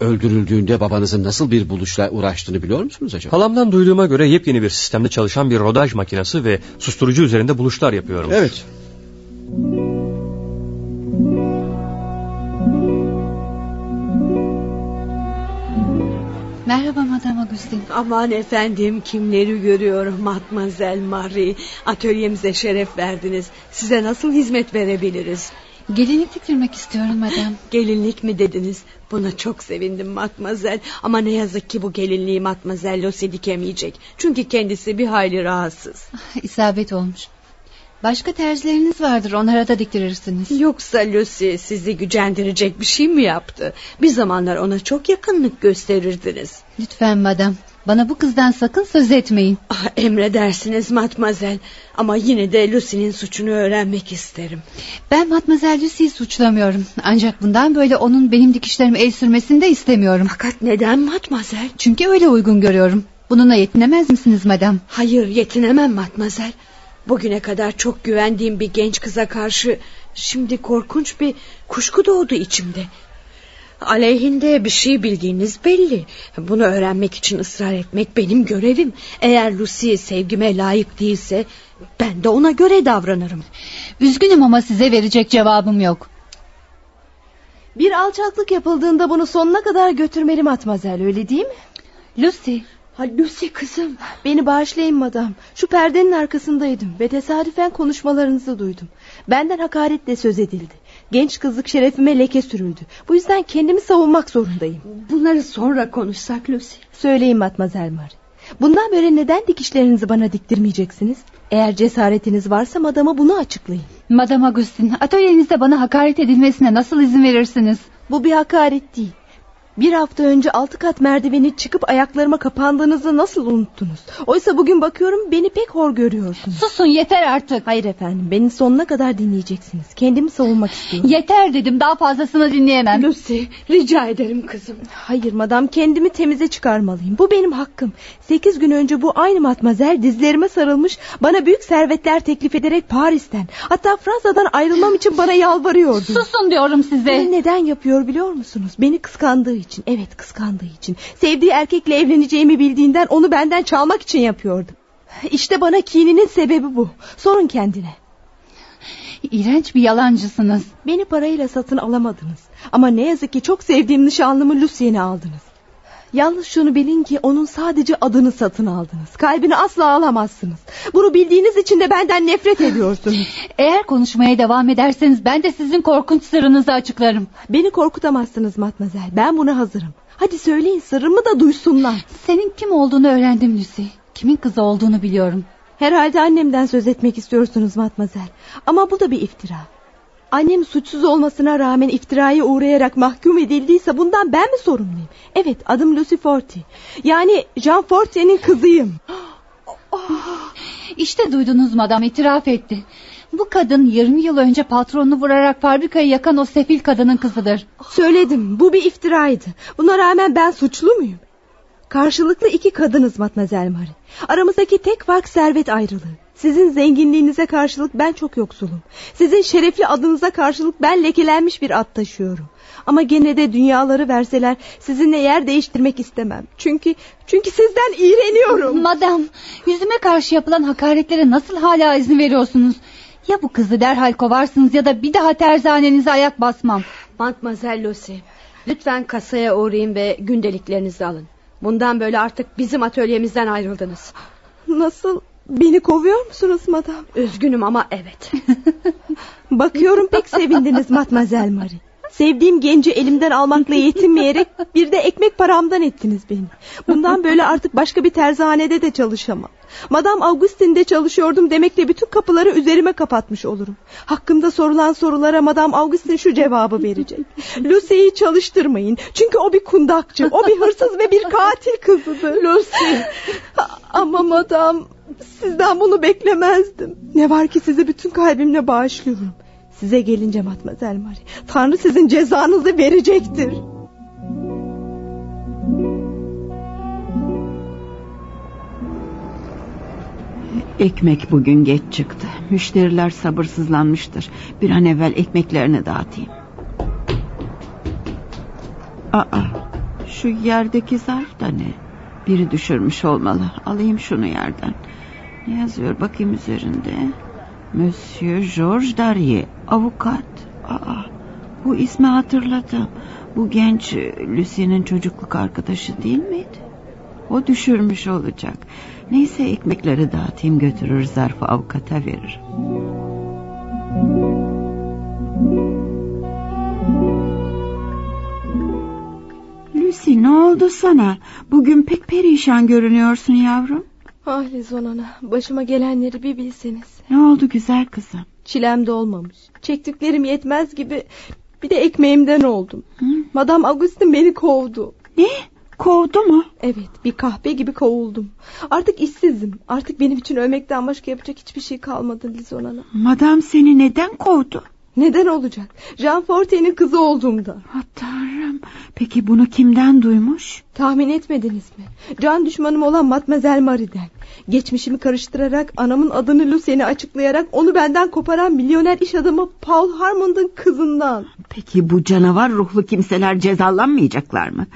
Öldürüldüğünde babanızın nasıl bir buluşla uğraştığını biliyor musunuz acaba? Halamdan duyduğuma göre yepyeni bir sistemde çalışan bir rodaj makinesi ve susturucu üzerinde buluşlar yapıyorum. Evet. Merhaba Madame Agustin. Aman efendim kimleri görüyorum Matmazel Marie. Atölyemize şeref verdiniz. Size nasıl hizmet verebiliriz? Gelinlik diktirmek istiyorum madem. Gelinlik mi dediniz? Buna çok sevindim Matmazel. Ama ne yazık ki bu gelinliği Matmazel Lucy dikemeyecek. Çünkü kendisi bir hayli rahatsız. İsabet olmuş. Başka terzileriniz vardır onlara da diktirirsiniz. Yoksa Lucy sizi gücendirecek bir şey mi yaptı? Bir zamanlar ona çok yakınlık gösterirdiniz. Lütfen madam bana bu kızdan sakın söz etmeyin. Ah, emredersiniz matmazel. Ama yine de Lucy'nin suçunu öğrenmek isterim. Ben matmazel Lucy'yi suçlamıyorum. Ancak bundan böyle onun benim dikişlerime el sürmesini de istemiyorum. Fakat neden matmazel? Çünkü öyle uygun görüyorum. Bununla yetinemez misiniz madam? Hayır yetinemem matmazel. Bugüne kadar çok güvendiğim bir genç kıza karşı... ...şimdi korkunç bir kuşku doğdu içimde. Aleyhinde bir şey bildiğiniz belli. Bunu öğrenmek için ısrar etmek benim görevim. Eğer Lucy sevgime layık değilse... ...ben de ona göre davranırım. Üzgünüm ama size verecek cevabım yok. Bir alçaklık yapıldığında bunu sonuna kadar götürmeli matmazel öyle değil mi? Lucy Ha Lucy kızım. Beni bağışlayın madam. Şu perdenin arkasındaydım ve tesadüfen konuşmalarınızı duydum. Benden hakaretle söz edildi. Genç kızlık şerefime leke sürüldü. Bu yüzden kendimi savunmak zorundayım. Bunları sonra konuşsak Lucy. Söyleyin Matmazel Marie. Bundan böyle neden dikişlerinizi bana diktirmeyeceksiniz? Eğer cesaretiniz varsa madama bunu açıklayın. Madam Agustin atölyenizde bana hakaret edilmesine nasıl izin verirsiniz? Bu bir hakaret değil. Bir hafta önce altı kat merdiveni çıkıp ayaklarıma kapandığınızı nasıl unuttunuz? Oysa bugün bakıyorum beni pek hor görüyorsunuz. Susun yeter artık. Hayır efendim beni sonuna kadar dinleyeceksiniz. Kendimi savunmak istiyorum. Yeter dedim daha fazlasını dinleyemem. Lucy rica ederim kızım. Hayır madam kendimi temize çıkarmalıyım. Bu benim hakkım. Sekiz gün önce bu aynı matmazel dizlerime sarılmış bana büyük servetler teklif ederek Paris'ten hatta Fransa'dan ayrılmam için bana yalvarıyordu. Susun diyorum size. Bunu neden yapıyor biliyor musunuz? Beni kıskandığı için. evet kıskandığı için sevdiği erkekle evleneceğimi bildiğinden onu benden çalmak için yapıyordu. İşte bana kininin sebebi bu. Sorun kendine. İğrenç bir yalancısınız. Beni parayla satın alamadınız. Ama ne yazık ki çok sevdiğim nişanlımı Lucien'i aldınız. Yalnız şunu bilin ki onun sadece adını satın aldınız. Kalbini asla alamazsınız. Bunu bildiğiniz için de benden nefret ediyorsunuz. [laughs] Eğer konuşmaya devam ederseniz ben de sizin korkunç sırrınızı açıklarım. Beni korkutamazsınız Matmazel. Ben buna hazırım. Hadi söyleyin sırrımı da duysunlar. Senin kim olduğunu öğrendim Lucy. Kimin kızı olduğunu biliyorum. Herhalde annemden söz etmek istiyorsunuz Matmazel. Ama bu da bir iftira. Annem suçsuz olmasına rağmen iftiraya uğrayarak mahkum edildiyse bundan ben mi sorumluyum? Evet adım Lucy Forti. Yani Jean Forti'nin kızıyım. [gasps] İşte duydunuz madam itiraf etti. Bu kadın 20 yıl önce patronunu vurarak fabrikayı yakan o sefil kadının kızıdır. Söyledim bu bir iftiraydı. Buna rağmen ben suçlu muyum? Karşılıklı iki kadınız Matmazel Marie. Aramızdaki tek fark servet ayrılığı. Sizin zenginliğinize karşılık ben çok yoksulum. Sizin şerefli adınıza karşılık ben lekelenmiş bir at taşıyorum. Ama gene de dünyaları verseler sizinle yer değiştirmek istemem. Çünkü çünkü sizden iğreniyorum. Madam, yüzüme karşı yapılan hakaretlere nasıl hala izin veriyorsunuz? Ya bu kızı derhal kovarsınız ya da bir daha terzanenize ayak basmam. Mademoiselle Lucy, lütfen kasaya uğrayın ve gündeliklerinizi alın. Bundan böyle artık bizim atölyemizden ayrıldınız. Nasıl? Beni kovuyor musunuz madam? Üzgünüm ama evet. [laughs] Bakıyorum pek sevindiniz Matmazel Marie. Sevdiğim genci elimden almakla yetinmeyerek bir de ekmek paramdan ettiniz beni. Bundan böyle artık başka bir terzihanede de çalışamam. Madam Augustin'de çalışıyordum demekle bütün kapıları üzerime kapatmış olurum. Hakkımda sorulan sorulara Madam Augustin şu cevabı verecek. Lucy'yi çalıştırmayın. Çünkü o bir kundakçı, o bir hırsız ve bir katil kızıdır. Lucy. Ama madam sizden bunu beklemezdim. Ne var ki sizi bütün kalbimle bağışlıyorum. Size gelince Matmazel Marie, Tanrı sizin cezanızı verecektir. Ekmek bugün geç çıktı. Müşteriler sabırsızlanmıştır. Bir an evvel ekmeklerini dağıtayım. Aa, şu yerdeki zarf da ne? Biri düşürmüş olmalı. Alayım şunu yerden. Ne yazıyor bakayım üzerinde? Monsieur Georges Darrier, avukat. Aa, bu ismi hatırladım. Bu genç Lucy'nin çocukluk arkadaşı değil miydi? O düşürmüş olacak. Neyse ekmekleri dağıtayım götürür zarfı avukata verir. Lucy ne oldu sana? Bugün pek perişan görünüyorsun yavrum. Ah Lizon ana başıma gelenleri bir bilseniz. Ne oldu güzel kızım? Çilem de olmamış. Çektiklerim yetmez gibi bir de ekmeğimden oldum. Hı? Madam Augustin beni kovdu. Ne? Kovdu mu? Evet bir kahpe gibi kovuldum. Artık işsizim. Artık benim için ölmekten başka yapacak hiçbir şey kalmadı Lizon ana. Madam seni neden kovdu? Neden olacak? Jean Forte'nin kızı olduğumda. Ah, tanrım. Peki bunu kimden duymuş? Tahmin etmediniz mi? Can düşmanım olan Matmazel Marie'den. Geçmişimi karıştırarak anamın adını Lucien'e açıklayarak onu benden koparan milyoner iş adamı Paul Harmond'un kızından. Peki bu canavar ruhlu kimseler cezalanmayacaklar mı?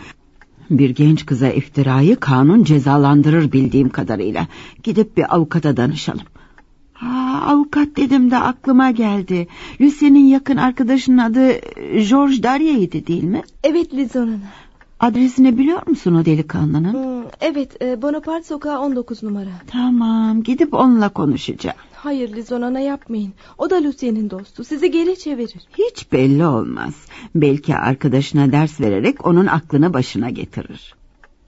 Bir genç kıza iftirayı kanun cezalandırır bildiğim kadarıyla. Gidip bir avukata danışalım. Avukat dedim de aklıma geldi. Lucy'nin yakın arkadaşının adı George Darier'ydi değil mi? Evet Lizon Hanım. Adresini biliyor musun o delikanlının? Hmm, evet e, Bonaparte sokağı 19 numara. Tamam gidip onunla konuşacağım. Hayır Lizon ana yapmayın. O da Lucy'nin dostu. Sizi geri çevirir. Hiç belli olmaz. Belki arkadaşına ders vererek onun aklını başına getirir.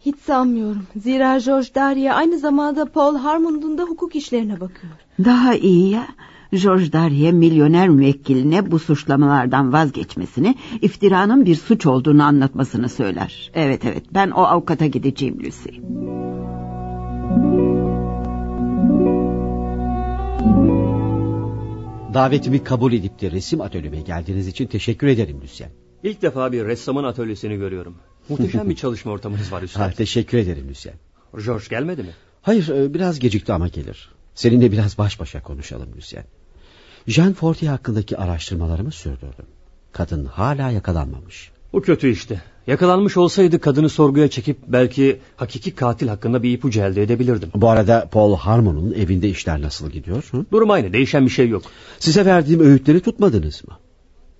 Hiç sanmıyorum. Zira George Daria aynı zamanda Paul Harmond'un da hukuk işlerine bakıyor. Daha iyi ya. George Darye milyoner müvekkiline bu suçlamalardan vazgeçmesini, iftiranın bir suç olduğunu anlatmasını söyler. Evet evet ben o avukata gideceğim Lucy. Davetimi kabul edip de resim atölyeme geldiğiniz için teşekkür ederim Lucien. İlk defa bir ressamın atölyesini görüyorum. Muhteşem bir [laughs] çalışma ortamınız var üstad. Ha, teşekkür ederim Lucien. George gelmedi mi? Hayır e, biraz gecikti ama gelir. Seninle biraz baş başa konuşalım Lucien. Jean Fortier hakkındaki araştırmalarımı sürdürdüm. Kadın hala yakalanmamış. Bu kötü işte. Yakalanmış olsaydı kadını sorguya çekip belki hakiki katil hakkında bir ipucu elde edebilirdim. Bu arada Paul Harmon'un evinde işler nasıl gidiyor? Hı? Durum aynı değişen bir şey yok. Size verdiğim öğütleri tutmadınız mı?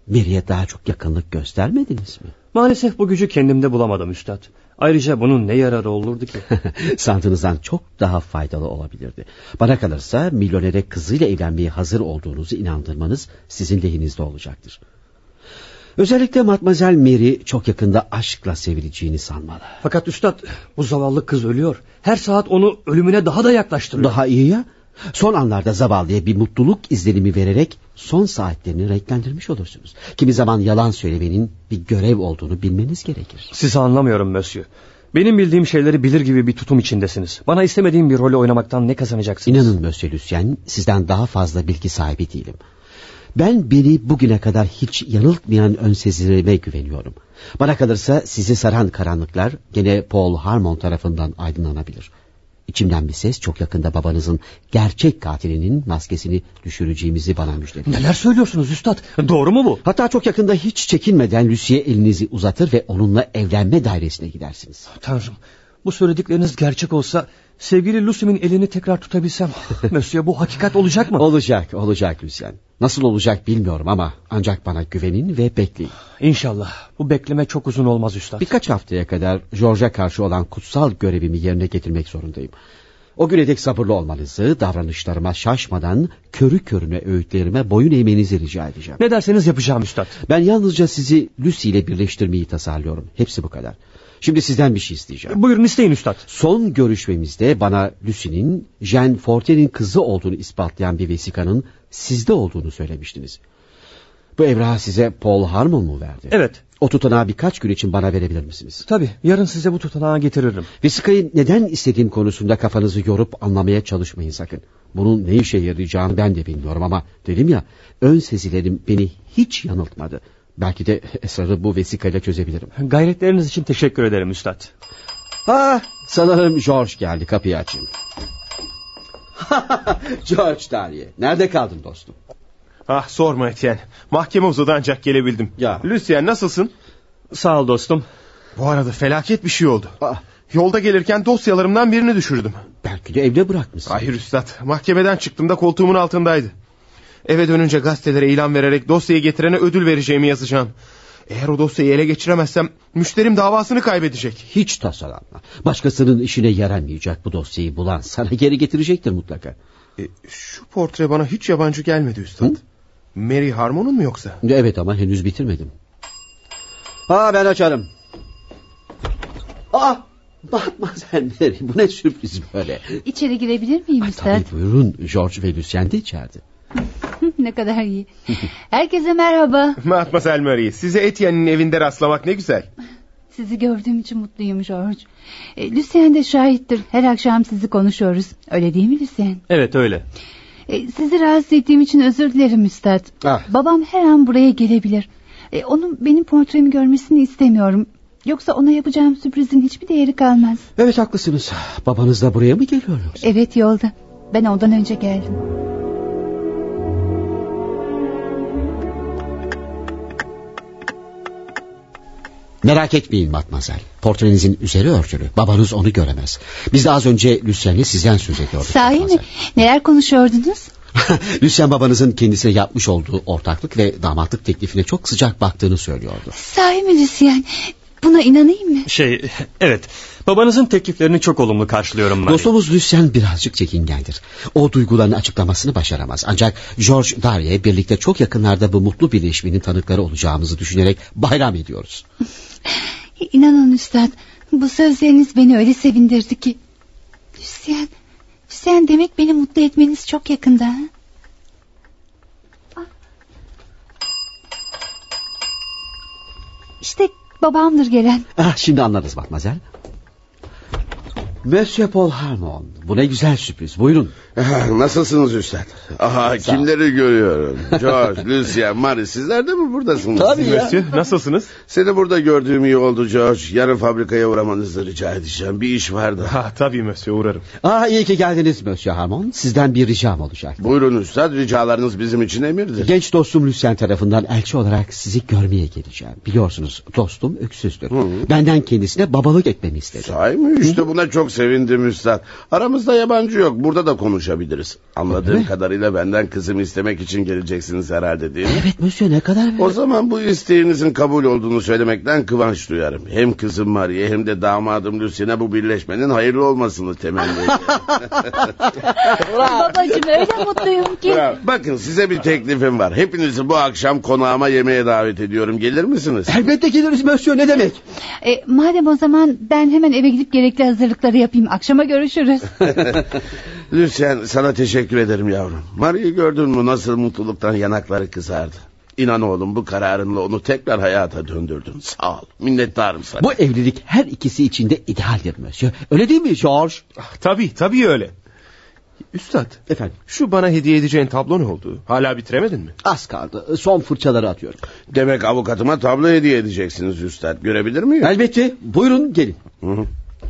Mary'e daha çok yakınlık göstermediniz mi? Maalesef bu gücü kendimde bulamadım üstad. Ayrıca bunun ne yararı olurdu ki? [laughs] Sandığınızdan çok daha faydalı olabilirdi. Bana kalırsa milyonere kızıyla evlenmeye hazır olduğunuzu inandırmanız sizin lehinizde olacaktır. Özellikle Matmazel Mary çok yakında aşkla sevileceğini sanmalı. Fakat üstad bu zavallı kız ölüyor. Her saat onu ölümüne daha da yaklaştırıyor. Daha iyi ya. Son anlarda zavallıya bir mutluluk izlenimi vererek son saatlerini renklendirmiş olursunuz. Kimi zaman yalan söylemenin bir görev olduğunu bilmeniz gerekir. Sizi anlamıyorum Mösyö. Benim bildiğim şeyleri bilir gibi bir tutum içindesiniz. Bana istemediğim bir rolü oynamaktan ne kazanacaksınız? İnanın Mösyö Lucien sizden daha fazla bilgi sahibi değilim. Ben beni bugüne kadar hiç yanıltmayan ön sezilerime güveniyorum. Bana kalırsa sizi saran karanlıklar gene Paul Harmon tarafından aydınlanabilir. İçimden bir ses çok yakında babanızın gerçek katilinin maskesini düşüreceğimizi bana müjdeliyor. Neler söylüyorsunuz üstad? Doğru mu bu? Hatta çok yakında hiç çekinmeden Lucy'ye elinizi uzatır ve onunla evlenme dairesine gidersiniz. Tanrım bu söyledikleriniz gerçek olsa sevgili Lucy'min elini tekrar tutabilsem. [laughs] Monsieur bu hakikat olacak mı? Olacak olacak Lucien. Nasıl olacak bilmiyorum ama ancak bana güvenin ve bekleyin. İnşallah. Bu bekleme çok uzun olmaz üstad. Birkaç haftaya kadar George'a karşı olan kutsal görevimi yerine getirmek zorundayım. O güne dek sabırlı olmanızı, davranışlarıma şaşmadan körü körüne öğütlerime boyun eğmenizi rica edeceğim. Ne derseniz yapacağım üstad. Ben yalnızca sizi Lucy ile birleştirmeyi tasarlıyorum. Hepsi bu kadar. Şimdi sizden bir şey isteyeceğim. Buyurun isteyin üstad. Son görüşmemizde bana Lucy'nin Jean Forte'nin kızı olduğunu ispatlayan bir vesikanın sizde olduğunu söylemiştiniz. Bu evrağı size Paul Harmon mu verdi? Evet. O tutanağı birkaç gün için bana verebilir misiniz? Tabii yarın size bu tutanağı getiririm. Vesikayı neden istediğim konusunda kafanızı yorup anlamaya çalışmayın sakın. Bunun ne işe yarayacağını ben de bilmiyorum ama dedim ya ön sezilerim beni hiç yanıltmadı. Belki de esrarı bu vesikayla çözebilirim. Gayretleriniz için teşekkür ederim üstad. Ha, sanırım George geldi kapıyı açayım. [laughs] George Daliye. Nerede kaldın dostum? Ah sorma Etienne. Mahkeme uzadı ancak gelebildim. Ya. Lucien nasılsın? Sağ ol dostum. Bu arada felaket bir şey oldu. Ah. Yolda gelirken dosyalarımdan birini düşürdüm. Belki de evde bırakmışsın. Hayır üstad. Mahkemeden çıktığımda koltuğumun altındaydı. Eve dönünce gazetelere ilan vererek dosyayı getirene ödül vereceğimi yazacağım. Eğer o dosyayı ele geçiremezsem müşterim davasını kaybedecek. Hiç tasalanma. Başkasının işine yaramayacak bu dosyayı bulan sana geri getirecektir mutlaka. E, şu portre bana hiç yabancı gelmedi üstad. Hı? Mary Harmon'un mu yoksa? Evet ama henüz bitirmedim. Ha ben açarım. Aa, Matmazel Mary bu ne sürpriz böyle. İçeri girebilir miyim Üstad? Tabii buyurun George ve Lucien de içeride. [laughs] ne kadar iyi. Herkese merhaba. [laughs] Matmazel Mary size Etienne'in evinde rastlamak ne güzel. Sizi gördüğüm için mutluyum George. E, Lucien de şahittir. Her akşam sizi konuşuyoruz. Öyle değil mi Lucien? Evet öyle. E, sizi rahatsız ettiğim için özür dilerim Üstad. Ah. Babam her an buraya gelebilir. E, onun benim portremi görmesini istemiyorum. Yoksa ona yapacağım sürprizin hiçbir değeri kalmaz. Evet haklısınız. Babanız da buraya mı geliyor yoksa? Evet yolda. Ben ondan önce geldim. Merak etmeyin Matmazel. Portrenizin üzeri örtülü. Babanız onu göremez. Biz de az önce Lucien'le sizden söz ediyorduk. Sahi mi? Neler konuşuyordunuz? [laughs] Lucien babanızın kendisine yapmış olduğu ortaklık ve damatlık teklifine çok sıcak baktığını söylüyordu. Sahi mi Lucien? Buna inanayım mı? Şey evet babanızın tekliflerini çok olumlu karşılıyorum ben. Dostumuz Lucien birazcık çekingendir. O duygularını açıklamasını başaramaz. Ancak George Darye birlikte çok yakınlarda bu mutlu birleşmenin tanıkları olacağımızı düşünerek bayram ediyoruz. [laughs] İnanın üstad bu sözleriniz beni öyle sevindirdi ki. Lucien, Lucien demek beni mutlu etmeniz çok yakında. Ha? İşte babamdır gelen. Ah, şimdi anlarız Matmazel. Monsieur Paul Harmon. Bu ne güzel sürpriz. Buyurun. [laughs] Nasılsınız Üstad? Aha kimleri görüyorum. George, Lucia, Marie sizler de mi buradasınız? Tabii ya. Monsieur, nasılsınız? Seni burada gördüğüm iyi oldu George. Yarın fabrikaya uğramanızı rica edeceğim. Bir iş vardı. Ha, tabii Monsieur uğrarım. Aa, iyi ki geldiniz Monsieur Harmon. Sizden bir ricam olacak. Buyurun Üstad ricalarınız bizim için emirdir. Genç dostum Lucien tarafından elçi olarak sizi görmeye geleceğim. Biliyorsunuz dostum öksüzdür. Benden kendisine babalık etmemi istedi. Sahi mi? İşte buna çok sevindim Üstad. Aramızda yabancı yok. Burada da konuşabiliriz. Anladığım kadarıyla benden kızımı istemek için geleceksiniz herhalde değil mi? Evet Monsieur ne kadar... O zaman bu isteğinizin kabul olduğunu söylemekten kıvanç duyarım. Hem kızım Maria hem de damadım Lucien'e bu birleşmenin hayırlı olmasını temenni ediyorum. [laughs] Babacığım öyle mutluyum ki. Bravo. Bakın size bir teklifim var. Hepinizi bu akşam konağıma yemeğe davet ediyorum. Gelir misiniz? Elbette geliriz Monsieur ne demek? E, madem o zaman ben hemen eve gidip gerekli hazırlıkları yapayım. Akşama görüşürüz. [laughs] Lucien sana teşekkür ederim yavrum. Maria'yı gördün mü nasıl mutluluktan yanakları kızardı. İnan oğlum bu kararınla onu tekrar hayata döndürdün. Sağ ol. Minnettarım sana. Bu evlilik her ikisi için de idealdir Monsieur. Öyle değil mi George? Ah, tabii tabii öyle. Üstad. Efendim. Şu bana hediye edeceğin tablo ne oldu? Hala bitiremedin mi? Az kaldı. Son fırçaları atıyorum. Demek avukatıma tablo hediye edeceksiniz üstad. Görebilir miyim? Elbette. Buyurun gelin.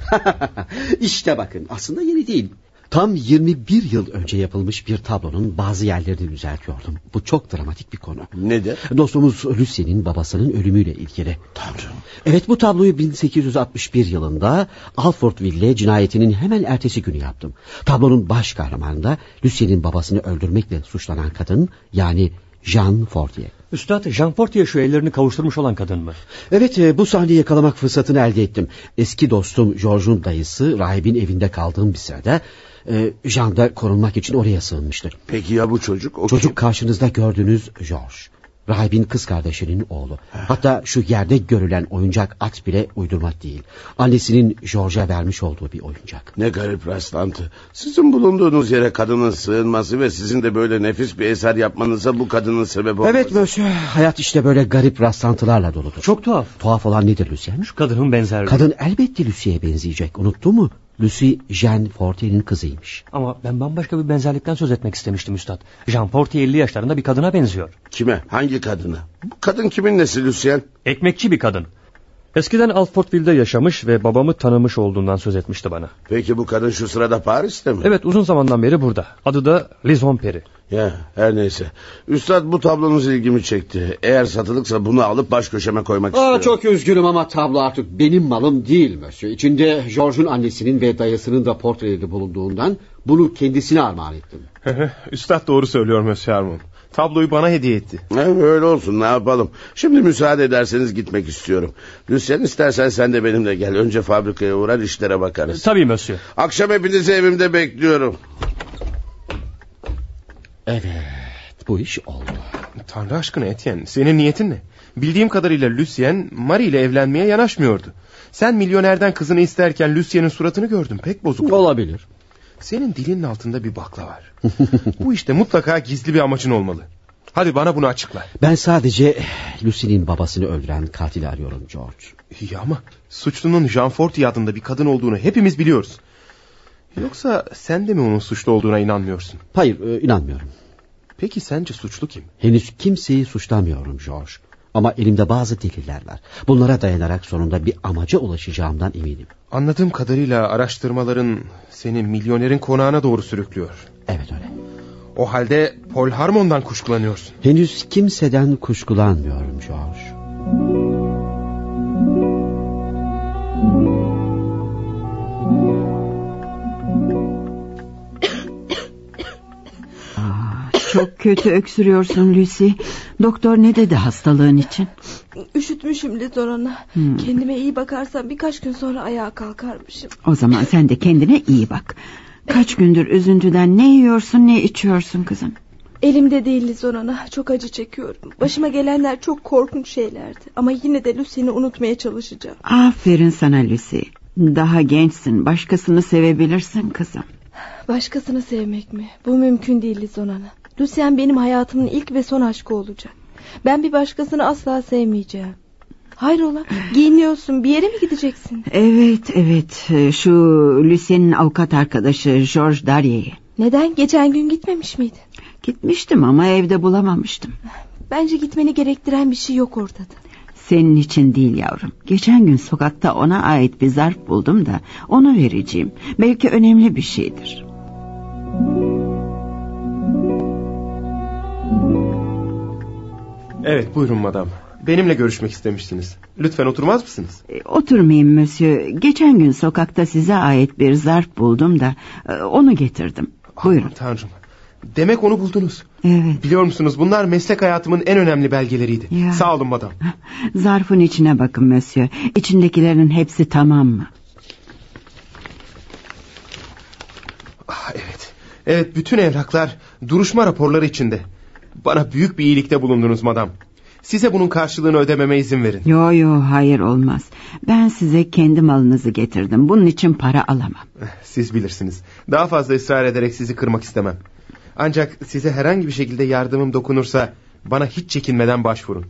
[laughs] işte bakın aslında yeni değil. Tam 21 yıl önce yapılmış bir tablonun bazı yerlerini düzeltiyordum. Bu çok dramatik bir konu. Nedir? Dostumuz Lucy'nin babasının ölümüyle ilgili. Tanrım. Evet bu tabloyu 1861 yılında Alfordville cinayetinin hemen ertesi günü yaptım. Tablonun baş kahramanı da Lucy'nin babasını öldürmekle suçlanan kadın yani Jean Fortier. Üstad Jean Fortier şu ellerini kavuşturmuş olan kadın mı? Evet e, bu sahneyi yakalamak fırsatını elde ettim. Eski dostum George'un dayısı rahibin evinde kaldığım bir sırada... E, Jean da korunmak için oraya sığınmıştır. Peki ya bu çocuk? O çocuk karşınızda gördüğünüz George. Rahibin kız kardeşinin oğlu. Hatta şu yerde görülen oyuncak at bile uydurmak değil. Annesinin George'a vermiş olduğu bir oyuncak. Ne garip rastlantı. Sizin bulunduğunuz yere kadının sığınması ve sizin de böyle nefis bir eser yapmanıza bu kadının sebep olması. Evet Monsieur. Hayat işte böyle garip rastlantılarla doludur. Çok tuhaf. Tuhaf olan nedir Lucien? Şu kadının benzerliği. Kadın elbette Lucie'ye benzeyecek. Unuttu mu? Lucy Jean Fortier'in kızıymış. Ama ben bambaşka bir benzerlikten söz etmek istemiştim üstad. Jean Fortier 50 yaşlarında bir kadına benziyor. Kime? Hangi kadına? Bu kadın kimin nesi Lucien? Ekmekçi bir kadın. Eskiden Alfortville'de yaşamış ve babamı tanımış olduğundan söz etmişti bana. Peki bu kadın şu sırada Paris'te mi? Evet uzun zamandan beri burada. Adı da Lizon Peri. Ya her neyse. Üstad bu tablonuz ilgimi çekti. Eğer satılıksa bunu alıp baş köşeme koymak Aa, istiyorum. çok üzgünüm ama tablo artık benim malım değil Monsieur. İçinde George'un annesinin ve dayısının da portreleri bulunduğundan bunu kendisine armağan ettim. Üstad doğru söylüyor Monsieur Armand. Tabloyu bana hediye etti. Evet, öyle olsun ne yapalım. Şimdi müsaade ederseniz gitmek istiyorum. Lucien istersen sen de benimle gel. Önce fabrikaya uğrar işlere bakarız. Tabii Monsieur. Akşam hepinizi evimde bekliyorum. Evet bu iş oldu. Tanrı aşkına Etienne senin niyetin ne? Bildiğim kadarıyla Lucien Marie ile evlenmeye yanaşmıyordu. Sen milyonerden kızını isterken Lucien'in suratını gördüm pek bozuk. Olabilir. Senin dilinin altında bir bakla var. Bu işte mutlaka gizli bir amacın olmalı. Hadi bana bunu açıkla. Ben sadece Lucy'nin babasını öldüren katili arıyorum George. İyi ama suçlunun Jean Fortier adında bir kadın olduğunu hepimiz biliyoruz. Yoksa sen de mi onun suçlu olduğuna inanmıyorsun? Hayır e, inanmıyorum. Peki sence suçlu kim? Henüz kimseyi suçlamıyorum George. Ama elimde bazı deliller var. Bunlara dayanarak sonunda bir amaca ulaşacağımdan eminim. Anladığım kadarıyla araştırmaların seni milyonerin konağına doğru sürüklüyor. Evet öyle. O halde Paul Harmon'dan kuşkulanıyorsun. Henüz kimseden kuşkulanmıyorum George. Çok kötü öksürüyorsun Lucy. Doktor ne dedi hastalığın için? Üşütmüşüm Lizorana. Hmm. Kendime iyi bakarsam birkaç gün sonra ayağa kalkarmışım. O zaman sen de kendine iyi bak. Kaç gündür üzüntüden ne yiyorsun ne içiyorsun kızım? Elimde değil Lizorana. Çok acı çekiyorum. Başıma gelenler çok korkunç şeylerdi. Ama yine de Lucy'ni unutmaya çalışacağım. Aferin sana Lucy. Daha gençsin başkasını sevebilirsin kızım. Başkasını sevmek mi? Bu mümkün değil Lizonana. Lucien benim hayatımın ilk ve son aşkı olacak. Ben bir başkasını asla sevmeyeceğim. Hayrola giyiniyorsun bir yere mi gideceksin? Evet evet şu Lucien'in avukat arkadaşı George Darier'e. Neden geçen gün gitmemiş miydin? Gitmiştim ama evde bulamamıştım. Bence gitmeni gerektiren bir şey yok ortada. Senin için değil yavrum. Geçen gün sokakta ona ait bir zarf buldum da onu vereceğim. Belki önemli bir şeydir. Evet buyurun madam. Benimle görüşmek istemiştiniz. Lütfen oturmaz mısınız? E, oturmayayım monsieur. Geçen gün sokakta size ait bir zarf buldum da e, onu getirdim. Buyurun. Aman tanrım. Demek onu buldunuz. Evet. Biliyor musunuz bunlar meslek hayatımın en önemli belgeleriydi. Ya. Sağ olun madam. [laughs] Zarfın içine bakın monsieur. İçindekilerin hepsi tamam mı? Ah, evet. Evet bütün evraklar duruşma raporları içinde. Bana büyük bir iyilikte bulundunuz madam. Size bunun karşılığını ödememe izin verin. Yo yo hayır olmaz. Ben size kendi malınızı getirdim. Bunun için para alamam. Siz bilirsiniz. Daha fazla ısrar ederek sizi kırmak istemem. Ancak size herhangi bir şekilde yardımım dokunursa bana hiç çekinmeden başvurun.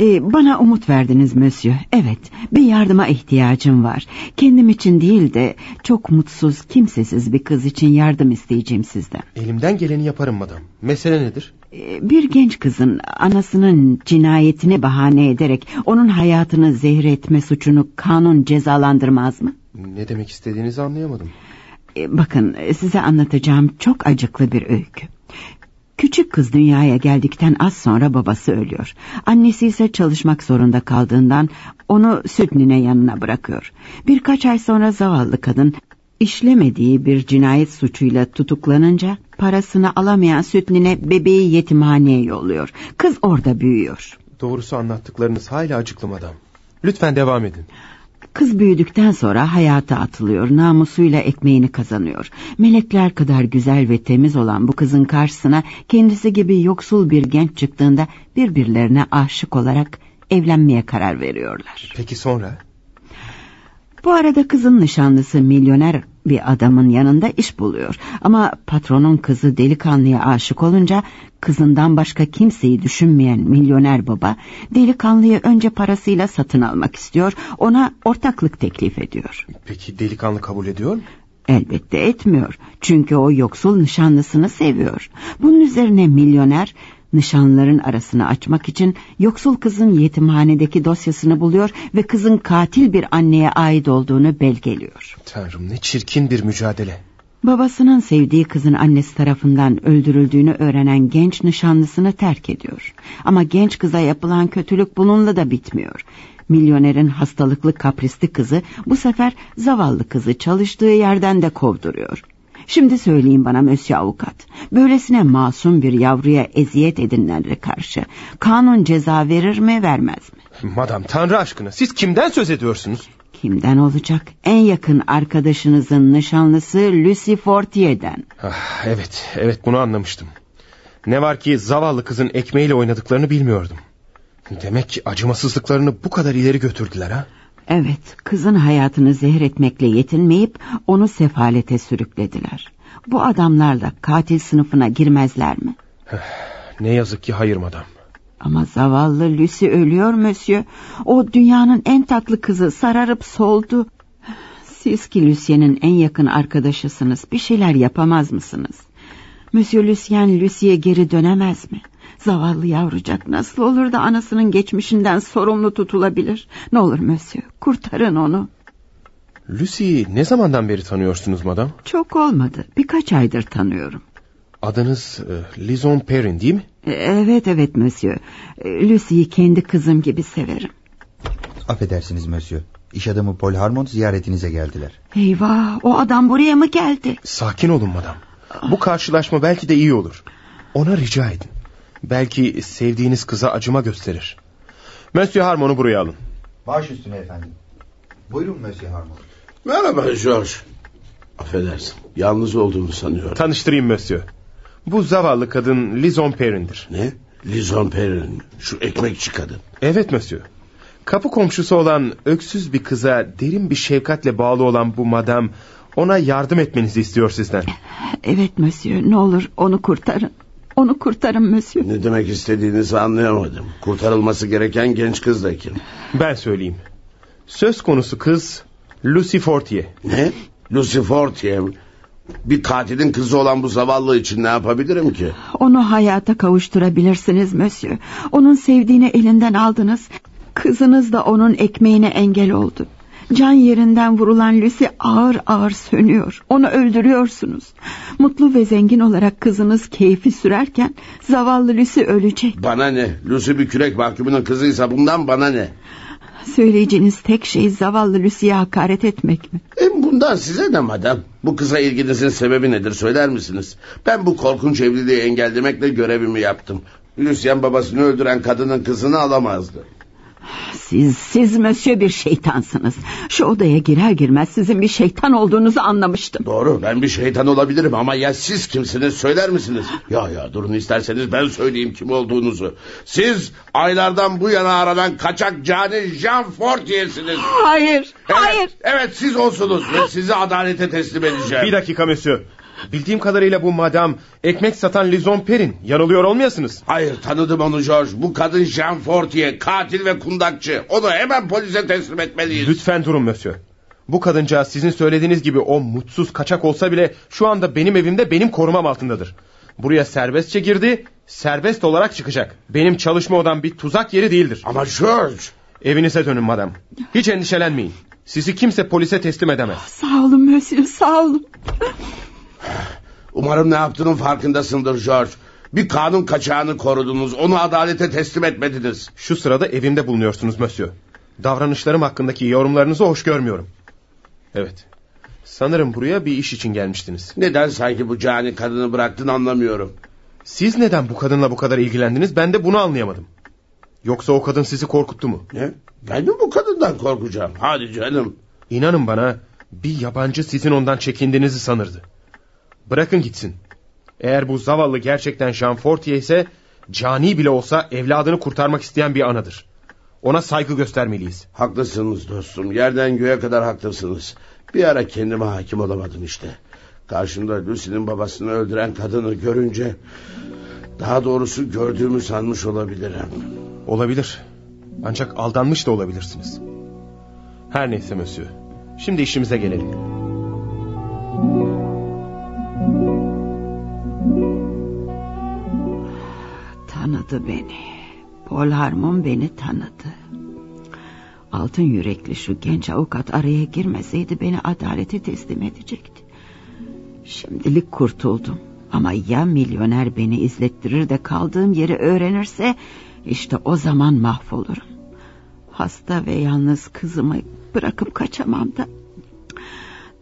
Ee, bana umut verdiniz Monsieur. Evet bir yardıma ihtiyacım var. Kendim için değil de çok mutsuz kimsesiz bir kız için yardım isteyeceğim sizden. Elimden geleni yaparım madam. Mesele nedir? Ee, bir genç kızın anasının cinayetini bahane ederek onun hayatını zehir etme suçunu kanun cezalandırmaz mı? Ne demek istediğinizi anlayamadım. Ee, bakın size anlatacağım çok acıklı bir öykü. Küçük kız dünyaya geldikten az sonra babası ölüyor. Annesi ise çalışmak zorunda kaldığından onu süt yanına bırakıyor. Birkaç ay sonra zavallı kadın işlemediği bir cinayet suçuyla tutuklanınca parasını alamayan süt bebeği yetimhaneye yolluyor. Kız orada büyüyor. Doğrusu anlattıklarınız hala acıklı madam. Lütfen devam edin. Kız büyüdükten sonra hayata atılıyor, namusuyla ekmeğini kazanıyor. Melekler kadar güzel ve temiz olan bu kızın karşısına kendisi gibi yoksul bir genç çıktığında birbirlerine aşık olarak evlenmeye karar veriyorlar. Peki sonra? Bu arada kızın nişanlısı milyoner bir adamın yanında iş buluyor. Ama patronun kızı delikanlıya aşık olunca kızından başka kimseyi düşünmeyen milyoner baba delikanlıyı önce parasıyla satın almak istiyor. Ona ortaklık teklif ediyor. Peki delikanlı kabul ediyor mu? Elbette etmiyor. Çünkü o yoksul nişanlısını seviyor. Bunun üzerine milyoner nişanların arasını açmak için yoksul kızın yetimhanedeki dosyasını buluyor ve kızın katil bir anneye ait olduğunu belgeliyor. Tanrım ne çirkin bir mücadele. Babasının sevdiği kızın annesi tarafından öldürüldüğünü öğrenen genç nişanlısını terk ediyor. Ama genç kıza yapılan kötülük bununla da bitmiyor. Milyonerin hastalıklı kaprisli kızı bu sefer zavallı kızı çalıştığı yerden de kovduruyor. Şimdi söyleyin bana Mösyö Avukat. Böylesine masum bir yavruya eziyet edinenlere karşı kanun ceza verir mi vermez mi? Madam Tanrı aşkına siz kimden söz ediyorsunuz? Kimden olacak? En yakın arkadaşınızın nişanlısı Lucy Fortier'den. Ah, evet, evet bunu anlamıştım. Ne var ki zavallı kızın ekmeğiyle oynadıklarını bilmiyordum. Demek ki acımasızlıklarını bu kadar ileri götürdüler ha? Evet, kızın hayatını zehir etmekle yetinmeyip onu sefalete sürüklediler. Bu adamlarla katil sınıfına girmezler mi? [sighs] ne yazık ki hayır madam. Ama zavallı Lucy ölüyor Monsieur. O dünyanın en tatlı kızı sararıp soldu. [sighs] Siz ki Lucien'in en yakın arkadaşısınız. Bir şeyler yapamaz mısınız? Monsieur Lucien Lucy'ye geri dönemez mi? Zavallı yavrucak nasıl olur da anasının geçmişinden sorumlu tutulabilir? Ne olur Monsieur kurtarın onu. Lucy'yi ne zamandan beri tanıyorsunuz madam? Çok olmadı. Birkaç aydır tanıyorum. Adınız e, Lizon Perrin değil mi? E, Evet evet Monsieur. E, Lucy'yi kendi kızım gibi severim. Affedersiniz Monsieur. İş adamı Paul Harmon ziyaretinize geldiler. Eyvah o adam buraya mı geldi? Sakin olun madam. Bu karşılaşma belki de iyi olur. Ona rica edin. Belki sevdiğiniz kıza acıma gösterir. Monsieur Harmon'u buraya alın. Baş üstüne efendim. Buyurun Monsieur Harmon. Merhaba George. Affedersin. Yalnız olduğunu sanıyorum. Tanıştırayım Monsieur. Bu zavallı kadın Lizon Perrin'dir. Ne? Lizon Perrin. Şu ekmekçi kadın. Evet Monsieur. Kapı komşusu olan öksüz bir kıza derin bir şefkatle bağlı olan bu madam ona yardım etmenizi istiyor sizden. Evet Monsieur ne olur onu kurtarın. Onu kurtarın Monsieur. Ne demek istediğinizi anlayamadım. Kurtarılması gereken genç kız da kim? Ben söyleyeyim. Söz konusu kız Lucy Fortier. Ne? Lucy Fortier? Bir katilin kızı olan bu zavallı için ne yapabilirim ki? Onu hayata kavuşturabilirsiniz Monsieur. Onun sevdiğini elinden aldınız. Kızınız da onun ekmeğine engel oldu. Can yerinden vurulan Lucy ağır ağır sönüyor. Onu öldürüyorsunuz. Mutlu ve zengin olarak kızınız keyfi sürerken zavallı Lucy ölecek. Bana ne? Lucy bir kürek mahkumunun kızıysa bundan bana ne? Söyleyeceğiniz tek şey zavallı Lucy'ye hakaret etmek mi? E bundan size ne madem? Bu kıza ilginizin sebebi nedir söyler misiniz? Ben bu korkunç evliliği engellemekle görevimi yaptım. Lucien babasını öldüren kadının kızını alamazdı. Siz, siz Monsieur bir şeytansınız. Şu odaya girer girmez sizin bir şeytan olduğunuzu anlamıştım. Doğru ben bir şeytan olabilirim ama ya siz kimsiniz söyler misiniz? Ya ya durun isterseniz ben söyleyeyim kim olduğunuzu. Siz aylardan bu yana aranan kaçak cani Jean Fortier'siniz. Hayır, evet, hayır. Evet siz olsunuz ve sizi adalete teslim edeceğim. Bir dakika Monsieur. Bildiğim kadarıyla bu madam ekmek satan Lizon Perin. Yanılıyor olmayasınız. Hayır tanıdım onu George. Bu kadın Jean Fortier katil ve kundakçı. Onu hemen polise teslim etmeliyiz. Lütfen durun Monsieur. Bu kadıncağız sizin söylediğiniz gibi o mutsuz kaçak olsa bile şu anda benim evimde benim korumam altındadır. Buraya serbestçe girdi, serbest olarak çıkacak. Benim çalışma odam bir tuzak yeri değildir. Ama George... Evinize dönün madam. Hiç endişelenmeyin. Sizi kimse polise teslim edemez. Sağ olun Monsieur, sağ olun. Umarım ne yaptığının farkındasındır George. Bir kanun kaçağını korudunuz. Onu adalete teslim etmediniz. Şu sırada evimde bulunuyorsunuz Monsieur. Davranışlarım hakkındaki yorumlarınızı hoş görmüyorum. Evet. Sanırım buraya bir iş için gelmiştiniz. Neden sanki bu cani kadını bıraktın anlamıyorum. Siz neden bu kadınla bu kadar ilgilendiniz ben de bunu anlayamadım. Yoksa o kadın sizi korkuttu mu? Ne? Ben mi bu kadından korkacağım? Hadi canım. İnanın bana bir yabancı sizin ondan çekindiğinizi sanırdı. Bırakın gitsin. Eğer bu zavallı gerçekten Jean Fortier ise cani bile olsa evladını kurtarmak isteyen bir anadır. Ona saygı göstermeliyiz. Haklısınız dostum. Yerden göğe kadar haklısınız. Bir ara kendime hakim olamadım işte. Karşımda Lucy'nin babasını öldüren kadını görünce... ...daha doğrusu gördüğümü sanmış olabilirim. Olabilir. Ancak aldanmış da olabilirsiniz. Her neyse Monsieur. Şimdi işimize gelelim. Tanıdı beni. Paul Harmon beni tanıdı. Altın yürekli şu genç avukat araya girmeseydi beni adalete teslim edecekti. Şimdilik kurtuldum. Ama ya milyoner beni izlettirir de kaldığım yeri öğrenirse... ...işte o zaman mahvolurum. Hasta ve yalnız kızımı bırakıp kaçamam da...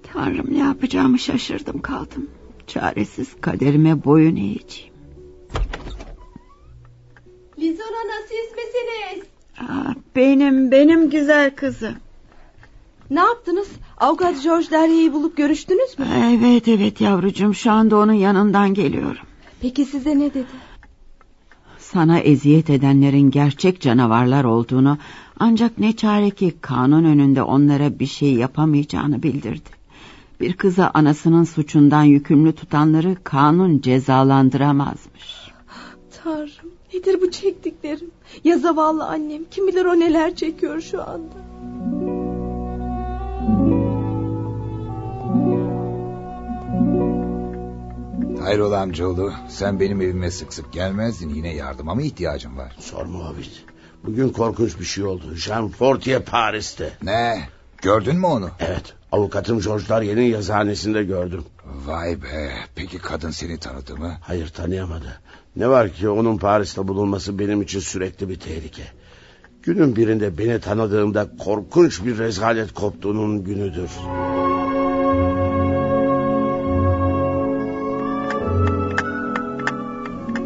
Tanrım ne yapacağımı şaşırdım kaldım. Çaresiz kaderime boyun eğeceğim. Lizona siz misiniz? Aa, benim, benim güzel kızım. Ne yaptınız? Avukat George Derya'yı bulup görüştünüz mü? Evet evet yavrucuğum şu anda onun yanından geliyorum. Peki size ne dedi? Sana eziyet edenlerin gerçek canavarlar olduğunu ancak ne çare ki kanun önünde onlara bir şey yapamayacağını bildirdi. Bir kıza anasının suçundan yükümlü tutanları kanun cezalandıramazmış. Tanrım nedir bu çektiklerim? Ya zavallı annem kim bilir o neler çekiyor şu anda. Hayrola amcaoğlu sen benim evime sık sık gelmezdin yine yardıma mı ihtiyacın var? Sorma Hobbit. Bugün korkunç bir şey oldu. Jean Fortier Paris'te. Ne? Gördün mü onu? Evet. Avukatım George Darya'nın yazıhanesinde gördüm. Vay be. Peki kadın seni tanıdı mı? Hayır tanıyamadı. Ne var ki onun Paris'te bulunması benim için sürekli bir tehlike. Günün birinde beni tanıdığımda korkunç bir rezalet koptuğunun günüdür.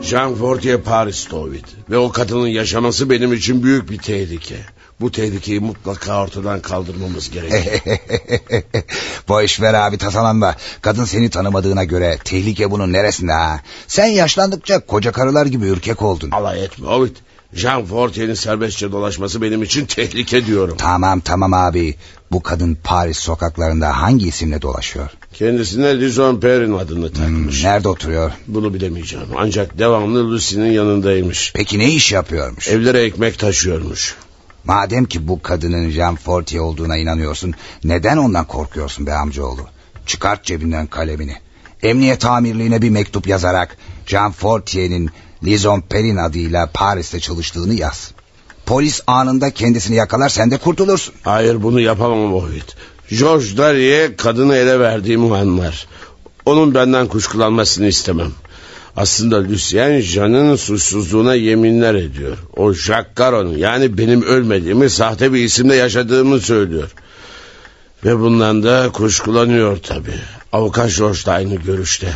Jean Fortier Ovid. Ve o kadının yaşaması benim için büyük bir tehlike. Bu tehlikeyi mutlaka ortadan kaldırmamız gerek. [laughs] Boş ver abi tasalanma. Kadın seni tanımadığına göre tehlike bunun neresinde ha? Sen yaşlandıkça koca karılar gibi ürkek oldun. Alay etme Ovid. Jean Fortier'in serbestçe dolaşması benim için tehlike diyorum. Tamam tamam abi. Bu kadın Paris sokaklarında hangi isimle dolaşıyor? Kendisine Lizon Perrin adını takmış. nerede oturuyor? Bunu bilemeyeceğim. Ancak devamlı Lucy'nin yanındaymış. Peki ne iş yapıyormuş? Evlere ekmek taşıyormuş. Madem ki bu kadının Jean Fortier olduğuna inanıyorsun... ...neden ondan korkuyorsun be amcaoğlu? Çıkart cebinden kalemini. Emniyet amirliğine bir mektup yazarak... ...Jean Fortier'in Lizon Perrin adıyla Paris'te çalıştığını yaz. Polis anında kendisini yakalar sen de kurtulursun. Hayır bunu yapamam Ovid. George Darry'e kadını ele verdiğimi anlar. Onun benden kuşkulanmasını istemem. Aslında Lucien Jean'ın suçsuzluğuna yeminler ediyor. O Jacques Caron'un yani benim ölmediğimi sahte bir isimle yaşadığımı söylüyor. Ve bundan da kuşkulanıyor tabii. Avukat George da aynı görüşte.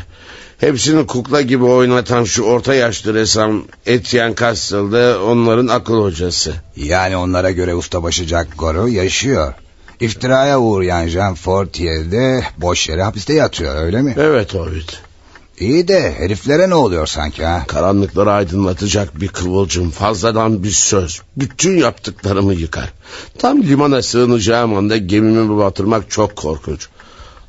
Hepsini kukla gibi oynatan şu orta yaşlı ressam Etienne Castle de onların akıl hocası. Yani onlara göre ustabaşı Jack Goro yaşıyor. İftiraya uğrayan Jean Fortier de boş yere hapiste yatıyor öyle mi? Evet Ovid. İyi de heriflere ne oluyor sanki ha? Karanlıkları aydınlatacak bir kıvılcım fazladan bir söz. Bütün yaptıklarımı yıkar. Tam limana sığınacağım anda gemimi batırmak çok korkunç.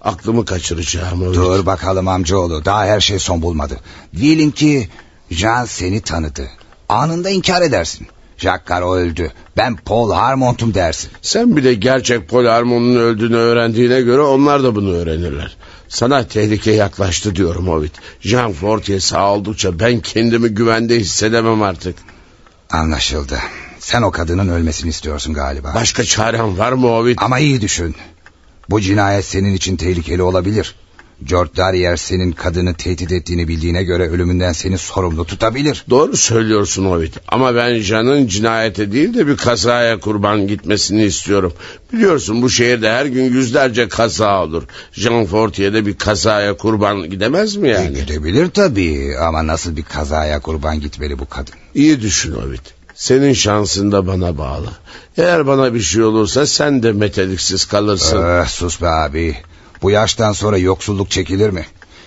Aklımı kaçıracağım. Ovid. Dur bakalım amcaoğlu daha her şey son bulmadı. Diyelim ki Jean seni tanıdı. Anında inkar edersin. Jacques Caro öldü. Ben Paul Harmont'um dersin. Sen bile gerçek Paul Harmont'un öldüğünü öğrendiğine göre onlar da bunu öğrenirler. Sana tehlike yaklaştı diyorum Ovid. Jean Fortier sağ oldukça ben kendimi güvende hissedemem artık. Anlaşıldı. Sen o kadının ölmesini istiyorsun galiba. Başka çarem var mı Ovid? Ama iyi düşün. Bu cinayet senin için tehlikeli olabilir. George Darrier senin kadını tehdit ettiğini bildiğine göre ölümünden seni sorumlu tutabilir. Doğru söylüyorsun Ovid. Ama ben Jean'ın cinayete değil de bir kazaya kurban gitmesini istiyorum. Biliyorsun bu şehirde her gün yüzlerce kaza olur. Jean Fortier de bir kazaya kurban gidemez mi yani? E, gidebilir tabii ama nasıl bir kazaya kurban gitmeli bu kadın? İyi düşün Ovid. Senin şansın da bana bağlı. Eğer bana bir şey olursa sen de meteliksiz kalırsın. Öh, sus be abi. Bu yaştan sonra yoksulluk çekilir mi?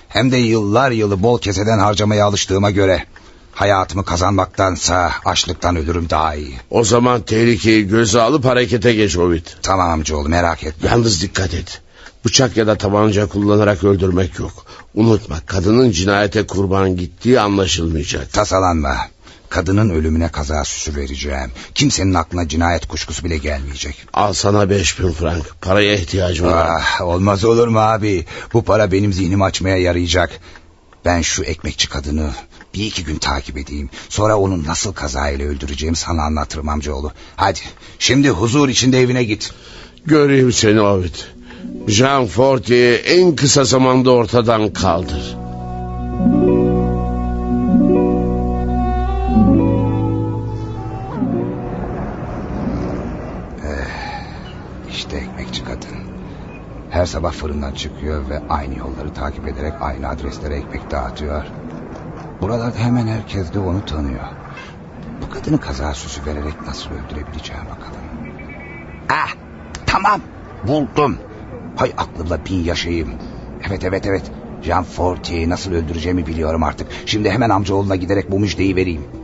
Hem de yıllar yılı bol keseden harcamaya alıştığıma göre... ...hayatımı kazanmaktansa açlıktan ölürüm daha iyi. O zaman tehlikeyi göze alıp harekete geç Ovid. Tamam amcaoğlu merak etme. Yalnız dikkat et. Bıçak ya da tabanca kullanarak öldürmek yok. Unutma kadının cinayete kurban gittiği anlaşılmayacak. Tasalanma. Kadının ölümüne kaza süsü vereceğim. Kimsenin aklına cinayet kuşkusu bile gelmeyecek. Al sana beş bin frank. Paraya ihtiyacım var. Ah, olmaz olur mu abi? Bu para benim zihnimi açmaya yarayacak. Ben şu ekmekçi kadını bir iki gün takip edeyim. Sonra onu nasıl kazayla öldüreceğim sana anlatırım amcaoğlu. Hadi şimdi huzur içinde evine git. Göreyim seni Ovid. Jean Fortier'i en kısa zamanda ortadan kaldır. Her sabah fırından çıkıyor ve aynı yolları takip ederek aynı adreslere ekmek dağıtıyor. Buralarda hemen herkes de onu tanıyor. Bu kadını kaza süsü vererek nasıl öldürebileceğim bakalım. Ah tamam buldum. Hay aklımda bin yaşayayım. Evet evet evet. Jean Fortier'i nasıl öldüreceğimi biliyorum artık. Şimdi hemen amcaoğluna giderek bu müjdeyi vereyim.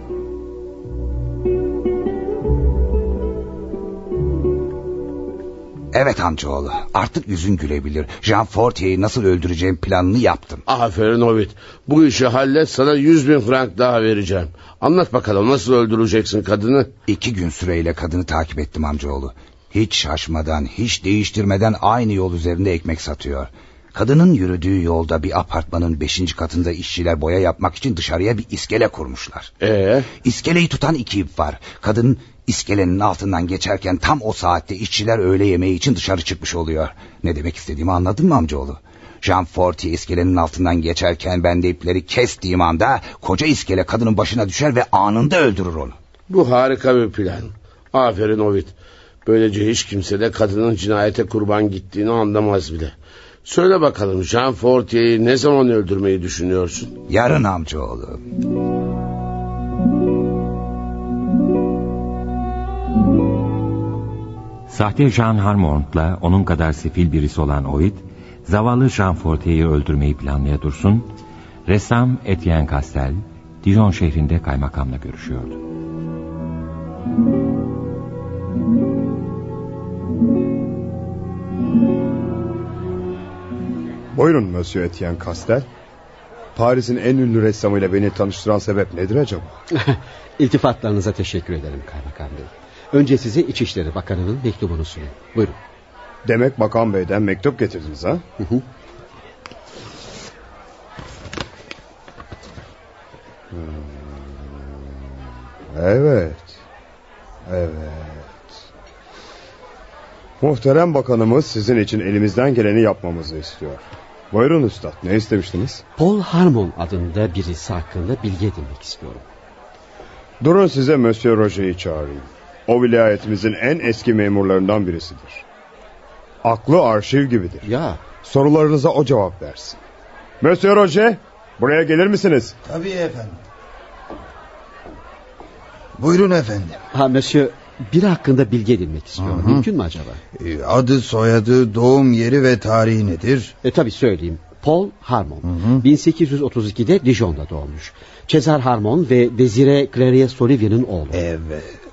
Evet amcaoğlu artık yüzün gülebilir. Jean Fortier'i nasıl öldüreceğim planını yaptım. Aferin Ovid. Bu işi hallet sana yüz bin frank daha vereceğim. Anlat bakalım nasıl öldüreceksin kadını? İki gün süreyle kadını takip ettim amcaoğlu. Hiç şaşmadan, hiç değiştirmeden aynı yol üzerinde ekmek satıyor. Kadının yürüdüğü yolda bir apartmanın beşinci katında işçiler boya yapmak için dışarıya bir iskele kurmuşlar. Ee? İskeleyi tutan iki ip var. Kadın iskelenin altından geçerken tam o saatte işçiler öğle yemeği için dışarı çıkmış oluyor. Ne demek istediğimi anladın mı amcaoğlu? Jean Fortier iskelenin altından geçerken ben de ipleri kestiğim anda koca iskele kadının başına düşer ve anında öldürür onu. Bu harika bir plan. Aferin Ovid. Böylece hiç kimse de kadının cinayete kurban gittiğini anlamaz bile. Söyle bakalım Jean Fortier'i ne zaman öldürmeyi düşünüyorsun? Yarın amcaoğlu. Sahte Jean Harmont'la onun kadar sefil birisi olan Ovid, zavallı Jean Fortier'i öldürmeyi planlaya dursun, ressam Etienne Castel, Dijon şehrinde kaymakamla görüşüyordu. Buyurun Monsieur Etienne Castel. Paris'in en ünlü ressamıyla beni tanıştıran sebep nedir acaba? [laughs] İltifatlarınıza teşekkür ederim Kaymakam Bey. Önce size İçişleri Bakanı'nın mektubunu sunayım. Buyurun. Demek Bakan Bey'den mektup getirdiniz ha? Hı hı. Hmm. Evet. Evet. Muhterem bakanımız sizin için elimizden geleni yapmamızı istiyor. Buyurun üstad ne istemiştiniz? Paul Harmon adında birisi hakkında bilgi edinmek istiyorum. Durun size Monsieur Roger'i çağırayım. O vilayetimizin en eski memurlarından birisidir. Aklı arşiv gibidir. Ya. Sorularınıza o cevap versin. Monsieur Roger buraya gelir misiniz? Tabii efendim. Buyurun efendim. Ha Monsieur biri hakkında bilgi edinmek istiyorum. Hı hı. Mümkün mü acaba? Ee, Adı, soyadı, doğum yeri ve tarihi nedir? E tabi söyleyeyim. Paul Harmon. 1832'de Dijon'da doğmuş. Cesar Harmon ve Desire Claria Solivia'nın oğlu. Evet.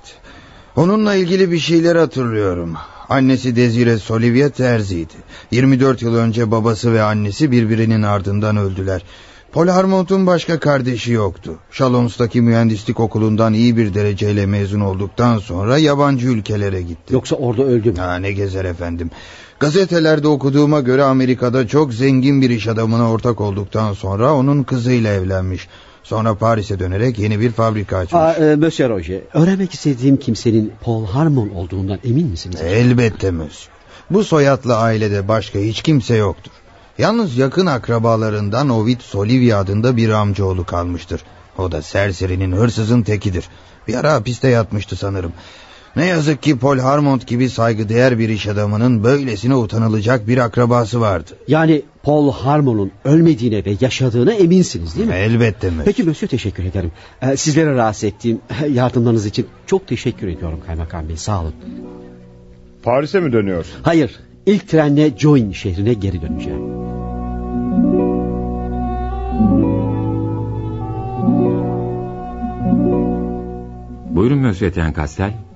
Onunla ilgili bir şeyler hatırlıyorum. Annesi Desire Solivia terziydi. 24 yıl önce babası ve annesi birbirinin ardından öldüler. Paul Harmont'un başka kardeşi yoktu. Chalons'taki mühendislik okulundan iyi bir dereceyle mezun olduktan sonra yabancı ülkelere gitti. Yoksa orada öldü mü? Ha, ne gezer efendim. Gazetelerde okuduğuma göre Amerika'da çok zengin bir iş adamına ortak olduktan sonra onun kızıyla evlenmiş. Sonra Paris'e dönerek yeni bir fabrika açmış. Aa, e, Monsieur Roger, öğrenmek istediğim kimsenin Paul Harmon olduğundan emin misiniz? Elbette Monsieur. Bu soyadlı ailede başka hiç kimse yoktur. Yalnız yakın akrabalarından Ovid Solivia adında bir amcaoğlu kalmıştır. O da serserinin hırsızın tekidir. Bir ara hapiste yatmıştı sanırım. Ne yazık ki Paul Harmont gibi saygıdeğer bir iş adamının böylesine utanılacak bir akrabası vardı. Yani Paul Harmon'un ölmediğine ve yaşadığına eminsiniz değil mi? Elbette mi? Peki Mösyö teşekkür ederim. Ee, sizlere rahatsız ettiğim [laughs] yardımlarınız için çok teşekkür ediyorum Kaymakam Bey sağ olun. Paris'e mi dönüyorsun? Hayır ilk trenle Join şehrine geri döneceğim. Buyurun Etienne Castel.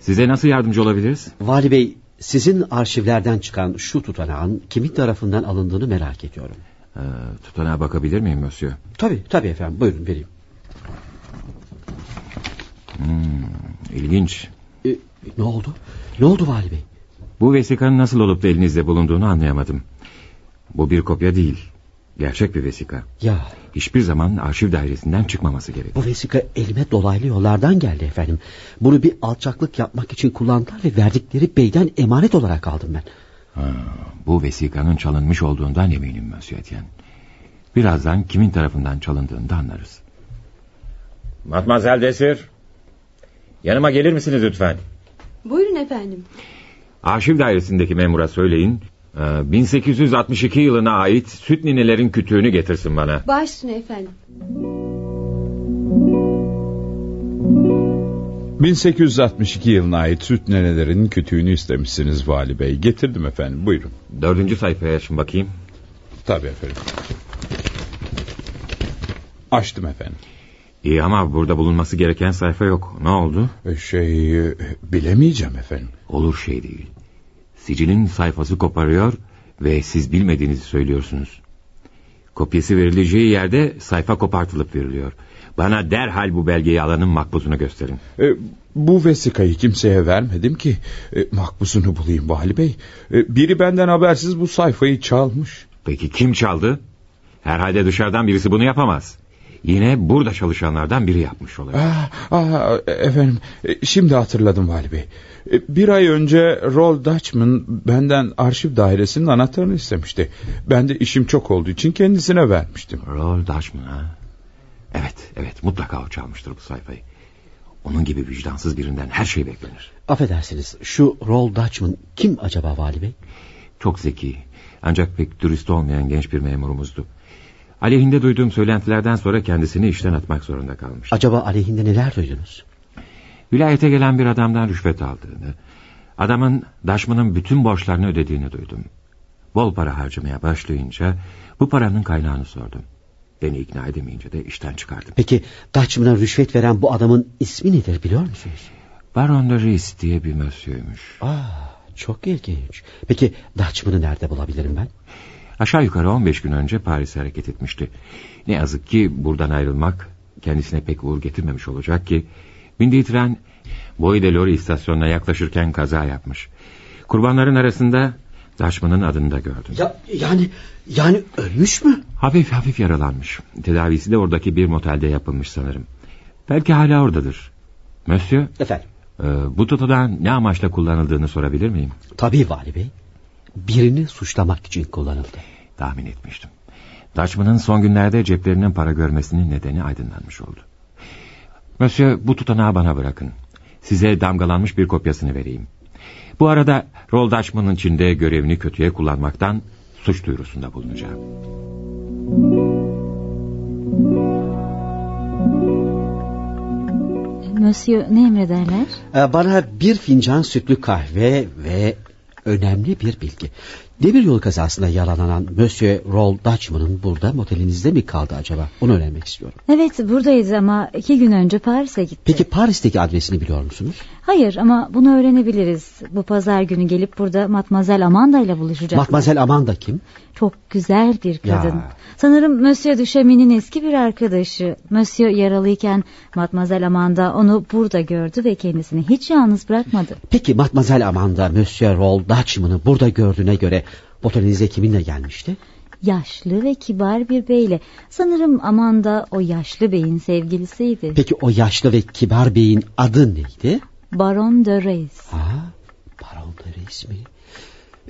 Size nasıl yardımcı olabiliriz? Vali Bey sizin arşivlerden çıkan şu tutanağın kimin tarafından alındığını merak ediyorum. Ee, tutanağa bakabilir miyim Monsieur? Tabii tabii efendim buyurun vereyim. Hmm, ilginç. E, ne oldu? Ne oldu Vali Bey? Bu vesikanın nasıl olup da elinizde bulunduğunu anlayamadım. Bu bir kopya değil. Gerçek bir vesika. Ya. Hiçbir zaman arşiv dairesinden çıkmaması gerek. Bu vesika elime dolaylı yollardan geldi efendim. Bunu bir alçaklık yapmak için kullandılar ve verdikleri beyden emanet olarak aldım ben. Ha, bu vesikanın çalınmış olduğundan eminim Monsieur Etienne. Birazdan kimin tarafından çalındığını da anlarız. Matmazel Desir. Yanıma gelir misiniz lütfen? Buyurun efendim. Arşiv dairesindeki memura söyleyin. 1862 yılına ait süt ninelerin kütüğünü getirsin bana. Baş üstüne efendim. 1862 yılına ait süt nenelerin kütüğünü istemişsiniz Vali Bey. Getirdim efendim buyurun. Dördüncü sayfaya açın bakayım. Tabii efendim. Açtım efendim. İyi ama burada bulunması gereken sayfa yok. Ne oldu? Şey bilemeyeceğim efendim. Olur şey değil. Sicilin sayfası koparıyor ve siz bilmediğinizi söylüyorsunuz. Kopyası verileceği yerde sayfa kopartılıp veriliyor. Bana derhal bu belgeyi alanın makbuzunu gösterin. E, bu vesikayı kimseye vermedim ki e, makbuzunu bulayım Vali Bey. E, biri benden habersiz bu sayfayı çalmış. Peki kim çaldı? Herhalde dışarıdan birisi bunu yapamaz. Yine burada çalışanlardan biri yapmış olabilir. Ah, ah, efendim e, şimdi hatırladım Vali Bey. E, Bir ay önce Roll Dutchman benden arşiv dairesinin anahtarını istemişti. Ben de işim çok olduğu için kendisine vermiştim. Roll Dutchman ha? Evet, evet mutlaka o çalmıştır bu sayfayı. Onun gibi vicdansız birinden her şey beklenir. Affedersiniz şu Roll Dutchman kim acaba Vali Bey? Çok zeki ancak pek dürüst olmayan genç bir memurumuzdu. Aleyhinde duyduğum söylentilerden sonra kendisini işten atmak zorunda kalmış. Acaba aleyhinde neler duydunuz? Vilayete gelen bir adamdan rüşvet aldığını, adamın Daşman'ın bütün borçlarını ödediğini duydum. Bol para harcamaya başlayınca bu paranın kaynağını sordum. Beni ikna edemeyince de işten çıkardım. Peki Dutchman'a rüşvet veren bu adamın ismi nedir biliyor musunuz? Baron de Ries diye bir mösyöymüş. Aa, çok ilginç. Peki Dutchman'ı nerede bulabilirim ben? Aşağı yukarı 15 gün önce Paris'e hareket etmişti. Ne yazık ki buradan ayrılmak kendisine pek uğur getirmemiş olacak ki... ...bindiği tren Boy de Lori istasyonuna yaklaşırken kaza yapmış. Kurbanların arasında Daşman'ın adını da gördüm. Ya, yani yani ölmüş mü? Hafif hafif yaralanmış. Tedavisi de oradaki bir motelde yapılmış sanırım. Belki hala oradadır. Monsieur? Efendim? E, bu tutudan ne amaçla kullanıldığını sorabilir miyim? Tabii Vali Bey. Birini suçlamak için kullanıldı. Tahmin etmiştim. Dutchman'ın son günlerde ceplerinin para görmesinin nedeni aydınlanmış oldu. Monsieur bu tutanağı bana bırakın. Size damgalanmış bir kopyasını vereyim. Bu arada Roll Dutchman'ın içinde görevini kötüye kullanmaktan suç duyurusunda bulunacağım. Monsieur ne emrederler? Ee, bana bir fincan sütlü kahve ve önemli bir bilgi. Demir yolu kazasında yaralanan Monsieur Roll Dutchman'ın burada motelinizde mi kaldı acaba? Onu öğrenmek istiyorum. Evet buradayız ama iki gün önce Paris'e gitti. Peki Paris'teki adresini biliyor musunuz? Hayır ama bunu öğrenebiliriz. Bu pazar günü gelip burada Matmazel Amanda ile buluşacak. Matmazel Amanda kim? Çok güzel bir kadın. Ya. Sanırım Monsieur Duchemin'in eski bir arkadaşı. Monsieur yaralıyken Matmazel Amanda onu burada gördü ve kendisini hiç yalnız bırakmadı. Peki Matmazel Amanda Monsieur Roll Dutchman'ı burada gördüğüne göre motelinize kiminle gelmişti? Yaşlı ve kibar bir beyle. Sanırım Amanda o yaşlı beyin sevgilisiydi. Peki o yaşlı ve kibar beyin adı neydi? Baron de Reis. Ha, Baron de Reis mi?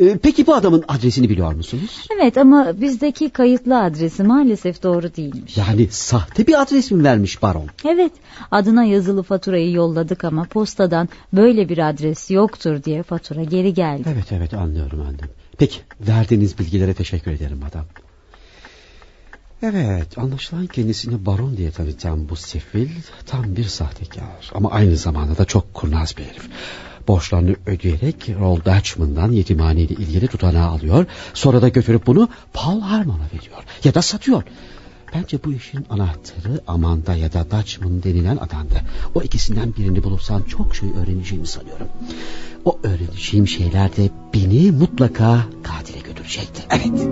Ee, peki bu adamın adresini biliyor musunuz? Evet ama bizdeki kayıtlı adresi maalesef doğru değilmiş. Yani sahte bir adres mi vermiş baron? Evet adına yazılı faturayı yolladık ama postadan böyle bir adres yoktur diye fatura geri geldi. Evet evet anlıyorum anladım. Peki verdiğiniz bilgilere teşekkür ederim adam. Evet anlaşılan kendisini baron diye tanıtan bu sefil tam bir sahtekar. Ama aynı zamanda da çok kurnaz bir herif. Borçlarını ödeyerek Roll Dutchman'dan yetimhane ile ilgili tutanağı alıyor. Sonra da götürüp bunu Paul Harmon'a veriyor. Ya da satıyor. Bence bu işin anahtarı Amanda ya da Dutchman denilen adamdı. O ikisinden birini bulursam çok şey öğreneceğimi sanıyorum. O öğreneceğim şeyler de beni mutlaka katile götürecektir. Evet.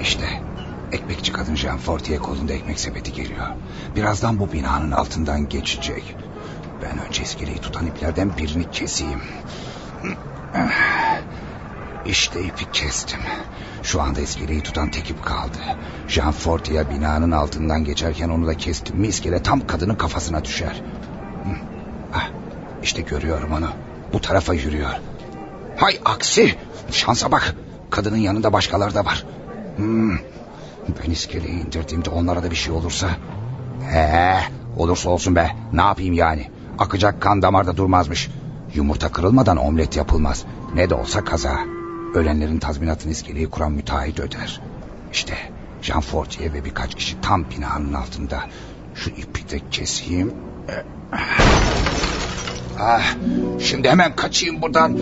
İşte ekmekçi kadın Jean Fortier kolunda ekmek sepeti geliyor. Birazdan bu binanın altından geçecek. Ben önce iskeleyi tutan iplerden birini keseyim. İşte ipi kestim. Şu anda iskeleyi tutan tek ip kaldı. Jean Fortier binanın altından geçerken onu da kestim mi iskele tam kadının kafasına düşer. Ah, işte görüyorum onu. Bu tarafa yürüyor. Hay aksi. Şansa bak. Kadının yanında başkaları da var. Hmm. Ben iskeleyi indirdiğimde onlara da bir şey olursa... He, olursa olsun be. Ne yapayım yani? Akacak kan damarda durmazmış. Yumurta kırılmadan omlet yapılmaz. Ne de olsa kaza. Ölenlerin tazminatını iskeleyi kuran müteahhit öder. İşte Jean Fortier ve birkaç kişi tam binanın altında. Şu ipi de keseyim. Ah, şimdi hemen kaçayım buradan.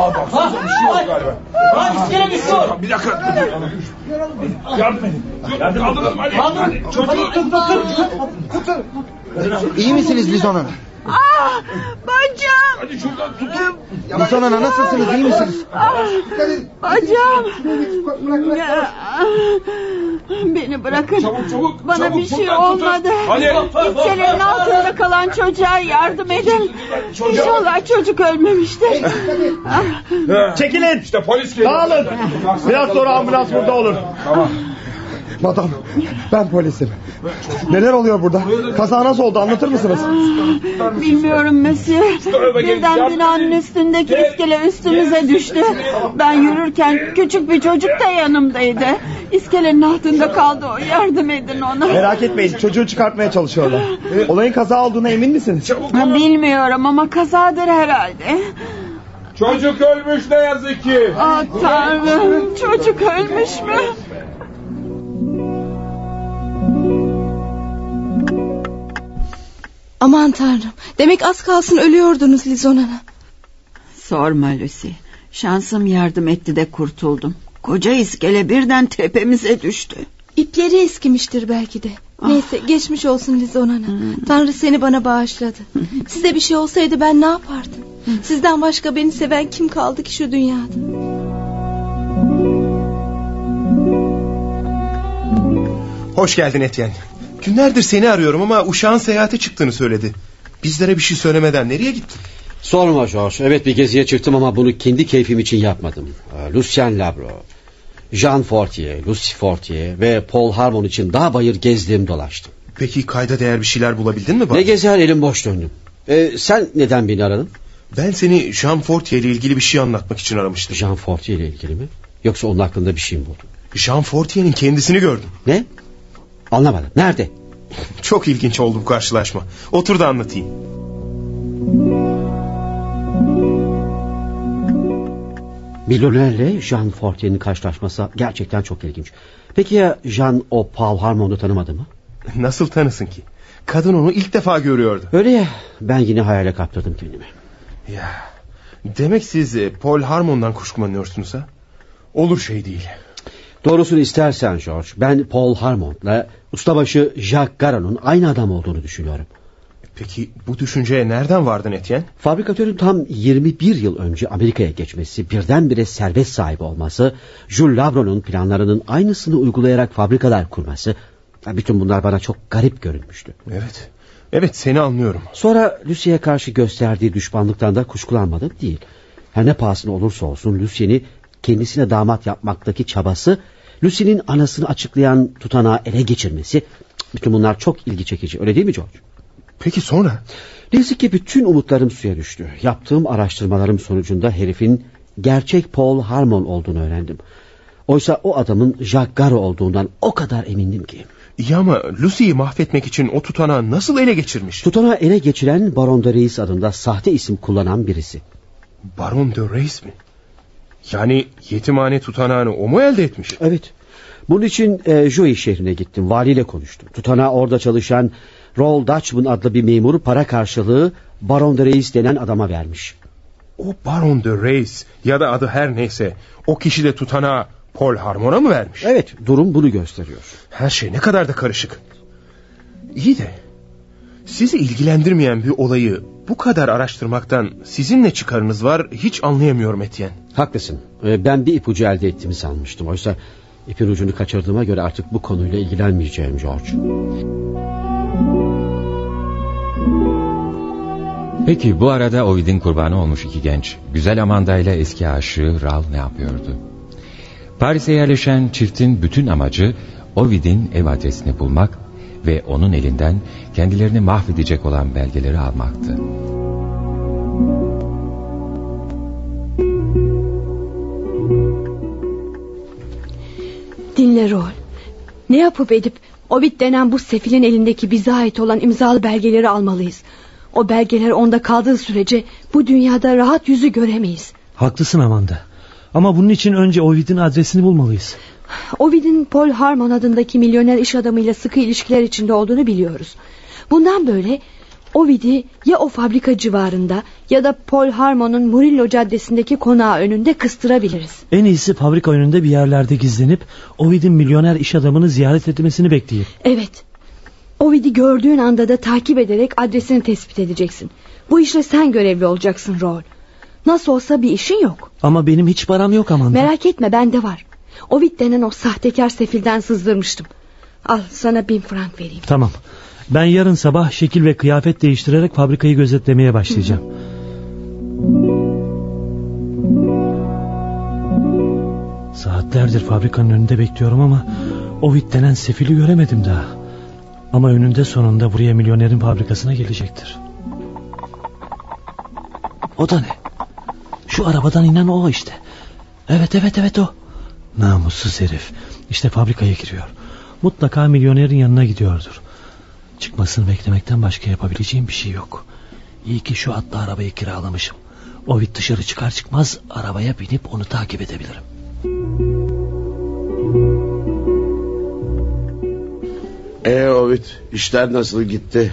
Aa baksanıza bir şey yok galiba. Ha iskele düşüyor. Bir dakika. Yardım edin. Yardım Kaldırın hadi. Hadi. Çocuğu Tutun tutun. İyi misiniz Lizon Hanım? Ah bacağım. Hadi şuradan tutun. Lizon Hanım nasılsınız iyi misiniz? Ah, bacağım. Beni bırakın. Çabuk çabuk. Bana çabuk, bir şey olmadı. Hadi. Altında kalan çocuğa yardım edin. İnşallah çocuk ölmemiştir. Çekilin. İşte polis geliyor. Dağılın. Biraz sonra ambulans burada olur. Tamam. Madam ben polisim. Neler oluyor burada? Kaza nasıl oldu anlatır mısınız? Bilmiyorum Monsieur. Birden binanın üstündeki iskele üstümüze düştü. Ben yürürken küçük bir çocuk da yanımdaydı. İskelenin altında kaldı o. Yardım edin ona. Merak etmeyin çocuğu çıkartmaya çalışıyorlar. Olayın kaza olduğuna emin misiniz? Bilmiyorum ama kazadır herhalde. Çocuk ölmüş ne yazık ki. Ah tanrım çocuk ölmüş mü? Aman tanrım. Demek az kalsın ölüyordunuz Lizon Ana. Sorma Lucy. Şansım yardım etti de kurtuldum. Koca iskele birden tepemize düştü. İpleri eskimiştir belki de. Neyse geçmiş olsun Lizonana. Tanrı seni bana bağışladı. Size bir şey olsaydı ben ne yapardım? Sizden başka beni seven kim kaldı ki şu dünyada? Hoş geldin Etyen. Günlerdir seni arıyorum ama uşağın seyahate çıktığını söyledi. Bizlere bir şey söylemeden nereye gittin? Sorma George. Evet bir geziye çıktım ama bunu kendi keyfim için yapmadım. Ee, Lucien Labro, Jean Fortier, Lucy Fortier ve Paul Harmon için daha bayır gezdim dolaştım. Peki kayda değer bir şeyler bulabildin mi? Bana? Ne gezer elim boş döndüm. Ee, sen neden beni aradın? Ben seni Jean Fortier ile ilgili bir şey anlatmak için aramıştım. Jean Fortier ile ilgili mi? Yoksa onun hakkında bir şey mi buldun? Jean Fortier'in kendisini gördüm. Ne? Anlamadım. Nerede? Çok ilginç oldu bu karşılaşma. Otur da anlatayım. Milyonerle Jean Fortier'in karşılaşması gerçekten çok ilginç. Peki ya Jean o Paul Harmon'u tanımadı mı? Nasıl tanısın ki? Kadın onu ilk defa görüyordu. Öyle ya ben yine hayale kaptırdım kendimi. Ya demek siz e, Paul Harmon'dan kuşkulanıyorsunuz ha? Olur şey değil. Doğrusunu istersen George ben Paul Harmon'la ustabaşı Jacques Garon'un aynı adam olduğunu düşünüyorum. Peki bu düşünceye nereden vardın Etienne? Fabrikatörün tam 21 yıl önce Amerika'ya geçmesi, birdenbire servet sahibi olması, Jules Labro'nun planlarının aynısını uygulayarak fabrikalar kurması... Bütün bunlar bana çok garip görünmüştü. Evet, evet seni anlıyorum. Sonra Lucy'ye karşı gösterdiği düşmanlıktan da kuşkulanmadım değil. Her ne pahasına olursa olsun Lucy'ni kendisine damat yapmaktaki çabası... Lucy'nin anasını açıklayan tutanağı ele geçirmesi... Bütün bunlar çok ilgi çekici öyle değil mi George? Peki sonra? Neyse ki bütün umutlarım suya düştü. Yaptığım araştırmalarım sonucunda herifin gerçek Paul Harmon olduğunu öğrendim. Oysa o adamın Jacques Garo olduğundan o kadar emindim ki. İyi ama Lucy'yi mahvetmek için o tutanağı nasıl ele geçirmiş? Tutanağı ele geçiren Baron de Reis adında sahte isim kullanan birisi. Baron de Reis mi? Yani yetimhane tutanağını o mu elde etmiş? Evet. Bunun için e, Joey şehrine gittim. Valiyle konuştum. Tutanağı orada çalışan Roll Dutchman adlı bir memuru para karşılığı Baron de Reis denen adama vermiş. O Baron de Reis ya da adı her neyse o kişi de tutanağı Paul Harmon'a mı vermiş? Evet durum bunu gösteriyor. Her şey ne kadar da karışık. İyi de sizi ilgilendirmeyen bir olayı bu kadar araştırmaktan sizin ne çıkarınız var hiç anlayamıyorum Etienne. Haklısın. Ee, Ben bir ipucu elde ettiğimi sanmıştım. Oysa ipin ucunu kaçırdığıma göre artık bu konuyla ilgilenmeyeceğim George. Peki bu arada Ovid'in kurbanı olmuş iki genç, güzel Amanda ile eski aşığı Raul ne yapıyordu? Paris'e yerleşen çiftin bütün amacı Ovid'in ev adresini bulmak ve onun elinden kendilerini mahvedecek olan belgeleri almaktı. Dinle Rol. Ne yapıp edip Ovid denen bu sefilin elindeki bize ait olan imzalı belgeleri almalıyız. O belgeler onda kaldığı sürece bu dünyada rahat yüzü göremeyiz. Haklısın Amanda. Ama bunun için önce Ovid'in adresini bulmalıyız. Ovid'in Paul Harmon adındaki milyoner iş adamıyla sıkı ilişkiler içinde olduğunu biliyoruz. Bundan böyle Ovid'i ya o fabrika civarında ya da Paul Harmon'un Murillo caddesindeki konağı önünde kıstırabiliriz. En iyisi fabrika önünde bir yerlerde gizlenip Ovid'in milyoner iş adamını ziyaret etmesini bekleyip. Evet. Ovid'i gördüğün anda da takip ederek adresini tespit edeceksin. Bu işle sen görevli olacaksın Rol. Nasıl olsa bir işin yok. Ama benim hiç param yok Amanda. Merak etme bende var. Ovid denen o sahtekar sefilden sızdırmıştım. Al sana bin frank vereyim. Tamam. Ben yarın sabah şekil ve kıyafet değiştirerek fabrikayı gözetlemeye başlayacağım. Saatlerdir fabrikanın önünde bekliyorum ama Ovid denen sefili göremedim daha. Ama önünde sonunda buraya milyonerin fabrikasına gelecektir. O da ne? Şu arabadan inen o işte. Evet evet evet o. Namussuz herif. İşte fabrikaya giriyor. Mutlaka milyonerin yanına gidiyordur. Çıkmasını beklemekten başka yapabileceğim bir şey yok. İyi ki şu atlı arabayı kiralamışım. Ovid dışarı çıkar çıkmaz arabaya binip onu takip edebilirim. Ee Ovid işler nasıl gitti?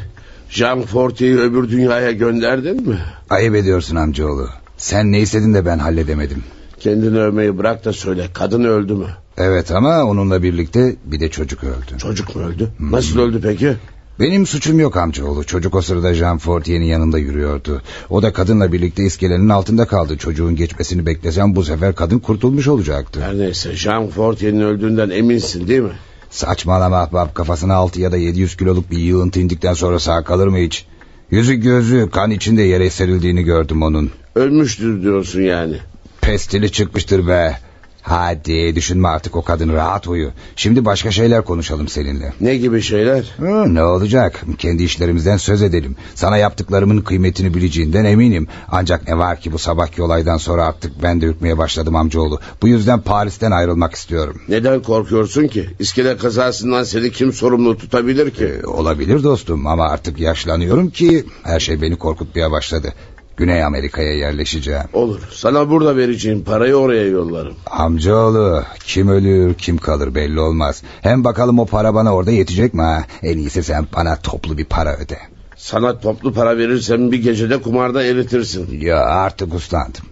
Jean Fortier'i öbür dünyaya gönderdin mi? Ayıp ediyorsun amcaoğlu. Sen ne istedin de ben halledemedim. Kendini övmeyi bırak da söyle kadın öldü mü? Evet ama onunla birlikte bir de çocuk öldü. Çocuk mu öldü? Nasıl öldü peki? Benim suçum yok amcaoğlu. Çocuk o sırada Jean Fortier'in yanında yürüyordu. O da kadınla birlikte iskelenin altında kaldı. Çocuğun geçmesini beklesem bu sefer kadın kurtulmuş olacaktı. Her neyse Jean Fortier'in öldüğünden eminsin değil mi? Saçmalama ahbap kafasına 6 ya da 700 kiloluk bir yığıntı indikten sonra sağ kalır mı hiç? Yüzü gözü kan içinde yere serildiğini gördüm onun. Ölmüştür diyorsun yani. Pestili çıkmıştır be. Hadi düşünme artık o kadın rahat uyu. Şimdi başka şeyler konuşalım seninle. Ne gibi şeyler? Hı, ne olacak? Kendi işlerimizden söz edelim. Sana yaptıklarımın kıymetini bileceğinden eminim. Ancak ne var ki bu sabahki olaydan sonra artık ben de ürkmeye başladım amcaoğlu. Bu yüzden Paris'ten ayrılmak istiyorum. Neden korkuyorsun ki? İskele kazasından seni kim sorumlu tutabilir ki? Ee, olabilir dostum ama artık yaşlanıyorum ki her şey beni korkutmaya başladı. Güney Amerika'ya yerleşeceğim. Olur. Sana burada vereceğim parayı oraya yollarım. Amcaoğlu kim ölür kim kalır belli olmaz. Hem bakalım o para bana orada yetecek mi ha? En iyisi sen bana toplu bir para öde. Sana toplu para verirsem bir gecede kumarda eritirsin. Ya artık uslandım.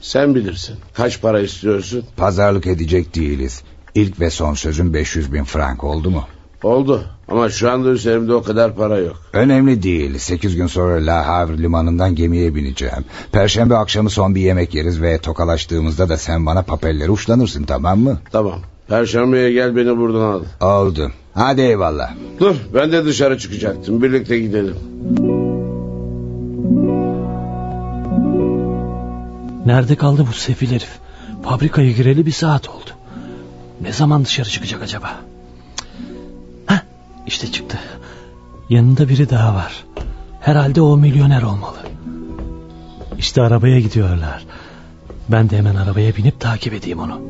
Sen bilirsin. Kaç para istiyorsun? Pazarlık edecek değiliz. İlk ve son sözüm 500 bin frank oldu mu? Oldu ama şu anda üzerimde o kadar para yok. Önemli değil. Sekiz gün sonra La Havre limanından gemiye bineceğim. Perşembe akşamı son bir yemek yeriz ve tokalaştığımızda da sen bana papelleri uçlanırsın tamam mı? Tamam. Perşembeye gel beni buradan al. Oldu. Hadi eyvallah. Dur ben de dışarı çıkacaktım. Birlikte gidelim. Nerede kaldı bu sefil herif? Fabrikaya gireli bir saat oldu. Ne zaman dışarı çıkacak acaba? İşte çıktı. Yanında biri daha var. Herhalde o milyoner olmalı. İşte arabaya gidiyorlar. Ben de hemen arabaya binip takip edeyim onu.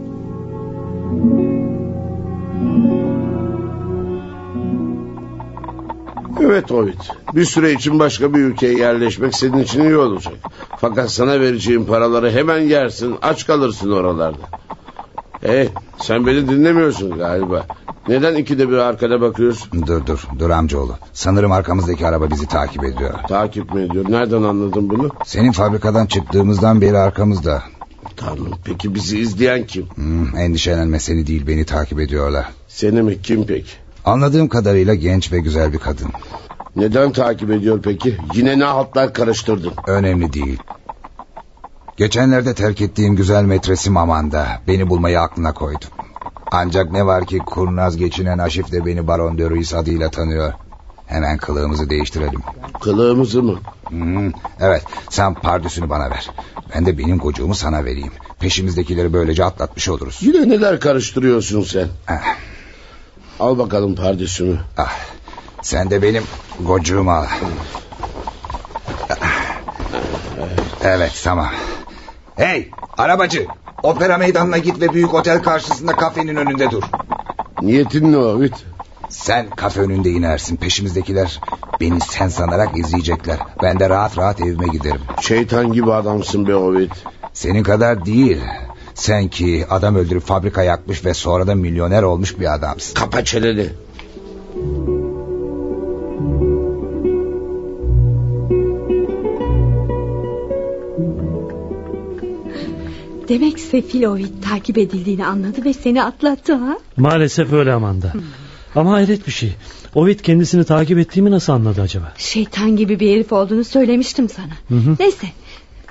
Evet Ovid. Bir süre için başka bir ülkeye yerleşmek senin için iyi olacak. Fakat sana vereceğim paraları hemen yersin. Aç kalırsın oralarda. Hey sen beni dinlemiyorsun galiba. Neden ikide bir arkada bakıyorsun? Dur dur dur amcaoğlu. Sanırım arkamızdaki araba bizi takip ediyor. Takip mi ediyor? Nereden anladın bunu? Senin fabrikadan çıktığımızdan beri arkamızda. Tanrım peki bizi izleyen kim? Hmm, endişelenme seni değil beni takip ediyorlar. Seni mi kim peki? Anladığım kadarıyla genç ve güzel bir kadın. Neden takip ediyor peki? Yine ne haltlar karıştırdın? Önemli değil. Geçenlerde terk ettiğim güzel metresim Amanda beni bulmayı aklına koydu. Ancak ne var ki kurnaz geçinen Aşif de beni Baron de Ruiz adıyla tanıyor. Hemen kılığımızı değiştirelim. Kılığımızı mı? Hmm, evet sen pardüsünü bana ver. Ben de benim kocuğumu sana vereyim. Peşimizdekileri böylece atlatmış oluruz. Yine neler karıştırıyorsun sen? Ah. Al bakalım pardüsümü. Ah, sen de benim kocuğumu al. Evet tamam. Hey arabacı opera meydanına git ve büyük otel karşısında kafenin önünde dur. Niyetin ne Ovid? Sen kafe önünde inersin peşimizdekiler beni sen sanarak izleyecekler. Ben de rahat rahat evime giderim. Şeytan gibi adamsın be Ovid. Senin kadar değil. Sen ki adam öldürüp fabrika yakmış ve sonra da milyoner olmuş bir adamsın. Kapa çeneni. Demek Sefil Ovid takip edildiğini anladı ve seni atlattı ha? Maalesef öyle Amanda. Ama hayret bir şey. Ovid kendisini takip ettiğimi nasıl anladı acaba? Şeytan gibi bir herif olduğunu söylemiştim sana. Hı hı. Neyse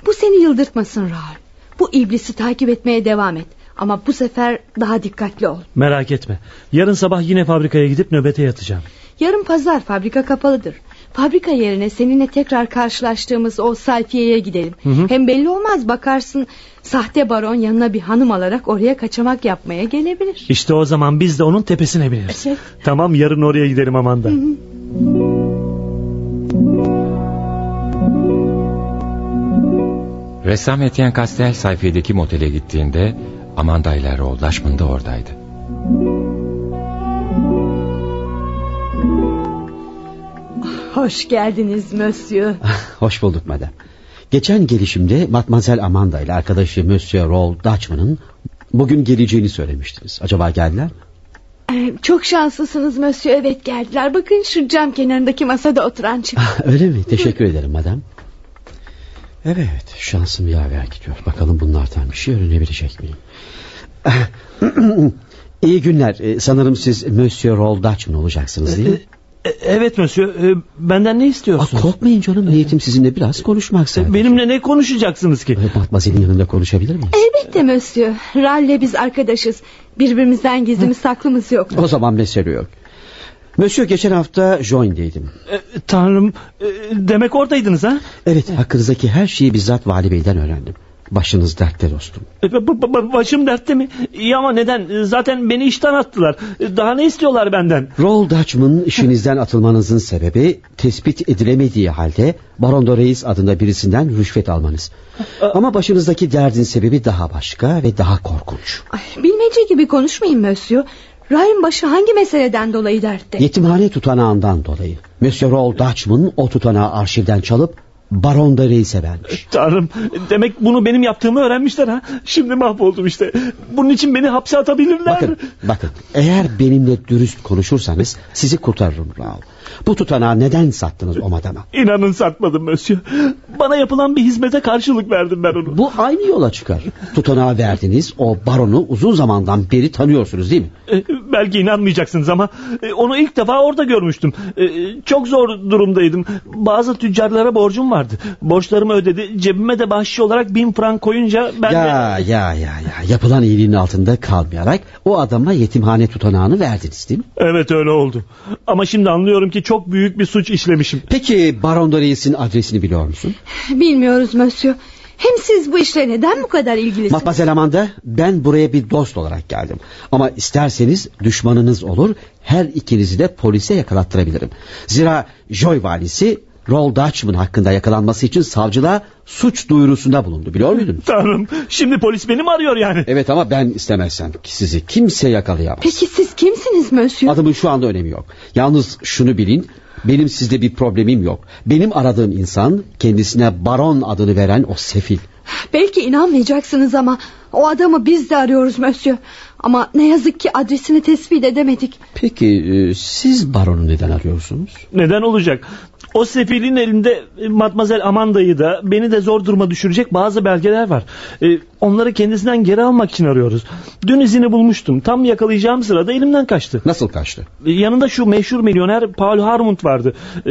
bu seni yıldırtmasın Raul. Bu iblisi takip etmeye devam et. Ama bu sefer daha dikkatli ol. Merak etme. Yarın sabah yine fabrikaya gidip nöbete yatacağım. Yarın pazar fabrika kapalıdır. Fabrika yerine seninle tekrar karşılaştığımız o sayfiyeye gidelim. Hı hı. Hem belli olmaz bakarsın sahte baron yanına bir hanım alarak oraya kaçamak yapmaya gelebilir. İşte o zaman biz de onun tepesine bineriz. Evet. Tamam yarın oraya gidelim Amanda. Hı hı. Ressam Etienne Castel sayfiyedeki motele gittiğinde Amanda ile Lashman da oradaydı. Hoş geldiniz Monsieur. [laughs] Hoş bulduk madem. Geçen gelişimde Matmazel Amanda ile arkadaşı Monsieur Roll Dutchman'ın bugün geleceğini söylemiştiniz. Acaba geldiler mi? Ee, Çok şanslısınız Monsieur evet geldiler. Bakın şu cam kenarındaki masada oturan çift. Öyle mi? Teşekkür ederim madem. Evet şansım yaver gidiyor. Bakalım bunlardan bir şey öğrenebilecek miyim? [clears throat] İyi günler. Ee, sanırım siz Monsieur Roldaçman olacaksınız değil mi? E, evet Monsieur. E, benden ne istiyorsunuz? Aa, korkmayın canım. Niyetim sizinle biraz konuşmak sadece. Benimle ne konuşacaksınız ki? Matmazel'in yanında konuşabilir miyiz? Elbette Monsieur. Ral'le biz arkadaşız. Birbirimizden gizlimiz saklımız yok. O zaman mesele yok. Monsieur geçen hafta Join'deydim. E, tanrım e, demek oradaydınız ha? Evet hakkınızdaki her şeyi bizzat Vali Bey'den öğrendim. Başınız dertte dostum. E, başım dertte mi? İyi ama neden? E, zaten beni işten attılar. E, daha ne istiyorlar benden? Roll Dutchman [laughs] işinizden atılmanızın sebebi tespit edilemediği halde Baron de Reis adında birisinden rüşvet almanız. Ama başınızdaki derdin sebebi daha başka ve daha korkunç. Ay, bilmece gibi konuşmayın Monsieur. Rahim başı hangi meseleden dolayı dertte? Yetimhane tutanağından dolayı. Monsieur Roll Dutchman o tutanağı arşivden çalıp Baron da reise vermiş. [laughs] Tanrım demek bunu benim yaptığımı öğrenmişler ha. Şimdi mahvoldum işte. Bunun için beni hapse atabilirler. Bakın bakın eğer benimle dürüst konuşursanız sizi kurtarırım Raul. Bu tutanağı neden sattınız o madama? İnanın satmadım Mösyö. Bana yapılan bir hizmete karşılık verdim ben onu. Bu aynı yola çıkar. Tutanağı verdiniz o baronu uzun zamandan beri tanıyorsunuz değil mi? E, belki inanmayacaksınız ama e, onu ilk defa orada görmüştüm. E, çok zor durumdaydım. Bazı tüccarlara borcum vardı. Borçlarımı ödedi. Cebime de bahşiş olarak bin frank koyunca ben ya, de... Ya ya ya yapılan iyiliğin altında kalmayarak o adama yetimhane tutanağını verdiniz değil mi? Evet öyle oldu. Ama şimdi anlıyorum ki çok büyük bir suç işlemişim. Peki Baron de Reis'in adresini biliyor musun? Bilmiyoruz Monsieur. Hem siz bu işle neden bu kadar ilgilisiniz? Matmazel Amanda ben buraya bir dost olarak geldim. Ama isterseniz düşmanınız olur her ikinizi de polise yakalattırabilirim. Zira Joy valisi Roll Dutchman hakkında yakalanması için savcılığa suç duyurusunda bulundu biliyor muydun? [laughs] Tanrım şimdi polis beni mi arıyor yani? Evet ama ben istemezsem sizi kimse yakalayamaz. Peki siz kimsiniz Monsieur? Adımın şu anda önemi yok. Yalnız şunu bilin benim sizde bir problemim yok. Benim aradığım insan kendisine baron adını veren o sefil. Belki inanmayacaksınız ama o adamı biz de arıyoruz Monsieur. Ama ne yazık ki adresini tespit edemedik. Peki e, siz baronu neden arıyorsunuz? Neden olacak? O sefilin elinde e, Matmazel Amanda'yı da beni de zor duruma düşürecek bazı belgeler var. E, onları kendisinden geri almak için arıyoruz. Dün izini bulmuştum. Tam yakalayacağım sırada elimden kaçtı. Nasıl kaçtı? E, yanında şu meşhur milyoner Paul Harmont vardı. E,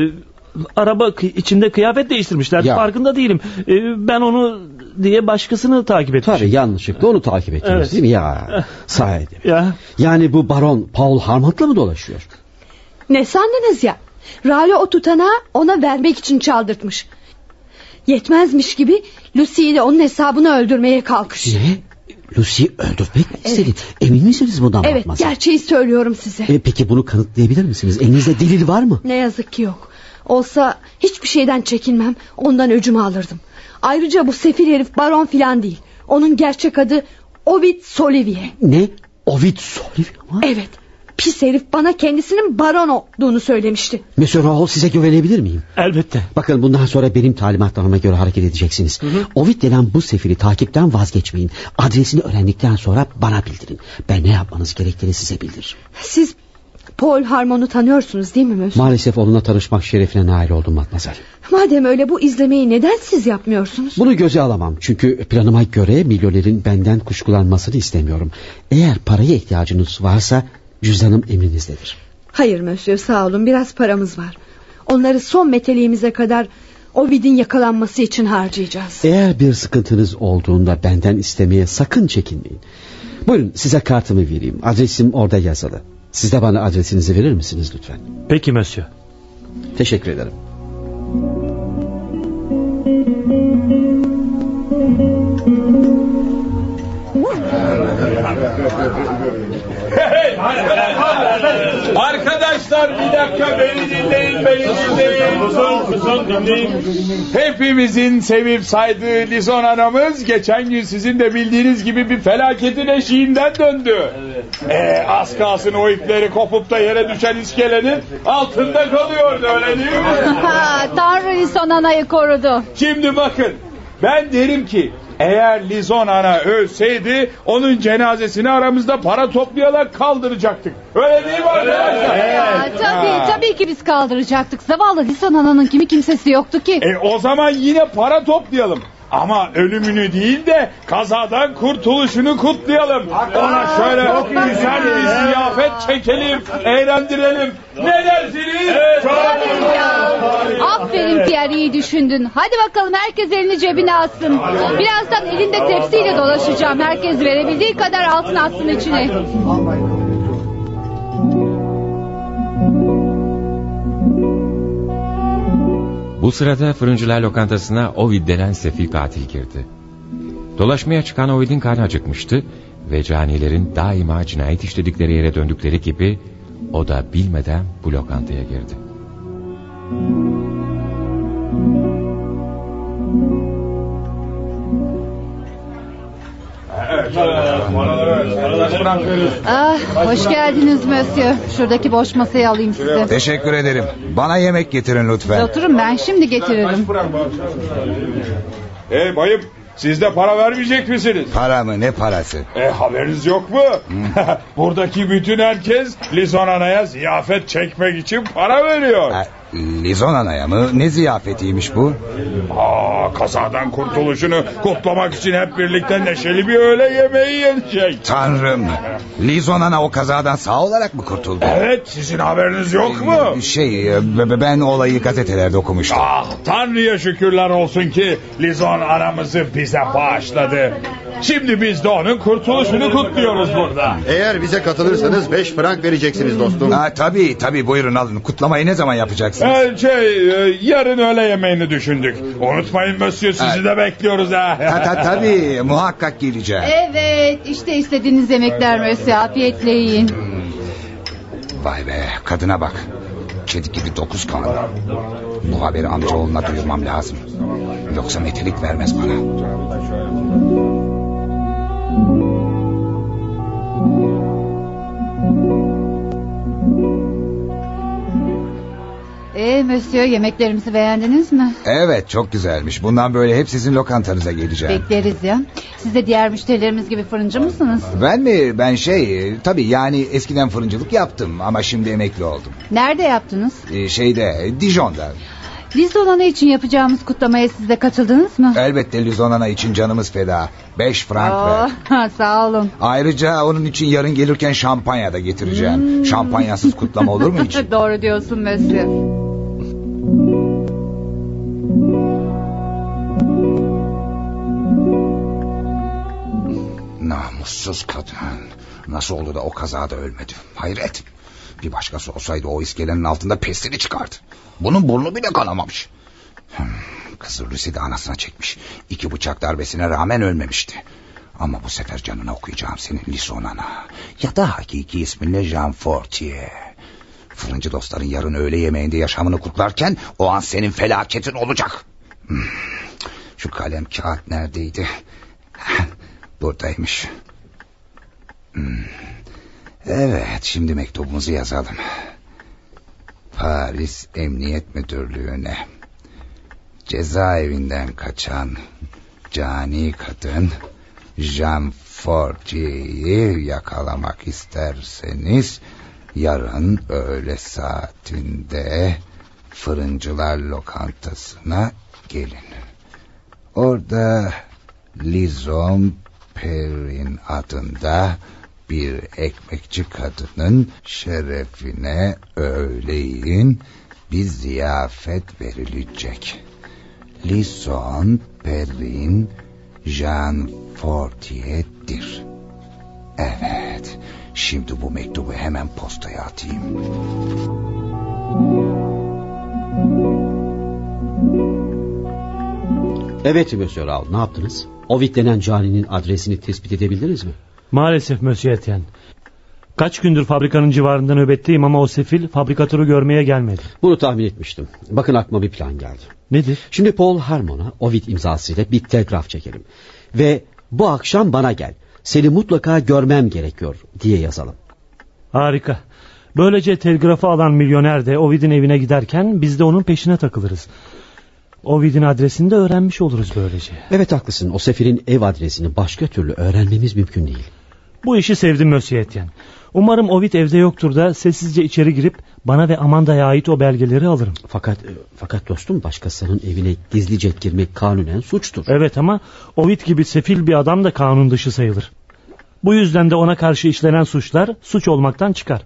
araba içinde kıyafet değiştirmişler. Ya. Farkında değilim. E, ben onu diye başkasını takip ettim. Tabii yanlışlıkla onu takip ettiniz Evet. değil mi? Ya [laughs] sayede. Ya. Yani bu baron Paul Harmont'la mı dolaşıyor? Ne sandınız ya? Rale o tutanağı ona vermek için çaldırtmış. Yetmezmiş gibi Lucy'yi de onun hesabını öldürmeye kalkış. Ne? Lucy'yi öldürmek mi istedi? Emin misiniz bundan Evet Matmazel? gerçeği söylüyorum size. E, peki bunu kanıtlayabilir misiniz? Elinizde delil var mı? Ne yazık ki yok. Olsa hiçbir şeyden çekinmem ondan öcümü alırdım. Ayrıca bu sefil herif baron filan değil. Onun gerçek adı Ovid Solivier. Ne? Ovid Solivier mi? Evet. Pis herif bana kendisinin baron olduğunu söylemişti. Monsieur Raoul size güvenebilir miyim? Elbette. Bakın bundan sonra benim talimatlarıma göre hareket edeceksiniz. Ovid denen bu sefili takipten vazgeçmeyin. Adresini öğrendikten sonra bana bildirin. Ben ne yapmanız gerektiğini size bildiririm. Siz Paul Harmon'u tanıyorsunuz değil mi Mösyö? Maalesef onunla tanışmak şerefine nail oldum Matmazel. Madem öyle bu izlemeyi neden siz yapmıyorsunuz? Bunu göze alamam. Çünkü planıma göre milyonerin benden kuşkulanmasını istemiyorum. Eğer paraya ihtiyacınız varsa cüzdanım emrinizdedir. Hayır Mösyö sağ olun biraz paramız var. Onları son meteliğimize kadar Ovid'in yakalanması için harcayacağız. Eğer bir sıkıntınız olduğunda benden istemeye sakın çekinmeyin. Buyurun size kartımı vereyim. Adresim orada yazılı. Siz de bana adresinizi verir misiniz lütfen? Peki Mösyö. Teşekkür ederim. Arkadaşlar bir dakika beni dinleyin beni dinleyin. Hepimizin sevip saydığı Lizon anamız geçen gün sizin de bildiğiniz gibi bir felaketin eşiğinden döndü. Ee, az kalsın o ipleri kopup da yere düşen iskelenin altında kalıyordu öyle değil mi? Tanrı Lison anayı korudu. Şimdi bakın ben derim ki eğer Lizon ana ölseydi onun cenazesini aramızda para toplayarak kaldıracaktık. Öyle değil mi arkadaşlar? Ya, tabii tabii ki biz kaldıracaktık. Zavallı Lison ananın kimi kimsesi yoktu ki. E o zaman yine para toplayalım. Ama ölümünü değil de kazadan kurtuluşunu kutlayalım. Ona şöyle güzel bir ziyafet çekelim, eğlendirelim. Ne dersiniz? Aferin Pierre iyi düşündün. Hadi bakalım herkes elini cebine atsın. Birazdan elinde tepsiyle dolaşacağım. Herkes verebildiği kadar altın atsın içine. Bu sırada fırıncılar lokantasına Ovid denen sefil katil girdi. Dolaşmaya çıkan Ovid'in karnı acıkmıştı ve canilerin daima cinayet işledikleri yere döndükleri gibi o da bilmeden bu lokantaya girdi. Ah, hoş geldiniz Monsieur. Şuradaki boş masayı alayım size. Teşekkür ederim. Bana yemek getirin lütfen. Oturun ben şimdi getiririm. Hey bayım siz de para vermeyecek misiniz? Para mı ne parası? E haberiniz yok mu? [laughs] Buradaki bütün herkes Lizon Ana'ya ziyafet çekmek için para veriyor. Lizon anaya mı? Ne ziyafetiymiş bu? Aa, kazadan kurtuluşunu kutlamak için hep birlikte neşeli bir öğle yemeği yenecek. Tanrım. Lizon ana o kazadan sağ olarak mı kurtuldu? Evet sizin haberiniz yok mu? Şey ben olayı gazetelerde okumuştum. Ah Tanrı'ya şükürler olsun ki Lizon anamızı bize bağışladı. Şimdi biz de onun kurtuluşunu kutluyoruz burada. Eğer bize katılırsanız beş frank vereceksiniz dostum. Ha, tabii tabii buyurun alın. Kutlamayı ne zaman yapacaksınız? Ee, şey e, yarın öğle yemeğini düşündük. Unutmayın Monsieur sizi de bekliyoruz ha. Ta, ta, tabii muhakkak geleceğim. Evet işte istediğiniz yemekler Monsieur afiyetle yiyin. Vay be kadına bak. Kedi gibi dokuz kanlı. Bu haberi amcaoğluna duyurmam lazım. Yoksa metelik vermez bana. Ee Monsieur yemeklerimizi beğendiniz mi? Evet çok güzelmiş. Bundan böyle hep sizin lokantanıza geleceğim. Bekleriz ya. Siz de diğer müşterilerimiz gibi fırıncı mısınız? Ben mi? Ben şey tabii yani eskiden fırıncılık yaptım ama şimdi emekli oldum. Nerede yaptınız? Ee, şeyde Dijon'da. Lizonana için yapacağımız kutlamaya siz de katıldınız mı? Elbette Lizonana için canımız feda. Beş frank ver. [laughs] Oh, sağ olun. Ayrıca onun için yarın gelirken şampanya da getireceğim. Hmm. Şampanyasız kutlama olur mu hiç? [laughs] Doğru diyorsun Monsieur. Namussuz kadın. Nasıl oldu da o kazada ölmedi? Hayret. Bir başkası olsaydı o iskelenin altında pestini çıkardı. Bunun burnu bile kanamamış. Hmm, kızı Lucy de anasına çekmiş. İki bıçak darbesine rağmen ölmemişti. Ama bu sefer canına okuyacağım senin Lisonana. Ya da hakiki isminle Jean Fortier. Fırıncı dostların yarın öğle yemeğinde yaşamını kutlarken o an senin felaketin olacak. Hmm, şu kalem kağıt neredeydi? [laughs] Buradaymış. Evet şimdi mektubumuzu yazalım. Paris Emniyet Müdürlüğü'ne. Cezaevinden kaçan cani kadın Jean Fortier'i yakalamak isterseniz yarın öğle saatinde fırıncılar lokantasına gelin. Orada Lizon Perrin adında bir ekmekçi kadının şerefine öğleyin bir ziyafet verilecek. Lison Perrin Jean Fortier'dir. Evet, şimdi bu mektubu hemen postaya atayım. Evet Monsieur Raul, ne yaptınız? Ovid denen caninin adresini tespit edebildiniz mi? Maalesef Monsieur Etienne. Kaç gündür fabrikanın civarında nöbetteyim ama o sefil fabrikatörü görmeye gelmedi. Bunu tahmin etmiştim. Bakın aklıma bir plan geldi. Nedir? Şimdi Paul Harmon'a Ovid imzasıyla bir telgraf çekelim. Ve bu akşam bana gel. Seni mutlaka görmem gerekiyor diye yazalım. Harika. Böylece telgrafı alan milyoner de Ovid'in evine giderken biz de onun peşine takılırız. Ovid'in adresini de öğrenmiş oluruz böylece. Evet haklısın. O sefilin ev adresini başka türlü öğrenmemiz mümkün değil. Bu işi sevdim Monsieur Etienne. Umarım Ovid evde yoktur da sessizce içeri girip bana ve Amanda'ya ait o belgeleri alırım. Fakat e, fakat dostum başkasının evine gizlice girmek kanunen suçtur. Evet ama Ovid gibi sefil bir adam da kanun dışı sayılır. Bu yüzden de ona karşı işlenen suçlar suç olmaktan çıkar.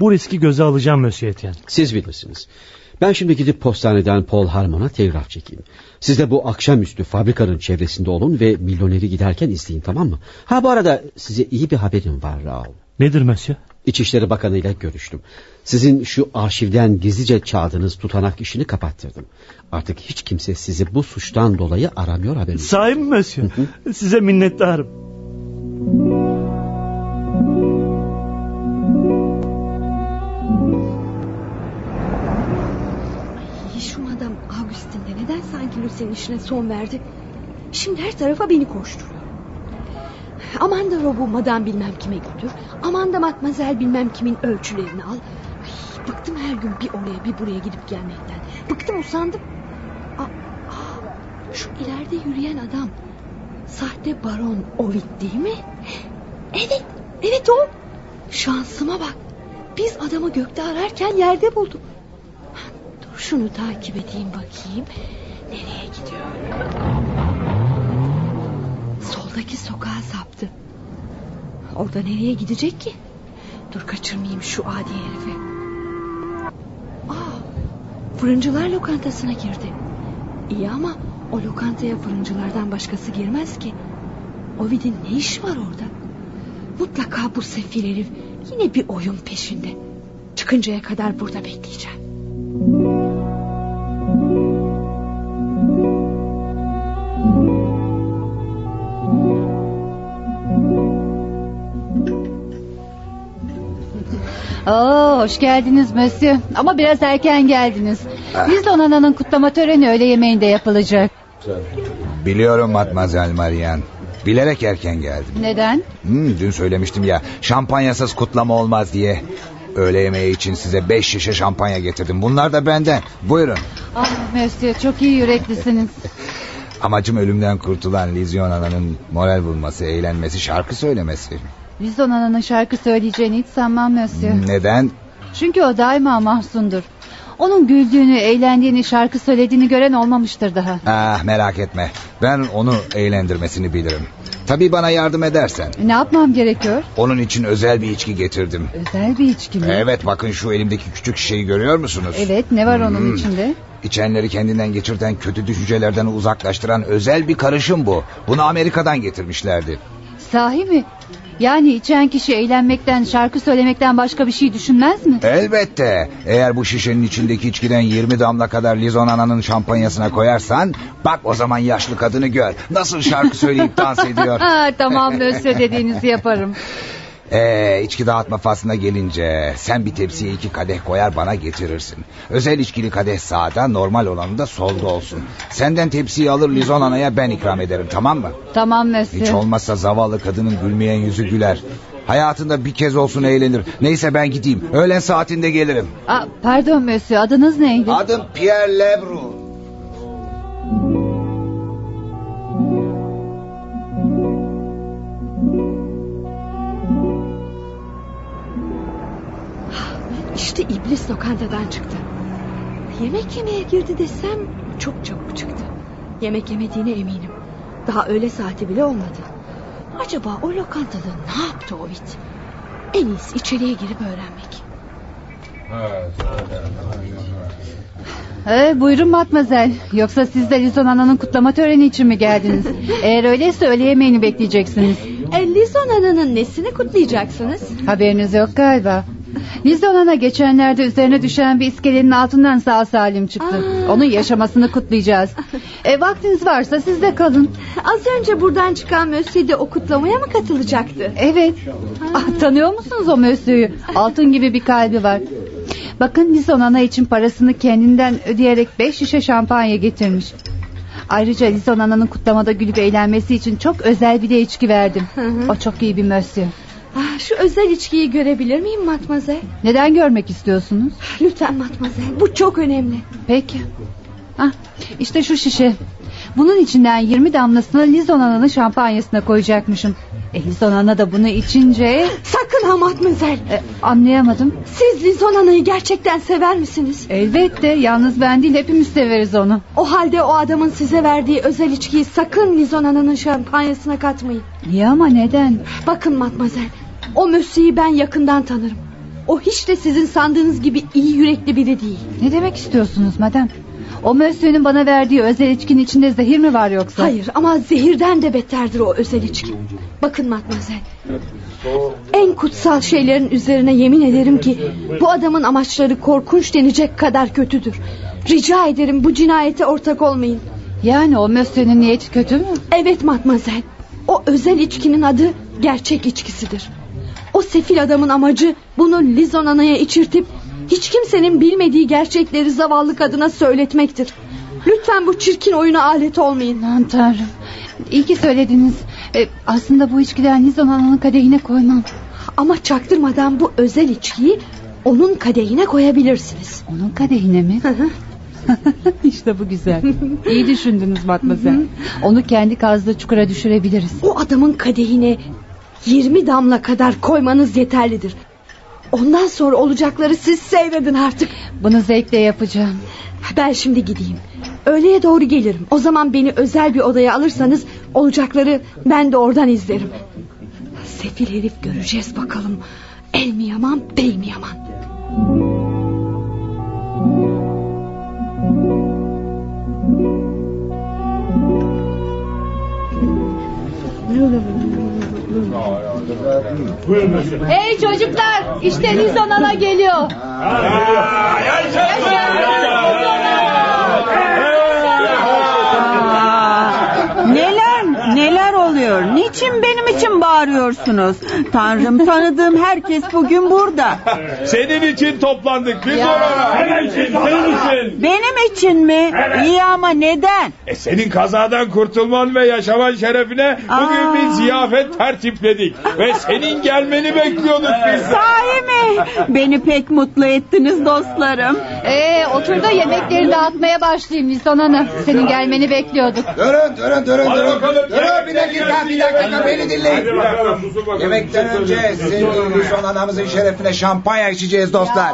Bu riski göze alacağım Monsieur Etienne. Siz bilirsiniz. Ben şimdi gidip postaneden Paul Harmon'a telgraf çekeyim. Siz de bu akşamüstü fabrikanın çevresinde olun ve milyoneri giderken izleyin tamam mı? Ha bu arada size iyi bir haberim var Raul. Nedir Monsieur? İçişleri Bakanı ile görüştüm. Sizin şu arşivden gizlice çaldığınız tutanak işini kapattırdım. Artık hiç kimse sizi bu suçtan dolayı aramıyor haberiniz. Sahi mi Monsieur? Size minnettarım. Lucy'nin işine son verdi? Şimdi her tarafa beni koşturuyor. Aman da Rob'u madam bilmem kime götür. Aman da matmazel bilmem kimin ölçülerini al. Ay, bıktım her gün bir oraya bir buraya gidip gelmekten. Bıktım usandım. Aa, aa, şu ileride yürüyen adam. Sahte baron Ovid değil mi? Evet, evet o. Şansıma bak. Biz adamı gökte ararken yerde bulduk. Dur şunu takip edeyim bakayım. Nereye gidiyor? Soldaki sokağa saptı. Orada nereye gidecek ki? Dur kaçırmayayım şu adi herifi. Aa, fırıncılar lokantasına girdi. İyi ama o lokantaya fırıncılardan başkası girmez ki. Ovid'in ne işi var orada? Mutlaka bu sefil herif yine bir oyun peşinde. Çıkıncaya kadar burada bekleyeceğim. Oo, hoş geldiniz Mösyö. Ama biraz erken geldiniz. Ah. Lizon Ana'nın kutlama töreni öğle yemeğinde yapılacak. Biliyorum Matmazel Marian. Bilerek erken geldim. Neden? Hmm, dün söylemiştim ya şampanyasız kutlama olmaz diye. Öğle yemeği için size beş şişe şampanya getirdim. Bunlar da benden. Buyurun. Ah Mösyö çok iyi yüreklisiniz. Amacım ölümden kurtulan Lizyon Ana'nın moral bulması, eğlenmesi, şarkı söylemesi. Lizon Ana'nın şarkı söyleyeceğini hiç sanmam Mösyö. Neden? Çünkü o daima mahzundur. Onun güldüğünü, eğlendiğini, şarkı söylediğini gören olmamıştır daha. Ah merak etme. Ben onu eğlendirmesini bilirim. Tabii bana yardım edersen. Ne yapmam gerekiyor? Onun için özel bir içki getirdim. Özel bir içki mi? Evet bakın şu elimdeki küçük şişeyi görüyor musunuz? Evet ne var onun Hmm. içinde? İçenleri kendinden geçirten kötü düşüncelerden uzaklaştıran özel bir karışım bu. Bunu Amerika'dan getirmişlerdi. Sahi mi? Yani içen kişi eğlenmekten, şarkı söylemekten başka bir şey düşünmez mi? Elbette. Eğer bu şişenin içindeki içkiden 20 damla kadar Lizon Ana'nın şampanyasına koyarsan... ...bak o zaman yaşlı kadını gör. Nasıl şarkı söyleyip dans ediyor. [laughs] Tamam Mösyö dediğinizi yaparım. [laughs] Ee, içki dağıtma faslına gelince sen bir tepsiye iki kadeh koyar bana getirirsin. Özel içkili kadeh sağda normal olanı da solda olsun. Senden tepsiyi alır Lizon Ana'ya ben ikram ederim tamam mı? Tamam Mösyö. Hiç olmazsa zavallı kadının gülmeyen yüzü güler. Hayatında bir kez olsun eğlenir. Neyse ben gideyim. Öğlen saatinde gelirim. Aa, pardon Mösyö adınız neydi? Adım Pierre Lebru. İşte iblis lokantadan çıktı. Yemek yemeye girdi desem çok çabuk çıktı. Yemek yemediğine eminim. Daha öğle saati bile olmadı. Acaba o lokantada ne yaptı Ovid? En iyisi içeriye girip öğrenmek. Ee, buyurun Matmazel. Yoksa siz de Lizon Ana'nın kutlama töreni için mi geldiniz? [laughs] Eğer öyleyse öğle yemeğini bekleyeceksiniz. E, Lizon Ana'nın nesini kutlayacaksınız? Haberiniz yok galiba. Lizon Ana geçenlerde üzerine düşen bir iskelenin altından sağ salim çıktı. Onun yaşamasını kutlayacağız. E, vaktiniz varsa siz de kalın. Az önce buradan çıkan Mösyö de o kutlamaya mı katılacaktı? Evet. Ah, tanıyor musunuz o Mösyö'yü? Altın gibi bir kalbi var. Bakın Lizon Ana için parasını kendinden ödeyerek beş şişe şampanya getirmiş. Ayrıca Lizon Ana'nın kutlamada gülüp eğlenmesi için çok özel bir de içki verdim. O çok iyi bir Mösyö. Ah, şu özel içkiyi görebilir miyim Matmazel? Neden görmek istiyorsunuz? Lütfen Matmazel bu çok önemli. Peki. Ah, işte şu şişe. Bunun içinden 20 damlasını Lizon Ana'nın şampanyasına koyacakmışım. E, Lizon Ana da bunu içince... Sakın ha Matmazel. E, anlayamadım. Siz Lizon Ana'yı gerçekten sever misiniz? Elbette. Yalnız ben değil hepimiz severiz onu. O halde o adamın size verdiği özel içkiyi sakın Lizon Ana'nın şampanyasına katmayın. Niye ama neden? Bakın Matmazel. O Mösyö'yü ben yakından tanırım. O hiç de sizin sandığınız gibi iyi yürekli biri değil. Ne demek istiyorsunuz madem? O Mösyö'nün bana verdiği özel içkinin içinde zehir mi var yoksa? Hayır ama zehirden de beterdir o özel içki. Bakın Matmazel. En kutsal şeylerin üzerine yemin ederim ki bu adamın amaçları korkunç denecek kadar kötüdür. Rica ederim bu cinayete ortak olmayın. Yani o Mösyö'nün niyeti kötü mü? Evet Matmazel. O özel içkinin adı gerçek içkisidir. O sefil adamın amacı bunu Lizon Ana'ya içirtip hiç kimsenin bilmediği gerçekleri zavallı kadına söyletmektir. Lütfen bu çirkin oyuna alet olmayın. Aman tanrım. İyi ki söylediniz. E, aslında bu içkiden Lizon Ana'nın kadehine koymam. Ama çaktırmadan bu özel içkiyi onun kadehine koyabilirsiniz. Onun kadehine mi? [laughs] işte bu güzel. İyi düşündünüz Matmazel. Onu kendi kazdığı çukura düşürebiliriz. O adamın kadehine 20 damla kadar koymanız yeterlidir. Ondan sonra olacakları siz seyredin artık. Bunu zevkle yapacağım. Ben şimdi gideyim. Öğleye doğru gelirim. O zaman beni özel bir odaya alırsanız olacakları ben de oradan izlerim. Sefil herif göreceğiz bakalım. El mi yaman bey mi yaman? Hey çocuklar işte Lizon Ana geliyor. Neler neler oluyor? Niçin benim için bağırıyorsunuz? Tanrım tanıdığım herkes bugün burada. Senin için toplandık biz oraya. Senin için, senin için. Benim için mi? İyi ama neden? E senin kazadan kurtulman ve yaşaman şerefine bugün Aa. bir ziyafet tertipledik. Ve senin gelmeni bekliyorduk biz. Sahi mi? Beni pek mutlu ettiniz dostlarım. Ee, otur da yemekleri dağıtmaya başlayayım Lizon Ana. Senin gelmeni bekliyorduk. Durun durun durun durun. Durun bir dakika bir dakika yiyelim. beni dinleyin. Yemekten önce sevgili son anamızın şerefine şampanya içeceğiz dostlar.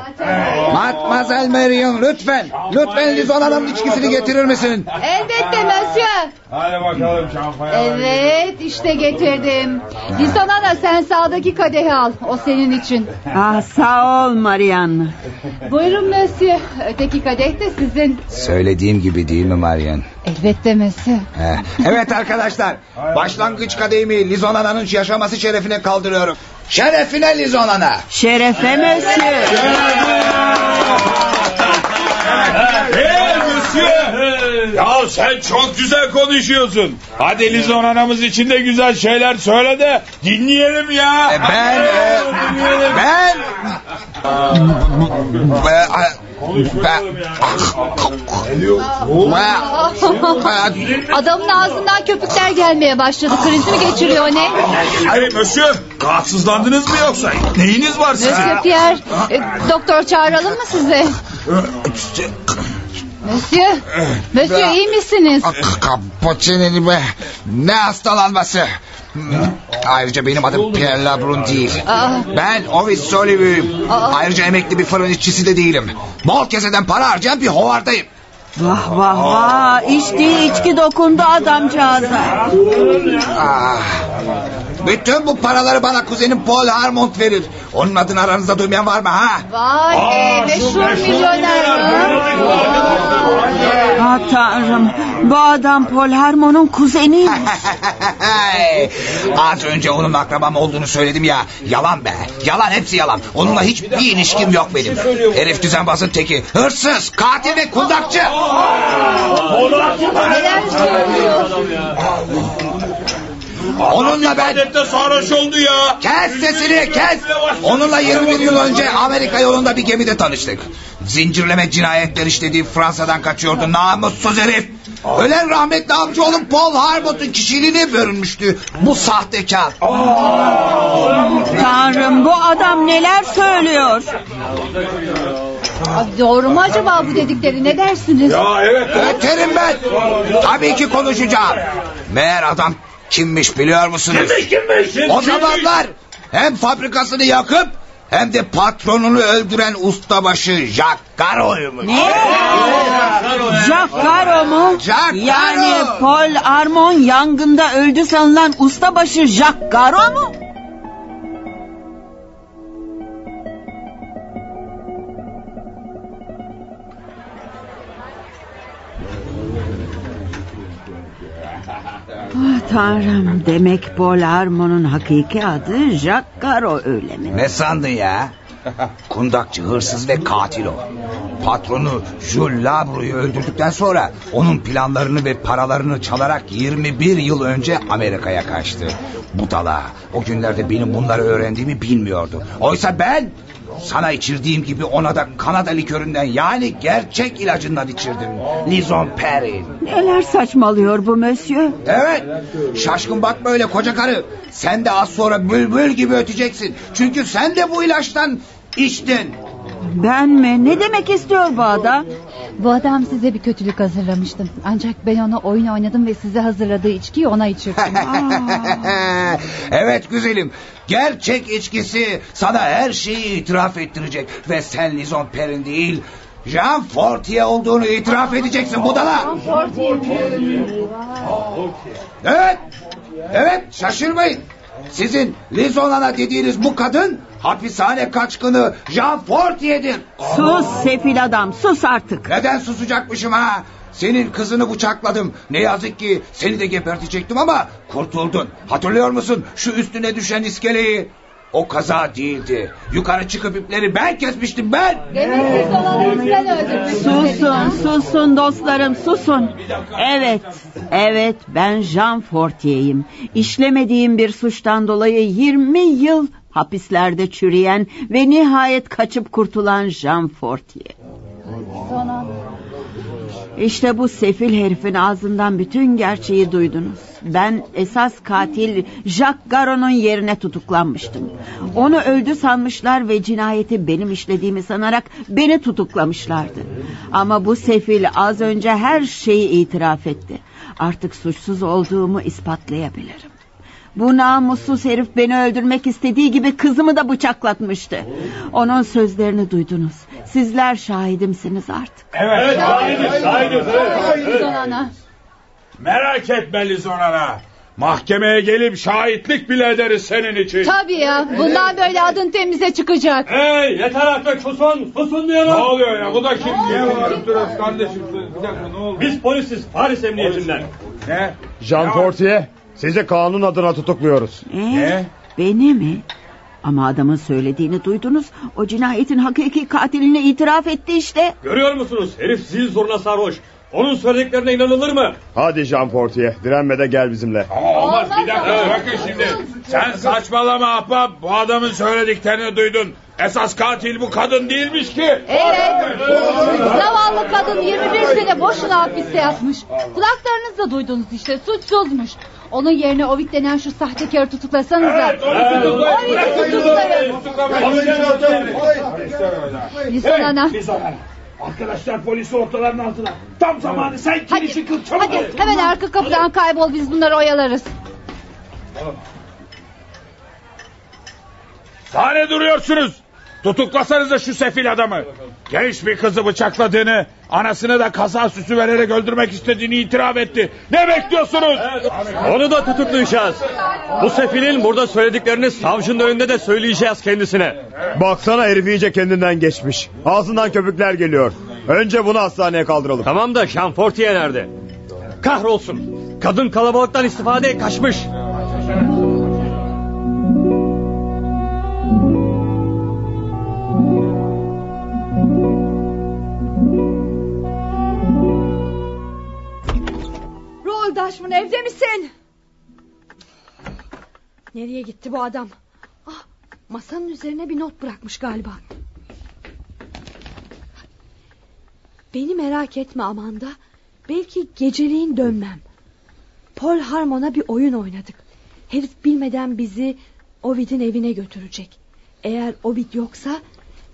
Matmazel Marion lütfen. Lütfen Lizon Hanım'ın içkisini getirir misin? Elbette Monsieur. Hadi bakalım şampanya. Evet işte getirdim. Lizon Ana sen sağdaki kadehi al. O senin için. Ah sağ ol Marianne. Buyurun Monsieur. Öteki kadeh de sizin. Söylediğim gibi değil mi Marion? Elbette Monsieur. Heh. Evet arkadaşlar başlangıç kadehimi Lizon Ana'nın yaşaması şerefine kaldırıyorum. Şerefine Lizon Ana. Şerefe Mösyö. Hey Monsieur! Ya sen çok güzel konuşuyorsun. Hadi Lizon anamız için de güzel şeyler söyle de dinleyelim ya. E, ben e, ben ben Adamın ağzından köpükler gelmeye başladı. Kriz mi geçiriyor ne? Hey Monsieur rahatsızlandınız mı yoksa? Neyiniz var sizin? Monsieur Pierre, e, doktor çağıralım mı size? Monsieur, Monsieur iyi misiniz? Kapoçenini be. Ne hastalanması. Ayrıca benim adım Pierre Labrun değil. Aa. Ben Ovis Solivi'yim. Ayrıca emekli bir fırın işçisi de değilim. Bol keseden para harcayan bir hovardayım. Vah vah vah. İçtiği içki dokundu adamcağıza. Ah. Bütün bu paraları bana kuzenim Paul Harmont verir. Onun adını aranızda duymayan var mı ha? Vay be meşhur milyoner. Ah tanrım. Bu adam Paul Harmon'un kuzeniymiş. [laughs] Az önce onun akrabam olduğunu söyledim ya. Yalan be. Yalan hepsi yalan. Onunla hiçbir ilişkim yok benim. Herif düzenbazın teki. Hırsız, katil ve kundakçı. Neler söylüyor? Onunla ben... Adette sarhoş oldu ya. Kes sesini kes. Onunla 21 yıl önce Amerika yolunda bir gemide tanıştık. Zincirleme cinayetler işlediği Fransa'dan kaçıyordu namussuz herif. Ölen rahmetli amcaoğlum Paul Harbott'un kişiliğine bürünmüştü. Bu sahtekar. Tanrım bu adam neler söylüyor? Abi Doğru mu acaba bu dedikleri ne dersiniz? Ya evet. Yeterim ben. Tabii ki konuşacağım. Meğer adam Kimmiş biliyor musunuz? Kimmiş kimmiş? O zamanlar hem fabrikasını yakıp hem de patronunu öldüren ustabaşı Jack Garo'ymuş. Ne? Jack Garo mu? Jack yani Garo. Paul Armon yangında öldü sanılan ustabaşı Jack Garo mu? Ah tanrım demek Paul Armon'un hakiki adı Jack Garo öyle mi? Ne sandın ya? Kundakçı, hırsız ve katil o. Patronu Jules Labrou'yu öldürdükten sonra onun planlarını ve paralarını çalarak 21 yıl önce Amerika'ya kaçtı. Budala o günlerde benim bunları öğrendiğimi bilmiyordu. Oysa ben sana içirdiğim gibi ona da Kanada liköründen yani gerçek ilacından içirdim. Lizon Perry. Neler saçmalıyor bu monsieur? Evet. Şaşkın bakma öyle koca karı. Sen de az sonra bülbül gibi öteceksin. Çünkü sen de bu ilaçtan içtin. Ben mi? Ne demek istiyor bu adam? Bu adam size bir kötülük hazırlamıştım. Ancak ben ona oyun oynadım ve size hazırladığı içkiyi ona içirdim. [laughs] [laughs] evet güzelim. Gerçek içkisi sana her şeyi itiraf ettirecek. Ve sen Lizon Perrin değil... Jean Fortier olduğunu itiraf edeceksin budala. Evet. Evet şaşırmayın. Sizin Lizonana dediğiniz bu kadın hapishane kaçkını Jean Fortier'dir. Sus sefil adam sus artık. Neden susacakmışım ha? Senin kızını bıçakladım. Ne yazık ki seni de gebertecektim ama kurtuldun. Hatırlıyor musun şu üstüne düşen iskeleyi? O kaza değildi. Yukarı çıkıp ipleri ben kesmiştim ben. Demek siz olanı sen öldürmüşsün. Susun susun dostlarım susun. Evet evet ben Jean Fortier'im. İşlemediğim bir suçtan dolayı 20 yıl hapislerde çürüyen ve nihayet kaçıp kurtulan Jean Fortier. İşte bu sefil herifin ağzından bütün gerçeği duydunuz. Ben esas katil Jacques Garon'un yerine tutuklanmıştım. Onu öldü sanmışlar ve cinayeti benim işlediğimi sanarak beni tutuklamışlardı. Ama bu sefil az önce her şeyi itiraf etti. Artık suçsuz olduğumu ispatlayabilirim. Bu namussuz herif beni öldürmek istediği gibi kızımı da bıçaklatmıştı. Onun sözlerini duydunuz. Sizler şahidimsiniz artık. Evet şahidiz şahidiz. Ana. Merak etme Lizon ana. Mahkemeye gelip şahitlik bile ederiz senin için. Tabii ya. Bundan böyle adın temize çıkacak. Hey yeter artık susun susun diyorum. Ne oluyor ya bu da kim? Niye bağırıp duruyoruz kardeşim? Bir dakika ne oldu? Biz polisiz Paris Emniyetinden. Ne? Jean Fortier sizi kanun adına tutukluyoruz. Ee, Beni mi? Ama adamın söylediğini duydunuz. O cinayetin hakiki katiline itiraf etti işte. Görüyor musunuz herif zil zurna sarhoş. Onun söylediklerine inanılır mı? Hadi Jean Fortier direnme de gel bizimle. Olmaz bir dakika bakın şimdi. Sen saçmalama ahbap. Bu adamın söylediklerini duydun. Esas katil bu kadın değilmiş ki. Evet. Zavallı kadın 21 sene boşuna hapiste yatmış. Kulaklarınızla duydunuz işte suçsuzmuş. Onun yerine Ovik denen şu sahtekarı tutuklasanıza. Evet, Ovik'i tutuklayın. Lizon ana. Arkadaşlar polisi ortaların altına. Tam zamanı sen kilişi kır çabuk. Hadi hemen arka kapıdan kaybol biz bunları oyalarız. Daha ne duruyorsunuz? Tutuklasanıza şu sefil adamı. Genç bir kızı bıçakladığını, anasını da kaza süsü vererek öldürmek istediğini itiraf etti. Ne bekliyorsunuz? Onu da tutuklayacağız. Bu sefilin burada söylediklerini savcının önünde de söyleyeceğiz kendisine. Baksana herif iyice kendinden geçmiş. Ağzından köpükler geliyor. Önce bunu hastaneye kaldıralım. Tamam da Jean Fortier nerede? Kahrolsun. Kadın kalabalıktan istifadeye kaçmış. Dashman evde misin? Nereye gitti bu adam? Ah, masanın üzerine bir not bırakmış galiba. Beni merak etme Amanda. Belki geceliğin dönmem. Paul Harmon'a bir oyun oynadık. Herif bilmeden bizi Ovid'in evine götürecek. Eğer Ovid yoksa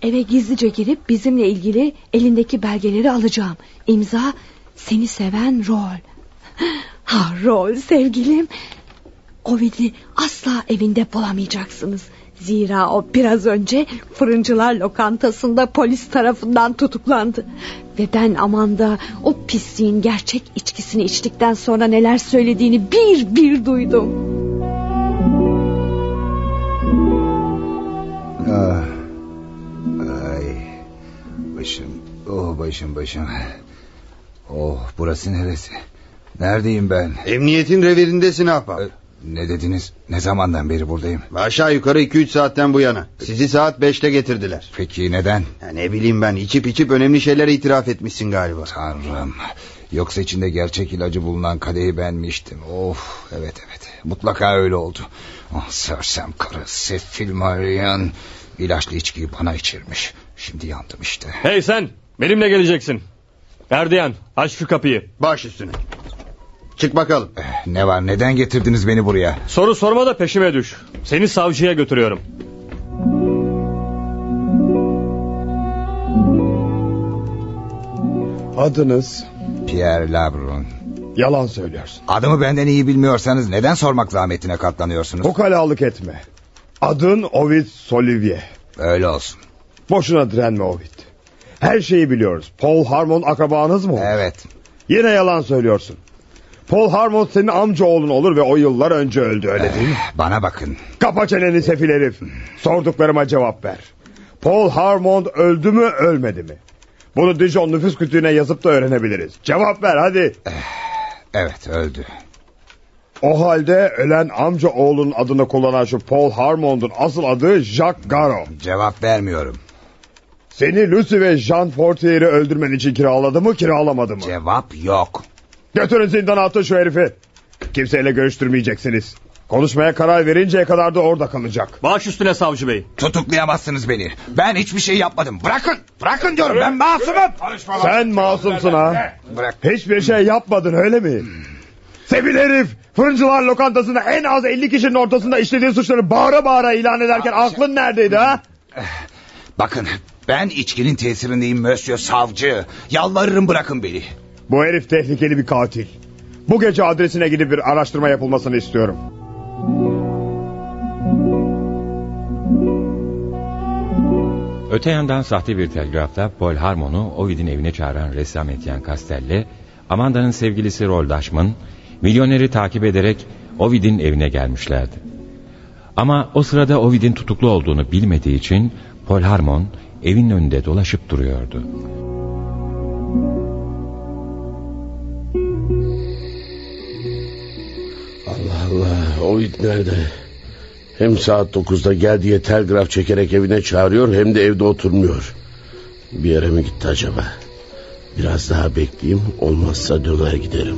eve gizlice girip bizimle ilgili elindeki belgeleri alacağım. İmza seni seven Rol. [laughs] Ha Rol sevgilim. Ovid'i asla evinde bulamayacaksınız. Zira o biraz önce fırıncılar lokantasında polis tarafından tutuklandı. Ve ben Amanda o pisliğin gerçek içkisini içtikten sonra neler söylediğini bir bir duydum. Ah. Ay. Başım. Oh başım başım. Oh burası neresi? Neredeyim ben? Emniyetin reverindesin ahbap. Ee, ne dediniz? Ne zamandan beri buradayım? Aşağı yukarı 2-3 saatten bu yana. Sizi saat 5'te getirdiler. Peki neden? Ya ne bileyim ben içip içip önemli şeyler itiraf etmişsin galiba. Tanrım. Yoksa içinde gerçek ilacı bulunan kadehi ben mi içtim? Of evet evet. Mutlaka öyle oldu. Oh, sersem karı sefil Marian. İlaçlı içkiyi bana içirmiş. Şimdi yandım işte. Hey sen benimle geleceksin. Erdiyan aç şu kapıyı. Baş üstüne. Çık bakalım. Eh, ne var neden getirdiniz beni buraya? Soru sorma da peşime düş. Seni savcıya götürüyorum. Adınız? Pierre Labrun. Yalan söylüyorsun. Adımı benden iyi bilmiyorsanız neden sormak zahmetine katlanıyorsunuz? Ukalalık etme. Adın Ovid Solivier. Öyle olsun. Boşuna direnme Ovid. Her şeyi biliyoruz. Paul Harmon akrabanız mı? Evet. Yine yalan söylüyorsun. Paul Harmon senin amca oğlun olur ve o yıllar önce öldü öyle değil mi? Bana bakın. Kapa çeneni sefil herif. Sorduklarıma cevap ver. Paul Harmon öldü mü ölmedi mi? Bunu Dijon nüfus kütüğüne yazıp da öğrenebiliriz. Cevap ver hadi. Evet öldü. O halde ölen amca oğlunun adını kullanan şu Paul Harmon'un asıl adı Jacques Garo. Cevap vermiyorum. Seni Lucy ve Jean Fortier'i öldürmen için kiraladı mı kiralamadı mı? Cevap yok. Götürün zindana atın şu herifi. Kimseyle görüştürmeyeceksiniz. Konuşmaya karar verinceye kadar da orada kalacak. Baş üstüne savcı bey. Tutuklayamazsınız beni. Ben hiçbir şey yapmadım. Bırakın. Bırakın diyorum ben masumum. Sen masumsun ha. Bırak. Hiçbir şey yapmadın öyle mi? Sevil herif. Fırıncılar lokantasında en az 50 kişinin ortasında işlediği suçları bağıra bağıra ilan ederken aklın neredeydi ha? Bakın ben içkinin tesirindeyim Mösyö Savcı. Yalvarırım bırakın beni. Bu herif tehlikeli bir katil. Bu gece adresine gidip bir araştırma yapılmasını istiyorum. Öte yandan sahte bir telgrafta Paul Harmon'u Ovid'in evine çağıran ressam Etienne Castell'le Amanda'nın sevgilisi Roll Dashman, milyoneri takip ederek Ovid'in evine gelmişlerdi. Ama o sırada Ovid'in tutuklu olduğunu bilmediği için Paul Harmon evin önünde dolaşıp duruyordu. Allah Allah Ovid nerede? Hem saat dokuzda gel diye telgraf çekerek evine çağırıyor hem de evde oturmuyor. Bir yere mi gitti acaba? Biraz daha bekleyeyim olmazsa döner giderim.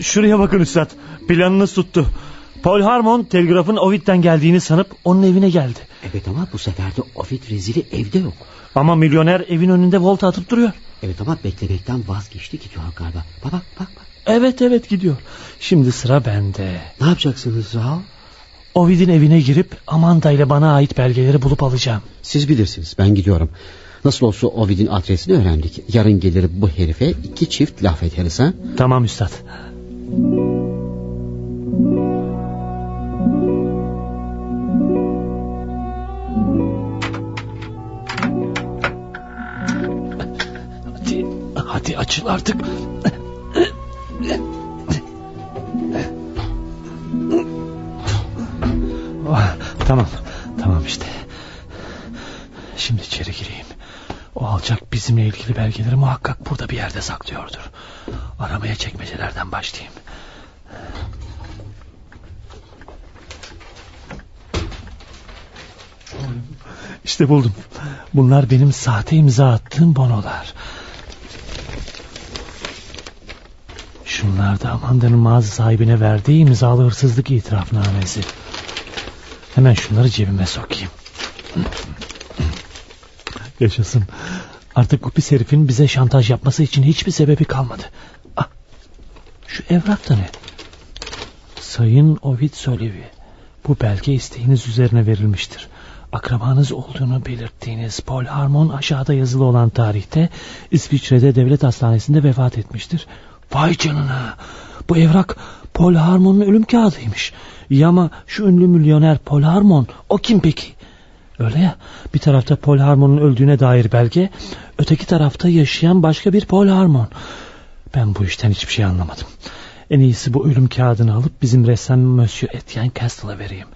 Şuraya bakın üstad. Planınız tuttu. Paul Harmon telgrafın Ovid'den geldiğini sanıp onun evine geldi. Evet ama bu sefer de Ovid rezili evde yok. Ama milyoner evin önünde volta atıp duruyor. Evet ama beklemekten vazgeçti gidiyor galiba. Bak bak bak. bak. Evet evet gidiyor. Şimdi sıra bende. Ne yapacaksınız Raul? Ovid'in evine girip Amanda ile bana ait belgeleri bulup alacağım. Siz bilirsiniz ben gidiyorum. Nasıl olsa Ovid'in adresini öğrendik. Yarın gelir bu herife iki çift laf ederiz ha? Tamam üstad. Açıl artık. Oh, tamam, tamam işte. Şimdi içeri gireyim. O alacak bizimle ilgili belgeleri muhakkak burada bir yerde saklıyordur. Aramaya çekmecelerden başlayayım. İşte buldum. Bunlar benim sahte imza attığım bonolar. Şunlar da Amanda'nın mağaza sahibine verdiği imzalı hırsızlık itirafnamesi. Hemen şunları cebime sokayım. Yaşasın. Artık bu pis herifin bize şantaj yapması için hiçbir sebebi kalmadı. Ah, şu evrak da ne? Sayın Ovid Solivi. Bu belge isteğiniz üzerine verilmiştir. Akrabanız olduğunu belirttiğiniz Paul Harmon aşağıda yazılı olan tarihte İsviçre'de devlet hastanesinde vefat etmiştir. Vay canına. Bu evrak Paul Harmon'un ölüm kağıdıymış. İyi ama şu ünlü milyoner Paul Harmon o kim peki? Öyle ya bir tarafta Paul Harmon'un öldüğüne dair belge öteki tarafta yaşayan başka bir Paul Harmon. Ben bu işten hiçbir şey anlamadım. En iyisi bu ölüm kağıdını alıp bizim ressam Monsieur Etienne Castle'a vereyim.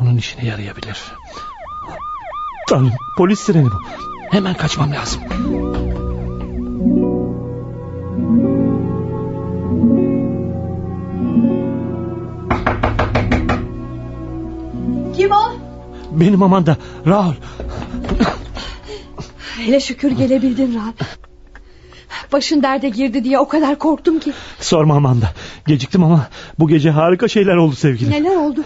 Onun işine yarayabilir. Tanrım polis sireni bu. Hemen kaçmam lazım. Kim o? Benim Amanda. Raul. Hele şükür gelebildin Rahal. Başın derde girdi diye o kadar korktum ki. Sorma Amanda. Geciktim ama bu gece harika şeyler oldu sevgilim. Neler oldu?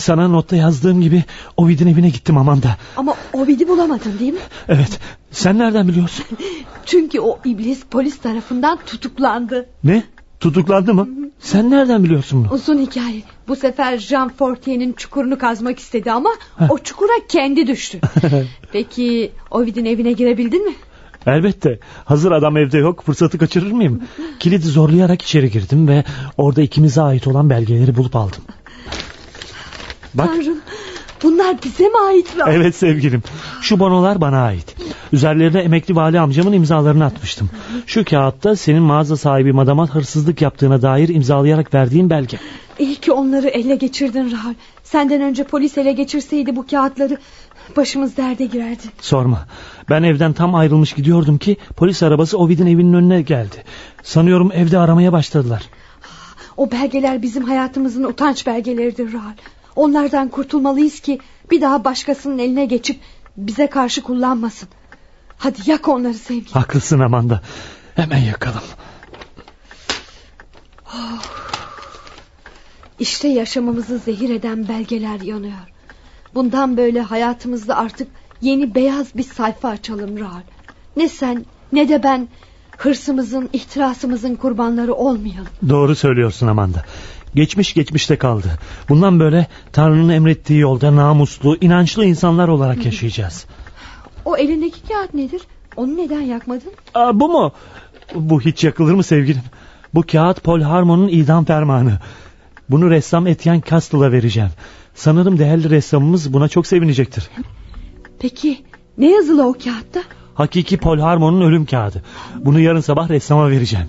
Sana notta yazdığım gibi Ovid'in evine gittim Amanda. Ama Ovid'i bulamadın değil mi? Evet. Sen nereden biliyorsun? [laughs] Çünkü o iblis polis tarafından tutuklandı. Ne? Tutuklandı mı? Sen nereden biliyorsun bunu? Uzun hikaye. Bu sefer Jean Fortier'in çukurunu kazmak istedi ama o çukura kendi düştü. [laughs] Peki Ovid'in evine girebildin mi? Elbette. Hazır adam evde yok. Fırsatı kaçırır mıyım? [laughs] Kilidi zorlayarak içeri girdim ve orada ikimize ait olan belgeleri bulup aldım. Bak. Tanrım bunlar bize mi ait? Rahal? Evet sevgilim. Şu bonolar bana ait. Üzerlerine emekli vali amcamın imzalarını atmıştım. Şu kağıtta senin mağaza sahibi madama hırsızlık yaptığına dair imzalayarak verdiğin belge. İyi ki onları ele geçirdin Rahal. Senden önce polis ele geçirseydi bu kağıtları başımız derde girerdi. Sorma. Ben evden tam ayrılmış gidiyordum ki polis arabası Ovid'in evinin önüne geldi. Sanıyorum evde aramaya başladılar. O belgeler bizim hayatımızın utanç belgeleridir Rahal. Onlardan kurtulmalıyız ki bir daha başkasının eline geçip bize karşı kullanmasın. Hadi yak onları sevgilim. Haklısın Amanda. Hemen yakalım. Oh. İşte yaşamımızı zehir eden belgeler yanıyor. Bundan böyle hayatımızda artık yeni beyaz bir sayfa açalım Rahal. Ne sen ne de ben hırsımızın, ihtirasımızın kurbanları olmayalım. Doğru söylüyorsun Amanda. Geçmiş geçmişte kaldı. Bundan böyle Tanrı'nın emrettiği yolda namuslu, inançlı insanlar olarak yaşayacağız. [laughs] O elindeki kağıt nedir? Onu neden yakmadın? Aa, bu mu? Bu hiç yakılır mı sevgilim? Bu kağıt Paul Harmon'un idam fermanı. Bunu ressam Etienne Castle'a vereceğim. Sanırım değerli ressamımız buna çok sevinecektir. Peki ne yazılı o kağıtta? Hakiki Paul Harmon'un ölüm kağıdı. Bunu yarın sabah ressama vereceğim.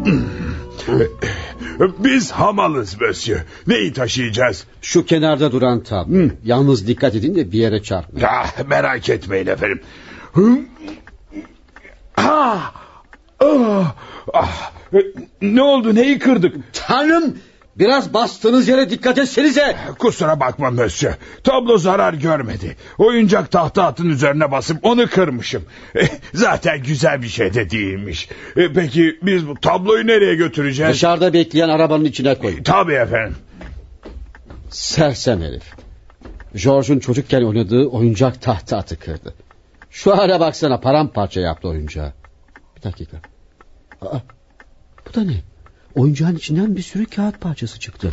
[clears throat] Biz hamalız Mösyö. Neyi taşıyacağız? Şu kenarda duran tab. Yalnız dikkat edin de bir yere çarpmayın. Ah, merak etmeyin efendim. Hı? Ah, ah, ah. Ne oldu neyi kırdık? Tanrım biraz bastığınız yere dikkat etsenize. Kusura bakma Mösyö. Tablo zarar görmedi. Oyuncak tahta atın üzerine basıp onu kırmışım. Eh, Zaten güzel bir şey de değilmiş. Eh, Peki biz bu tabloyu nereye götüreceğiz? Dışarıda bekleyen arabanın içine koyun. Tabii efendim. Sersem herif. George'un çocukken oynadığı oyuncak tahta atı kırdı. Şu hale baksana paramparça yaptı oyuncağı. Bir dakika. Aa, bu da ne? Oyuncağın içinden bir sürü kağıt parçası çıktı.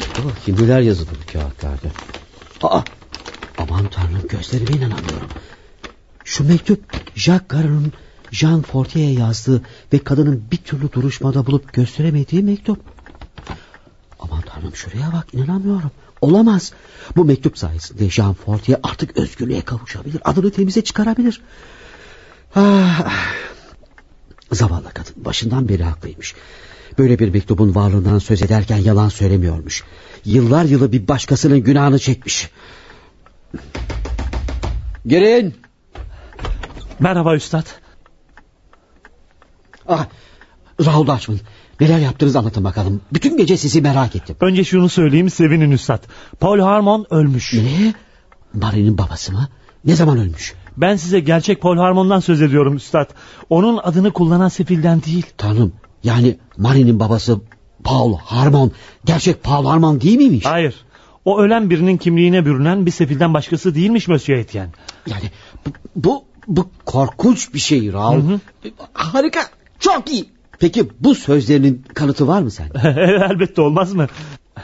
Oh, kim neler yazılı bu kağıtlarda. Aa, aman tanrım gözlerime inanamıyorum. Şu mektup Jacques Garon'un Jean Fortier'e yazdığı ve kadının bir türlü duruşmada bulup gösteremediği mektup. Aman tanrım şuraya bak inanamıyorum. Olamaz. Bu mektup sayesinde Jean Fortier artık özgürlüğe kavuşabilir. Adını temize çıkarabilir. Ah, zavallı kadın başından beri haklıymış. Böyle bir mektubun varlığından söz ederken yalan söylemiyormuş. Yıllar yılı bir başkasının günahını çekmiş. Girin. Merhaba üstad. Ah, Raul Dutchman. Neler yaptınız anlatın bakalım. Bütün gece sizi merak ettim. Önce şunu söyleyeyim sevinin üstad. Paul Harmon ölmüş. Ne? Mary'nin babası mı? Ne zaman ölmüş? Ben size gerçek Paul Harmon'dan söz ediyorum üstad. Onun adını kullanan sefilden değil. Tanrım yani Mary'nin babası Paul Harmon gerçek Paul Harmon değil miymiş? Hayır. O ölen birinin kimliğine bürünen bir sefilden başkası değilmiş Monsieur Etienne. Yani bu, bu, bu korkunç bir şey Raul. Harika çok iyi. Peki bu sözlerinin kanıtı var mı sende? [laughs] Elbette olmaz mı?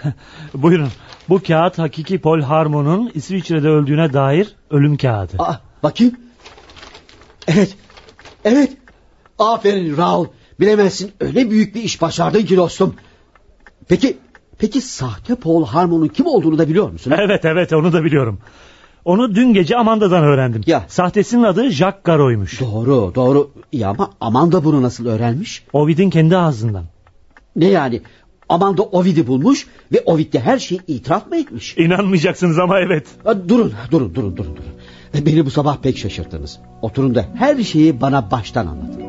[laughs] Buyurun. Bu kağıt hakiki Paul Harmon'un İsviçre'de öldüğüne dair ölüm kağıdı. Aa, bakayım. Evet. Evet. Aferin Raul. Bilemezsin öyle büyük bir iş başardın ki dostum. Peki peki sahte Paul Harmon'un kim olduğunu da biliyor musun? Evet evet onu da biliyorum. Onu dün gece Amanda'dan öğrendim. Ya. Sahtesinin adı Jacques Garo'ymuş. Doğru doğru. Ya ama Amanda bunu nasıl öğrenmiş? Ovid'in kendi ağzından. Ne yani? Amanda Ovid'i bulmuş ve Ovid de her şeyi itiraf mı etmiş? İnanmayacaksınız ama evet. Ha, durun durun durun durun. durun. Beni bu sabah pek şaşırttınız. Oturun da her şeyi bana baştan anlatın.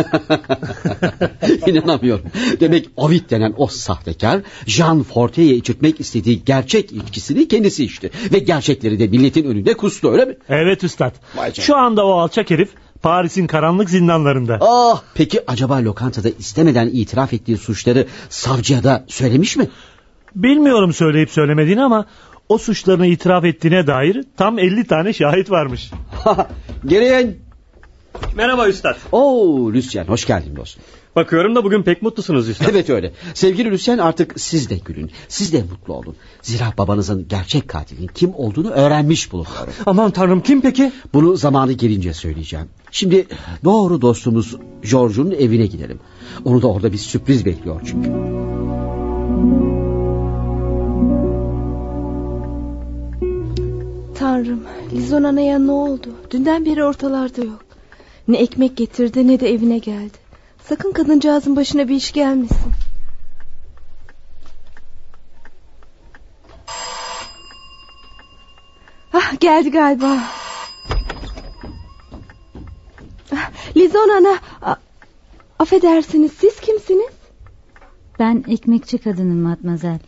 [laughs] İnanamıyorum. Demek Ovid denen o sahtekar Jean Forte'ye içirtmek istediği gerçek içkisini kendisi içti. Ve gerçekleri de milletin önünde kustu öyle mi? Evet üstad. Şu anda o alçak herif Paris'in karanlık zindanlarında. Ah peki acaba lokantada istemeden itiraf ettiği suçları savcıya da söylemiş mi? Bilmiyorum söyleyip söylemediğini ama o suçlarını itiraf ettiğine dair tam 50 tane şahit varmış. [laughs] Geriyen Merhaba üstad. Oo Lucien hoş geldin dostum. Bakıyorum da bugün pek mutlusunuz üstad. Evet öyle. Sevgili Lucien artık siz de gülün. Siz de mutlu olun. Zira babanızın gerçek katilin kim olduğunu öğrenmiş bulunuyorum. [laughs] Aman tanrım kim peki? Bunu zamanı gelince söyleyeceğim. Şimdi doğru dostumuz George'un evine gidelim. Onu da orada bir sürpriz bekliyor çünkü. Tanrım, Lizon anaya ne oldu? Dünden beri ortalarda yok. Ne ekmek getirdi ne de evine geldi. Sakın kadıncağızın başına bir iş gelmesin. Ah geldi galiba. Ah, Lizon ana, a- affedersiniz siz kimsiniz? Ben ekmekçi kadınım matmazel.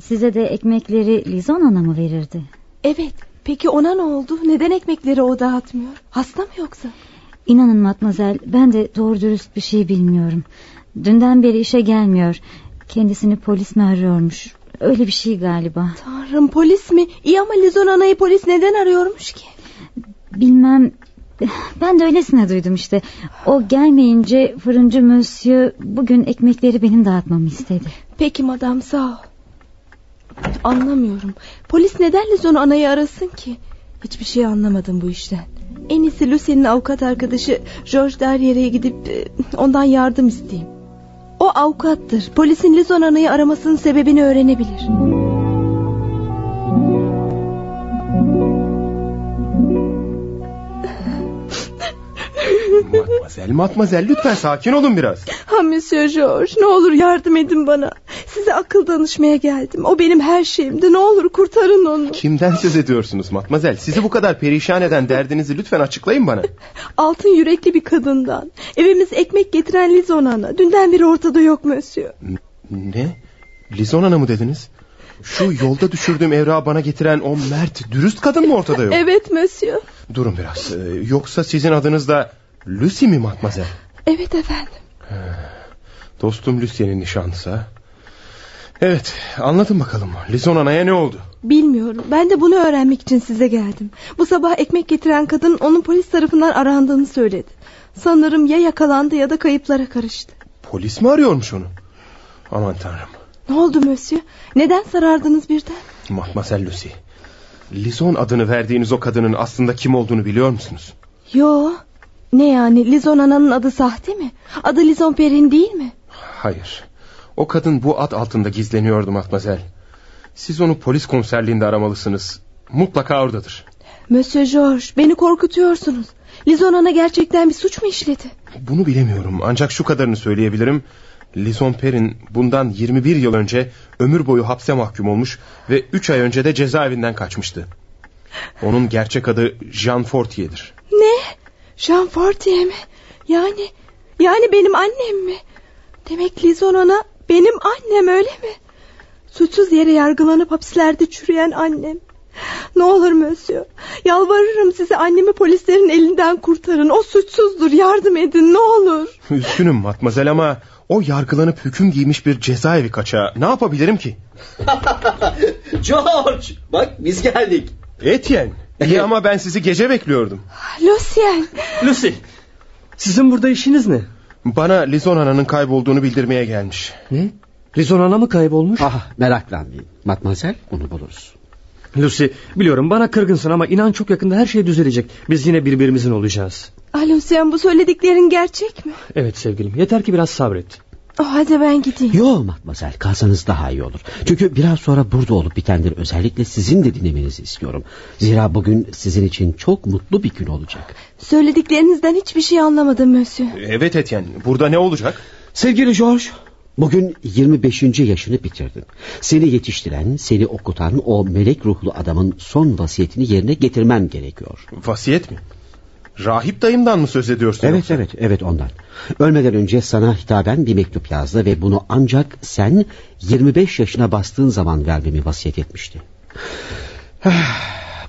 Size de ekmekleri Lizon ana mı verirdi? Evet, peki ona ne oldu? Neden ekmekleri o dağıtmıyor? Hasta mı yoksa? İnanın matmazel ben de doğru dürüst bir şey bilmiyorum. Dünden beri işe gelmiyor. Kendisini polis mi arıyormuş? Öyle bir şey galiba. Tanrım polis mi? İyi ama Lizon anayı polis neden arıyormuş ki? Bilmem. Ben de öylesine duydum işte. O gelmeyince fırıncı Monsieur bugün ekmekleri benim dağıtmamı istedi. Peki madam sağ ol. Anlamıyorum. Polis neden Lizon anayı arasın ki? Hiçbir şey anlamadım bu işten. En iyisi Lucy'nin avukat arkadaşı George Derrier'e gidip e, ondan yardım isteyeyim. O avukattır. Polisin Lizon anayı aramasının sebebini öğrenebilir. Matmazel, matmazel lütfen sakin olun biraz. Ha Monsieur George ne olur yardım edin bana. Size akıl danışmaya geldim. O benim her şeyimdi. Ne olur kurtarın onu. Kimden söz ediyorsunuz matmazel? Sizi bu kadar perişan eden derdinizi lütfen açıklayın bana. Altın yürekli bir kadından. Evimiz ekmek getiren Lizon ana. Dünden beri ortada yok Monsieur. Ne? Lizon Ana mı dediniz? Şu yolda düşürdüğüm evrağı bana getiren o mert, dürüst kadın mı ortada yok? Evet Monsieur. Durun biraz. Ee, yoksa sizin adınız da Lucy mi matmazel? Evet efendim. Dostum Lucy'nin nişanlısı ha? Evet anlatın bakalım. Lizon Ana'ya ne oldu? Bilmiyorum. Ben de bunu öğrenmek için size geldim. Bu sabah ekmek getiren kadın onun polis tarafından arandığını söyledi. Sanırım ya yakalandı ya da kayıplara karıştı. Polis mi arıyormuş onu? Aman tanrım. Ne oldu Monsieur? Neden sarardınız birden? Matmazel Lucy. Lizon adını verdiğiniz o kadının aslında kim olduğunu biliyor musunuz? Yo. Ne yani Lizon ananın adı sahte mi? Adı Lizon Perin değil mi? Hayır. O kadın bu ad altında gizleniyordu Matmazel. Siz onu polis komiserliğinde aramalısınız. Mutlaka oradadır. Monsieur George beni korkutuyorsunuz. Lizon ana gerçekten bir suç mu işledi? Bunu bilemiyorum ancak şu kadarını söyleyebilirim. Lizon Perrin bundan 21 yıl önce ömür boyu hapse mahkum olmuş ve 3 ay önce de cezaevinden kaçmıştı. Onun gerçek adı Jean Fortier'dir. Jean Fortier mi? Yani, yani benim annem mi? Demek Lizon ana benim annem öyle mi? Suçsuz yere yargılanıp hapislerde çürüyen annem. Ne olur Mösyö. Yalvarırım size annemi polislerin elinden kurtarın. O suçsuzdur yardım edin ne olur. Üzgünüm matmazel ama o yargılanıp hüküm giymiş bir cezaevi kaçağı. Ne yapabilirim ki? [laughs] George bak biz geldik. Etienne. İyi ama ben sizi gece bekliyordum. Lucien. Lucy. Sizin burada işiniz ne? Bana Lizon Ana'nın kaybolduğunu bildirmeye gelmiş. Ne? Lizon Ana mı kaybolmuş? Ah meraklanmayın. Matmazel bunu buluruz. Lucy biliyorum bana kırgınsın ama inan çok yakında her şey düzelecek. Biz yine birbirimizin olacağız. Ah Lucien bu söylediklerin gerçek mi? Evet sevgilim yeter ki biraz sabret. O halde ben gideyim. Yo matmazel kalsanız daha iyi olur. Çünkü biraz sonra burada olup bitenleri özellikle sizin de dinlemenizi istiyorum. Zira bugün sizin için çok mutlu bir gün olacak. Söylediklerinizden hiçbir şey anlamadım Mösyö. Evet Etienne burada ne olacak? Sevgili George Bugün 25. yaşını bitirdin. Seni yetiştiren, seni okutan o melek ruhlu adamın son vasiyetini yerine getirmen gerekiyor. Vasiyet mi? Rahip dayımdan mı söz ediyorsun? Evet yoksa? evet evet ondan. Ölmeden önce sana hitaben bir mektup yazdı ve bunu ancak sen 25 yaşına bastığın zaman vermemi vasiyet etmişti. [sighs]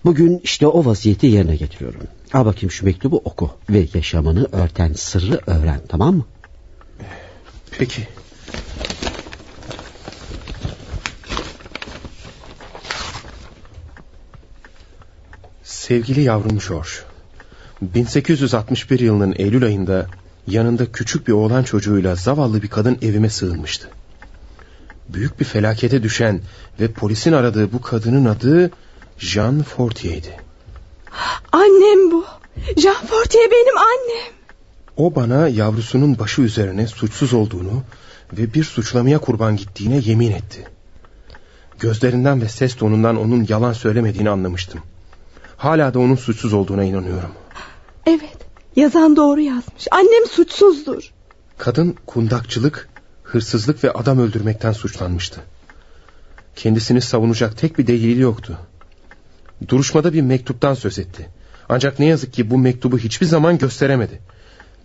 Bugün işte o vasiyeti yerine getiriyorum. Al bakayım şu mektubu oku ve yaşamını örten sırrı öğren tamam mı? Peki. Sevgili yavrum George. 1861 yılının Eylül ayında yanında küçük bir oğlan çocuğuyla zavallı bir kadın evime sığınmıştı. Büyük bir felakete düşen ve polisin aradığı bu kadının adı Jean Fortier'di. Annem bu. Jean Fortier benim annem. O bana yavrusunun başı üzerine suçsuz olduğunu ve bir suçlamaya kurban gittiğine yemin etti. Gözlerinden ve ses tonundan onun yalan söylemediğini anlamıştım. Hala da onun suçsuz olduğuna inanıyorum. Evet yazan doğru yazmış. Annem suçsuzdur. Kadın kundakçılık, hırsızlık ve adam öldürmekten suçlanmıştı. Kendisini savunacak tek bir delili yoktu. Duruşmada bir mektuptan söz etti. Ancak ne yazık ki bu mektubu hiçbir zaman gösteremedi.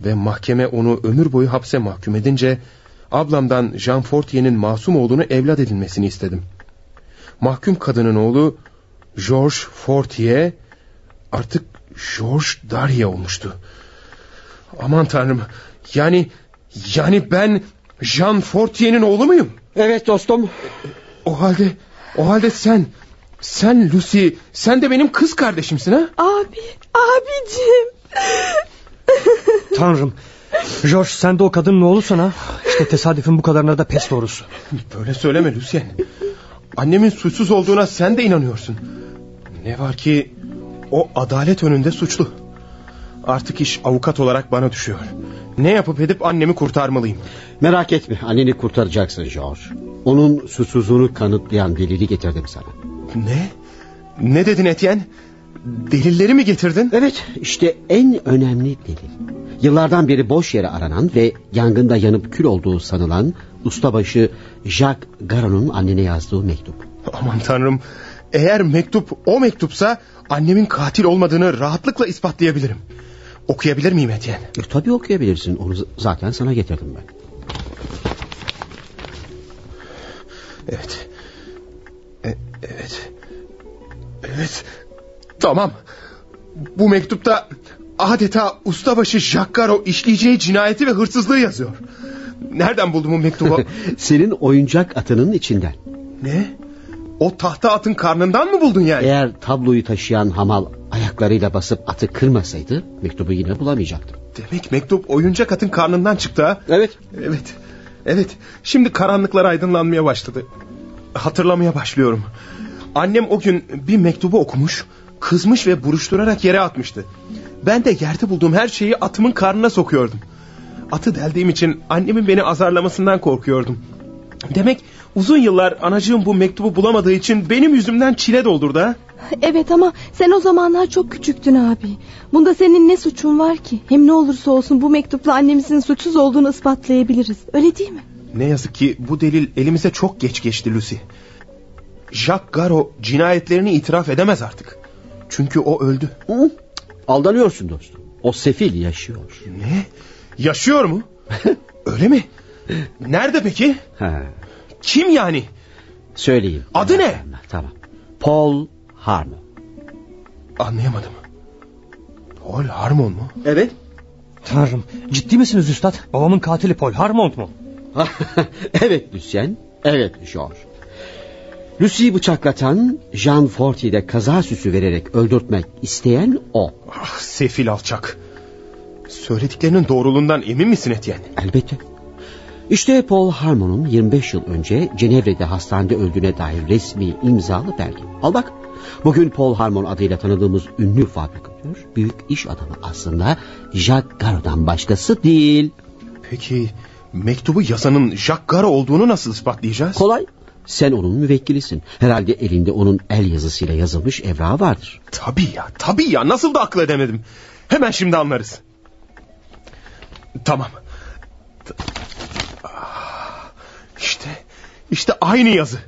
Ve mahkeme onu ömür boyu hapse mahkum edince... ...ablamdan Jean Fortier'in masum olduğunu evlat edinmesini istedim. Mahkum kadının oğlu George Fortier... ...artık George Darya olmuştu. Aman tanrım. Yani... Yani ben Jean Fortier'in oğlu muyum? Evet dostum. O halde... O halde sen... Sen Lucy... Sen de benim kız kardeşimsin ha? Abi... Abicim... [laughs] Tanrım. George sen de o kadının oğlusun ha. İşte tesadüfün bu kadarına da pes doğrusu. Böyle söyleme Lucien. Annemin suçsuz olduğuna sen de inanıyorsun. Ne var ki o adalet önünde suçlu. Artık iş avukat olarak bana düşüyor. Ne yapıp edip annemi kurtarmalıyım. Merak etme anneni kurtaracaksın George. Onun suçsuzluğunu kanıtlayan delili getirdim sana. Ne? Ne dedin Etienne? Delilleri mi getirdin? Evet işte en önemli delil. Yıllardan beri boş yere aranan ve yangında yanıp kül olduğu sanılan ustabaşı Jacques Garon'un annene yazdığı mektup. Aman tanrım. Eğer mektup o mektupsa annemin katil olmadığını rahatlıkla ispatlayabilirim. Okuyabilir miyim Etienne? E, tabii okuyabilirsin. Onu zaten sana getirdim ben. Evet. E, evet. Evet. Tamam. Bu mektupta adeta ustabaşı Jacques Garo işleyeceği cinayeti ve hırsızlığı yazıyor. Nereden buldun bu mektubu? [laughs] Senin oyuncak atının içinden. ne? O tahta atın karnından mı buldun yani? Eğer tabloyu taşıyan hamal ayaklarıyla basıp atı kırmasaydı mektubu yine bulamayacaktım. Demek mektup oyuncak atın karnından çıktı ha? Evet. Evet. Evet. Şimdi karanlıklar aydınlanmaya başladı. Hatırlamaya başlıyorum. Annem o gün bir mektubu okumuş, kızmış ve buruşturarak yere atmıştı. Ben de yerde bulduğum her şeyi atımın karnına sokuyordum. Atı deldiğim için annemin beni azarlamasından korkuyordum. Demek uzun yıllar anacığım bu mektubu bulamadığı için benim yüzümden çile doldurdu ha? Evet ama sen o zamanlar çok küçüktün abi. Bunda senin ne suçun var ki? Hem ne olursa olsun bu mektupla annemizin suçsuz olduğunu ispatlayabiliriz. Öyle değil mi? Ne yazık ki bu delil elimize çok geç geçti Lucy. Jacques Garo cinayetlerini itiraf edemez artık. Çünkü o öldü. Hı? Aldanıyorsun dostum. O sefil yaşıyor. Ne? Yaşıyor mu? [laughs] Öyle mi? Nerede peki? Ha. Kim yani? Söyleyeyim. Adı ne? Tamam. Paul Harmon. Anlayamadım. Paul Harmon mu? Evet. Tanrım ciddi misiniz üstad? Babamın katili Paul Harmont mu? [laughs] evet Lucien, evet George. Lucy'yi bıçaklatan, Jean Fortier'i de kaza süsü vererek öldürtmek isteyen o. Ah, sefil alçak. Söylediklerinin doğruluğundan emin misin Etienne? Elbette. İşte Paul Harmon'un 25 yıl önce Cenevre'de hastanede öldüğüne dair resmi imzalı belge. Al bak. Bugün Paul Harmon adıyla tanıdığımız ünlü fabrikatör, büyük iş adamı aslında Jacques Garo'dan başkası değil. Peki mektubu yazanın Jacques Garo olduğunu nasıl ispatlayacağız? Kolay. Sen onun müvekkilisin. Herhalde elinde onun el yazısıyla yazılmış evrağı vardır. Tabii ya, tabii ya. Nasıl da akıl edemedim. Hemen şimdi anlarız. Tamam. İşte, işte aynı yazı.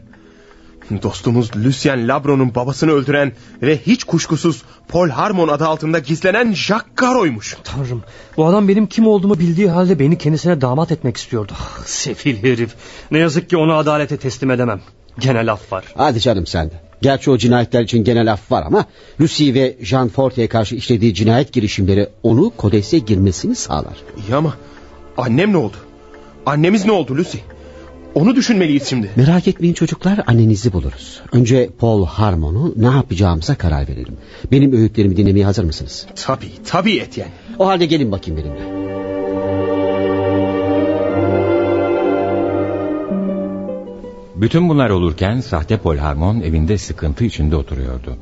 Dostumuz Lucien Labro'nun babasını öldüren ve hiç kuşkusuz Paul Harmon adı altında gizlenen Jacques Garo'ymuş. Tanrım bu adam benim kim olduğumu bildiği halde beni kendisine damat etmek istiyordu. Ah, sefil herif. Ne yazık ki onu adalete teslim edemem. Gene laf var. Hadi canım sen de. Gerçi o cinayetler için gene laf var ama Lucy ve Jean Fort'e karşı işlediği cinayet girişimleri onu kodese girmesini sağlar. İyi ama annem ne oldu? Annemiz ne oldu Lucy? Onu düşünmeliyiz şimdi. Merak etmeyin çocuklar annenizi buluruz. Önce Paul Harmon'u ne yapacağımıza karar verelim. Benim öğütlerimi dinlemeye hazır mısınız? Tabii tabii Etienne. O halde gelin bakayım benimle. Bütün bunlar olurken sahte Paul Harmon evinde sıkıntı içinde oturuyordu.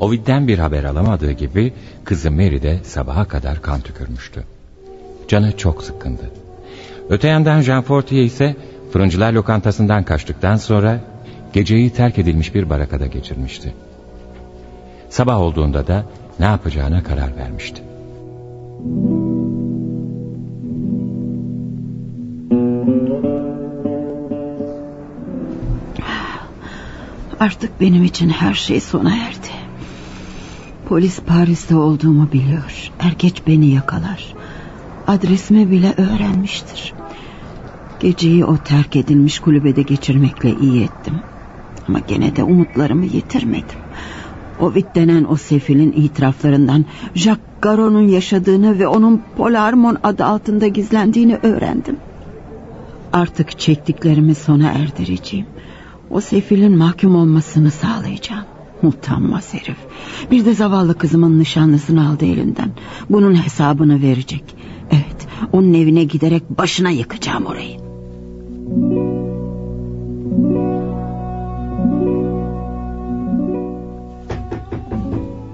Ovid'den bir haber alamadığı gibi kızı Mary de sabaha kadar kan tükürmüştü. Canı çok sıkkındı. Öte yandan Jean Fortier ise fırıncılar lokantasından kaçtıktan sonra geceyi terk edilmiş bir barakada geçirmişti. Sabah olduğunda da ne yapacağına karar vermişti. Artık benim için her şey sona erdi. Polis Paris'te olduğumu biliyor. Er geç beni yakalar. Adresimi bile öğrenmiştir. Geceyi o terk edilmiş kulübede geçirmekle iyi ettim. Ama gene de umutlarımı yitirmedim. Ovid denen o sefilin itiraflarından Jacques Garon'un yaşadığını ve onun Polarmon adı altında gizlendiğini öğrendim. Artık çektiklerimi sona erdireceğim. O sefilin mahkum olmasını sağlayacağım. Utanmaz herif. Bir de zavallı kızımın nişanlısını aldı elinden. Bunun hesabını verecek. Evet, onun evine giderek başına yıkacağım orayı.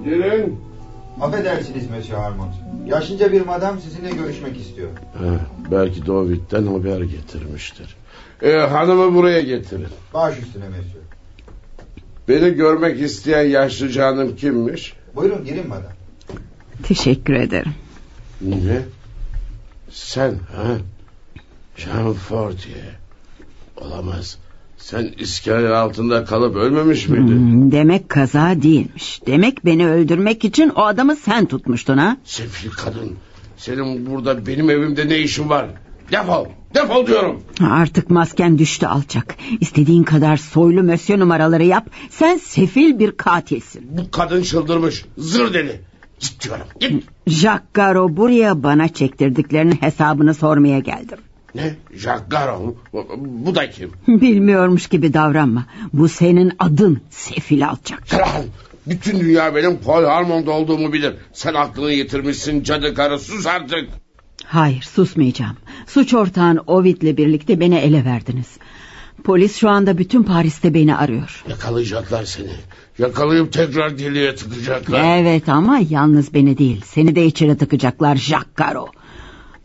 Girin. Affedersiniz Monsieur Armand. Yaşlıca bir madam sizinle görüşmek istiyor. Heh, belki de Ovid'den haber getirmiştir. Ee, hanımı buraya getirin. Baş üstüne Monsieur. Beni görmek isteyen yaşlıca hanım kimmiş? Buyurun girin madam. Teşekkür ederim. Ne? Sen ha? Jean Fortier. Olamaz. Sen iskele altında kalıp ölmemiş miydin? Hmm, demek kaza değilmiş. Demek beni öldürmek için o adamı sen tutmuştun ha? Sefil kadın. Senin burada benim evimde ne işin var? Defol. Defol diyorum. Artık masken düştü alçak. İstediğin kadar soylu mösyö numaraları yap. Sen sefil bir katilsin. Bu kadın çıldırmış. Zır deli. Git diyorum. Git. Jacques Garo buraya bana çektirdiklerinin hesabını sormaya geldim. Ne? Jacques Garon. Bu, da kim? Bilmiyormuş gibi davranma. Bu senin adın sefil alçak. Kral. Bütün dünya benim Paul Harmon'da olduğumu bilir. Sen aklını yitirmişsin cadı karı sus artık. Hayır susmayacağım. Suç ortağın Ovid'le birlikte beni ele verdiniz. Polis şu anda bütün Paris'te beni arıyor. Yakalayacaklar seni. Yakalayıp tekrar deliye tıkacaklar. Evet ama yalnız beni değil. Seni de içeri tıkacaklar Jacques Garo.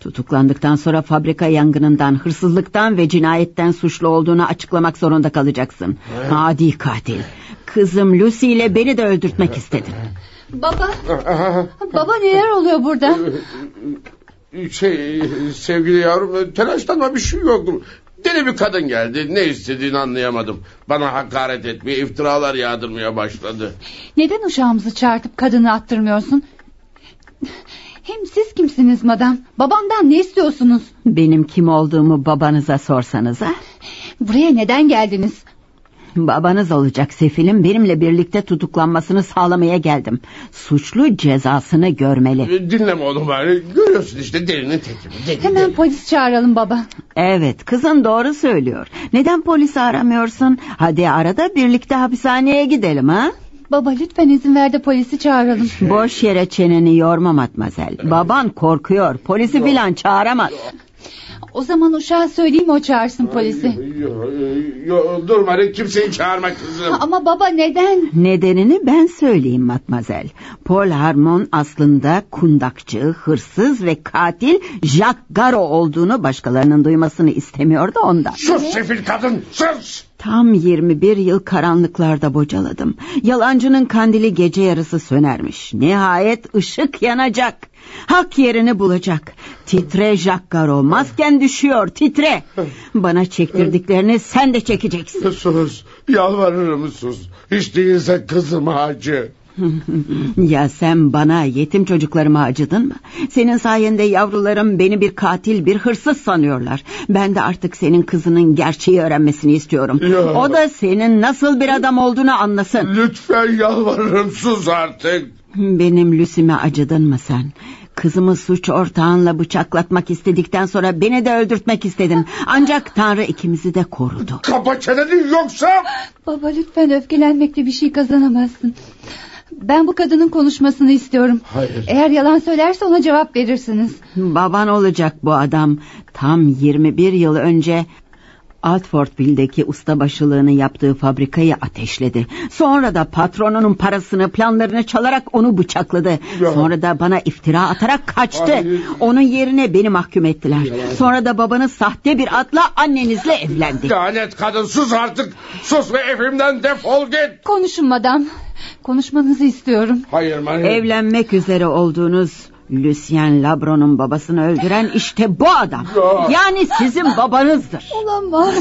Tutuklandıktan sonra fabrika yangınından, hırsızlıktan ve cinayetten suçlu olduğunu açıklamak zorunda kalacaksın. Adi katil. Kızım Lucy ile beni de öldürtmek istedin. Baba. [laughs] Baba neler oluyor burada? Şey sevgili yavrum telaşlanma bir şey yok. Deli bir kadın geldi. Ne istediğini anlayamadım. Bana hakaret etmeye, iftiralar yağdırmaya başladı. Neden uşağımızı çağırtıp kadını attırmıyorsun? Hem siz kimsiniz madam? Babamdan ne istiyorsunuz? Benim kim olduğumu babanıza sorsanız ha? Buraya neden geldiniz? Babanız olacak sefilin benimle birlikte tutuklanmasını sağlamaya geldim. Suçlu cezasını görmeli. E, dinleme oğlum bari. Görüyorsun işte delinin teki. Deli, Hemen polis çağıralım baba. Evet kızın doğru söylüyor. Neden polisi aramıyorsun? Hadi arada birlikte hapishaneye gidelim ha? Baba lütfen izin ver de polisi çağıralım. [laughs] Boş yere çeneni yorma matmazel. Baban korkuyor. Polisi filan çağıramaz. O zaman uşağa söyleyeyim o çağırsın polisi. Yo, yo, durma kimseyi çağırma kızım. Ama baba neden? Nedenini ben söyleyeyim matmazel. Paul Harmon aslında kundakçı, hırsız ve katil Jack Garo olduğunu başkalarının duymasını istemiyor da ondan. Sus sefil kadın sus! Tam 21 yıl karanlıklarda bocaladım. Yalancının kandili gece yarısı sönermiş. Nihayet ışık yanacak. Hak yerini bulacak. Titre Jackaro. Masken düşüyor titre. Bana çektirdiklerini sen de çekeceksin. Sus. Yalvarırım sus. Hiç değilse kızıma acı. Ya sen bana yetim çocuklarıma acıdın mı? Senin sayende yavrularım beni bir katil bir hırsız sanıyorlar. Ben de artık senin kızının gerçeği öğrenmesini istiyorum. Ya. O da senin nasıl bir adam olduğunu anlasın. Lütfen yalvarırım sus artık. Benim Lüsime acıdın mı sen? Kızımı suç ortağınla bıçaklatmak istedikten sonra beni de öldürtmek istedin. Ancak Tanrı ikimizi de korudu. Kapa çeneni yoksa... Baba lütfen öfkelenmekle bir şey kazanamazsın. Ben bu kadının konuşmasını istiyorum. Hayır. Eğer yalan söylerse ona cevap verirsiniz. Baban olacak bu adam. Tam 21 yıl önce Altfordville'deki ustabaşılığını yaptığı fabrikayı ateşledi. Sonra da patronunun parasını planlarını çalarak onu bıçakladı. Ya. Sonra da bana iftira atarak kaçtı. Hayır. Onun yerine beni mahkum ettiler. Sonra da babanız sahte bir atla annenizle evlendi. Lanet kadın sus artık. Sus ve evimden defol git. Konuşun madam. Konuşmanızı istiyorum. Hayır Marie. Evlenmek üzere olduğunuz Lucien Labron'un babasını öldüren işte bu adam. Ya. Yani sizin babanızdır. Olamaz.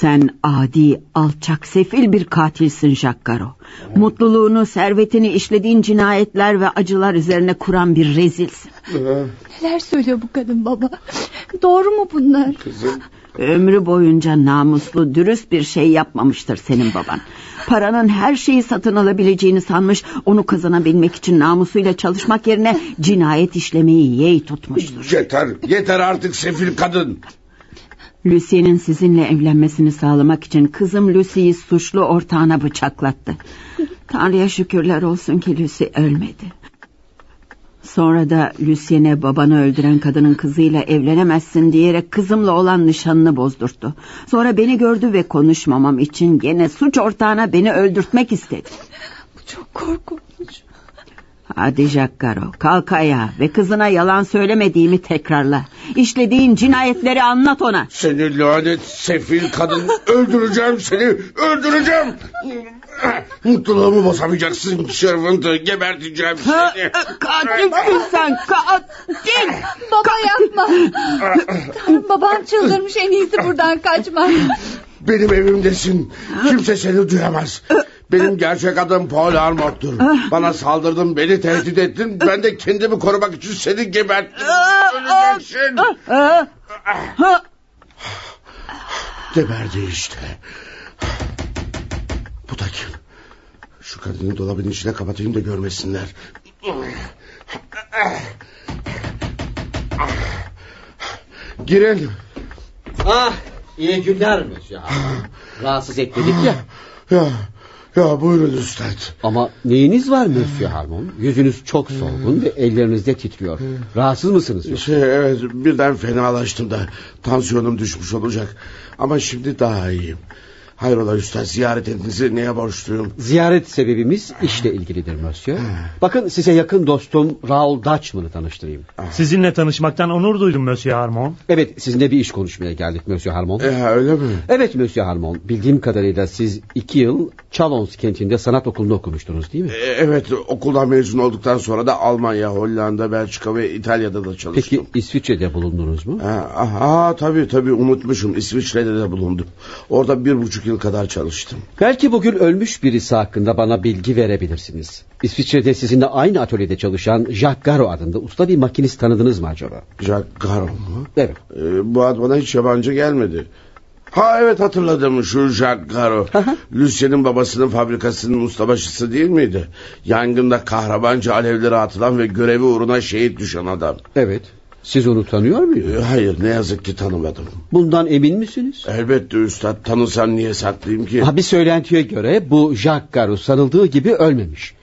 Sen adi, alçak, sefil bir katilsin Jackaro. Mutluluğunu, servetini işlediğin cinayetler ve acılar üzerine kuran bir rezilsin. Neler söylüyor bu kadın baba? Doğru mu bunlar? Kızım. Ömrü boyunca namuslu, dürüst bir şey yapmamıştır senin baban. Paranın her şeyi satın alabileceğini sanmış, onu kazanabilmek için namusuyla çalışmak yerine cinayet işlemeyi yeğ tutmuştur. Yeter, yeter artık sefil kadın. Lucy'nin sizinle evlenmesini sağlamak için kızım Lucy'yi suçlu ortağına bıçaklattı. [laughs] Tanrı'ya şükürler olsun ki Lucy ölmedi. Sonra da Lucy'ne babanı öldüren kadının kızıyla evlenemezsin diyerek kızımla olan nişanını bozdurttu. Sonra beni gördü ve konuşmamam için gene suç ortağına beni öldürtmek istedi. Bu çok korkunç. Hadi Jackaro kalk ayağa ve kızına yalan söylemediğimi tekrarla. İşlediğin cinayetleri anlat ona. Seni lanet sefil kadın öldüreceğim seni öldüreceğim. Mutluluğumu bozamayacaksın şırfıntı geberteceğim seni. Katilsin sen katil. Baba yapma. Babam çıldırmış en iyisi buradan kaçmak. Benim evimdesin. Kimse seni duyamaz. Benim gerçek adım Paul Armott'tur. Bana saldırdın, beni tehdit ettin. Ben de kendimi korumak için seni geberttim. Öleceksin. Geberdi işte. Bu da kim? Şu kadını dolabın içine kapatayım da görmesinler. Girin. Ah iyi günler Monsieur Harmon. Rahatsız etmedik ya. Ya, ya buyurun üstad. Ama neyiniz var Monsieur Harmon? Yüzünüz çok solgun ve ellerinizde titriyor. Rahatsız mısınız? yoksa? Şey, evet birden fenalaştım da tansiyonum düşmüş olacak. Ama şimdi daha iyiyim. Hayrola üstad ziyaretinizi neye borçluyum? Ziyaret sebebimiz işle ilgilidir Monsieur. Bakın size yakın dostum Raul Dutchman'ı tanıştırayım. Sizinle tanışmaktan onur duydum Monsieur Harmon. Evet sizinle bir iş konuşmaya geldik Monsieur Harmon. E, öyle mi? Evet Monsieur Harmon. Bildiğim kadarıyla siz iki yıl Chalons kentinde sanat okulunda okumuştunuz değil mi? E, evet okuldan mezun olduktan sonra da Almanya, Hollanda, Belçika ve İtalya'da da çalıştım. Peki İsviçre'de bulundunuz mu? Ha, aha, tabii tabii unutmuşum İsviçre'de de bulundum. Orada bir buçuk yıl kadar çalıştım. Belki bugün ölmüş birisi hakkında bana bilgi verebilirsiniz. İsviçre'de sizinle aynı atölyede çalışan Jacques Garo adında usta bir makinist tanıdınız mı acaba? Jacques Garo mu? Evet. Ee, bu ad bana hiç yabancı gelmedi. Ha evet hatırladım şu Jacques Garo. Lucien'in babasının fabrikasının ustabaşısı değil miydi? Yangında kahramanca alevlere atılan ve görevi uğruna şehit düşen adam. Evet. Siz onu tanıyor muydunuz? Hayır ne yazık ki tanımadım. Bundan emin misiniz? Elbette üstad tanısam niye saklayayım ki? Ha, bir söylentiye göre bu Jacques Garo sanıldığı gibi ölmemiş.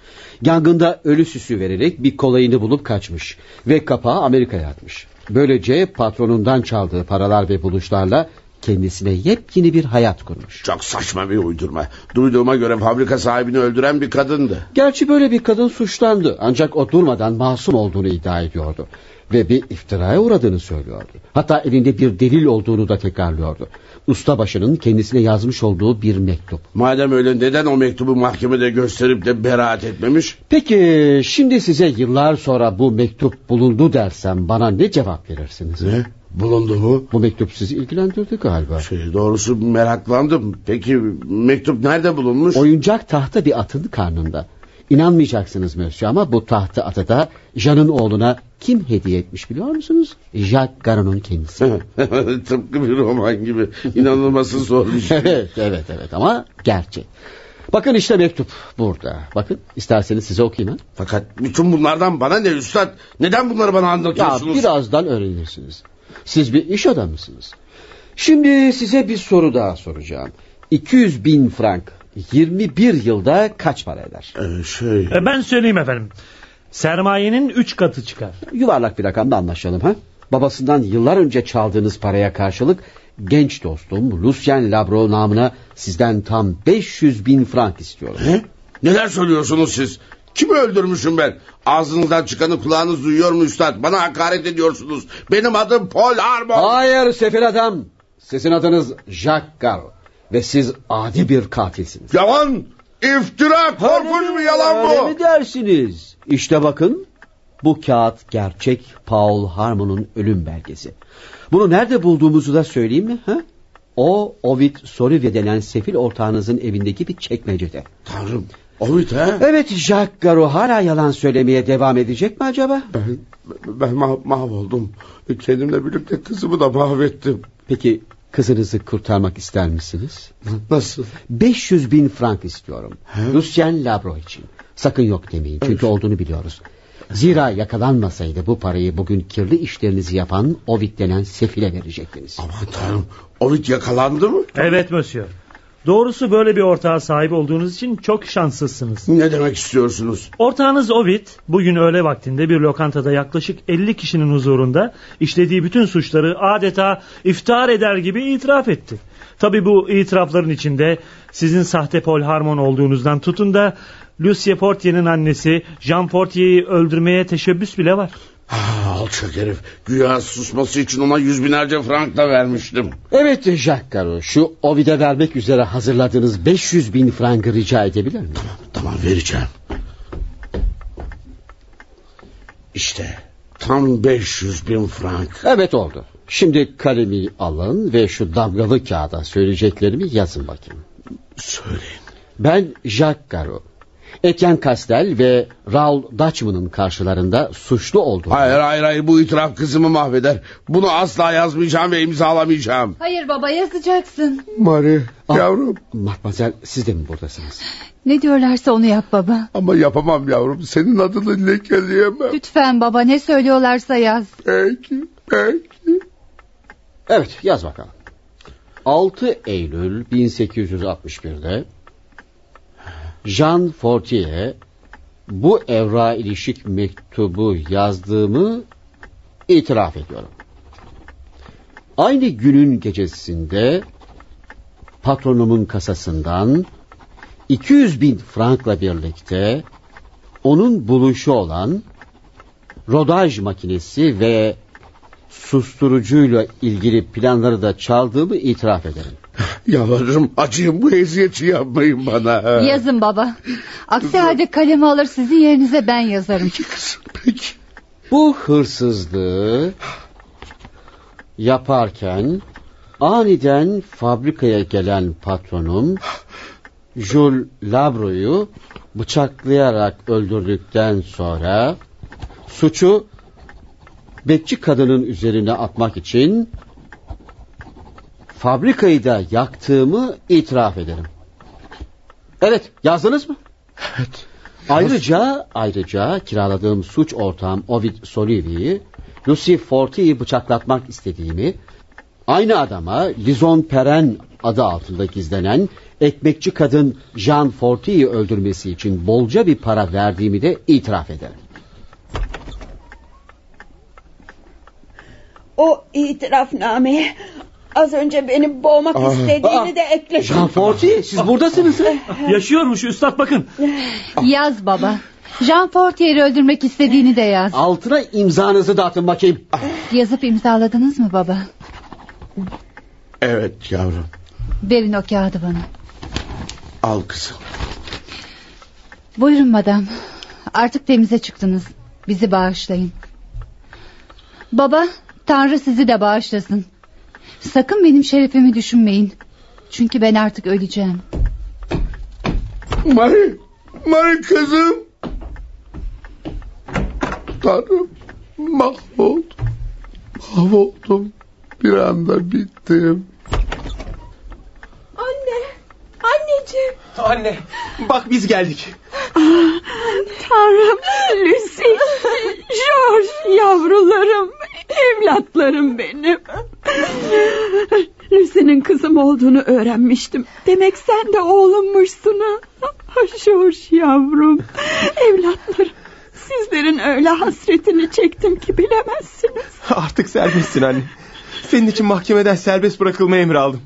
Yangında ölü süsü vererek bir kolayını bulup kaçmış. Ve kapağı Amerika'ya atmış. Böylece patronundan çaldığı paralar ve buluşlarla kendisine yepyeni bir hayat kurmuş. Çok saçma bir uydurma. Duyduğuma göre fabrika sahibini öldüren bir kadındı. Gerçi böyle bir kadın suçlandı. Ancak o durmadan masum olduğunu iddia ediyordu. Ve bir iftiraya uğradığını söylüyordu. Hatta elinde bir delil olduğunu da tekrarlıyordu. Ustabaşının kendisine yazmış olduğu bir mektup. Madem öyle neden o mektubu mahkemede gösterip de beraat etmemiş? Peki şimdi size yıllar sonra bu mektup bulundu dersem bana ne cevap verirsiniz? Ne? Bulundu mu? Bu mektup sizi ilgilendirdi galiba. Şey, doğrusu meraklandım. Peki mektup nerede bulunmuş? Oyuncak tahta bir atın karnında. İnanmayacaksınız Mösyö ama bu tahtı atı da Jean'ın oğluna kim hediye etmiş biliyor musunuz? Jacques Garon'un kendisi. [laughs] Tıpkı bir roman gibi. İnanılması zor bir şey. [laughs] evet, evet, evet ama gerçek. Bakın işte mektup burada. Bakın isterseniz size okuyayım. Ha? Fakat bütün bunlardan bana ne üstad? Neden bunları bana anlatıyorsunuz? Ya birazdan öğrenirsiniz. Siz bir iş adamısınız. Şimdi size bir soru daha soracağım. 200 bin frank 21 yılda kaç para eder? Ee, şey... E ben söyleyeyim efendim. Sermayenin üç katı çıkar. Yuvarlak bir rakamda anlaşalım ha. Babasından yıllar önce çaldığınız paraya karşılık genç dostum Lucien Labro namına sizden tam 500 bin frank istiyorum. Ne? Neler söylüyorsunuz siz? Kimi öldürmüşüm ben? Ağzınızdan çıkanı kulağınız duyuyor mu üstad? Bana hakaret ediyorsunuz. Benim adım Paul Harmon. Hayır sefil adam. Sizin adınız Jacques Garo. Ve siz adi bir katilsiniz. Yalan! İftira! Korkunç bir yalan bu! Öyle mi dersiniz? İşte bakın bu kağıt gerçek Paul Harmon'un ölüm belgesi. Bunu nerede bulduğumuzu da söyleyeyim mi? Ha? O Ovid Sorivye denen sefil ortağınızın evindeki bir çekmecede. Tanrım Ovid ha? Evet Jacques Garo hala yalan söylemeye devam edecek mi acaba? Ben, ben mah mahvoldum. Kendimle birlikte kızımı da mahvettim. Peki kızınızı kurtarmak ister misiniz? Nasıl? 500 bin frank istiyorum. He? Lucien Labro için. Sakın yok demeyin çünkü evet. olduğunu biliyoruz. Zira yakalanmasaydı bu parayı bugün kirli işlerinizi yapan Ovid denen sefile verecektiniz. Aman tanrım Ovid yakalandı mı? Evet monsieur. Doğrusu böyle bir ortağa sahip olduğunuz için çok şanslısınız. Ne demek istiyorsunuz? Ortağınız Ovid bugün öğle vaktinde bir lokantada yaklaşık 50 kişinin huzurunda işlediği bütün suçları adeta iftihar eder gibi itiraf etti. Tabi bu itirafların içinde sizin sahte Paul Harmon olduğunuzdan tutun da Lucia Portier'in annesi Jean Portier'i öldürmeye teşebbüs bile var. Alçak herif. Güya susması için ona yüz binlerce frank da vermiştim. Evet Jacques Caro. Şu Ovid'e vermek üzere hazırladığınız 500 bin frankı rica edebilir miyim? Tamam, tamam vereceğim. İşte tam 500 bin frank. Evet oldu. Şimdi kalemi alın ve şu damgalı kağıda söyleyeceklerimi yazın bakayım. Söyleyin. Ben Jacques Caro. Etienne Castel ve Raul Dutchman'ın karşılarında suçlu olduğunu... Hayır hayır hayır bu itiraf kızımı mahveder. Bunu asla yazmayacağım ve imzalamayacağım. Hayır baba yazacaksın. Marie ah, yavrum. Matmazel siz de mi buradasınız? Ne diyorlarsa onu yap baba. Ama yapamam yavrum senin adını lekeleyemem. Lütfen baba ne söylüyorlarsa yaz. Peki peki. Evet yaz bakalım. 6 Eylül 1861'de Jean Fortier bu evra ilişik mektubu yazdığımı itiraf ediyorum. Aynı günün gecesinde patronumun kasasından 200 bin frankla birlikte onun buluşu olan rodaj makinesi ve susturucuyla ilgili planları da çaldığımı itiraf ederim. [laughs] Yalvarırım acıyım bu eziyeti yapmayın bana. Yazın baba. Aksi halde kalemi alır sizin yerinize ben yazarım. Peki kızım peki. Bu hırsızlığı yaparken Aniden fabrikaya gelen patronum Jules Labro'yu bıçaklayarak öldürdükten sonra suçu bekçi kadının üzerine atmak için fabrikayı da yaktığımı itiraf ederim. Evet, yazdınız mı? Evet. Ayrıca ayrıca kiraladığım suç ortağım Ovid Solivi'yi Lucy Forti'yi bıçaklatmak istediğimi aynı adama Lizon Peren adı altında gizlenen ekmekçi kadın Jean Forti'yi öldürmesi için bolca bir para verdiğimi de itiraf ederim. O itirafnameye az önce beni boğmak Aa, istediğini de ekledim. Jean Forti siz buradasınız. [laughs] Yaşıyormuş üstad bakın. Yaz baba. Jean Fortier'i öldürmek istediğini de yaz. Altına imzanızı da atın bakayım. Yazıp imzaladınız mı baba? Evet yavrum. Verin o kağıdı bana. Al kızım. Buyurun madam. Artık temize çıktınız. Bizi bağışlayın. Baba, Tanrı sizi de bağışlasın. Sakın benim şerefimi düşünmeyin. Çünkü ben artık öleceğim. Mari, Mari kızım. Tanrım mahvoldum. Mahvoldum. Bir anda bittim. Anne, anneciğim. Anne bak biz geldik. Tanrım, Lucy, George, yavrularım, evlatlarım benim. Lucy'nin kızım olduğunu öğrenmiştim. Demek sen de oğlummuşsun ha. George yavrum, evlatlarım. Sizlerin öyle hasretini çektim ki bilemezsiniz. Artık serbestsin anne. Senin için mahkemeden serbest bırakılma emri aldım.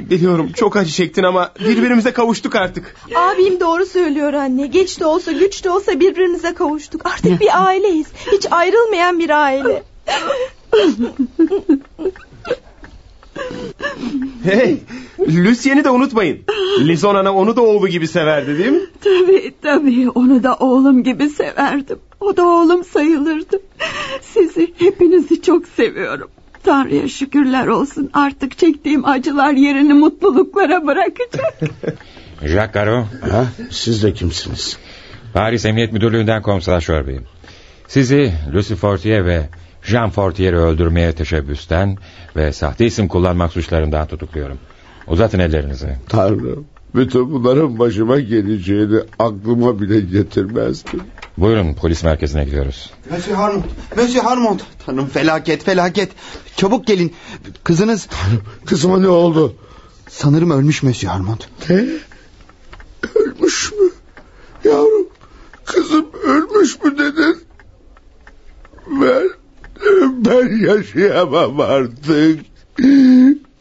Biliyorum çok acı çektin ama birbirimize kavuştuk artık. Abim doğru söylüyor anne. Geç de olsa güç de olsa birbirimize kavuştuk. Artık bir aileyiz. Hiç ayrılmayan bir aile. Hey, Lucien'i de unutmayın. Lizon ana onu da oğlu gibi severdi değil mi? Tabii tabii onu da oğlum gibi severdim. O da oğlum sayılırdı. Sizi hepinizi çok seviyorum. Tanrı'ya şükürler olsun artık çektiğim acılar yerini mutluluklara bırakacak. [laughs] Jacques Caro. Ha, siz de kimsiniz? Paris Emniyet Müdürlüğü'nden komiser Şörbeyim. Sizi Lucy Fortier ve Jean Fortier'i öldürmeye teşebbüsten ve sahte isim kullanmak suçlarından tutukluyorum. Uzatın ellerinizi. Tanrım bütün bunların başıma geleceğini aklıma bile getirmezdim. Buyurun polis merkezine gidiyoruz. Monsieur Harmont, Monsieur Harmont. Tanrım felaket felaket. Çabuk gelin. Kızınız... Kızıma ne oldu? Sanırım ölmüş Monsieur Harmont. Ne? Ölmüş mü? Yavrum kızım ölmüş mü dedin? Ben, ben yaşayamam artık.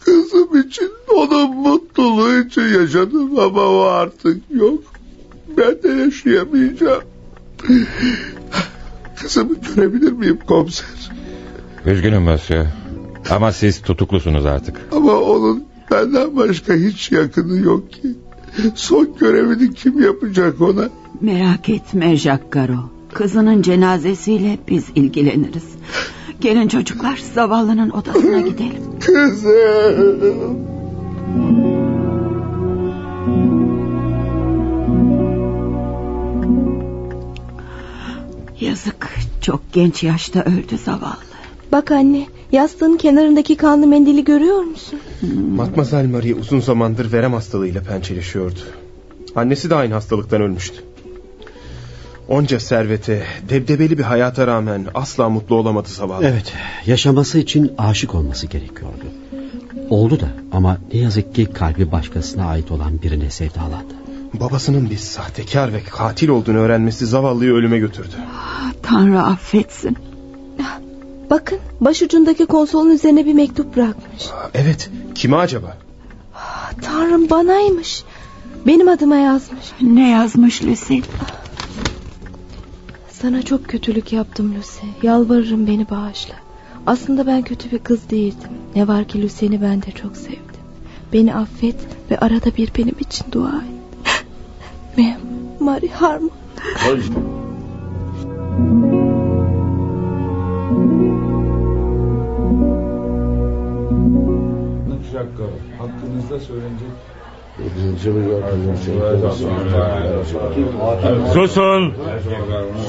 Kızım için onun mutluluğu için yaşadım ama o artık yok. Ben de yaşayamayacağım. Kızımı görebilir miyim komiser? Üzgünüm Monsieur. Ama siz tutuklusunuz artık. Ama onun benden başka hiç yakını yok ki. Son görevini kim yapacak ona? Merak etme Jacques Caro. Kızının cenazesiyle biz ilgileniriz. Gelin çocuklar zavallının odasına gidelim. [gasps] Kızım. Yazık çok genç yaşta öldü zavallı. Bak anne yastığın kenarındaki kanlı mendili görüyor musun? Matmazel Marie uzun zamandır verem hastalığıyla pençeleşiyordu. Annesi de aynı hastalıktan ölmüştü. Onca servete, debdebeli bir hayata rağmen asla mutlu olamadı zavallı. Evet, yaşaması için aşık olması gerekiyordu. Oldu da ama ne yazık ki kalbi başkasına ait olan birine sevdalandı. Babasının bir sahtekar ve katil olduğunu öğrenmesi zavallıyı ölüme götürdü. Tanrı affetsin. Bakın başucundaki konsolun üzerine bir mektup bırakmış. Evet, kime acaba? Tanrım banaymış. Benim adıma yazmış. Ne yazmış Lucy? Sana çok kötülük yaptım Lucy. Yalvarırım beni bağışla. Aslında ben kötü bir kız değildim. Ne var ki Lucy'ni ben de çok sevdim. Beni affet ve arada bir benim için dua et. Ve Mary Harmon. Jackal. Hakkınızda söylenecek Susun.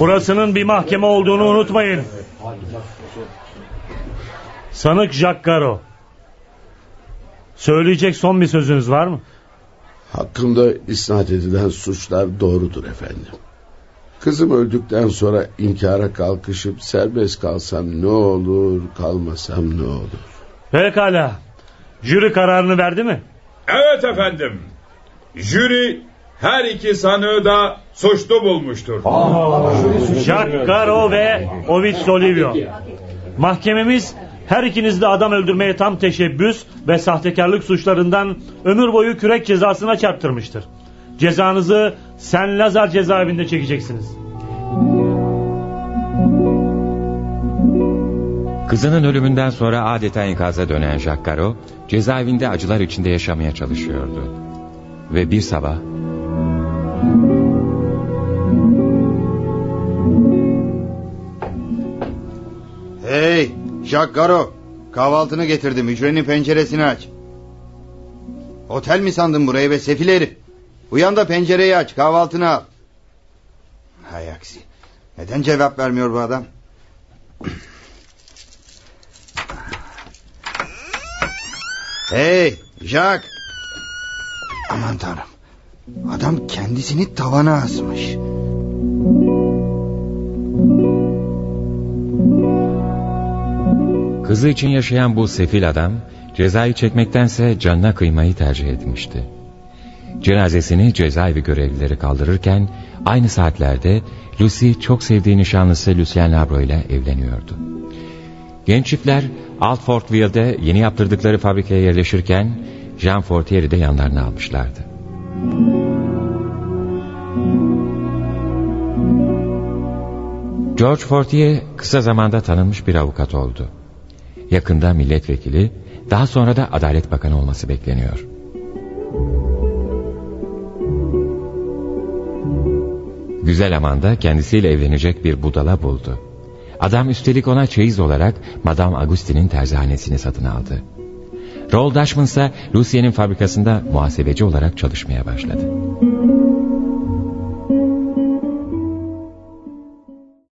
Burasının bir mahkeme olduğunu unutmayın. Sanık Jack Garo. Söyleyecek son bir sözünüz var mı? Hakkımda isnat edilen suçlar doğrudur efendim. Kızım öldükten sonra inkara kalkışıp serbest kalsam ne olur, kalmasam ne olur? Pekala. Jüri kararını verdi mi? Evet efendim. Jüri her iki sanığı da suçlu bulmuştur. Jack Garo ve Ovid Solivio. Mahkememiz her ikiniz de adam öldürmeye tam teşebbüs ve sahtekarlık suçlarından ömür boyu kürek cezasına çarptırmıştır. Cezanızı Sen Lazar cezaevinde çekeceksiniz. Kızının ölümünden sonra adeta enkaza dönen Jack Garo, cezaevinde acılar içinde yaşamaya çalışıyordu. Ve bir sabah... Hey Jack Garo kahvaltını getirdim hücrenin penceresini aç. Otel mi sandın burayı be sefil herif? Uyan da pencereyi aç kahvaltını al. Hay aksi. Neden cevap vermiyor bu adam? Hey Jack. Aman tanrım. Adam kendisini tavana asmış. Kızı için yaşayan bu sefil adam cezayı çekmektense canına kıymayı tercih etmişti. Cenazesini cezaevi görevlileri kaldırırken aynı saatlerde Lucy çok sevdiği nişanlısı Lucien Labro ile evleniyordu. Genç çiftler Altfortville'de yeni yaptırdıkları fabrikaya yerleşirken Jean Fortier'i de yanlarına almışlardı. George Fortier kısa zamanda tanınmış bir avukat oldu. Yakında milletvekili, daha sonra da Adalet Bakanı olması bekleniyor. Güzel Amanda kendisiyle evlenecek bir budala buldu. Adam üstelik ona çeyiz olarak Madame Augustine'in terzihanesini satın aldı. Roll Dashman ise Lucien'in fabrikasında muhasebeci olarak çalışmaya başladı.